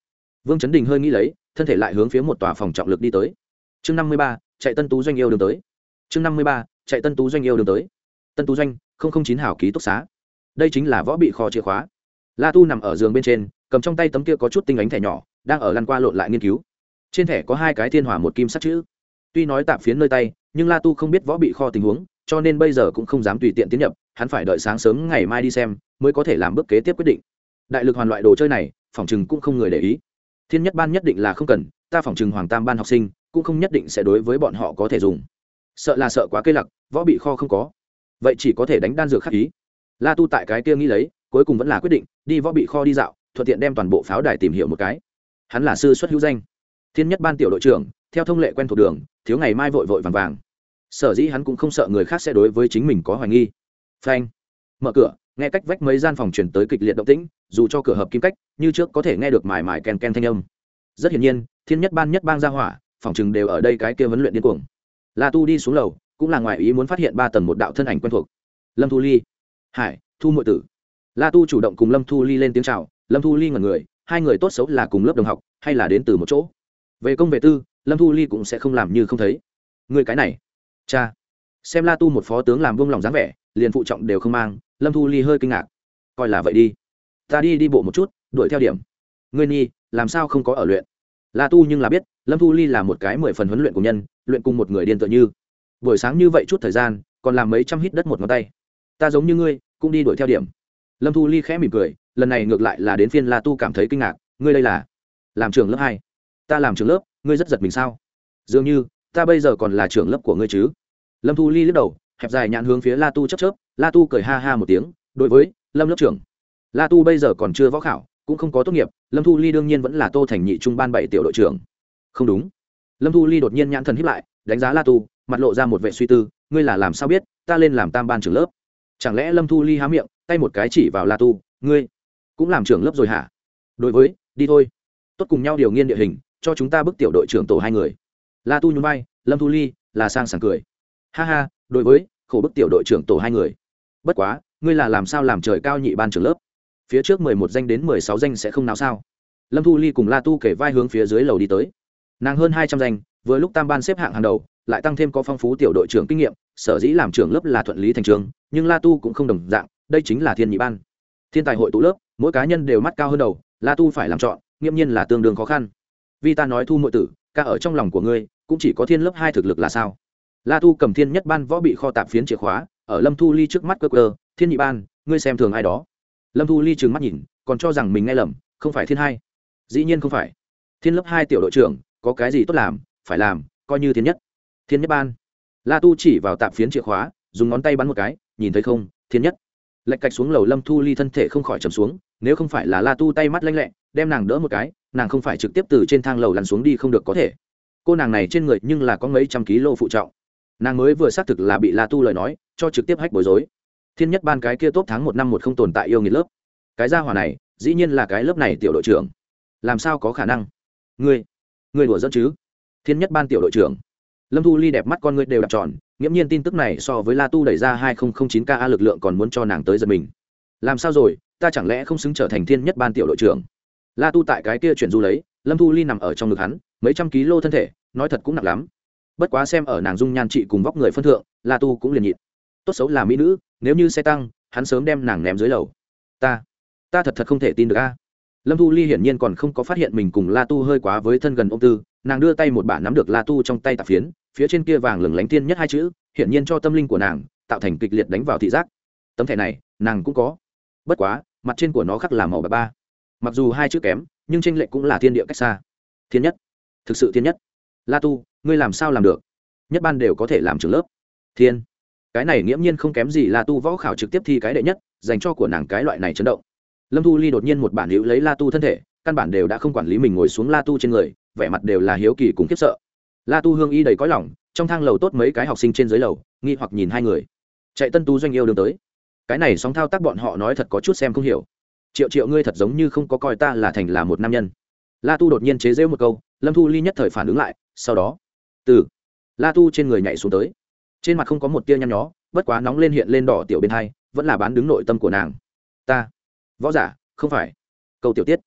Vương chấn đình hơi nghĩ lấy, thân thể lại hướng phía một tòa phòng trọng lực đi tới. Chương năm mươi ba, chạy tân tú doanh yêu đường tới. Chương năm mươi ba, chạy tân tú doanh yêu đường tới. Tân tú doanh chín hảo ký túc xá. Đây chính là võ bị kho chìa khóa. La tu nằm ở giường bên trên, cầm trong tay tấm kia có chút tinh ánh thẻ nhỏ, đang ở lăn qua lộn lại nghiên cứu. Trên thẻ có hai cái thiên hỏa một kim sắt chữ. Tuy nói tạm phiến nơi tay, nhưng la tu không biết võ bị kho tình huống, cho nên bây giờ cũng không dám tùy tiện tiến nhập, hắn phải đợi sáng sớm ngày mai đi xem, mới có thể làm bước kế tiếp quyết định đại lực hoàn loại đồ chơi này phòng chừng cũng không người để ý. Thiên nhất ban nhất định là không cần, ta phòng chừng hoàng tam ban học sinh, cũng không nhất định sẽ đối với bọn họ có thể dùng. Sợ là sợ quá cây lặc, võ bị kho không có. Vậy chỉ có thể đánh đan dược khắc ý. La tu tại cái kia nghĩ lấy, cuối cùng vẫn là quyết định, đi võ bị kho đi dạo, thuận tiện đem toàn bộ pháo đài tìm hiểu một cái. Hắn là sư xuất hữu danh. Thiên nhất ban tiểu đội trưởng, theo thông lệ quen thuộc đường, thiếu ngày mai vội vội vàng vàng. Sở dĩ hắn cũng không sợ người khác sẽ đối với chính mình có hoài nghi. Phanh. Mở cửa nghe cách vách mấy gian phòng chuyển tới kịch liệt động tĩnh, dù cho cửa hợp kim cách, như trước có thể nghe được mải mải ken ken thanh âm. Rất hiển nhiên, thiên nhất ban nhất bang ra hỏa, phòng chừng đều ở đây cái kia vấn luyện điên cuồng. La tu đi xuống lầu, cũng là ngoài ý muốn phát hiện ba tầng một đạo thân ảnh quen thuộc. Lâm thu ly. Hải, thu nội tử. La tu chủ động cùng lâm thu ly lên tiếng c h à o lâm thu ly ngần người, hai người tốt xấu là cùng lớp đồng học, hay là đến từ một chỗ. Về công về tư, lâm thu ly cũng sẽ không làm như không thấy. Người cái này. Cha. Xem la tu một phó tướng làm vung lòng dáng vẻ, liền phụ trọng đều không mang lâm thu ly hơi kinh ngạc. Coi là vậy đi. Ta đi đi bộ một chút, đuổi theo điểm. Ngươi nhi, làm sao không có ở luyện? La tu nhưng là biết, lâm thu ly là một cái mười phần huấn luyện của nhân, luyện cùng một người điên tựa như. Buổi sáng như vậy chút thời gian, còn làm mấy trăm hít đất một ngón tay. Ta giống như ngươi, cũng đi đuổi theo điểm. Lâm thu ly khẽ mỉm cười, lần này ngược lại là đến phiên la tu cảm thấy kinh ngạc. Ngươi đây là làm trường lớp hai. Ta làm trường lớp, ngươi rất giật mình sao? Dường như, ta bây giờ còn là trường lớp của ngươi chứ. Lâm thu ly lướt đầu, hẹp dài nhãn hướng phía la tu chấp chớp la tu cười ha ha một tiếng, đối với lâm lớp trưởng. La tu bây giờ còn chưa võ khảo, cũng không có tốt nghiệp, lâm thu ly đương nhiên vẫn là tô thành nhị trung ban bảy tiểu đội trưởng. Không đúng. Lâm thu ly đột nhiên nhãn thần hiếp lại, đánh giá la tu, mặt lộ ra một vệ suy tư, ngươi là làm sao biết, ta lên làm tam ban trưởng lớp? Chẳng lẽ lâm thu ly há miệng, tay một cái chỉ vào la tu, ngươi cũng làm trưởng lớp rồi hả? Đối với, đi thôi. Tốt cùng nhau điều nghiên địa hình, cho chúng ta bức tiểu đội trưởng tổ hai người. La tu nhún vai, lâm thu ly là sang sảng cười. Ha ha, đối với, khổ bức tiểu đội trưởng tổ hai người bất quá, ngươi là làm sao làm trời cao nhị ban trưởng lớp? Phía trước mười một danh đến mười sáu danh sẽ không nào sao? Lâm thu ly cùng la tu kể vai hướng phía dưới lầu đi tới. Nàng hơn hai trăm danh, vừa lúc tam ban xếp hạng hàng đầu, lại tăng thêm có phong phú tiểu đội trưởng kinh nghiệm, sở dĩ làm trưởng lớp là thuận lý thành trường, nhưng la tu cũng không đồng dạng, đây chính là thiên nhị ban. Thiên tài hội tụ lớp, mỗi cá nhân đều mắt cao hơn đầu, la tu phải làm chọn nghiêm nhiên là tương đương khó khăn. Vì ta nói thu nội tử, ca ở trong lòng của ngươi, cũng chỉ có thiên lớp hai thực lực là sao? La tu cầm thiên nhất ban võ bị kho tạp phiến chìa khóa ở lâm thu ly trước mắt cơ cơ, thiên nhị ban, ngươi xem thường ai đó? Lâm thu ly trừng mắt nhìn, còn cho rằng mình nghe lầm, không phải thiên hai. Dĩ nhiên không phải. Thiên lớp hai tiểu đội trưởng, có cái gì tốt làm, phải làm, coi như thiên nhất. Thiên nhất ban? La tu chỉ vào tạp phiến chìa khóa, dùng ngón tay bắn một cái, nhìn thấy không, thiên nhất. Lạch cạch xuống lầu lâm thu ly thân thể không khỏi trầm xuống, nếu không phải là la tu tay mắt lanh lẹ, đem nàng đỡ một cái, nàng không phải trực tiếp từ trên thang lầu lăn xuống đi không được có thể. Cô nàng này trên người nhưng là có mấy trăm ký lô phụ trọng. Nàng mới vừa xác thực là bị la tu lời nói cho trực tiếp hách bối rối. Thiên nhất ban cái kia tốt tháng một năm một không tồn tại yêu nghiệt lớp. Cái gia hỏa này, dĩ nhiên là cái lớp này tiểu đội trưởng. Làm sao có khả năng? Ngươi ngươi đùa dẫn chứ? Thiên nhất ban tiểu đội trưởng. Lâm thu ly đẹp mắt con ngươi đều đặt tròn, nghiễm nhiên tin tức này so với la tu đẩy ra hai nghìn chín ka lực lượng còn muốn cho nàng tới giật mình. Làm sao rồi? Ta chẳng lẽ không xứng trở thành thiên nhất ban tiểu đội trưởng? La tu tại cái kia chuyển du lấy, lâm thu ly nằm ở trong ngực hắn, mấy trăm ký lô thân thể, nói thật cũng nặng lắm. Bất quá xem ở nàng dung nhan trị cùng vóc người phân thượng, la tu cũng liền nhịn tốt xấu là mỹ nữ, nếu như xe tăng, hắn sớm đem nàng ném dưới lầu. Ta ta thật thật không thể tin được a. Lâm thu ly hiển nhiên còn không có phát hiện mình cùng la tu hơi quá với thân gần ông tư, nàng đưa tay một bản nắm được la tu trong tay tạp phiến, phía trên kia vàng lừng lánh tiên nhất hai chữ, hiển nhiên cho tâm linh của nàng, tạo thành kịch liệt đánh vào thị giác. Tấm thẻ này, nàng cũng có. Bất quá, mặt trên của nó khắc là màu bạc ba. Mặc dù hai chữ kém, nhưng tranh lệch cũng là thiên địa cách xa. Thiên nhất. Thực sự thiên nhất. La tu, ngươi làm sao làm được? Nhất ban đều có thể làm trường lớp. Thiên cái này nghiễm nhiên không kém gì la tu võ khảo trực tiếp thi cái đệ nhất, dành cho của nàng cái loại này chấn động. Lâm thu ly đột nhiên một bản hữu lấy la tu thân thể, căn bản đều đã không quản lý mình ngồi xuống la tu trên người, vẻ mặt đều là hiếu kỳ cùng khiếp sợ. La tu hương y đầy có lỏng trong thang lầu tốt mấy cái học sinh trên dưới lầu, nghi hoặc nhìn hai người. Chạy tân tu doanh yêu đường tới. Cái này sóng thao tác bọn họ nói thật có chút xem không hiểu. Triệu triệu ngươi thật giống như không có coi ta là thành là một nam nhân. La tu đột nhiên chế rễu một câu, lâm thu ly nhất thời phản ứng lại, sau đó, từ, la tu trên người nhảy xuống tới trên mặt không có một tia nhăn nhó, bất quá nóng lên hiện lên đỏ tiểu bên hai, vẫn là bán đứng nội tâm của nàng. Ta, võ giả, không phải. Câu tiểu tiết.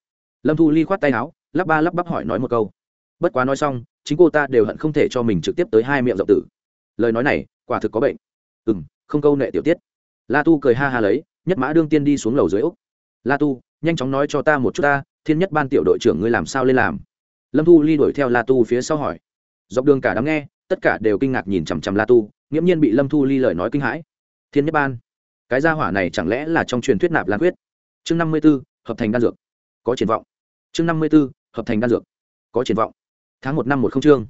Lâm thu ly khoát tay áo, lắp ba lắp bắp hỏi nói một câu. Bất quá nói xong, chính cô ta đều hận không thể cho mình trực tiếp tới hai miệng rộng tử. Lời nói này, quả thực có bệnh. Ừ m không câu nệ tiểu tiết. La tu cười ha ha lấy, nhất mã đương tiên đi xuống lầu dưới úc. La tu, nhanh chóng nói cho ta một chút ta, thiên nhất ban tiểu đội trưởng ngươi làm sao lên làm? Lâm thu ly đuổi theo la tu phía sau hỏi. Dọc đường cả đám nghe, tất cả đều kinh ngạc nhìn chằm chằm la tu nghiễm nhiên bị lâm thu ly lời nói kinh hãi. Thiên nhất ban, cái gia hỏa này chẳng lẽ là trong truyền thuyết nạp lan quyết? Chương năm mươi b ố hợp thành đan dược. Có triển vọng. Chương năm mươi b ố hợp thành đan dược. Có triển vọng. Tháng một năm một không chương.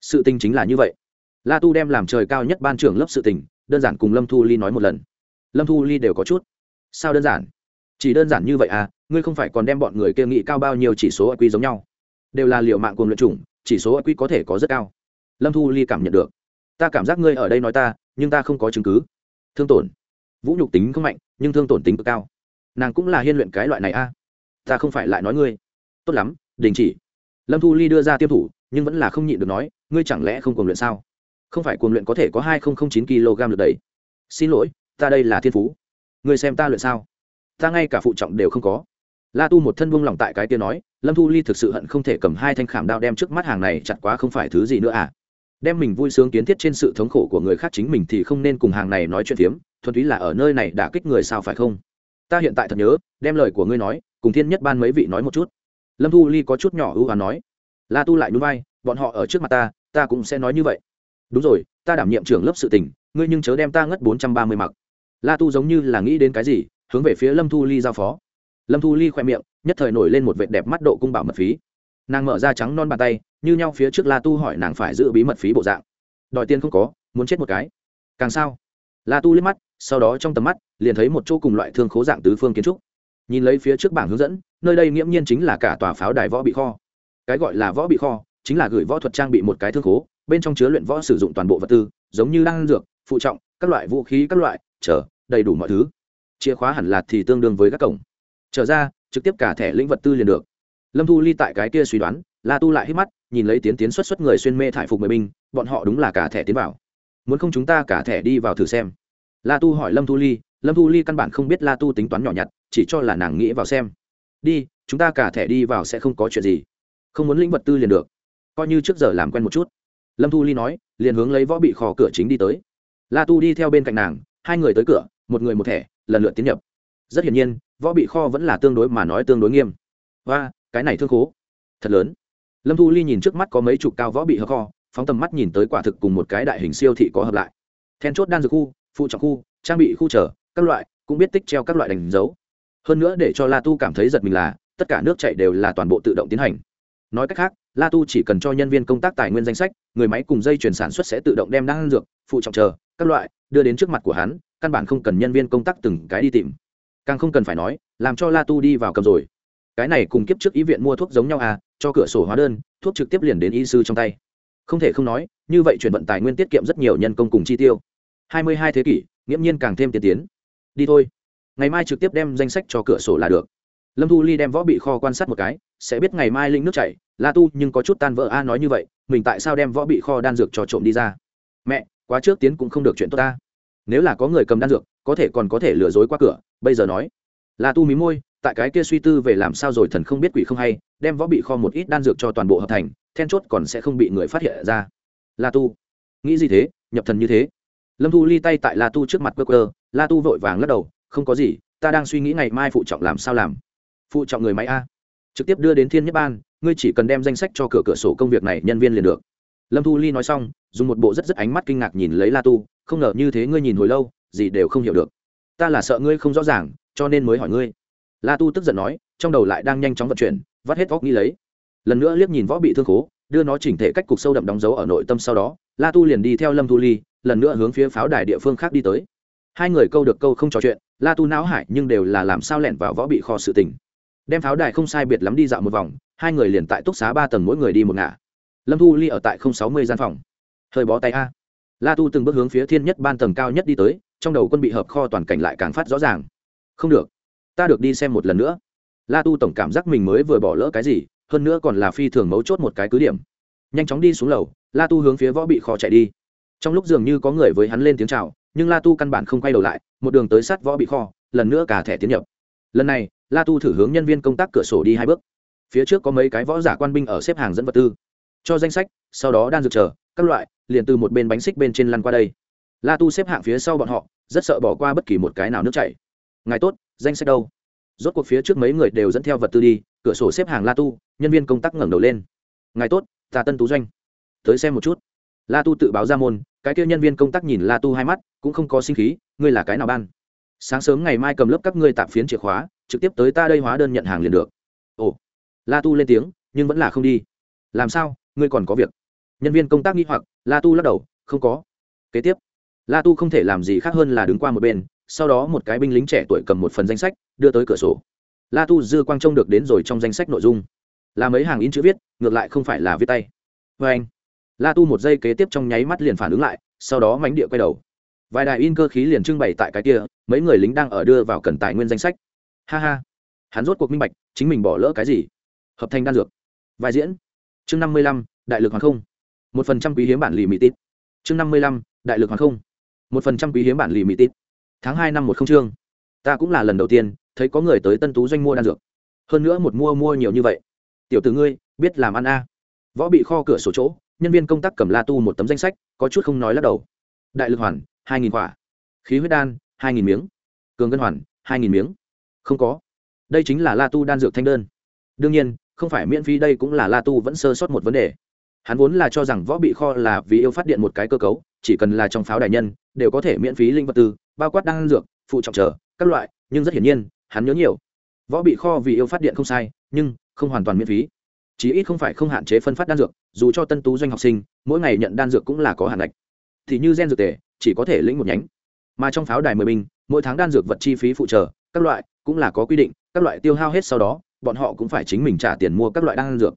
Sự tình chính là như vậy. La tu đem làm trời cao nhất ban trưởng lớp sự tình, đơn giản cùng lâm thu ly nói một lần. Lâm thu ly đều có chút. Sao đơn giản? Chỉ đơn giản như vậy à? Ngươi không phải còn đem bọn người kia nghị cao bao nhiêu chỉ số q giống nhau? Đều là liệu mạng cùng luyện chủng, chỉ số q có thể có rất cao. Lâm thu ly cảm nhận được ta cảm giác ngươi ở đây nói ta, nhưng ta không có chứng cứ. Thương tổn. Vũ nhục tính không mạnh, nhưng thương tổn tính cực cao. Nàng cũng là hiên luyện cái loại này a. Ta không phải lại nói ngươi. Tốt lắm, đình chỉ. Lâm thu ly đưa ra tiêm thủ, nhưng vẫn là không nhịn được nói, ngươi chẳng lẽ không cuồng luyện sao? Không phải cuồng luyện có thể có hai chín kg được đấy. Xin lỗi, ta đây là thiên phú. Ngươi xem ta luyện sao? Ta ngay cả phụ trọng đều không có. La tu một thân buông lòng tại cái kia nói, lâm thu ly thực sự hận không thể cầm hai thanh khảm đao đem trước mắt hàng này chặt quá không phải thứ gì nữa à? Đem mình vui sướng kiến thiết trên sự thống khổ của người khác chính mình thì không nên cùng hàng này nói chuyện phiếm, thuần túy là ở nơi này đã kích người sao phải không? Ta hiện tại thật nhớ, đem lời của ngươi nói, cùng thiên nhất ban mấy vị nói một chút. Lâm thu ly có chút nhỏ ưu hoán nói, la tu lại núi vai, bọn họ ở trước mặt ta ta cũng sẽ nói như vậy. Đúng rồi, ta đảm nhiệm trưởng lớp sự tình, ngươi nhưng chớ đem ta ngất bốn trăm ba mươi mặc. La tu giống như là nghĩ đến cái gì, hướng về phía lâm thu ly giao phó. Lâm thu ly khoe miệng, nhất thời nổi lên một vệ đẹp mắt độ cung bảo mật phí. Nàng mở ra trắng non bàn tay như nhau phía trước la tu hỏi nàng phải giữ bí mật phí bộ dạng. Đòi tiền không có, muốn chết một cái. Càng sao? La tu liếc mắt, sau đó trong tầm mắt, liền thấy một chỗ cùng loại thương khố dạng tứ phương kiến trúc. Nhìn lấy phía trước bảng hướng dẫn, nơi đây nghiễm nhiên chính là cả tòa pháo đài võ bị kho. Cái gọi là võ bị kho, chính là gửi võ thuật trang bị một cái thương khố, bên trong chứa luyện võ sử dụng toàn bộ vật tư, giống như đan dược, phụ trọng, các loại vũ khí, các loại, chờ, đầy đủ mọi thứ. Chìa khóa hẳn là thì tương đương với các cổng. Trở ra, trực tiếp cả thẻ lĩnh vật tư liền được. Lâm thu ly tại cái kia suy đoán la tu lại hít mắt, nhìn lấy tiến tiến xuất xuất người xuyên mê thải phục mười binh, bọn họ đúng là cả thẻ tiến vào. Muốn không chúng ta cả thẻ đi vào thử xem. La tu hỏi lâm thu ly, lâm thu ly căn bản không biết la tu tính toán nhỏ nhặt, chỉ cho là nàng nghĩ vào xem. Đi, chúng ta cả thẻ đi vào sẽ không có chuyện gì. Không muốn lĩnh vật tư liền được. Coi như trước giờ làm quen một chút. Lâm thu ly nói, liền hướng lấy võ bị khò cửa chính đi tới. La tu đi theo bên cạnh nàng, hai người tới cửa, một người một thẻ, lần lượt tiến nhập. Rất hiển nhiên, võ bị kho vẫn là tương đối mà nói tương đối nghiêm. Và cái này thương khố. Thật lớn lâm thu ly nhìn trước mắt có mấy chục cao võ bị hờ kho, phóng tầm mắt nhìn tới quả thực cùng một cái đại hình siêu thị có hợp lại. Then chốt đan dược khu, phụ trọng khu, trang bị khu trở, các loại, cũng biết tích treo các loại đánh dấu. Hơn nữa để cho la tu cảm thấy giật mình là, tất cả nước chạy đều là toàn bộ tự động tiến hành. Nói cách khác, la tu chỉ cần cho nhân viên công tác tài nguyên danh sách, người máy cùng dây chuyển sản xuất sẽ tự động đem đan dược, phụ trọng chờ các loại, đưa đến trước mặt của hắn, căn bản không cần nhân viên công tác từng cái đi tìm. Càng không cần phải nói, làm cho la tu đi vào cầm rồi. Cái này cùng kiếp trước ý viện mua thuốc giống nhau à cho cửa sổ hóa đơn, thuốc trực tiếp liền đến y sư trong tay. Không thể không nói, như vậy chuyển vận tài nguyên tiết kiệm rất nhiều nhân công cùng chi tiêu. Hai mươi hai thế kỷ, nghiễm nhiên càng thêm tiên tiến. Đi thôi. Ngày mai trực tiếp đem danh sách cho cửa sổ là được. Lâm thu ly đem võ bị kho quan sát một cái, sẽ biết ngày mai linh nước chảy. La tu nhưng có chút tan vỡ, a, nói như vậy, mình tại sao đem võ bị kho đan dược cho trộm đi ra? Mẹ, quá trước tiến cũng không được chuyện tốt ta. Nếu là có người cầm đan dược, có thể còn có thể lừa dối qua cửa, bây giờ nói. La tu mí môi tại cái kia suy tư về làm sao rồi thần không biết quỷ không hay, đem võ bị kho một ít đan dược cho toàn bộ hợp thành, then chốt còn sẽ không bị người phát hiện ra. La tu. Nghĩ gì thế? Nhập thần như thế. Lâm thu ly tay tại la tu trước mặt quơ quơ, la tu vội vàng lắc đầu, không có gì, ta đang suy nghĩ ngày mai phụ trọng làm sao làm. Phụ trọng người máy a. Trực tiếp đưa đến thiên nhất ban, ngươi chỉ cần đem danh sách cho cửa cửa sổ công việc này nhân viên liền được. Lâm thu ly nói xong, dùng một bộ rất rất ánh mắt kinh ngạc nhìn lấy la tu, không ngờ như thế ngươi nhìn hồi lâu, gì đều không hiểu được. Ta là sợ ngươi không rõ ràng, cho nên mới hỏi ngươi la tu tức giận nói, trong đầu lại đang nhanh chóng vận chuyển, vắt hết vóc nghĩ lấy. Lần nữa liếc nhìn võ bị thương khố, đưa nó chỉnh thể cách cục sâu đậm đóng dấu ở nội tâm sau đó, la tu liền đi theo lâm thu ly, lần nữa hướng phía pháo đài địa phương khác đi tới. Hai người câu được câu không trò chuyện, la tu não hải nhưng đều là làm sao lẻn vào võ bị kho sự tình. Đem pháo đài không sai biệt lắm đi dạo một vòng, hai người liền tại túc xá ba tầng mỗi người đi một ngả. Lâm thu ly ở tại không sáu mươi gian phòng. Hơi bó tay a. La tu từng bước hướng phía thiên nhất ban tầng cao nhất đi tới, trong đầu quân bị hợp kho toàn cảnh lại càng phát rõ ràng. Không được ta được đi xem một lần nữa. La tu tổng cảm giác mình mới vừa bỏ lỡ cái gì, hơn nữa còn là phi thường mấu chốt một cái cứ điểm. Nhanh chóng đi xuống lầu, la tu hướng phía võ bị kho chạy đi. Trong lúc dường như có người với hắn lên tiếng chào, nhưng la tu căn bản không quay đầu lại, một đường tới sát võ bị kho, lần nữa cả thẻ tiến nhập. Lần này, la tu thử hướng nhân viên công tác cửa sổ đi hai bước. Phía trước có mấy cái võ giả quan binh ở xếp hàng dẫn vật tư. Cho danh sách, sau đó đang dược chờ, các loại, liền từ một bên bánh xích bên trên lăn qua đây. La tu xếp hạng phía sau bọn họ, rất sợ bỏ qua bất kỳ một cái nào nước chảy. Ngài tốt danh sách đâu? Rốt cuộc phía trước mấy người đều dẫn theo vật tư đi, cửa sổ xếp hàng la tu, nhân viên công tác ngẩng đầu lên. Ngài tốt, ta tân tú doanh. Tới xem một chút. La tu tự báo ra môn, cái kia nhân viên công tác nhìn la tu hai mắt, cũng không có sinh khí, ngươi là cái nào ban? Sáng sớm ngày mai cầm lớp các ngươi tạm phiến chìa khóa, trực tiếp tới ta đây hóa đơn nhận hàng liền được. Ồ. La tu lên tiếng, nhưng vẫn là không đi. Làm sao, ngươi còn có việc? Nhân viên công tác nghi hoặc, la tu lắc đầu, không có. Kế tiếp, la tu không thể làm gì khác hơn là đứng qua một bên sau đó một cái binh lính trẻ tuổi cầm một phần danh sách, đưa tới cửa sổ. La tu dư quang trông được đến rồi trong danh sách nội dung. Là mấy hàng in chữ viết, ngược lại không phải là viết tay. Vê anh, la tu một giây kế tiếp trong nháy mắt liền phản ứng lại, sau đó mánh địa quay đầu. Vài đài in cơ khí liền trưng bày tại cái kia, mấy người lính đang ở đưa vào cần tài nguyên danh sách. Ha ha, hắn rốt cuộc minh bạch, chính mình bỏ lỡ cái gì? Hợp thành đan dược. Vai diễn. Chương năm mươi lăm, đại lực hoàng không. Một phần trăm quý hiếm bản lì mỹ tít. Chương năm mươi lăm, đại lực hoàng không. Một phần trăm quý hiếm bản lì mỹ tít tháng hai năm một không chương. Ta cũng là lần đầu tiên thấy có người tới tân tú doanh mua đan dược. Hơn nữa một mua mua nhiều như vậy. Tiểu tử ngươi, biết làm ăn a? Võ bị kho cửa sổ chỗ, nhân viên công tác cầm la tu một tấm danh sách, có chút không nói lắc đầu. Đại lực hoàn, hai nghìn quả. Khí huyết đan, hai nghìn miếng. Cường ngân hoàn, hai nghìn miếng. Không có. Đây chính là la tu đan dược thanh đơn. Đương nhiên, không phải miễn phí đây cũng là la tu vẫn sơ sót một vấn đề. Hắn vốn là cho rằng võ bị kho là vì yêu phát điện một cái cơ cấu, chỉ cần là trong pháo đại nhân, đều có thể miễn phí linh vật tư bao quát đan dược, phụ trọng trở, các loại, nhưng rất hiển nhiên, hắn nhớ nhiều. Võ bị kho vì yêu phát điện không sai, nhưng không hoàn toàn miễn phí. Chí ít không phải không hạn chế phân phát đan dược, dù cho tân tú doanh học sinh, mỗi ngày nhận đan dược cũng là có hạn ngạch. Thì như gen dược tề, chỉ có thể lĩnh một nhánh. Mà trong pháo đài mười binh mỗi tháng đan dược vật chi phí phụ trợ, các loại, cũng là có quy định, các loại tiêu hao hết sau đó, bọn họ cũng phải chính mình trả tiền mua các loại đan dược.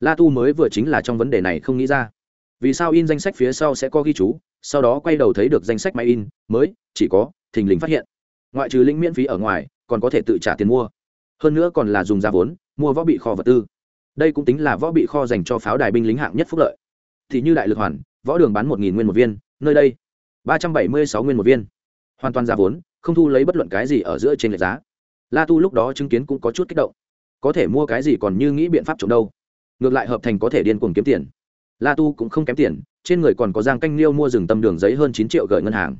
La tu mới vừa chính là trong vấn đề này không nghĩ ra. Vì sao in danh sách phía sau sẽ có ghi chú sau đó quay đầu thấy được danh sách máy in, mới, chỉ có, thình lình phát hiện. Ngoại trừ lĩnh miễn phí ở ngoài, còn có thể tự trả tiền mua. Hơn nữa còn là dùng giá vốn, mua võ bị kho vật tư. Đây cũng tính là võ bị kho dành cho pháo đài binh lính hạng nhất phúc lợi. Thì như đại lực hoàn, võ đường bán một nghìn nguyên một viên, nơi đây, ba trăm bảy mươi sáu nguyên một viên. Hoàn toàn giá vốn, không thu lấy bất luận cái gì ở giữa trên lệch giá. La tu lúc đó chứng kiến cũng có chút kích động. Có thể mua cái gì còn như nghĩ biện pháp trộm đâu. Ngược lại hợp thành có thể điên cuồng kiếm tiền. La tu cũng không kém tiền trên người còn có giang canh liêu mua rừng tâm đường giấy hơn chín triệu gửi ngân hàng.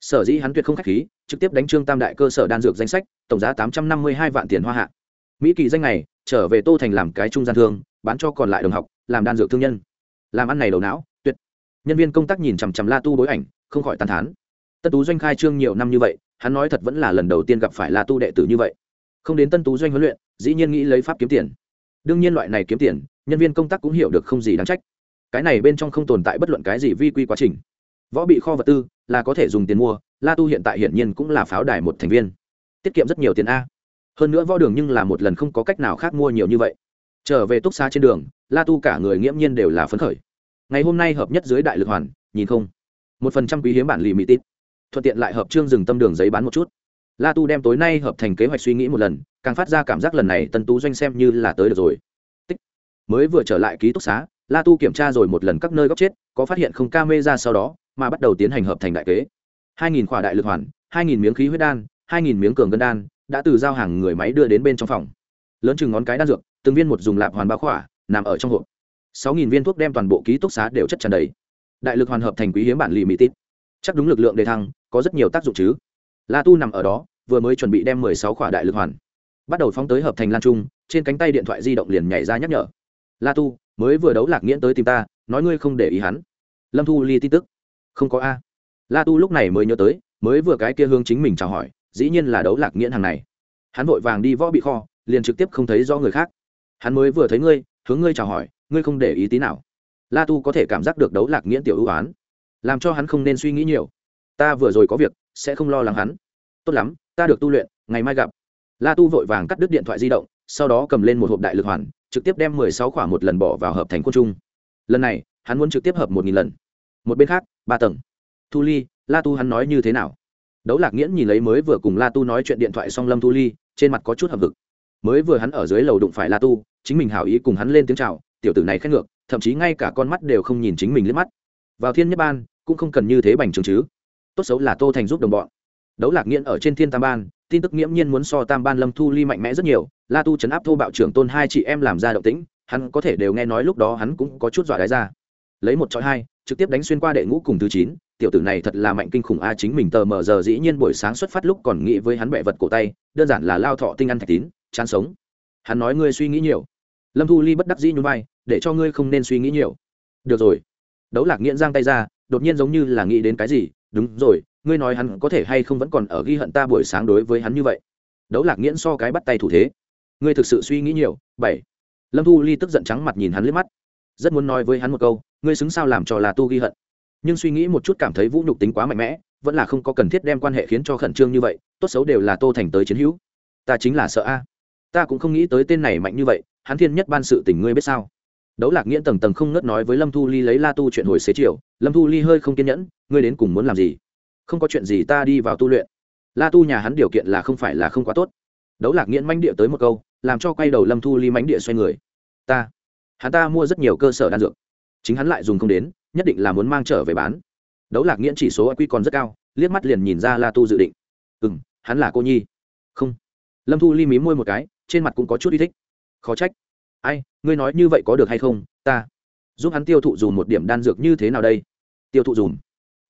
Sở dĩ hắn tuyệt không k h á c h khí, trực tiếp đánh trương tam đại cơ sở đan dược danh sách, tổng giá tám trăm năm mươi hai vạn tiền hoa hạ. Mỹ kỳ danh này, trở về tô thành làm cái trung gian thương, bán cho còn lại đồng học, làm đan dược thương nhân. Làm ăn này đầu não, tuyệt. Nhân viên công tác nhìn chằm chằm la tu bối ảnh, không khỏi tàn thán. Tân tú doanh khai trương nhiều năm như vậy, hắn nói thật vẫn là lần đầu tiên gặp phải la tu đệ tử như vậy. Không đến tân tú doanh huấn luyện, dĩ nhiên nghĩ lấy pháp kiếm tiền. Đương nhiên loại này kiếm tiền, nhân viên công tác cũng hiểu được không gì đáng trách cái này bên trong không tồn tại bất luận cái gì vi quy quá trình. Võ bị kho vật tư là có thể dùng tiền mua, la tu hiện tại hiển nhiên cũng là pháo đài một thành viên. Tiết kiệm rất nhiều tiền a. Hơn nữa võ đường nhưng là một lần không có cách nào khác mua nhiều như vậy. Trở về túc xa trên đường, la tu cả người nghiễm nhiên đều là phấn khởi. Ngày hôm nay hợp nhất dưới đại lực hoàn, nhìn không? Một phần trăm quý hiếm bản lì mỹ tít. Thuận tiện lại hợp trương dừng tâm đường giấy bán một chút. La tu đem tối nay hợp thành kế hoạch suy nghĩ một lần, càng phát ra cảm giác lần này tân tú doanh xem như là tới được rồi. Tích. mới vừa trở lại ký túc xá la tu kiểm tra rồi một lần các nơi góc chết, có phát hiện không? Ca mê ra sau đó, mà bắt đầu tiến hành hợp thành đại kế. Hai nghìn khỏa đại lực hoàn, hai nghìn miếng khí huyết đan, hai nghìn miếng cường gân đan đã từ giao hàng người máy đưa đến bên trong phòng. Lớn chừng ngón cái đan dược, từng viên một dùng lạp hoàn bao khỏa, nằm ở trong hộp. Sáu nghìn viên thuốc đem toàn bộ ký túc xá đều chất tràn đầy. Đại lực hoàn hợp thành quý hiếm bản lì mỹ tít. Chắc đúng lực lượng đề thăng, có rất nhiều tác dụng chứ. La tu nằm ở đó, vừa mới chuẩn bị đem mười sáu khỏa đại lực hoàn. Bắt đầu phóng tới hợp thành lan trung, trên cánh tay điện thoại di động liền nhảy ra nhắc nhở. La tu mới vừa đấu lạc nghiễn tới tìm ta, nói ngươi không để ý hắn. Lâm thu ly tin tức. Không có a. La tu lúc này mới nhớ tới, mới vừa cái kia hướng chính mình chào hỏi, dĩ nhiên là đấu lạc nghiễn hàng này. Hắn vội vàng đi võ bị kho, liền trực tiếp không thấy do người khác. Hắn mới vừa thấy ngươi, hướng ngươi chào hỏi, ngươi không để ý tí nào. La tu có thể cảm giác được đấu lạc nghiễn tiểu ưu oán làm cho hắn không nên suy nghĩ nhiều. Ta vừa rồi có việc, sẽ không lo lắng hắn. Tốt lắm, ta được tu luyện, ngày mai gặp. La tu vội vàng cắt đứt điện thoại di động, sau đó cầm lên một hộp đại lực hoàn trực tiếp đem mười sáu khỏa một lần bỏ vào hợp thành quân trung lần này, hắn muốn trực tiếp hợp một nghìn lần. Một bên khác, ba tầng. Thu ly, la tu hắn nói như thế nào? Đấu lạc nghiễn nhìn lấy mới vừa cùng la tu nói chuyện điện thoại xong lâm thu ly, trên mặt có chút hậm vực mới vừa hắn ở dưới lầu đụng phải la tu, chính mình hảo ý cùng hắn lên tiếng chào, tiểu tử này khét ngược, thậm chí ngay cả con mắt đều không nhìn chính mình liếc mắt. Vào thiên nhất ban, cũng không cần như thế bành trường chứ. Tốt xấu là tô thành giúp đồng bọn. Đấu lạc nghiễn ở trên thiên tam ban, tin tức nghiễm nhiên muốn so tam ban lâm thu ly mạnh mẽ rất nhiều la tu chấn áp thô bạo trưởng tôn hai chị em làm ra động tĩnh, hắn có thể đều nghe nói lúc đó hắn cũng có chút dọa đáy ra. Lấy một chọi hai, trực tiếp đánh xuyên qua đệ ngũ cùng thứ chín, tiểu tử này thật là mạnh kinh khủng a, chính mình tờ mờ giờ dĩ nhiên buổi sáng xuất phát lúc còn nghĩ với hắn bẹ vật cổ tay, đơn giản là lao thọ tinh ăn thạch tín, chán sống. Hắn nói ngươi suy nghĩ nhiều. Lâm thu ly bất đắc dĩ nhún vai, để cho ngươi không nên suy nghĩ nhiều. Được rồi. Đấu lạc nghiễn giang tay ra, đột nhiên giống như là nghĩ đến cái gì, đúng rồi, ngươi nói hắn có thể hay không vẫn còn ở ghi hận ta buổi sáng đối với hắn như vậy. Đấu lạc nghiễn so cái bắt tay thủ thế ngươi thực sự suy nghĩ nhiều, bảy. Lâm thu ly tức giận trắng mặt nhìn hắn liếc mắt. Rất muốn nói với hắn một câu, ngươi xứng sao làm cho là tu ghi hận. Nhưng suy nghĩ một chút cảm thấy vũ nhục tính quá mạnh mẽ, vẫn là không có cần thiết đem quan hệ khiến cho khẩn trương như vậy, tốt xấu đều là tô thành tới chiến hữu. Ta chính là sợ a. Ta cũng không nghĩ tới tên này mạnh như vậy, hắn thiên nhất ban sự tình ngươi biết sao? Đấu lạc nghĩa tầng tầng không ngớt nói với lâm thu ly lấy la tu chuyện hồi xế chiều, lâm thu ly hơi không kiên nhẫn, ngươi đến cùng muốn làm gì? Không có chuyện gì ta đi vào tu luyện. La tu nhà hắn điều kiện là không phải là không quá tốt. Đấu lạc nghiễn manh địa tới một câu làm cho quay đầu lâm thu ly mánh địa xoay người. Ta, hắn ta mua rất nhiều cơ sở đan dược. Chính hắn lại dùng không đến, nhất định là muốn mang trở về bán. Đấu lạc nghiễn chỉ số q còn rất cao, liếc mắt liền nhìn ra la tu dự định. Ừ m hắn là cô nhi. Không. Lâm thu ly mí môi một cái, trên mặt cũng có chút ý thích. Khó trách. Ai, ngươi nói như vậy có được hay không? Ta. Giúp hắn tiêu thụ dùm một điểm đan dược như thế nào đây? Tiêu thụ dùm.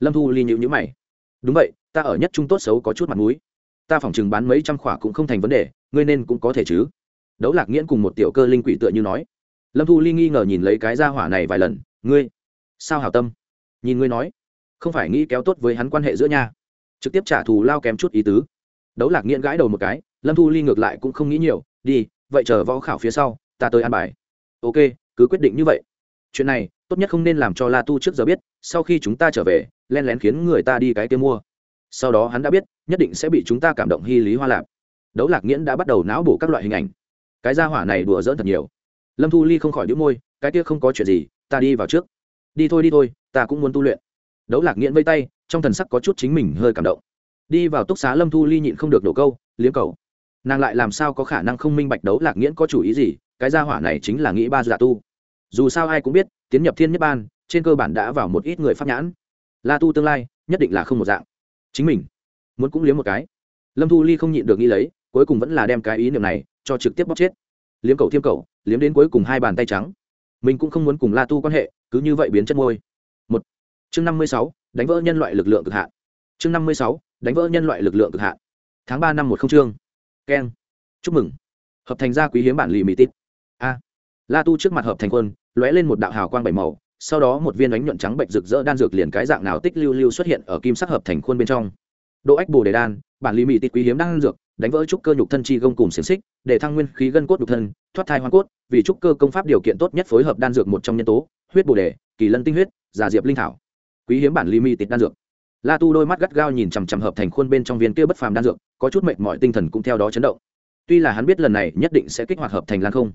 Lâm thu ly nhịu nhữ mày. Đúng vậy, ta ở nhất trung tốt xấu có chút mặt mũi. Ta phỏng chừng bán mấy trăm khỏa cũng không thành vấn đề, ngươi nên cũng có thể chứ đấu lạc nghiễn cùng một tiểu cơ linh quỷ tựa như nói. Lâm thu ly nghi ngờ nhìn lấy cái ra hỏa này vài lần, ngươi, sao hảo tâm? Nhìn ngươi nói, không phải nghĩ kéo tốt với hắn quan hệ giữa nha trực tiếp trả thù lao kém chút ý tứ. Đấu lạc nghiễn gãi đầu một cái, lâm thu ly ngược lại cũng không nghĩ nhiều, đi, vậy chờ võ khảo phía sau, ta tới ăn bài. Ok, cứ quyết định như vậy. Chuyện này, tốt nhất không nên làm cho la tu trước giờ biết, sau khi chúng ta trở về, len lén khiến người ta đi cái kia mua. Sau đó hắn đã biết, nhất định sẽ bị chúng ta cảm động hy lý hoa lạp đấu lạc nghiễn đã bắt đầu não bổ các loại hình ảnh cái gia hỏa này đùa dỡn thật nhiều. Lâm thu ly không khỏi đĩu môi, cái kia không có chuyện gì, ta đi vào trước. Đi thôi đi thôi, ta cũng muốn tu luyện. Đấu lạc nghiện vây tay, trong thần sắc có chút chính mình hơi cảm động. Đi vào túc xá lâm thu ly nhịn không được đổ câu liếm cầu, nàng lại làm sao có khả năng không minh bạch đấu lạc nghiễn có chủ ý gì? Cái gia hỏa này chính là nghĩ ba giả tu. Dù sao ai cũng biết, tiến nhập thiên nhất ban, trên cơ bản đã vào một ít người pháp nhãn. La tu tương lai nhất định là không một dạng. Chính mình muốn cũng liếm một cái. Lâm thu ly không nhịn được nghĩ lấy, cuối cùng vẫn là đem cái ý niệm này cho trực tiếp bóc chết. Liếm cầu thiêm cầu liếm đến cuối cùng hai bàn tay trắng. Mình cũng không muốn cùng la tu quan hệ, cứ như vậy biến chất môi. Một. Chương năm mươi sáu, đánh vỡ nhân loại lực lượng cực hạn. Chương năm mươi sáu, đánh vỡ nhân loại lực lượng cực hạn. Tháng ba năm một không chương. Keng chúc mừng. Hợp thành gia quý hiếm bản lì mỹ tít. A. La tu trước mặt hợp thành quân, lóe lên một đạo hào quang bảy màu, sau đó một viên đánh nhuận trắng bệnh rực rỡ đan dược liền cái dạng nào tích lưu lưu xuất hiện ở kim sắc hợp thành khuôn bên trong. Độ ách bồ đề đan bản lý mỹ tịt quý hiếm đan dược, đánh vỡ trúc cơ nhục thân chi gông cùng xiềng xích, để thăng nguyên khí gân cốt nhục thân, thoát thai hoa cốt, vì trúc cơ công pháp điều kiện tốt nhất phối hợp đan dược một trong nhân tố, huyết bồ đề, kỳ lân tinh huyết, giả diệp linh thảo. Quý hiếm bản lý mỹ tịt đan dược. La tu đôi mắt gắt gao nhìn chằm chằm hợp thành khuôn bên trong viên kia bất phàm đan dược, có chút mệt mỏi tinh thần cũng theo đó chấn động. Tuy là hắn biết lần này nhất định sẽ kích hoạt hợp thành lan không,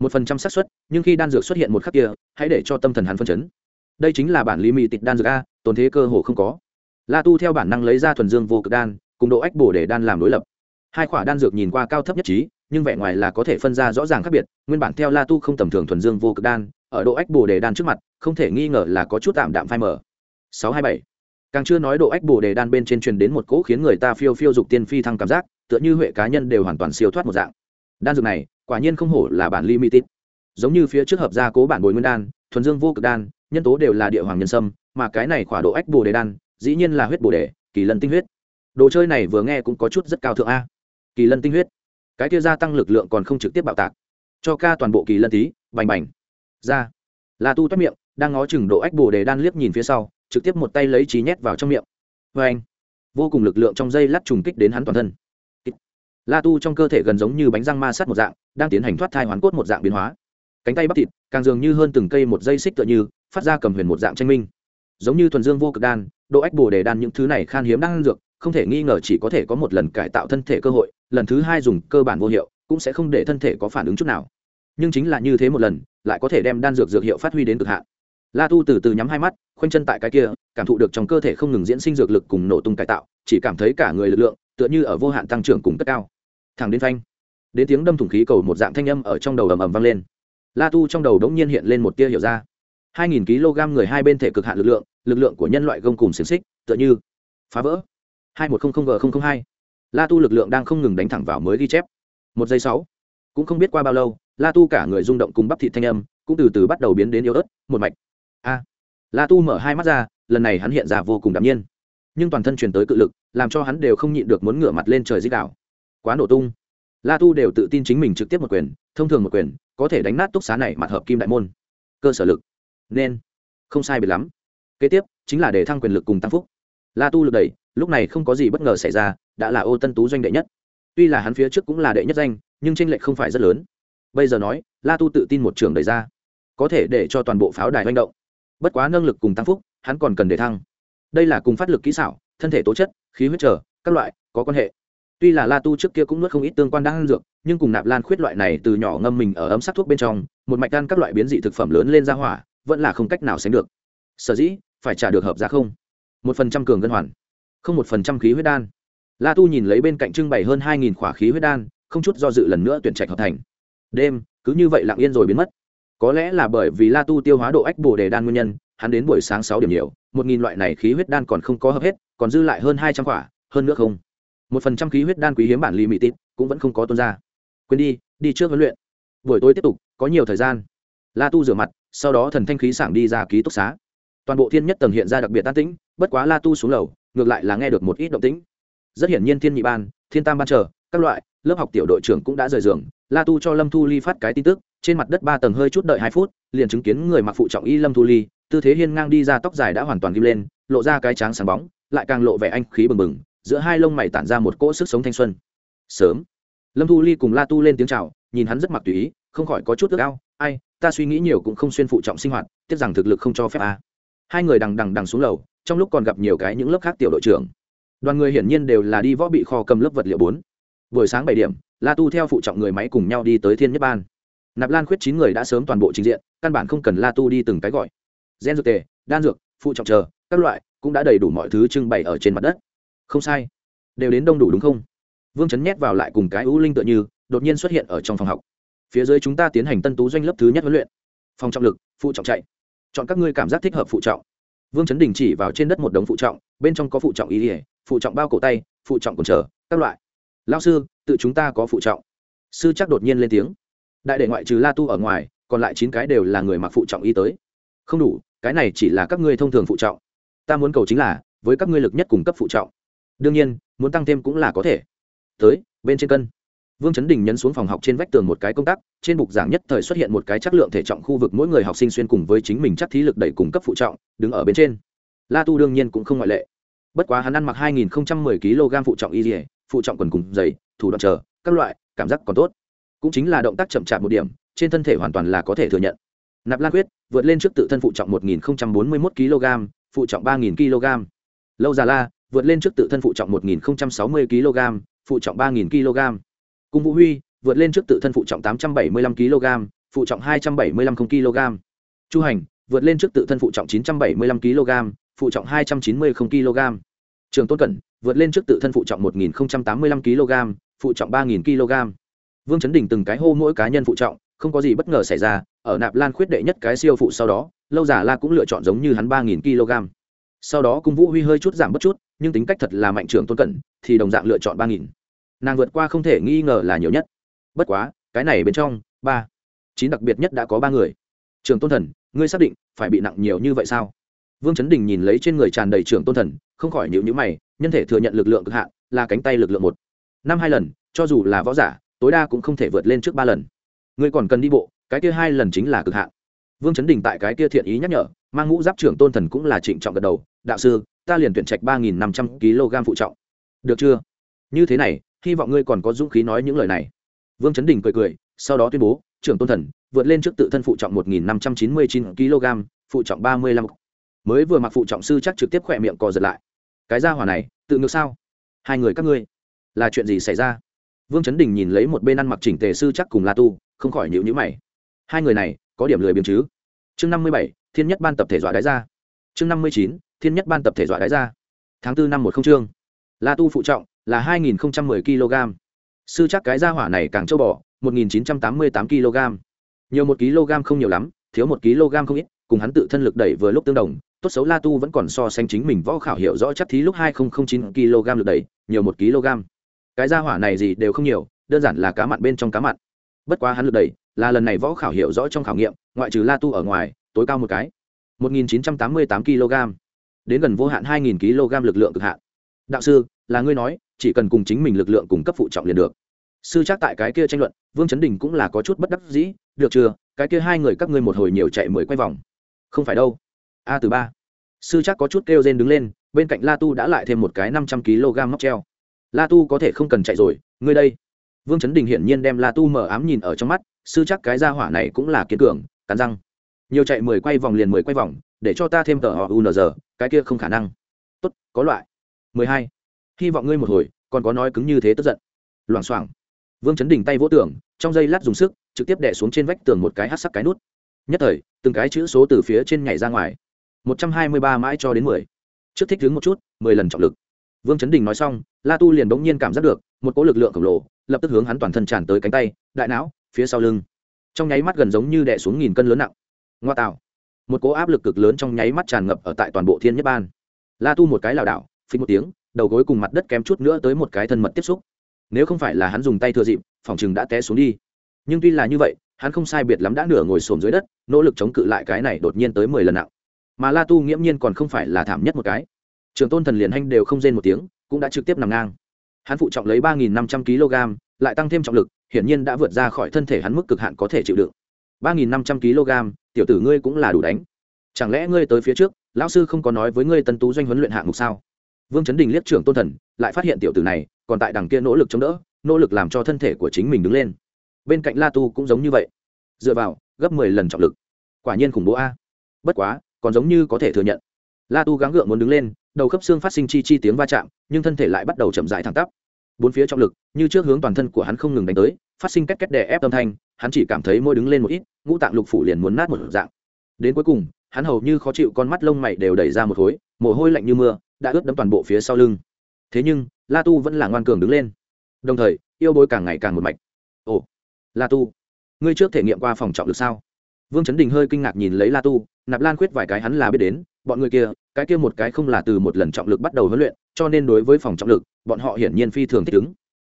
một phần trăm xác suất, nhưng khi đan dược xuất hiện một khắc kia, hãy để cho tâm thần hắn phân chấn. Đây chính là bản lý mì tịt đan dược a, tồn thế cơ hồ không có. La tu theo bản năng lấy ra thuần dương vô cực đan cùng độ ách bổ để đan làm đối lập. Hai khoả đan dược nhìn qua cao thấp nhất trí, nhưng vẻ ngoài là có thể phân ra rõ ràng khác biệt, nguyên bản theo la tu không tầm thường thuần dương vô cực đan, ở độ ách bổ đề đan trước mặt, không thể nghi ngờ là có chút tạm đạm phai mở sáu hai bảy. Càng chưa nói độ ách bổ đề đan bên trên truyền đến một cỗ khiến người ta phiêu phiêu dục tiên phi thăng cảm giác, tựa như huệ cá nhân đều hoàn toàn siêu thoát một dạng. Đan dược này, quả nhiên không hổ là bản limited. Giống như phía trước hợp gia cố bản bồi nguyên đan, thuần dương vô cực đan, nhân tố đều là địa hoàng nhân sâm, mà cái này khỏa độ ách bồ đề đan, dĩ nhiên là huyết bồ đề kỳ lân tinh huyết đồ chơi này vừa nghe cũng có chút rất cao thượng a. Kỳ lân tinh huyết. Cái kia gia tăng lực lượng còn không trực tiếp bạo tạc. Cho ca toàn bộ kỳ lân tí, bành bành. Ra. La tu toát miệng, đang ngó chừng độ ách bồ đề đan liếc nhìn phía sau, trực tiếp một tay lấy trí nhét vào trong miệng. Vê anh, vô cùng lực lượng trong dây lát trùng kích đến hắn toàn thân. La tu trong cơ thể gần giống như bánh răng ma sát một dạng, đang tiến hành thoát thai hoán cốt một dạng biến hóa. Cánh tay bắp thịt, càng dường như hơn từng cây một dây xích tựa như, phát ra cầm huyền một dạng tranh minh. Giống như thuần dương vô cực đan, độ ách bồ đề đan những thứ này khan hiếm đang dược không thể nghi ngờ chỉ có thể có một lần cải tạo thân thể cơ hội, lần thứ hai dùng cơ bản vô hiệu, cũng sẽ không để thân thể có phản ứng chút nào. Nhưng chính là như thế một lần, lại có thể đem đan dược dược hiệu phát huy đến cực hạn. La tu từ từ nhắm hai mắt, khoanh chân tại cái kia, cảm thụ được trong cơ thể không ngừng diễn sinh dược lực cùng nổ tung cải tạo, chỉ cảm thấy cả người lực lượng, tựa như ở vô hạn tăng trưởng cùng cất cao. Thẳng đến phanh, đến tiếng đâm thủng khí cầu một dạng thanh âm ở trong đầu ầm ầm vang lên. La tu trong đầu đống nhiên hiện lên một tia hiểu ra. Hai nghìn kg người hai bên thể cực hạn lực lượng lực lượng của nhân loại gông cùng xiềng xích, tựa như phá vỡ hai một trăm linh g hai. La tu lực lượng đang không ngừng đánh thẳng vào mới ghi chép. Một giây sáu. Cũng không biết qua bao lâu, la tu cả người rung động cùng bắp thị thanh âm cũng từ từ bắt đầu biến đến yếu ớt, một mạch. A. La tu mở hai mắt ra, lần này hắn hiện ra vô cùng đ nhiên. Nhưng toàn thân truyền tới cự lực, làm cho hắn đều không nhịn được muốn ngửa mặt lên trời dích đảo quá nổ tung. La tu đều tự tin chính mình trực tiếp một quyền, thông thường một quyền, có thể đánh nát túc xá này mặt hợp kim đại môn. Cơ sở lực. Nên. Không sai biệt lắm. Kế tiếp, chính là để thăng quyền lực cùng tăng phúc. La tu lực đẩy lúc này không có gì bất ngờ xảy ra, đã là ô tân tú doanh đệ nhất. Tuy là hắn phía trước cũng là đệ nhất danh, nhưng tranh lệch không phải rất lớn. Bây giờ nói, la tu tự tin một trường đẩy ra, có thể để cho toàn bộ pháo đài manh động. Bất quá năng lực cùng tăng phúc, hắn còn cần để thăng. Đây là cùng phát lực kỹ xảo, thân thể tố chất, khí huyết trở, các loại, có quan hệ. Tuy là la tu trước kia cũng nuốt không ít tương quan đang ăn dược, nhưng cùng nạp lan khuyết loại này từ nhỏ ngâm mình ở ấm sắc thuốc bên trong, một mạch đan các loại biến dị thực phẩm lớn lên ra hỏa, vẫn là không cách nào sánh được. Sở dĩ, phải trả được hợp giá không? Một phần trăm cường ngân hoàn không một phần trăm khí huyết đan. La tu nhìn lấy bên cạnh trưng bày hơn hai nghìn khỏa khí huyết đan, không chút do dự lần nữa tuyển trạch hợp thành. Đêm, cứ như vậy lặng yên rồi biến mất. Có lẽ là bởi vì la tu tiêu hóa độ ách bồ đề đan nguyên nhân, hắn đến buổi sáng sáu điểm nhiều, một nghìn loại này khí huyết đan còn không có hợp hết, còn dư lại hơn hai trăm quả hơn nữa không. Một phần trăm khí huyết đan quý hiếm bản lì mỹ tít cũng vẫn không có tuôn ra. Quên đi đi trước huấn luyện. Buổi tối tiếp tục, có nhiều thời gian. La tu rửa mặt, sau đó thần thanh khí sảng đi ra ký túc xá. Toàn bộ thiên nhất tầng hiện ra đặc biệt tan tĩnh, bất quá la tu xuống lầu ngược lại là nghe được một ít động tĩnh. Rất hiển nhiên thiên nhị ban, thiên tam ban chờ, các loại, lớp học tiểu đội trưởng cũng đã rời giường. La tu cho lâm thu ly phát cái tin tức, trên mặt đất ba tầng hơi chút đợi hai phút, liền chứng kiến người mặc phụ trọng y lâm thu ly, tư thế hiên ngang đi ra tóc dài đã hoàn toàn kim lên, lộ ra cái tráng sáng bóng, lại càng lộ vẻ anh khí bừng bừng, giữa hai lông mày tản ra một cỗ sức sống thanh xuân. Sớm. Lâm thu ly cùng la tu lên tiếng chào, nhìn hắn rất mặc tùy ý, không khỏi có chút ước ao, ai, ta suy nghĩ nhiều cũng không xuyên phụ trọng sinh hoạt, tiếc rằng thực lực không cho phép a. Hai người đằng đằng đằng xuống lầu trong lúc còn gặp nhiều cái những lớp khác tiểu đội trưởng. Đoàn người hiển nhiên đều là đi võ bị kho cầm lớp vật liệu bốn. Buổi sáng bảy điểm, la tu theo phụ trọng người máy cùng nhau đi tới thiên nhất ban. Nạp lan khuyết chín người đã sớm toàn bộ trình diện, căn bản không cần la tu đi từng cái gọi. Gen dược tề, đan dược, phụ trọng chờ, các loại, cũng đã đầy đủ mọi thứ trưng bày ở trên mặt đất. Không sai. Đều đến đông đủ đúng không? Vương chấn nhét vào lại cùng cái ưu linh tựa như, đột nhiên xuất hiện ở trong phòng học. Phía dưới chúng ta tiến hành tân tú doanh lớp thứ nhất huấn luyện. Phòng trọng lực, phụ trọng chạy. Chọn các ngươi cảm giác thích hợp phụ trọng vương chấn đình chỉ vào trên đất một đống phụ trọng, bên trong có phụ trọng ý ỉa phụ trọng bao cổ tay, phụ trọng cồn trở, các loại. Lao sư, tự chúng ta có phụ trọng. Sư chắc đột nhiên lên tiếng. Đại đệ ngoại trừ la tu ở ngoài, còn lại chín cái đều là người mặc phụ trọng y tới. Không đủ, cái này chỉ là các ngươi thông thường phụ trọng. Ta muốn cầu chính là, với các ngươi lực nhất cung cấp phụ trọng. Đương nhiên, muốn tăng thêm cũng là có thể. Tới, bên trên cân vương chấn đình nhấn xuống phòng học trên vách tường một cái công tác trên bục giảng nhất thời xuất hiện một cái chất lượng thể trọng khu vực mỗi người học sinh xuyên cùng với chính mình chắc thí lực đẩy cung cấp phụ trọng, đứng ở bên trên. La tu đương nhiên cũng không ngoại lệ. Bất quá hắn ăn mặc 2010 kg phụ trọng y dỉa phụ trọng quần cùng giày, thủ đoạn chờ, các loại, cảm giác còn tốt. Cũng chính là động tác chậm chạp một điểm, trên thân thể hoàn toàn là có thể thừa nhận. Nạp lan quyết, vượt lên trước tự thân phụ trọng 1041 kg, phụ trọng 3000 kg. Lâu già la, vượt lên trước tự thân phụ trọng 1060 kg, phụ trọng 3000 kg cung vũ huy, vượt lên trước tự thân phụ trọng 875 kg, phụ trọng 275 kg. Chu hành, vượt lên trước tự thân phụ trọng 975 kg, phụ trọng 290 kg. Trường tôn cẩn, vượt lên trước tự thân phụ trọng 1085 kg, phụ trọng 3000 kg. Vương chấn đình từng cái hô mỗi cá nhân phụ trọng, không có gì bất ngờ xảy ra, ở nạp lan khuyết đệ nhất cái siêu phụ sau đó, lâu giả la cũng lựa chọn giống như hắn 3000 kg. Sau đó cung vũ huy hơi chút giảm bất chút, nhưng tính cách thật là mạnh trưởng tôn cẩn, thì đồng dạng lựa chọn 3000 nàng vượt qua không thể nghi ngờ là nhiều nhất. Bất quá, cái này bên trong, ba, chín đặc biệt nhất đã có ba người. Trường tôn thần, ngươi xác định phải bị nặng nhiều như vậy sao? Vương chấn đình nhìn lấy trên người tràn đầy trường tôn thần, không khỏi nhịu nhữ mày, nhân thể thừa nhận lực lượng cực hạn, là cánh tay lực lượng một. Năm hai lần, cho dù là võ giả, tối đa cũng không thể vượt lên trước ba lần. Ngươi còn cần đi bộ, cái kia hai lần chính là cực hạn. Vương chấn đình tại cái kia thiện ý nhắc nhở, mang ngũ giáp trưởng tôn thần cũng là trịnh trọng gật đầu, đạo sư, ta liền tuyển trạch ba nghìn năm trăm kg phụ trọng. Được chưa? Như thế này hy vọng ngươi còn có dũng khí nói những lời này. Vương chấn đình cười cười, sau đó tuyên bố, trưởng tôn thần, vượt lên trước tự thân phụ trọng một nghìn năm trăm chín mươi chín kg, phụ trọng ba mươi lăm. Mới vừa mặc phụ trọng sư chắc trực tiếp khỏe miệng cò giật lại. Cái ra hỏa này, tự ngược sao? Hai người các ngươi, là chuyện gì xảy ra? Vương chấn đình nhìn lấy một bên ăn mặc chỉnh tề sư chắc cùng la tu, không khỏi nhịu nhữ mày. Hai người này, có điểm lười biếng chứ? Chương năm mươi bảy, thiên nhất ban tập thể dọa đáy ra chương năm mươi chín, thiên nhất ban tập thể dọa đáy ra tháng bốn năm một không chương. La tu phụ trọng là hai nghìn kg. Sư chắc cái gia hỏa này càng châu bò, một nghìn chín trăm tám mươi tám kg. Nhiều một kg không nhiều lắm, thiếu một kg không ít, cùng hắn tự thân lực đẩy vừa lúc tương đồng. Tốt xấu la tu vẫn còn so sánh chính mình võ khảo hiểu rõ chắc thí lúc hai nghìn chín kg lực đẩy, nhiều một kg. Cái gia hỏa này gì đều không nhiều, đơn giản là cá mặn bên trong cá mặn. Bất quá hắn lực đẩy, là lần này võ khảo hiểu rõ trong khảo nghiệm, ngoại trừ la tu ở ngoài, tối cao một cái. một nghìn chín trăm tám mươi tám kg. Đến gần vô hạn hai nghìn kg lực lượng cực hạn. Đạo sư, là ngươi nói chỉ cần cùng chính mình lực lượng cùng cấp phụ trọng liền được. Sư chắc tại cái kia tranh luận, vương chấn đình cũng là có chút bất đắc dĩ, được chưa? Cái kia hai người các ngươi một hồi nhiều chạy mười quay vòng. Không phải đâu. A từ ba. Sư chắc có chút kêu rên đứng lên, bên cạnh la tu đã lại thêm một cái năm trăm kg móc treo. La tu có thể không cần chạy rồi, ngươi đây. Vương chấn đình hiển nhiên đem la tu mở ám nhìn ở trong mắt, sư chắc cái ra hỏa này cũng là kiên cường, cắn răng. Nhiều chạy mười quay vòng liền mười quay vòng, để cho ta thêm tờ họ unr cái kia không khả năng. Tốt, có loại. Mười hai hy vọng ngươi một hồi, còn có nói cứng như thế tức giận. Loảng xoảng. Vương chấn đình tay vỗ tường, trong giây lát dùng sức, trực tiếp đẻ xuống trên vách tường một cái hát sắc cái nút. Nhất thời, từng cái chữ số từ phía trên nhảy ra ngoài. Một trăm hai mươi ba mãi cho đến mười. Trước thích đứng một chút, mười lần trọng lực. Vương chấn đình nói xong, la tu liền bỗng nhiên cảm giác được, một cỗ lực lượng khổng lồ, lập tức hướng hắn toàn thân tràn tới cánh tay, đại não, phía sau lưng. Trong nháy mắt gần giống như đẻ xuống nghìn cân lớn nặng. Ngoa tạo. Một cỗ áp lực cực lớn trong nháy mắt tràn ngập ở tại toàn bộ thiên nhất ban. La tu một cái lảo đảo phí một tiếng đầu gối cùng mặt đất kém chút nữa tới một cái thân mật tiếp xúc. Nếu không phải là hắn dùng tay thừa dịp, phòng chừng đã té xuống đi. Nhưng tuy là như vậy, hắn không sai biệt lắm đã nửa ngồi xổm dưới đất, nỗ lực chống cự lại cái này đột nhiên tới mười lần nặng. Mà la tu nghiễm nhiên còn không phải là thảm nhất một cái. Trường tôn thần liền hanh đều không rên một tiếng, cũng đã trực tiếp nằm ngang. Hắn phụ trọng lấy ba nghìn năm trăm kg, lại tăng thêm trọng lực, hiển nhiên đã vượt ra khỏi thân thể hắn mức cực hạn có thể chịu đựng. ba nghìn năm trăm kg, tiểu tử ngươi cũng là đủ đánh. Chẳng lẽ ngươi tới phía trước, lão sư không có nói với ngươi tân tú doanh huấn luyện hạng mục sao? Vương chấn đình liếc trưởng tôn thần, lại phát hiện tiểu tử này còn tại đằng kia nỗ lực chống đỡ, nỗ lực làm cho thân thể của chính mình đứng lên. Bên cạnh la tu cũng giống như vậy. Dựa vào, gấp mười lần trọng lực. Quả nhiên khủng bố a. Bất quá, còn giống như có thể thừa nhận. La tu gắng gượng muốn đứng lên, đầu khớp xương phát sinh chi chi tiếng va chạm, nhưng thân thể lại bắt đầu chậm dại thẳng tắp. Bốn phía trọng lực, như trước hướng toàn thân của hắn không ngừng đánh tới, phát sinh cách cách đè ép âm thanh, hắn chỉ cảm thấy môi đứng lên một ít, ngũ tạng lục phủ liền muốn nát một dạng. Đến cuối cùng, hắn hầu như khó chịu con mắt lông mày đều đẩy ra một khối, mồ hôi lạnh như mưa đã ướt đẫm toàn bộ phía sau lưng. Thế nhưng, la tu vẫn là ngoan cường đứng lên. Đồng thời, yêu bối càng ngày càng một mạch. Ồ, la tu, ngươi trước thể nghiệm qua phòng trọng lực sao? Vương chấn đình hơi kinh ngạc nhìn lấy la tu, nạp lan khuyết vài cái hắn là biết đến, bọn người kia, cái kia một cái không là từ một lần trọng lực bắt đầu huấn luyện, cho nên đối với phòng trọng lực, bọn họ hiển nhiên phi thường thích ứng.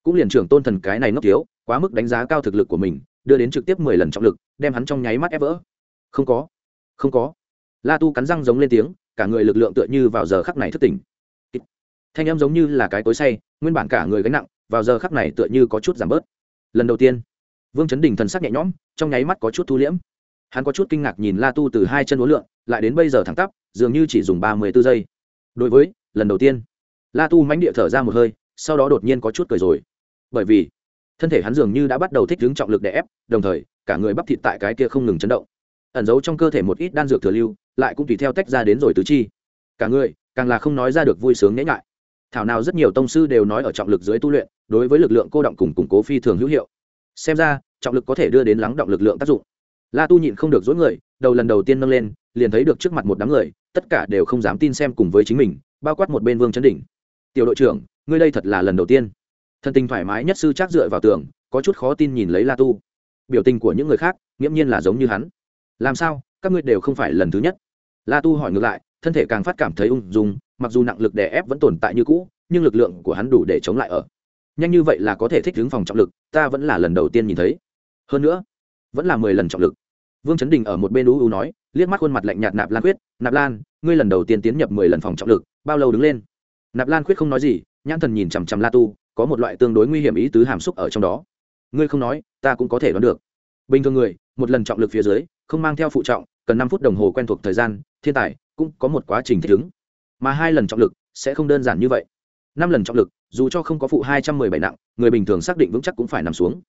Cũng liền trưởng tôn thần cái này ngốc thiếu, quá mức đánh giá cao thực lực của mình, đưa đến trực tiếp mười lần trọng lực, đem hắn trong nháy mắt ép vỡ. Không có không có. La tu cắn răng giống lên tiếng cả người lực lượng tựa như vào giờ khắc này thức tỉnh. Thanh em giống như là cái tối say, nguyên bản cả người gánh nặng, vào giờ khắc này tựa như có chút giảm bớt. Lần đầu tiên, vương chấn đình thần sắc nhẹ nhõm, trong nháy mắt có chút thu liễm. Hắn có chút kinh ngạc nhìn la tu từ hai chân uốn lượn, lại đến bây giờ thẳng tắp, dường như chỉ dùng ba mươi b ố giây. Đối với, lần đầu tiên, la tu mánh địa thở ra một hơi, sau đó đột nhiên có chút cười rồi. Bởi vì, thân thể hắn dường như đã bắt đầu thích ứng trọng lực đè ép, đồng thời, cả người bắp thịt tại cái kia không ngừng chấn động. Ẩn giấu trong cơ thể một ít đan dược thừa lưu lại cũng tùy theo tách ra đến rồi tứ chi. Cả người, càng là không nói ra được vui sướng nhễ ngại. Thảo nào rất nhiều tông sư đều nói ở trọng lực dưới tu luyện, đối với lực lượng cô động cùng củng cố phi thường hữu hiệu. Xem ra, trọng lực có thể đưa đến lắng động lực lượng tác dụng. La tu nhịn không được dối người, đầu lần đầu tiên nâng lên, liền thấy được trước mặt một đám người, tất cả đều không dám tin xem cùng với chính mình, bao quát một bên vương chấn đỉnh. Tiểu đội trưởng, ngươi đây thật là lần đầu tiên. Thân tình thoải mái nhất sư chắc dựa vào tường, có chút khó tin nhìn lấy la tu. Biểu tình của những người khác, nghiễm nhiên là giống như hắn. Làm sao? Các ngươi đều không phải lần thứ nhất la tu hỏi ngược lại, thân thể càng phát cảm thấy ung dung, mặc dù nặng lực đè ép vẫn tồn tại như cũ, nhưng lực lượng của hắn đủ để chống lại ở. Nhanh như vậy là có thể thích ứng phòng trọng lực, ta vẫn là lần đầu tiên nhìn thấy. Hơn nữa, vẫn là mười lần trọng lực. Vương chấn đình ở một bên u u nói, liếc mắt khuôn mặt lạnh nhạt nạp lan quyết nạp lan, ngươi lần đầu tiên tiến nhập mười lần phòng trọng lực, bao lâu đứng lên? Nạp lan quyết không nói gì, nhãn thần nhìn chằm chằm la tu, có một loại tương đối nguy hiểm ý tứ hàm xúc ở trong đó. Ngươi không nói, ta cũng có thể đoán được. Bình thường người, một lần trọng lực phía dưới, không mang theo phụ trọng, cần năm phút đồng hồ quen thuộc thời gian thiên tài cũng có một quá trình thích ứng. Mà hai lần trọng lực sẽ không đơn giản như vậy. Năm lần trọng lực, dù cho không có phụ hai trăm mười bảy nặng, người bình thường xác định vững chắc cũng phải nằm xuống.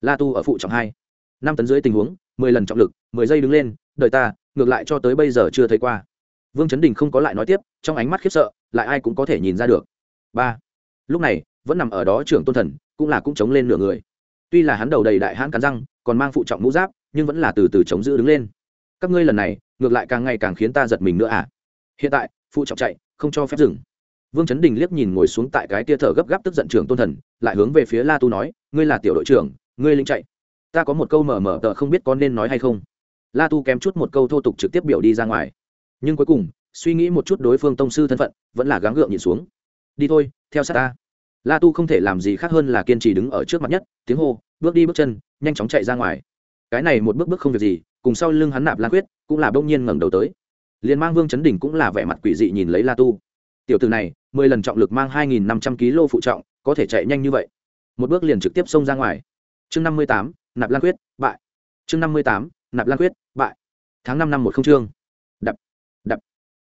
La tu ở phụ trọng hai. Năm tấn dưới tình huống, mười lần trọng lực, mười giây đứng lên đợi ta, ngược lại cho tới bây giờ chưa thấy qua. Vương chấn đình không có lại nói tiếp, trong ánh mắt khiếp sợ, lại ai cũng có thể nhìn ra được. Ba. Lúc này, vẫn nằm ở đó trưởng tôn thần, cũng là cũng chống lên nửa người. Tuy là hắn đầu đầy đại hãn cắn răng, còn mang phụ trọng mũ giáp, nhưng vẫn là từ từ chống giữ đứng lên. Các ngươi lần này ngược lại càng ngày càng khiến ta giật mình nữa à. Hiện tại, phụ trọng chạy, không cho phép dừng. Vương chấn đình liếc nhìn ngồi xuống tại cái tia thở gấp gáp tức giận trưởng tôn thần, lại hướng về phía la tu nói, ngươi là tiểu đội trưởng, ngươi linh chạy. Ta có một câu mở mở tờ không biết có nên nói hay không. La tu kém chút một câu thô tục trực tiếp biểu đi ra ngoài. Nhưng cuối cùng, suy nghĩ một chút đối phương tông sư thân phận, vẫn là gắng gượng nhìn xuống. Đi thôi, theo sát ta. La tu không thể làm gì khác hơn là kiên trì đứng ở trước mặt nhất, tiếng hô, bước đi bước chân, nhanh chóng chạy ra ngoài. Cái này một bước bước không việc gì, cùng sau lưng hắn nạp lan quyết cũng là bỗng nhiên ngẩng đầu tới. Liền mang vương chấn đỉnh cũng là vẻ mặt quỷ dị nhìn lấy la tu. Tiểu từ này, mười lần trọng lực mang hai nghìn năm trăm kg phụ trọng, có thể chạy nhanh như vậy. Một bước liền trực tiếp xông ra ngoài. Chương năm mươi tám, nạp lan quyết, bại. Chương năm mươi tám, nạp lan quyết, bại. Tháng năm năm một không chương. Đập đập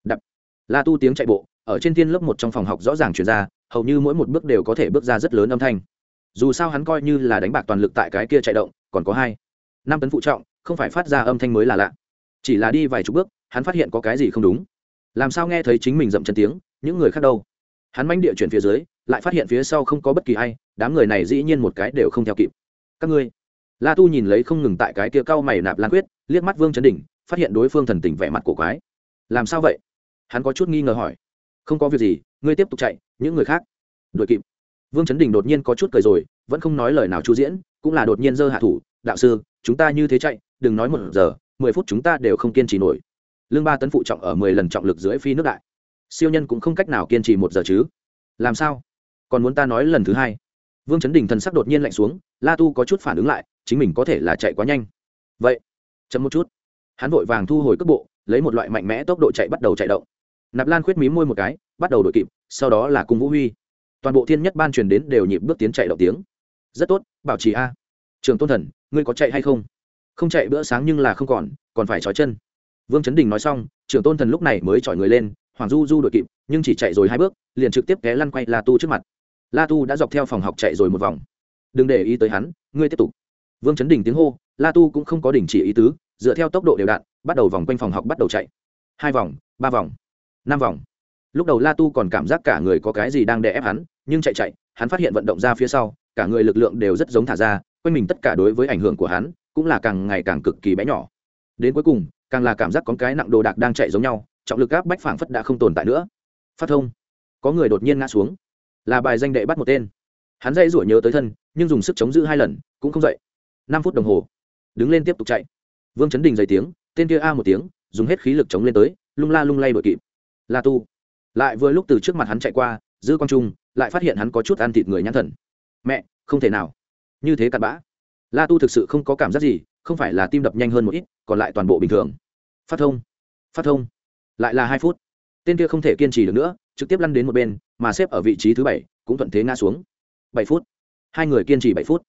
đập. La tu tiếng chạy bộ, ở trên thiên lớp một trong phòng học rõ ràng chuyển ra, hầu như mỗi một bước đều có thể bước ra rất lớn âm thanh. Dù sao hắn coi như là đánh bạc toàn lực tại cái kia chạy động, còn có hai, năm tấn phụ trọng, không phải phát ra âm thanh mới là lạ chỉ là đi vài chục bước, hắn phát hiện có cái gì không đúng. Làm sao nghe thấy chính mình dậm chân tiếng, những người khác đâu? Hắn manh địa chuyển phía dưới, lại phát hiện phía sau không có bất kỳ ai, đám người này dĩ nhiên một cái đều không theo kịp. Các ngươi. La tu nhìn lấy không ngừng tại cái kia cao mày nạp lan quyết, liếc mắt vương Chấn đỉnh, phát hiện đối phương thần tình vẻ mặt của quái. Làm sao vậy? Hắn có chút nghi ngờ hỏi. Không có việc gì, ngươi tiếp tục chạy, những người khác. Đuổi kịp. Vương Chấn đình đột nhiên có chút cười rồi, vẫn không nói lời nào chu diễn, cũng là đột nhiên giơ hạ thủ. Đạo sư, chúng ta như thế chạy, đừng nói một giờ mười phút chúng ta đều không kiên trì nổi. Lương ba tấn phụ trọng ở mười lần trọng lực dưới phi nước đại. Siêu nhân cũng không cách nào kiên trì một giờ chứ. Làm sao? Còn muốn ta nói lần thứ hai? Vương chấn đình thần sắc đột nhiên lạnh xuống, la tu có chút phản ứng lại, chính mình có thể là chạy quá nhanh. Vậy chấm một chút. Hắn vội vàng thu hồi cước bộ, lấy một loại mạnh mẽ tốc độ chạy bắt đầu chạy động. Nạp lan khuyết mí môi một cái, bắt đầu đội kịp, sau đó là cung vũ huy. Toàn bộ thiên nhất ban truyền đến đều nhịp bước tiến chạy động tiếng. Rất tốt, bảo trì a. Trường tôn thần, ngươi có chạy hay không? Không chạy bữa sáng nhưng là không còn còn phải trói chân. Vương chấn đình nói xong, trưởng tôn thần lúc này mới chọi người lên, hoàng du du đội kịp, nhưng chỉ chạy rồi hai bước, liền trực tiếp ghé lăn quay la tu trước mặt. La tu đã dọc theo phòng học chạy rồi một vòng. Đừng để ý tới hắn, ngươi tiếp tục. Vương chấn đình tiếng hô, la tu cũng không có đình chỉ ý tứ, dựa theo tốc độ đều đặn bắt đầu vòng quanh phòng học bắt đầu chạy. Hai vòng, ba vòng, năm vòng. Lúc đầu la tu còn cảm giác cả người có cái gì đang đè ép hắn, nhưng chạy chạy, hắn phát hiện vận động ra phía sau, cả người lực lượng đều rất giống thả ra, quanh mình tất cả đối với ảnh hưởng của hắn cũng là càng ngày càng cực kỳ bé nhỏ. Đến cuối cùng, càng là cảm giác có cái nặng đồ đạc đang chạy giống nhau, trọng lực áp bách phảng phất đã không tồn tại nữa. Phát thông, có người đột nhiên ngã xuống. Là bài danh đệ bắt một tên. Hắn dây rủa nhớ tới thân, nhưng dùng sức chống giữ hai lần, cũng không dậy. Năm phút đồng hồ, đứng lên tiếp tục chạy. Vương chấn đình dày tiếng, tên kia a một tiếng, dùng hết khí lực chống lên tới, lung la lung lay đội kịp. La tu, lại vừa lúc từ trước mặt hắn chạy qua, giữ quang trung, lại phát hiện hắn có chút ăn thịt người nhãn thần. Mẹ, không thể nào. Như thế cặn bã la tu thực sự không có cảm giác gì, không phải là tim đập nhanh hơn một ít, còn lại toàn bộ bình thường. Phát thông phát thông. Lại là hai phút. Tên kia không thể kiên trì được nữa, trực tiếp lăn đến một bên, mà xếp ở vị trí thứ bảy, cũng thuận thế ngã xuống. Bảy phút. Hai người kiên trì bảy phút.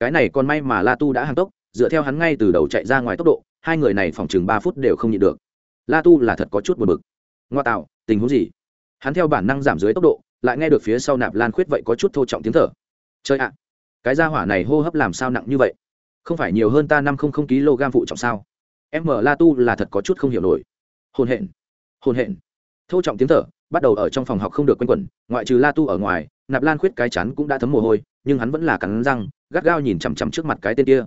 Cái này còn may mà la tu đã hàng tốc, dựa theo hắn ngay từ đầu chạy ra ngoài tốc độ, hai người này phòng chừng ba phút đều không nhịn được. La tu là thật có chút buồn bực. Ngoa tạo, tình huống gì? Hắn theo bản năng giảm dưới tốc độ, lại nghe được phía sau nạp lan khuyết vậy có chút thô trọng tiếng thở. Chơi ạ cái gia hỏa này hô hấp làm sao nặng như vậy? Không phải nhiều hơn ta năm không không kg phụ trọng sao? Em mở la tu là thật có chút không hiểu nổi. Hồn hện hồn hện. Thô trọng tiếng thở, bắt đầu ở trong phòng học không được quanh quẩn, ngoại trừ la tu ở ngoài, nạp lan khuyết cái chắn cũng đã thấm mồ hôi, nhưng hắn vẫn là cắn răng, gắt gao nhìn chằm chằm trước mặt cái tên kia.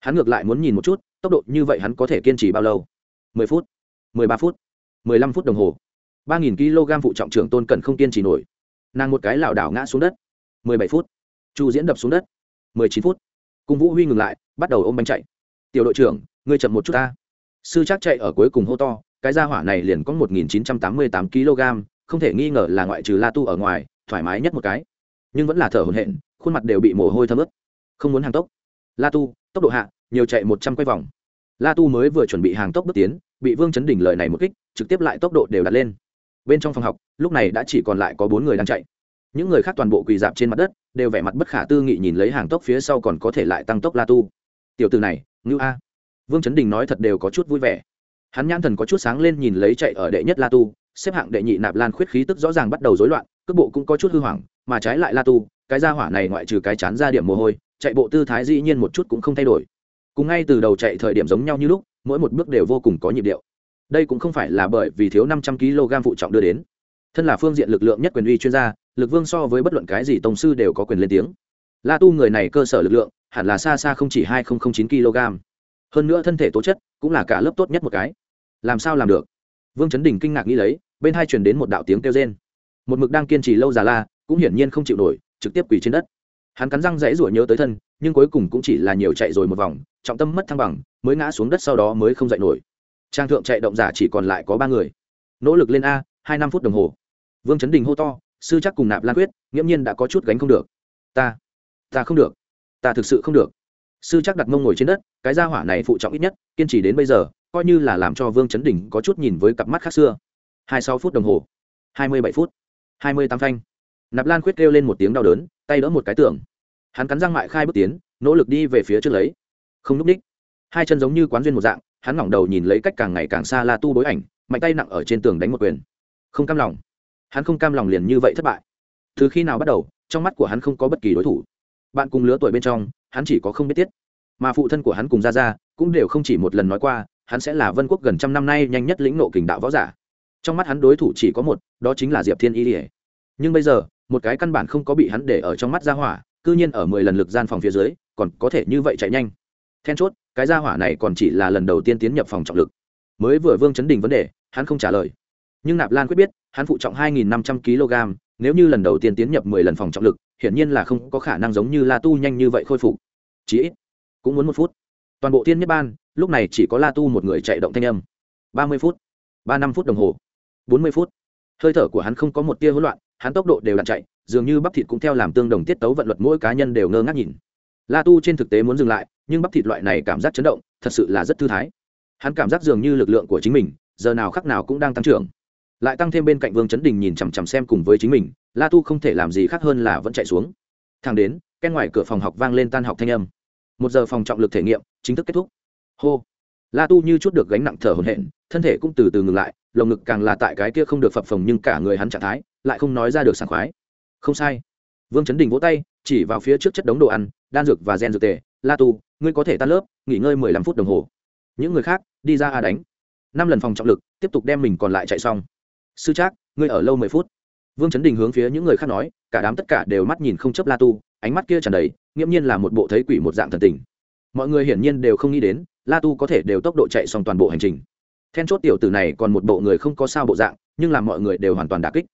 Hắn ngược lại muốn nhìn một chút, tốc độ như vậy hắn có thể kiên trì bao lâu? Mười phút, mười ba phút, mười lăm phút đồng hồ. Ba nghìn kg phụ trọng trưởng tôn cần không kiên trì nổi. Nàng một cái lảo đảo ngã xuống đất. Mười bảy phút. Chu diễn đập xuống đất mười chín phút. Cung vũ huy ngừng lại, bắt đầu ôm bánh chạy. Tiểu đội trưởng, ngươi chậm một chút ta. Sư chắc chạy ở cuối cùng hô to, cái gia hỏa này liền có một nghìn chín trăm tám mươi tám kg, không thể nghi ngờ là ngoại trừ la tu ở ngoài, thoải mái nhất một cái. Nhưng vẫn là thở hổn hển, khuôn mặt đều bị mồ hôi thấm ướt. Không muốn hàng tốc. La tu, tốc độ hạ, nhiều chạy một trăm quay vòng. La tu mới vừa chuẩn bị hàng tốc bước tiến, bị vương chấn đỉnh lời này một kích, trực tiếp lại tốc độ đều đặt lên. Bên trong phòng học, lúc này đã chỉ còn lại có bốn người đang chạy những người khác toàn bộ quỳ dạp trên mặt đất, đều vẻ mặt bất khả tư nghị nhìn lấy hàng tốc phía sau còn có thể lại tăng tốc la tu. Tiểu từ này, ngưu a. Vương chấn đình nói thật đều có chút vui vẻ. Hắn nhãn thần có chút sáng lên nhìn lấy chạy ở đệ nhất la tu, xếp hạng đệ nhị nạp lan khuyết khí tức rõ ràng bắt đầu rối loạn, cước bộ cũng có chút hư hoảng, mà trái lại la tu, cái ra hỏa này ngoại trừ cái chán ra điểm mồ hôi, chạy bộ tư thái dĩ nhiên một chút cũng không thay đổi. Cùng ngay từ đầu chạy thời điểm giống nhau như lúc, mỗi một bước đều vô cùng có nhịp điệu. Đây cũng không phải là bởi vì thiếu năm trăm kg phụ trọng đưa đến. Thân là phương diện lực lượng nhất quyền uy chuyên gia lực vương so với bất luận cái gì tổng sư đều có quyền lên tiếng. La tu người này cơ sở lực lượng, hẳn là xa xa không chỉ hai chín kg. Hơn nữa thân thể tố chất, cũng là cả lớp tốt nhất một cái. Làm sao làm được? Vương chấn đình kinh ngạc nghĩ lấy, bên hai truyền đến một đạo tiếng kêu rên. Một mực đang kiên trì lâu già la, cũng hiển nhiên không chịu nổi, trực tiếp quỳ trên đất. Hắn cắn răng rẽ rủa nhớ tới thân, nhưng cuối cùng cũng chỉ là nhiều chạy rồi một vòng, trọng tâm mất thăng bằng, mới ngã xuống đất sau đó mới không dậy nổi. Trang thượng chạy động giả chỉ còn lại có ba người. Nỗ lực lên a, hai năm phút đồng hồ. Vương chấn đình hô to sư chắc cùng nạp lan quyết, nghiễm nhiên đã có chút gánh không được. Ta ta không được. Ta thực sự không được. Sư chắc đặt mông ngồi trên đất, cái gia hỏa này phụ trọng ít nhất, kiên trì đến bây giờ, coi như là làm cho vương chấn đỉnh có chút nhìn với cặp mắt khác xưa. Hai sáu phút đồng hồ. Hai mươi bảy phút. Hai mươi tám phanh. Nạp lan quyết kêu lên một tiếng đau đớn, tay đỡ một cái tường. Hắn cắn răng mại khai bước tiến, nỗ lực đi về phía trước lấy. Không núp ních. Hai chân giống như quán duyên một dạng, hắn ngỏng đầu nhìn lấy cách càng ngày càng xa la tu bối ảnh, mạnh tay nặng ở trên tường đánh một quyền. Không cam lòng hắn không cam lòng liền như vậy thất bại. Từ khi nào bắt đầu, trong mắt của hắn không có bất kỳ đối thủ. Bạn cùng lứa tuổi bên trong, hắn chỉ có không biết tiết. Mà phụ thân của hắn cùng ra ra cũng đều không chỉ một lần nói qua, hắn sẽ là vân quốc gần trăm năm nay nhanh nhất lĩnh nộ kình đạo võ giả. Trong mắt hắn đối thủ chỉ có một, đó chính là diệp thiên y ỉa nhưng bây giờ, một cái căn bản không có bị hắn để ở trong mắt ra hỏa, cư nhiên ở mười lần lực gian phòng phía dưới, còn có thể như vậy chạy nhanh. Then chốt, cái ra hỏa này còn chỉ là lần đầu tiên tiến nhập phòng trọng lực. Mới vừa vương chấn đình vấn đề, hắn không trả lời. Nhưng nạp lan quyết biết hắn phụ trọng hai nghìn năm trăm kg, nếu như lần đầu tiên tiến nhập mười lần phòng trọng lực, hiển nhiên là không có khả năng giống như la tu nhanh như vậy khôi phục. Chí ít, cũng muốn một phút. Toàn bộ tiên nhất ban, lúc này chỉ có la tu một người chạy động thanh âm. ba mươi phút, ba năm phút đồng hồ, bốn mươi phút. Hơi thở của hắn không có một tia hỗn loạn, hắn tốc độ đều đặn chạy, dường như bắp thịt cũng theo làm tương đồng tiết tấu vận luật mỗi cá nhân đều ngơ ngác nhìn. La tu trên thực tế muốn dừng lại, nhưng bắp thịt loại này cảm giác chấn động, thật sự là rất thư thái. Hắn cảm giác dường như lực lượng của chính mình, giờ nào khắc nào cũng đang tăng trưởng lại tăng thêm bên cạnh vương chấn đình nhìn chằm chằm xem cùng với chính mình, la tu không thể làm gì khác hơn là vẫn chạy xuống. Thang đến ken ngoài cửa phòng học vang lên tan học thanh âm. Một giờ phòng trọng lực thể nghiệm chính thức kết thúc. Hô. La tu như chút được gánh nặng thở hổn hển, thân thể cũng từ từ ngừng lại, lồng ngực càng là tại cái kia không được phập phồng nhưng cả người hắn trạng thái lại không nói ra được sảng khoái. Không sai. Vương chấn đình vỗ tay, chỉ vào phía trước chất đống đồ ăn, đan dược và gen dược tề. La tu, ngươi có thể tan lớp, nghỉ ngơi mười lăm phút đồng hồ. Những người khác, đi ra a đánh. Năm lần phòng trọng lực, tiếp tục đem mình còn lại chạy xong sư trác, ngươi ở lâu mười phút. Vương chấn đình hướng phía những người khác nói, cả đám tất cả đều mắt nhìn không chấp la tu, ánh mắt kia tràn đầy, nghiễm nhiên là một bộ thấy quỷ một dạng thần tình. Mọi người hiển nhiên đều không nghĩ đến, la tu có thể đều tốc độ chạy xong toàn bộ hành trình. Then chốt tiểu tử này còn một bộ người không có sao bộ dạng, nhưng làm mọi người đều hoàn toàn đà kích.